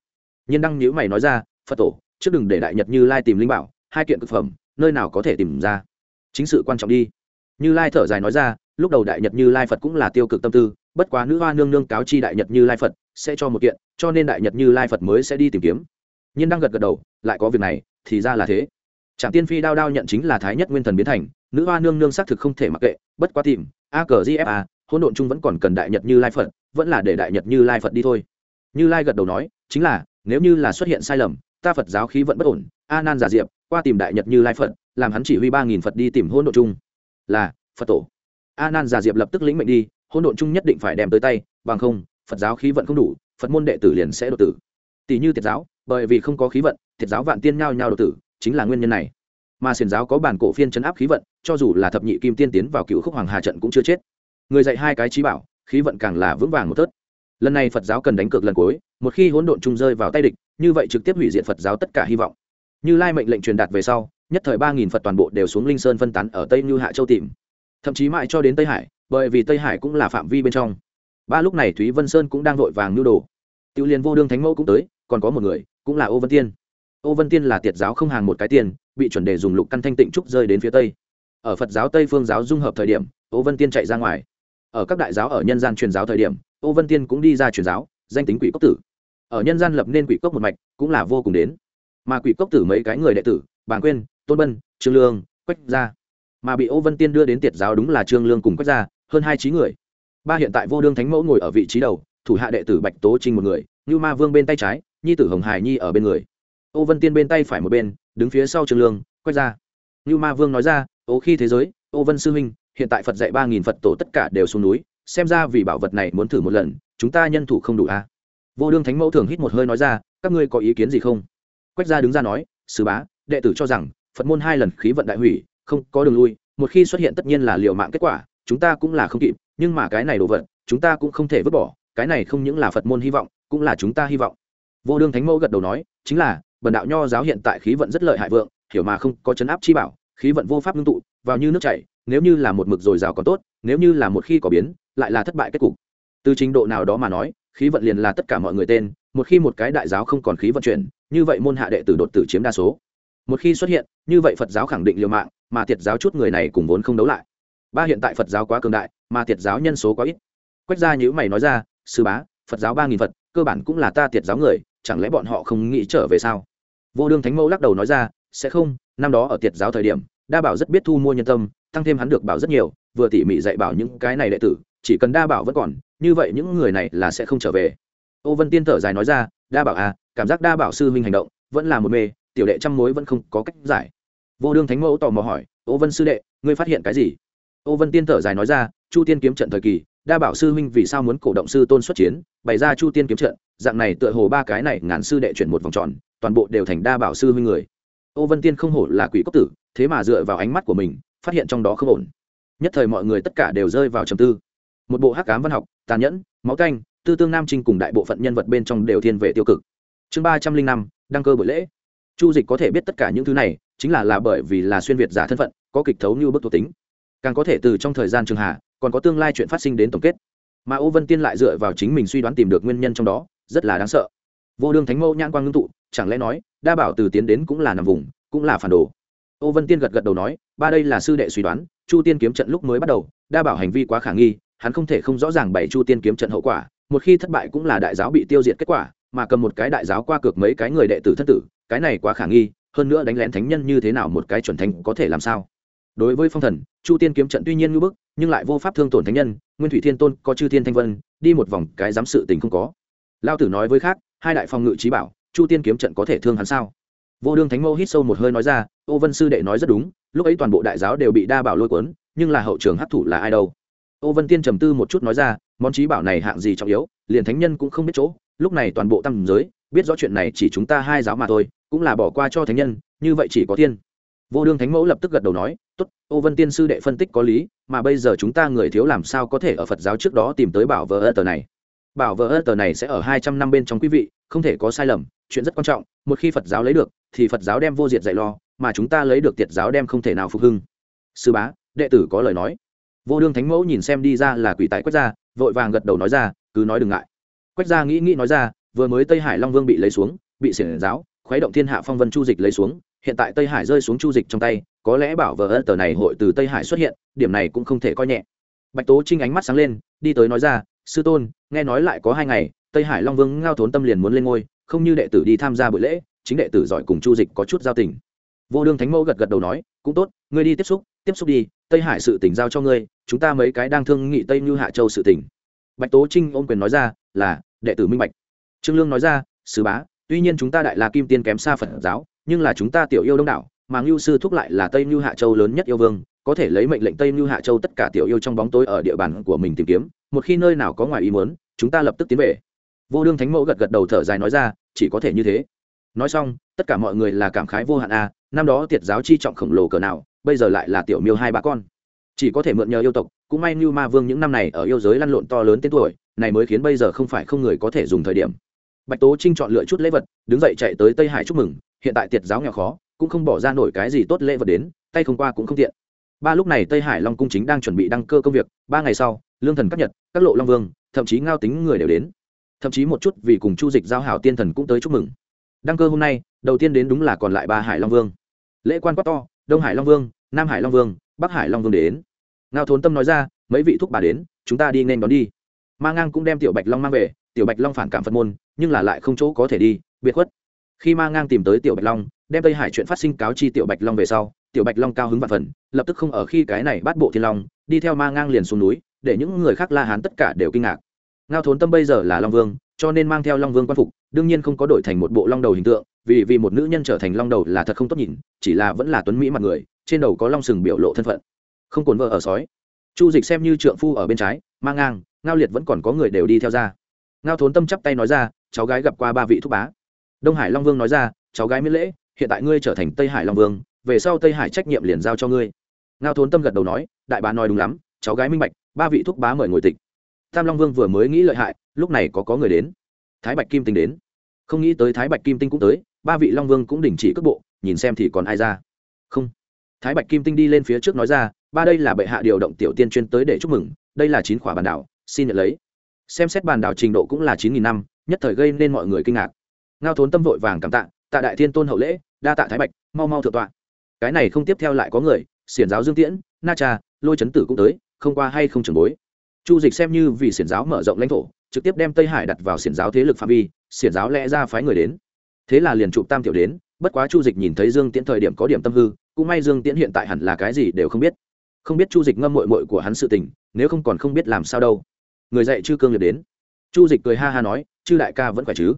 Nhiên đăng nhữ mày nói ra, phật tổ, trước đừng để đại nhật như lai tìm linh bảo, hai kiện cực phẩm, nơi nào có thể tìm ra? Chính sự quan trọng đi. Như lai thở dài nói ra, lúc đầu đại nhật như lai phật cũng là tiêu cực tâm tư, bất quá nữ hoa nương nương cáo chi đại nhật như lai phật sẽ cho một kiện, cho nên đại nhật như lai phật mới sẽ đi tìm kiếm. Nhiên đang gật gật đầu, lại có việc này, thì ra là thế. Trạm tiên phi đao đao nhận chính là thái nhất nguyên thần biến thành, nữ hoa nương nương xác thực không thể mặc kệ, bất quá tìm, a cờ gfa hỗn độn chung vẫn còn cần đại nhật như lai phật, vẫn là để đại nhật như lai phật đi thôi. Như lai gật đầu nói, chính là, nếu như là xuất hiện sai lầm, ta phật giáo khí vẫn bất ổn, a nan giả diệp, qua tìm đại nhật như lai phật, làm hắn chỉ huy ba nghìn phật đi tìm hỗn độn chung. Là, phật tổ. A nan giả diệp lập tức lĩnh mệnh đi, hỗn độn chung nhất định phải đem tới tay, bằng không, phật giáo khí vận không đủ, phật môn đệ tử liền sẽ đột tử. Tỷ như tiệt giáo, bởi vì không có khí vận thiệt giáo vạn tiên nhao nhao đột tử, chính là nguyên nhân này. Mà xiền giáo có bản cổ phiên chấn áp khí vận, cho dù là thập nhị kim tiên tiến vào cựu khúc hoàng hà trận cũng chưa chết người dạy hai cái trí bảo, khí vận càng là vững vàng một tớt lần này phật giáo cần đánh cược lần cuối, một khi hỗn độn chung rơi vào tay địch, như vậy trực tiếp hủy diệt phật giáo tất cả hy vọng. Như lai mệnh lệnh truyền đạt về sau, nhất thời ba nghìn phật toàn bộ đều xuống linh sơn phân tán ở tây như hạ châu tìm. Thậm chí mãi cho đến tây hải, bởi vì tây hải cũng là phạm vi bên trong. Ba lúc này thúy vân sơn cũng đang vội vàng nhu đồ. Tiêu liên vô đương thánh mẫu cũng tới, còn có một người, cũng là ô vân tiên. Ô vân tiên là tiệt giáo không hàng một cái tiền, bị chuẩn đề dùng lục căn thanh tịnh trúc rơi đến phía tây. Ở phật giáo tây phương giáo dung hợp thời điểm, ô vân tiên chạy ra ngoài ở các đại giáo ở nhân gian truyền giáo thời điểm, ô vân tiên cũng đi ra truyền giáo, danh tính quỷ cốc tử. Ở nhân gian lập nên quỷ cốc một mạch, cũng là vô cùng đến. Mà quỷ cốc tử mấy cái người đệ tử, bàng quyên, tôn bân, trương lương, quách gia. Mà bị ô vân tiên đưa đến tiệt giáo đúng là trương lương cùng quách gia, hơn hai trí người. Ba hiện tại vô đương thánh mẫu ngồi ở vị trí đầu, thủ hạ đệ tử bạch tố trinh một người, như ma vương bên tay trái, nhi tử hồng hải nhi ở bên người. Ô vân tiên bên tay phải một bên, đứng phía sau trương lương, quách gia. Như ma vương nói ra, ô khi thế giới, ô vân sư huynh hiện tại phật dạy ba nghìn phật tổ tất cả đều xuống núi, xem ra vì bảo vật này muốn thử một lần, chúng ta nhân thủ không đủ a à? vô đương thánh mẫu thường hít một hơi nói ra, các ngươi có ý kiến gì không quách gia đứng ra nói sứ bá, đệ tử cho rằng, phật môn hai lần khí vận đại hủy, không có đường lui, một khi xuất hiện tất nhiên là liệu mạng kết quả, chúng ta cũng là không kịp, nhưng mà cái này đồ vật, chúng ta cũng không thể vứt bỏ, cái này không những là phật môn hy vọng, cũng là chúng ta hy vọng vô đương thánh mẫu gật đầu nói, chính là, bần đạo nho giáo hiện tại khí vận rất lợi hại vượng, hiểu mà không có chấn áp chi bảo, khí vận vô pháp ngưng tụ, vào như nước chảy nếu như là một mực dồi dào còn tốt, nếu như là một khi có biến, lại là thất bại kết cục. Từ trình độ nào đó mà nói, khí vận liền là tất cả mọi người tên, một khi một cái đại giáo không còn khí vận chuyển, như vậy môn hạ đệ tử đột tử chiếm đa số. Một khi xuất hiện, như vậy phật giáo khẳng định liều mạng, mà tiệt giáo chút người này cùng vốn không đấu lại. Ba hiện tại phật giáo quá cường đại, mà tiệt giáo nhân số quá ít. Quách ra nhữ mày nói ra, sư bá, phật giáo ba nghìn phật, cơ bản cũng là ta tiệt giáo người, chẳng lẽ bọn họ không nghĩ trở về sao? Vô đương thánh mẫu lắc đầu nói ra, sẽ không, năm đó ở tiệt giáo thời điểm, đa bảo rất biết thu mua nhân tâm tăng thêm hắn được bảo rất nhiều, vừa tỉ mỉ dạy bảo những cái này đệ tử, chỉ cần đa bảo vẫn còn, như vậy những người này là sẽ không trở về. Ô vân tiên thở dài nói ra, đa bảo à cảm giác đa bảo sư huynh hành động vẫn là một mê, tiểu đệ trăm mối vẫn không có cách giải. Vô đương thánh mẫu tò mò hỏi, ô vân sư đệ, ngươi phát hiện cái gì? Ô vân tiên thở dài nói ra, chu tiên kiếm trận thời kỳ, đa bảo sư huynh vì sao muốn cổ động sư tôn xuất chiến, bày ra chu tiên kiếm trận, dạng này tựa hồ ba cái này ngàn sư đệ chuyển một vòng tròn, toàn bộ đều thành đa bảo sư huynh người ô vân tiên không hổ là quỷ cốc tử, thế mà dựa vào ánh mắt của mình, phát hiện trong đó không ổn. Nhất thời mọi người tất cả đều rơi vào trầm tư. Một bộ hắc cám văn học, tàn nhẫn, máu canh tư tương nam trinh cùng đại bộ phận nhân vật bên trong đều thiên về tiêu cực. Chương ba trăm linh năm, đăng cơ buổi lễ. Chu dịch có thể biết tất cả những thứ này, chính là là bởi vì là xuyên việt giả thân phận, có kịch thấu như bức thuộc tính. Càng có thể từ trong thời gian trường hạ, còn có tương lai chuyện phát sinh đến tổng kết. Mà ô vân tiên lại dựa vào chính mình suy đoán tìm được nguyên nhân trong đó, rất là đáng sợ. Vô đương thánh mẫu nhãn quang ngưng tụ chẳng lẽ nói, đa bảo từ tiến đến cũng là nằm vùng, cũng là phản đồ? Ô vân tiên gật gật đầu nói, ba đây là sư đệ suy đoán, chu tiên kiếm trận lúc mới bắt đầu, đa bảo hành vi quá khả nghi, hắn không thể không rõ ràng bảy chu tiên kiếm trận hậu quả, một khi thất bại cũng là đại giáo bị tiêu diệt kết quả, mà cầm một cái đại giáo qua cược mấy cái người đệ tử thân tử, cái này quá khả nghi, hơn nữa đánh lén thánh nhân như thế nào một cái chuẩn thánh có thể làm sao? Đối với phong thần, chu tiên kiếm trận tuy nhiên ngưỡng bức, nhưng lại vô pháp thương tổn thánh nhân, nguyên thủy thiên tôn có chư thiên thanh vân, đi một vòng cái dám sự tình không có. Lao tử nói với khác, hai đại phong ngự trí bảo chu tiên kiếm trận có thể thương hắn sao? Vô đương thánh Mẫu hít sâu một hơi nói ra, ô vân sư đệ nói rất đúng, lúc ấy toàn bộ đại giáo đều bị đa bảo lôi cuốn, nhưng là hậu trường hấp thủ là ai đâu? Ô vân tiên trầm tư một chút nói ra, món trí bảo này hạng gì trọng yếu, liền thánh nhân cũng không biết chỗ, lúc này toàn bộ tam giới, biết rõ chuyện này chỉ chúng ta hai giáo mà thôi, cũng là bỏ qua cho thánh nhân, như vậy chỉ có tiên. Vô đương thánh mẫu lập tức gật đầu nói, tốt, ô vân tiên sư đệ phân tích có lý, mà bây giờ chúng ta người thiếu làm sao có thể ở phật giáo trước đó tìm tới bảo vợ ơ tờ này? Bảo vợ ơ tờ này sẽ ở hai trăm năm bên trong quý vị, không thể có sai lầm chuyện rất quan trọng, một khi phật giáo lấy được, thì phật giáo đem vô diệt dạy lo, mà chúng ta lấy được tiệt giáo đem không thể nào phục hưng. Sư bá, đệ tử có lời nói. Vô đương thánh mẫu nhìn xem đi ra là quỷ tại quách gia, vội vàng gật đầu nói ra, cứ nói đừng ngại. Quách gia nghĩ nghĩ nói ra, vừa mới tây hải long vương bị lấy xuống, bị xiển giáo, khuấy động thiên hạ phong vân chu dịch lấy xuống, hiện tại tây hải rơi xuống chu dịch trong tay, có lẽ bảo vờ ân tờ này hội từ tây hải xuất hiện, điểm này cũng không thể coi nhẹ. Bạch tố trinh ánh mắt sáng lên, đi tới nói ra, sư tôn, nghe nói lại có hai ngày, tây hải long vương ngao thốn tâm liền muốn lên ngôi không như đệ tử đi tham gia buổi lễ, chính đệ tử giỏi cùng chu dịch có chút giao tình. Vô đương thánh mẫu gật gật đầu nói, cũng tốt, ngươi đi tiếp xúc tiếp xúc đi, tây hải sự tỉnh giao cho ngươi, chúng ta mấy cái đang thương nghị tây như hạ châu sự tỉnh bạch tố trinh ôm quyền nói ra, là, đệ tử minh bạch. Trương lương nói ra sứ bá, tuy nhiên chúng ta đại la kim tiên kém xa phật giáo, nhưng là chúng ta tiểu yêu đông đảo, mà ngưu sư thúc lại là tây như hạ châu lớn nhất yêu vương, có thể lấy mệnh lệnh tây như hạ châu tất cả tiểu yêu trong bóng tối ở địa bàn của mình tìm kiếm, một khi nơi nào có ngoài ý muốn, chúng ta lập tức tiến về vô đương thánh mẫu gật gật đầu thở dài nói ra, chỉ có thể như thế. Nói xong, tất cả mọi người là cảm khái vô hạn a, năm đó tiệt giáo chi trọng khổng lồ cỡ nào, bây giờ lại là tiểu miêu hai ba con. Chỉ có thể mượn nhờ yêu tộc, cũng may như ma vương những năm này ở yêu giới lăn lộn to lớn tên tuổi, này mới khiến bây giờ không phải không người có thể dùng thời điểm. Bạch tố trinh chọn lựa chút lễ vật, đứng dậy chạy tới tây hải chúc mừng, hiện tại tiệt giáo nghèo khó, cũng không bỏ ra nổi cái gì tốt lễ vật đến, tay không qua cũng không tiện. Ba lúc này tây hải long cung chính đang chuẩn bị đăng cơ công việc, ba ngày sau, lương thần các nhật, các lộ long vương, thậm chí ngao tính người đều đến thậm chí một chút vì cùng chu dịch giao hảo tiên thần cũng tới chúc mừng. Đăng cơ hôm nay, đầu tiên đến đúng là còn lại ba hải long vương. Lễ quan quát to, đông hải long vương, nam hải long vương, bắc hải long vương đến. Ngao thốn tâm nói ra, mấy vị thúc bà đến, chúng ta đi nên đón đi. Ma ngang cũng đem tiểu bạch long mang về, tiểu bạch long phản cảm phật môn, nhưng là lại không chỗ có thể đi, biệt khuất. Khi ma ngang tìm tới tiểu bạch long, đem tây hải chuyện phát sinh cáo chi tiểu bạch long về sau, tiểu bạch long cao hứng vạn phần, lập tức không ở khi cái này bắt bộ thiên long, đi theo ma ngang liền xuống núi, để những người khác la hán tất cả đều kinh ngạc ngao thốn tâm bây giờ là long vương, cho nên mang theo long vương quan phục, đương nhiên không có đổi thành một bộ long đầu hình tượng, vì vì một nữ nhân trở thành long đầu là thật không tốt nhìn, chỉ là vẫn là tuấn mỹ mặt người, trên đầu có long sừng biểu lộ thân phận. Không cồn vợ ở sói. Chu dịch xem như trượng phu ở bên trái, mang ngang, ngao liệt vẫn còn có người đều đi theo ra. Ngao thốn tâm chắp tay nói ra, cháu gái gặp qua ba vị thúc bá. Đông hải long vương nói ra, cháu gái miễn lễ, hiện tại ngươi trở thành tây hải long vương, về sau tây hải trách nhiệm liền giao cho ngươi. Ngao thốn tâm gật đầu nói, đại bá nói đúng lắm, cháu gái minh bạch, ba vị thúc bá mời ngồi tịch tam long vương vừa mới nghĩ lợi hại, lúc này có có người đến. Thái bạch kim tinh đến. Không nghĩ tới thái bạch kim tinh cũng tới, ba vị long vương cũng đình chỉ cước bộ, nhìn xem thì còn ai ra. Không. Thái bạch kim tinh đi lên phía trước nói ra, ba đây là bệ hạ điều động tiểu tiên chuyên tới để chúc mừng, đây là chín khỏa bàn đảo, xin nhận lấy. Xem xét bàn đảo trình độ cũng là chín nghìn năm, nhất thời gây nên mọi người kinh ngạc. Ngao thốn tâm vội vàng cảm tạ tạ đại thiên tôn hậu lễ, đa tạ thái bạch, mau mau thượng tọa. Cái này không tiếp theo lại có người, xiển giáo dương tiễn, na cha, lôi chấn tử cũng tới, không qua hay không trường bối chu dịch xem như vì xiển giáo mở rộng lãnh thổ, trực tiếp đem tây hải đặt vào xiển giáo thế lực phạm vi, xiển giáo lẽ ra phái người đến. Thế là liền chụp tam tiểu đến, bất quá chu dịch nhìn thấy dương tiễn thời điểm có điểm tâm hư, cũng may dương tiễn hiện tại hẳn là cái gì đều không biết. Không biết chu dịch ngâm mội mội của hắn sự tình, nếu không còn không biết làm sao đâu. Người dạy chư cương liệt đến. Chu dịch cười ha ha nói, chư đại ca vẫn khỏe chứ?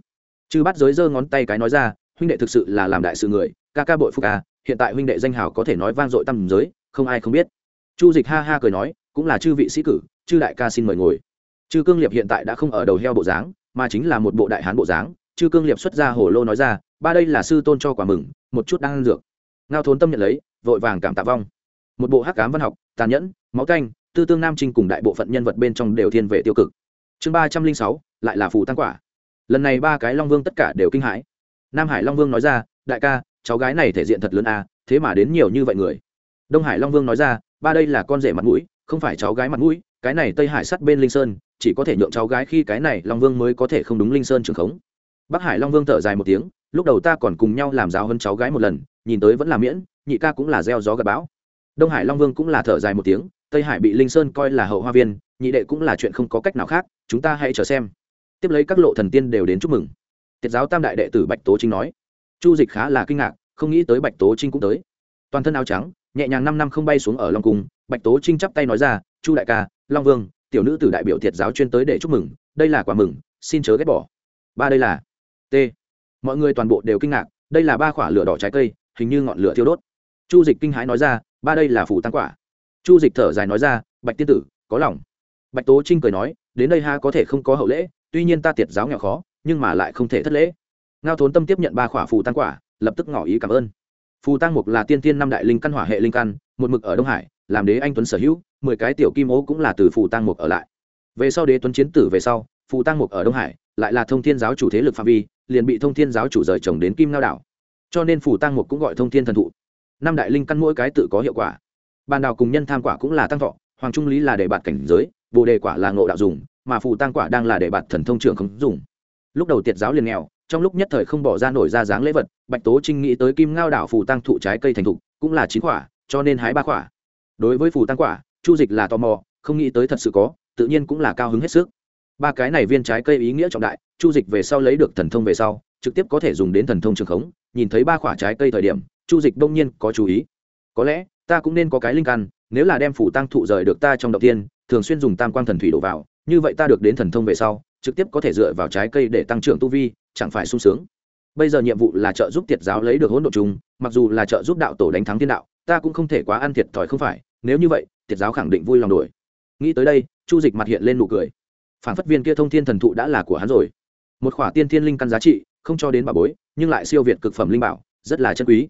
Chư bắt giới giơ ngón tay cái nói ra, huynh đệ thực sự là làm đại sự người, ca ca bội phục ca hiện tại huynh đệ danh hào có thể nói vang dội tầm giới, không ai không biết. Chu dịch ha ha cười nói, cũng là chư vị sĩ cử chư đại ca xin mời ngồi. Chư cương liệp hiện tại đã không ở đầu heo bộ dáng, mà chính là một bộ đại hán bộ dáng. Chư cương liệp xuất ra hồ lô nói ra, ba đây là sư tôn cho quả mừng, một chút đang ăn dược. Ngao thốn tâm nhận lấy, vội vàng cảm tạ vong. Một bộ hắc cám văn học, tàn nhẫn, máu canh, tư tương nam trinh cùng đại bộ phận nhân vật bên trong đều thiên về tiêu cực. Chương ba trăm linh sáu, lại là phù tăng quả. Lần này ba cái long vương tất cả đều kinh hãi. Nam hải long vương nói ra, đại ca, cháu gái này thể diện thật lớn à thế mà đến nhiều như vậy người. Đông hải long vương nói ra, ba đây là con rể mặt mũi, không phải cháu gái mặt mũi cái này tây hải sát bên linh sơn, chỉ có thể nhượng cháu gái khi cái này long vương mới có thể không đúng linh sơn trường khống. Bắc hải long vương thở dài một tiếng, lúc đầu ta còn cùng nhau làm giáo hơn cháu gái một lần, nhìn tới vẫn là miễn, nhị ca cũng là gieo gió gặp bão. Đông hải long vương cũng là thở dài một tiếng, tây hải bị linh sơn coi là hậu hoa viên, nhị đệ cũng là chuyện không có cách nào khác, chúng ta hãy chờ xem. Tiếp lấy các lộ thần tiên đều đến chúc mừng. Tiết giáo tam đại đệ tử bạch tố trinh nói. Chu dịch khá là kinh ngạc, không nghĩ tới bạch tố trinh cũng tới. Toàn thân áo trắng, nhẹ nhàng năm năm không bay xuống ở long cung, bạch tố trinh chắp tay nói ra, chu đại ca long vương, tiểu nữ tử đại biểu thiệt giáo chuyên tới để chúc mừng, đây là quả mừng, xin chớ ghét bỏ. Ba đây là t. Mọi người toàn bộ đều kinh ngạc, đây là ba quả lửa đỏ trái cây, hình như ngọn lửa thiêu đốt. Chu dịch kinh hãi nói ra, ba đây là phủ tăng quả. Chu dịch thở dài nói ra, bạch tiên tử, có lòng. Bạch tố trinh cười nói, đến đây ha có thể không có hậu lễ, tuy nhiên ta tiệt giáo nghèo khó, nhưng mà lại không thể thất lễ. Ngao thốn tâm tiếp nhận ba khỏa phù tăng quả, lập tức ngỏ ý cảm ơn. Phù tăng mục là tiên tiên năm đại linh căn hỏa hệ linh căn, một mực ở đông hải, làm đế anh tuấn sở hữu mười cái tiểu kim ố cũng là từ phù tăng mục ở lại. Về sau đế tuấn chiến tử về sau, phù tăng mục ở đông hải, lại là thông thiên giáo chủ thế lực phạm vi, liền bị thông thiên giáo chủ rời chồng đến kim ngao đảo. Cho nên phù tăng mục cũng gọi thông thiên thần thụ. Năm đại linh căn mỗi cái tự có hiệu quả. Bàn đào cùng nhân tham quả cũng là tăng thọ, hoàng trung lý là để bạt cảnh giới, bồ đề quả là ngộ đạo dùng, mà phù tăng quả đang là để bạt thần thông trưởng không dùng. Lúc đầu tiệt giáo liền nghèo, trong lúc nhất thời không bỏ ra nổi ra dáng lễ vật, bạch tố trinh nghĩ tới kim ngao đảo phù tăng thụ trái cây thành thục, cũng là chín quả, cho nên hái ba quả. Đối với phù tăng quả chu dịch là tò mò không nghĩ tới thật sự có tự nhiên cũng là cao hứng hết sức. Ba cái này viên trái cây ý nghĩa trọng đại chu dịch về sau lấy được thần thông về sau trực tiếp có thể dùng đến thần thông trường khống nhìn thấy ba quả trái cây thời điểm chu dịch đông nhiên có chú ý. Có lẽ ta cũng nên có cái linh căn nếu là đem phủ tăng thụ rời được ta trong đầu tiên thường xuyên dùng tam quang thần thủy đổ vào như vậy ta được đến thần thông về sau trực tiếp có thể dựa vào trái cây để tăng trưởng tu vi chẳng phải sung sướng. Bây giờ nhiệm vụ là trợ giúp tiệt giáo lấy được hỗn độ trùng, mặc dù là trợ giúp đạo tổ đánh thắng thiên đạo ta cũng không thể quá ăn thiệt thòi không phải nếu như vậy tiệt giáo khẳng định vui lòng đổi. Nghĩ tới đây, chu dịch mặt hiện lên nụ cười. Phản phất viên kia thông thiên thần thụ đã là của hắn rồi. Một khỏa tiên thiên linh căn giá trị, không cho đến bà bối, nhưng lại siêu việt cực phẩm linh bảo, rất là chân quý.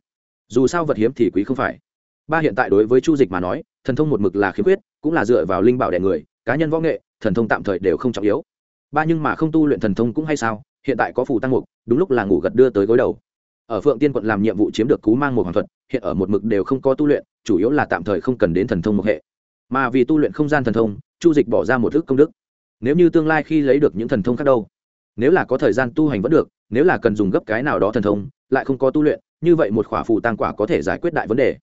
Dù sao vật hiếm thì quý không phải. Ba hiện tại đối với chu dịch mà nói, thần thông một mực là khiếm khuyết, cũng là dựa vào linh bảo đẻ người, cá nhân võ nghệ, thần thông tạm thời đều không trọng yếu. Ba nhưng mà không tu luyện thần thông cũng hay sao, hiện tại có phủ tăng mục, đúng lúc là ngủ gật đưa tới gối đầu. Ở phượng tiên quận làm nhiệm vụ chiếm được cú mang một hoàng thuật, hiện ở một mực đều không có tu luyện chủ yếu là tạm thời không cần đến thần thông một hệ. Mà vì tu luyện không gian thần thông, chu dịch bỏ ra một thức công đức. Nếu như tương lai khi lấy được những thần thông khác đâu, nếu là có thời gian tu hành vẫn được, nếu là cần dùng gấp cái nào đó thần thông, lại không có tu luyện, như vậy một khỏa phù tăng quả có thể giải quyết đại vấn đề.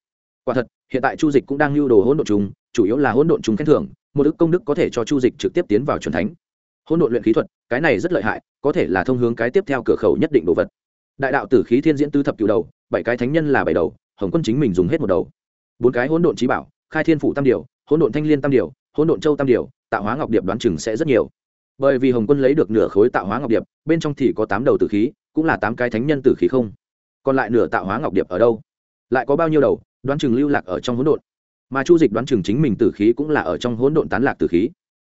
Quả thật, hiện tại chu dịch cũng đang lưu đồ hỗn độn chúng chủ yếu là hỗn độn chúng khen thưởng, một ức công đức có thể cho chu dịch trực tiếp tiến vào c thánh. Hỗn độn luyện khí thuật, cái này rất lợi hại, có thể là thông hướng cái tiếp theo cửa khẩu nhất định đồ vật. Đại đạo tử khí thiên diễn tứ thập cửu đầu, bảy cái thánh nhân là bảy đầu, hồng quân chính mình dùng hết một đầu bốn cái hỗn độn trí bảo, khai thiên phủ tam điều, hỗn độn thanh liên tam điều, hỗn độn châu tam điều, tạo hóa ngọc điệp đoán chừng sẽ rất nhiều. Bởi vì hồng quân lấy được nửa khối tạo hóa ngọc điệp, bên trong thì có tám đầu tử khí, cũng là tám cái thánh nhân tử khí không. Còn lại nửa tạo hóa ngọc điệp ở đâu? Lại có bao nhiêu đầu, đoán chừng lưu lạc ở trong hỗn độn. Mà chu dịch đoán chừng chính mình tử khí cũng là ở trong hỗn độn tán lạc tử khí.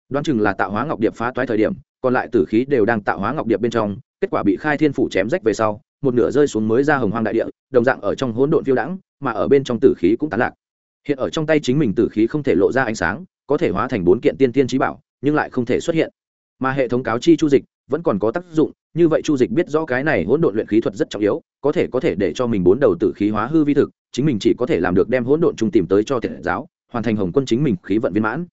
Đoán chừng là tạo hóa ngọc điệp phá toái thời điểm, còn lại tử khí đều đang tạo hóa ngọc điệp bên trong, kết quả bị khai thiên phủ chém rách về sau một nửa rơi xuống mới ra hồng hoang đại địa, đồng dạng ở trong hỗn độn phiêu đãng, mà ở bên trong tử khí cũng tán lạc. Hiện ở trong tay chính mình tử khí không thể lộ ra ánh sáng, có thể hóa thành bốn kiện tiên tiên trí bảo, nhưng lại không thể xuất hiện. Mà hệ thống cáo chi chu dịch vẫn còn có tác dụng, như vậy chu dịch biết rõ cái này hỗn độn luyện khí thuật rất trọng yếu, có thể có thể để cho mình bốn đầu tử khí hóa hư vi thực, chính mình chỉ có thể làm được đem hỗn độn trung tìm tới cho thiện giáo, hoàn thành hồng quân chính mình khí vận viên mãn.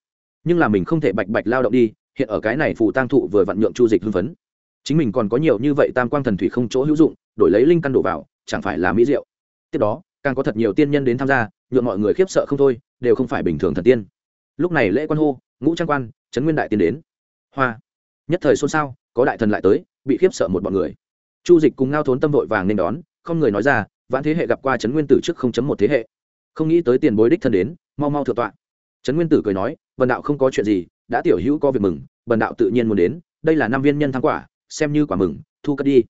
Nhưng là mình không thể bạch bạch lao động đi, hiện ở cái này phù tăng thụ vừa vặn nhượng chu dịch hưng phấn chính mình còn có nhiều như vậy tam quang thần thủy không chỗ hữu dụng, đổi lấy linh căn đổ vào, chẳng phải là mỹ diệu. Tiếp đó, càng có thật nhiều tiên nhân đến tham gia, nhượng mọi người khiếp sợ không thôi, đều không phải bình thường thần tiên. Lúc này lễ quan hô, ngũ trang quan trấn nguyên đại tiên đến. Hoa. Nhất thời xôn xao, có đại thần lại tới, bị khiếp sợ một bọn người. Chu dịch cùng ngao thốn tâm vội vàng nên đón, không người nói ra, vãn thế hệ gặp qua trấn nguyên tử trước không chấm một thế hệ. Không nghĩ tới tiền bối đích thân đến, mau mau thượng tọa. Trấn nguyên tử cười nói vần đạo không có chuyện gì, đã tiểu hữu có việc mừng vần đạo tự nhiên muốn đến, đây là năm viên nhân thắng quả xem như quả mừng, thu cất đi.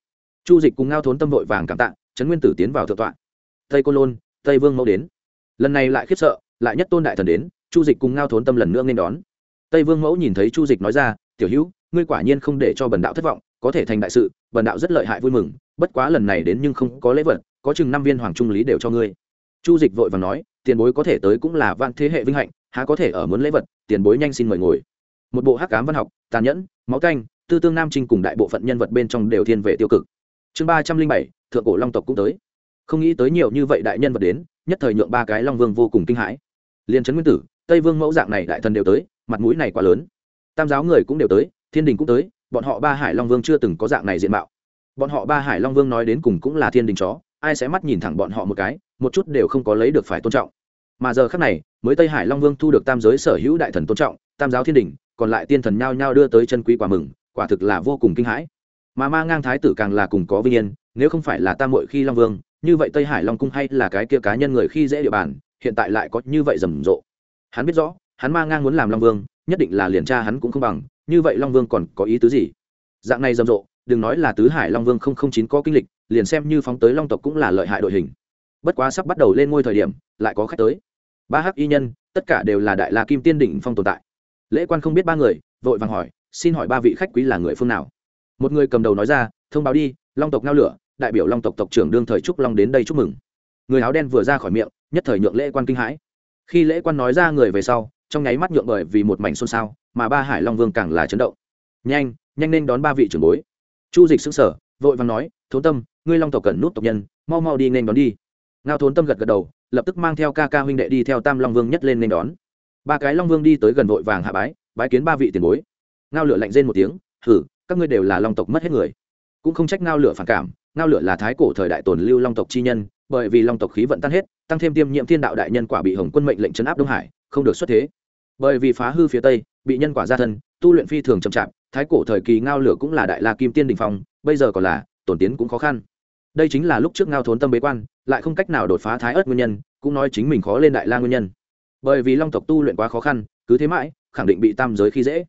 Chu dịch cùng ngao thốn tâm vội vàng cảm tạ, trấn nguyên tử tiến vào thượng tọa. Tây côn lôn, tây vương mẫu đến. Lần này lại khiếp sợ, lại nhất tôn đại thần đến, chu dịch cùng ngao thốn tâm lần nữa nên đón. Tây vương mẫu nhìn thấy chu dịch nói ra, tiểu hữu, ngươi quả nhiên không để cho bần đạo thất vọng, có thể thành đại sự, bần đạo rất lợi hại vui mừng, bất quá lần này đến nhưng không có lễ vật, có chừng năm viên hoàng trung lý đều cho ngươi. Chu dịch vội và nói, tiền bối có thể tới cũng là vạn thế hệ vinh hạnh, há có thể ở muốn lễ vật, tiền bối nhanh xin mời ngồi. Một bộ hắc cám văn học, tàn nhẫn, máu canh tư tương nam trinh cùng đại bộ phận nhân vật bên trong đều thiên về tiêu cực. Chương ba trăm linh bảy, thượng cổ long tộc cũng tới. Không nghĩ tới nhiều như vậy đại nhân vật đến, nhất thời nhượng ba cái long vương vô cùng kinh hãi. Liên trấn nguyên tử, tây vương mẫu dạng này đại thần đều tới, mặt mũi này quá lớn. Tam giáo người cũng đều tới, thiên đình cũng tới, bọn họ ba hải long vương chưa từng có dạng này diện mạo. Bọn họ ba hải long vương nói đến cùng cũng là thiên đình chó, ai sẽ mắt nhìn thẳng bọn họ một cái, một chút đều không có lấy được phải tôn trọng. Mà giờ khác này, mới tây hải long vương thu được tam giới sở hữu đại thần tôn trọng, tam giáo thiên đình, còn lại tiên thần nhao nhao đưa tới chân quý quả mừng quả thực là vô cùng kinh hãi. Mà ma ngang thái tử càng là cùng có vinh yên, nếu không phải là tam mội khi long vương, như vậy tây hải long cung hay là cái kia cá nhân người khi dễ địa bàn, hiện tại lại có như vậy rầm rộ. Hắn biết rõ, hắn ma ngang muốn làm long vương, nhất định là liền cha hắn cũng không bằng, như vậy long vương còn có ý tứ gì? Dạng này rầm rộ, đừng nói là tứ hải long vương không không chín có kinh lịch, liền xem như phóng tới long tộc cũng là lợi hại đội hình. Bất quá sắp bắt đầu lên ngôi thời điểm, lại có khách tới. Ba hắc y nhân, tất cả đều là đại la kim tiên đỉnh phong tồn tại. Lễ quan không biết ba người, vội vàng hỏi xin hỏi ba vị khách quý là người phương nào? Một người cầm đầu nói ra, thông báo đi, long tộc ngao lửa, đại biểu long tộc tộc trưởng đương thời trúc long đến đây chúc mừng. Người áo đen vừa ra khỏi miệng, nhất thời nhượng lễ quan kinh hãi. Khi lễ quan nói ra người về sau, trong nháy mắt nhượng bởi vì một mảnh xôn xao, mà ba hải long vương càng là chấn động. Nhanh nhanh nên đón ba vị trưởng bối. Chu dịch xứng sở vội vàng nói, thốn tâm, ngươi long tộc cần nút tộc nhân, mau mau đi nên đón đi. Ngao thốn tâm gật gật đầu, lập tức mang theo ca ca huynh đệ đi theo tam long vương nhất lên nên đón. Ba cái long vương đi tới gần vội vàng hạ bái bái kiến ba vị tiền bối ngao lửa lạnh rên một tiếng hử các ngươi đều là long tộc mất hết người. Cũng không trách ngao lửa phản cảm, ngao lửa là thái cổ thời đại tồn lưu long tộc chi nhân, bởi vì long tộc khí vận tan hết, tăng thêm tiêm nhiễm thiên đạo đại nhân quả bị hồng quân mệnh lệnh chấn áp đông hải, không được xuất thế. Bởi vì phá hư phía tây, bị nhân quả gia thân, tu luyện phi thường chậm chạp, thái cổ thời kỳ ngao lửa cũng là đại la kim tiên đình phong, bây giờ còn là, tổn tiến cũng khó khăn. Đây chính là lúc trước ngao thốn tâm bế quan, lại không cách nào đột phá thái ớt nguyên nhân, cũng nói chính mình khó lên đại la nguyên nhân. Bởi vì long tộc tu luyện quá khó khăn, cứ thế mãi, khẳng định bị tam giới khi dễ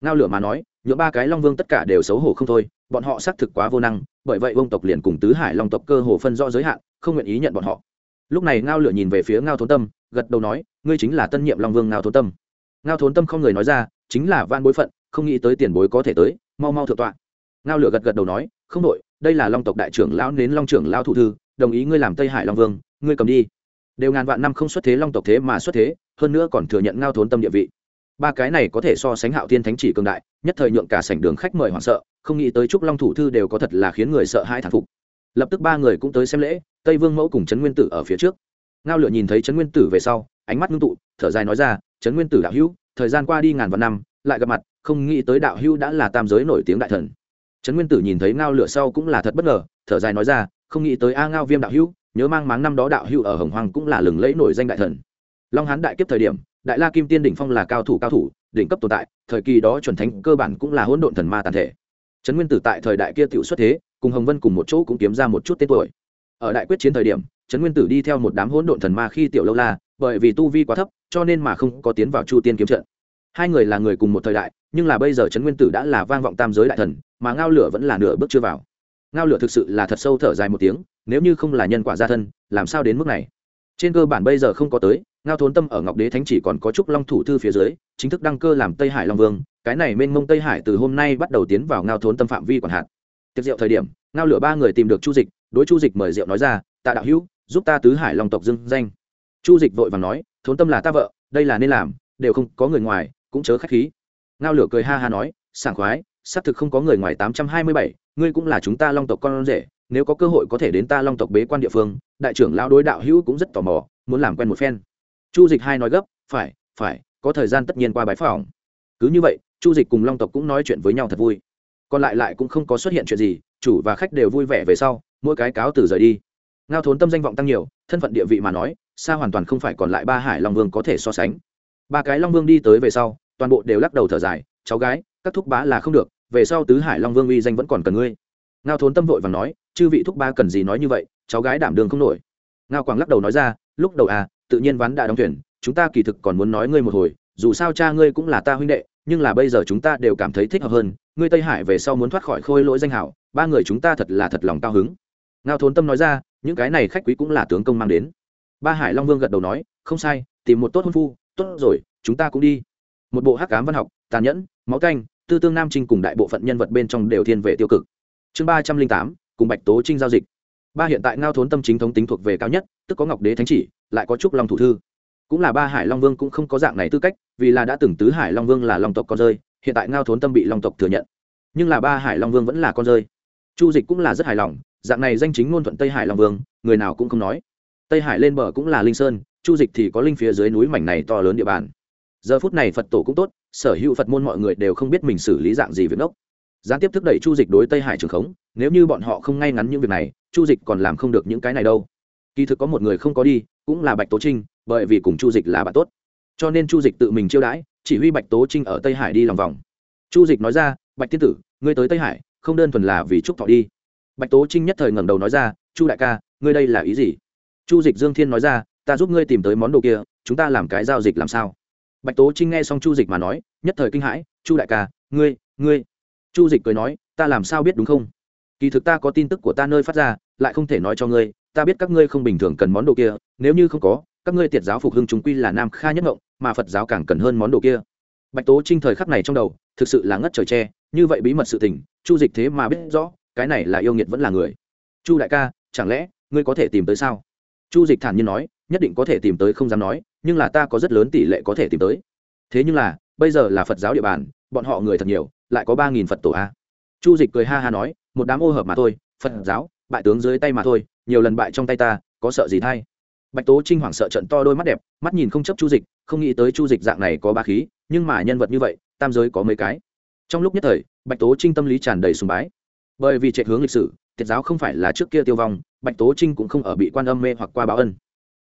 ngao lửa mà nói nhựa ba cái long vương tất cả đều xấu hổ không thôi, bọn họ xác thực quá vô năng, bởi vậy vông tộc liền cùng tứ hải long tộc cơ hồ phân rõ giới hạn, không nguyện ý nhận bọn họ. Lúc này ngao lửa nhìn về phía ngao thốn tâm, gật đầu nói, ngươi chính là tân nhiệm long vương ngao thốn tâm. Ngao thốn tâm không người nói ra, chính là van bối phận, không nghĩ tới tiền bối có thể tới, mau mau thượng tọa. Ngao lửa gật gật đầu nói, không đội đây là long tộc đại trưởng lão nến long trưởng lão thủ thư, đồng ý ngươi làm tây hải long vương, ngươi cầm đi. Đều ngàn vạn năm không xuất thế long tộc thế mà xuất thế, hơn nữa còn thừa nhận ngao thốn tâm địa vị ba cái này có thể so sánh hạo thiên thánh chỉ cường đại, nhất thời nhượng cả sảnh đường khách mời hoảng sợ, không nghĩ tới trúc long thủ thư đều có thật là khiến người sợ hãi thản phục. Lập tức ba người cũng tới xem lễ, tây vương mẫu cùng trấn nguyên tử ở phía trước. Ngao lựa nhìn thấy trấn nguyên tử về sau, ánh mắt ngưng tụ, thở dài nói ra, trấn nguyên tử đạo hữu, thời gian qua đi ngàn vạn năm, lại gặp mặt, không nghĩ tới đạo hữu đã là tam giới nổi tiếng đại thần. Trấn nguyên tử nhìn thấy ngao lửa sau cũng là thật bất ngờ, thở dài nói ra, không nghĩ tới a ngao viêm đạo hữu, nhớ mang máng năm đó đạo hữu ở hồng hoàng cũng là lừng lẫy nổi danh đại thần. Long hán đại kiếp thời điểm đại la kim tiên đỉnh phong là cao thủ cao thủ, đỉnh cấp tồn tại, thời kỳ đó chuẩn thánh cơ bản cũng là hỗn độn thần ma tàn thể. Trấn nguyên tử tại thời đại kia tiểu xuất thế, cùng hồng vân cùng một chỗ cũng kiếm ra một chút tên tuổi. Ở đại quyết chiến thời điểm, trấn nguyên tử đi theo một đám hỗn độn thần ma khi tiểu lâu la, bởi vì tu vi quá thấp, cho nên mà không có tiến vào chu tiên kiếm trận. Hai người là người cùng một thời đại, nhưng là bây giờ trấn nguyên tử đã là vang vọng tam giới đại thần, mà ngao lửa vẫn là nửa bước chưa vào. Ngao lửa thực sự là thật sâu thở dài một tiếng, nếu như không là nhân quả gia thân, làm sao đến mức này? Trên cơ bản bây giờ không có tới ngao thốn tâm ở ngọc đế thánh chỉ còn có trúc long thủ thư phía dưới, chính thức đăng cơ làm tây hải long vương, cái này mênh mông tây hải từ hôm nay bắt đầu tiến vào ngao thốn tâm phạm vi quản hạt tiệc rượu thời điểm, ngao lửa ba người tìm được chu dịch, đối chu dịch mời rượu nói ra, tạ đạo hữu, giúp ta tứ hải long tộc dưng danh. Chu dịch vội và nói, thốn tâm là ta vợ, đây là nên làm, đều không có người ngoài, cũng chớ khách khí. Ngao lửa cười ha ha nói, sảng khoái, xác thực không có người ngoài tám trăm hai mươi bảy, ngươi cũng là chúng ta long tộc con rể, nếu có cơ hội có thể đến ta long tộc bế quan địa phương, đại trưởng lao đối đạo hữu cũng rất tò mò, muốn làm quen một phen chu dịch hai nói gấp, phải phải, có thời gian tất nhiên qua bái phòng cứ như vậy, chu dịch cùng long tộc cũng nói chuyện với nhau thật vui. Còn lại lại cũng không có xuất hiện chuyện gì, chủ và khách đều vui vẻ về sau, mỗi cái cáo từ rời đi. Ngao thốn tâm danh vọng tăng nhiều, thân phận địa vị mà nói, xa hoàn toàn không phải còn lại ba hải long vương có thể so sánh. Ba cái long vương đi tới về sau, toàn bộ đều lắc đầu thở dài, cháu gái, các thúc bá là không được, về sau tứ hải long vương uy danh vẫn còn cần ngươi. Ngao thốn tâm vội và nói, chư vị thúc ba cần gì nói như vậy, cháu gái đảm đường không nổi. Ngao quảng lắc đầu nói ra, lúc đầu à tự nhiên ván đã đóng thuyền, chúng ta kỳ thực còn muốn nói ngươi một hồi, dù sao cha ngươi cũng là ta huynh đệ, nhưng là bây giờ chúng ta đều cảm thấy thích hợp hơn, ngươi tây hải về sau muốn thoát khỏi khôi lỗi danh hảo, ba người chúng ta thật là thật lòng cao hứng. Ngao thốn tâm nói ra, những cái này khách quý cũng là tướng công mang đến. Ba hải long vương gật đầu nói, không sai, tìm một tốt hôn phu, tốt rồi, chúng ta cũng đi. Một bộ hắc cám văn học, tàn nhẫn, máu canh, tư tương nam trinh cùng đại bộ phận nhân vật bên trong đều thiên về tiêu cực. Chương ba trăm linh tám, cùng bạch tố trinh giao dịch ba hiện tại ngao thốn tâm chính thống tính thuộc về cao nhất, tức có ngọc đế thánh chỉ, lại có trúc long thủ thư. Cũng là ba hải long vương cũng không có dạng này tư cách, vì là đã từng tứ hải long vương là long tộc con rơi, hiện tại ngao thốn tâm bị long tộc thừa nhận. Nhưng là ba hải long vương vẫn là con rơi. Chu dịch cũng là rất hài lòng, dạng này danh chính ngôn thuận tây hải long vương, người nào cũng không nói. Tây hải lên bờ cũng là linh sơn, chu dịch thì có linh phía dưới núi mảnh này to lớn địa bàn. Giờ phút này phật tổ cũng tốt, sở hữu phật môn mọi người đều không biết mình xử lý dạng gì việc ốc gián tiếp thúc đẩy chu dịch đối tây hải trường khống, nếu như bọn họ không ngay ngắn những việc này, chu dịch còn làm không được những cái này đâu. Kỳ thực có một người không có đi, cũng là bạch tố trinh, bởi vì cùng chu dịch là bạn tốt. Cho nên chu dịch tự mình chiêu đãi, chỉ huy bạch tố trinh ở tây hải đi lòng vòng. Chu dịch nói ra, bạch tiên tử, ngươi tới tây hải, không đơn thuần là vì trúc thọ đi. Bạch tố trinh nhất thời ngẩng đầu nói ra, chu đại ca, ngươi đây là ý gì? Chu dịch dương thiên nói ra, ta giúp ngươi tìm tới món đồ kia, chúng ta làm cái giao dịch làm sao? Bạch tố trinh nghe xong chu dịch mà nói, nhất thời kinh hãi, chu đại ca, ngươi ngươi chu dịch cười nói, ta làm sao biết đúng không? Kỳ thực ta có tin tức của ta nơi phát ra, lại không thể nói cho ngươi. Ta biết các ngươi không bình thường cần món đồ kia. Nếu như không có, các ngươi tiệt giáo phục hưng chúng quy là nam kha nhất ngộng, mà phật giáo càng cần hơn món đồ kia. Bạch tố trinh thời khắc này trong đầu, thực sự là ngất trời tre như vậy bí mật sự tình, chu dịch thế mà biết rõ, cái này là yêu nghiệt vẫn là người. Chu đại ca, chẳng lẽ ngươi có thể tìm tới sao? Chu dịch thản nhiên nói, nhất định có thể tìm tới không dám nói, nhưng là ta có rất lớn tỷ lệ có thể tìm tới. Thế nhưng là bây giờ là phật giáo địa bàn, bọn họ người thật nhiều, lại có ba nghìn phật tổ a. Chu dịch cười ha ha nói, một đám ô hợp mà thôi, phật giáo, bại tướng dưới tay mà thôi, nhiều lần bại trong tay ta, có sợ gì thay? Bạch tố trinh hoảng sợ trận to đôi mắt đẹp, mắt nhìn không chấp chu dịch, không nghĩ tới chu dịch dạng này có ba khí, nhưng mà nhân vật như vậy, tam giới có mấy cái. Trong lúc nhất thời, bạch tố trinh tâm lý tràn đầy sùng bái. Bởi vì chạy hướng lịch sử, tiệt giáo không phải là trước kia tiêu vong, bạch tố trinh cũng không ở bị quan âm mê hoặc qua báo ân.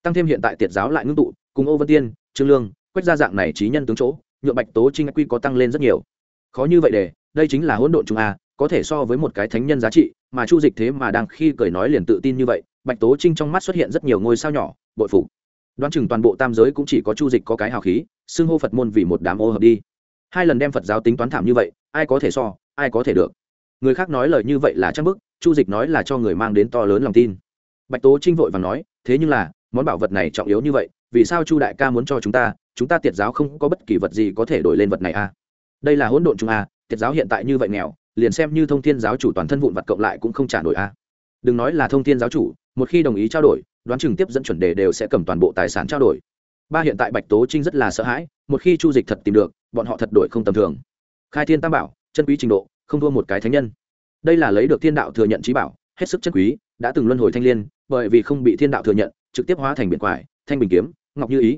Tăng thêm hiện tại tiệt giáo lại ngưng tụ, cùng ô vân tiên, trương lương, quét ra dạng này trí nhân tướng chỗ nhượng bạch tố trinh quy có tăng lên rất nhiều. Khó như vậy để, đây chính là hỗn độn trung a, có thể so với một cái thánh nhân giá trị, mà chu dịch thế mà đang khi cười nói liền tự tin như vậy, bạch tố trinh trong mắt xuất hiện rất nhiều ngôi sao nhỏ, bội phụ đoán chừng toàn bộ tam giới cũng chỉ có chu dịch có cái hào khí, xưng hô phật môn vì một đám ô hợp đi. Hai lần đem phật giáo tính toán thảm như vậy, ai có thể so, ai có thể được. Người khác nói lời như vậy là trang bức, chu dịch nói là cho người mang đến to lớn lòng tin. Bạch tố trinh vội và nói, thế nhưng là, món bảo vật này trọng yếu như vậy, vì sao chu đại ca muốn cho chúng ta chúng ta tiệt giáo không có bất kỳ vật gì có thể đổi lên vật này a à? đây là hỗn độn chúng a à, tiệt giáo hiện tại như vậy nghèo liền xem như thông thiên giáo chủ toàn thân vụn vặt cộng lại cũng không trả nổi a à. đừng nói là thông thiên giáo chủ một khi đồng ý trao đổi đoán chừng tiếp dẫn chuẩn đề đều sẽ cầm toàn bộ tài sản trao đổi ba hiện tại bạch tố trinh rất là sợ hãi một khi chu dịch thật tìm được bọn họ thật đổi không tầm thường khai thiên tam bảo chân quý trình độ không thua một cái thánh nhân đây là lấy được thiên đạo thừa nhận trí bảo hết sức chân quý đã từng luân hồi thanh l i ê n bởi vì không bị thiên đạo thừa nhận trực tiếp hóa thành biển quải thanh bình kiếm ngọc như ý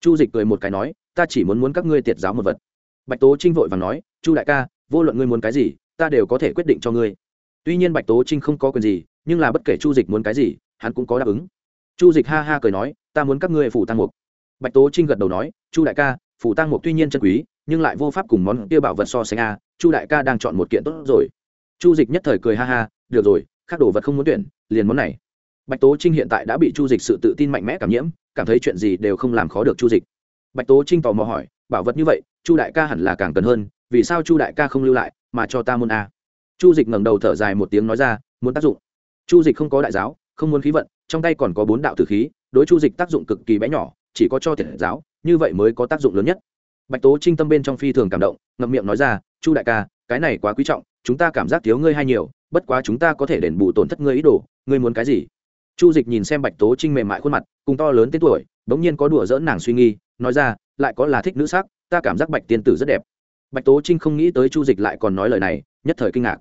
chu dịch cười một cái nói, ta chỉ muốn muốn các ngươi tiệt giáo một vật. Bạch tố trinh vội và nói, chu đại ca, vô luận ngươi muốn cái gì, ta đều có thể quyết định cho ngươi. Tuy nhiên bạch tố trinh không có quyền gì, nhưng là bất kể chu dịch muốn cái gì, hắn cũng có đáp ứng. Chu dịch ha ha cười nói, ta muốn các ngươi phủ tăng mục. Bạch tố trinh gật đầu nói, chu đại ca, phủ tăng mục tuy nhiên chân quý, nhưng lại vô pháp cùng món kia bảo vật so sánh a, chu đại ca đang chọn một kiện tốt rồi. Chu dịch nhất thời cười ha ha, được rồi, khác đồ vật không muốn tuyển, liền món này. Bạch tố trinh hiện tại đã bị chu dịch sự tự tin mạnh mẽ cảm nhiễm cảm thấy chuyện gì đều không làm khó được chu dịch. Bạch tố trinh tò mò hỏi, bảo vật như vậy, chu đại ca hẳn là càng cần hơn, vì sao chu đại ca không lưu lại, mà cho ta môn a? Chu dịch ngẩng đầu thở dài một tiếng nói ra, muốn tác dụng. Chu dịch không có đại giáo, không muốn khí vận, trong tay còn có bốn đạo tử khí, đối chu dịch tác dụng cực kỳ bé nhỏ, chỉ có cho thiệt giáo, như vậy mới có tác dụng lớn nhất. Bạch tố trinh tâm bên trong phi thường cảm động, ngậm miệng nói ra, chu đại ca, cái này quá quý trọng, chúng ta cảm giác thiếu ngươi hay nhiều, bất quá chúng ta có thể đền bù tổn thất ngươi ý đồ, ngươi muốn cái gì? Chu dịch nhìn xem bạch tố trinh mềm mại khuôn mặt, cùng to lớn tên tuổi, bỗng nhiên có đùa dỡn nàng suy nghi, nói ra, lại có là thích nữ sắc, ta cảm giác bạch tiên tử rất đẹp. Bạch tố trinh không nghĩ tới chu dịch lại còn nói lời này, nhất thời kinh ngạc.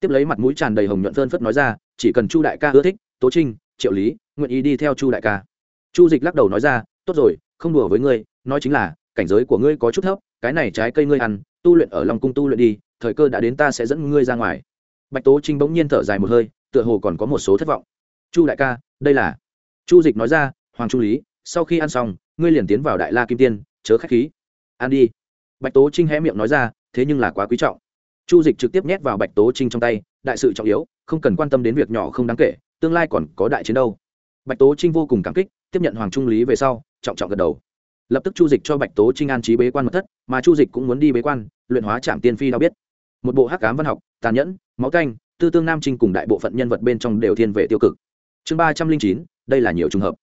Tiếp lấy mặt mũi tràn đầy hồng nhuận phơn phất nói ra, chỉ cần chu đại ca ưa thích, tố trinh, triệu lý, nguyện ý đi theo chu đại ca. Chu dịch lắc đầu nói ra, tốt rồi, không đùa với ngươi, nói chính là, cảnh giới của ngươi có chút thấp, cái này trái cây ngươi ăn, tu luyện ở lòng cung tu luyện đi, thời cơ đã đến ta sẽ dẫn ngươi ra ngoài. Bạch tố trinh bỗng nhiên thở dài một hơi, tựa hồ còn có một số thất vọng chu đại ca, đây là. Chu dịch nói ra, hoàng trung lý, sau khi ăn xong, ngươi liền tiến vào đại la kim tiên, chớ k h á c h khí. Ăn đi. Bạch tố trinh hé miệng nói ra, thế nhưng là quá quý trọng. Chu dịch trực tiếp nhét vào bạch tố trinh trong tay, đại sự trọng yếu, không cần quan tâm đến việc nhỏ không đáng kể, tương lai còn có đại chiến đâu. Bạch tố trinh vô cùng cảm kích, tiếp nhận hoàng trung lý về sau, trọng trọng gật đầu. Lập tức chu dịch cho bạch tố trinh an trí bế quan mật thất, mà chu dịch cũng muốn đi bế quan, luyện hóa trạm tiên phi đau biết. Một bộ hắc cám văn học, tàn nhẫn, máu canh, tư tương nam trinh cùng đại bộ phận nhân vật bên trong đều thiên về tiêu cực chương ba trăm linh chín, đây là nhiều trường hợp.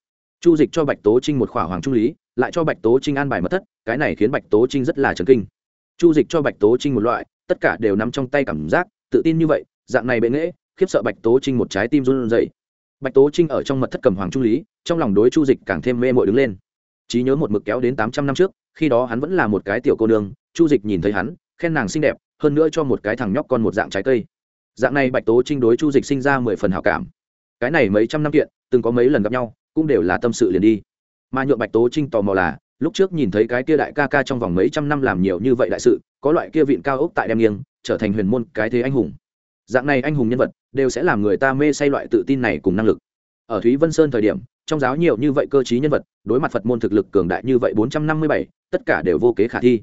Chu dịch cho bạch tố trinh một khỏa hoàng trung lý, lại cho bạch tố trinh an bài mật thất, cái này khiến bạch tố trinh rất là trấn kinh. Chu dịch cho bạch tố trinh một loại, tất cả đều nằm trong tay cảm giác, tự tin như vậy, dạng này bệ nghễ, khiếp sợ bạch tố trinh một trái tim run dậy bạch tố trinh ở trong mật thất cầm hoàng trung lý, trong lòng đối chu dịch càng thêm mê mội đứng lên. Trí nhớ một mực kéo đến tám trăm năm trước, khi đó hắn vẫn là một cái tiểu cô nương, chu dịch nhìn thấy hắn, khen nàng xinh đẹp, hơn nữa cho một cái thằng nhóc con một dạng trái cây. Dạng này bạch tố trinh đối chu dịch sinh ra mười phần hảo cảm cái này mấy trăm năm kiện, từng có mấy lần gặp nhau, cũng đều là tâm sự liền đi. Mà nhượng bạch tố trinh tò mò là, lúc trước nhìn thấy cái kia đại ca ca trong vòng mấy trăm năm làm nhiều như vậy đại sự, có loại kia vịn cao ốc tại đem nghiêng, trở thành huyền môn cái thế anh hùng. Dạng này anh hùng nhân vật, đều sẽ làm người ta mê say loại tự tin này cùng năng lực. Ở thúy vân sơn thời điểm, trong giáo nhiều như vậy cơ chí nhân vật, đối mặt phật môn thực lực cường đại như vậy bốn trăm năm mươi bảy, tất cả đều vô kế khả thi.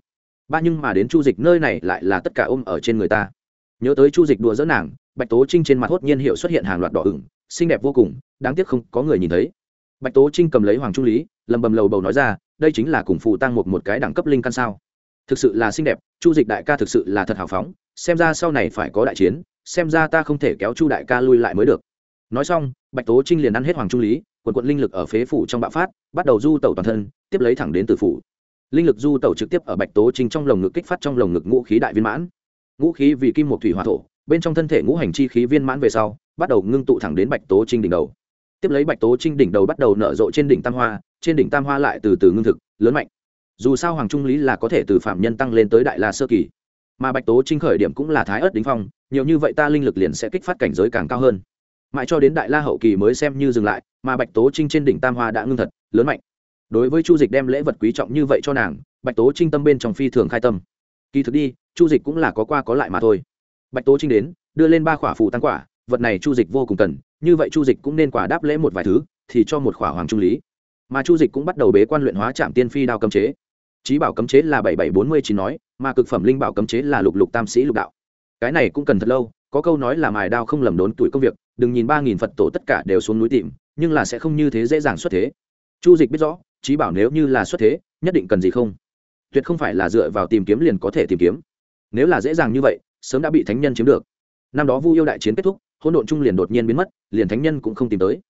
Ba nhưng mà đến chu dịch nơi này lại là tất cả ôm ở trên người ta. Nhớ tới chu dịch đùa dỡ nàng, bạch tố trinh trên mặt hốt nhiên hiệu xuất hiện hàng loạt đỏ ửng xinh đẹp vô cùng, đáng tiếc không có người nhìn thấy. Bạch tố trinh cầm lấy hoàng trung lý, lầm bầm lầu bầu nói ra, đây chính là cùng phù tăng một một cái đẳng cấp linh căn sao. Thực sự là xinh đẹp, chu dịch đại ca thực sự là thật hào phóng, xem ra sau này phải có đại chiến, xem ra ta không thể kéo chu đại ca lui lại mới được. Nói xong, bạch tố trinh liền ăn hết hoàng trung lý, quần quận linh lực ở phế phủ trong bạo phát, bắt đầu du tẩu toàn thân, tiếp lấy thẳng đến từ phủ. Linh lực du tẩu trực tiếp ở bạch tố trinh trong lồng ngực kích phát trong lồng ngực ngũ khí đại viên mãn. Ngũ khí vì kim một thủy hòa thổ, bên trong thân thể ngũ hành chi khí viên mãn về sau bắt đầu ngưng tụ thẳng đến bạch tố trinh đỉnh đầu. Tiếp lấy bạch tố trinh đỉnh đầu bắt đầu nở rộ trên đỉnh tam hoa, trên đỉnh tam hoa lại từ từ ngưng thực, lớn mạnh. Dù sao hoàng trung lý là có thể từ phạm nhân tăng lên tới đại la sơ kỳ, mà bạch tố trinh khởi điểm cũng là thái ớt đính phong, nhiều như vậy ta linh lực liền sẽ kích phát cảnh giới càng cao hơn. Mãi cho đến đại la hậu kỳ mới xem như dừng lại, mà bạch tố trinh trên đỉnh tam hoa đã ngưng thật, lớn mạnh. Đối với chu dịch đem lễ vật quý trọng như vậy cho nàng, bạch tố trinh tâm bên trong phi thường khai tâm. Kỳ thực đi, chu dịch cũng là có qua có lại mà thôi. Bạch tố trinh đến, đưa lên ba khỏa phù tăng quả vật này chu dịch vô cùng cần, như vậy chu dịch cũng nên quả đáp lễ một vài thứ, thì cho một khỏa hoàng trung lý. Mà chu dịch cũng bắt đầu bế quan luyện hóa trạm tiên phi đao cấm chế. Trí bảo cấm chế là bảy bảy bốn mươi chín nói, mà cực phẩm linh bảo cấm chế là lục lục tam sĩ lục đạo. Cái này cũng cần thật lâu, có câu nói là mài đao không lầm đốn tuổi công việc, đừng nhìn ba nghìn phật tổ tất cả đều xuống núi tìm, nhưng là sẽ không như thế dễ dàng xuất thế. Chu dịch biết rõ trí bảo nếu như là xuất thế, nhất định cần gì không? Tuyệt không phải là dựa vào tìm kiếm liền có thể tìm kiếm. Nếu là dễ dàng như vậy, sớm đã bị thánh nhân chiếm được năm đó vu yêu đại chiến kết thúc hỗn độn trung liền đột nhiên biến mất liền thánh nhân cũng không tìm tới.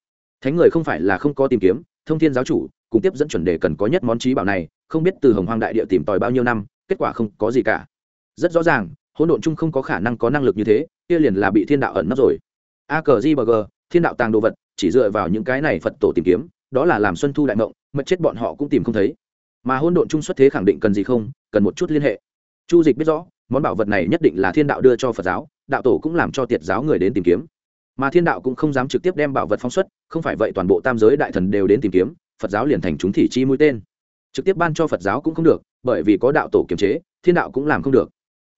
Thánh người không phải là không có tìm kiếm thông thiên giáo chủ cùng tiếp dẫn chuẩn đề cần có nhất món trí bảo này không biết từ hồng hoang đại địa tìm tòi bao nhiêu năm kết quả không có gì cả. Rất rõ ràng hỗn độn chung không có khả năng có năng lực như thế kia liền là bị thiên đạo ẩn nấp rồi. A cờ di g gờ, thiên đạo tàng đồ vật chỉ dựa vào những cái này phật tổ tìm kiếm đó là làm xuân thu đại mộng mất chết bọn họ cũng tìm không thấy. Mà hỗn độn chung xuất thế khẳng định cần gì không cần một chút liên hệ. Chu dịch biết rõ món bảo vật này nhất định là thiên đạo đưa cho phật giáo, đạo tổ cũng làm cho tiệt giáo người đến tìm kiếm. Mà thiên đạo cũng không dám trực tiếp đem bảo vật phóng xuất, không phải vậy toàn bộ tam giới đại thần đều đến tìm kiếm, phật giáo liền thành chúng thị chi mũi tên. Trực tiếp ban cho phật giáo cũng không được, bởi vì có đạo tổ kiềm chế, thiên đạo cũng làm không được.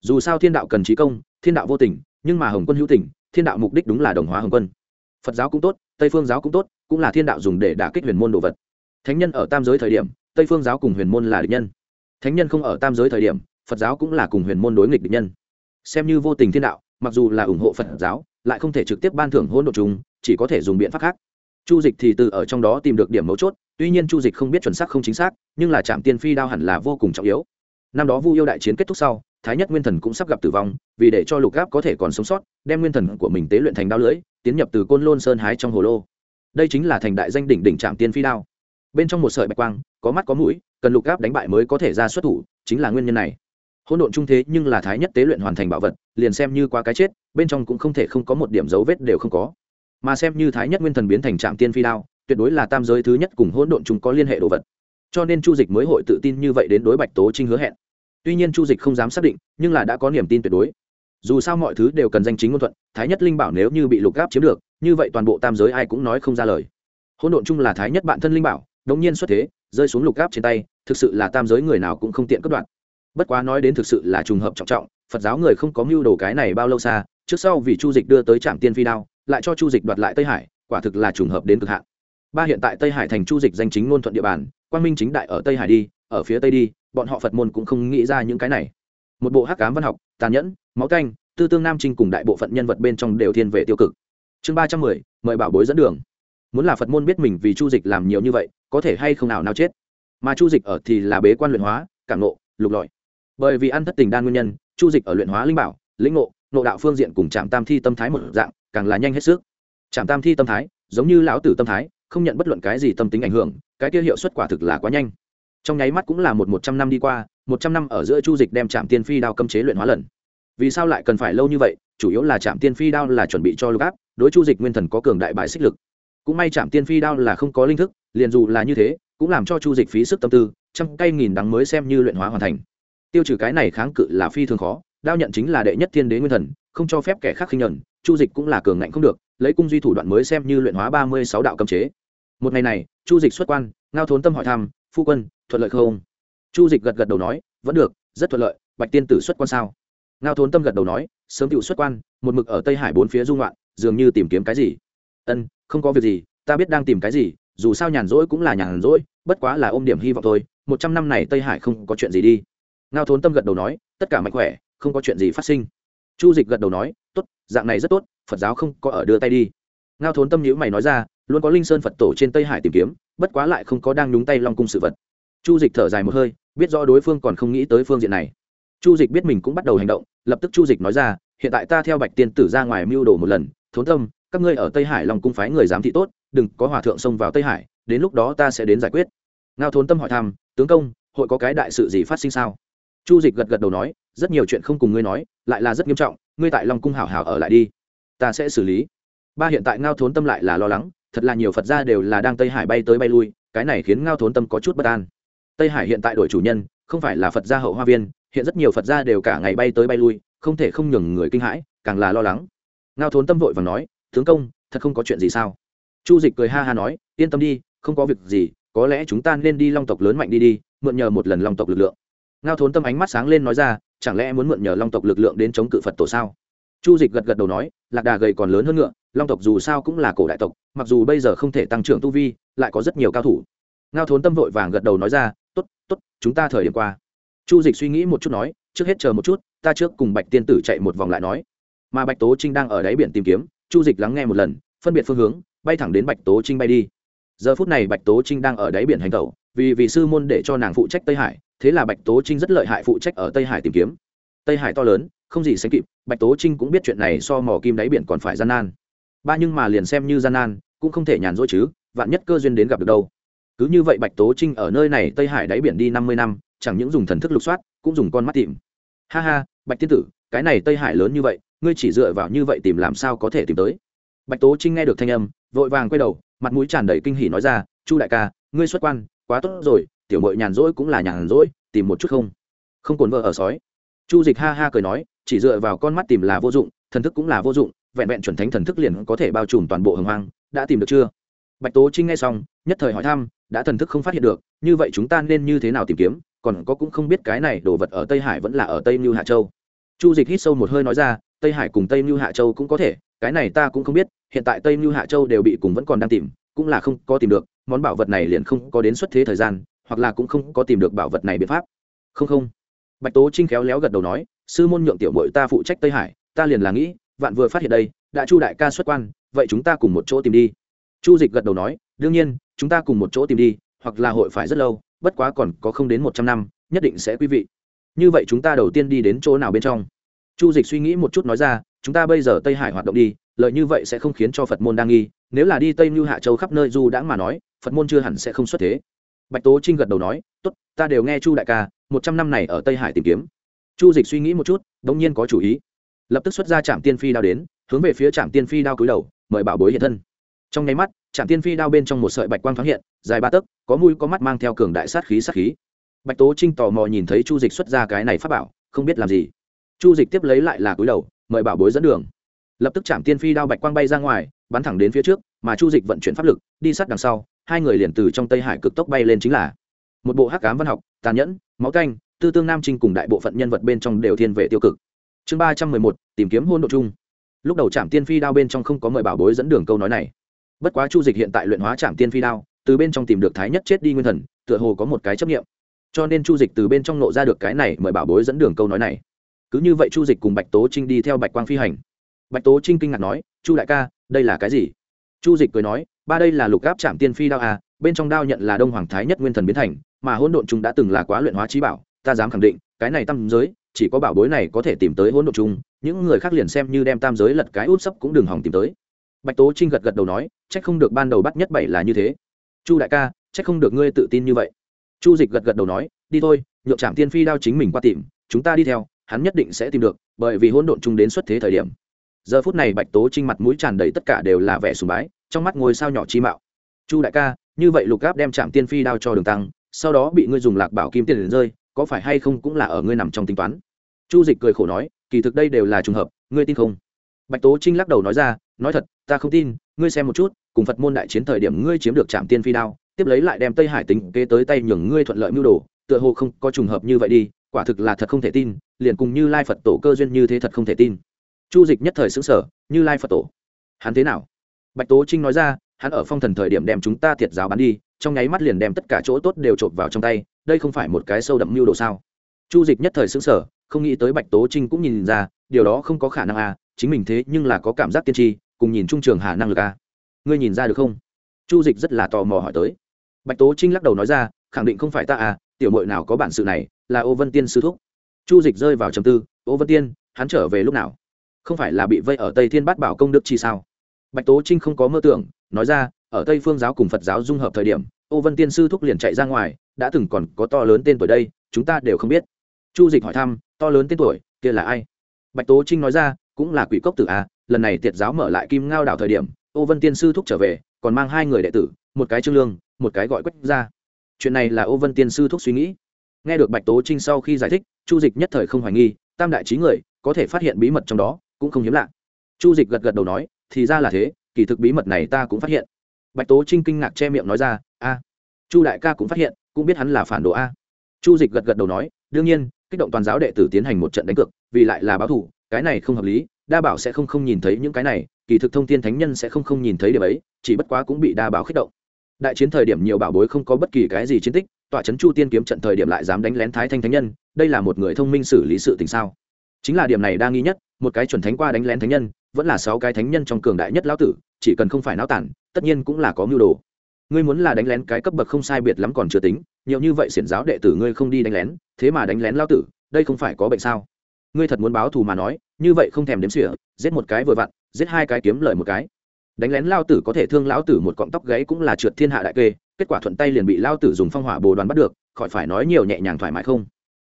Dù sao thiên đạo cần trí công, thiên đạo vô tình, nhưng mà hồng quân hữu tình, thiên đạo mục đích đúng là đồng hóa hồng quân. Phật giáo cũng tốt, tây phương giáo cũng tốt, cũng là thiên đạo dùng để đả kích huyền môn đồ vật. Thánh nhân ở tam giới thời điểm, tây phương giáo cùng huyền môn là địch nhân. Thánh nhân không ở tam giới thời điểm phật giáo cũng là cùng huyền môn đối nghịch địch nhân. Xem như vô tình thiên đạo mặc dù là ủng hộ phật giáo lại không thể trực tiếp ban thưởng hỗn độ chúng, chỉ có thể dùng biện pháp khác. Chu dịch thì từ ở trong đó tìm được điểm mấu chốt tuy nhiên chu dịch không biết chuẩn xác không chính xác nhưng là trạm tiên phi đao hẳn là vô cùng trọng yếu. Năm đó vu yêu đại chiến kết thúc sau thái nhất nguyên thần cũng sắp gặp tử vong vì để cho lục gáp có thể còn sống sót đem nguyên thần của mình tế luyện thành đao lưỡi tiến nhập từ côn lôn sơn hái trong hồ lô. Đây chính là thành đại danh đỉnh đỉnh trạm tiên phi đao. Bên trong một sợi bạch quang có mắt có mũi cần lục gáp đánh bại mới có thể ra xuất thủ chính là nguyên nhân này hỗn độn trung thế nhưng là thái nhất tế luyện hoàn thành bảo vật, liền xem như qua cái chết, bên trong cũng không thể không có một điểm dấu vết đều không có. Mà xem như thái nhất nguyên thần biến thành trạm tiên phi đao, tuyệt đối là tam giới thứ nhất cùng hỗn độn chúng có liên hệ đồ vật. Cho nên chu dịch mới hội tự tin như vậy đến đối bạch tố trinh hứa hẹn. Tuy nhiên chu dịch không dám xác định, nhưng là đã có niềm tin tuyệt đối. Dù sao mọi thứ đều cần danh chính ngôn thuận, thái nhất linh bảo nếu như bị lục gáp chiếm được, như vậy toàn bộ tam giới ai cũng nói không ra lời. Hỗn độn chung là thái nhất bạn thân linh bảo, đống nhiên xuất thế, rơi xuống lục gáp trên tay, thực sự là tam giới người nào cũng không tiện cất đoạn bất quá nói đến thực sự là trùng hợp trọng trọng, phật giáo người không có mưu đồ cái này bao lâu xa, trước sau vì chu dịch đưa tới trạm tiên phi đao, lại cho chu dịch đoạt lại tây hải, quả thực là trùng hợp đến cực hạn. Ba hiện tại tây hải thành chu dịch danh chính ngôn thuận địa bàn, quang minh chính đại ở tây hải đi, ở phía tây đi, bọn họ phật môn cũng không nghĩ ra những cái này. Một bộ hắc cám văn học, tàn nhẫn, máu canh, tư tương nam trinh cùng đại bộ phận nhân vật bên trong đều thiên về tiêu cực. Chương ba trăm mười, mời bảo bối dẫn đường. Muốn là phật môn biết mình vì chu dịch làm nhiều như vậy, có thể hay không nào nào chết? Mà chu dịch ở thì là bế quan luyện hóa, cảm nộ lục lọi bởi vì ăn thất tình đan nguyên nhân, chu dịch ở luyện hóa linh bảo, lĩnh ngộ nộ đạo phương diện cùng trạm tam thi tâm thái một dạng, càng là nhanh hết sức. Trạm tam thi tâm thái, giống như lão tử tâm thái, không nhận bất luận cái gì tâm tính ảnh hưởng, cái kia hiệu suất quả thực là quá nhanh. Trong nháy mắt cũng là một một trăm năm đi qua, một trăm năm ở giữa chu dịch đem trạm tiên phi đao cấm chế luyện hóa lần. Vì sao lại cần phải lâu như vậy? Chủ yếu là trạm tiên phi đao là chuẩn bị cho lục áp, đối chu dịch nguyên thần có cường đại bại xích lực. Cũng may trạm tiên phi đao là không có linh thức, liền dù là như thế, cũng làm cho chu dịch phí sức tâm tư, trăm cây nghìn đắng mới xem như luyện hóa hoàn thành tiêu trừ cái này kháng cự là phi thường khó, đao nhận chính là đệ nhất thiên đế nguyên thần, không cho phép kẻ khác khinh nhuận, chu dịch cũng là cường ngạnh không được, lấy cung duy thủ đoạn mới xem như luyện hóa ba mươi sáu đạo cấm chế. Một ngày này, chu dịch xuất quan, ngao thốn tâm hỏi thăm, phu quân, thuận lợi không? Chu dịch gật gật đầu nói, vẫn được, rất thuận lợi, bạch tiên tử xuất quan sao? Ngao thốn tâm gật đầu nói, sớm cựu xuất quan, một mực ở tây hải bốn phía dung loạn, dường như tìm kiếm cái gì. Ân, không có việc gì, ta biết đang tìm cái gì, dù sao nhàn rỗi cũng là nhàn rỗi, bất quá là ôm điểm hy vọng thôi, một trăm năm này tây hải không có chuyện gì đi ngao thốn tâm gật đầu nói, tất cả mạnh khỏe, không có chuyện gì phát sinh. Chu dịch gật đầu nói, tốt, dạng này rất tốt, phật giáo không có ở đưa tay đi. Ngao thốn tâm nhữ mày nói ra, luôn có linh sơn phật tổ trên tây hải tìm kiếm, bất quá lại không có đang nhúng tay long cung sự vật. Chu dịch thở dài một hơi, biết rõ đối phương còn không nghĩ tới phương diện này. Chu dịch biết mình cũng bắt đầu hành động, lập tức chu dịch nói ra, hiện tại ta theo bạch tiên tử ra ngoài mưu đồ một lần, thốn tâm, các ngươi ở tây hải long cung phái người giám thị tốt, đừng có hòa thượng xông vào tây hải, đến lúc đó ta sẽ đến giải quyết. Ngao thốn tâm hỏi thăm, tướng công, hội có cái đại sự gì phát sinh sao? Chu dịch gật gật đầu nói, rất nhiều chuyện không cùng ngươi nói, lại là rất nghiêm trọng, ngươi tại long cung hảo hảo ở lại đi, ta sẽ xử lý. Ba hiện tại ngao thốn tâm lại là lo lắng, thật là nhiều phật gia đều là đang tây hải bay tới bay lui, cái này khiến ngao thốn tâm có chút bất an. Tây hải hiện tại đổi chủ nhân, không phải là phật gia hậu hoa viên, hiện rất nhiều phật gia đều cả ngày bay tới bay lui, không thể không nhường người kinh hãi, càng là lo lắng. Ngao thốn tâm vội và nói, tướng công, thật không có chuyện gì sao? Chu dịch cười ha ha nói, yên tâm đi, không có việc gì, có lẽ chúng ta nên đi long tộc lớn mạnh đi đi, mượn nhờ một lần long tộc lực lượng ngao thốn tâm ánh mắt sáng lên nói ra, chẳng lẽ muốn mượn nhờ long tộc lực lượng đến chống cự phật tổ sao? Chu dịch gật gật đầu nói, lạc đà gầy còn lớn hơn ngựa, long tộc dù sao cũng là cổ đại tộc, mặc dù bây giờ không thể tăng trưởng tu vi, lại có rất nhiều cao thủ. Ngao thốn tâm vội vàng gật đầu nói ra t ố t t ố t chúng ta thời điểm qua. Chu dịch suy nghĩ một chút nói, trước hết chờ một chút, ta trước cùng bạch tiên tử chạy một vòng lại nói. Mà bạch tố trinh đang ở đáy biển tìm kiếm, chu dịch lắng nghe một lần, phân biệt phương hướng, bay thẳng đến bạch tố trinh bay đi. Giờ phút này bạch tố trinh đang ở đáy biển hành tẩu, vì vị sư môn để cho nàng phụ trách tây hải thế là bạch tố trinh rất lợi hại phụ trách ở tây hải tìm kiếm. Tây hải to lớn, không gì sánh kịp, bạch tố trinh cũng biết chuyện này so mò kim đáy biển còn phải gian nan. Ba nhưng mà liền xem như gian nan, cũng không thể nhàn rỗi chứ, vạn nhất cơ duyên đến gặp được đâu. Cứ như vậy bạch tố trinh ở nơi này tây hải đáy biển đi năm mươi năm, chẳng những dùng thần thức lục soát, cũng dùng con mắt tìm. Ha ha, bạch tiên tử, cái này tây hải lớn như vậy, ngươi chỉ dựa vào như vậy tìm làm sao có thể tìm tới? Bạch tố trinh nghe được thanh âm, vội vàng quay đầu, mặt mũi tràn đầy kinh hỉ nói ra, chu đại ca, ngươi xuất quan quá tốt rồi, tiểu mội nhàn rỗi cũng là nhàn rỗi, tìm một chút không? Không cồn vợ ở sói. Chu dịch ha ha cười nói, chỉ dựa vào con mắt tìm là vô dụng, thần thức cũng là vô dụng, vẹn vẹn chuẩn thánh thần thức liền có thể bao trùm toàn bộ hồng hoang, đã tìm được chưa? Bạch tố trinh nghe xong, nhất thời hỏi thăm, đã thần thức không phát hiện được, như vậy chúng ta nên như thế nào tìm kiếm? Còn có cũng không biết cái này đồ vật ở tây hải vẫn là ở tây mưu hạ châu. Chu dịch hít sâu một hơi nói ra, tây hải cùng tây mưu hạ châu cũng có thể, cái này ta cũng không biết, hiện tại tây mưu hạ châu đều bị cùng vẫn còn đang tìm, cũng là không có tìm được món bảo vật này liền không có đến xuất thế thời gian, hoặc là cũng không có tìm được bảo vật này biện pháp. Không không. Bạch tố trinh khéo léo gật đầu nói, sư môn nhượng tiểu mội ta phụ trách tây hải, ta liền là nghĩ, vạn vừa phát hiện đây, đã chu đại ca xuất quan, vậy chúng ta cùng một chỗ tìm đi. Chu dịch gật đầu nói, đương nhiên, chúng ta cùng một chỗ tìm đi, hoặc là hội phải rất lâu, bất quá còn có không đến một trăm năm, nhất định sẽ quý vị. Như vậy chúng ta đầu tiên đi đến chỗ nào bên trong? Chu dịch suy nghĩ một chút nói ra, chúng ta bây giờ tây hải hoạt động đi, lợi như vậy sẽ không khiến cho phật môn đa nghi nếu là đi tây mưu hạ châu khắp nơi du đã mà nói, phật môn chưa hẳn sẽ không xuất thế. Bạch tố trinh gật đầu nói, tốt, ta đều nghe chu đại ca, một trăm năm này ở tây hải tìm kiếm. Chu dịch suy nghĩ một chút đ ỗ n g nhiên có chủ ý. Lập tức xuất ra trạm tiên phi đao đến, hướng về phía trạm tiên phi đao cúi đầu, mời bảo bối hiện thân. Trong nháy mắt trạm tiên phi đao bên trong một sợi bạch quang thoáng hiện, dài ba tấc, có mũi, có mắt mang theo cường đại sát khí sát khí. Bạch tố trinh tò mò nhìn thấy chu dịch xuất ra cái này phát bảo, không biết làm gì. Chu dịch tiếp lấy lại là cúi đầu, mời bảo bối dẫn đường. Lập tức trạm tiên phi đao bạch quang bay ra ngoài bắn thẳng đến phía trước, mà chu dịch vận chuyển pháp lực, đi sát đằng sau, hai người liền từ trong tây hải cực tốc bay lên chính là một bộ hắc cám văn học, tàn nhẫn, máu canh, tư tương nam trinh cùng đại bộ phận nhân vật bên trong đều thiên về tiêu cực. Chương ba trăm mười một, tìm kiếm hôn độ chung. Lúc đầu trạm tiên phi đao bên trong không có mời bảo bối dẫn đường câu nói này. Bất quá chu dịch hiện tại luyện hóa trạm tiên phi đao, từ bên trong tìm được thái nhất chết đi nguyên thần, tựa hồ có một cái chấp nghiệm cho nên chu dịch từ bên trong nộ ra được cái này mời bảo bối dẫn đường câu nói này. Cứ như vậy chu dịch cùng bạch tố trinh đi theo bạch quang phi hành. Bạch tố trinh kinh ngạc nói, chu đại ca đây là cái gì? Chu dịch cười nói, ba đây là lục gáp trạm tiên phi đao à bên trong đao nhận là đông hoàng thái nhất nguyên thần biến thành, mà hỗn độn chúng đã từng là quá luyện hóa trí bảo, ta dám khẳng định, cái này tam giới, chỉ có bảo bối này có thể tìm tới hỗn độn chung những người khác liền xem như đem tam giới lật cái út sấp cũng đừng hỏng tìm tới. Bạch tố trinh gật gật đầu nói trách không được ban đầu bắt nhất bảy là như thế. Chu đại ca trách không được ngươi tự tin như vậy. Chu dịch gật gật đầu nói, đi thôi, nhượng trạm tiên phi đao chính mình qua tìm, chúng ta đi theo, hắn nhất định sẽ tìm được, bởi vì hỗn độn chung đến xuất thế thời điểm giờ phút này bạch tố trinh mặt mũi tràn đầy tất cả đều là vẻ sùng bái, trong mắt ngôi sao nhỏ chi mạo. Chu đại ca, như vậy lục gáp đem trạm tiên phi đao cho đường tăng, sau đó bị ngươi dùng lạc bảo kim tiền rơi, có phải hay không cũng là ở ngươi nằm trong tính toán? Chu dịch cười khổ nói, kỳ thực đây đều là trùng hợp, ngươi tin không? Bạch tố trinh lắc đầu nói ra, nói thật, ta không tin, ngươi xem một chút, cùng phật môn đại chiến thời điểm ngươi chiếm được trạm tiên phi đao, tiếp lấy lại đem tây hải tính kế tới tay nhường ngươi thuận lợi mưu đồ, tựa hồ không có trùng hợp như vậy đi, quả thực là thật không thể tin, liền cùng như lai phật tổ cơ duyên như thế thật không thể tin chu dịch nhất thời xứng sở như lai phật tổ. Hắn thế nào? Bạch tố trinh nói ra, hắn ở phong thần thời điểm đem chúng ta thiệt giáo bán đi, trong nháy mắt liền đem tất cả chỗ tốt đều trộm vào trong tay, đây không phải một cái sâu đậm mưu đồ sao? Chu dịch nhất thời xứng sở không nghĩ tới bạch tố trinh cũng nhìn ra, điều đó không có khả năng à chính mình thế nhưng là có cảm giác tiên tri, cùng nhìn trung trường hà năng lực à. Ngươi nhìn ra được không? Chu dịch rất là tò mò hỏi tới. Bạch tố trinh lắc đầu nói ra, khẳng định không phải ta à tiểu mội nào có bản sự này, là ô vân tiên sư thúc. Chu dịch rơi vào trầm tư, ô vân tiên, hắn trở về lúc nào? Không phải là bị vây ở tây thiên bát bảo công đức chi sao? Bạch tố trinh không có mơ tưởng, nói ra, ở tây phương giáo cùng phật giáo dung hợp thời điểm, ô vân tiên sư thúc liền chạy ra ngoài, đã từng còn có to lớn tên tuổi đây, chúng ta đều không biết. Chu dịch hỏi thăm, to lớn tên tuổi, kia là ai? Bạch tố trinh nói ra, cũng là quỷ cốc tử a lần này tiệt giáo mở lại kim ngao đảo thời điểm, ô vân tiên sư thúc trở về, còn mang hai người đệ tử, một cái trương lương, một cái gọi quách ra chuyện này là ô vân tiên sư thúc suy nghĩ. Nghe được bạch tố trinh sau khi giải thích, chu dịch nhất thời không hoài nghi, tam đại trí người, có thể phát hiện bí mật trong đó cũng không hiếm lạ. Chu dịch gật gật đầu nói, thì ra là thế, kỳ thực bí mật này ta cũng phát hiện. Bạch tố trinh kinh ngạc che miệng nói ra, a, chu đại ca cũng phát hiện, cũng biết hắn là phản đồ a. Chu dịch gật gật đầu nói, đương nhiên, kích động toàn giáo đệ tử tiến hành một trận đánh cược, vì lại là báo thủ cái này không hợp lý, đa bảo sẽ không không nhìn thấy những cái này, kỳ thực thông tin thánh nhân sẽ không không nhìn thấy điều ấy, chỉ bất quá cũng bị đa bảo kích động. Đại chiến thời điểm nhiều bảo bối không có bất kỳ cái gì chiến tích, tọa trấn chu tiên kiếm trận thời điểm lại dám đánh lén thái thanh thánh nhân, đây là một người thông minh xử lý sự tình sao? Chính là điểm này đa nghi nhất một cái chuẩn thánh qua đánh lén thánh nhân, vẫn là sáu cái thánh nhân trong cường đại nhất lão tử, chỉ cần không phải náo tản, tất nhiên cũng là có mưu đồ. Ngươi muốn là đánh lén cái cấp bậc không sai biệt lắm còn chưa tính, nhiều như vậy xiển giáo đệ tử ngươi không đi đánh lén, thế mà đánh lén lão tử, đây không phải có bệnh sao? Ngươi thật muốn báo thù mà nói, như vậy không thèm đếm xỉa, giết một cái vừa vặn, giết hai cái kiếm lời một cái. Đánh lén lao tử có thể thương lão tử một cọng tóc gáy cũng là trượt thiên hạ đại kê, kết quả thuận tay liền bị lao tử dùng phong hỏa bồ đoàn bắt được, khỏi phải nói nhiều nhẹ nhàng thoải mái không?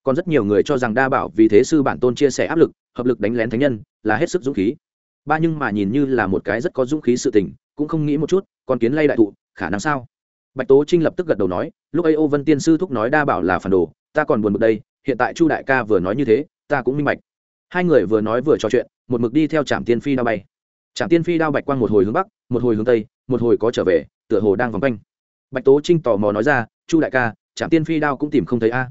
Còn rất nhiều người cho rằng đa bảo vì thế sư bản tôn chia sẻ áp lực hợp lực đánh lén thánh nhân, là hết sức dũng khí. Ba nhưng mà nhìn như là một cái rất có dũng khí sự tình, cũng không nghĩ một chút, con kiến lay đại thụ, khả năng sao? Bạch tố trinh lập tức gật đầu nói, lúc ấy ô vân tiên sư thúc nói đa bảo là phản đồ, ta còn buồn bực đây, hiện tại chu đại ca vừa nói như thế, ta cũng minh bạch. Hai người vừa nói vừa trò chuyện, một mực đi theo trạm tiên phi đao bay. Trạm tiên phi đao bạch quang một hồi hướng bắc, một hồi hướng tây, một hồi có trở về, tựa hồ đang vòng quanh. Bạch tố trinh tò mò nói ra, chu đại ca trạm tiên phi đao cũng tìm không thấy a?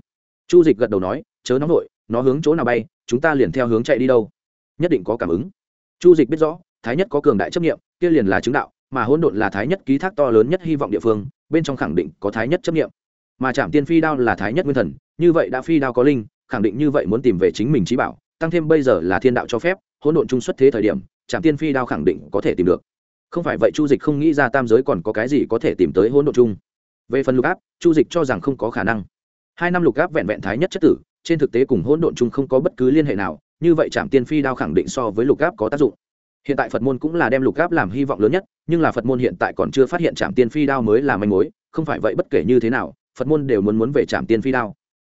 Chu dịch gật đầu nói, chớ nóng vội nó hướng chỗ nào bay, chúng ta liền theo hướng chạy đi đâu. Nhất định có cảm ứng. Chu dịch biết rõ, thái nhất có cường đại chấp nghiệm kia liền là chứng đạo, mà hỗn độn là thái nhất ký thác to lớn nhất hy vọng địa phương, bên trong khẳng định có thái nhất chấp nghiệm mà trạm tiên phi đao là thái nhất nguyên thần, như vậy đã phi đao có linh, khẳng định như vậy muốn tìm về chính mình trí bảo, tăng thêm bây giờ là thiên đạo cho phép, hỗn độn trung xuất thế thời điểm trạm tiên phi đao khẳng định có thể tìm được. Không phải vậy chu dịch không nghĩ ra tam giới còn có cái gì có thể tìm tới hỗn độn chung về phần lục áp, chu dịch cho rằng không có khả năng. Hai năm lục áp vẹn vẹn thái nhất chất tử trên thực tế cùng hỗn độn chung không có bất cứ liên hệ nào, như vậy trạm tiên phi đao khẳng định so với lục áp có tác dụng. Hiện tại phật môn cũng là đem lục gáp làm hy vọng lớn nhất, nhưng là phật môn hiện tại còn chưa phát hiện trạm tiên phi đao mới là manh mối, không phải vậy bất kể như thế nào, phật môn đều muốn muốn về trạm tiên phi đao.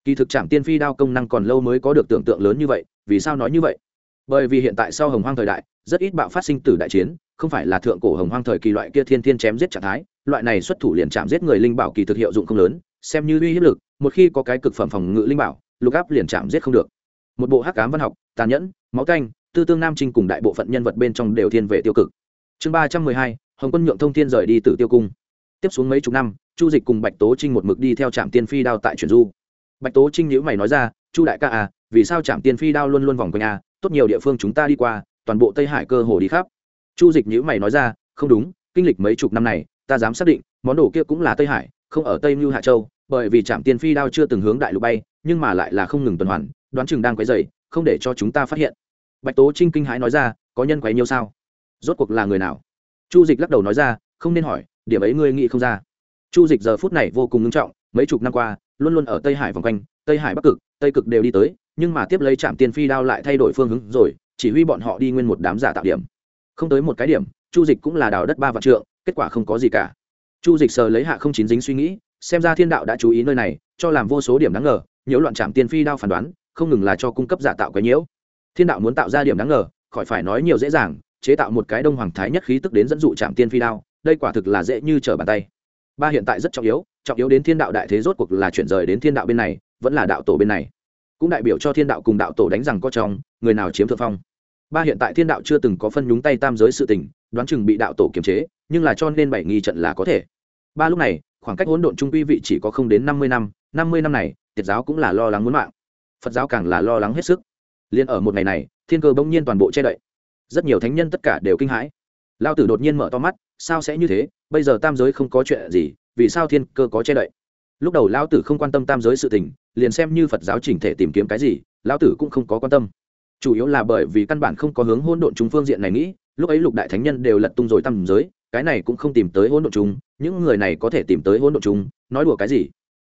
Kỳ thực trạm tiên phi đao công năng còn lâu mới có được tưởng tượng lớn như vậy, vì sao nói như vậy? Bởi vì hiện tại sau hồng hoang thời đại, rất ít bạo phát sinh từ đại chiến, không phải là thượng cổ hồng hoang thời kỳ loại kia thiên thiên chém giết trạng thái, loại này xuất thủ liền chạm giết người linh bảo kỳ thực hiệu dụng không lớn, xem như uy hiếp lực, một khi có cái cực phẩm phòng ngự linh bảo lục áp liền chạm giết không được. Một bộ hắc cám văn học, tàn nhẫn, máu canh, tư tương nam trinh cùng đại bộ phận nhân vật bên trong đều thiên về tiêu cực. Chương ba trăm mười hai, hồng quân nhượng thông thiên rời đi từ tiêu cung. Tiếp xuống mấy chục năm, chu dịch cùng bạch tố trinh một mực đi theo trạm tiên phi đao tại truyền du. Bạch tố trinh nhữ mày nói ra, chu đại ca à vì sao trạm tiên phi đao luôn luôn vòng quanh à tốt nhiều địa phương chúng ta đi qua, toàn bộ tây hải cơ hồ đi khắp. Chu dịch nhữ mày nói ra, không đúng, kinh lịch mấy chục năm này, ta dám xác định, món đồ kia cũng là tây hải, không ở tây mưu hạ châu, bởi vì trạm tiên phi đao chưa từng hướng đại lục bay nhưng mà lại là không ngừng tuần hoàn, đoán chừng đang quấy dày không để cho chúng ta phát hiện. Bạch tố trinh kinh hãi nói ra, có nhân quấy nhiều sao? Rốt cuộc là người nào? Chu dịch lắc đầu nói ra, không nên hỏi, điểm ấy ngươi nghĩ không ra. Chu dịch giờ phút này vô cùng nghiêm trọng, mấy chục năm qua, luôn luôn ở tây hải vòng quanh, tây hải bắc cực, tây cực đều đi tới, nhưng mà tiếp lấy trạm tiên phi đao lại thay đổi phương hướng rồi, chỉ huy bọn họ đi nguyên một đám giả tạo điểm. Không tới một cái điểm, chu dịch cũng là đào đất ba vạn trượng, kết quả không có gì cả. Chu dịch sờ lấy hạ không chín dính suy nghĩ, xem ra thiên đạo đã chú ý nơi này, cho làm vô số điểm đáng ngờ nhiễu loạn trạm tiên phi đao phán đoán, không ngừng là cho cung cấp giả tạo cái nhiễu. Thiên đạo muốn tạo ra điểm đáng ngờ, khỏi phải nói nhiều dễ dàng, chế tạo một cái đông hoàng thái nhất khí tức đến dẫn dụ trạm tiên phi đao, đây quả thực là dễ như trở bàn tay. Ba hiện tại rất trọng yếu trọng yếu đến thiên đạo đại thế rốt cuộc là chuyển rời đến thiên đạo bên này, vẫn là đạo tổ bên này. Cũng đại biểu cho thiên đạo cùng đạo tổ đánh rằng có trong người nào chiếm thượng phong. Ba hiện tại thiên đạo chưa từng có phân nhúng tay tam giới sự tình, đoán chừng bị đạo tổ kiềm chế, nhưng là cho nên bảy nghi trận là có thể. Ba lúc này, khoảng cách hỗn độn trung quy vị chỉ có không đến năm mươi năm năm mươi năm này tiệt giáo cũng là lo lắng muốn mạng. Phật giáo càng là lo lắng hết sức. Liền ở một ngày này, thiên cơ bỗng nhiên toàn bộ che đậy. Rất nhiều thánh nhân tất cả đều kinh hãi. Lao tử đột nhiên mở to mắt, sao sẽ như thế? Bây giờ tam giới không có chuyện gì, vì sao thiên cơ có che đậy? Lúc đầu lao tử không quan tâm tam giới sự tình, liền xem như phật giáo chỉnh thể tìm kiếm cái gì, lao tử cũng không có quan tâm. Chủ yếu là bởi vì căn bản không có hướng hôn độn chúng phương diện này nghĩ, lúc ấy lục đại thánh nhân đều lật tung rồi tam giới, cái này cũng không tìm tới hôn độn chúng, những người này có thể tìm tới hôn độn chúng, nói đùa cái gì?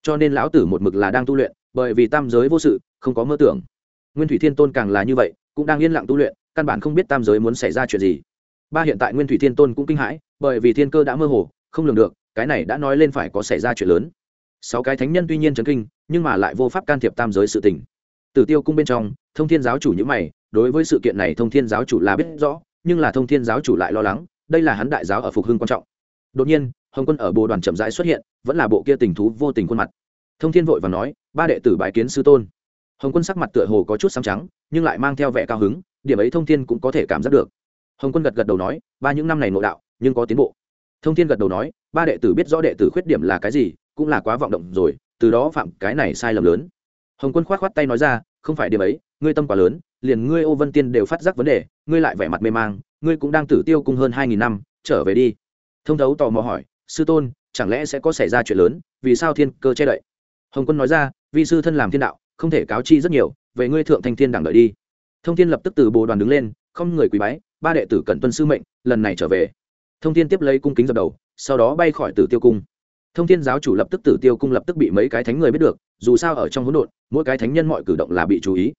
Cho nên lão tử một mực là đang tu luyện, bởi vì tam giới vô sự, không có mơ tưởng. Nguyên thủy thiên tôn càng là như vậy, cũng đang yên lặng tu luyện, căn bản không biết tam giới muốn xảy ra chuyện gì. Ba hiện tại nguyên thủy thiên tôn cũng kinh hãi, bởi vì thiên cơ đã mơ hồ, không lường được, cái này đã nói lên phải có xảy ra chuyện lớn. Sáu cái thánh nhân tuy nhiên chấn kinh, nhưng mà lại vô pháp can thiệp tam giới sự tình. Tử tiêu cung bên trong, thông thiên giáo chủ như mày, đối với sự kiện này thông thiên giáo chủ là biết rõ, nhưng là thông thiên giáo chủ lại lo lắng, đây là hắn đại giáo ở phục hưng quan trọng. Đột nhiên hồng quân ở bồ đoàn chậm rãi xuất hiện, vẫn là bộ kia tình thú vô tình khuôn mặt. Thông thiên vội và nói, ba đệ tử bài kiến sư tôn. Hồng quân sắc mặt tựa hồ có chút sáng trắng, nhưng lại mang theo vẻ cao hứng, điểm ấy thông thiên cũng có thể cảm giác được. Hồng quân gật gật đầu nói, ba những năm này nội đạo, nhưng có tiến bộ. Thông thiên gật đầu nói, ba đệ tử biết rõ đệ tử khuyết điểm là cái gì, cũng là quá vọng động rồi, từ đó phạm cái này sai lầm lớn. Hồng quân k h o á t k h o á t tay nói ra, không phải điểm ấy, ngươi tâm quá lớn, liền ngươi ô vân tiên đều phát giác vấn đề, ngươi lại vẻ mặt mê mang, ngươi cũng đang tử tiêu cung hơn hai nghìn năm, trở về đi. Thông thấu tò mò hỏi sư tôn, chẳng lẽ sẽ có xảy ra chuyện lớn? Vì sao thiên cơ che đậy? Hồng quân nói ra, vi sư thân làm thiên đạo, không thể cáo chi rất nhiều, về ngươi thượng thanh thiên đảng đợi đi. Thông thiên lập tức từ bồ đoàn đứng lên, không người quý bái, ba đệ tử cẩn tuân sư mệnh, lần này trở về. Thông thiên tiếp lấy cung kính dập đầu, sau đó bay khỏi tử tiêu cung. Thông thiên giáo chủ lập tức tử tiêu cung lập tức bị mấy cái thánh người biết được, dù sao ở trong hỗn độn, mỗi cái thánh nhân mọi cử động là bị chú ý.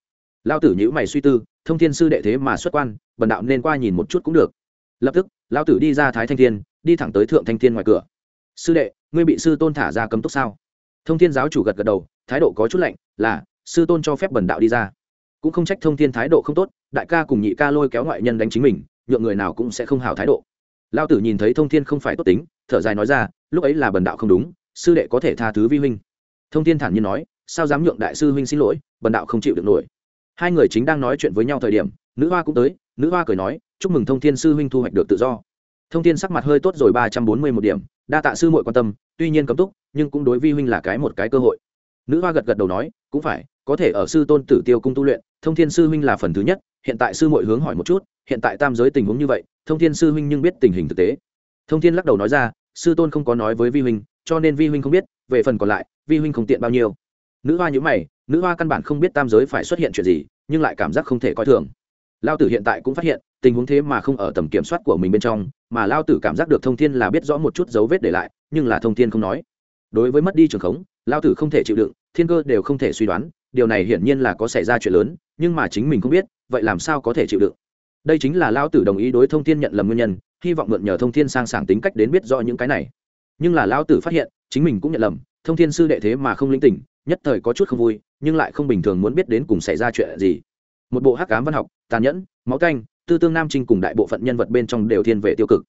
Lao tử nhữ mày suy tư, thông thiên sư đệ thế mà xuất quan, bần đạo nên qua nhìn một chút cũng được. Lập tức lao tử đi ra thái thanh thiên đi thẳng tới thượng thanh thiên ngoài cửa. Sư đệ, ngươi bị sư tôn thả ra cấm túc sao? Thông thiên giáo chủ gật gật đầu, thái độ có chút lạnh, là, sư tôn cho phép bần đạo đi ra. Cũng không trách thông thiên thái độ không tốt, đại ca cùng nhị ca lôi kéo ngoại nhân đánh chính mình, nhượng người nào cũng sẽ không hào thái độ. Lao tử nhìn thấy thông thiên không phải tốt tính, thở dài nói ra, lúc ấy là bần đạo không đúng, sư đệ có thể tha thứ vi huynh. Thông thiên thản nhiên nói, sao dám nhượng đại sư huynh xin lỗi, bần đạo không chịu được nổi. Hai người chính đang nói chuyện với nhau thời điểm, nữ hoa cũng tới, nữ hoa cười nói, chúc mừng thông thiên sư huynh thu hoạch được tự do thông thiên sắc mặt hơi tốt rồi, ba trăm bốn mươi một điểm. Đa tạ sư muội quan tâm, tuy nhiên cấm túc, nhưng cũng đối vi huynh là cái một cái cơ hội. Nữ hoa gật gật đầu nói, cũng phải, có thể ở sư tôn tử tiêu cung tu luyện, thông thiên sư huynh là phần thứ nhất, hiện tại sư muội hướng hỏi một chút, hiện tại tam giới tình huống như vậy, thông thiên sư huynh nhưng biết tình hình thực tế. Thông thiên lắc đầu nói ra, sư tôn không có nói với vi huynh, cho nên vi huynh không biết, về phần còn lại, vi huynh không tiện bao nhiêu. Nữ hoa nhữ mày, nữ hoa căn bản không biết tam giới phải xuất hiện chuyện gì, nhưng lại cảm giác không thể coi thường. Lao tử hiện tại cũng phát hiện tình huống thế mà không ở tầm kiểm soát của mình bên trong, mà lao tử cảm giác được thông thiên là biết rõ một chút dấu vết để lại, nhưng là thông thiên không nói. Đối với mất đi trường khống, lao tử không thể chịu đựng, thiên cơ đều không thể suy đoán, điều này hiển nhiên là có xảy ra chuyện lớn, nhưng mà chính mình không biết, vậy làm sao có thể chịu đựng? Đây chính là lao tử đồng ý đối thông thiên nhận lầm nguyên nhân, hy vọng mượn nhờ thông thiên sang sảng tính cách đến biết rõ những cái này. Nhưng là lao tử phát hiện, chính mình cũng nhận lầm, thông thiên sư đệ thế mà không linh tỉnh, nhất thời có chút không vui, nhưng lại không bình thường muốn biết đến cùng xảy ra chuyện gì. Một bộ hắc cám văn học, tàn nhẫn, máu canh tư tương nam trinh cùng đại bộ phận nhân vật bên trong đều thiên về tiêu cực.